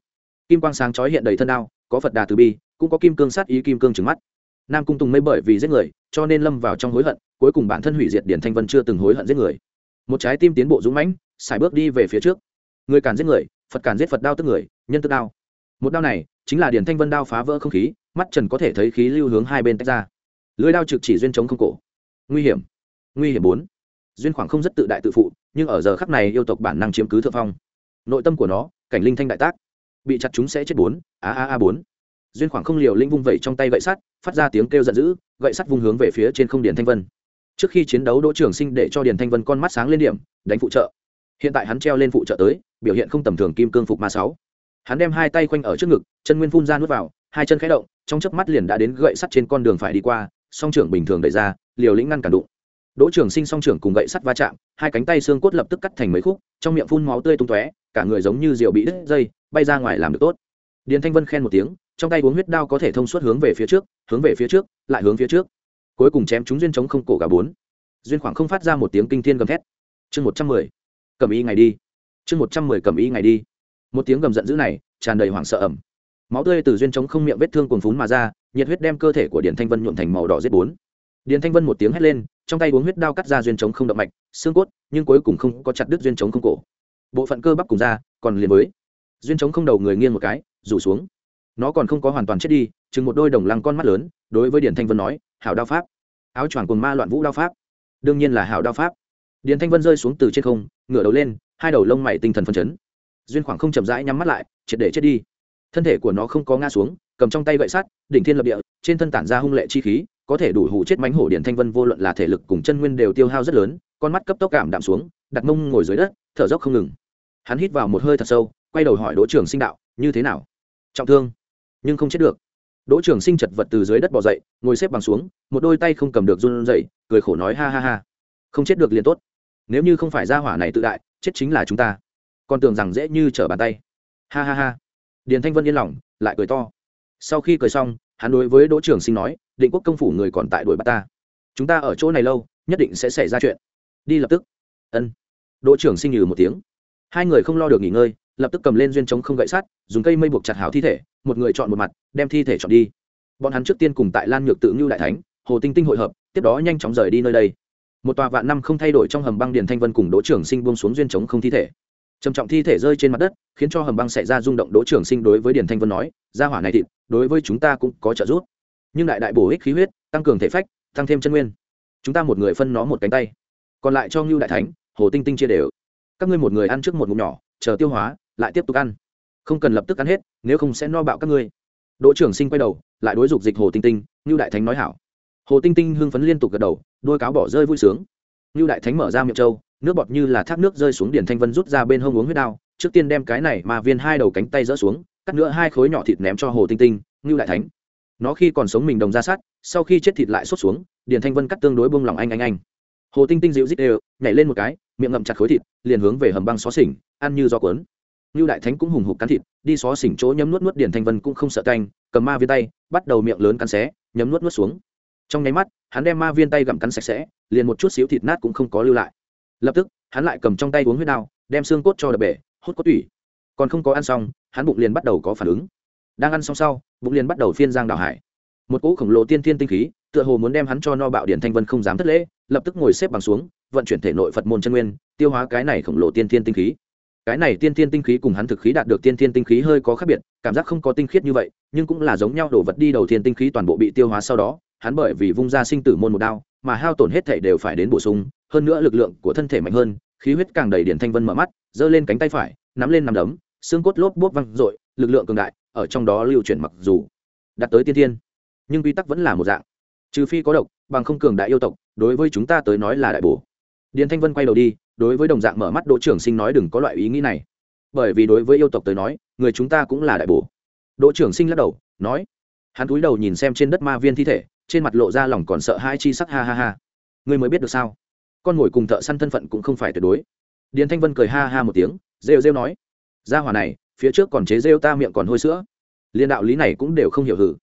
Kim quang sáng chói hiện đầy thân đao, có phật đà từ bi, cũng có kim cương sát ý kim cương trứng mắt. Nam cung tùng mây bởi vì giết người, cho nên lâm vào trong hối hận, cuối cùng bản thân hủy diệt điển thanh vân chưa từng hối hận giết người. Một trái tim tiến bộ dũng mãnh xài bước đi về phía trước. Người càn giết người, phật càn giết phật đao tức người, nhân tức đao. Một đao này, chính là điển thanh vân đao phá vỡ không khí, mắt trần có thể thấy khí lưu hướng hai bên tách ra. Lưới đao trực chỉ duyên chống không cổ. Nguy hiểm. Nguy hiểm bốn duyên khoảng không rất tự đại tự phụ, nhưng ở giờ khắc này yêu tộc bản năng chiếm cứ thượng phong. Nội tâm của nó, cảnh linh thanh đại tác. Bị chặt chúng sẽ chết bốn, a a a bốn. Duyên khoảng không liều linh vung vẩy trong tay gậy sắt, phát ra tiếng kêu giận dữ, gậy sắt vung hướng về phía trên không điền thanh vân. Trước khi chiến đấu đỗ trường sinh để cho điền thanh vân con mắt sáng lên điểm, đánh phụ trợ. Hiện tại hắn treo lên phụ trợ tới, biểu hiện không tầm thường kim cương phục ma sáu. Hắn đem hai tay quanh ở trước ngực, chân nguyên phun ra nuốt vào, hai chân khẽ động, trong chớp mắt liền đã đến gậy sắt trên con đường phải đi qua, song trưởng bình thường đẩy ra, liều lĩnh ngăn cản đụng đỗ trường sinh song trưởng cùng gậy sắt va chạm, hai cánh tay xương cốt lập tức cắt thành mấy khúc, trong miệng phun máu tươi tung tóe, cả người giống như rượu bị đứt dây, bay ra ngoài làm được tốt. Điền thanh vân khen một tiếng, trong tay uống huyết đao có thể thông suốt hướng về phía trước, hướng về phía trước, lại hướng phía trước. Cuối cùng chém chúng duyên chống không cổ cả bốn. Duyên khoảng không phát ra một tiếng kinh thiên gầm thét. Chương một trăm mười, cầm ý ngày đi. Chương một trăm mười, cầm ý ngày đi. Một tiếng gầm giận dữ này, tràn đầy hoảng sợ ẩm. Máu tươi từ duyên chống không miệng vết thương cuồng phún mà ra, nhiệt huyết đem cơ thể của điền thanh vân nhuộm thành màu đỏ giết bốn điền thanh vân một tiếng hét lên, trong tay uống huyết đao cắt ra duyên chống không động mạch, xương cốt, nhưng cuối cùng không có chặt đứt duyên chống không cổ. Bộ phận cơ bắp cùng ra còn liền với. Duyên chống không đầu người nghiêng một cái, rủ xuống. Nó còn không có hoàn toàn chết đi, chừng một đôi đồng lăng con mắt lớn, đối với điền thanh vân nói, hảo đao pháp. Áo choàng cùng ma loạn vũ đao pháp. Đương nhiên là hảo đao pháp. Điền thanh vân rơi xuống từ trên không, ngửa đầu lên, hai đầu lông mày tinh thần phân chấn. Duyên khoảng không chậm rãi nhắm mắt lại, triệt để chết đi. Thân thể của nó không có ngã xuống, cầm trong tay gậy sắt, đỉnh thiên lập địa, trên thân tản ra hung lệ chi khí có thể đủ hụ chết mánh hổ điện thanh vân vô luận là thể lực cùng chân nguyên đều tiêu hao rất lớn, con mắt cấp tốc cảm đạm xuống, đặt mông ngồi dưới đất, thở dốc không ngừng. Hắn hít vào một hơi thật sâu, quay đầu hỏi đỗ Trường sinh đạo, như thế nào? Trọng thương, nhưng không chết được. Đỗ Trường sinh chật vật từ dưới đất bỏ dậy, ngồi xếp bằng xuống, một đôi tay không cầm được run rẩy, cười khổ nói, ha ha ha, không chết được liền tốt. Nếu như không phải ra hỏa này tự đại, chết chính là chúng ta. Còn tưởng rằng dễ như trở bàn tay. Ha ha ha. Điền thanh vân yên lòng, lại cười to. Sau khi cười xong, hắn đối với đỗ Trường sinh nói định quốc công phủ người còn tại đuổi bắt ta. Chúng ta ở chỗ này lâu, nhất định sẽ xảy ra chuyện. Đi lập tức. Ân. Đỗ trưởng sinh nhừ một tiếng. Hai người không lo được nghỉ ngơi, lập tức cầm lên duyên chống không gậy sắt, dùng cây mây buộc chặt hảo thi thể, một người chọn một mặt, đem thi thể chọn đi. Bọn hắn trước tiên cùng tại lan nhược tự ngưu đại thánh, hồ tinh tinh hội hợp, tiếp đó nhanh chóng rời đi nơi đây. Một tòa vạn năm không thay đổi trong hầm băng điền thanh vân cùng đỗ trưởng sinh buông xuống duyên chống không thi thể. Trầm trọng thi thể rơi trên mặt đất, khiến cho hầm băng xảy ra rung động. Đỗ trưởng sinh đối với điền thanh vân nói Ra hỏa này thịt, đối với chúng ta cũng có trợ giúp nhưng đại đại bổ ích khí huyết, tăng cường thể phách, tăng thêm chân nguyên. Chúng ta một người phân nó một cánh tay. Còn lại cho ngưu đại thánh, hồ tinh tinh chia đều. Các ngươi một người ăn trước một ngụm nhỏ, chờ tiêu hóa, lại tiếp tục ăn. Không cần lập tức ăn hết, nếu không sẽ no bạo các ngươi. Đỗ trưởng sinh quay đầu, lại đối dục dịch hồ tinh tinh, ngưu đại thánh nói hảo. Hồ tinh tinh hưng phấn liên tục gật đầu, đôi cáo bỏ rơi vui sướng. Ngưu đại thánh mở ra miệng trâu, nước bọt như là thác nước rơi xuống điển thanh vân rút ra bên hông uống huyết đao, trước tiên đem cái này mà viên hai đầu cánh tay rỡ xuống, cắt nữa hai khối nhỏ thịt ném cho hồ tinh tinh, ngưu đại thánh nó khi còn sống mình đồng ra sát, sau khi chết thịt lại sốt xuống, điền thanh vân cắt tương đối bông lòng anh anh anh. Hồ tinh tinh dịu dít đều, nhảy lên một cái, miệng ngậm chặt khối thịt, liền hướng về hầm băng xó xỉnh, ăn như do cuốn. Như đại thánh cũng hùng hục cắn thịt, đi xó xỉnh chỗ nhấm nuốt nuốt điền thanh vân cũng không sợ canh, cầm ma viên tay, bắt đầu miệng lớn cắn xé, nhấm nuốt nuốt xuống. Trong nháy mắt, hắn đem ma viên tay gặm cắn sạch sẽ, liền một chút xíu thịt nát cũng không có lưu lại. Lập tức, hắn lại cầm trong tay uống huyết đao, đem xương cốt cho đập bể, hút cốt tủy. Còn không có ăn xong, hắn bụng liền bắt đầu có phản ứng đang ăn xong sau, bụng liền bắt đầu phiên giang đảo hải. Một cỗ khổng lồ tiên thiên tinh khí, tựa hồ muốn đem hắn cho no bạo điện thanh vân không dám thất lễ, lập tức ngồi xếp bằng xuống, vận chuyển thể nội phật môn chân nguyên, tiêu hóa cái này khổng lồ tiên thiên tinh khí. Cái này tiên thiên tinh khí cùng hắn thực khí đạt được tiên thiên tinh khí hơi có khác biệt, cảm giác không có tinh khiết như vậy, nhưng cũng là giống nhau đổ vật đi đầu tiên tinh khí toàn bộ bị tiêu hóa sau đó, hắn bởi vì vung ra sinh tử môn một đao, mà hao tổn hết thể đều phải đến bổ sung, hơn nữa lực lượng của thân thể mạnh hơn, khí huyết càng đầy điện thanh vân mở mắt, giơ lên cánh tay phải, nắm lên nắm đấm xương cốt lốp bốp văng dội, lực lượng cường đại, ở trong đó lưu chuyển mặc dù đạt tới tiên thiên, nhưng quy tắc vẫn là một dạng. Trừ phi có độc, bằng không cường đại yêu tộc, đối với chúng ta tới nói là đại bổ. Điền thanh vân quay đầu đi, đối với đồng dạng mở mắt đỗ trưởng sinh nói đừng có loại ý nghĩ này. Bởi vì đối với yêu tộc tới nói, người chúng ta cũng là đại bổ. Đỗ trưởng sinh lắc đầu, nói, hắn cúi đầu nhìn xem trên đất ma viên thi thể, trên mặt lộ ra lòng còn sợ hai chi sắc, ha ha ha. Ngươi mới biết được sao? Con ngồi cùng thợ săn thân phận cũng không phải tuyệt đối. Điền thanh vân cười ha ha một tiếng, rêu rêu nói gia hỏa này, phía trước còn chế rêu ta miệng còn hôi sữa. Liên đạo lý này cũng đều không hiểu hử.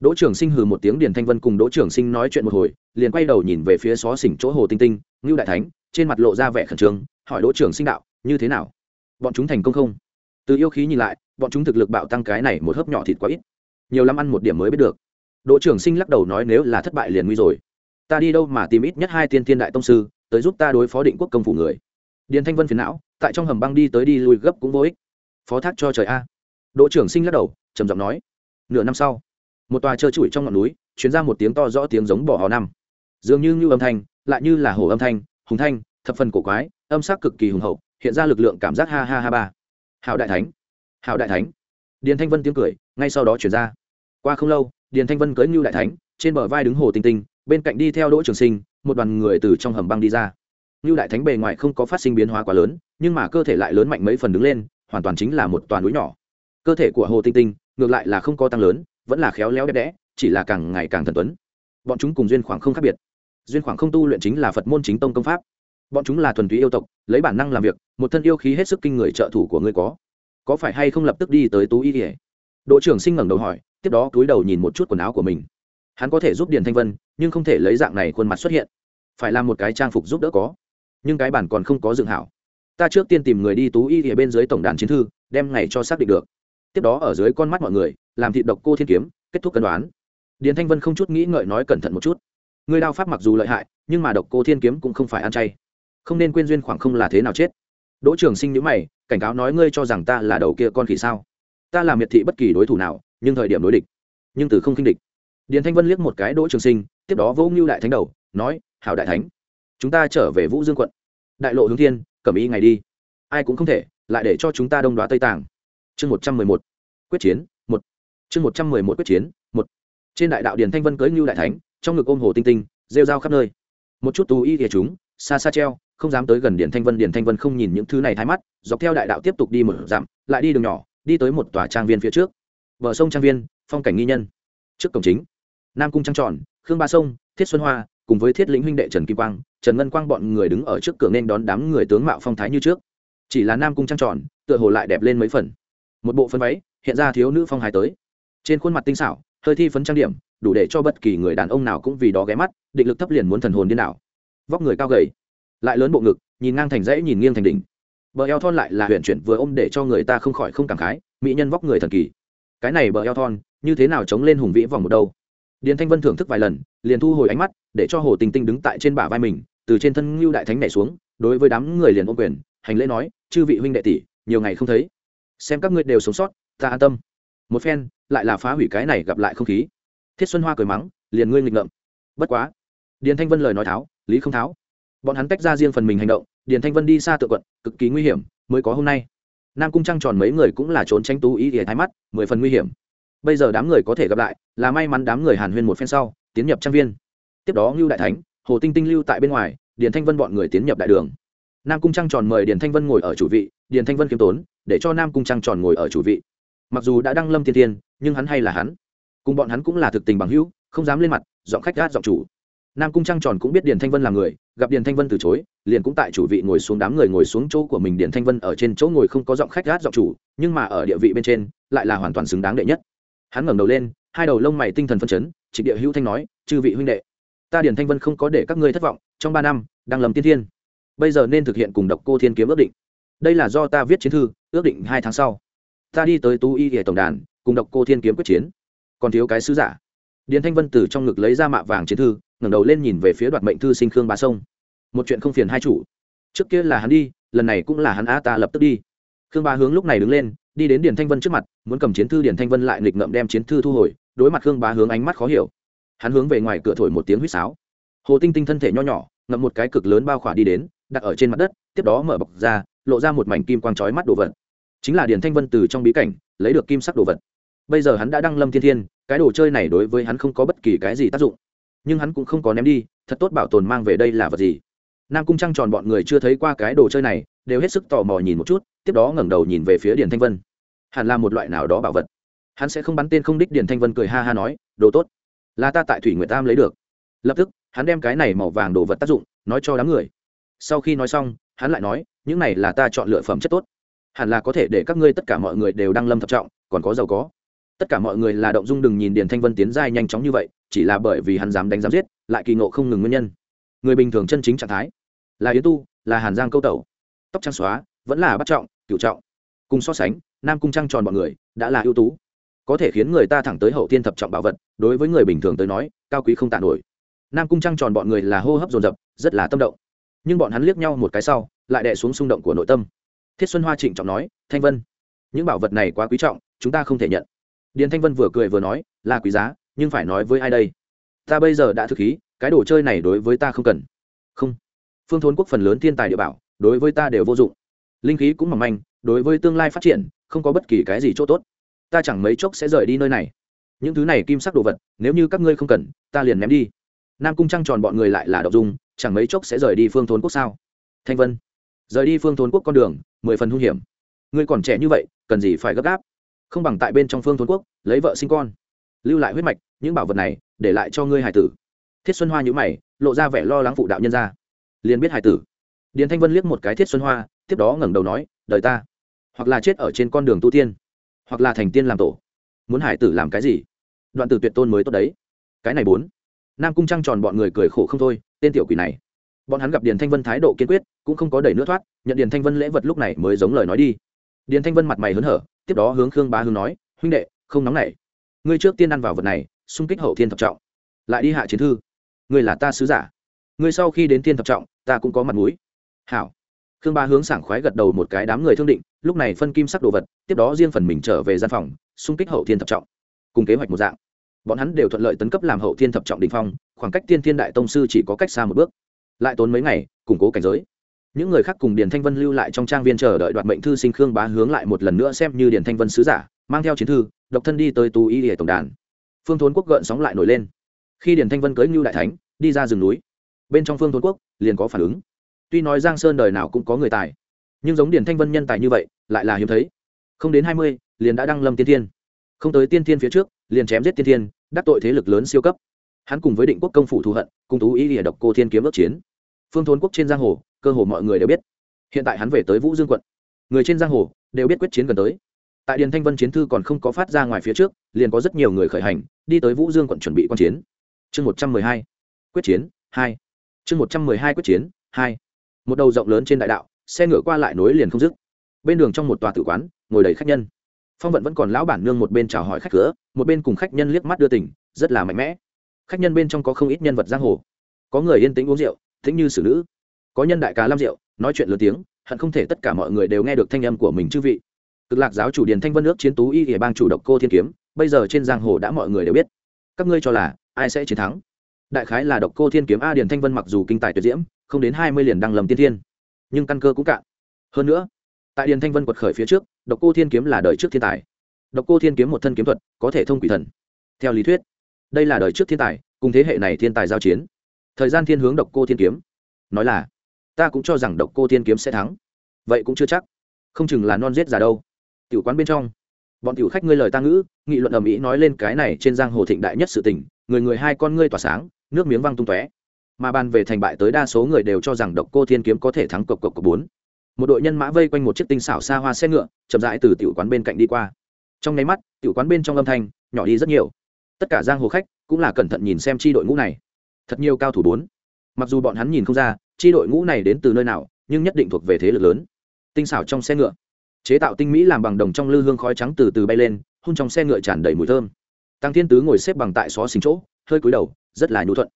Đỗ trường sinh hừ một tiếng điền thanh vân cùng đỗ trường sinh nói chuyện một hồi, liền quay đầu nhìn về phía xó xỉnh chỗ hồ tinh tinh, ngưu đại thánh, trên mặt lộ ra vẻ khẩn trương, hỏi đỗ trường sinh đạo, như thế nào? Bọn chúng thành công không? Từ yêu khí nhìn lại, bọn chúng thực lực bạo tăng cái này một hớp nhỏ thịt quá ít. Nhiều lắm ăn một điểm mới biết được. Đỗ trường sinh lắc đầu nói, nếu là thất bại liền nguy rồi. Ta đi đâu mà tìm ít nhất hai tiên tiên đại tông sư, tới giúp ta đối phó định quốc công phủ người. Điền thanh vân phiền não, tại trong hầm băng đi tới đi lùi gấp cũng vô ích phó thác cho trời a. Đỗ trưởng sinh lắc đầu, trầm giọng nói, nửa năm sau, một tòa trơ trụi trong ngọn núi chuyến ra một tiếng to rõ tiếng giống bỏ hò năm. Dường như như âm thanh, lại như là hồ âm thanh, hùng thanh, thập phần cổ quái, âm sắc cực kỳ hùng hậu, hiện ra lực lượng cảm giác ha ha ha ba. Hào đại thánh hào đại thánh. Điền thanh vân tiếng cười, ngay sau đó chuyển ra. Qua không lâu, điền thanh vân cưới ngưu đại thánh, trên bờ vai đứng hồ tinh tinh, bên cạnh đi theo đỗ trường sinh, một đoàn người từ trong hầm băng đi ra. Ngưu đại thánh bề ngoài không có phát sinh biến hóa quá lớn, nhưng mà cơ thể lại lớn mạnh mấy phần đứng lên hoàn toàn chính là một toàn núi nhỏ. Cơ thể của hồ tinh tinh ngược lại là không có tăng lớn, vẫn là khéo léo đẹp đẽ, chỉ là càng ngày càng thần tuấn. Bọn chúng cùng duyên khoảng không khác biệt. Duyên khoảng không tu luyện chính là phật môn chính tông công pháp. Bọn chúng là thuần túy yêu tộc, lấy bản năng làm việc, một thân yêu khí hết sức kinh người trợ thủ của ngươi có. Có phải hay không lập tức đi tới tú y kỉa đội trưởng sinh ngẩng đầu hỏi, tiếp đó cúi đầu nhìn một chút quần áo của mình. Hắn có thể giúp điền thanh vân, nhưng không thể lấy dạng này khuôn mặt xuất hiện. Phải làm một cái trang phục giúp đỡ có. Nhưng cái bản còn không có dựng hảo ta trước tiên tìm người đi tú y ở bên dưới tổng đàn chiến thư, đem ngày cho xác định được. Tiếp đó ở dưới con mắt mọi người, làm thị độc cô thiên kiếm, kết thúc cân đoán. Điền thanh vân không chút nghĩ ngợi nói cẩn thận một chút. Người đao pháp mặc dù lợi hại, nhưng mà độc cô thiên kiếm cũng không phải ăn chay. Không nên quên duyên khoảng không là thế nào chết. Đỗ trường sinh nhữ mày, cảnh cáo nói ngươi cho rằng ta là đầu kia con khỉ sao? Ta là miệt thị bất kỳ đối thủ nào, nhưng thời điểm đối địch. Nhưng từ không kinh địch. Điền thanh vân liếc một cái đỗ trường sinh, tiếp đó vỗ ngưu đại thánh đầu, nói, hảo đại thánh, chúng ta trở về vũ dương quận. Đại lộ hướng thiên cầm ý ngày đi. Ai cũng không thể, lại để cho chúng ta đông đoá tây tàng. Chương một trăm mười một, quyết chiến, một. Chương một trăm mười một, quyết chiến, một. Trên đại đạo điền thanh vân cưới ngưu đại thánh, trong ngực ôm hồ tinh tinh, rêu rao khắp nơi. Một chút tù y kìa chúng, xa xa treo, không dám tới gần điền thanh vân, điền thanh vân không nhìn những thứ này thái mắt, dọc theo đại đạo tiếp tục đi một dặm, lại đi đường nhỏ, đi tới một tòa trang viên phía trước. Bờ sông trang viên, phong cảnh nghi nhân. Trước cổng chính, nam cung trang tròn, khương ba sông, thiết xuân hoa cùng với thiết lĩnh huynh đệ trần kim quang, trần ngân quang bọn người đứng ở trước cửa nên đón đám người tướng mạo phong thái như trước. Chỉ là nam cung trang tròn, tựa hồ lại đẹp lên mấy phần. Một bộ phân váy, hiện ra thiếu nữ phong hài tới. Trên khuôn mặt tinh xảo, hơi thi phấn trang điểm, đủ để cho bất kỳ người đàn ông nào cũng vì đó ghé mắt, định lực thấp liền muốn thần hồn điên đảo. Vóc người cao gầy, lại lớn bộ ngực, nhìn ngang thành dãy nhìn nghiêng thành đỉnh. Bờ eo thon lại là huyện chuyển vừa ôm để cho người ta không khỏi không cảm khái, mỹ nhân vóc người thần kỳ. Cái này bờ eo thon, như thế nào chống lên hùng vĩ vòng một đâu? Điền thanh vân thưởng thức vài lần, liền thu hồi ánh mắt, để cho hồ tình tinh đứng tại trên bả vai mình, từ trên thân ngưu đại thánh nhảy xuống, đối với đám người liền ôm quyền, hành lễ nói, chư vị huynh đệ tỷ, nhiều ngày không thấy. Xem các ngươi đều sống sót, ta an tâm. Một phen, lại là phá hủy cái này gặp lại không khí. Thiết xuân hoa cười mắng, liền ngươi nghịch ngợm. Bất quá, điền thanh vân lời nói tháo, lý không tháo. Bọn hắn tách ra riêng phần mình hành động, điền thanh vân đi xa tự quận, cực kỳ nguy hiểm, mới có hôm nay. Nam cung trăng tròn mấy người cũng là trốn tranh tú ý ỉa thái mắt, mười phần nguy hiểm bây giờ đám người có thể gặp lại, là may mắn đám người hàn huyên một phen sau, tiến nhập trang viên. Tiếp đó ngưu đại thánh, hồ tinh tinh lưu tại bên ngoài, điền thanh vân bọn người tiến nhập đại đường. Nam cung trăng tròn mời điền thanh vân ngồi ở chủ vị, điền thanh vân kiếm tốn, để cho nam cung trăng tròn ngồi ở chủ vị. Mặc dù đã đăng lâm thiên tiên, nhưng hắn hay là hắn. Cùng bọn hắn cũng là thực tình bằng hữu, không dám lên mặt, giọng khách gát giọng chủ. Nam cung trăng tròn cũng biết điền thanh vân là người, gặp điền thanh vân từ chối, liền cũng tại chủ vị ngồi xuống đám người ngồi xuống chỗ của mình. Điền thanh vân ở trên chỗ ngồi không có giọng khách gát giọng chủ, nhưng mà ở địa vị bên trên, lại là hoàn toàn xứng đáng đệ nhất hắn ngẩng đầu lên, hai đầu lông mày tinh thần phân chấn, trịnh địa hữu thanh nói, chư vị huynh đệ, ta điền thanh vân không có để các ngươi thất vọng, trong ba năm, đang lầm tiên thiên. Bây giờ nên thực hiện cùng độc cô thiên kiếm ước định. Đây là do ta viết chiến thư, ước định hai tháng sau. Ta đi tới tú y hệ tổng đàn, cùng độc cô thiên kiếm quyết chiến. Còn thiếu cái sứ giả. Điền thanh vân từ trong ngực lấy ra mạ vàng chiến thư, ngẩng đầu lên nhìn về phía đoạt mệnh thư sinh khương bá sông. Một chuyện không phiền hai chủ. Trước kia là hắn đi, lần này cũng là hắn á ta lập tức đi. Khương bá hướng lúc này đứng lên đi đến điền thanh vân trước mặt, muốn cầm chiến thư, điền thanh vân lại nghịch ngậm đem chiến thư thu hồi, đối mặt khương bá hướng ánh mắt khó hiểu. Hắn hướng về ngoài cửa thổi một tiếng huýt sáo. Hồ tinh tinh thân thể nho nhỏ, ngậm một cái cực lớn bao khỏa đi đến, đặt ở trên mặt đất, tiếp đó mở bọc ra, lộ ra một mảnh kim quang trói mắt đồ vật. Chính là điền thanh vân từ trong bí cảnh, lấy được kim sắc đồ vật. Bây giờ hắn đã đăng lâm thiên thiên, cái đồ chơi này đối với hắn không có bất kỳ cái gì tác dụng. Nhưng hắn cũng không có ném đi, thật tốt bảo tồn mang về đây là vật gì. Nam cung trăng tròn bọn người chưa thấy qua cái đồ chơi này, đều hết sức tò mò nhìn một chút, tiếp đó ngẩng đầu nhìn về phía điền thanh vân hẳn là một loại nào đó bảo vật. Hắn sẽ không bắn tên không đích điền thanh vân cười ha ha nói, đồ tốt, là ta tại thủy nguyệt tam lấy được. Lập tức, hắn đem cái này màu vàng đồ vật tác dụng, nói cho đám người. Sau khi nói xong, hắn lại nói, những này là ta chọn lựa phẩm chất tốt. Hẳn là có thể để các ngươi tất cả mọi người đều đang lâm thập trọng, còn có giàu có. Tất cả mọi người là động dung đừng nhìn điền thanh vân tiến giai nhanh chóng như vậy, chỉ là bởi vì hắn dám đánh dám giết, lại kỳ ngộ không ngừng nguyên nhân. Người bình thường chân chính trạng thái là yến tu, là hàn giang câu tẩu. Tóc trắng xóa, vẫn là bắt trọng cựu trọng. Cùng so sánh nam cung trăng tròn bọn người, đã là ưu tú. Có thể khiến người ta thẳng tới hậu thiên thập trọng bảo vật, đối với người bình thường tới nói, cao quý không tạ nổi. Nam cung trăng tròn bọn người là hô hấp dồn dập, rất là tâm động. Nhưng bọn hắn liếc nhau một cái sau, lại đè xuống xung động của nội tâm. Thiết xuân hoa trịnh trọng nói, thanh vân, những bảo vật này quá quý trọng, chúng ta không thể nhận. Điền thanh vân vừa cười vừa nói, là quý giá, nhưng phải nói với ai đây? Ta bây giờ đã thực khí cái đồ chơi này đối với ta không cần. Không. Phương thốn quốc phần lớn thiên tài địa bảo, đối với ta đều vô dụng. Linh khí cũng mỏng manh, đối với tương lai phát triển không có bất kỳ cái gì chỗ tốt. Ta chẳng mấy chốc sẽ rời đi nơi này. Những thứ này kim sắc đồ vật, nếu như các ngươi không cần, ta liền ném đi. Nam cung trăng tròn bọn người lại là đậu dung, chẳng mấy chốc sẽ rời đi phương thốn quốc sao? Thanh vân. Rời đi phương thốn quốc con đường, mười phần hung hiểm. Ngươi còn trẻ như vậy, cần gì phải gấp gáp? Không bằng tại bên trong phương thốn quốc, lấy vợ sinh con. Lưu lại huyết mạch, những bảo vật này, để lại cho ngươi hải tử. Thiết xuân hoa nhữ mày, lộ ra vẻ lo lắng phụ đạo nhân ra. Liền biết hải tử. Điền thanh vân liếc một cái thiết xuân hoa, tiếp đó ngẩng đầu nói, đời ta hoặc là chết ở trên con đường tu tiên, hoặc là thành tiên làm tổ. Muốn hải tử làm cái gì? Đoạn từ tuyệt tôn mới tốt đấy. Cái này bốn. Nam cung trăng tròn bọn người cười khổ không thôi, tên tiểu quỷ này. Bọn hắn gặp điền thanh vân thái độ kiên quyết, cũng không có đẩy nữa thoát, nhận điền thanh vân lễ vật lúc này mới giống lời nói đi. Điền thanh vân mặt mày hớn hở, tiếp đó hướng khương bá hương nói, huynh đệ, không nóng này. ngươi trước tiên ăn vào vật này, xung kích hậu thiên thập trọng. Lại đi hạ chiến thư. Ngươi là ta sứ giả. Ngươi sau khi đến thiên thập trọng, ta cũng có mặt mũi. Hảo. Khương ba hướng sảng khoái gật đầu một cái, đám người thương định lúc này phân kim sắc đồ vật, tiếp đó riêng phần mình trở về gian phòng, xung kích hậu thiên thập trọng. Cùng kế hoạch một dạng. Bọn hắn đều thuận lợi tấn cấp làm hậu thiên thập trọng đình phong, khoảng cách tiên thiên đại tông sư chỉ có cách xa một bước. Lại tốn mấy ngày, củng cố cảnh giới. Những người khác cùng điền thanh vân lưu lại trong trang viên chờ đợi đoạt mệnh thư sinh khương bá hướng lại một lần nữa xem như điền thanh vân sứ giả, mang theo chiến thư, độc thân đi tới tù y hệ tổng đàn. Phương thốn quốc gợn sóng lại nổi lên. Khi điền thanh vân cưới ngưu đại thánh, đi ra rừng núi. Bên trong phương thốn quốc liền có phản ứng. Tuy nói giang sơn đời nào cũng có người tài nhưng giống điền thanh vân nhân tài như vậy, lại là hiếm thấy. Không đến hai mươi, liền đã đăng lâm tiên thiên. Không tới tiên thiên phía trước, liền chém giết tiên thiên, đắc tội thế lực lớn siêu cấp. Hắn cùng với định quốc công phủ thù hận, cùng tú ý ỉa độc cô thiên kiếm ước chiến. Phương thốn quốc trên giang hồ, cơ hồ mọi người đều biết. Hiện tại hắn về tới vũ dương quận. Người trên giang hồ đều biết quyết chiến gần tới. Tại điền thanh vân chiến thư còn không có phát ra ngoài phía trước, liền có rất nhiều người khởi hành, đi tới vũ dương quận chuẩn bị quan chiến. Chương một trăm mười hai, quyết chiến, hai. Chương một trăm mười hai quyết chiến, hai. Một đầu rộng lớn trên đại đạo xe ngựa qua lại nối liền không dứt. Bên đường trong một tòa tử quán, ngồi đầy khách nhân. Phong vận vẫn còn lão bản nương một bên chào hỏi khách cửa, một bên cùng khách nhân liếc mắt đưa tỉnh rất là mạnh mẽ. Khách nhân bên trong có không ít nhân vật giang hồ. Có người yên tĩnh uống rượu thính như xử nữ. Có nhân đại cá lam rượu nói chuyện lớn tiếng, hận không thể tất cả mọi người đều nghe được thanh âm của mình chư vị. Cực lạc giáo chủ điền thanh vân nước chiến tú y ỉa bang chủ độc cô thiên kiếm, bây giờ trên giang hồ đã mọi người đều biết. Các ngươi cho là ai sẽ chiến thắng? Đại khái là độc cô thiên kiếm a điền thanh vân mặc dù kinh tài tuyệt diễm, không đến hai mươi liền đăng lầm tiên thiên nhưng căn cơ cũng cạn. Hơn nữa, tại điền thanh vân quật khởi phía trước, độc cô thiên kiếm là đời trước thiên tài. Độc cô thiên kiếm một thân kiếm thuật, có thể thông quỷ thần. Theo lý thuyết, đây là đời trước thiên tài, cùng thế hệ này thiên tài giao chiến. Thời gian thiên hướng độc cô thiên kiếm. Nói là, ta cũng cho rằng độc cô thiên kiếm sẽ thắng. Vậy cũng chưa chắc. Không chừng là non rết già đâu. Tiểu quán bên trong, bọn tiểu khách ngươi lời ta ngữ, nghị luận ầm ĩ nói lên cái này trên giang hồ thịnh đại nhất sự tình, người người hai con ngươi tỏa sáng, nước miếng văng tung tóe mà bàn về thành bại tới đa số người đều cho rằng độc cô thiên kiếm có thể thắng cộc cộc cộc bốn. Một đội nhân mã vây quanh một chiếc tinh xảo xa hoa xe ngựa, chậm rãi từ tiểu quán bên cạnh đi qua. Trong nháy mắt, tiểu quán bên trong âm thanh nhỏ đi rất nhiều. Tất cả giang hồ khách cũng là cẩn thận nhìn xem chi đội ngũ này. Thật nhiều cao thủ bốn. Mặc dù bọn hắn nhìn không ra chi đội ngũ này đến từ nơi nào, nhưng nhất định thuộc về thế lực lớn. Tinh xảo trong xe ngựa. Chế tạo tinh mỹ làm bằng đồng trong lư hương khói trắng từ từ bay lên hun trong xe ngựa tràn đầy mùi thơm. Tăng thiên tứ ngồi xếp bằng tại xó xình chỗ, hơi cúi đầu, rất là nhu thuận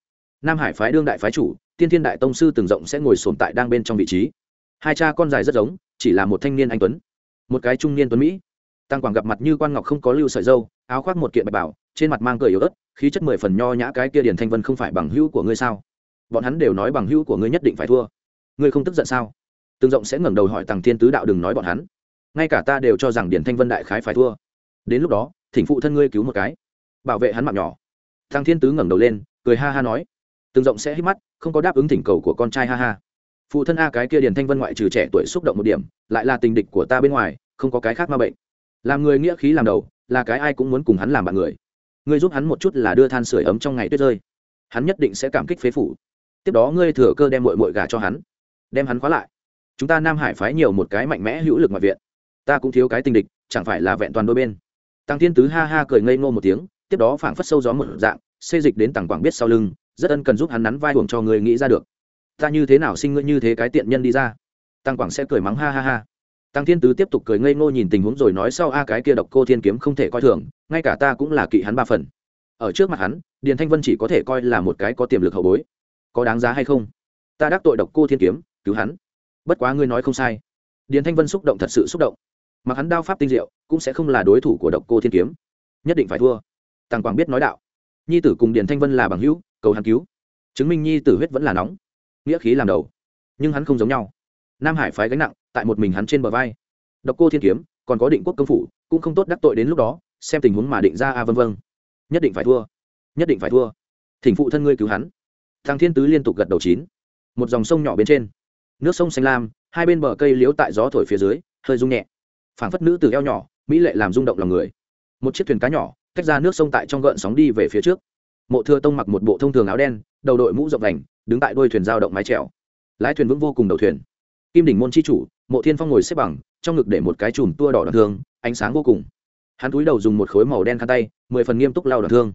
nam hải phái đương đại phái chủ, tiên thiên đại tông sư từng rộng sẽ ngồi sồn tại đang bên trong vị trí. Hai cha con dài rất giống, chỉ là một thanh niên anh tuấn. Một cái trung niên tuấn mỹ. Tăng quảng gặp mặt như quan ngọc không có lưu sợi dâu, áo khoác một kiện bạch bảo, trên mặt mang cười yếu ớt, khí chất mười phần nho nhã cái kia điền thanh vân không phải bằng hữu của ngươi sao? Bọn hắn đều nói bằng hữu của ngươi nhất định phải thua. Ngươi không tức giận sao? Từng rộng sẽ ngẩng đầu hỏi tàng thiên tứ đạo đừng nói bọn hắn. Ngay cả ta đều cho rằng điền thanh vân đại khái phải thua. Đến lúc đó, thỉnh phụ thân ngươi cứu một cái. Bảo vệ hắn mạng nhỏ. Thằng thiên tứ ngẩng đầu lên, cười ha ha nói từng rộng sẽ hít mắt, không có đáp ứng thỉnh cầu của con trai, ha ha. Phụ thân a cái kia điền thanh vân ngoại trừ trẻ tuổi xúc động một điểm, lại là tình địch của ta bên ngoài, không có cái khác ma bệnh. Làm người nghĩa khí làm đầu, là cái ai cũng muốn cùng hắn làm bạn người. Ngươi giúp hắn một chút là đưa than sửa ấm trong ngày tuyết rơi. Hắn nhất định sẽ cảm kích phế phủ. Tiếp đó ngươi thừa cơ đem mội mội gà cho hắn. Đem hắn khóa lại. Chúng ta nam hải phái nhiều một cái mạnh mẽ hữu lực ngoại viện. Ta cũng thiếu cái tình địch, chẳng phải là vẹn toàn đôi bên. Tăng thiên tứ ha ha cười ngây ngô một tiếng, tiếp đó phảng phất sâu gió một dạng, xê dịch đến tảng quảng biết sau lưng rất ân cần giúp hắn nắn vai buồng cho người nghĩ ra được. Ta như thế nào sinh ngươi như thế cái tiện nhân đi ra? Tăng quảng sẽ cười mắng, ha ha ha. Tăng thiên tứ tiếp tục cười ngây ngô nhìn tình huống rồi nói sau, a, cái kia độc cô thiên kiếm không thể coi thường, ngay cả ta cũng là kỵ hắn ba phần. Ở trước mặt hắn, điền thanh vân chỉ có thể coi là một cái có tiềm lực hậu bối. Có đáng giá hay không? Ta đắc tội độc cô thiên kiếm, cứu hắn. Bất quá ngươi nói không sai. Điền thanh vân xúc động thật sự xúc động. Mặc hắn đao pháp tinh diệu, cũng sẽ không là đối thủ của độc cô thiên kiếm. Nhất định phải thua. Tàng quảng biết nói đạo. Nhi tử cùng điền thanh vân là bằng hữu cầu hắn cứu. Chứng minh nhi tử huyết vẫn là nóng. Nghĩa khí làm đầu. Nhưng hắn không giống nhau. Nam hải phái gánh nặng, tại một mình hắn trên bờ vai. Độc cô thiên kiếm, còn có định quốc công phủ, cũng không tốt đắc tội đến lúc đó, xem tình huống mà định ra a vân vân. Nhất định phải thua. Nhất định phải thua. Thỉnh phụ thân ngươi cứu hắn. Thằng thiên tứ liên tục gật đầu chín. Một dòng sông nhỏ bên trên. Nước sông xanh lam, hai bên bờ cây liếu tại gió thổi phía dưới, hơi rung nhẹ. Phảng phất nữ từ eo nhỏ, mỹ lệ làm rung động lòng người. Một chiếc thuyền cá nhỏ cách ra nước sông tại trong gợn sóng đi về phía trước mộ thừa tông mặc một bộ thông thường áo đen, đầu đội mũ rộng đành đứng tại đôi thuyền giao động mái trèo lái thuyền vững vô cùng đầu thuyền. Kim đỉnh môn chi chủ, mộ thiên phong ngồi xếp bằng, trong ngực để một cái chùm tua đỏ đoạn thương, ánh sáng vô cùng. Hắn túi đầu dùng một khối màu đen khăn tay, mười phần nghiêm túc lao đoạn thương.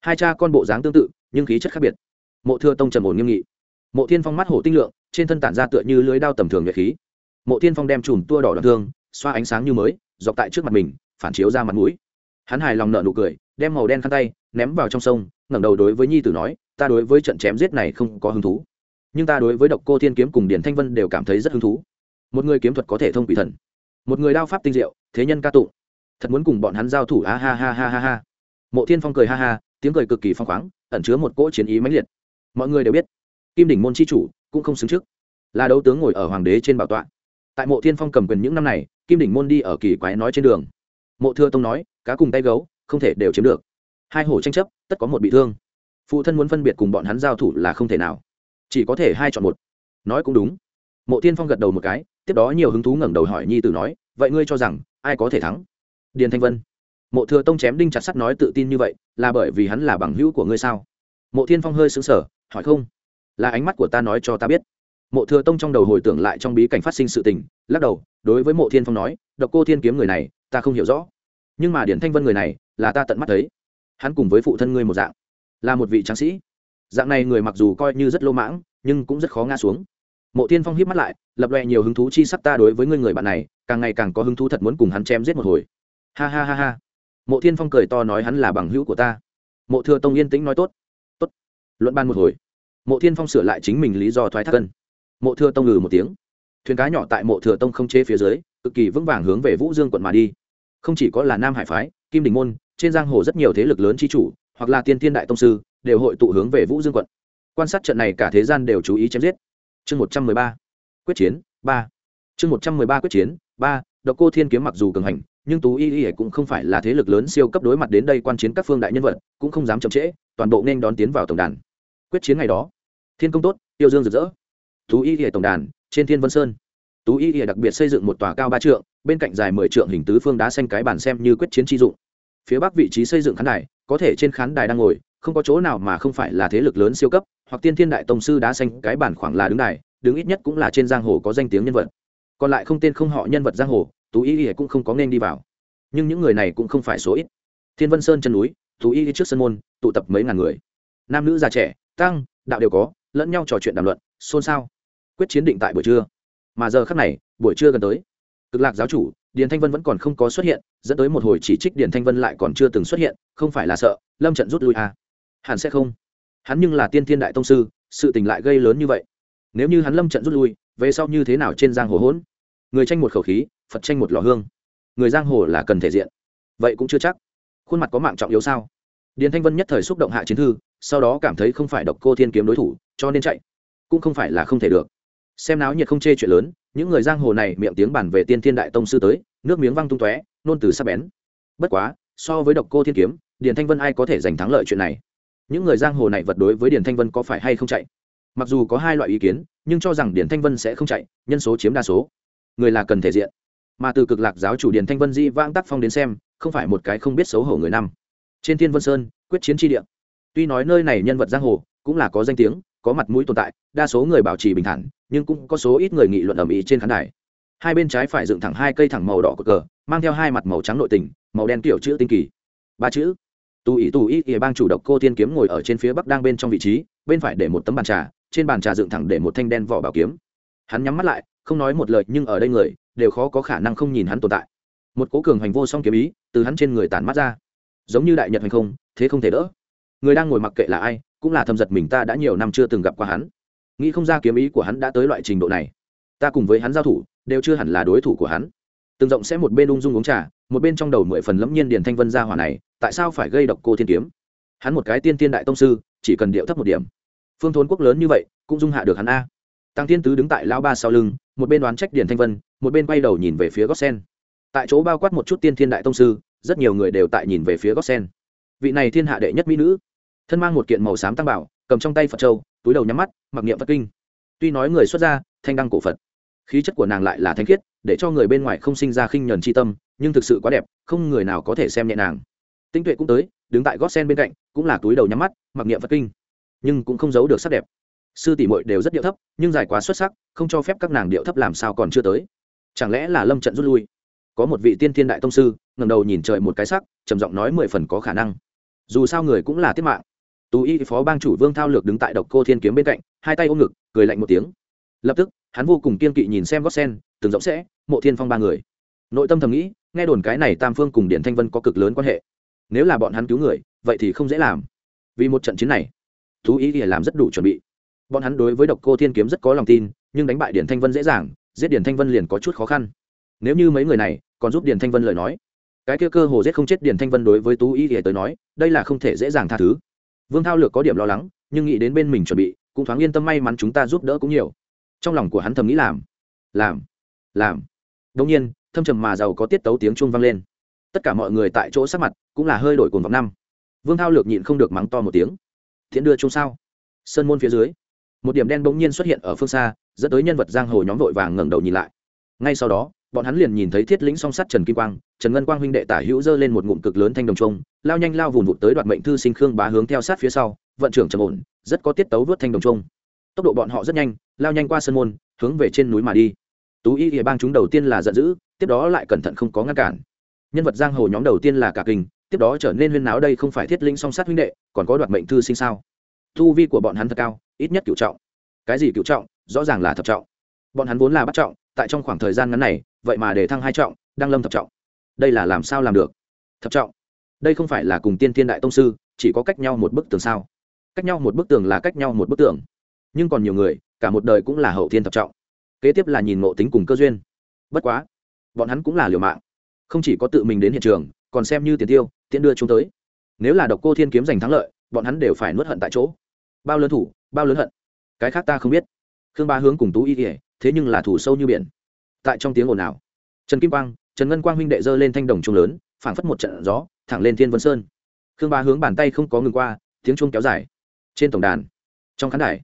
Hai cha con bộ dáng tương tự, nhưng khí chất khác biệt. Mộ thừa tông trầm ổn nghiêm nghị. Mộ thiên phong mắt hổ tinh lượng, trên thân tản ra tựa như lưới đao tầm thường nhật khí. Mộ thiên phong đem chùm tua đỏ đoạn thương, xoa ánh sáng như mới, dọc tại trước mặt mình, phản chiếu ra mặt mũi. Hắn hài lòng nợ nụ cười đem màu đen khăn tay ném vào trong sông, ngẩng đầu đối với nhi tử nói, ta đối với trận chém giết này không có hứng thú, nhưng ta đối với độc cô thiên kiếm cùng điển thanh vân đều cảm thấy rất hứng thú. Một người kiếm thuật có thể thông quỷ thần, một người đao pháp tinh diệu, thế nhân ca tụng. Thật muốn cùng bọn hắn giao thủ, a ha ha ha ha ha. Mộ thiên phong cười ha ha, tiếng cười cực kỳ phong khoáng, ẩn chứa một cỗ chiến ý mãnh liệt. Mọi người đều biết, kim đỉnh môn chi chủ cũng không xứng trước, là đấu tướng ngồi ở hoàng đế trên bảo tọa. Tại mộ thiên phong cầm quyền những năm này, kim đỉnh môn đi ở kỳ quái nói trên đường. Mộ thưa tông nói, cá cùng tay gấu không thể đều chiếm được. Hai hổ tranh chấp, tất có một bị thương. Phụ thân muốn phân biệt cùng bọn hắn giao thủ là không thể nào. Chỉ có thể hai chọn một. Nói cũng đúng. Mộ thiên phong gật đầu một cái, tiếp đó nhiều hứng thú ngẩng đầu hỏi nhi tử nói, vậy ngươi cho rằng, ai có thể thắng? Điền thanh vân. Mộ thừa tông chém đinh chặt sắt nói tự tin như vậy, là bởi vì hắn là bằng hữu của ngươi sao? Mộ thiên phong hơi xứng sở hỏi không? Là ánh mắt của ta nói cho ta biết. Mộ thừa tông trong đầu hồi tưởng lại trong bí cảnh phát sinh sự tình, lắc đầu, đối với mộ thiên phong nói, độc cô thiên kiếm người này, ta không hiểu rõ. Nhưng mà điển thanh vân người này là ta tận mắt thấy. Hắn cùng với phụ thân ngươi một dạng, là một vị tráng sĩ. Dạng này người mặc dù coi như rất lô mãng, nhưng cũng rất khó ngã xuống. Mộ thiên phong hiếp mắt lại, lập loẹ nhiều hứng thú chi sắc ta đối với ngươi người bạn này, càng ngày càng có hứng thú thật muốn cùng hắn chém giết một hồi. Ha ha ha ha. Mộ thiên phong cười to nói hắn là bằng hữu của ta. Mộ thừa tông yên tĩnh nói tốt. Tốt. Luận ban một hồi, mộ thiên phong sửa lại chính mình lý do thoái thác cân. Mộ thừa tông ngừ một tiếng. Thuyền cá nhỏ tại mộ thừa tông không chế phía dưới, cực kỳ vững vàng hướng về vũ dương quận mà đi. Không chỉ có là nam hải phái, kim đình môn trên giang hồ rất nhiều thế lực lớn chi chủ, hoặc là tiên thiên đại tông sư, đều hội tụ hướng về vũ dương quận. Quan sát trận này cả thế gian đều chú ý chém giết. Chương một trăm mười ba, quyết chiến, ba. Chương một trăm mười ba, quyết chiến, ba. Độc cô thiên kiếm mặc dù cường hành, nhưng tú y y cũng không phải là thế lực lớn siêu cấp đối mặt đến đây quan chiến các phương đại nhân vật, cũng không dám chậm trễ, toàn bộ nên đón tiến vào tổng đàn. Quyết chiến ngày đó, thiên công tốt, tiêu dương rực rỡ. Tú y y tổng đàn, trên thiên vân sơn. Tú y y đặc biệt xây dựng một tòa cao ba trượng, bên cạnh dài mười trượng hình tứ phương đá xanh cái bàn xem như quyết chiến chi dụng phía bắc vị trí xây dựng khán đài, có thể trên khán đài đang ngồi, không có chỗ nào mà không phải là thế lực lớn siêu cấp, hoặc tiên thiên đại tông sư đá xanh, cái bản khoảng là đứng đài, đứng ít nhất cũng là trên giang hồ có danh tiếng nhân vật. Còn lại không tên không họ nhân vật giang hồ, tú y ỉa cũng không có nên đi vào. Nhưng những người này cũng không phải số ít. Thiên vân sơn chân núi, tú y trước sân môn, tụ tập mấy ngàn người. Nam nữ già trẻ, tăng, đạo đều có, lẫn nhau trò chuyện đàm luận, xôn xao. Quyết chiến định tại buổi trưa. Mà giờ khắc này, buổi trưa gần tới. Cực lạc giáo chủ điền thanh vân vẫn còn không có xuất hiện, dẫn tới một hồi chỉ trích điền thanh vân lại còn chưa từng xuất hiện, không phải là sợ, lâm trận rút lui à. hẳn sẽ không. Hắn nhưng là tiên thiên đại tông sư, sự tình lại gây lớn như vậy. Nếu như hắn lâm trận rút lui, về sau như thế nào trên giang hồ hỗn? Người tranh một khẩu khí, phật tranh một lò hương. Người giang hồ là cần thể diện. Vậy cũng chưa chắc. Khuôn mặt có mạng trọng yếu sao? Điền thanh vân nhất thời xúc động hạ chiến thư, sau đó cảm thấy không phải độc cô thiên kiếm đối thủ, cho nên chạy. Cũng không phải là không thể được. Xem náo nhiệt không chê chuyện lớn, những người giang hồ này miệng tiếng bản về tiên thiên đại tông sư tới nước miếng văng tung tóe, nôn từ sắp bén. Bất quá, so với độc cô thiên kiếm, điền thanh vân ai có thể giành thắng lợi chuyện này? Những người giang hồ này vật đối với điền thanh vân có phải hay không chạy? Mặc dù có hai loại ý kiến, nhưng cho rằng điền thanh vân sẽ không chạy, nhân số chiếm đa số. Người là cần thể diện. Mà từ cực lạc giáo chủ điền thanh vân di vãng tác phong đến xem, không phải một cái không biết xấu hổ người năm trên thiên vân sơn, quyết chiến tri địa. Tuy nói nơi này nhân vật giang hồ, cũng là có danh tiếng, có mặt mũi tồn tại, đa số người bảo trì bình thản, nhưng cũng có số ít người nghị luận ầm ĩ trên khán đài hai bên trái phải dựng thẳng hai cây thẳng màu đỏ cờ mang theo hai mặt màu trắng nội tình, màu đen kiểu chữ tinh kỳ. Ba chữ. Tù ý tù ý ỉa bang chủ độc cô thiên kiếm ngồi ở trên phía bắc đang bên trong vị trí, bên phải để một tấm bàn trà, trên bàn trà dựng thẳng để một thanh đen vỏ bảo kiếm. Hắn nhắm mắt lại, không nói một lời, nhưng ở đây người, đều khó có khả năng không nhìn hắn tồn tại. Một cố cường hành vô song kiếm ý, từ hắn trên người tản mắt ra. Giống như đại nhật hành không, thế không thể đỡ. Người đang ngồi mặc kệ là ai, cũng là thâm giật mình ta đã nhiều năm chưa từng gặp qua hắn. Nghĩ không ra kiếm ý của hắn đã tới loại trình độ này. Ta cùng với hắn giao thủ đều chưa hẳn là đối thủ của hắn. Từng rộng sẽ một bên ung dung uống trà, một bên trong đầu mười phần lẫm nhiên điền thanh vân ra hỏa này, tại sao phải gây độc cô thiên kiếm? Hắn một cái tiên tiên đại tông sư, chỉ cần điệu thấp một điểm. Phương thốn quốc lớn như vậy, cũng dung hạ được hắn a. Tăng thiên tứ đứng tại lão ba sau lưng, một bên đoán trách điền thanh vân, một bên quay đầu nhìn về phía gót sen tại chỗ bao quát một chút tiên thiên đại tông sư, rất nhiều người đều tại nhìn về phía gót sen vị này thiên hạ đệ nhất mỹ nữ. Thân mang một kiện màu xám tăng bảo, cầm trong tay phật châu, túi đầu nhắm mắt, mặc niệm phật kinh. Tuy nói người xuất gia, thanh đăng cổ phật khí chất của nàng lại là thanh khiết, để cho người bên ngoài không sinh ra khinh nhờn c h i tâm, nhưng thực sự quá đẹp, không người nào có thể xem nhẹ nàng. Tinh tuệ cũng tới, đứng tại gót sen bên cạnh, cũng là túi đầu nhắm mắt, mặc niệm phật kinh. Nhưng cũng không giấu được sắc đẹp. Sư tỷ mội đều rất điệu thấp, nhưng dài quá xuất sắc, không cho phép các nàng điệu thấp làm sao còn chưa tới. Chẳng lẽ là lâm trận rút lui? Có một vị tiên thiên đại tông sư ngầm đầu nhìn trời một cái sắc, trầm giọng nói mười phần có khả năng. Dù sao người cũng là tiết mạng. Tú y phó bang chủ vương thao lược đứng tại độc cô thiên kiếm bên cạnh, hai tay ôm ngực, cười lạnh một tiếng. Lập tức hắn vô cùng kiên kỵ nhìn xem gót sen, từng rộng sẽ, mộ thiên phong ba người. Nội tâm thầm nghĩ, nghe đồn cái này tam phương cùng điện thanh vân có cực lớn quan hệ. Nếu là bọn hắn cứu người, vậy thì không dễ làm. Vì một trận chiến này, thú ý thì làm rất đủ chuẩn bị. Bọn hắn đối với độc cô thiên kiếm rất có lòng tin, nhưng đánh bại điện thanh vân dễ dàng, giết điện thanh vân liền có chút khó khăn. Nếu như mấy người này còn giúp điện thanh vân lời nói, cái kia cơ hồ giết không chết điện thanh vân đối với tú ý thì tới nói, đây là không thể dễ dàng tha thứ. Vương thao lược có điểm lo lắng, nhưng nghĩ đến bên mình chuẩn bị, cũng thoáng yên tâm may mắn chúng ta giúp đỡ cũng nhiều trong lòng của hắn thầm nghĩ làm làm làm. Đông nhiên, thâm trầm mà giàu có tiết tấu tiếng chuông vang lên. Tất cả mọi người tại chỗ sắc mặt cũng là hơi đổi cồn vọng năm. Vương thao lược nhịn không được mắng to một tiếng. Thiện đưa chung sao? Sơn môn phía dưới. Một điểm đen bỗng nhiên xuất hiện ở phương xa, dẫn tới nhân vật giang hồ nhóm vội vàng ngẩng đầu nhìn lại. Ngay sau đó, bọn hắn liền nhìn thấy thiết lĩnh song sắt trần kim quang, trần ngân quang huynh đệ tả hữu dơ lên một ngụm cực lớn thanh đồng trung lao nhanh lao vùng vụt tới đoạt mệnh thư sinh khương bá hướng theo sát phía sau, vận trưởng trầm ổn, rất có tiết tấu vớt thanh đồng trung tốc độ bọn họ rất nhanh, lao nhanh qua sân môn, hướng về trên núi mà đi. Tú y ỉa bang chúng đầu tiên là giận dữ, tiếp đó lại cẩn thận không có ngăn cản. Nhân vật giang hồ nhóm đầu tiên là cả kinh, tiếp đó trở nên huyên náo đây không phải thiết linh song sát huynh đệ, còn có đoạt mệnh thư sinh sao? Thu vi của bọn hắn thật cao, ít nhất cựu trọng. Cái gì cựu trọng? Rõ ràng là thập trọng. Bọn hắn vốn là bắt trọng, tại trong khoảng thời gian ngắn này, vậy mà để thăng hai trọng đang lâm thập trọng. Đây là làm sao làm được? Thập trọng. Đây không phải là cùng tiên thiên đại tông sư, chỉ có cách nhau một bức tường sao? Cách nhau một bức tường là cách nhau một bức tường nhưng còn nhiều người, cả một đời cũng là hậu thiên thập trọng. Kế tiếp là nhìn ngộ tính cùng cơ duyên. Bất quá, bọn hắn cũng là liều mạng. Không chỉ có tự mình đến hiện trường, còn xem như tiền tiêu, tiễn đưa chúng tới. Nếu là độc cô thiên kiếm giành thắng lợi, bọn hắn đều phải nuốt hận tại chỗ. Bao lớn thủ, bao lớn hận. Cái khác ta không biết. Khương ba hướng cùng tú y kỉa thế nhưng là thủ sâu như biển. Tại trong tiếng ồn ào, trần kim quang, trần ngân quang huynh đệ dơ lên thanh đồng trung lớn, phảng phất một trận gió, thẳng lên thiên vân sơn. Khương ba hướng bàn tay không có ngừng qua, tiếng chuông kéo dài. Trên tổng đàn, trong khán đài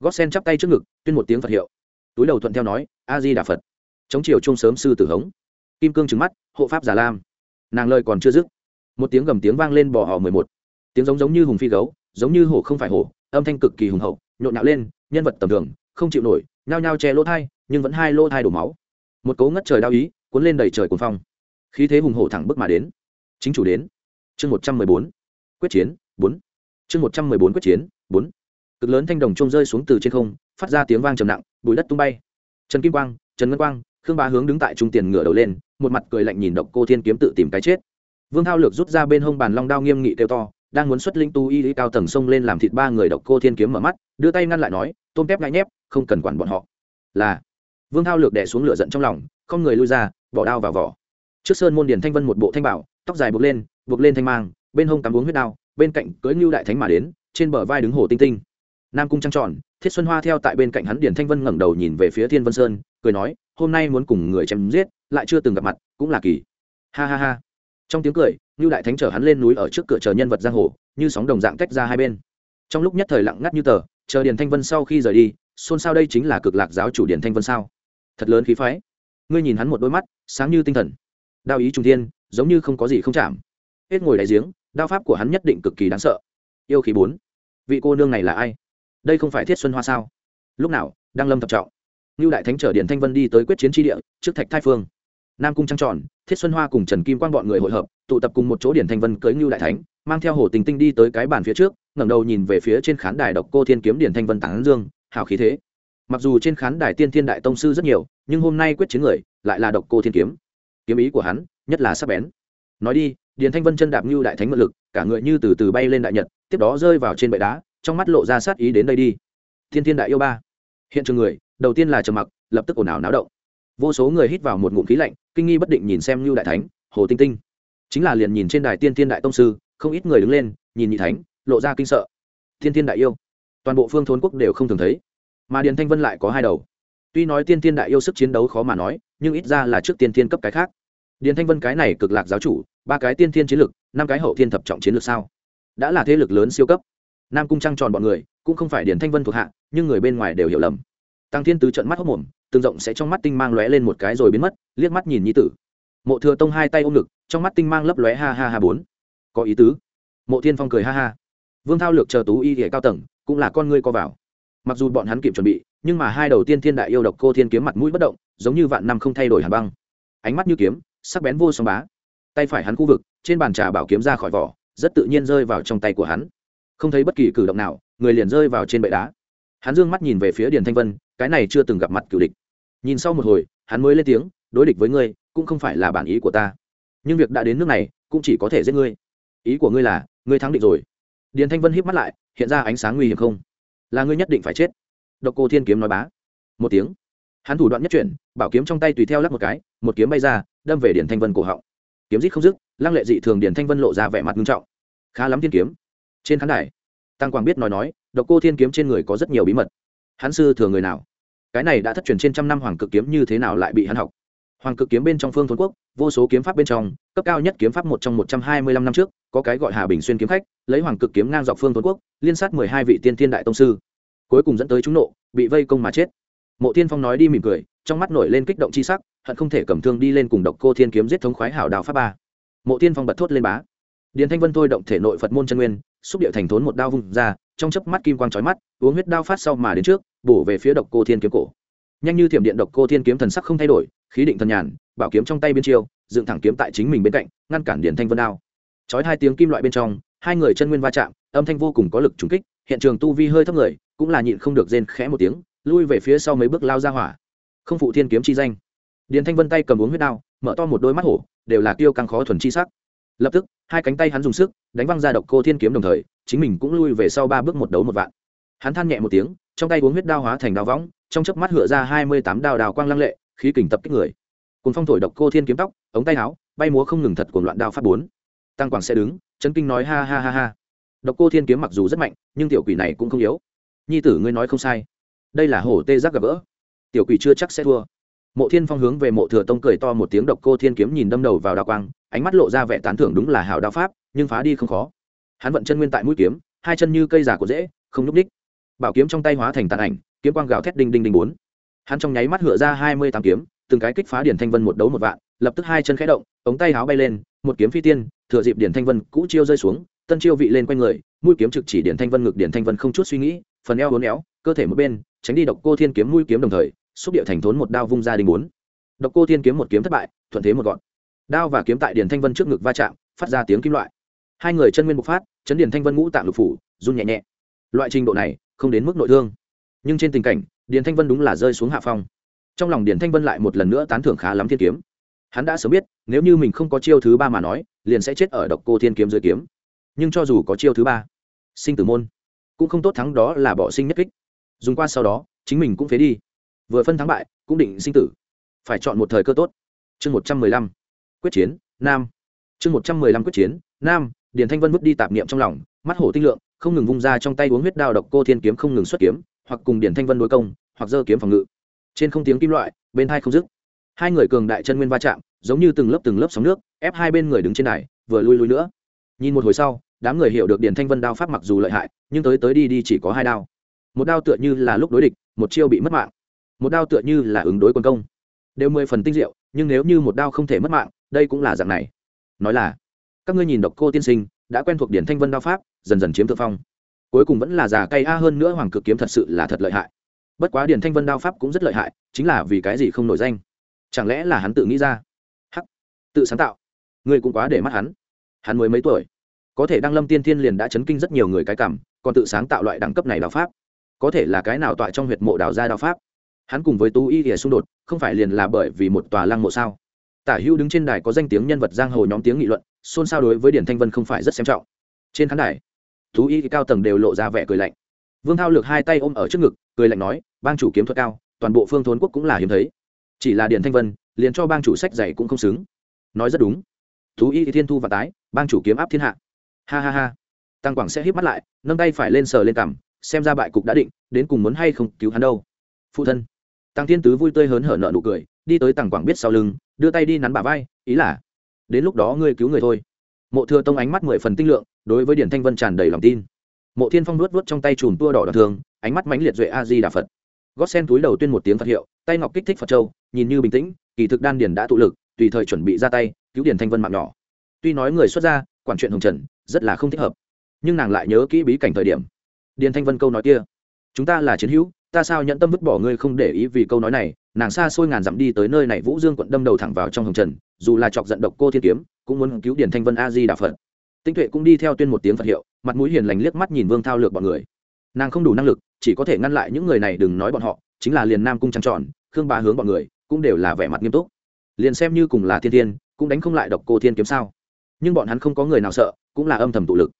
gót sen chắp tay trước ngực, tuyên một tiếng phật hiệu. Túi đầu thuận theo nói a di đà phật. Chống chiều chung sớm sư tử hống. Kim cương trứng mắt, hộ pháp giả lam. Nàng lời còn chưa dứt, một tiếng gầm tiếng vang lên bò họ mười một. Tiếng giống giống như hùng phi gấu, giống như hổ không phải hổ, âm thanh cực kỳ hùng hậu, nhộn nhạo lên, nhân vật tầm thường, không chịu nổi, nhao nhao che lỗ thai, nhưng vẫn hai lỗ thai đổ máu. Một cố ngất trời đao ý, cuốn lên đầy trời cuồng phong. Khí thế hùng hổ thẳng bước mà đến. Chính chủ đến. Chương một trăm mười bốn. Quyết chiến, bốn. Chương một trăm mười bốn quyết chiến, bốn cực lớn thanh đồng trông rơi xuống từ trên không, phát ra tiếng vang trầm nặng, bụi đất tung bay. Trần kim quang, trần ngân quang, khương bá hướng đứng tại trung tiền ngửa đầu lên, một mặt cười lạnh nhìn độc cô thiên kiếm tự tìm cái chết. Vương thao lược rút ra bên hông bàn long đao nghiêm nghị kêu to, đang muốn xuất linh tu y lý cao tầng sông lên làm thịt ba người độc cô thiên kiếm mở mắt, đưa tay ngăn lại nói, tôm tép ngại nhép, không cần quản bọn họ. Là, vương thao lược đẻ xuống lửa giận trong lòng, không người lui ra, bỏ đao vào vỏ. Trước sơn môn điền thanh vân một bộ thanh bảo, tóc dài buộc lên buộc lên thanh mang, bên hông cắm uống huyết đao, bên cạnh cưới ngưu đại thánh mà đến, trên bờ vai đứng hồ tinh tinh nam cung trăng tròn, thiết xuân hoa theo tại bên cạnh hắn điển thanh vân ngẩng đầu nhìn về phía thiên vân sơn, cười nói, hôm nay muốn cùng người chém giết, lại chưa từng gặp mặt, cũng là kỳ. Ha ha ha. Trong tiếng cười như đại thánh chở hắn lên núi ở trước cửa chờ nhân vật giang hồ, như sóng đồng dạng tách ra hai bên. Trong lúc nhất thời lặng ngắt như tờ, chờ điền thanh vân sau khi rời đi, xôn xao đây chính là cực lạc giáo chủ điền thanh vân sao? Thật lớn khí phái. Ngươi nhìn hắn một đôi mắt, sáng như tinh thần. Đao ý trung thiên, giống như không có gì không chạm. Hết ngồi đại giếng, đao pháp của hắn nhất định cực kỳ đáng sợ. Yêu khí bốn. Vị cô nương này là ai? Đây không phải thiết xuân hoa sao? Lúc nào đang lâm thập trọng. Như đại thánh trở điện thanh vân đi tới quyết chiến tri địa, trước thạch thai phương. Nam cung trăng tròn, thiết xuân hoa cùng trần kim quang bọn người hội hợp, tụ tập cùng một chỗ điển thanh vân cưới ngưu đại thánh, mang theo hồ tình tinh đi tới cái bàn phía trước, ngẩng đầu nhìn về phía trên khán đài độc cô thiên kiếm điển thanh vân tán dương, hào khí thế. Mặc dù trên khán đài tiên thiên đại tông sư rất nhiều, nhưng hôm nay quyết chiến người, lại là độc cô thiên kiếm. Kiếm ý của hắn, nhất là sắc bén. Nói đi, điền thanh vân chân đạp ngưu đại thánh mượn lực, cả người như từ từ bay lên đại nhật, tiếp đó rơi vào trên bệ đá trong mắt lộ ra sát ý đến đây đi. Thiên thiên đại yêu ba. Hiện trường người, đầu tiên là trầm mặc, lập tức ồn ào náo động. Vô số người hít vào một ngụm khí lạnh, kinh nghi bất định nhìn xem lưu đại thánh, hồ tinh tinh. Chính là liền nhìn trên đài tiên thiên đại tông sư, không ít người đứng lên, nhìn nhị thánh, lộ ra kinh sợ. Thiên thiên đại yêu. Toàn bộ phương thôn quốc đều không thường thấy. Mà điền thanh vân lại có hai đầu. Tuy nói tiên thiên đại yêu sức chiến đấu khó mà nói, nhưng ít ra là trước tiên thiên cấp cái khác. Điền thanh vân cái này cực lạc giáo chủ, ba cái tiên thiên chiến lực, năm cái hậu thiên thập trọng chiến lược sao? Đã là thế lực lớn siêu cấp nam cung trăng tròn bọn người cũng không phải điền thanh vân thuộc hạ, nhưng người bên ngoài đều hiểu lầm. Tăng thiên tứ trận mắt hốc mồm tương rộng sẽ trong mắt tinh mang lóe lên một cái rồi biến mất, liếc mắt nhìn nhi tử. Mộ thừa tông hai tay ôm ngực, trong mắt tinh mang lấp lóe ha ha ha bốn. Có ý tứ. Mộ thiên phong cười ha ha. Vương thao lược chờ tú y hệ cao tầng, cũng là con ngươi co vào. Mặc dù bọn hắn kịp chuẩn bị, nhưng mà hai đầu tiên thiên đại yêu độc cô thiên kiếm mặt mũi bất động, giống như vạn năm không thay đổi hàn băng. Ánh mắt như kiếm, sắc bén vô song bá. Tay phải hắn khu vực, trên bàn trà bảo kiếm ra khỏi vỏ, rất tự nhiên rơi vào trong tay của hắn không thấy bất kỳ cử động nào, người liền rơi vào trên bệ đá. Hắn dương mắt nhìn về phía điền thanh vân, cái này chưa từng gặp mặt cựu địch. Nhìn sau một hồi, hắn mới lên tiếng, đối địch với ngươi, cũng không phải là bản ý của ta. Nhưng việc đã đến nước này, cũng chỉ có thể giết ngươi. Ý của ngươi là, ngươi thắng địch rồi. Điền thanh vân híp mắt lại, hiện ra ánh sáng nguy hiểm không? Là ngươi nhất định phải chết. Độc cô thiên kiếm nói bá. Một tiếng. Hắn thủ đoạn nhất chuyển, bảo kiếm trong tay tùy theo lắc một cái, một kiếm bay ra, đâm về điền thanh vân cổ họng. Kiếm rít không dứt, lăng lệ dị thường điền thanh vân lộ ra vẻ mặt nghiêm trọng. Khá lắm thiên kiếm trên khán đài, tăng quang biết nói nói, độc cô thiên kiếm trên người có rất nhiều bí mật. Hắn sư thừa người nào? Cái này đã thất truyền trên trăm năm hoàng cực kiếm như thế nào lại bị hắn học? Hoàng cực kiếm bên trong phương thốn quốc, vô số kiếm pháp bên trong, cấp cao nhất kiếm pháp một trong một trăm hai mươi lăm năm trước, có cái gọi hà bình xuyên kiếm khách, lấy hoàng cực kiếm ngang dọc phương thốn quốc, liên sát mười hai vị tiên thiên đại tông sư. Cuối cùng dẫn tới trúng nộ, bị vây công mà chết. Mộ tiên phong nói đi mỉm cười, trong mắt nổi lên kích động c h i sắc, hận không thể cầm thương đi lên cùng độc cô thiên kiếm giết thống khoái hảo đào pháp ba. Mộ tiên phong bật thốt lên bá điền thanh vân thôi động thể nội phật môn chân nguyên, xúc địa thành thốn một đao vung ra, trong chớp mắt kim quang trói mắt, uống huyết đao phát sau mà đến trước, bổ về phía độc cô thiên kiếm cổ. Nhanh như thiểm điện độc cô thiên kiếm thần sắc không thay đổi, khí định thần nhàn, bảo kiếm trong tay bên chiêu, dựng thẳng kiếm tại chính mình bên cạnh, ngăn cản điền thanh vân đao. Chói hai tiếng kim loại bên trong, hai người chân nguyên va chạm, âm thanh vô cùng có lực trúng kích, hiện trường tu vi hơi thấp người, cũng là nhịn không được rên khẽ một tiếng, lui về phía sau mấy bước lao ra hỏa. Không phụ thiên kiếm chi danh. Điền thanh vân tay cầm uống huyết đao, mở to một đôi mắt hổ, đều là tiêu căng khó thuần chi sắc lập tức, hai cánh tay hắn dùng sức, đánh văng ra độc cô thiên kiếm đồng thời, chính mình cũng lui về sau ba bước một đấu một vạn. Hắn than nhẹ một tiếng, trong tay uống huyết đao hóa thành đao võng, trong chớp mắt hựa ra hai mươi tám đao đào quang lăng lệ, khí kình tập kích người. Cùng phong thổi độc cô thiên kiếm tóc, ống tay áo, bay múa không ngừng thật cuồng loạn đao phát bốn. Tăng quảng sẽ đứng, chấn kinh nói ha ha ha ha. Độc cô thiên kiếm mặc dù rất mạnh, nhưng tiểu quỷ này cũng không yếu. Nhi tử ngươi nói không sai. Đây là hổ tê giác gặp gỡ. Tiểu quỷ chưa chắc sẽ thua. Mộ thiên phong hướng về mộ thừa tông cười to một tiếng, độc cô thiên kiếm nhìn đâm đầu vào đao quang ánh mắt lộ ra vẻ tán thưởng đúng là hảo đao pháp, nhưng phá đi không khó. Hắn vận chân nguyên tại mũi kiếm, hai chân như cây giả của dễ không nhúc ních bảo kiếm trong tay hóa thành tàn ảnh, kiếm quang gào thét đinh đinh đinh bốn. Hắn trong nháy mắt hựa ra hai mươi tám kiếm, từng cái kích phá điển thanh vân một đấu một vạn, lập tức hai chân khẽ động, ống tay áo bay lên, một kiếm phi tiên, thừa dịp điển thanh vân cũ chiêu rơi xuống, tân chiêu vị lên quanh người, mũi kiếm trực chỉ điển thanh vân ngực, điển thanh vân không chút suy nghĩ, phần eo hốn éo, cơ thể một bên, tránh đi độc cô thiên kiếm mũi kiếm đồng thời, xúc địa thành thốn một đao vung ra đình bốn. Độc cô thiên kiếm một kiếm thất bại, thuận thế một gọn đao và kiếm tại Điền thanh vân trước ngực va chạm, phát ra tiếng kim loại. Hai người chân nguyên bộc phát, chấn Điền thanh vân ngũ tạng lục phủ, run nhẹ nhẹ. Loại trình độ này, không đến mức nội thương. Nhưng trên tình cảnh, điền thanh vân đúng là rơi xuống hạ phong. Trong lòng điền thanh vân lại một lần nữa tán thưởng khá lắm thiên kiếm. Hắn đã sớm biết, nếu như mình không có chiêu thứ ba mà nói, liền sẽ chết ở độc cô thiên kiếm dưới kiếm. Nhưng cho dù có chiêu thứ ba, sinh tử môn, cũng không tốt thắng đó là bỏ sinh nhất kích. Dùng qua sau đó, chính mình cũng phế đi. Vừa phân thắng bại, cũng định sinh tử. Phải chọn một thời cơ tốt. Chương một trăm mười lăm quyết chiến, nam. Chương một trăm mười lăm quyết chiến, nam, điền thanh vân vứt đi tạp niệm trong lòng, mắt hổ tinh lượng, không ngừng vung ra trong tay uống huyết đao độc cô thiên kiếm không ngừng xuất kiếm, hoặc cùng Điền thanh vân đối công, hoặc giơ kiếm phòng ngự. Trên không tiếng kim loại, bên hai không dứt. Hai người cường đại chân nguyên va chạm, giống như từng lớp từng lớp sóng nước, ép hai bên người đứng trên này vừa lui lui nữa. Nhìn một hồi sau, đám người hiểu được Điền thanh vân đao pháp mặc dù lợi hại, nhưng tới tới đi đi chỉ có hai đao. Một đao tựa như là lúc đối địch, một chiêu bị mất mạng. Một đao tựa như là ứng đối quân công. Đều mười phần tinh diệu, nhưng nếu như một đao không thể mất mạng đây cũng là dạng này. Nói là, các ngươi nhìn độc cô tiên sinh, đã quen thuộc điển thanh vân đao pháp, dần dần chiếm thượng phong. Cuối cùng vẫn là già cay a hơn nữa hoàng cực kiếm thật sự là thật lợi hại. Bất quá điển thanh vân đao pháp cũng rất lợi hại, chính là vì cái gì không nổi danh? Chẳng lẽ là hắn tự nghĩ ra? Tự sáng tạo. Ngươi cũng quá để mắt hắn. Hắn mới mấy tuổi. Có thể đăng lâm tiên thiên liền đã chấn kinh rất nhiều người cái cảm, còn tự sáng tạo loại đẳng cấp này đạo pháp. Có thể là cái nào tọa trong huyệt mộ đào ra đạo pháp? Hắn cùng với tú y thì xung đột, không phải liền là bởi vì một tòa lăng mộ sao? Tả hữu đứng trên đài có danh tiếng nhân vật giang hồ nhóm tiếng nghị luận, xôn xao đối với điển thanh vân không phải rất xem trọng. Trên khán đài, thú y cao tầng đều lộ ra vẻ cười lạnh. Vương thao lược hai tay ôm ở trước ngực, cười lạnh nói, bang chủ kiếm thuật cao, toàn bộ phương thốn quốc cũng là hiếm thấy. Chỉ là điển thanh vân, liền cho bang chủ sách dạy cũng không xứng. Nói rất đúng. Thú y thiên thu và tái, bang chủ kiếm áp thiên hạ. Ha ha ha. Tăng quảng sẽ hít mắt lại, nâng tay phải lên sờ lên cằm, xem ra bại cục đã định, đến cùng muốn hay không cứu hắn đâu. Phụ thân. Tăng thiên tứ vui tươi hớn hở nợ nụ cười đi tới tăng quảng biết sau lưng, đưa tay đi nắn bà vai, ý là, đến lúc đó ngươi cứu người thôi. Mộ thừa tông ánh mắt mười phần tinh lượng, đối với điển thanh vân tràn đầy lòng tin. Mộ thiên phong luốt luốt trong tay chùm tua đỏ đỏ thường, ánh mắt mãnh liệt duệ a di đà phật. Gót sen túi đầu tuyên một tiếng phật hiệu, tay ngọc kích thích phật châu, nhìn như bình tĩnh, kỳ thực đan điển đã tụ lực, tùy thời chuẩn bị ra tay, cứu điển thanh vân mạng nhỏ. Tuy nói người xuất gia, quản chuyện hồng trần, rất là không thích hợp, nhưng nàng lại nhớ kỹ bí cảnh thời điểm. Điền thanh vân câu nói kia, chúng ta là chiến hữu, ta sao nhận tâm vứt bỏ ngươi không để ý vì câu nói này nàng xa xôi ngàn dặm đi tới nơi này vũ dương quận đâm đầu thẳng vào trong hồng trần, dù là chọc giận độc cô thiên kiếm, cũng muốn cứu điển thanh vân a di đà phật. Tinh tuệ cũng đi theo tuyên một tiếng phật hiệu, mặt mũi hiền lành liếc mắt nhìn vương thao lược bọn người. Nàng không đủ năng lực, chỉ có thể ngăn lại những người này đừng nói bọn họ, chính là liền nam cung trăng tròn, khương bá hướng bọn người, cũng đều là vẻ mặt nghiêm túc. Liền xem như cùng là thiên thiên, cũng đánh không lại độc cô thiên kiếm sao. Nhưng bọn hắn không có người nào sợ, cũng là âm thầm tụ lực.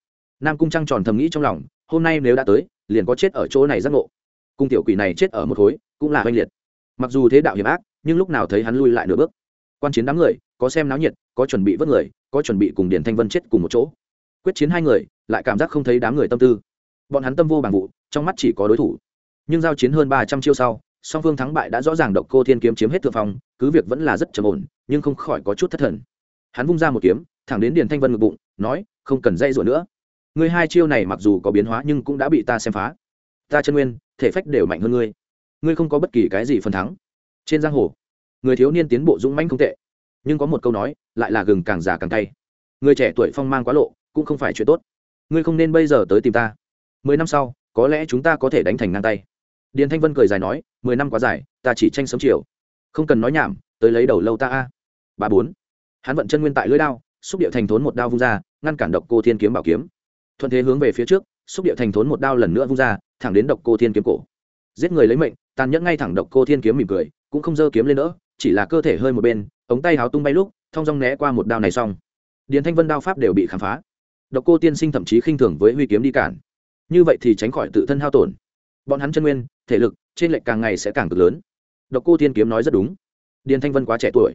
Nam cung trăng tròn thầm nghĩ trong lòng, hôm nay nếu đã tới, liền có chết ở chỗ này giác ngộ. Cung tiểu quỷ này chết ở một khối, cũng là oanh liệt mặc dù thế đạo hiểm ác, nhưng lúc nào thấy hắn lui lại nửa bước. Quan chiến đám người, có xem náo nhiệt, có chuẩn bị vớt người, có chuẩn bị cùng điển thanh vân chết cùng một chỗ. Quyết chiến hai người, lại cảm giác không thấy đám người tâm tư. Bọn hắn tâm vô bằng vụ, trong mắt chỉ có đối thủ. Nhưng giao chiến hơn ba trăm chiêu sau, song phương thắng bại đã rõ ràng độc cô thiên kiếm chiếm hết thượng phong, cứ việc vẫn là rất trầm ổn, nhưng không khỏi có chút thất thần. Hắn vung ra một kiếm, thẳng đến điền thanh vân ngực bụng, nói, không cần dây rủa nữa. Ngươi hai chiêu này mặc dù có biến hóa nhưng cũng đã bị ta xem phá. Ta chân nguyên, thể phách đều mạnh hơn ngươi ngươi không có bất kỳ cái gì phần thắng. Trên giang hồ, người thiếu niên tiến bộ dũng mãnh không tệ. Nhưng có một câu nói, lại là gừng càng già càng tay người trẻ tuổi phong mang quá lộ, cũng không phải chuyện tốt. Ngươi không nên bây giờ tới tìm ta. Mười năm sau, có lẽ chúng ta có thể đánh thành ngang tay. Điền thanh vân cười dài nói, mười năm quá dài, ta chỉ tranh sớm chiều. Không cần nói nhảm, tới lấy đầu lâu ta a. Ba bốn. Hắn vận chân nguyên tại lưỡi đao, xúc điệu thành thốn một đao vung ra, ngăn cản độc cô thiên kiếm bảo kiếm. Thuận thế hướng về phía trước, xúc điệu thành thốn một đao lần nữa vung ra, thẳng đến độc cô thiên kiếm cổ. Giết người lấy mệnh tàn nhẫn ngay thẳng độc cô thiên kiếm mỉm cười, cũng không dơ kiếm lên nữa chỉ là cơ thể hơi một bên, ống tay háo tung bay lúc, thong dong né qua một đao này xong. Điền thanh vân đao pháp đều bị khám phá. Độc cô tiên sinh thậm chí khinh thường với huy kiếm đi cản. Như vậy thì tránh khỏi tự thân hao tổn. Bọn hắn chân nguyên, thể lực, trên lệch càng ngày sẽ càng cực lớn. Độc cô tiên kiếm nói rất đúng. Điền thanh vân quá trẻ tuổi.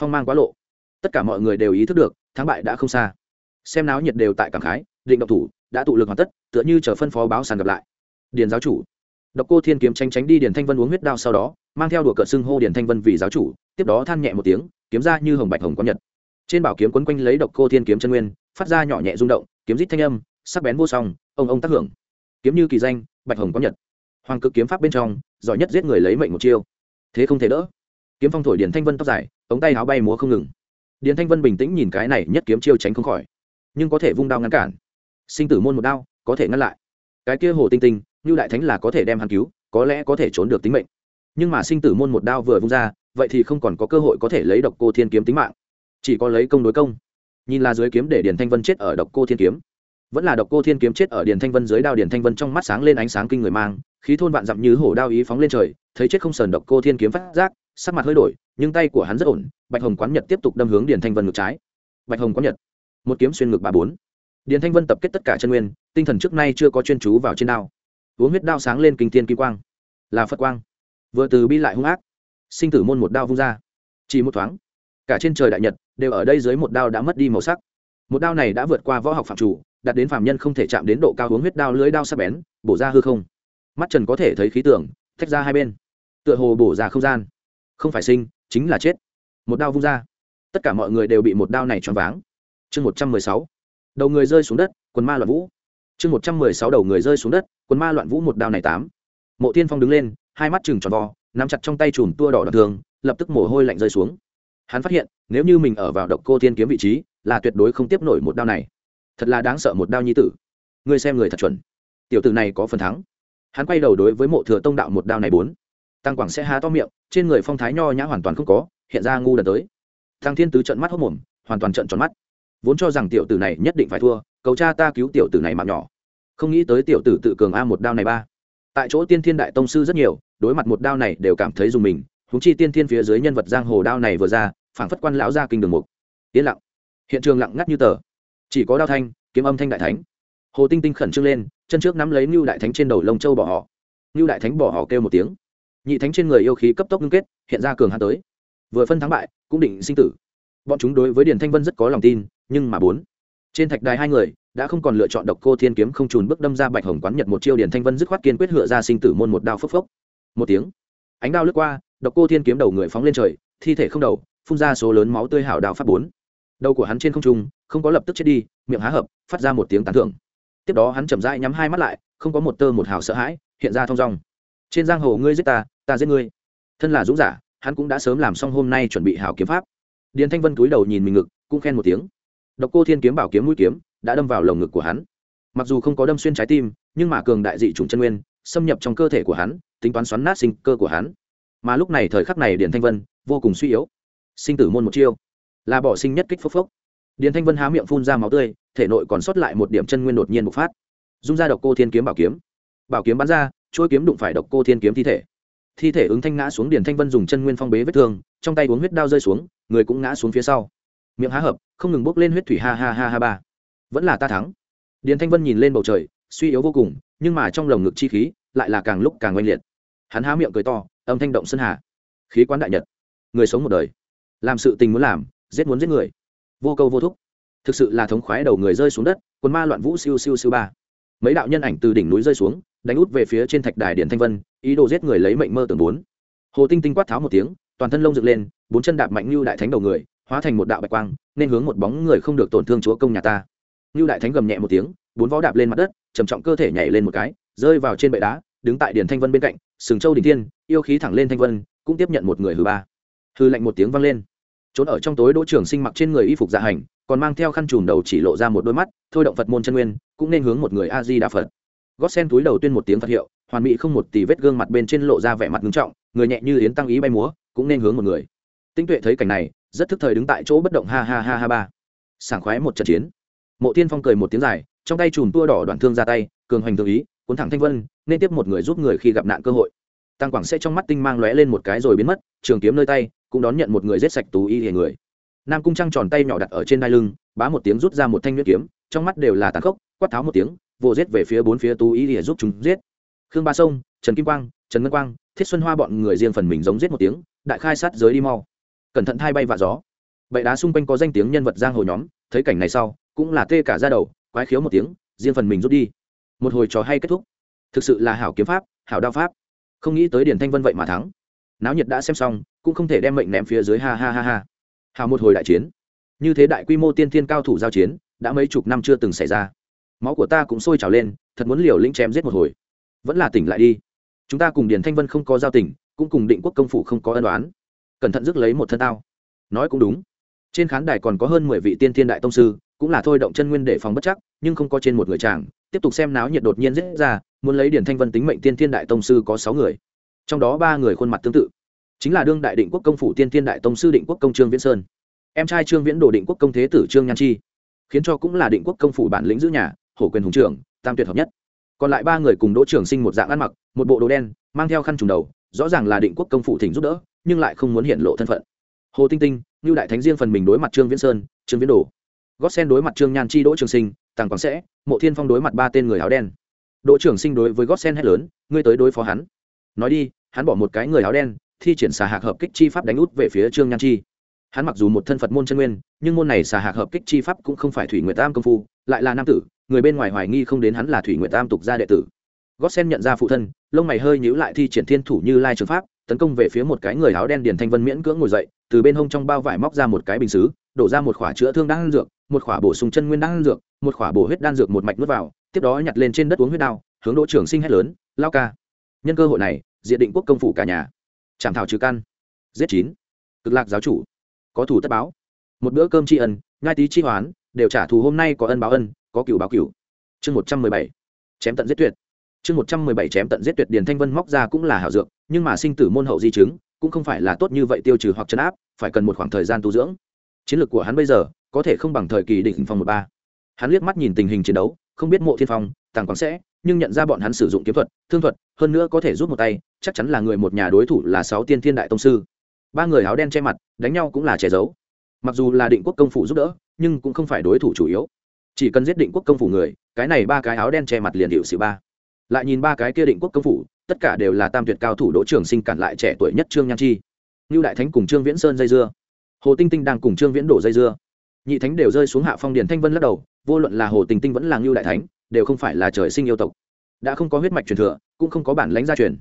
Phong mang quá lộ. Tất cả mọi người đều ý thức được, thắng bại đã không xa. Xem náo nhiệt đều tại cảng khái, định độc thủ, đã tụ lực hoàn tất, tựa như chờ phân phó báo sàn gặp lại. Điền giáo chủ độc cô thiên kiếm tránh tránh đi điền thanh vân uống huyết đao sau đó, mang theo đùa cợt xưng hô điền thanh vân vì giáo chủ, tiếp đó than nhẹ một tiếng, kiếm ra như hồng bạch hồng có nhật. Trên bảo kiếm quấn quanh lấy độc cô thiên kiếm chân nguyên, phát ra nhỏ nhẹ rung động, kiếm rít thanh âm, sắc bén vô song, ông ông tác hưởng. Kiếm như kỳ danh, bạch hồng có nhật. Hoàng cực kiếm pháp bên trong, giỏi nhất giết người lấy mệnh một chiêu. Thế không thể đỡ. Kiếm phong thổi điền thanh vân tóc dài, ống tay áo bay múa không ngừng. Điền thanh vân bình tĩnh nhìn cái này nhất kiếm chiêu tránh không khỏi, nhưng có thể vung đao ngăn cản. Sinh tử môn một đao, có thể ngăn lại. Cái kia hồ tinh tinh như đại thánh là có thể đem hắn cứu, có lẽ có thể trốn được tính mệnh. Nhưng mà sinh tử môn một đao vừa vung ra, vậy thì không còn có cơ hội có thể lấy độc cô thiên kiếm tính mạng. Chỉ có lấy công đối công. Nhìn là dưới kiếm để điền thanh vân chết ở độc cô thiên kiếm. Vẫn là độc cô thiên kiếm chết ở điền thanh vân dưới đao điền thanh vân trong mắt sáng lên ánh sáng kinh người mang, khí thôn vạn dặm như hổ đao ý phóng lên trời, thấy chết không sờn độc cô thiên kiếm phát giác, sắc mặt hơi đổi, nhưng tay của hắn rất ổn, bạch hồng quán nhật tiếp tục đâm hướng điền thanh vân ngược trái. Bạch hồng quán nhật, một kiếm xuyên ngược ba bốn. Điền thanh vân tập kết tất cả chân nguyên, tinh thần trước nay chưa có chuyên chú vào trên đao uống huyết đao sáng lên kinh thiên kim quang. Là phật quang. Vừa từ bi lại hung ác, sinh tử môn một đao vung ra. Chỉ một thoáng, cả trên trời đại nhật đều ở đây dưới một đao đã mất đi màu sắc. Một đao này đã vượt qua võ học phạm chủ, đạt đến phạm nhân không thể chạm đến độ cao uống huyết đao lưới đao sắc bén, bổ ra hư không. Mắt trần có thể thấy khí tưởng thách ra hai bên. Tựa hồ bổ ra không gian. Không phải sinh, chính là chết. Một đao vung ra. Tất cả mọi người đều bị một đao này choáng váng. Chương một trăm mười sáu. Đầu người rơi xuống đất, quần ma loạn vũ chương một trăm mười sáu đầu người rơi xuống đất, quần ma loạn vũ một đao này tám. Mộ tiên phong đứng lên, hai mắt chừng tròn vo, nắm chặt trong tay chùm tua đỏ đoạn thường lập tức mồ hôi lạnh rơi xuống. Hắn phát hiện, nếu như mình ở vào độc cô thiên kiếm vị trí, là tuyệt đối không tiếp nổi một đao này. Thật là đáng sợ một đao nhi tử. Ngươi xem người thật chuẩn. Tiểu tử này có phần thắng. Hắn quay đầu đối với mộ thừa tông đạo một đao này bốn. Tăng quảng sẽ há to miệng, trên người phong thái nho nhã hoàn toàn không có, hiện ra ngu đần tới. Thằng thiên tứ trận mắt hốc mồm, hoàn toàn trận tròn mắt vốn cho rằng tiểu tử này nhất định phải thua, cầu cha ta cứu tiểu tử này mạng nhỏ. Không nghĩ tới tiểu tử tự cường a một đao này ba. Tại chỗ tiên thiên đại tông sư rất nhiều, đối mặt một đao này đều cảm thấy dùng mình húng chi tiên thiên phía dưới nhân vật giang hồ đao này vừa ra, phảng phất quan lão ra kinh đường mục. Yên lặng. Hiện trường lặng ngắt như tờ. Chỉ có đao thanh, kiếm âm thanh đại thánh. Hồ tinh tinh khẩn trương lên, chân trước nắm lấy ngưu đại thánh trên đầu lông châu bỏ họ. Ngưu đại thánh bỏ họ kêu một tiếng. Nhị thánh trên người yêu khí cấp tốc ngưng kết, hiện ra cường hắn tới. Vừa phân thắng bại, cũng định sinh tử bọn chúng đối với điền thanh vân rất có lòng tin, nhưng mà bốn. Trên thạch đài hai người, đã không còn lựa chọn độc cô thiên kiếm không trùn bước đâm ra bạch hồng quán nhật một chiêu điền thanh vân dứt khoát kiên quyết lựa ra sinh tử môn một đao phốc phốc. Một tiếng. Ánh đao lướt qua, độc cô thiên kiếm đầu người phóng lên trời, thi thể không đầu, phun ra số lớn máu tươi hảo đào phát bốn. Đầu của hắn trên không trung, không có lập tức chết đi, miệng há hợp phát ra một tiếng tán thưởng. Tiếp đó hắn chậm rãi nhắm hai mắt lại, không có một tơ một hào sợ hãi, hiện ra thong dong. Trên giang hồ ngươi giết ta ta giết ngươi. Thân là dũng giả, hắn cũng đã sớm làm xong hôm nay chuẩn bị hảo kiếm pháp điền thanh vân cúi đầu nhìn mình ngực, cũng khen một tiếng. Độc cô thiên kiếm bảo kiếm mũi kiếm đã đâm vào lồng ngực của hắn. Mặc dù không có đâm xuyên trái tim, nhưng mà cường đại dị chủng chân nguyên xâm nhập trong cơ thể của hắn, tính toán xoắn nát sinh cơ của hắn. Mà lúc này thời khắc này điền thanh vân vô cùng suy yếu. Sinh tử môn một chiêu, là bỏ sinh nhất kích phốc phốc. Điền thanh vân há miệng phun ra máu tươi, thể nội còn sót lại một điểm chân nguyên đột nhiên bộc phát. Dung ra độc cô thiên kiếm bảo kiếm. Bảo kiếm bắn ra, chuôi kiếm đụng phải độc cô thiên kiếm thi thể thi thể ứng thanh ngã xuống điền thanh vân dùng chân nguyên phong bế vết thương, trong tay uống huyết đao rơi xuống, người cũng ngã xuống phía sau. Miệng há hợp không ngừng bốc lên huyết thủy ha ha ha ha ba. Vẫn là ta thắng. Điền thanh vân nhìn lên bầu trời, suy yếu vô cùng, nhưng mà trong lồng ngực chi khí lại là càng lúc càng oanh liệt. Hắn há miệng cười to, âm thanh động sơn hà. Khí quán đại nhật. Người sống một đời. Làm sự tình muốn làm, giết muốn giết người. Vô câu vô thúc. Thực sự là thống khoái đầu người rơi xuống đất quân ma loạn vũ siêu siêu siêu ba. Mấy đạo nhân ảnh từ đỉnh núi rơi xuống, đánh út về phía trên thạch đài điện thanh vân ý đồ giết người lấy mệnh mơ tưởng bốn. Hồ tinh tinh quát tháo một tiếng, toàn thân lông dựng lên, bốn chân đạp mạnh như đại thánh đầu người, hóa thành một đạo bạch quang, nên hướng một bóng người không được tổn thương chúa công nhà ta. Như đại thánh gầm nhẹ một tiếng, bốn vó đạp lên mặt đất, trầm trọng cơ thể nhảy lên một cái, rơi vào trên bệ đá, đứng tại điền thanh vân bên cạnh, sừng châu đình thiên, yêu khí thẳng lên thanh vân, cũng tiếp nhận một người hư ba. Hư lạnh một tiếng vang lên. Trốn ở trong tối đỗ trưởng sinh mặc trên người y phục dạ hành, còn mang theo khăn chùm đầu chỉ lộ ra một đôi mắt, thôi động phật môn chân nguyên, cũng nên hướng một người a di đà phật. Gót sen túi đầu tuyên một tiếng phật hiệu hoàn mỹ không một tỷ vết gương mặt bên trên lộ ra vẻ mặt nghiêm trọng, người nhẹ như yến tăng ý bay múa, cũng nên hướng một người. Tinh tuệ thấy cảnh này, rất thức thời đứng tại chỗ bất động ha ha ha ha ba. Sảng khoái một trận chiến. Mộ tiên phong cười một tiếng dài, trong tay chùm tua đỏ đoạn thương ra tay, cường hoành tự ý, cuốn thẳng thanh vân, nên tiếp một người giúp người khi gặp nạn cơ hội. Tăng quảng sẽ trong mắt tinh mang lóe lên một cái rồi biến mất, trường kiếm nơi tay, cũng đón nhận một người giết sạch tú y hề người. Nam cung trăng tròn tay nhỏ đặt ở trên đai lưng, bá một tiếng rút ra một thanh nhuyễn kiếm, trong mắt đều là tàn khốc, quát tháo một tiếng, vồ giết về phía bốn phía tú y hề giúp chúng giết khương ba sông, trần kim quang, trần ngân quang, thiết xuân hoa bọn người riêng phần mình giống giết một tiếng, đại khai sát giới đi mau. Cẩn thận thay bay vạ gió. Bậy đá xung quanh có danh tiếng nhân vật giang hồ nhóm, thấy cảnh này sau, cũng là tê cả ra đầu, quái khiếu một tiếng, riêng phần mình rút đi. Một hồi trò hay kết thúc. Thực sự là hảo kiếm pháp, hảo đao pháp. Không nghĩ tới điển thanh vân vậy mà thắng. Náo nhiệt đã xem xong, cũng không thể đem mệnh ném phía dưới, ha ha ha ha. Hào một hồi đại chiến. Như thế đại quy mô tiên thiên cao thủ giao chiến, đã mấy chục năm chưa từng xảy ra. Máu của ta cũng sôi trào lên, thật muốn liều lĩnh chém giết một hồi vẫn là tỉnh lại đi. Chúng ta cùng điền thanh vân không có giao tình, cũng cùng định quốc công phủ không có ân đoán cẩn thận rước lấy một thân tao. Nói cũng đúng. Trên khán đài còn có hơn mười vị tiên thiên đại tông sư, cũng là thôi động chân nguyên để phòng bất chắc, nhưng không có trên một người chàng. Tiếp tục xem náo nhiệt đột nhiên dễ ra, muốn lấy điển thanh vân tính mệnh tiên thiên đại tông sư có sáu người. Trong đó ba người khuôn mặt tương tự. Chính là đương đại định quốc công phủ tiên thiên đại tông sư định quốc công trương viễn sơn. Em trai trương viễn đồ định quốc công thế tử trương nhan chi. Khiến cho cũng là định quốc công phủ bản lĩnh giữ nhà, hổ quyền hùng trưởng, tam tuyệt hợp nhất còn lại ba người cùng đỗ Trường sinh một dạng ăn mặc, một bộ đồ đen, mang theo khăn trùng đầu, rõ ràng là định quốc công phụ thỉnh giúp đỡ, nhưng lại không muốn hiện lộ thân phận. Hồ tinh tinh như đại thánh riêng phần mình đối mặt trương viễn sơn, trương viễn đồ. Gót sen đối mặt trương nhan chi, đỗ trường sinh, tàng quảng sẽ, mộ thiên phong đối mặt ba tên người áo đen. Đỗ trường sinh đối với gót sen hét lớn, ngươi tới đối phó hắn. Nói đi, hắn bỏ một cái người áo đen, thi triển xà hạc hợp kích chi pháp đánh út về phía trương nhan chi hắn mặc dù một thân phật môn chân nguyên, nhưng môn này xà hạc hợp kích chi pháp cũng không phải thủy nguyệt tam công phu, lại là nam tử, người bên ngoài hoài nghi không đến hắn là thủy nguyệt tam tục gia đệ tử. Gót sen nhận ra phụ thân, lông mày hơi nhíu lại thi triển thiên thủ như lai trường pháp, tấn công về phía một cái người áo đen điền thanh vân miễn cưỡng ngồi dậy, từ bên hông trong bao vải móc ra một cái bình xứ, đổ ra một khỏa chữa thương đan dược, một khỏa bổ sung chân nguyên đan dược, một khỏa bổ huyết đan dược một mạch nuốt vào, tiếp đó nhặt lên trên đất uống huyết đao, hướng đỗ trưởng sinh hét lớn, lao ca, nhân cơ hội này diện định quốc công phủ cả nhà. Chạm thảo trừ căn. Giết chín. Cực lạc giáo chủ có thủ tất báo. Một bữa cơm tri ân ngai tí tri hoán, đều trả thù hôm nay có ân báo ân, có cựu báo cựu chương một trăm mười bảy, chém tận giết tuyệt. Chương một trăm mười bảy chém tận giết tuyệt điền thanh vân móc ra cũng là hảo dược, nhưng mà sinh tử môn hậu di chứng, cũng không phải là tốt như vậy tiêu trừ hoặc chấn áp, phải cần một khoảng thời gian tu dưỡng. Chiến lược của hắn bây giờ, có thể không bằng thời kỳ đỉnh phong một ba. Hắn liếc mắt nhìn tình hình chiến đấu, không biết mộ thiên phong, tàng quảng sẽ, nhưng nhận ra bọn hắn sử dụng kiếm thuật, thương thuật, hơn nữa có thể rút một tay, chắc chắn là người một nhà đối thủ là sáu tiên thiên đại tông sư ba người áo đen che mặt, đánh nhau cũng là che giấu. Mặc dù là định quốc công phủ giúp đỡ, nhưng cũng không phải đối thủ chủ yếu. Chỉ cần giết định quốc công phủ người, cái này ba cái áo đen che mặt liền hiệu sự ba. Lại nhìn ba cái kia định quốc công phủ, tất cả đều là tam tuyệt cao thủ đỗ trường sinh cản lại trẻ tuổi nhất trương nhan chi. Như đại thánh cùng trương viễn sơn dây dưa. Hồ tinh tinh đang cùng trương viễn đổ dây dưa. Nhị thánh đều rơi xuống hạ phong điền thanh vân lắc đầu, vô luận là hồ tinh tinh vẫn là ngưu đại thánh, đều không phải là trời sinh yêu tộc. Đã không có huyết mạch truyền thừa, cũng không có bản lãnh gia truyền.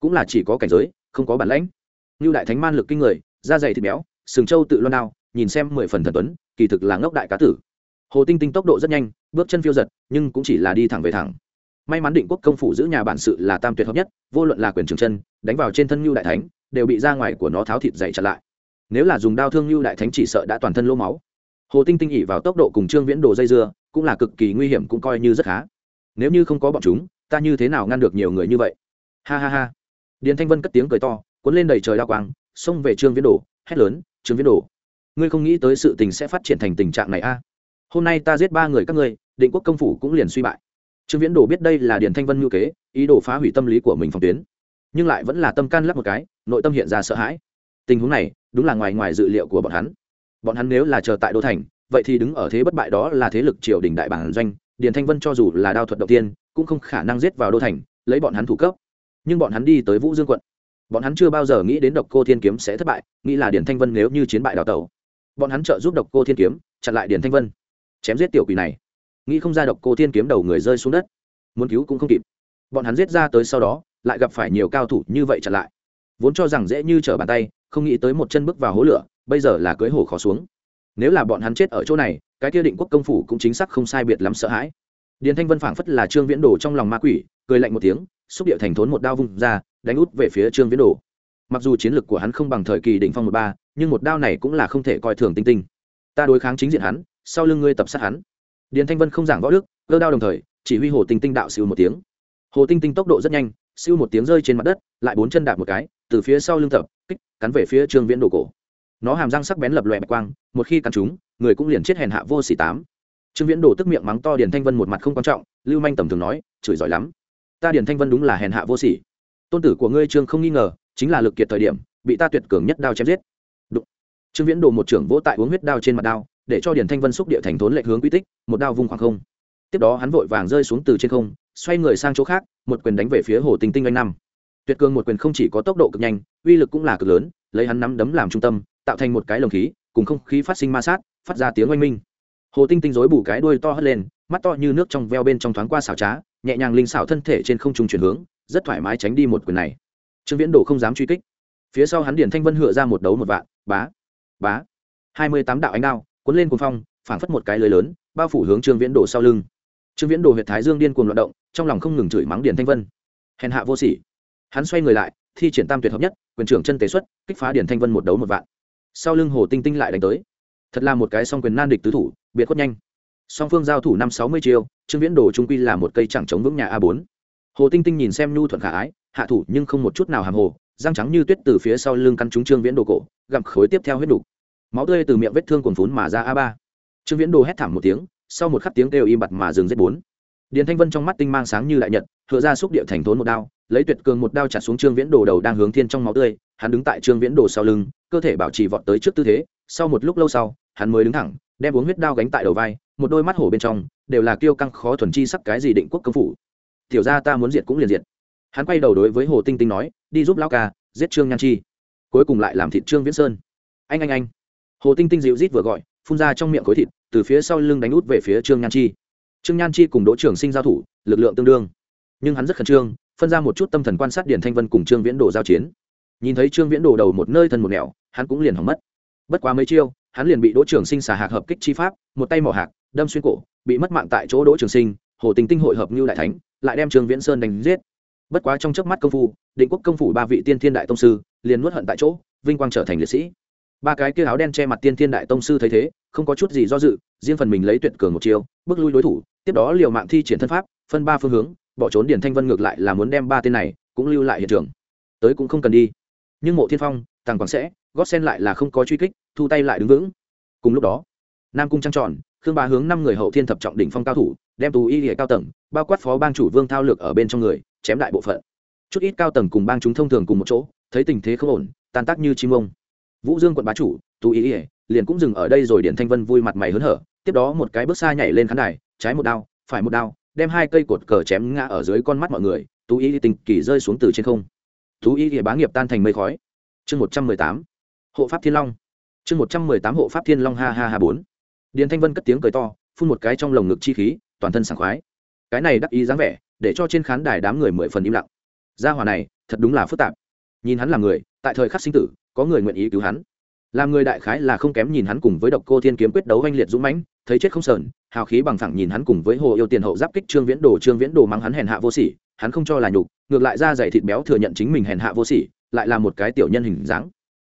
Cũng là chỉ có cảnh giới, không có bản lãnh như đại thánh man lực kinh người, da dày thịt béo, sừng trâu tự loan đao, nhìn xem mười phần thần tuấn, kỳ thực là ngốc đại cá tử. Hồ tinh tinh tốc độ rất nhanh, bước chân phiêu giật, nhưng cũng chỉ là đi thẳng về thẳng. May mắn định quốc công phủ giữ nhà bản sự là tam tuyệt hợp nhất, vô luận là quyền trường chân, đánh vào trên thân như đại thánh, đều bị ra ngoài của nó tháo thịt dày chặt lại. Nếu là dùng đao thương như đại thánh chỉ sợ đã toàn thân lô máu. Hồ tinh tinh ỉ vào tốc độ cùng trương viễn đồ dây dưa, cũng là cực kỳ nguy hiểm cũng coi như rất khá. Nếu như không có bọn chúng, ta như thế nào ngăn được nhiều người như vậy? Ha ha ha. Điền thanh vân cất tiếng cười to cuốn lên đầy trời đa quang, xông về trương viễn đồ, hét lớn, trương viễn đồ, ngươi không nghĩ tới sự tình sẽ phát triển thành tình trạng này a? Hôm nay ta giết ba người các ngươi, định quốc công phủ cũng liền suy bại. Trương viễn đồ biết đây là điền thanh vân ngữ kế, ý đồ phá hủy tâm lý của mình phòng tuyến. Nhưng lại vẫn là tâm can lắc một cái, nội tâm hiện ra sợ hãi. Tình huống này, đúng là ngoài ngoài dự liệu của bọn hắn. Bọn hắn nếu là chờ tại đô thành, vậy thì đứng ở thế bất bại đó là thế lực triều đình đại bản doanh, điền thanh vân cho dù là đao thuật đầu tiên, cũng không khả năng giết vào đô thành, lấy bọn hắn thủ cấp. Nhưng bọn hắn đi tới vũ dương quận bọn hắn chưa bao giờ nghĩ đến độc cô thiên kiếm sẽ thất bại, nghĩ là điền thanh vân nếu như chiến bại đào tẩu. Bọn hắn trợ giúp độc cô thiên kiếm, chặn lại điền thanh vân. Chém giết tiểu quỷ này. Nghĩ không ra độc cô thiên kiếm đầu người rơi xuống đất. Muốn cứu cũng không kịp. Bọn hắn giết ra tới sau đó, lại gặp phải nhiều cao thủ như vậy chặn lại. Vốn cho rằng dễ như trở bàn tay, không nghĩ tới một chân bước vào hố lửa, bây giờ là cưới hổ khó xuống. Nếu là bọn hắn chết ở chỗ này, cái kia định quốc công phủ cũng chính xác không sai biệt lắm sợ hãi. Điền thanh vân phảng phất là trương viễn đồ trong lòng ma quỷ, cười lạnh một tiếng, xúc điệu thành thốn một đao vung ra đánh út về phía trương viễn đồ. Mặc dù chiến lược của hắn không bằng thời kỳ đỉnh phong một ba, nhưng một đao này cũng là không thể coi thường tinh tinh. Ta đối kháng chính diện hắn, sau lưng ngươi tập sát hắn. Điền thanh vân không giảng võ đức, cơ đao đồng thời, chỉ huy hồ tinh tinh đạo siêu một tiếng. Hồ tinh tinh tốc độ rất nhanh, siêu một tiếng rơi trên mặt đất, lại bốn chân đạp một cái, từ phía sau lưng tập, kích, cắn về phía trương viễn đồ cổ. Nó hàm răng sắc bén lập lòe bạch quang, một khi cắn chúng, người cũng liền chết hèn hạ vô xỉ tám. Trương viễn đồ tức miệng mắng to điền thanh vân một mặt không quan trọng, lưu manh tầm thường nói, chửi giỏi lắm. Ta điền thanh vân đúng là hèn hạ vô sỉ tôn tử của ngươi trương không nghi ngờ, chính là lực kiệt thời điểm, bị ta tuyệt cường nhất đao chém giết. Đụng. trương viễn đồ một trưởng vỗ tại uống huyết đao trên mặt đao, để cho điền thanh vân xúc địa thành thốn lệch hướng quy tích, một đao vung khoảng không. Tiếp đó hắn vội vàng rơi xuống từ trên không, xoay người sang chỗ khác, một quyền đánh về phía hồ tinh tinh anh năm. Tuyệt cường một quyền không chỉ có tốc độ cực nhanh, uy lực cũng là cực lớn, lấy hắn nắm đấm làm trung tâm, tạo thành một cái lồng khí, cùng không khí phát sinh ma sát, phát ra tiếng oanh minh. Hồ tinh tinh rối bù cái đuôi to hất lên, mắt to như nước trong veo bên trong thoáng qua xảo trá, nhẹ nhàng linh xảo thân thể trên không trung chuyển hướng rất thoải mái tránh đi một quyền này. Trương viễn đồ không dám truy kích. Phía sau hắn điển thanh vân hựa ra một đấu một vạn, bá bá. Hai mươi tám đạo ánh đao, cuốn lên cuồng phong, phảng phất một cái lưới lớn, bao phủ hướng trương viễn đồ sau lưng. Trương viễn đồ huyệt thái dương điên cuồng loạn động, trong lòng không ngừng chửi mắng điển thanh vân. Hèn hạ vô sỉ. Hắn xoay người lại, thi triển tam tuyệt hợp nhất, quyền trưởng chân tế xuất, kích phá điển thanh vân một đấu một vạn. Sau lưng hồ tinh tinh lại đánh tới. Thật là một cái song quyền nan địch tứ thủ, biệt khuất nhanh. Song phương giao thủ năm sáu mươi chiêu, trương viễn đồ trung quy là một cây chẳng chống vững nhà a bốn hồ tinh tinh nhìn xem nhu thuận khả ái, hạ thủ nhưng không một chút nào hàm hồ, răng trắng như tuyết từ phía sau lưng căn trúng trương viễn đồ cổ, gặm khối tiếp theo huyết đục máu tươi từ miệng vết thương cuồn phún mà ra a ba. Trương viễn đồ hét thảm một tiếng, sau một khắc tiếng kêu im bặt mà dừng giết bốn. Điền thanh vân trong mắt tinh mang sáng như đại nhật, hựa ra xúc địa thành thốn một đao, lấy tuyệt cường một đao chặt xuống trương viễn đồ đầu đang hướng thiên trong máu tươi, hắn đứng tại trương viễn đồ sau lưng, cơ thể bảo trì vọt tới trước tư thế, sau một lúc lâu sau, hắn mới đứng thẳng, đem uống huyết đao gánh tại đầu vai, một đôi mắt hổ bên trong, đều là kiêu căng khó thuần chi sắc cái gì định quốc công phủ tiểu ra ta muốn diệt cũng liền diệt. Hắn quay đầu đối với hồ tinh tinh nói, đi giúp lão ca, giết trương nhan chi. Cuối cùng lại làm thịt trương viễn sơn. Anh anh anh. Hồ tinh tinh dịu rít vừa gọi, phun ra trong miệng khối thịt, từ phía sau lưng đánh út về phía trương nhan chi. Trương nhan chi cùng đỗ Trường sinh giao thủ, lực lượng tương đương. Nhưng hắn rất khẩn trương, phân ra một chút tâm thần quan sát điển thanh vân cùng trương viễn đồ giao chiến. Nhìn thấy trương viễn đồ đầu một nơi thân một nẻo, hắn cũng liền hỏng mất. Bất quá mấy chiêu, hắn liền bị đỗ Trường sinh xả hạc hợp kích chi pháp, một tay mỏ hạc, đâm xuyên cổ, bị mất mạng tại chỗ đỗ trường sinh, hồ tình tinh hội hợp như đại thánh lại đem trương viễn sơn đánh giết. Bất quá trong trước mắt công phu, định quốc công phủ ba vị tiên thiên đại tông sư liền nuốt hận tại chỗ, vinh quang trở thành liệt sĩ. Ba cái kia áo đen che mặt tiên thiên đại tông sư thấy thế, không có chút gì do dự, riêng phần mình lấy tuyệt cường một chiêu, bước lui đối thủ, tiếp đó liều mạng thi triển thân pháp, phân ba phương hướng, bỏ trốn điển thanh vân ngược lại là muốn đem ba tên này cũng lưu lại hiện trường. Tới cũng không cần đi. Nhưng mộ thiên phong, tàng quảng sẽ, gót sen lại là không có truy kích, thu tay lại đứng vững. Cùng lúc đó, nam cung trăng tròn, khương ba hướng năm người hậu thiên thập trọng đỉnh phong cao thủ đem tù y địa cao tầng, bao quát phó bang chủ vương thao lược ở bên trong người, chém đại bộ phận. Chút ít cao tầng cùng bang chúng thông thường cùng một chỗ, thấy tình thế không ổn, tan tác như chim ông. Vũ dương quận bá chủ tù y hệ liền cũng dừng ở đây rồi điện thanh vân vui mặt mày hớn hở, tiếp đó một cái bước xa nhảy lên khán đài, trái một đao, phải một đao, đem hai cây cột cờ chém ngã ở dưới con mắt mọi người tú y tình kỳ rơi xuống từ trên không. Tú y hệ bá nghiệp tan thành mây khói. Chương một trăm mười tám, hộ pháp thiên long. Chương một trăm mười tám, hộ pháp thiên long, ha ha ha bốn. Điền thanh vân cất tiếng cười to, phun một cái trong lồng ngực chi khí toàn thân sảng khoái. Cái này đắc ý dáng vẻ, để cho trên khán đài đám người mười phần im lặng. Gia hòa này, thật đúng là phức tạp. Nhìn hắn là người, tại thời khắc sinh tử, có người nguyện ý cứu hắn. Làm người đại khái là không kém nhìn hắn cùng với độc cô thiên kiếm quyết đấu oanh liệt dũng mãnh, thấy chết không sờn, hào khí bằng thẳng nhìn hắn cùng với hồ yêu tiền hậu giáp kích trương viễn đồ, trương viễn đồ mắng hắn hèn hạ vô sỉ, hắn không cho là nhục, ngược lại ra dày thịt béo thừa nhận chính mình hèn hạ vô sỉ, lại là một cái tiểu nhân hình dáng.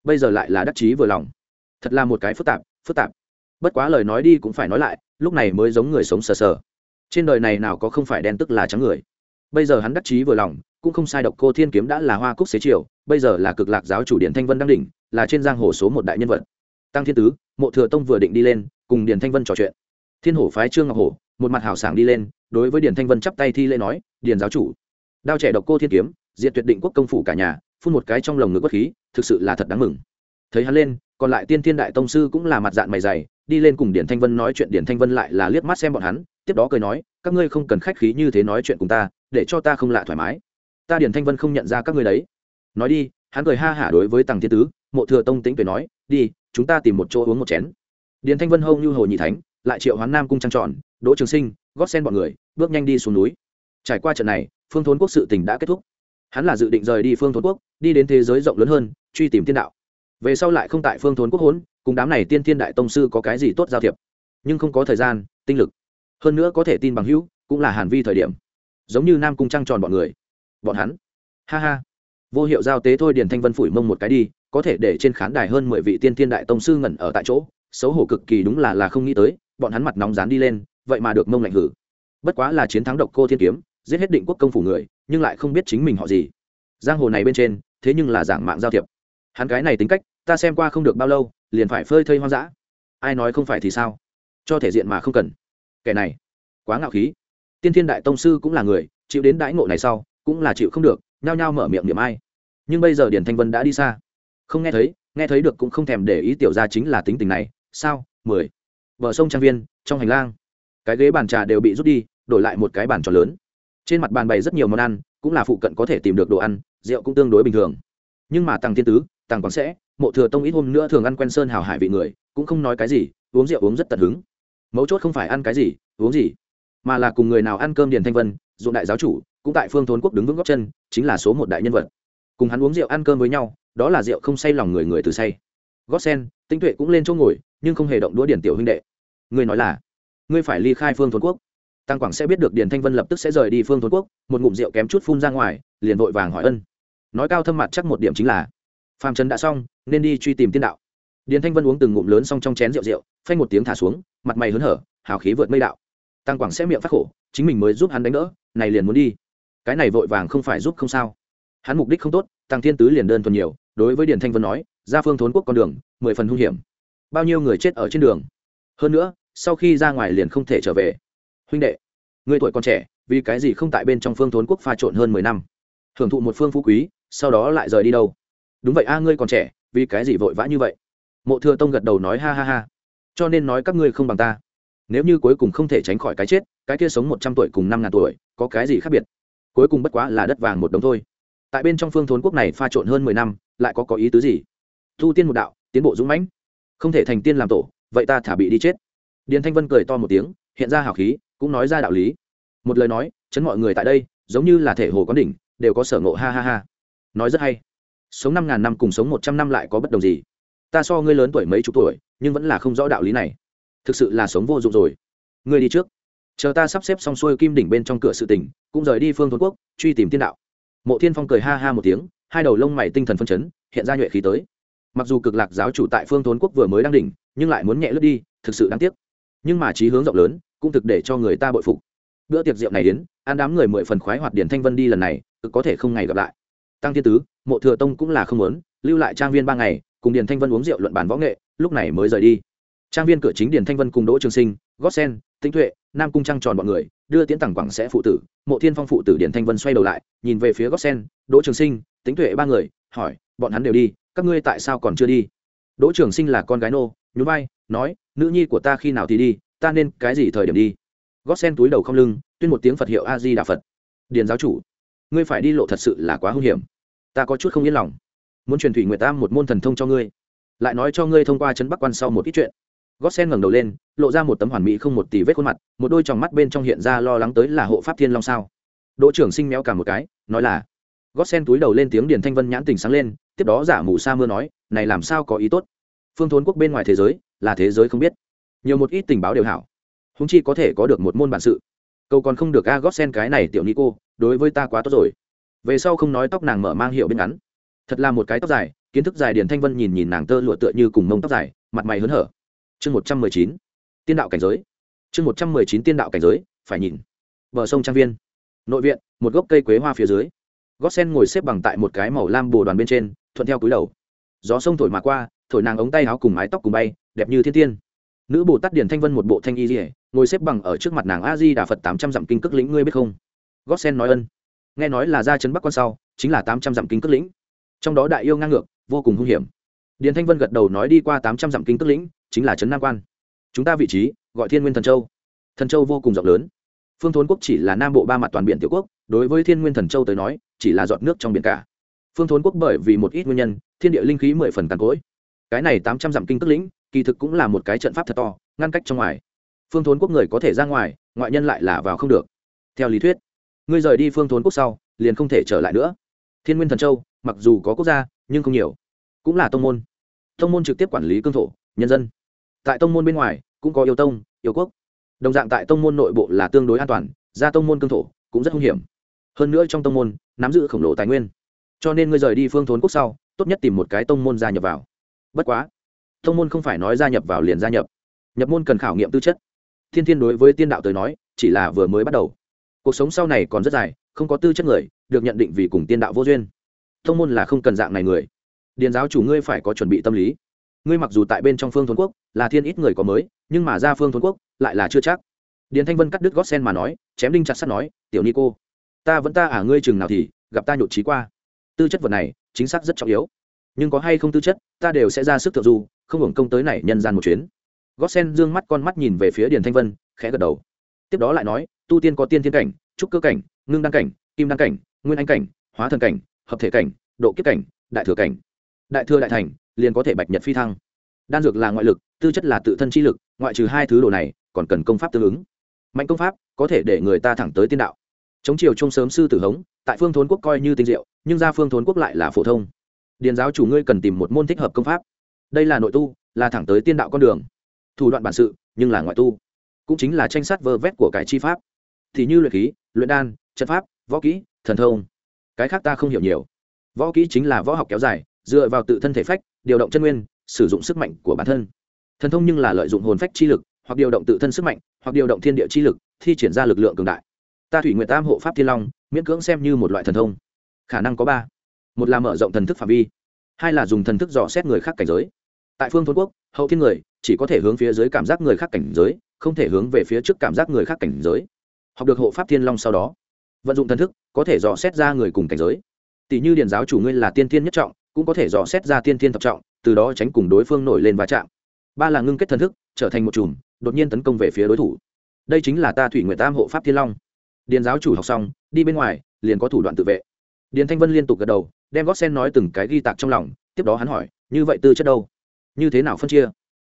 Bây giờ lại là đắc chí vừa lòng. Thật là một cái phức tạp phức tạp. Bất quá lời nói đi cũng phải nói lại, lúc này mới giống người sống sờ sờ trên đời này nào có không phải đen tức là trắng người. Bây giờ hắn đắc chí vừa lòng, cũng không sai độc cô thiên kiếm đã là hoa cúc xế triều, bây giờ là cực lạc giáo chủ điện thanh vân đăng đỉnh, là trên giang hồ số một đại nhân vật. Tăng thiên tứ, mộ thừa tông vừa định đi lên, cùng điền thanh vân trò chuyện. Thiên hổ phái trương ngọc hổ, một mặt hào sảng đi lên, đối với điền thanh vân chắp tay thi lễ nói, điền giáo chủ, đao trẻ độc cô thiên kiếm diện tuyệt định quốc công phủ cả nhà, phun một cái trong lồng ngực bất khí, thực sự là thật đáng mừng. Thấy hắn lên, còn lại tiên thiên đại tông sư cũng là mặt dạng mày dày, đi lên cùng điển thanh vân nói chuyện điển thanh vân lại là liếc mắt xem bọn hắn tiếp đó cười nói, các ngươi không cần khách khí như thế nói chuyện cùng ta, để cho ta không lạ thoải mái. Ta điển thanh vân không nhận ra các ngươi đấy. Nói đi, hắn cười ha hả đối với tàng thiên tứ, mộ thừa tông tính cười nói, đi, chúng ta tìm một chỗ uống một chén. Điển thanh vân hâu như hồ nhị thánh, lại triệu hoán nam cung trăng tròn, đỗ trường sinh, gót sen bọn người, bước nhanh đi xuống núi. Trải qua trận này, phương thốn quốc sự tình đã kết thúc. Hắn là dự định rời đi phương thốn quốc, đi đến thế giới rộng lớn hơn, truy tìm tiên đạo. Về sau lại không tại phương thốn quốc hốn, cùng đám này tiên thiên đại tông sư có cái gì tốt giao thiệp. Nhưng không có thời gian, tinh lực hơn nữa có thể tin bằng hữu, cũng là hàn vi thời điểm. Giống như nam cung trăng tròn bọn người. Bọn hắn. Ha ha. Vô hiệu giao tế thôi điền thanh vân phủi mông một cái đi, có thể để trên khán đài hơn mười vị tiên thiên đại tông sư ngẩn ở tại chỗ, xấu hổ cực kỳ đúng là là không nghĩ tới, bọn hắn mặt nóng dán đi lên, vậy mà được mông lạnh hử. Bất quá là chiến thắng độc cô thiên kiếm, giết hết định quốc công phủ người, nhưng lại không biết chính mình họ gì. Giang hồ này bên trên, thế nhưng là giảng mạng giao thiệp. Hắn cái này tính cách, ta xem qua không được bao lâu, liền phải phơi thây hoang dã. Ai nói không phải thì sao? Cho thể diện mà không cần kẻ này quá ngạo khí. Tiên thiên đại tông sư cũng là người, chịu đến đãi ngộ này sau, cũng là chịu không được, nhao nhao mở miệng niệm ai. Nhưng bây giờ điển thanh vân đã đi xa. Không nghe thấy nghe thấy được cũng không thèm để ý tiểu ra chính là tính tình này. Sao? Mười. Bờ sông trang viên, trong hành lang. Cái ghế bàn trà đều bị rút đi, đổi lại một cái bàn tròn lớn. Trên mặt bàn bày rất nhiều món ăn, cũng là phụ cận có thể tìm được đồ ăn, rượu cũng tương đối bình thường. Nhưng mà tăng thiên tứ tăng quán sẽ, mộ thừa tông ít hôm nữa thường ăn quen sơn hào hải vị người, cũng không nói cái gì, uống rượu uống rất tận hứng mấu chốt không phải ăn cái gì, uống gì, mà là cùng người nào ăn cơm điền thanh vân dụng đại giáo chủ, cũng tại phương thốn quốc đứng vững góc chân, chính là số một đại nhân vật. Cùng hắn uống rượu ăn cơm với nhau, đó là rượu không say lòng người người từ say. Gót sen, tinh tuệ cũng lên chỗ ngồi, nhưng không hề động đũa điển tiểu huynh đệ. Ngươi nói là, ngươi phải ly khai phương thốn quốc. Tăng quảng sẽ biết được điền thanh vân lập tức sẽ rời đi phương thốn quốc, một ngụm rượu kém chút phun ra ngoài, liền vội vàng hỏi ân. Nói cao thâm mặt chắc một điểm chính là, phàm trần đã xong, nên đi truy tìm tiên đạo điền thanh vân uống từng ngụm lớn xong trong chén rượu rượu, phanh một tiếng thả xuống, mặt mày hớn hở, hào khí vượt mây đạo. Tăng quảng sẽ miệng phát khổ, chính mình mới giúp hắn đánh đỡ, này liền muốn đi. Cái này vội vàng không phải giúp không sao. Hắn mục đích không tốt, tăng thiên tứ liền đơn thuần nhiều, đối với điền thanh vân nói, ra phương thốn quốc con đường, mười phần hung hiểm. Bao nhiêu người chết ở trên đường. Hơn nữa, sau khi ra ngoài liền không thể trở về. Huynh đệ người tuổi còn trẻ, vì cái gì không tại bên trong phương thốn quốc pha trộn hơn mười năm? Hưởng thụ một phương phú quý, sau đó lại rời đi đâu? Đúng vậy a, ngươi còn trẻ, vì cái gì vội vã như vậy? Mộ thừa tông gật đầu nói ha ha ha. Cho nên nói các ngươi không bằng ta. Nếu như cuối cùng không thể tránh khỏi cái chết, cái kia sống một trăm tuổi cùng năm ngàn tuổi, có cái gì khác biệt? Cuối cùng bất quá là đất vàng một đống thôi. Tại bên trong phương thốn quốc này pha trộn hơn mười năm, lại có có ý tứ gì? Thu tiên một đạo, tiến bộ dũng mãnh. Không thể thành tiên làm tổ, vậy ta thả bị đi chết. Điền thanh vân cười to một tiếng, hiện ra hào khí, cũng nói ra đạo lý. Một lời nói, chấn mọi người tại đây, giống như là thể hồ có đỉnh, đều có sở ngộ ha ha ha. Nói rất hay. Sống năm ngàn năm cùng sống một trăm năm lại có bất đồng gì? Ta so ngươi lớn tuổi mấy chục tuổi, nhưng vẫn là không rõ đạo lý này. Thực sự là sống vô dụng rồi. Ngươi đi trước. Chờ ta sắp xếp xong xuôi kim đỉnh bên trong cửa sự tỉnh cũng rời đi phương thôn quốc, truy tìm tiên đạo. Mộ thiên phong cười ha ha một tiếng, hai đầu lông mày tinh thần phân chấn, hiện ra nhuệ khí tới. Mặc dù cực lạc giáo chủ tại phương thôn quốc vừa mới đang đỉnh, nhưng lại muốn nhẹ lướt đi, thực sự đáng tiếc. Nhưng mà trí hướng rộng lớn, cũng thực để cho người ta bội phục. Bữa tiệc rượu này đến, ăn đám người mười phần khoái hoạt điển thanh vân đi lần này cực có thể không ngày gặp lại. Tăng thiên tứ, mộ thừa tông cũng là không muốn, lưu lại trang viên ba ngày cùng điền thanh vân uống rượu luận bàn võ nghệ, lúc này mới rời đi. Trang viên cửa chính điền thanh vân cùng đỗ trường sinh, gót sen tinh tuệ, nam cung trăng tròn bọn người, đưa tiễn tặng quảng sẽ phụ tử, mộ thiên phong phụ tử điền thanh vân xoay đầu lại, nhìn về phía gót sen, đỗ trường sinh tính tuệ ba người, hỏi, bọn hắn đều đi, các ngươi tại sao còn chưa đi? Đỗ trường sinh là con gái nô, nhún vai, nói, nữ nhi của ta khi nào thì đi, ta nên cái gì thời điểm đi? Gót sen túi đầu không lưng, tuyên một tiếng phật hiệu a di đà phật. Điền giáo chủ, ngươi phải đi lộ thật sự là quá hung hiểm. Ta có chút không yên lòng muốn truyền thủy nguyệt tam một môn thần thông cho ngươi. Lại nói cho ngươi thông qua chấn bắc quan sau một ít chuyện. Gót sen ngẩng đầu lên, lộ ra một tấm hoàn mỹ không một tỷ vết khuôn mặt, một đôi tròng mắt bên trong hiện ra lo lắng tới là hộ pháp thiên long sao. Đỗ trưởng sinh méo cả một cái, nói là, gót sen túi đầu lên tiếng điền thanh vân nhãn tình sáng lên, tiếp đó giả mù sa mưa nói, này làm sao có ý tốt? Phương thốn quốc bên ngoài thế giới, là thế giới không biết. Nhiều một ít tình báo đều hảo. Húng chi có thể có được một môn bản sự. Câu còn không được a, gót sen cái này tiểu ni cô, đối với ta quá tốt rồi. Về sau không nói tóc nàng mở mang hiệu bên ngắn thật là một cái tóc dài, kiến thức dài điền thanh vân nhìn nhìn nàng tơ lụa tựa như cùng mông tóc dài, mặt mày hớn hở. Chương một trăm mười chín, tiên đạo cảnh giới. Chương một trăm mười chín tiên đạo cảnh giới, phải nhìn. Bờ sông trang viên. Nội viện, một gốc cây quế hoa phía dưới. Gót sen ngồi xếp bằng tại một cái màu lam bồ đoàn bên trên, thuận theo cúi đầu. Gió sông thổi mà qua, thổi nàng ống tay áo cùng mái tóc cùng bay, đẹp như thiên tiên. Nữ bồ tát điển thanh vân một bộ thanh y dỉa ngồi xếp bằng ở trước mặt nàng a di đà phật tám trăm dặm kinh cước lĩnh, ngươi biết không? Gót sen nói ân. Nghe nói là ra chấn bắc quan sau, chính là tám trăm dặm kinh cước lĩnh trong đó đại yêu ngang ngược, vô cùng hung hiểm. Điền thanh vân gật đầu nói đi qua tám trăm dặm kinh tức lĩnh, chính là trấn nam quan. Chúng ta vị trí, gọi thiên nguyên thần châu. Thần châu vô cùng rộng lớn. Phương thốn quốc chỉ là nam bộ ba mặt toàn biển tiểu quốc, đối với thiên nguyên thần châu tới nói, chỉ là giọt nước trong biển cả. Phương thốn quốc bởi vì một ít nguyên nhân, thiên địa linh khí mười phần tàn cỗi. Cái này tám trăm dặm kinh tức lĩnh, kỳ thực cũng là một cái trận pháp thật to, ngăn cách trong ngoài. Phương thốn quốc người có thể ra ngoài, ngoại nhân lại là vào không được. Theo lý thuyết, ngươi rời đi phương thốn quốc sau, liền không thể trở lại nữa. Thiên nguyên thần châu mặc dù có quốc gia, nhưng không nhiều. Cũng là tông môn. Tông môn trực tiếp quản lý cương thổ, nhân dân. Tại tông môn bên ngoài, cũng có yêu tông, yêu quốc. Đồng dạng tại tông môn nội bộ là tương đối an toàn, ra tông môn cương thổ cũng rất hung hiểm. Hơn nữa trong tông môn, nắm giữ khổng lồ tài nguyên. Cho nên ngươi rời đi phương thốn quốc sau, tốt nhất tìm một cái tông môn gia nhập vào. Bất quá, tông môn không phải nói gia nhập vào liền gia nhập. Nhập môn cần khảo nghiệm tư chất. Thiên thiên đối với tiên đạo tới nói, chỉ là vừa mới bắt đầu. Cuộc sống sau này còn rất dài, không có tư chất người, được nhận định vì cùng tiên đạo vô duyên. Thông môn là không cần dạng này người. Điền giáo chủ ngươi phải có chuẩn bị tâm lý. Ngươi mặc dù tại bên trong phương Thôn quốc, là thiên ít người có mới, nhưng mà ra phương Thôn quốc, lại là chưa chắc. Điền thanh vân cắt đứt gót sen mà nói, chém đinh chặt sắt nói, tiểu ni cô, ta vẫn ta à ngươi chừng nào thì gặp ta nhột trí qua. Tư chất vật này, chính xác rất trọng yếu. Nhưng có hay không tư chất, ta đều sẽ ra sức thượng du, không hưởng công tới này nhân gian một chuyến. Gót sen dương mắt con mắt nhìn về phía điền thanh vân, khẽ gật đầu. Tiếp đó lại nói, tu tiên có tiên thiên cảnh, trúc cơ cảnh, ngưng đăng cảnh, kim đăng cảnh, nguyên anh cảnh, hóa thần cảnh hợp thể cảnh, độ kiếp cảnh, đại thừa cảnh. Đại thừa đại thành, liền có thể bạch nhật phi thăng. Đan dược là ngoại lực, tư chất là tự thân chi lực, ngoại trừ hai thứ đồ này, còn cần công pháp tương ứng. Mạnh công pháp, có thể để người ta thẳng tới tiên đạo. Chống chiều trông sớm sư tử hống, tại phương thốn quốc coi như tinh diệu, nhưng ra phương thốn quốc lại là phổ thông. Điền giáo chủ ngươi cần tìm một môn thích hợp công pháp. Đây là nội tu, là thẳng tới tiên đạo con đường. Thủ đoạn bản sự, nhưng là ngoại tu. Cũng chính là tranh sát vơ vét của cải chi pháp. Thì như luyện khí, luyện đan, trận pháp, võ kỹ, thần thông cái khác ta không hiểu nhiều. Võ kỹ chính là võ học kéo dài, dựa vào tự thân thể phách, điều động chân nguyên, sử dụng sức mạnh của bản thân. Thần thông nhưng là lợi dụng hồn phách chi lực, hoặc điều động tự thân sức mạnh, hoặc điều động thiên địa chi lực, thi triển ra lực lượng cường đại. Ta thủy nguyện tam hộ pháp thiên long, miễn cưỡng xem như một loại thần thông. Khả năng có ba. Một là mở rộng thần thức phạm vi. Hai là dùng thần thức dò xét người khác cảnh giới. Tại phương thôn quốc, hậu thiên người chỉ có thể hướng phía dưới cảm giác người khác cảnh giới, không thể hướng về phía trước cảm giác người khác cảnh giới. Học được hộ pháp thiên long sau đó vận dụng thần thức, có thể dò xét ra người cùng cảnh giới. Tỷ như Điền giáo chủ ngươi là tiên thiên nhất trọng, cũng có thể dò xét ra tiên thiên thập trọng, từ đó tránh cùng đối phương nổi lên va chạm. Ba là ngưng kết thần thức, trở thành một chùm, đột nhiên tấn công về phía đối thủ. Đây chính là ta thủy nguyện tam hộ pháp thiên long. Điền giáo chủ học xong, đi bên ngoài, liền có thủ đoạn tự vệ. Điền thanh vân liên tục gật đầu, đem gót sen nói từng cái ghi tạc trong lòng, tiếp đó hắn hỏi, như vậy tư chất đâu? Như thế nào phân chia?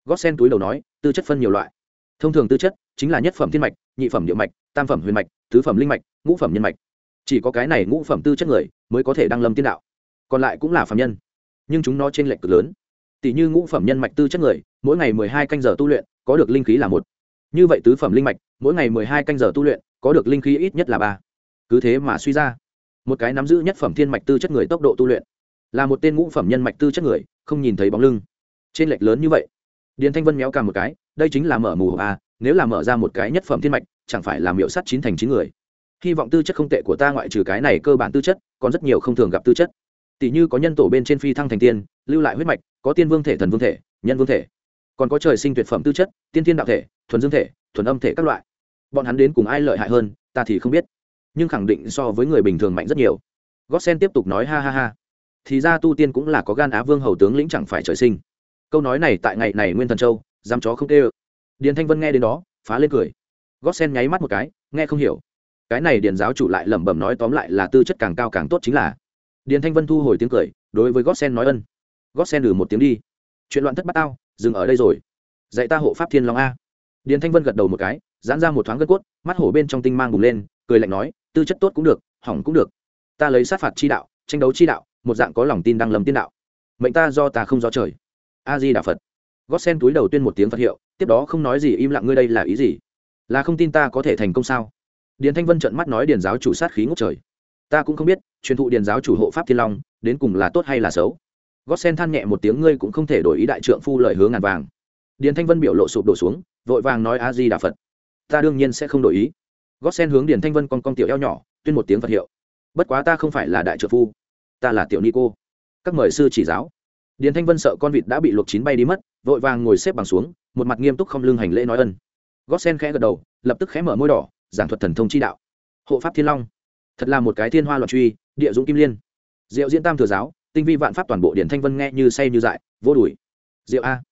Gót sen túi đầu nói, tư chất phân nhiều loại. Thông thường tư chất chính là nhất phẩm thiên mạch, nhị phẩm địa mạch, tam phẩm huyền mạch, tứ phẩm linh mạch, ngũ phẩm nhân mạch. Chỉ có cái này ngũ phẩm tư chất người mới có thể đăng lâm tiên đạo. Còn lại cũng là phạm nhân. Nhưng chúng nó trên lệch cực lớn. Tỷ như ngũ phẩm nhân mạch tư chất người, mỗi ngày mười hai canh giờ tu luyện, có được linh khí là một. Như vậy tứ phẩm linh mạch, mỗi ngày mười hai canh giờ tu luyện, có được linh khí ít nhất là ba. Cứ thế mà suy ra, một cái nắm giữ nhất phẩm thiên mạch tư chất người tốc độ tu luyện, là một tên ngũ phẩm nhân mạch tư chất người, không nhìn thấy bóng lưng. Trên lệch lớn như vậy. Điền thanh vân méo cả một cái, đây chính là mở mù hộp a nếu là mở ra một cái nhất phẩm thiên mạch, chẳng phải là miệu sắt chín thành chín người. Hy vọng tư chất không tệ của ta ngoại trừ cái này cơ bản tư chất, còn rất nhiều không thường gặp tư chất. Tỷ như có nhân tổ bên trên phi thăng thành tiên, lưu lại huyết mạch, có tiên vương thể, thần vương thể, nhân vương thể. Còn có trời sinh tuyệt phẩm tư chất, tiên tiên đạo thể, thuần dương thể, thuần âm thể các loại. Bọn hắn đến cùng ai lợi hại hơn, ta thì không biết. Nhưng khẳng định so với người bình thường mạnh rất nhiều. Gót sen tiếp tục nói ha ha ha. Thì ra tu tiên cũng là có gan á vương hầu tướng lĩnh chẳng phải trời sinh. Câu nói này tại ngày này nguyên thần châu, dám chó không tê ơ điền thanh vân nghe đến đó, phá lên cười. Gót sen nháy mắt một cái, nghe không hiểu. Cái này điền giáo chủ lại lẩm bẩm nói tóm lại là tư chất càng cao càng tốt chính là. Điền thanh vân thu hồi tiếng cười, đối với gót sen nói ân. Gót sen lử một tiếng đi. Chuyện loạn thất bát tao, dừng ở đây rồi. Dạy ta hộ pháp thiên long a. Điền thanh vân gật đầu một cái, giãn ra một thoáng gân cốt, mắt hổ bên trong tinh mang bùng lên, cười lạnh nói, tư chất tốt cũng được, hỏng cũng được. Ta lấy sát phạt chi đạo, tranh đấu chi đạo, một dạng có lòng tin đang lầm tiên đạo. Mệnh ta do ta không do trời. A di đà phật gót sen túi đầu tuyên một tiếng phật hiệu, tiếp đó không nói gì im lặng ngươi đây là ý gì? Là không tin ta có thể thành công sao? Điền thanh vân trợn mắt nói điền giáo chủ sát khí ngốc trời. Ta cũng không biết, truyền thụ điền giáo chủ hộ pháp thiên long, đến cùng là tốt hay là xấu? Gót sen than nhẹ một tiếng ngươi cũng không thể đổi ý đại trượng phu lời hướng ngàn vàng. Điền thanh vân biểu lộ sụp đổ xuống, vội vàng nói a di đà phật. Ta đương nhiên sẽ không đổi ý. Gót sen hướng điền thanh vân con con tiểu eo nhỏ, tuyên một tiếng phật hiệu. Bất quá ta không phải là đại trượng phu, ta là tiểu ni cô. Các mời sư chỉ giáo. Điền thanh vân sợ con vịt đã bị luộc chín bay đi mất vội vàng ngồi xếp bằng xuống, một mặt nghiêm túc không lưng hành lễ nói ân. Gót sen khẽ gật đầu, lập tức khẽ mở môi đỏ, giảng thuật thần thông chi đạo. Hộ pháp thiên long. Thật là một cái thiên hoa loạn truy, địa dũng kim liên. Diệu diễn tam thừa giáo, tinh vi vạn pháp toàn bộ điển thanh vân nghe như say như dại, vô đùi diệu a.